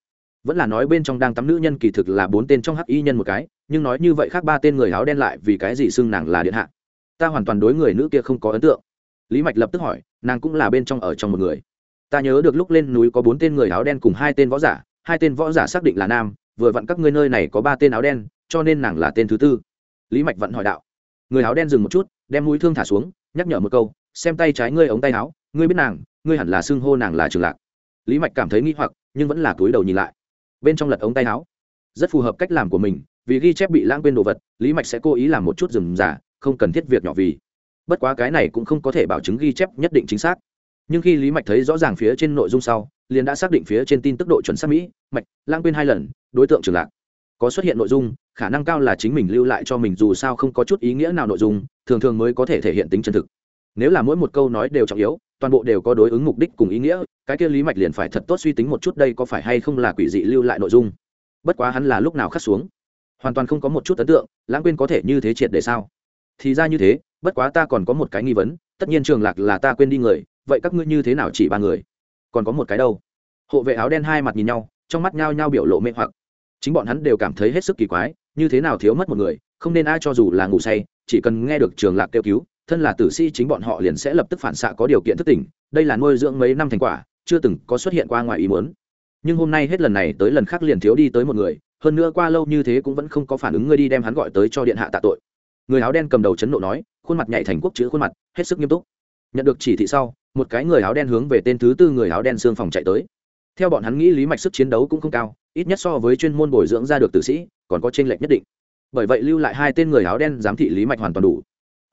vẫn là nói bên trong đang tắm nữ nhân kỳ thực là bốn tên trong hắc y nhân một cái, nhưng nói như vậy khác ba tên người áo đen lại vì cái gì xưng nàng là điện hạ? Ta hoàn toàn đối người nữ kia không có ấn tượng. Lý mạch lập tức hỏi, nàng cũng là bên trong ở trong một người. Ta nhớ được lúc lên núi có bốn tên người áo đen cùng hai tên võ giả, hai tên võ giả xác định là nam, vừa vặn các ngươi nơi này có ba tên áo đen, cho nên nàng là tên thứ tư. Lý mạch vẫn hỏi đạo. Người áo đen dừng một chút, đem mũi thương thả xuống, nhắc nhở một câu, xem tay trái ngươi ống tay áo, ngươi biết nàng, ngươi hẳn là xưng hô nàng là trường lạc. Lý mạch cảm thấy nghi hoặc, nhưng vẫn là túi đầu nhìn lại bên trong lật ống tay áo. Rất phù hợp cách làm của mình, vì ghi chép bị lãng quên đồ vật, lý mạch sẽ cố ý làm một chút rừng giả, không cần thiết việc nhỏ vì. Bất quá cái này cũng không có thể bảo chứng ghi chép nhất định chính xác. Nhưng khi lý mạch thấy rõ ràng phía trên nội dung sau, liền đã xác định phía trên tin tức độ chuẩn xác mỹ, mạch, lãng quên hai lần, đối tượng trường lạc. Có xuất hiện nội dung, khả năng cao là chính mình lưu lại cho mình dù sao không có chút ý nghĩa nào nội dung, thường thường mới có thể thể hiện tính chân thực. Nếu là mỗi một câu nói đều trọng yếu toàn bộ đều có đối ứng mục đích cùng ý nghĩa, cái kia lý mạch liền phải thật tốt suy tính một chút đây có phải hay không là quỷ dị lưu lại nội dung. Bất quá hắn là lúc nào khắc xuống? Hoàn toàn không có một chút ấn tượng, lãng quên có thể như thế triệt để sao? Thì ra như thế, bất quá ta còn có một cái nghi vấn, tất nhiên trường lạc là ta quên đi người, vậy các ngươi như thế nào chỉ ba người? Còn có một cái đâu? Hộ vệ áo đen hai mặt nhìn nhau, trong mắt nhao nhao biểu lộ mê hoặc. Chính bọn hắn đều cảm thấy hết sức kỳ quái, như thế nào thiếu mất một người, không nên ai cho dù là ngủ say, chỉ cần nghe được trường lạc kêu cứu thân là tử sĩ chính bọn họ liền sẽ lập tức phản xạ có điều kiện thức tỉnh, đây là nuôi dưỡng mấy năm thành quả, chưa từng có xuất hiện qua ngoài ý muốn. Nhưng hôm nay hết lần này tới lần khác liền thiếu đi tới một người, hơn nữa qua lâu như thế cũng vẫn không có phản ứng ngươi đi đem hắn gọi tới cho điện hạ tạ tội. Người áo đen cầm đầu chấn nộ nói, khuôn mặt nhảy thành quốc chữ khuôn mặt, hết sức nghiêm túc. Nhận được chỉ thị sau, một cái người áo đen hướng về tên thứ tư người áo đen xương phòng chạy tới. Theo bọn hắn nghĩ lý mạch sức chiến đấu cũng không cao, ít nhất so với chuyên môn bồi dưỡng ra được tử sĩ, còn có tranh lệch nhất định. Bởi vậy lưu lại hai tên người áo đen giám thị lý mạch hoàn toàn đủ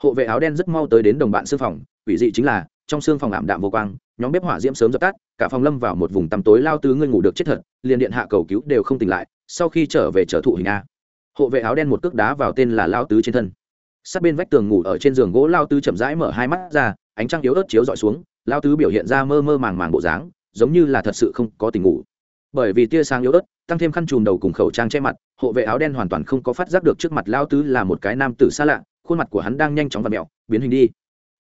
hộ vệ áo đen rất mau tới đến đồng bạn xương phòng, quỷ dị chính là, trong xương phòng ảm đạm vô quang, nhóm bếp hỏa diễm sớm dập tắt, cả phòng lâm vào một vùng tăm tối lao tứ ngươi ngủ được chết thật, liền điện hạ cầu cứu đều không tỉnh lại, sau khi trở về trở thụ hình a. Hộ vệ áo đen một cước đá vào tên là lao tứ trên thân. Sát bên vách tường ngủ ở trên giường gỗ lao tứ chậm rãi mở hai mắt ra, ánh trăng yếu ớt chiếu dọi xuống, lao tứ biểu hiện ra mơ mơ màng màng bộ dáng, giống như là thật sự không có tình ngủ. Bởi vì tia sáng yếu ớt, tăng thêm khăn chùm đầu cùng khẩu trang che mặt, hộ vệ áo đen hoàn toàn không có phát giác được trước mặt lao tứ là một cái nam tử xa lạ khuôn mặt của hắn đang nhanh chóng và mẹo, biến hình đi.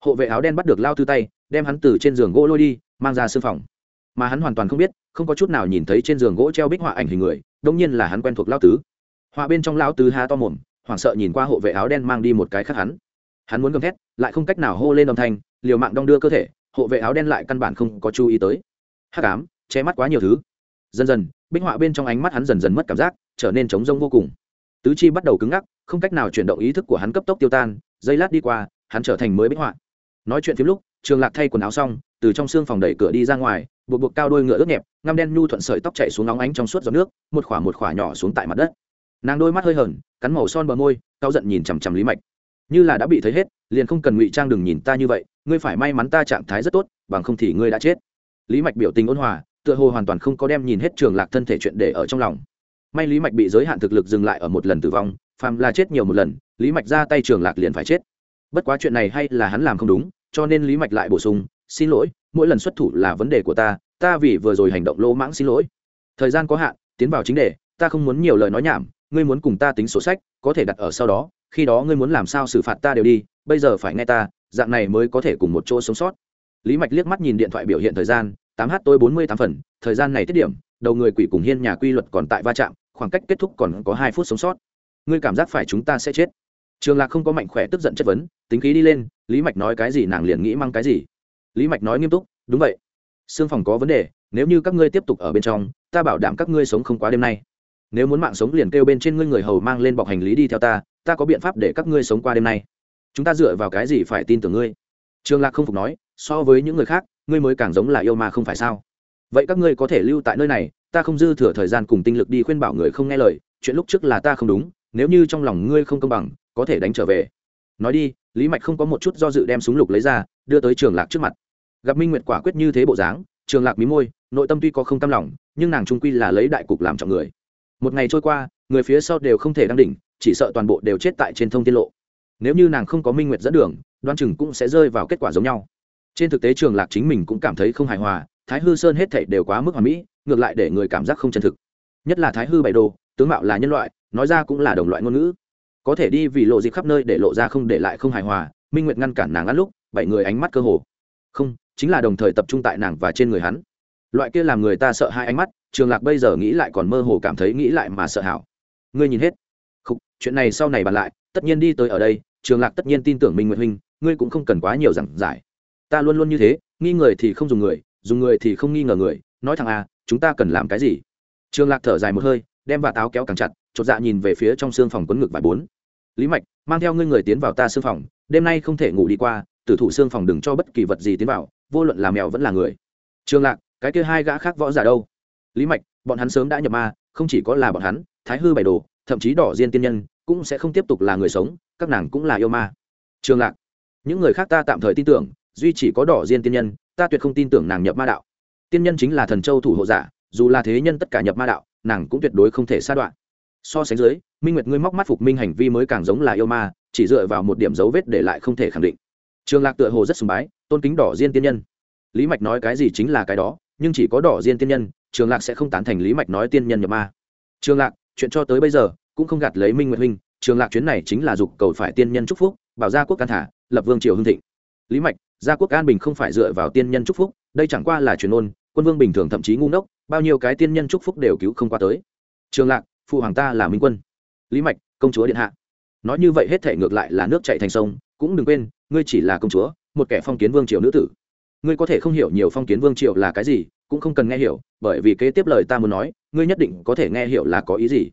Hộ vệ áo đen bắt được lao tư tay, đem hắn từ trên giường gỗ lôi đi, mang ra sư phòng. Mà hắn hoàn toàn không biết, không có chút nào nhìn thấy trên giường gỗ treo bích họa ảnh hình người đông nhiên là hắn quen thuộc lao tứ. Họa bên trong lao tứ há to mồm, hoảng sợ nhìn qua hộ vệ áo đen mang đi một cái khác hắn. Hắn muốn gầm thét, lại không cách nào hô lên âm thanh, liều mạng đong đưa cơ thể, hộ vệ áo đen lại căn bản không có chú ý tới. Hắc ám, che mắt quá nhiều thứ. Dần dần, bích họa bên trong ánh mắt hắn dần dần mất cảm giác, trở nên trống rông vô cùng. Tứ chi bắt đầu cứng ngắc không cách nào chuyển động ý thức của hắn cấp tốc tiêu tan giây lát đi qua hắn trở thành mới bích họa. Nói chuyện phim lúc trường lạc thay quần áo xong từ trong xương phòng đẩy cửa đi ra ngoài buộc buộc cao đôi ngựa ướt nhẹp ngăm đen nhu thuận sợi tóc chạy xuống nóng ánh trong suốt giọt nước một khỏa một khỏa nhỏ xuống tại mặt đất. Nàng đôi mắt hơi hờn, cắn màu son bờ môi cao giận nhìn chằm chằm lý mạch. Như là đã bị thấy hết liền không cần ngụy trang đừng nhìn ta như vậy ngươi phải may mắn ta trạng thái rất tốt bằng không thì ngươi đã chết. Lý mạch biểu tình ôn hòa tựa hồ hoàn toàn không có đem nhìn hết trường lạc thân thể chuyện để ở trong lòng. May lý mạch bị giới hạn thực lực dừng lại ở một lần tử vong phàm là chết nhiều một lần, lý mạch ra tay trường lạc liền phải chết. Bất quá chuyện này hay là hắn làm không đúng, cho nên lý mạch lại bổ sung, xin lỗi, mỗi lần xuất thủ là vấn đề của ta ta vì vừa rồi hành động lỗ mãng xin lỗi. Thời gian có hạn, tiến vào chính đề, ta không muốn nhiều lời nói nhảm, ngươi muốn cùng ta tính sổ sách, có thể đặt ở sau đó, khi đó ngươi muốn làm sao xử phạt ta đều đi, bây giờ phải nghe ta, dạng này mới có thể cùng một chỗ sống sót. Lý mạch liếc mắt nhìn điện thoại biểu hiện thời gian, tám h tối bốn mươi tám phần, thời gian này tiết điểm, đầu người quỷ cùng hiên nhà quy luật còn tại va chạm, khoảng cách kết thúc còn có hai phút sống sót ngươi cảm giác phải chúng ta sẽ chết. Trường lạc không có mạnh khỏe tức giận chất vấn, tính khí đi lên, lý mạch nói cái gì nàng liền nghĩ mang cái gì. Lý mạch nói nghiêm túc, đúng vậy. Xương phòng có vấn đề, nếu như các ngươi tiếp tục ở bên trong, ta bảo đảm các ngươi sống không quá đêm nay. Nếu muốn mạng sống liền kêu bên trên ngươi người hầu mang lên bọc hành lý đi theo ta ta có biện pháp để các ngươi sống qua đêm nay. Chúng ta dựa vào cái gì phải tin tưởng ngươi? Trường lạc không phục nói, so với những người khác, ngươi mới càng giống là yêu mà không phải sao? Vậy các ngươi có thể lưu tại nơi này, ta không dư thừa thời gian cùng tinh lực đi khuyên bảo người không nghe lời, chuyện lúc trước là ta không đúng nếu như trong lòng ngươi không công bằng, có thể đánh trở về. Nói đi, lý mạch không có một chút do dự đem súng lục lấy ra, đưa tới trường lạc trước mặt. Gặp minh nguyệt quả quyết như thế bộ dáng, trường lạc mí môi, nội tâm tuy có không tâm lòng, nhưng nàng trung quy là lấy đại cục làm trọng người. Một ngày trôi qua, người phía sau đều không thể đăng đỉnh, chỉ sợ toàn bộ đều chết tại trên thông tiết lộ. Nếu như nàng không có minh nguyệt dẫn đường, đoan chừng cũng sẽ rơi vào kết quả giống nhau. Trên thực tế trường lạc chính mình cũng cảm thấy không hài hòa, thái hư sơn hết thảy đều quá mức hoàn mỹ, ngược lại để người cảm giác không chân thực. Nhất là thái hư bảy đồ, tướng mạo là nhân loại nói ra cũng là đồng loại ngôn ngữ. Có thể đi vì lộ dịp khắp nơi để lộ ra không để lại không hài hòa, minh nguyệt ngăn cản nàng ăn lúc, bảy người ánh mắt cơ hồ. Không, chính là đồng thời tập trung tại nàng và trên người hắn. Loại kia làm người ta sợ hai ánh mắt, trường lạc bây giờ nghĩ lại còn mơ hồ cảm thấy nghĩ lại mà sợ hảo. Ngươi nhìn hết. Không chuyện này sau này bàn lại, tất nhiên đi tới ở đây, trường lạc tất nhiên tin tưởng minh nguyệt huynh, ngươi cũng không cần quá nhiều giảng giải. Ta luôn luôn như thế, nghi người thì không dùng người dùng người thì không nghi ngờ người, nói thằng à chúng ta cần làm cái gì? Trường lạc thở dài một hơi đem và táo kéo càng chặt, chột dạ nhìn về phía trong xương phòng quấn ngực vài bốn. Lý mạch, mang theo ngươi người tiến vào ta xương phòng, đêm nay không thể ngủ đi qua, tử thủ xương phòng đừng cho bất kỳ vật gì tiến vào, vô luận là mèo vẫn là người. Trường lạc, cái kia hai gã khác võ giả đâu? Lý mạch, bọn hắn sớm đã nhập ma, không chỉ có là bọn hắn, thái hư bảy đồ, thậm chí đỏ diên tiên nhân, cũng sẽ không tiếp tục là người sống, các nàng cũng là yêu ma. Trường lạc, những người khác ta tạm thời tin tưởng, duy chỉ có đỏ diên tiên nhân, ta tuyệt không tin tưởng nàng nhập ma đạo. Tiên nhân chính là thần châu thủ hộ giả, dù là thế nhân tất cả nhập ma đạo nàng cũng tuyệt đối không thể xa đoạn. So sánh dưới, minh nguyệt ngươi móc mắt phục minh hành vi mới càng giống là yêu ma, chỉ dựa vào một điểm dấu vết để lại không thể khẳng định. Trường lạc tựa hồ rất sùng bái, tôn kính đỏ diên tiên nhân. Lý mạch nói cái gì chính là cái đó, nhưng chỉ có đỏ diên tiên nhân, trường lạc sẽ không tán thành lý mạch nói tiên nhân nhập ma. Trường lạc, chuyện cho tới bây giờ, cũng không gạt lấy minh nguyệt huynh, trường lạc chuyến này chính là dục cầu phải tiên nhân chúc phúc, bảo gia quốc can thả, lập vương triều hưng thịnh. Lý mạch, gia quốc an bình không phải dựa vào tiên nhân chúc phúc, đây chẳng qua là truyền ôn, quân vương bình thường thậm chí ngu ngốc bao nhiêu cái tiên nhân chúc phúc đều cứu không qua tới. Trường lạc, phụ hoàng ta là minh quân. Lý mạch, công chúa điện hạ. Nói như vậy hết thể ngược lại là nước chạy thành sông, cũng đừng quên, ngươi chỉ là công chúa, một kẻ phong kiến vương triều nữ tử. Ngươi có thể không hiểu nhiều phong kiến vương triều là cái gì, cũng không cần nghe hiểu, bởi vì kế tiếp lời ta muốn nói, ngươi nhất định có thể nghe hiểu là có ý gì.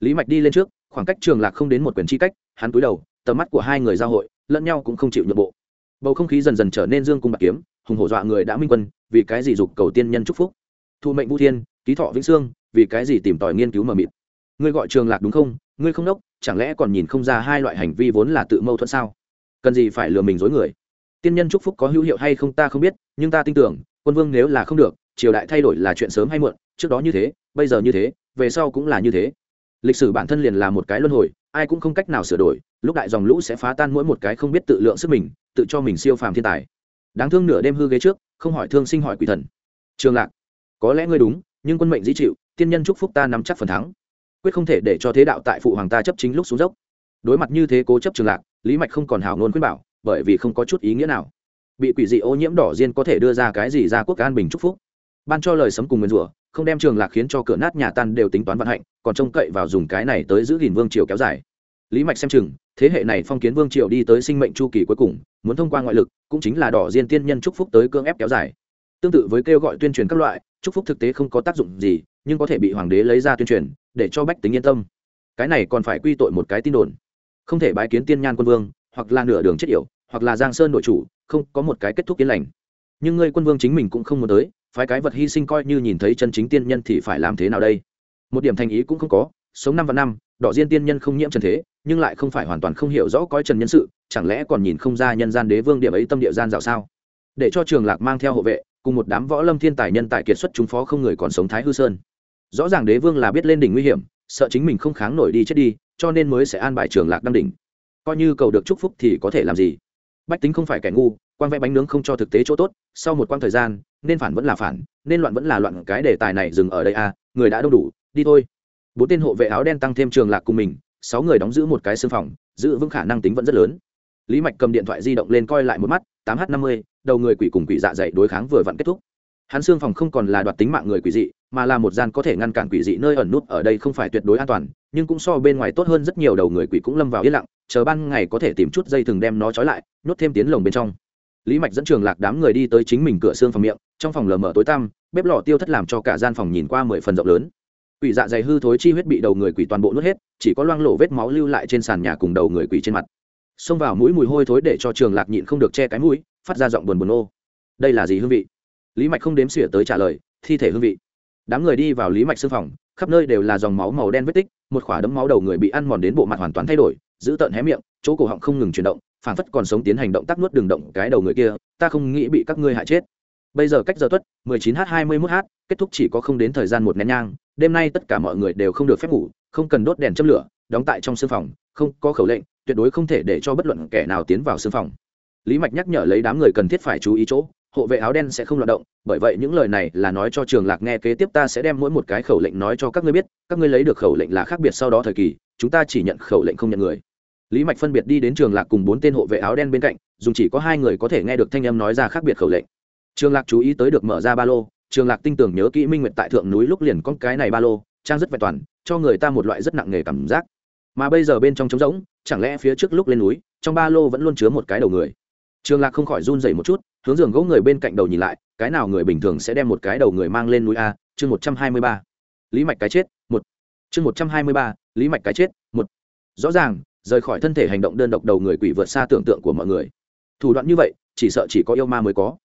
Lý mạch đi lên trước, khoảng cách trường lạc không đến một quyền chi cách, hắn cúi đầu, tầm mắt của hai người giao hội, lẫn nhau cũng không chịu nhượng bộ. Bầu không khí dần dần trở nên dương cung bạc kiếm, hùng hổ dọa người đã minh quân, vì cái gì dục cầu tiên nhân chúc phúc? Thu mệnh vũ thiên, ký thọ vĩnh sương vì cái gì tìm tòi nghiên cứu mờ mịt? Ngươi gọi trường lạc đúng không? Ngươi không đốc, chẳng lẽ còn nhìn không ra hai loại hành vi vốn là tự mâu thuẫn sao? Cần gì phải lừa mình dối người? Tiên nhân chúc phúc có hữu hiệu hay không ta không biết, nhưng ta tin tưởng, quân vương nếu là không được, triều đại thay đổi là chuyện sớm hay muộn, trước đó như thế, bây giờ như thế, về sau cũng là như thế. Lịch sử bản thân liền là một cái luân hồi, ai cũng không cách nào sửa đổi, lúc đại dòng lũ sẽ phá tan mỗi một cái không biết tự lượng sức mình, tự cho mình siêu phàm thiên tài. Đáng thương nửa đêm hư ghế trước, không hỏi thương sinh hỏi quỷ thần. Trường lạc có lẽ ngươi đúng, nhưng quân mệnh dĩ chịu, tiên nhân chúc phúc ta nắm chắc phần thắng. Quyết không thể để cho thế đạo tại phụ hoàng ta chấp chính lúc xuống dốc. Đối mặt như thế cố chấp trường lạc, lý mạch không còn hào ngôn khuyên bảo, bởi vì không có chút ý nghĩa nào. Bị quỷ dị ô nhiễm đỏ diên có thể đưa ra cái gì ra quốc an bình chúc phúc? Ban cho lời sấm cùng nguyên rủa, không đem trường lạc khiến cho cửa nát nhà tan đều tính toán vận hạnh, còn trông cậy vào dùng cái này tới giữ gìn vương triều kéo dài. Lý mạch xem chừng, thế hệ này phong kiến vương triều đi tới sinh mệnh chu kỳ cuối cùng, muốn thông qua ngoại lực, cũng chính là đỏ diên tiên nhân chúc phúc tới cưỡng ép kéo dài tương tự với kêu gọi tuyên truyền các loại, chúc phúc thực tế không có tác dụng gì, nhưng có thể bị hoàng đế lấy ra tuyên truyền, để cho bách tính yên tâm. Cái này còn phải quy tội một cái tin đồn. Không thể bái kiến tiên nhan quân vương, hoặc là nửa đường chết yểu, hoặc là giang sơn nội chủ, không có một cái kết thúc yên lành. Nhưng ngươi quân vương chính mình cũng không muốn tới, phái cái vật hy sinh coi như nhìn thấy chân chính tiên nhân thì phải làm thế nào đây? Một điểm thành ý cũng không có, sống năm và năm, đỏ diên tiên nhân không nhiễm trần thế, nhưng lại không phải hoàn toàn không hiểu rõ coi trần nhân sự, chẳng lẽ còn nhìn không ra nhân gian đế vương điểm ấy tâm địa gian dạo sao? Để cho trường lạc mang theo hộ vệ cùng một đám võ lâm thiên tài nhân tài kiệt xuất chúng phó không người còn sống thái hư sơn. Rõ ràng đế vương là biết lên đỉnh nguy hiểm, sợ chính mình không kháng nổi đi chết đi, cho nên mới sẽ an bài trường lạc đăng đỉnh. Coi như cầu được chúc phúc thì có thể làm gì? Bách tính không phải kẻ ngu quan vẽ bánh nướng không cho thực tế chỗ tốt, sau một quãng thời gian, nên phản vẫn là phản, nên loạn vẫn là loạn, cái đề tài này dừng ở đây à người đã đông đủ, đi thôi. Bốn tên hộ vệ áo đen tăng thêm trường lạc cùng mình, sáu người đóng giữ một cái xương phòng, giữ vững khả năng tính vẫn rất lớn. Lý mạch cầm điện thoại di động lên coi lại một mắt, tám h năm mươi đầu người quỷ cùng quỷ dạ dày đối kháng vừa vặn kết thúc. Hắn xương phòng không còn là đoạt tính mạng người quỷ dị, mà là một gian có thể ngăn cản quỷ dị nơi ẩn nút ở đây không phải tuyệt đối an toàn, nhưng cũng so bên ngoài tốt hơn rất nhiều đầu người quỷ cũng lâm vào yên lặng, chờ ban ngày có thể tìm chút dây thừng đem nó trói lại, nhốt thêm tiến lồng bên trong. Lý mạch dẫn trường lạc đám người đi tới chính mình cửa xương phòng miệng, trong phòng lờ mờ tối tăm, bếp lò tiêu thất làm cho cả gian phòng nhìn qua mười phần rộng lớn. Quỷ dạ dày hư thối chi huyết bị đầu người quỷ toàn bộ nuốt hết, chỉ có loang lộ vết máu lưu lại trên sàn nhà cùng đầu người quỷ trên mặt. Xông vào mũi mùi hôi thối để cho trường lạc nhịn không được che cái mũi phát ra giọng buồn buồn ô. Đây là gì hương vị? Lý mạch không đếm xỉa tới trả lời, thi thể hương vị. Đám người đi vào lý mạch xương phòng, khắp nơi đều là dòng máu màu đen vết tích, một khỏa đấm máu đầu người bị ăn mòn đến bộ mặt hoàn toàn thay đổi, giữ tợn hé miệng, chỗ cổ họng không ngừng chuyển động phản phất còn sống tiến hành động tác nuốt đường động cái đầu người kia, ta không nghĩ bị các ngươi hại chết. Bây giờ cách giờ tuất 19 h 21 h kết thúc chỉ có không đến thời gian một nén nhang, đêm nay tất cả mọi người đều không được phép ngủ, không cần đốt đèn châm lửa, đóng tại trong sương phòng, không có khẩu lệnh, tuyệt đối không thể để cho bất luận kẻ nào tiến vào sương phòng lý mạch nhắc nhở lấy đám người cần thiết phải chú ý chỗ, hộ vệ áo đen sẽ không loạt động, bởi vậy những lời này là nói cho trường lạc nghe, kế tiếp ta sẽ đem mỗi một cái khẩu lệnh nói cho các ngươi biết, các ngươi lấy được khẩu lệnh là khác biệt sau đó thời kỳ, chúng ta chỉ nhận khẩu lệnh không nhận người. Lý mạch phân biệt đi đến trường lạc cùng bốn tên hộ vệ áo đen bên cạnh dùng chỉ có hai người có thể nghe được thanh âm nói ra khác biệt khẩu lệnh. Trường lạc chú ý tới được mở ra ba lô, trường lạc tinh tưởng nhớ kỹ minh nguyện tại thượng núi lúc liền con cái này ba lô, trang rất vẹn toàn, cho người ta một loại rất nặng nề cảm giác. Mà bây giờ bên trong trống rỗng, chẳng lẽ phía trước lúc lên núi, trong ba lô vẫn luôn chứa một cái đầu người? Trường lạc không khỏi run dậy một chút, hướng giường gỗ người bên cạnh đầu nhìn lại, cái nào người bình thường sẽ đem một cái đầu người mang lên núi a, chương một trăm hai mươi ba. Lý mạch cái chết, một. Chương một trăm hai mươi ba, lý mạch cái chết, một. Rõ ràng, rời khỏi thân thể hành động đơn độc đầu người quỷ vượt xa tưởng tượng của mọi người. Thủ đoạn như vậy, chỉ sợ chỉ có yêu ma mới có.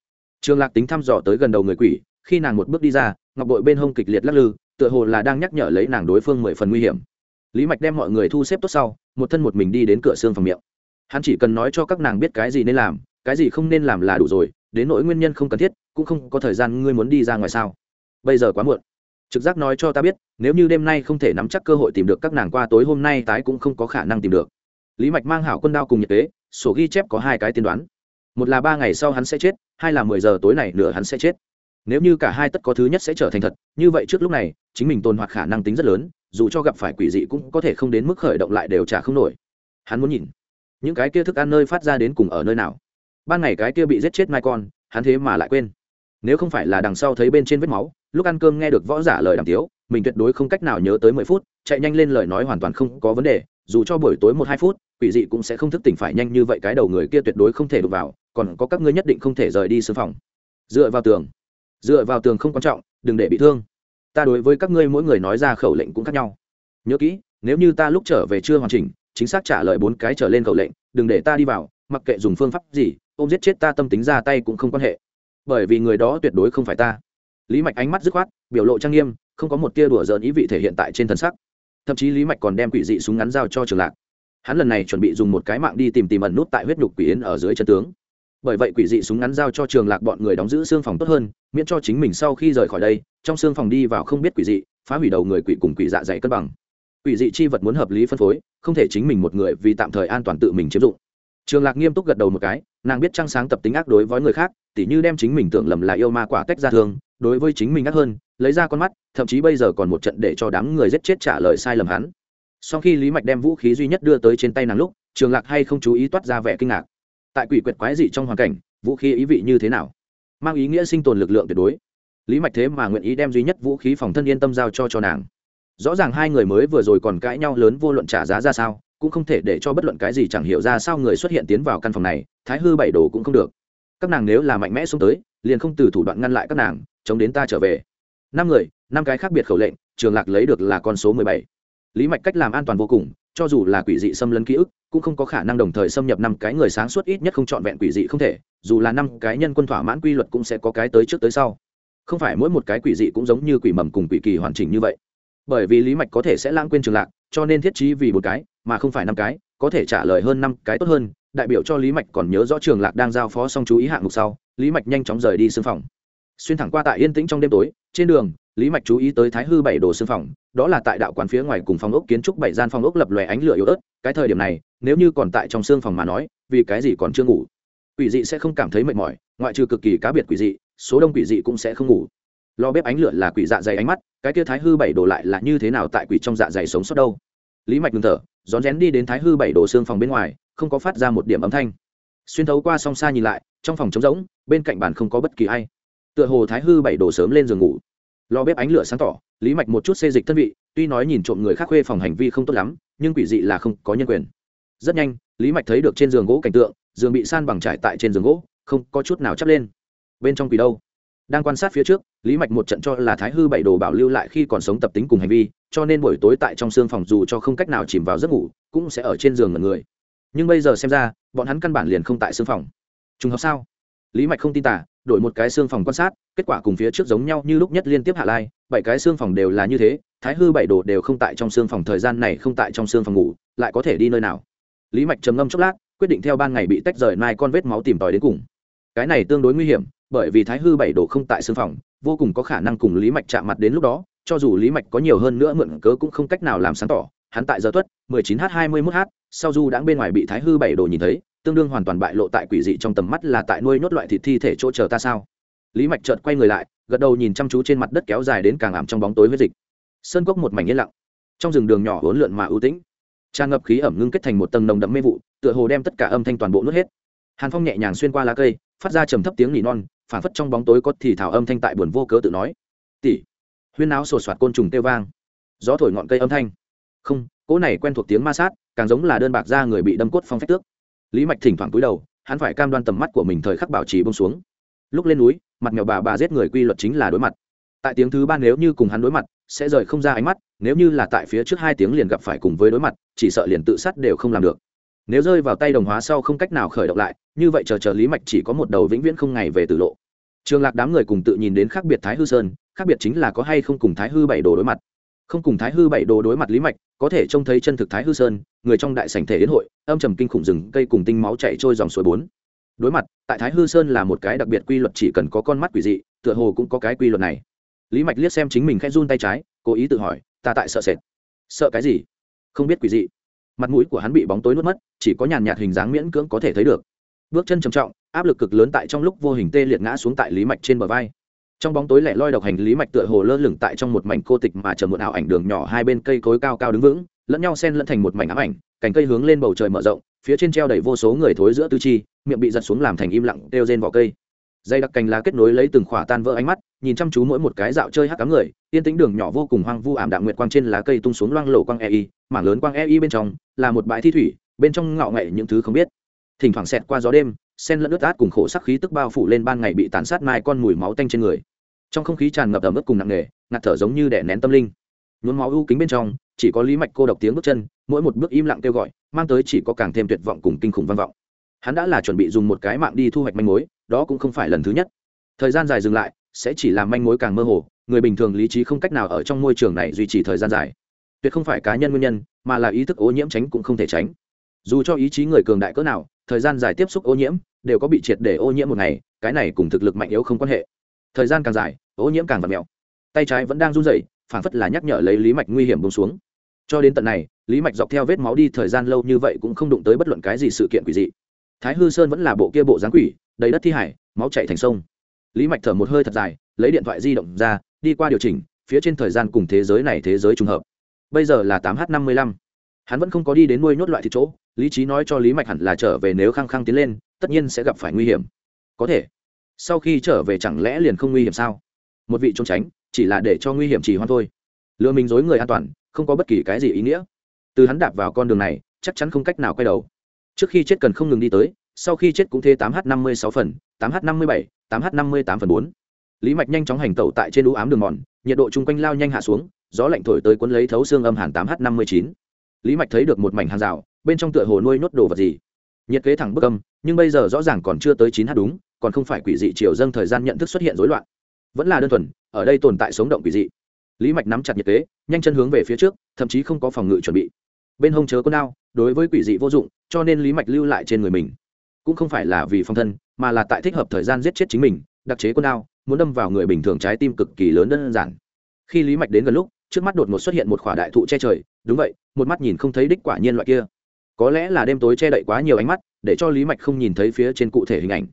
Trường lạc tính thăm dò tới gần đầu người quỷ, khi nàng một bước đi ra, ngọc bội bên hông kịch liệt lắc lư, tựa hồ là đang nhắc nhở lấy nàng đối phương mười phần nguy hiểm. Lý mạch đem mọi người thu xếp tốt sau, một thân một mình đi đến cửa xương phòng miệng hắn chỉ cần nói cho các nàng biết cái gì nên làm, cái gì không nên làm là đủ rồi, đến nỗi nguyên nhân không cần thiết, cũng không có thời gian ngươi muốn đi ra ngoài sao. Bây giờ quá muộn. Trực giác nói cho ta biết, nếu như đêm nay không thể nắm chắc cơ hội tìm được các nàng qua tối hôm nay tái cũng không có khả năng tìm được. Lý mạch mang hảo quân đao cùng nhiệt kế, sổ ghi chép có hai cái tiên đoán. Một là ba ngày sau hắn sẽ chết, hai là mười giờ tối này nửa hắn sẽ chết. Nếu như cả hai tất có thứ nhất sẽ trở thành thật, như vậy trước lúc này, chính mình tồn hoạt khả năng tính rất lớn, dù cho gặp phải quỷ dị cũng có thể không đến mức khởi động lại đều trả không nổi. Hắn muốn nhìn những cái kia thức ăn nơi phát ra đến cùng ở nơi nào? Ban ngày cái kia bị giết chết mai con, hắn thế mà lại quên. Nếu không phải là đằng sau thấy bên trên vết máu, lúc ăn cơm nghe được võ giả lời đàm tiếu, mình tuyệt đối không cách nào nhớ tới mười phút, chạy nhanh lên lời nói hoàn toàn không có vấn đề, dù cho buổi tối một hai phút, quỷ dị cũng sẽ không thức tỉnh phải nhanh như vậy, cái đầu người kia tuyệt đối không thể đụng vào, còn có các ngươi nhất định không thể rời đi xương phòng. Dựa vào tường, dựa vào tường không quan trọng, đừng để bị thương. Ta đối với các ngươi mỗi người nói ra khẩu lệnh cũng khác nhau. Nhớ kỹ, nếu như ta lúc trở về chưa hoàn chỉnh chính xác trả lời bốn cái trở lên khẩu lệnh, đừng để ta đi vào, mặc kệ dùng phương pháp gì ông giết chết ta tâm tính ra tay cũng không quan hệ. Bởi vì người đó tuyệt đối không phải ta. Lý mạch ánh mắt dứt khoát, biểu lộ trang nghiêm, không có một tia đùa giỡn ý vị thể hiện tại trên thân sắc. Thậm chí lý mạch còn đem quỷ dị súng ngắn giao cho trường lạc. Hắn lần này chuẩn bị dùng một cái mạng đi tìm tìm ẩn nút tại huyết nhục quỷ yến ở dưới chân tướng. Bởi vậy quỷ dị súng ngắn giao cho trường lạc bọn người đóng giữ xương phòng tốt hơn, miễn cho chính mình sau khi rời khỏi đây, trong xương phòng đi vào không biết quỷ dị, phá hủy đầu người quỷ cùng quỷ dạ dày cân bằng quỷ dị chi vật muốn hợp lý phân phối không thể chính mình một người vì tạm thời an toàn tự mình chiếm dụng. Trường lạc nghiêm túc gật đầu một cái nàng biết trăng sáng tập tính ác đối với người khác tỉ như đem chính mình tưởng lầm là yêu ma quả tách ra thường, đối với chính mình ác hơn lấy ra con mắt thậm chí bây giờ còn một trận để cho đám người giết chết trả lời sai lầm hắn. Sau khi lý mạch đem vũ khí duy nhất đưa tới trên tay nàng lúc trường lạc hay không chú ý toát ra vẻ kinh ngạc. Tại quỷ quyệt quái dị trong hoàn cảnh vũ khí ý vị như thế nào? Mang ý nghĩa sinh tồn lực lượng tuyệt đối. Lý mạch thế mà nguyện ý đem duy nhất vũ khí phòng thân yên tâm giao cho cho nàng rõ ràng hai người mới vừa rồi còn cãi nhau lớn vô luận trả giá ra sao, cũng không thể để cho bất luận cái gì chẳng hiểu ra sao người xuất hiện tiến vào căn phòng này, thái hư bảy đồ cũng không được. Các nàng nếu là mạnh mẽ xuống tới, liền không từ thủ đoạn ngăn lại các nàng, chống đến ta trở về. Năm người, năm cái khác biệt khẩu lệnh, trường lạc lấy được là con số mười bảy. Lý mạch cách làm an toàn vô cùng, cho dù là quỷ dị xâm lấn ký ức, cũng không có khả năng đồng thời xâm nhập năm cái người sáng suốt ít nhất không trọn vẹn quỷ dị không thể, dù là năm cái nhân quân thỏa mãn quy luật cũng sẽ có cái tới trước tới sau. Không phải mỗi một cái quỷ dị cũng giống như quỷ mầm cùng quỷ kỳ hoàn chỉnh như vậy bởi vì lý mạch có thể sẽ lãng quên trường lạc, cho nên thiết trí vì một cái, mà không phải năm cái, có thể trả lời hơn năm cái tốt hơn. Đại biểu cho lý mạch còn nhớ rõ trường lạc đang giao phó xong chú ý hạng mục sau, lý mạch nhanh chóng rời đi xương phòng. Xuyên thẳng qua tại yên tĩnh trong đêm tối, trên đường, lý mạch chú ý tới thái hư bảy đồ xương phòng, đó là tại đạo quán phía ngoài cùng phòng ốc kiến trúc bảy gian phòng ốc lập lòe ánh lửa yếu ớt. Cái thời điểm này, nếu như còn tại trong xương phòng mà nói, vì cái gì còn chưa ngủ? Quỷ dị sẽ không cảm thấy mệt mỏi, ngoại trừ cực kỳ cá biệt quỷ dị, số đông quỷ dị cũng sẽ không ngủ. Lo bếp ánh lửa là quỷ dạ dày ánh mắt cái kia thái hư bảy đồ lại là như thế nào tại quỷ trong dạ dày sống sót đâu? Lý mạch ngừng thở, rón rén đi đến thái hư bảy đồ xương phòng bên ngoài, không có phát ra một điểm âm thanh. Xuyên thấu qua song xa nhìn lại, trong phòng trống rỗng, bên cạnh bàn không có bất kỳ ai. Tựa hồ thái hư bảy đồ sớm lên giường ngủ. Lò bếp ánh lửa sáng tỏ, lý mạch một chút xê dịch thân vị, tuy nói nhìn trộm người khác khuê phòng hành vi không tốt lắm, nhưng quỷ dị là không có nhân quyền. Rất nhanh, lý mạch thấy được trên giường gỗ cảnh tượng, giường bị san bằng trải tại trên giường gỗ, không có chút nào chắp lên. Bên trong quỷ đâu? Đang quan sát phía trước, lý mạch một trận cho là thái hư bảy đồ bảo lưu lại khi còn sống tập tính cùng hành vi, cho nên buổi tối tại trong xương phòng dù cho không cách nào chìm vào giấc ngủ, cũng sẽ ở trên giường ngẩn người. Nhưng bây giờ xem ra, bọn hắn căn bản liền không tại xương phòng. Trùng hợp sao? Lý mạch không tin tả đổi một cái xương phòng quan sát, kết quả cùng phía trước giống nhau như lúc nhất liên tiếp hạ lai, bảy cái xương phòng đều là như thế, thái hư bảy đồ đều không tại trong xương phòng, thời gian này không tại trong xương phòng ngủ, lại có thể đi nơi nào? Lý mạch trầm ngâm chốc lát, quyết định theo ban ngày bị tách rời mai con vết máu tìm tòi đến cùng. Cái này tương đối nguy hiểm bởi vì thái hư bảy đồ không tại xương phòng, vô cùng có khả năng cùng lý mạch chạm mặt đến lúc đó, cho dù lý mạch có nhiều hơn nữa mượn cớ cũng không cách nào làm sáng tỏ, hắn tại giờ tuất 19 h 21 h, sau du đã bên ngoài bị thái hư bảy đồ nhìn thấy, tương đương hoàn toàn bại lộ tại quỷ dị trong tầm mắt là tại nuôi nhốt loại thịt thi thể chỗ chờ ta sao? Lý mạch chợt quay người lại, gật đầu nhìn chăm chú trên mặt đất kéo dài đến càng ảm trong bóng tối huyết dịch. Sơn cốc một mảnh yên lặng. Trong rừng đường nhỏ hỗn lượn mà ưu tĩnh. Tràn ngập khí ẩm ngưng kết thành một tầng nồng đậm mê vụ, tựa hồ đem tất cả âm thanh toàn bộ nuốt hết. Hàn phong nhẹ nhàng xuyên qua lá cây, phát ra trầm thấp tiếng nỉ non phản phất trong bóng tối có thì thảo âm thanh tại buồn vô cớ tự nói. Tỉ huyên áo sột soạt côn trùng kêu vang. Gió thổi ngọn cây âm thanh. Không, cỗ này quen thuộc tiếng ma sát, càng giống là đơn bạc da người bị đâm cốt phong phách tước. Lý mạch thỉnh thoảng cúi đầu, hắn phải cam đoan tầm mắt của mình thời khắc bảo trì bông xuống. Lúc lên núi, mặt mèo bà bà giết người quy luật chính là đối mặt. Tại tiếng thứ ba nếu như cùng hắn đối mặt, sẽ rời không ra ánh mắt, nếu như là tại phía trước hai tiếng liền gặp phải cùng với đối mặt, chỉ sợ liền tự sát đều không làm được nếu rơi vào tay đồng hóa sau không cách nào khởi động lại, như vậy chờ chờ lý mạch chỉ có một đầu vĩnh viễn không ngày về tử lộ. Trường lạc đám người cùng tự nhìn đến khác biệt thái hư sơn, khác biệt chính là có hay không cùng thái hư bảy đồ đối mặt. Không cùng thái hư bảy đồ đối mặt lý mạch, có thể trông thấy chân thực thái hư sơn, người trong đại sảnh thể đến hội, âm trầm kinh khủng rừng, cây cùng tinh máu chạy trôi dòng suối bốn. Đối mặt, tại thái hư sơn là một cái đặc biệt quy luật chỉ cần có con mắt quỷ dị, tựa hồ cũng có cái quy luật này. Lý mạch liếc xem chính mình khẽ run tay trái, cố ý tự hỏi, ta tại sợ sệt. Sợ cái gì? Không biết quỷ dị mặt mũi của hắn bị bóng tối nuốt mất, chỉ có nhàn nhạt hình dáng miễn cưỡng có thể thấy được. Bước chân trầm trọng, áp lực cực lớn tại trong lúc vô hình tê liệt ngã xuống tại lý mạch trên bờ vai. Trong bóng tối lẻ loi độc hành, lý mạch tựa hồ lơ lửng tại trong một mảnh cô tịch mà chờ một ảo ảnh đường nhỏ hai bên cây cối cao cao đứng vững, lẫn nhau xen lẫn thành một mảnh ám ảnh, cành cây hướng lên bầu trời mở rộng, phía trên treo đầy vô số người thối giữa tư chi, miệng bị giật xuống làm thành im lặng đeo trên vỏ cây. Dây đặc cành lá kết nối lấy từng khỏa tan vỡ ánh mắt nhìn chăm chú mỗi một cái dạo chơi hắc cám người, yên tĩnh đường nhỏ vô cùng hoang vu ảm đạm nguyệt quang trên lá cây tung xuống loang lổ quang ei mảng lớn quang ei bên trong là một bãi thi thủy, bên trong ngạo nghệ những thứ không biết. Thỉnh thoảng xẹt qua gió đêm, sen lẫn ướt át cùng khổ sắc khí tức bao phủ lên ban ngày bị tàn sát mai con mùi máu tanh trên người. Trong không khí tràn ngập ẩm ướt cùng nặng nề, ngạt thở giống như đẻ nén tâm linh. Nhuốm máu u kính bên trong, chỉ có lý mạch cô độc tiếng bước chân, mỗi một bước im lặng kêu gọi, mang tới chỉ có càng thêm tuyệt vọng cùng kinh khủng văn vọng. Hắn đã là chuẩn bị dùng một cái mạng đi thu hoạch manh mối, đó cũng không phải lần thứ nhất. Thời gian dài dừng lại sẽ chỉ làm manh mối càng mơ hồ, người bình thường lý trí không cách nào ở trong môi trường này duy trì thời gian dài. Tuyệt không phải cá nhân nguyên nhân, mà là ý thức ô nhiễm tránh cũng không thể tránh. Dù cho ý chí người cường đại cỡ nào, thời gian dài tiếp xúc ô nhiễm đều có bị triệt để ô nhiễm một ngày, cái này cùng thực lực mạnh yếu không quan hệ. Thời gian càng dài, ô nhiễm càng vặt mèo tay trái vẫn đang run rẩy, phảng phất là nhắc nhở lấy lý mạch nguy hiểm bông xuống. Cho đến tận này, lý mạch dọc theo vết máu đi thời gian lâu như vậy cũng không đụng tới bất luận cái gì sự kiện quỷ dị. Thái hư sơn vẫn là bộ kia bộ dáng quỷ, đầy đất thi hải, máu chạy thành sông lý mạch thở một hơi thật dài, lấy điện thoại di động ra, đi qua điều chỉnh, phía trên thời gian cùng thế giới này thế giới trùng hợp. Bây giờ là tám h năm mươi lăm. Hắn vẫn không có đi đến nuôi nhốt loại thịt chỗ, lý trí nói cho lý mạch hẳn là trở về nếu khăng khăng tiến lên, tất nhiên sẽ gặp phải nguy hiểm. Có thể. Sau khi trở về chẳng lẽ liền không nguy hiểm sao? Một vị trốn tránh, chỉ là để cho nguy hiểm chỉ hoan thôi. Lừa mình dối người an toàn, không có bất kỳ cái gì ý nghĩa. Từ hắn đạp vào con đường này, chắc chắn không cách nào quay đầu. Trước khi chết cần không ngừng đi tới, sau khi chết cũng thế tám h năm mươi sáu phần, tám h năm mươi bảy tám h năm mươi tám phần bốn. Lý mạch nhanh chóng hành tẩu tại trên đũ ám đường mòn, nhiệt độ chung quanh lao nhanh hạ xuống, gió lạnh thổi tới cuốn lấy thấu xương âm hàn tám h năm mươi chín. Lý mạch thấy được một mảnh hàng rào, bên trong tựa hồ nuôi nốt đồ vật gì. Nhiệt kế thẳng bức âm, nhưng bây giờ rõ ràng còn chưa tới chín h đúng, còn không phải quỷ dị chiều dâng thời gian nhận thức xuất hiện rối loạn. Vẫn là đơn thuần, ở đây tồn tại sống động quỷ dị. Lý mạch nắm chặt nhiệt kế, nhanh chân hướng về phía trước, thậm chí không có phòng ngự chuẩn bị. Bên hông chớ con đao, đối với quỷ dị vô dụng, cho nên lý mạch lưu lại trên người mình. Cũng không phải là vì phong thân mà là tại thích hợp thời gian giết chết chính mình, đặc chế quân đao, muốn đâm vào người bình thường trái tim cực kỳ lớn đơn giản. Khi lý mạch đến gần lúc, trước mắt đột ngột xuất hiện một khỏa đại thụ che trời, đúng vậy, một mắt nhìn không thấy đích quả nhiên loại kia. Có lẽ là đêm tối che đậy quá nhiều ánh mắt, để cho lý mạch không nhìn thấy phía trên cụ thể hình ảnh.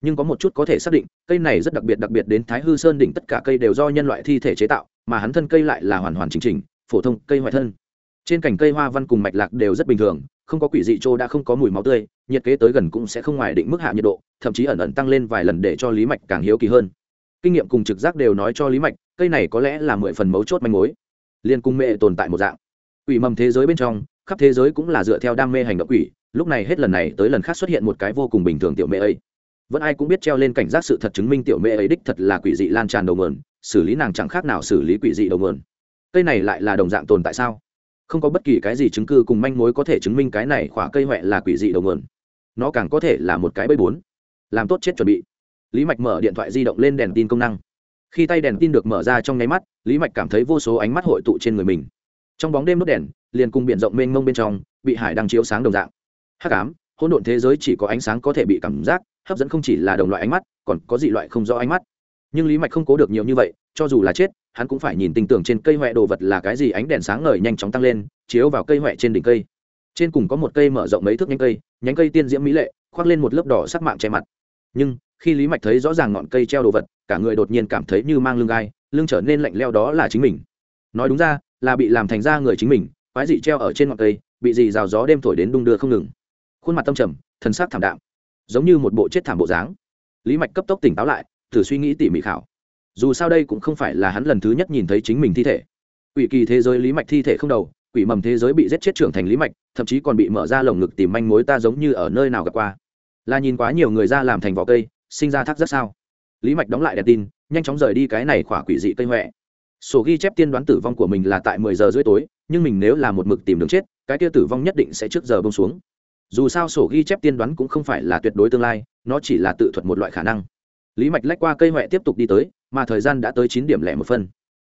Nhưng có một chút có thể xác định, cây này rất đặc biệt đặc biệt đến thái hư sơn đỉnh tất cả cây đều do nhân loại thi thể chế tạo, mà hắn thân cây lại là hoàn hoàn chính trình phổ thông cây hoại thân trên cành cây hoa văn cùng mạch lạc đều rất bình thường, không có quỷ dị trô đã không có mùi máu tươi, nhiệt kế tới gần cũng sẽ không ngoài định mức hạ nhiệt độ, thậm chí ẩn ẩn tăng lên vài lần để cho lý mạch càng hiếu kỳ hơn. Kinh nghiệm cùng trực giác đều nói cho lý mạch, cây này có lẽ là mười phần mấu chốt manh mối. Liên cung mẹ tồn tại một dạng. Quỷ mầm thế giới bên trong, khắp thế giới cũng là dựa theo đam mê hành động quỷ, lúc này hết lần này tới lần khác xuất hiện một cái vô cùng bình thường tiểu mẹ ấy. Vẫn ai cũng biết treo lên cảnh giác sự thật chứng minh tiểu mẹ ấy đích thật là quỷ dị lan tràn đầu mườn xử lý nàng chẳng khác nào xử lý quỷ dị đầu mườn cây này lại là đồng dạng tồn tại sao? Không có bất kỳ cái gì chứng cứ cùng manh mối có thể chứng minh cái này khỏa cây huệ là quỷ dị đầu nguồn. Nó càng có thể là một cái bẫy bốn. Làm tốt chết chuẩn bị. Lý mạch mở điện thoại di động lên đèn tin công năng. Khi tay đèn tin được mở ra trong nháy mắt, lý mạch cảm thấy vô số ánh mắt hội tụ trên người mình. Trong bóng đêm nốt đèn, liền cùng biển rộng mênh mông bên trong, bị hải đang chiếu sáng đồng dạng. Hắc ám, hỗn độn thế giới chỉ có ánh sáng có thể bị cảm giác, hấp dẫn không chỉ là đồng loại ánh mắt, còn có dị loại không rõ ánh mắt. Nhưng lý mạch không cố được nhiều như vậy, cho dù là chết hắn cũng phải nhìn tình tưởng trên cây huệ đồ vật là cái gì, ánh đèn sáng ngời nhanh chóng tăng lên, chiếu vào cây huệ trên đỉnh cây. Trên cùng có một cây mở rộng mấy thước nhánh cây nhánh cây tiên diễm mỹ lệ, khoác lên một lớp đỏ sắc mạng che mặt. Nhưng, khi lý mạch thấy rõ ràng ngọn cây treo đồ vật, cả người đột nhiên cảm thấy như mang lưng gai, lưng trở nên lạnh leo đó là chính mình. Nói đúng ra, là bị làm thành ra người chính mình, quái dị treo ở trên ngọn cây, bị dì rào gió đêm thổi đến đung đưa không ngừng. Khuôn mặt tâm trầm thân xác thảm đạm, giống như một bộ chết thảm bộ dáng. Lý mạch cấp tốc tỉnh táo lại, thử suy nghĩ tỉ mỉ khảo dù sao đây cũng không phải là hắn lần thứ nhất nhìn thấy chính mình thi thể. Quỷ kỳ thế giới lý mạch thi thể không đầu, quỷ mầm thế giới bị giết chết trưởng thành lý mạch, thậm chí còn bị mở ra lồng ngực tìm manh mối ta giống như ở nơi nào gặp qua. Là nhìn quá nhiều người ra làm thành vỏ cây, sinh ra thác rất sao. Lý mạch đóng lại đèn tin, nhanh chóng rời đi cái này khỏa quỷ dị cây huệ sổ ghi chép tiên đoán tử vong của mình là tại mười giờ rưỡi tối, nhưng mình nếu là một mực tìm đường chết, cái kia tử vong nhất định sẽ trước giờ bông xuống. Dù sao sổ ghi chép tiên đoán cũng không phải là tuyệt đối tương lai, nó chỉ là tự thuật một loại khả năng lý mạch lách qua cây huệ tiếp tục đi tới, mà thời gian đã tới chín điểm lẻ một phân.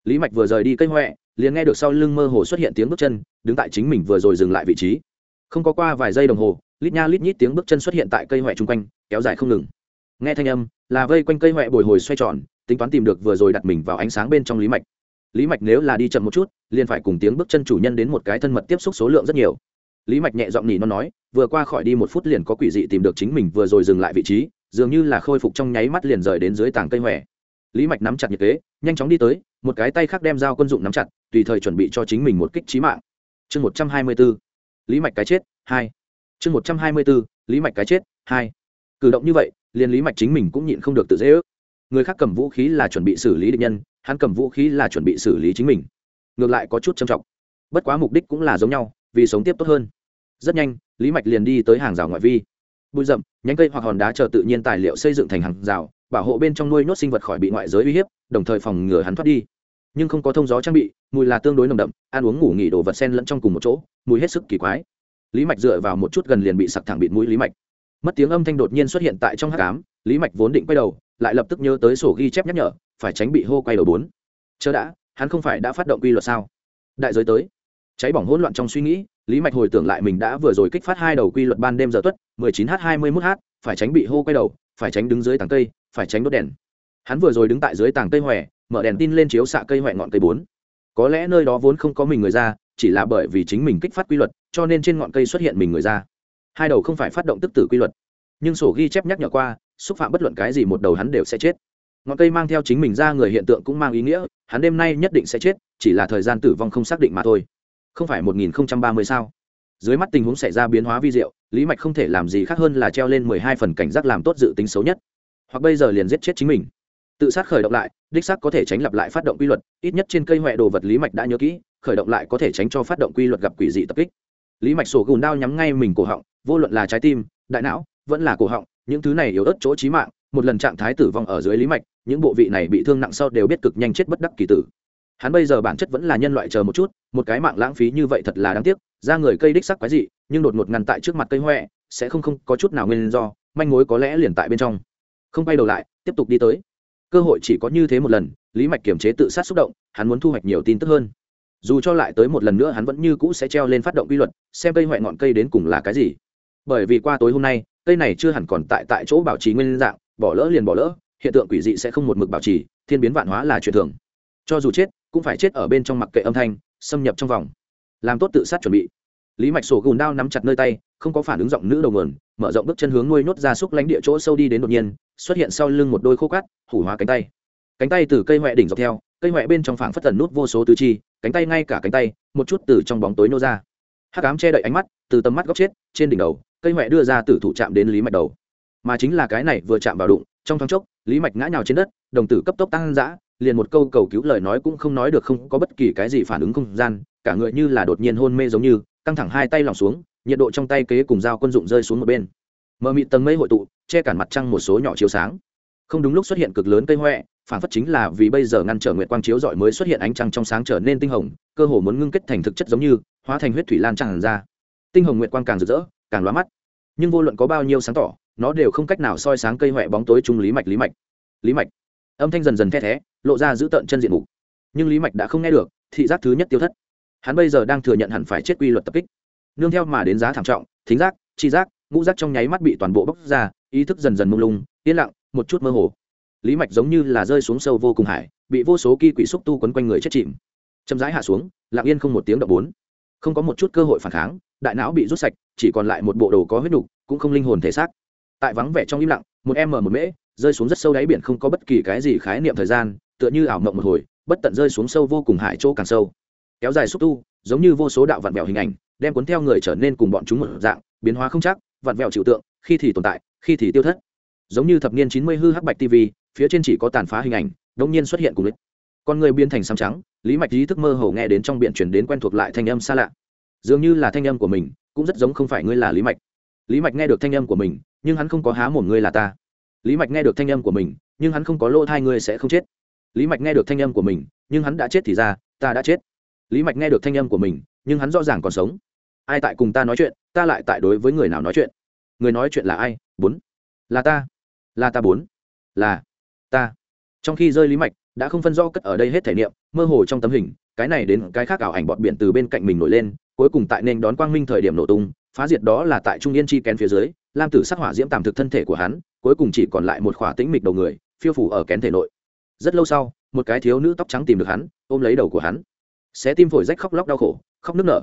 Lý mạch vừa rời đi cây huệ liền nghe được sau lưng mơ hồ xuất hiện tiếng bước chân, đứng tại chính mình vừa rồi dừng lại vị trí. Không có qua vài giây đồng hồ, lít nha lít nhít tiếng bước chân xuất hiện tại cây huệ chung quanh, kéo dài không ngừng. Nghe thanh âm, là vây quanh cây huệ bồi hồi xoay tròn, tính toán tìm được vừa rồi đặt mình vào ánh sáng bên trong lý mạch. Lý mạch nếu là đi chậm một chút, liền phải cùng tiếng bước chân chủ nhân đến một cái thân mật tiếp xúc số lượng rất nhiều. Lý mạch nhẹ giọng nhỉ nó nói, vừa qua khỏi đi một phút liền có quỷ dị tìm được chính mình vừa rồi dừng lại vị trí dường như là khôi phục trong nháy mắt liền rời đến dưới tảng cây hoè. lý mạch nắm chặt nhiệt kế nhanh chóng đi tới, một cái tay khác đem dao quân dụng nắm chặt, tùy thời chuẩn bị cho chính mình một kích trí mạng. Chương một trăm hai mươi b ố lý mạch cái chết, hai. Chương một trăm hai mươi b ố lý mạch cái chết, hai. Cử động như vậy, liền lý mạch chính mình cũng nhịn không được tự dễ ước. Người khác cầm vũ khí là chuẩn bị xử lý địch nhân, hắn cầm vũ khí là chuẩn bị xử lý chính mình. Ngược lại có chút trầm trọng. Bất quá mục đích cũng là giống nhau, vì sống tiếp tốt hơn. Rất nhanh, lý mạch liền đi tới hàng rào ngoại vi bụi rậm, nhánh cây hoặc hòn đá chờ tự nhiên tài liệu xây dựng thành hàng rào, bảo hộ bên trong nuôi nhốt sinh vật khỏi bị ngoại giới uy hiếp, đồng thời phòng ngừa hắn thoát đi. Nhưng không có thông gió trang bị, mùi là tương đối nồng đậm, ăn uống, ngủ nghỉ đồ vật sen lẫn trong cùng một chỗ, mùi hết sức kỳ quái. Lý mạch dựa vào một chút gần liền bị sặc thẳng bịt mũi lý mạch. Mất tiếng âm thanh đột nhiên xuất hiện tại trong hát cám lý mạch vốn định quay đầu, lại lập tức nhớ tới sổ ghi chép nhắc nhở, phải tránh bị hô quay đầu bốn. Chớ đã, hắn không phải đã phát động quy luật sao? Đại giới tới. Cháy bỏng hỗn loạn trong suy nghĩ lý mạch hồi tưởng lại mình đã vừa rồi kích phát hai đầu quy luật ban đêm giờ tuất 19 h 21 h phải tránh bị hô quay đầu, phải tránh đứng dưới tàng cây, phải tránh đốt đèn. Hắn vừa rồi đứng tại dưới tàng cây hòe, mở đèn tin lên chiếu xạ cây hòe ngọn cây bốn. Có lẽ nơi đó vốn không có mình người ra, chỉ là bởi vì chính mình kích phát quy luật, cho nên trên ngọn cây xuất hiện mình người ra. Hai đầu không phải phát động tức tử quy luật. Nhưng sổ ghi chép nhắc nhở qua, xúc phạm bất luận cái gì một đầu hắn đều sẽ chết. Ngọn cây mang theo chính mình ra người hiện tượng cũng mang ý nghĩa, hắn đêm nay nhất định sẽ chết, chỉ là thời gian tử vong không xác định mà thôi không phải một nghìn ba mươi sao? Dưới mắt tình huống xảy ra biến hóa vi diệu, lý mạch không thể làm gì khác hơn là treo lên mười hai phần cảnh giác làm tốt dự tính xấu nhất. Hoặc bây giờ liền giết chết chính mình. Tự sát khởi động lại, đích xác có thể tránh lặp lại phát động quy luật, ít nhất trên cây huệ đồ vật lý mạch đã nhớ kỹ, khởi động lại có thể tránh cho phát động quy luật gặp quỷ dị tập kích. Lý mạch sổ gùn đao nhắm ngay mình cổ họng, vô luận là trái tim, đại não, vẫn là cổ họng, những thứ này yếu ớt chỗ trí mạng, một lần trạng thái tử vong ở dưới lý mạch, những bộ vị này bị thương nặng sau đều biết cực nhanh chết bất đắc kỳ tử hắn bây giờ bản chất vẫn là nhân loại chờ một chút, một cái mạng lãng phí như vậy thật là đáng tiếc, ra người cây đích sắc quái dị, nhưng đột ngột ngăn tại trước mặt cây huệ sẽ không không có chút nào nguyên do, manh mối có lẽ liền tại bên trong. Không quay đầu lại, tiếp tục đi tới. Cơ hội chỉ có như thế một lần, lý mạch kiềm chế tự sát xúc động, hắn muốn thu hoạch nhiều tin tức hơn. Dù cho lại tới một lần nữa hắn vẫn như cũ sẽ treo lên phát động quy luật, xem cây huệ ngọn cây đến cùng là cái gì. Bởi vì qua tối hôm nay, cây này chưa hẳn còn tại tại chỗ bảo trì nguyên dạng, bỏ lỡ liền bỏ lỡ, hiện tượng quỷ dị sẽ không một mực bảo trì, thiên biến vạn hóa là chuyện thường cho dù chết, cũng phải chết ở bên trong mặc kệ âm thanh, xâm nhập trong vòng. Làm tốt tự sát chuẩn bị. Lý mạch sổ gùn đao nắm chặt nơi tay, không có phản ứng giọng nữ đầu nguồn, mở rộng bước chân hướng nuôi nhốt ra súc lánh địa chỗ sâu đi đến đột nhiên, xuất hiện sau lưng một đôi khô cát, hủ hóa cánh tay. Cánh tay từ cây huệ đỉnh dọc theo, cây huệ bên trong phảng phất tần nút vô số tứ chi, cánh tay ngay cả cánh tay, một chút từ trong bóng tối nô ra. Hắc ám che đậy ánh mắt, từ tầm mắt góc chết, trên đỉnh đầu, cây huệ đưa ra từ thủ chạm đến lý mạch đầu. Mà chính là cái này vừa chạm vào đụng, trong thoáng chốc, lý mạch ngã nhào trên đất đồng tử cấp tốc tăng dã liền một câu cầu cứu lời nói cũng không nói được không có bất kỳ cái gì phản ứng không gian cả người như là đột nhiên hôn mê giống như căng thẳng hai tay lòng xuống nhiệt độ trong tay kế cùng dao quân dụng rơi xuống một bên. Mờ mịt tầng mây hội tụ che cản mặt trăng một số nhỏ chiếu sáng. Không đúng lúc xuất hiện cực lớn cây hoẹ, phản phất chính là vì bây giờ ngăn trở nguyệt quang chiếu rọi mới xuất hiện ánh trăng trong sáng trở nên tinh hồng cơ hồ muốn ngưng kết thành thực chất giống như hóa thành huyết thủy lan tràn ra. Tinh hồng nguyệt quang càng rực rỡ càng lóa mắt. Nhưng vô luận có bao nhiêu sáng tỏ nó đều không cách nào soi sáng cây hoẹ bóng tối trung lý mạch lý mạch lý mạch âm thanh dần dần the thé, lộ ra giữ tợn chân diện mục. Nhưng lý mạch đã không nghe được, thị giác thứ nhất tiêu thất. Hắn bây giờ đang thừa nhận hẳn phải chết quy luật tập kích. Nương theo mà đến giá thảm trọng, thính giác tri giác, ngũ giác trong nháy mắt bị toàn bộ bóc ra, ý thức dần dần mông lung, yên lặng, một chút mơ hồ. Lý mạch giống như là rơi xuống sâu vô cùng hải, bị vô số kỳ quỷ xúc tu quấn quanh người chết chìm. Chậm rãi hạ xuống, lặng yên không một tiếng động bốn. Không có một chút cơ hội phản kháng, đại não bị rút sạch, chỉ còn lại một bộ đồ có huyết đục cũng không linh hồn thể xác. Tại vắng vẻ trong im lặng, một em mở một mễ rơi xuống rất sâu đáy biển không có bất kỳ cái gì khái niệm thời gian, tựa như ảo mộng một hồi, bất tận rơi xuống sâu vô cùng hải chỗ càng sâu. Kéo dài xúc tu, giống như vô số đạo vạn vẹo hình ảnh, đem cuốn theo người trở nên cùng bọn chúng một dạng, biến hóa không chắc vạn vẹo chịu tượng, khi thì tồn tại, khi thì tiêu thất. Giống như thập niên chín mươi hư hắc bạch tv phía trên chỉ có tàn phá hình ảnh đông nhiên xuất hiện cùng lịch con người biến thành xám trắng, lý mạch ý thức mơ hồ nghe đến trong biển chuyển đến quen thuộc lại thanh âm xa lạ. Dường như là thanh âm của mình, cũng rất giống không phải ngươi là lý mạch. Lý mạch nghe được thanh âm của mình, nhưng hắn không có há một ngươi là ta lý mạch nghe được thanh âm của mình, nhưng hắn không có lỗ thai, ngươi sẽ không chết. Lý mạch nghe được thanh âm của mình, nhưng hắn đã chết thì ra, ta đã chết. Lý mạch nghe được thanh âm của mình, nhưng hắn rõ ràng còn sống. Ai tại cùng ta nói chuyện, ta lại tại đối với người nào nói chuyện? Người nói chuyện là ai? Bốn. Là ta. Là ta bốn. Là ta. Trong khi rơi lý mạch, đã không phân rõ cất ở đây hết thể niệm, mơ hồ trong tấm hình, cái này đến cái khác ảo ảnh bọn biển từ bên cạnh mình nổi lên, cuối cùng tại nên đón quang minh thời điểm nổ tung phá diệt đó là tại trung yên chi kén phía dưới, lam tử sắc hỏa diễm tạm thực thân thể của hắn, cuối cùng chỉ còn lại một khỏa tĩnh mịch đầu người, phiêu phủ ở kén thể nội. Rất lâu sau, một cái thiếu nữ tóc trắng tìm được hắn, ôm lấy đầu của hắn. Xé tim phổi rách khóc lóc đau khổ, khóc nức nở.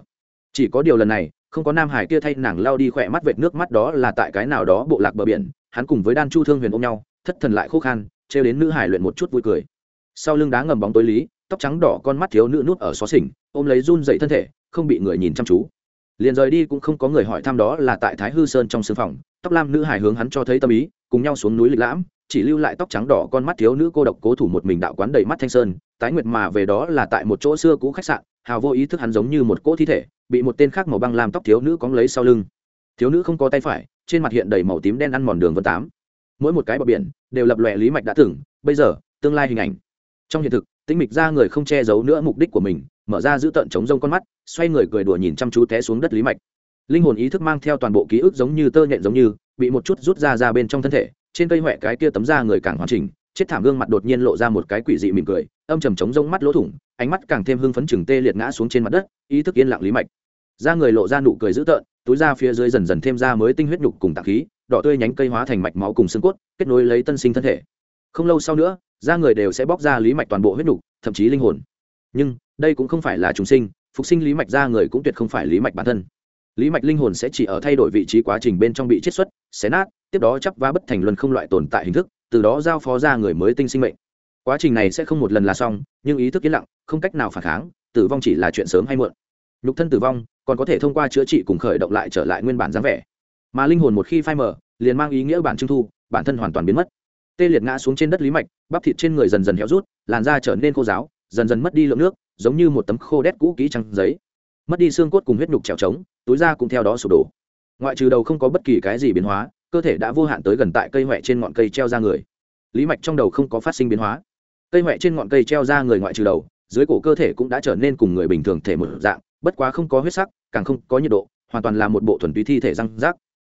Chỉ có điều lần này, không có nam hải kia thay nàng lao đi khỏe mắt vệt nước mắt đó là tại cái nào đó bộ lạc bờ biển, hắn cùng với đan chu thương huyền ôm nhau, thất thần lại khô khan, trêu đến nữ hải luyện một chút vui cười. Sau lưng đá ngầm bóng tối lý, tóc trắng đỏ con mắt thiếu nữ nút ở xó xỉnh, ôm lấy run dậy thân thể, không bị người nhìn chăm chú liền rời đi cũng không có người hỏi thăm đó là tại thái hư sơn trong sương phòng tóc lam nữ hải hướng hắn cho thấy tâm ý cùng nhau xuống núi lịch lãm chỉ lưu lại tóc trắng đỏ con mắt thiếu nữ cô độc cố thủ một mình đạo quán đầy mắt thanh sơn tái nguyệt mà về đó là tại một chỗ xưa cũ khách sạn hào vô ý thức hắn giống như một cỗ thi thể bị một tên khác màu băng làm tóc thiếu nữ cóng lấy sau lưng. Thiếu nữ không có tay phải trên mặt hiện đầy màu tím đen ăn mòn đường vân tám. Mỗi một cái bờ biển đều lập lòe lý mạch đã tưởng, bây giờ tương lai hình ảnh. Trong hiện thực tĩnh mịch ra người không che giấu nữa mục đích của mình mở ra giữ tận chống rông con mắt, xoay người cười đùa nhìn chăm chú té xuống đất lý mạch. Linh hồn ý thức mang theo toàn bộ ký ức giống như tơ nhện giống như, bị một chút rút ra ra bên trong thân thể, trên cây huệ cái kia tấm da người càng hoàn chỉnh, chết thảm gương mặt đột nhiên lộ ra một cái quỷ dị mỉm cười, âm trầm chống rông mắt lỗ thủng, ánh mắt càng thêm hưng phấn chừng tê liệt ngã xuống trên mặt đất, ý thức yên lặng lý mạch. Da người lộ ra nụ cười dữ tợn, túi da phía dưới dần dần thêm ra mới tinh huyết nhục cùng tạc khí, đỏ tươi nhánh cây hóa thành mạch máu cùng xương cốt, kết nối lấy tân sinh thân thể. Không lâu sau nữa, da người đều sẽ bóc ra lý mạch toàn bộ huyết nhục, thậm chí linh hồn. Nhưng đây cũng không phải là chúng sinh, phục sinh lý mạch ra người cũng tuyệt không phải lý mạch bản thân. Lý mạch linh hồn sẽ chỉ ở thay đổi vị trí quá trình bên trong bị chiết xuất, xé nát, tiếp đó chấp vá bất thành luân không loại tồn tại hình thức, từ đó giao phó ra người mới tinh sinh mệnh. Quá trình này sẽ không một lần là xong, nhưng ý thức yên lặng, không cách nào phản kháng, tử vong chỉ là chuyện sớm hay muộn. Nhục thân tử vong, còn có thể thông qua chữa trị cùng khởi động lại trở lại nguyên bản dáng vẻ. Mà linh hồn một khi phai mở liền mang ý nghĩa bản trưng thu, bản thân hoàn toàn biến mất. Tê liệt ngã xuống trên đất lý mạch, bắp thịt trên người dần dần héo rút, làn da trở nên khô giáo dần dần mất đi lượng nước giống như một tấm khô đét cũ kỹ trăng giấy. Mất đi xương cốt cùng huyết nhục trèo trống, túi da cũng theo đó sụp đổ. Ngoại trừ đầu không có bất kỳ cái gì biến hóa, cơ thể đã vô hạn tới gần tại cây huệ trên ngọn cây treo ra người. Lý mạch trong đầu không có phát sinh biến hóa. Cây huệ trên ngọn cây treo ra người ngoại trừ đầu, dưới cổ cơ thể cũng đã trở nên cùng người bình thường thể một dạng, bất quá không có huyết sắc, càng không có nhiệt độ, hoàn toàn là một bộ thuần túy thi thể răng rác.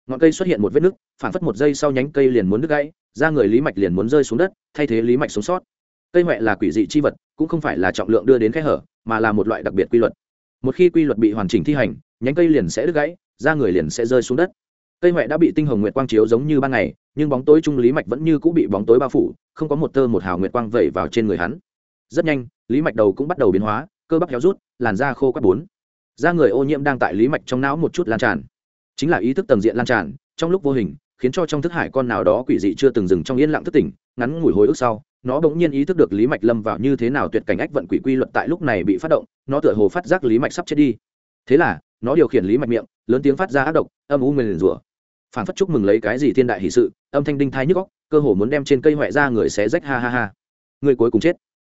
Ngọn cây xuất hiện một vết nứt, phản phất một giây sau nhánh cây liền muốn đứt gãy ra người lý mạch liền muốn rơi xuống đất, thay thế lý mạch sống sót cây huệ là quỷ dị chi vật, cũng không phải là trọng lượng đưa đến khe hở, mà là một loại đặc biệt quy luật. Một khi quy luật bị hoàn chỉnh thi hành, nhánh cây liền sẽ đứt gãy, da người liền sẽ rơi xuống đất. Cây huệ đã bị tinh hồng nguyệt quang chiếu giống như ban ngày, nhưng bóng tối trung lý mạch vẫn như cũng bị bóng tối bao phủ, không có một tơ một hào nguyệt quang vẩy vào trên người hắn. Rất nhanh, lý mạch đầu cũng bắt đầu biến hóa, cơ bắp héo rút, làn da khô quắt bốn. Da người ô nhiễm đang tại lý mạch trong não một chút lan tràn. Chính là ý thức tầng diện lan tràn, trong lúc vô hình, khiến cho trong thức hải con nào đó quỷ dị chưa từng dừng trong yên lặng thức tỉnh, ngắn ngủi hồi ức sau nó bỗng nhiên ý thức được lý mạch lâm vào như thế nào tuyệt cảnh ách vận quỷ quy luật tại lúc này bị phát động, nó tựa hồ phát giác lý mạch sắp chết đi. Thế là, nó điều khiển lý mạch miệng, lớn tiếng phát ra ác độc, âm u nguyền rủa. Phản phất chúc mừng lấy cái gì thiên đại hỷ sự, âm thanh đinh thai nhức góc cơ hồ muốn đem trên cây huệ ra người xé rách, ha ha ha. Người cuối cùng chết.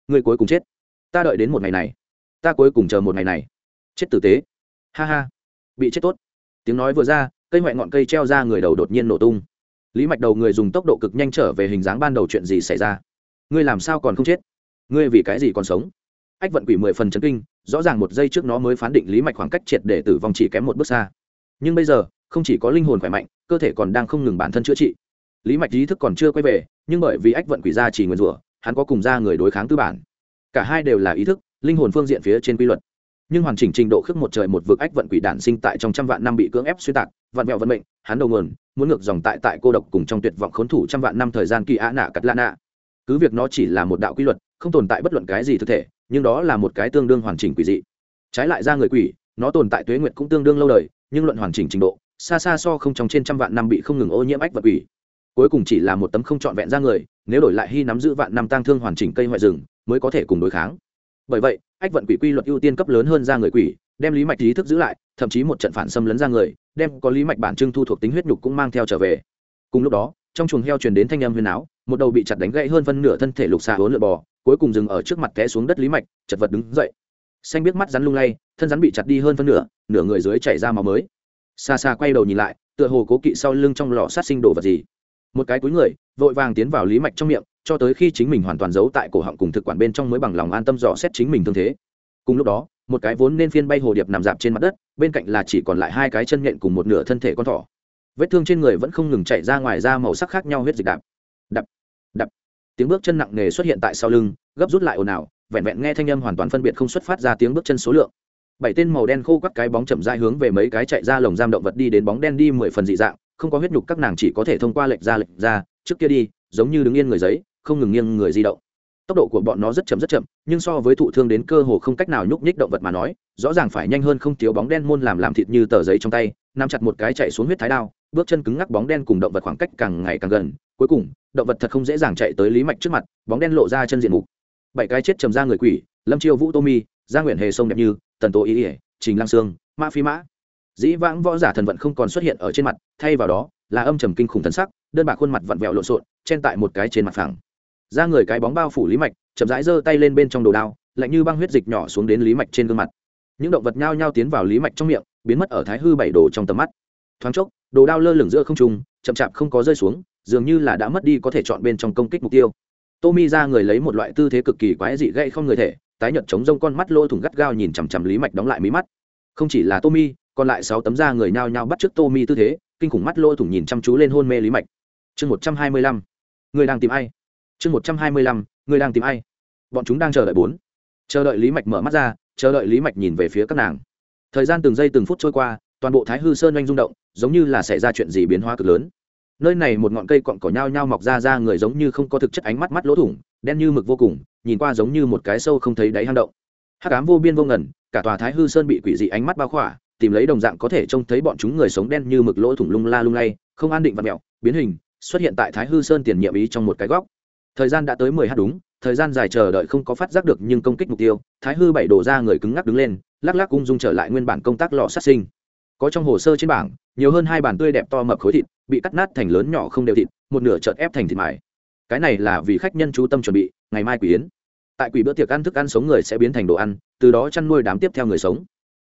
Người cuối cùng chết. Ta đợi đến một ngày này. Ta cuối cùng chờ một ngày này. Chết tử tế. Ha ha. Bị chết tốt. Tiếng nói vừa ra, cây huệ ngọn cây treo ra người đầu đột nhiên nổ tung. Lý mạch đầu người dùng tốc độ cực nhanh trở về hình dáng ban đầu chuyện gì xảy ra ngươi làm sao còn không chết? Ngươi vì cái gì còn sống? Ách vận quỷ mười phần chấn kinh, rõ ràng một giây trước nó mới phán định lý mạch khoảng cách triệt để tử vong chỉ kém một bước xa. Nhưng bây giờ, không chỉ có linh hồn khỏe mạnh, cơ thể còn đang không ngừng bản thân chữa trị. Lý mạch ý thức còn chưa quay về, nhưng bởi vì ách vận quỷ ra chỉ nguyền rủa, hắn có cùng ra người đối kháng tư bản. Cả hai đều là ý thức, linh hồn phương diện phía trên quy luật. Nhưng hoàn chỉnh trình độ khước một trời một vực ách vận quỷ đản sinh tại trong trăm vạn năm bị cưỡng ép xuyên tạc, vạn mẹo vận mệnh, hắn đầu nguồn, muốn ngược dòng tại tại cô độc cùng trong tuyệt vọng khốn thủ trăm vạn năm thời gian kỳ á nạ cắt lạ nạ cứ việc nó chỉ là một đạo quy luật, không tồn tại bất luận cái gì thực thể, nhưng đó là một cái tương đương hoàn chỉnh quỷ dị. Trái lại ra người quỷ, nó tồn tại tuế nguyệt cũng tương đương lâu đời, nhưng luận hoàn chỉnh trình độ, xa xa so không trong trên trăm vạn năm bị không ngừng ô nhiễm ách vật quỷ. Cuối cùng chỉ là một tấm không trọn vẹn ra người, nếu đổi lại hy nắm giữ vạn năm tang thương hoàn chỉnh cây hoại rừng, mới có thể cùng đối kháng. Bởi vậy, ách vận quỷ quy luật ưu tiên cấp lớn hơn ra người quỷ, đem lý mạch ý thức giữ lại, thậm chí một trận phản xâm lấn ra người, đem có lý mạch bản trưng thu thuộc tính huyết nhục cũng mang theo trở về. Cùng lúc đó, trong chuồng heo truyền đến thanh âm huyền áo một đầu bị chặt đánh gãy hơn phân nửa thân thể lục xà hốn lượt bò, cuối cùng dừng ở trước mặt té xuống đất lý mạch, chật vật đứng dậy. Xanh biết mắt rắn lung lay, thân rắn bị chặt đi hơn phân nửa nửa người dưới chảy ra máu mới. Xa xa quay đầu nhìn lại, tựa hồ cố kỵ sau lưng trong lò sát sinh đồ vật gì. Một cái túi người, vội vàng tiến vào lý mạch trong miệng, cho tới khi chính mình hoàn toàn giấu tại cổ họng cùng thực quản bên trong mới bằng lòng an tâm dò xét chính mình thương thế. Cùng lúc đó, một cái vốn nên phiên bay hồ điệp nằm dạp trên mặt đất, bên cạnh là chỉ còn lại hai cái chân nhện cùng một nửa thân thể con thỏ. Vết thương trên người vẫn không ngừng chạy ra ngoài ra màu sắc khác nhau huyết dịch đạp tiếng bước chân nặng nề xuất hiện tại sau lưng, gấp rút lại ồn ào, vẹn vẹn nghe thanh âm hoàn toàn phân biệt không xuất phát ra tiếng bước chân số lượng. Bảy tên màu đen khô các cái bóng chậm dai hướng về mấy cái chạy ra lồng giam động vật đi đến bóng đen đi mười phần dị dạng, không có huyết nhục các nàng chỉ có thể thông qua lệch ra lệch ra, trước kia đi, giống như đứng yên người giấy, không ngừng nghiêng người di động. Tốc độ của bọn nó rất chậm rất chậm, nhưng so với thụ thương đến cơ hồ không cách nào nhúc nhích động vật mà nói, rõ ràng phải nhanh hơn không thiếu bóng đen môn làm làm thịt như tờ giấy trong tay, nắm chặt một cái chạy xuống huyết thái đao, bước chân cứng ngắc bóng đen cùng động vật khoảng cách càng ngày càng gần cuối cùng, động vật thật không dễ dàng chạy tới lý mạch trước mặt, bóng đen lộ ra chân diện mục. Bảy cái chết trầm ra người quỷ, lâm chiêu vũ tô mi, gia nguyện hề sông đẹp như, tần tô ý ỉa trình lang sương mã phi mã. Dĩ vãng võ giả thần vận không còn xuất hiện ở trên mặt, thay vào đó, là âm trầm kinh khủng thần sắc, đơn bạc khuôn mặt vặn vẹo lộn xộn, chen tại một cái trên mặt phẳng. Ra người cái bóng bao phủ lý mạch, chậm rãi giơ tay lên bên trong đồ đao, lạnh như băng huyết dịch nhỏ xuống đến lý mạch trên gương mặt. Những động vật nhao nhao tiến vào lý mạch trong miệng, biến mất ở thái hư bảy đồ trong tầm mắt. Thoáng chốc, đồ đao lơ lửng giữa không trung, chậm chạp không có rơi xuống dường như là đã mất đi có thể chọn bên trong công kích mục tiêu. Tommy ra người lấy một loại tư thế cực kỳ quái dị gây không người thể, tái nhợt chống rông con mắt lôi thủng gắt gao nhìn chằm chằm lý mạch đóng lại mí mắt. Không chỉ là tommy, còn lại sáu tấm da người nhao nhao bắt trước tommy tư thế, kinh khủng mắt lôi thủng nhìn chăm chú lên hôn mê lý mạch. Chương một trăm hai mươi lăm. Người đang tìm ai? Chương một trăm hai mươi lăm. Người đang tìm ai? Bọn chúng đang chờ đợi bốn. Chờ đợi lý mạch mở mắt ra, chờ đợi lý mạch nhìn về phía các nàng. Thời gian từng giây từng phút trôi qua, toàn bộ thái hư sơn oanh rung động, giống như là xảy ra chuyện gì biến hóa cực lớn nơi này một ngọn cây cọn cỏ nhao nhao mọc ra ra người giống như không có thực chất ánh mắt mắt lỗ thủng, đen như mực vô cùng, nhìn qua giống như một cái sâu không thấy đáy hang động. Hắc ám vô biên vô ngần, cả tòa thái hư sơn bị quỷ dị ánh mắt bao khỏa, tìm lấy đồng dạng có thể trông thấy bọn chúng người sống đen như mực lỗ thủng lung la lung lay, không an định và mẹo, biến hình, xuất hiện tại thái hư sơn tiền nhiệm ý trong một cái góc. Thời gian đã tới mười h đúng, thời gian dài chờ đợi không có phát giác được nhưng công kích mục tiêu, thái hư bảy đổ ra người cứng ngắc đứng lên, lắc lắc ung dung trở lại nguyên bản công tác lò sát sinh có trong hồ sơ trên bảng, nhiều hơn hai bàn tươi đẹp to mập khối thịt, bị cắt nát thành lớn nhỏ không đều thịt, một nửa chợt ép thành thịt mài. Cái này là vì khách nhân chú tâm chuẩn bị, ngày mai quỷ yến. Tại quỷ bữa tiệc ăn thức ăn sống người sẽ biến thành đồ ăn, từ đó chăn nuôi đám tiếp theo người sống.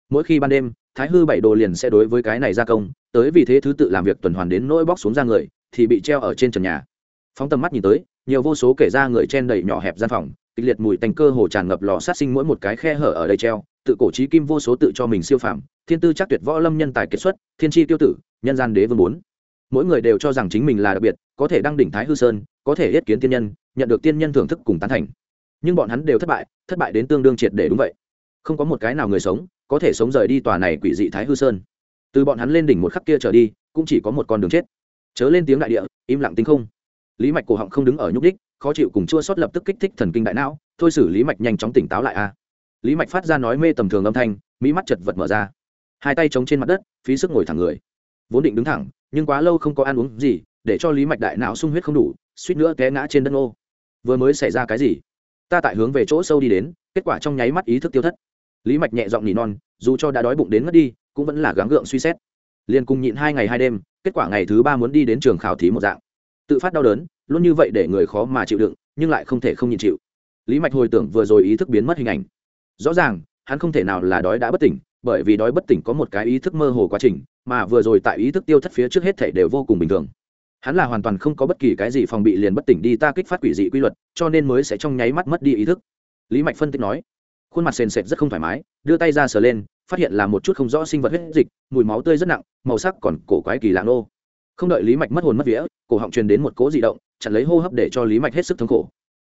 Mỗi khi ban đêm, thái hư bảy đồ liền sẽ đối với cái này gia công, tới vì thế thứ tự làm việc tuần hoàn đến nỗi bóc xuống ra người, thì bị treo ở trên trần nhà. Phóng tầm mắt nhìn tới, nhiều vô số kể ra người chen đầy nhỏ hẹp gian phòng, kịch liệt mùi tành cơ hồ tràn ngập lò sát sinh mỗi một cái khe hở ở đây treo tự cổ trí kim vô số tự cho mình siêu phàm, thiên tư chắc tuyệt võ lâm nhân tài kết xuất, thiên tri tiêu tử, nhân gian đế vương bốn. Mỗi người đều cho rằng chính mình là đặc biệt, có thể đăng đỉnh thái hư sơn, có thể yết kiến tiên nhân, nhận được tiên nhân thưởng thức cùng tán thành. Nhưng bọn hắn đều thất bại thất bại đến tương đương triệt để đúng vậy. Không có một cái nào người sống, có thể sống rời đi tòa này quỷ dị thái hư sơn. Từ bọn hắn lên đỉnh một khắc kia trở đi, cũng chỉ có một con đường chết. Chớ lên tiếng đại địa, im lặng tính không. Lý mạch cổ họng không đứng ở nhúc đích, khó chịu cùng chua sót lập tức kích thích thần kinh đại não, thôi xử lý mạch nhanh chóng tỉnh táo lại a lý mạch phát ra nói mê tầm thường âm thanh, mỹ mắt chật vật mở ra. Hai tay chống trên mặt đất, phí sức ngồi thẳng người. Vốn định đứng thẳng, nhưng quá lâu không có ăn uống gì, để cho lý mạch đại não sung huyết không đủ, suýt nữa té ngã trên đất ô vừa mới xảy ra cái gì? Ta tại hướng về chỗ sâu đi đến, kết quả trong nháy mắt ý thức tiêu thất. Lý mạch nhẹ giọng nỉ non, dù cho đã đói bụng đến ngất đi, cũng vẫn là gắng gượng suy xét. Liền cùng nhịn hai ngày hai đêm, kết quả ngày thứ ba muốn đi đến trường khảo thí một dạng. Tự phát đau đớn, luôn như vậy để người khó mà chịu đựng, nhưng lại không thể không nhịn chịu. Lý mạch hồi tưởng vừa rồi ý thức biến mất hình ảnh rõ ràng, hắn không thể nào là đói đã bất tỉnh, bởi vì đói bất tỉnh có một cái ý thức mơ hồ quá trình, mà vừa rồi tại ý thức tiêu thất phía trước hết thể đều vô cùng bình thường. Hắn là hoàn toàn không có bất kỳ cái gì phòng bị liền bất tỉnh đi ta kích phát quỷ dị quy luật, cho nên mới sẽ trong nháy mắt mất đi ý thức. Lý mạch phân tích nói, khuôn mặt sền sệt rất không thoải mái, đưa tay ra sờ lên, phát hiện là một chút không rõ sinh vật huyết dịch, mùi máu tươi rất nặng, màu sắc còn cổ quái kỳ lạ nô. Không đợi lý mạch mất hồn mất vía, cổ họng truyền đến một cố dị động, chặn lấy hô hấp để cho lý mạch hết sức thống khổ.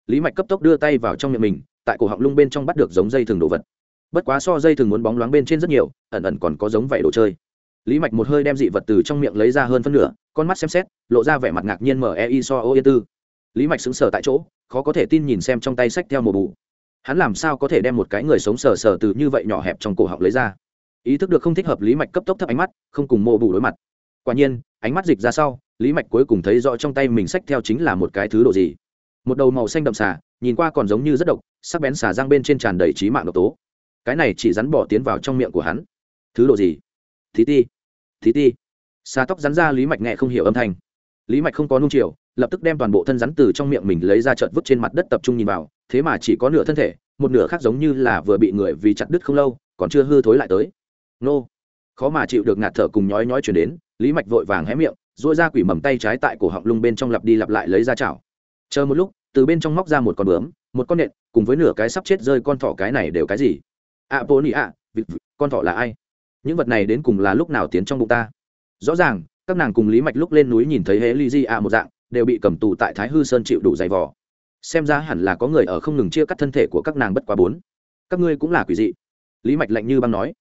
Lý mạch cấp tốc đưa tay vào trong miệng mình tại cổ họng lung bên trong bắt được giống dây thừng đồ vật. Bất quá so dây thừng muốn bóng loáng bên trên rất nhiều, ẩn ẩn còn có giống vậy đồ chơi. Lý mạch một hơi đem dị vật từ trong miệng lấy ra hơn phân nửa, con mắt xem xét, lộ ra vẻ mặt ngạc nhiên mở ei so ô yên tư. Lý mạch xứng sờ tại chỗ, khó có thể tin nhìn xem trong tay sách theo mùa bù. Hắn làm sao có thể đem một cái người sống sờ sờ từ như vậy nhỏ hẹp trong cổ họng lấy ra? Ý thức được không thích hợp, lý mạch cấp tốc thấp ánh mắt, không cùng mô bù đối mặt. Quả nhiên, ánh mắt dịch ra sau, lý mạch cuối cùng thấy rõ trong tay mình sách theo chính là một cái thứ đồ gì một đầu màu xanh đậm xà, nhìn qua còn giống như rất độc, sắc bén xà răng bên trên tràn đầy trí mạng độc tố. Cái này chỉ rắn bỏ tiến vào trong miệng của hắn. Thứ độ gì? Thí ti. Thí ti. Xà tóc rắn ra lý mạch nghe không hiểu âm thanh. Lý mạch không có nung chiều, lập tức đem toàn bộ thân rắn từ trong miệng mình lấy ra trợt vứt trên mặt đất tập trung nhìn vào, thế mà chỉ có nửa thân thể, một nửa khác giống như là vừa bị người vì chặt đứt không lâu, còn chưa hư thối lại tới. Nô. Khó mà chịu được ngạt thở cùng nhói nhói chuyển đến, lý mạch vội vàng hé miệng dỗi ra quỷ mầm tay trái tại cổ họng lung bên trong lặp đi lặp lại lấy ra chảo chờ một lúc, từ bên trong móc ra một con bướm, một con nện, cùng với nửa cái sắp chết rơi con thỏ cái này đều cái gì? Ạ bố nị ạ con thỏ là ai? Những vật này đến cùng là lúc nào tiến trong bụng ta? Rõ ràng, các nàng cùng lý mạch lúc lên núi nhìn thấy hễ ly di ạ một dạng, đều bị cầm tù tại thái hư sơn chịu đủ dày vò. Xem ra hẳn là có người ở không ngừng chia cắt thân thể của các nàng bất quá bốn. Các ngươi cũng là quỷ dị. Lý mạch lạnh như băng nói.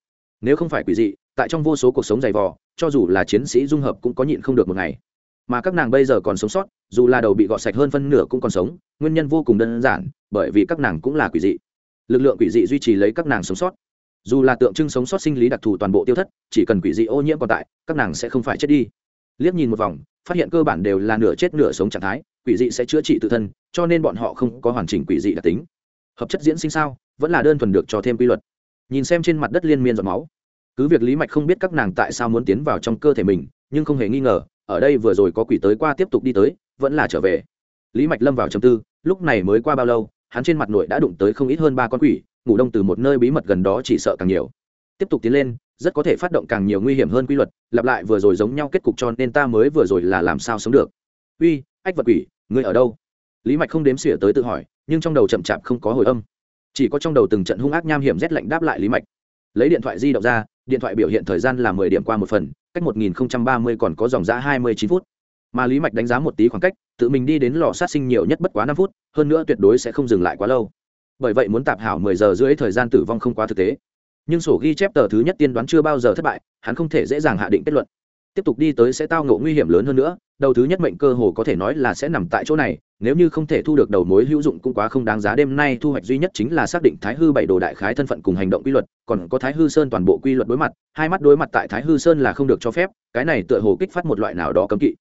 Nếu không phải quỷ dị, tại trong vô số cuộc sống dày vò, cho dù là chiến sĩ dung hợp cũng có nhịn không được một ngày mà các nàng bây giờ còn sống sót, dù là đầu bị gọt sạch hơn phân nửa cũng còn sống, nguyên nhân vô cùng đơn giản, bởi vì các nàng cũng là quỷ dị. Lực lượng quỷ dị duy trì lấy các nàng sống sót. Dù là tượng trưng sống sót sinh lý đặc thù toàn bộ tiêu thất, chỉ cần quỷ dị ô nhiễm còn tại, các nàng sẽ không phải chết đi. Liếc nhìn một vòng, phát hiện cơ bản đều là nửa chết nửa sống trạng thái, quỷ dị sẽ chữa trị tự thân, cho nên bọn họ không có hoàn chỉnh quỷ dị đặc tính. Hợp chất diễn sinh sao, vẫn là đơn thuần được cho thêm quy luật. Nhìn xem trên mặt đất liên miên giọt máu. Cứ việc lý mạch không biết các nàng tại sao muốn tiến vào trong cơ thể mình, nhưng không hề nghi ngờ ở đây vừa rồi có quỷ tới qua tiếp tục đi tới, vẫn là trở về. Lý mạch lâm vào chầm tư, lúc này mới qua bao lâu, hắn trên mặt nội đã đụng tới không ít hơn ba con quỷ, ngủ đông từ một nơi bí mật gần đó chỉ sợ càng nhiều. Tiếp tục tiến lên, rất có thể phát động càng nhiều nguy hiểm hơn quy luật, lặp lại vừa rồi giống nhau kết cục cho nên ta mới vừa rồi là làm sao sống được. Uy, ách vật quỷ, ngươi ở đâu? Lý mạch không đếm xỉa tới tự hỏi, nhưng trong đầu chậm chạp không có hồi âm. Chỉ có trong đầu từng trận hung ác nham hiểm rét lạnh đáp lại lý mạch. Lấy điện thoại di động ra, điện thoại biểu hiện thời gian là mười điểm qua một phần cách một nghìn ba mươi còn có dòng giá 29 phút. Mà lý mạch đánh giá một tí khoảng cách, tự mình đi đến lò sát sinh nhiều nhất bất quá năm phút, hơn nữa tuyệt đối sẽ không dừng lại quá lâu. Bởi vậy muốn tạp hảo mười giờ rưỡi thời gian tử vong không quá thực tế. Nhưng sổ ghi chép tờ thứ nhất tiên đoán chưa bao giờ thất bại, hắn không thể dễ dàng hạ định kết luận tiếp tục đi tới sẽ tao ngộ nguy hiểm lớn hơn nữa, đầu thứ nhất mệnh cơ hồ có thể nói là sẽ nằm tại chỗ này, nếu như không thể thu được đầu mối hữu dụng cũng quá không đáng giá, đêm nay thu hoạch duy nhất chính là xác định thái hư bảy đồ đại khái thân phận cùng hành động quy luật, còn có thái hư sơn toàn bộ quy luật đối mặt, hai mắt đối mặt tại thái hư sơn là không được cho phép, cái này tựa hồ kích phát một loại nào đó cấm kỵ.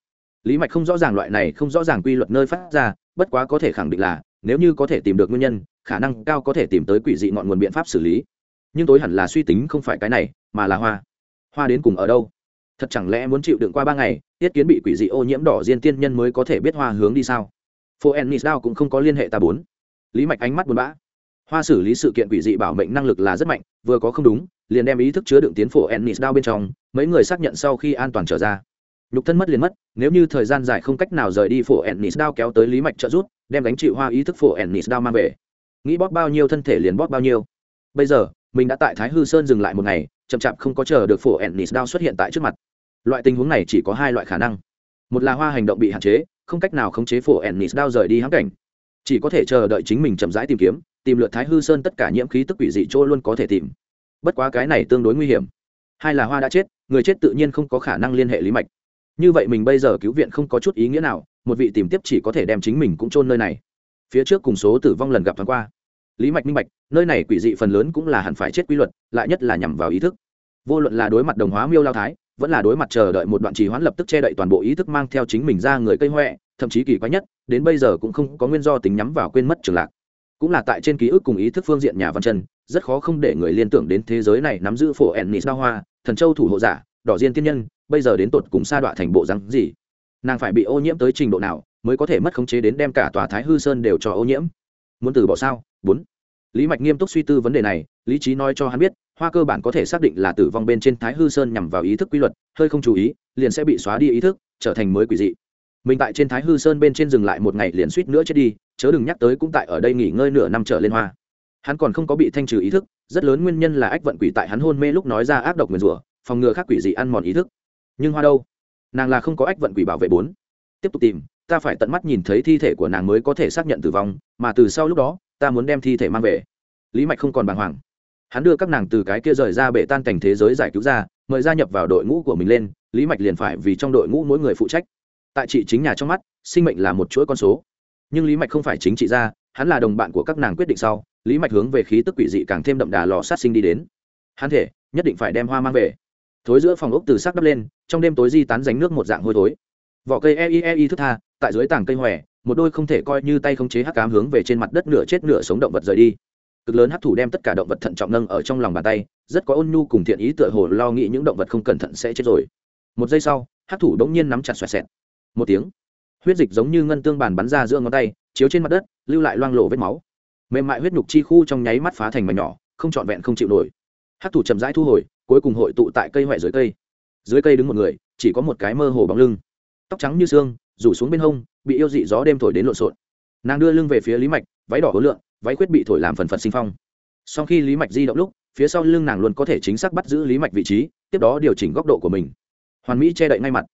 Lý mạch không rõ ràng loại này, không rõ ràng quy luật nơi phát ra, bất quá có thể khẳng định là, nếu như có thể tìm được nguyên nhân, khả năng cao có thể tìm tới quỷ dị ngọn nguồn biện pháp xử lý. Nhưng tối hẳn là suy tính không phải cái này, mà là hoa. Hoa đến cùng ở đâu? Thật chẳng lẽ muốn chịu đựng qua ba ngày, tiết kiến bị quỷ dị ô nhiễm đỏ diên tiên nhân mới có thể biết hoa hướng đi sao? Phố ennis đao cũng không có liên hệ ta bốn. Lý mạch ánh mắt buồn bã. Hoa xử lý sự kiện quỷ dị bảo mệnh năng lực là rất mạnh, vừa có không đúng, liền đem ý thức chứa đựng tiến phổ ennis đao bên trong, mấy người xác nhận sau khi an toàn trở ra. Nhục thân mất liền mất, nếu như thời gian dài không cách nào rời đi phổ ennis đao kéo tới lý mạch trợ rút đem đánh chịu hoa ý thức phổ ennis đao mang về. Nghĩ bóp bao nhiêu thân thể liền bóp bao nhiêu. Bây giờ, mình đã tại thái hư sơn dừng lại một ngày, chậm chạp không có chờ được phổ ennis đao xuất hiện tại trước mặt loại tình huống này chỉ có hai loại khả năng. Một là hoa hành động bị hạn chế, không cách nào khống chế phổ ennis đao rời đi hãng cảnh. Chỉ có thể chờ đợi chính mình chậm rãi tìm kiếm, tìm lượt thái hư sơn tất cả nhiễm khí tức quỷ dị chỗ luôn có thể tìm. Bất quá cái này tương đối nguy hiểm. Hai là hoa đã chết, người chết tự nhiên không có khả năng liên hệ lý mạch. Như vậy mình bây giờ cứu viện không có chút ý nghĩa nào, một vị tìm tiếp chỉ có thể đem chính mình cũng chôn nơi này. Phía trước cùng số tử vong lần gặp thoáng qua. Lý mạch minh mạch nơi này quỷ dị phần lớn cũng là hẳn phải chết quy luật, lại nhất là nhằm vào ý thức. Vô luận là đối mặt đồng hóa miêu lao thái vẫn là đối mặt chờ đợi một đoạn trì hoãn lập tức che đậy toàn bộ ý thức mang theo chính mình ra người cây huệ thậm chí kỳ quái nhất, đến bây giờ cũng không có nguyên do tính nhắm vào quên mất trường lạc. Cũng là tại trên ký ức cùng ý thức phương diện nhà văn chân, rất khó không để người liên tưởng đến thế giới này nắm giữ phổ ennis đa hoa, thần châu thủ hộ giả, đỏ diên tiên nhân, bây giờ đến tột cùng sa đọa thành bộ rắn gì. Nàng phải bị ô nhiễm tới trình độ nào, mới có thể mất khống chế đến đem cả tòa thái hư sơn đều cho ô nhiễm? Muốn từ bỏ sao? Bốn. Lý mạch nghiêm túc suy tư vấn đề này, lý trí nói cho hắn biết hoa cơ bản có thể xác định là tử vong bên trên thái hư sơn nhằm vào ý thức quy luật, hơi không chú ý, liền sẽ bị xóa đi ý thức, trở thành mới quỷ dị. Mình tại trên thái hư sơn bên trên dừng lại một ngày liền suýt nữa chết đi, chớ đừng nhắc tới cũng tại ở đây nghỉ ngơi nửa năm trở lên hoa. Hắn còn không có bị thanh trừ ý thức, rất lớn nguyên nhân là ách vận quỷ tại hắn hôn mê lúc nói ra ác độc nguyền rủa, phòng ngừa khác quỷ dị ăn mòn ý thức. Nhưng hoa đâu? Nàng là không có ách vận quỷ bảo vệ bốn. Tiếp tục tìm, ta phải tận mắt nhìn thấy thi thể của nàng mới có thể xác nhận tử vong, mà từ sau lúc đó, ta muốn đem thi thể mang về. Lý mạch không còn bàng hoàng hắn đưa các nàng từ cái kia rời ra bể tan cảnh thế giới giải cứu ra, mời gia nhập vào đội ngũ của mình lên, lý mạch liền phải vì trong đội ngũ mỗi người phụ trách. Tại chị chính nhà trong mắt, sinh mệnh là một chuỗi con số. Nhưng lý mạch không phải chính trị gia hắn là đồng bạn của các nàng quyết định sau, lý mạch hướng về khí tức quỷ dị càng thêm đậm đà lò sát sinh đi đến. Hắn thể, nhất định phải đem hoa mang về. Thối giữa phòng ốc từ sắc đắp lên, trong đêm tối di tán ránh nước một dạng hôi thối. Vỏ cây e e e thức tha, tại dưới tảng cây hòe, một đôi không thể coi như tay không chế hắc cám hướng về trên mặt đất nửa chết nửa sống động vật rời đi cực lớn hắc thủ đem tất cả động vật thận trọng nâng ở trong lòng bàn tay, rất có ôn nhu cùng thiện ý tựa hồ lo nghĩ những động vật không cẩn thận sẽ chết rồi. Một giây sau hắc thủ đống nhiên nắm chặt xoẹt xẹt. Một tiếng, huyết dịch giống như ngân tương bàn bắn ra giữa ngón tay, chiếu trên mặt đất, lưu lại loang lộ vết máu. Mềm mại huyết nhục chi khu trong nháy mắt phá thành mảnh nhỏ, không trọn vẹn không chịu nổi. Hắc thủ chậm rãi thu hồi, cuối cùng hội tụ tại cây hoại dưới cây. Dưới cây đứng một người, chỉ có một cái mơ hồ bóng lưng. Tóc trắng như xương, rủ xuống bên hông, bị yêu dị gió đêm thổi đến lộn xộn. Nàng đưa lưng về phía lý mạch, váy đỏ hối lượng váy khuyết bị thổi làm phần phật sinh phong. Sau khi lý mạch di động lúc, phía sau lưng nàng luôn có thể chính xác bắt giữ lý mạch vị trí, tiếp đó điều chỉnh góc độ của mình. Hoàn mỹ che đậy ngay mặt.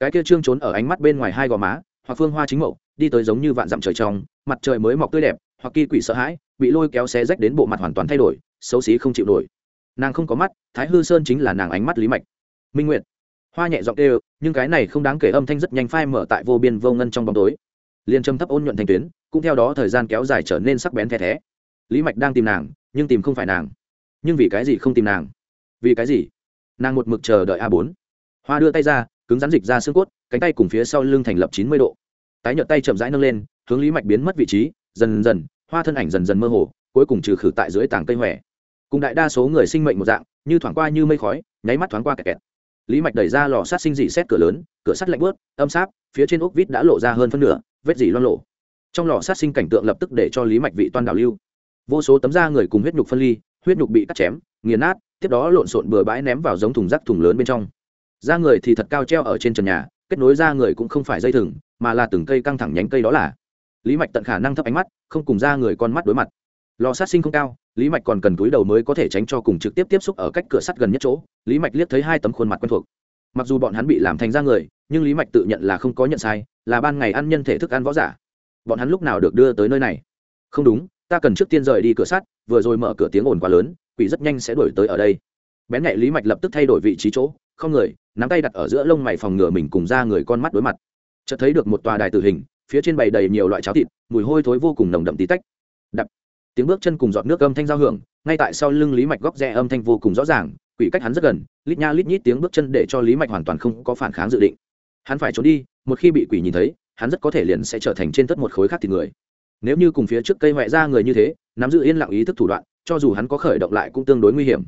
Cái kia trương trốn ở ánh mắt bên ngoài hai gò má, hoặc phương hoa chính mậu, đi tới giống như vạn dặm trời trong, mặt trời mới mọc tươi đẹp, hoặc kỳ quỷ sợ hãi, bị lôi kéo xé rách đến bộ mặt hoàn toàn thay đổi, xấu xí không chịu nổi. Nàng không có mắt, thái hư sơn chính là nàng ánh mắt lý mạch. Minh nguyệt. Hoa nhẹ giọng đều nhưng cái này không đáng kể âm thanh rất nhanh phai mở tại vô biên vô ngân trong bóng tối. Liền châm thấp ôn nhuận thành tuyến cũng theo đó thời gian kéo dài trở nên sắc bén the thé. Lý mạch đang tìm nàng, nhưng tìm không phải nàng. Nhưng vì cái gì không tìm nàng? Vì cái gì? Nàng một mực chờ đợi a bốn. Hoa đưa tay ra, cứng rắn dịch ra xương cốt, cánh tay cùng phía sau lưng thành lập chín mươi độ. Tái nhợt tay chậm rãi nâng lên, hướng lý mạch biến mất vị trí, dần dần, hoa thân ảnh dần dần mơ hồ, cuối cùng trừ khử tại dưới tảng cây hòe. Cùng đại đa số người sinh mệnh một dạng, như thoảng qua như mây khói, nháy mắt thoáng qua kẹt kẹt. Lý mạch đẩy ra lò sát sinh dị xét cửa lớn, cửa sắt lạnh bớt âm sáp, phía trên ốc vít đã lộ ra hơn phân nửa, vết dỉ loan lộ trong lò sát sinh cảnh tượng lập tức để cho lý mạch vị toan đảo lưu. Vô số tấm da người cùng huyết nhục phân ly, huyết nhục bị cắt chém, nghiền nát, tiếp đó lộn xộn bừa bãi ném vào giống thùng rác thùng lớn bên trong. Da người thì thật cao treo ở trên trần nhà, kết nối da người cũng không phải dây thừng, mà là từng cây căng thẳng nhánh cây đó là. Lý mạch tận khả năng thấp ánh mắt, không cùng da người con mắt đối mặt. Lò sát sinh không cao, lý mạch còn cần túi đầu mới có thể tránh cho cùng trực tiếp tiếp xúc ở cách cửa sắt gần nhất chỗ, lý mạch liếc thấy hai tấm khuôn mặt quen thuộc. Mặc dù bọn hắn bị làm thành ra người, nhưng lý mạch tự nhận là không có nhận sai, là ban ngày ăn nhân thể thức ăn võ giả bọn hắn lúc nào được đưa tới nơi này? Không đúng, ta cần trước tiên rời đi cửa sắt, vừa rồi mở cửa tiếng ồn quá lớn, quỷ rất nhanh sẽ đổi tới ở đây. Bén nhạy lý mạch lập tức thay đổi vị trí chỗ, không người, nắm tay đặt ở giữa lông mày phòng ngừa mình cùng ra người con mắt đối mặt. Chợt thấy được một tòa đài tử hình, phía trên bày đầy nhiều loại cháo thịt, mùi hôi thối vô cùng nồng đậm tí tách. Đập. Tiếng bước chân cùng giọt nước âm thanh giao hưởng, ngay tại sau lưng lý mạch góc rẽ âm thanh vô cùng rõ ràng, quỷ cách hắn rất gần, lít nha lít nhít tiếng bước chân để cho lý mạch hoàn toàn không có phản kháng dự định. Hắn phải trốn đi, một khi bị quỷ nhìn thấy hắn rất có thể liền sẽ trở thành trên tất một khối khác thì người. Nếu như cùng phía trước cây ngoại ra người như thế, nắm giữ yên lặng ý thức thủ đoạn, cho dù hắn có khởi động lại cũng tương đối nguy hiểm.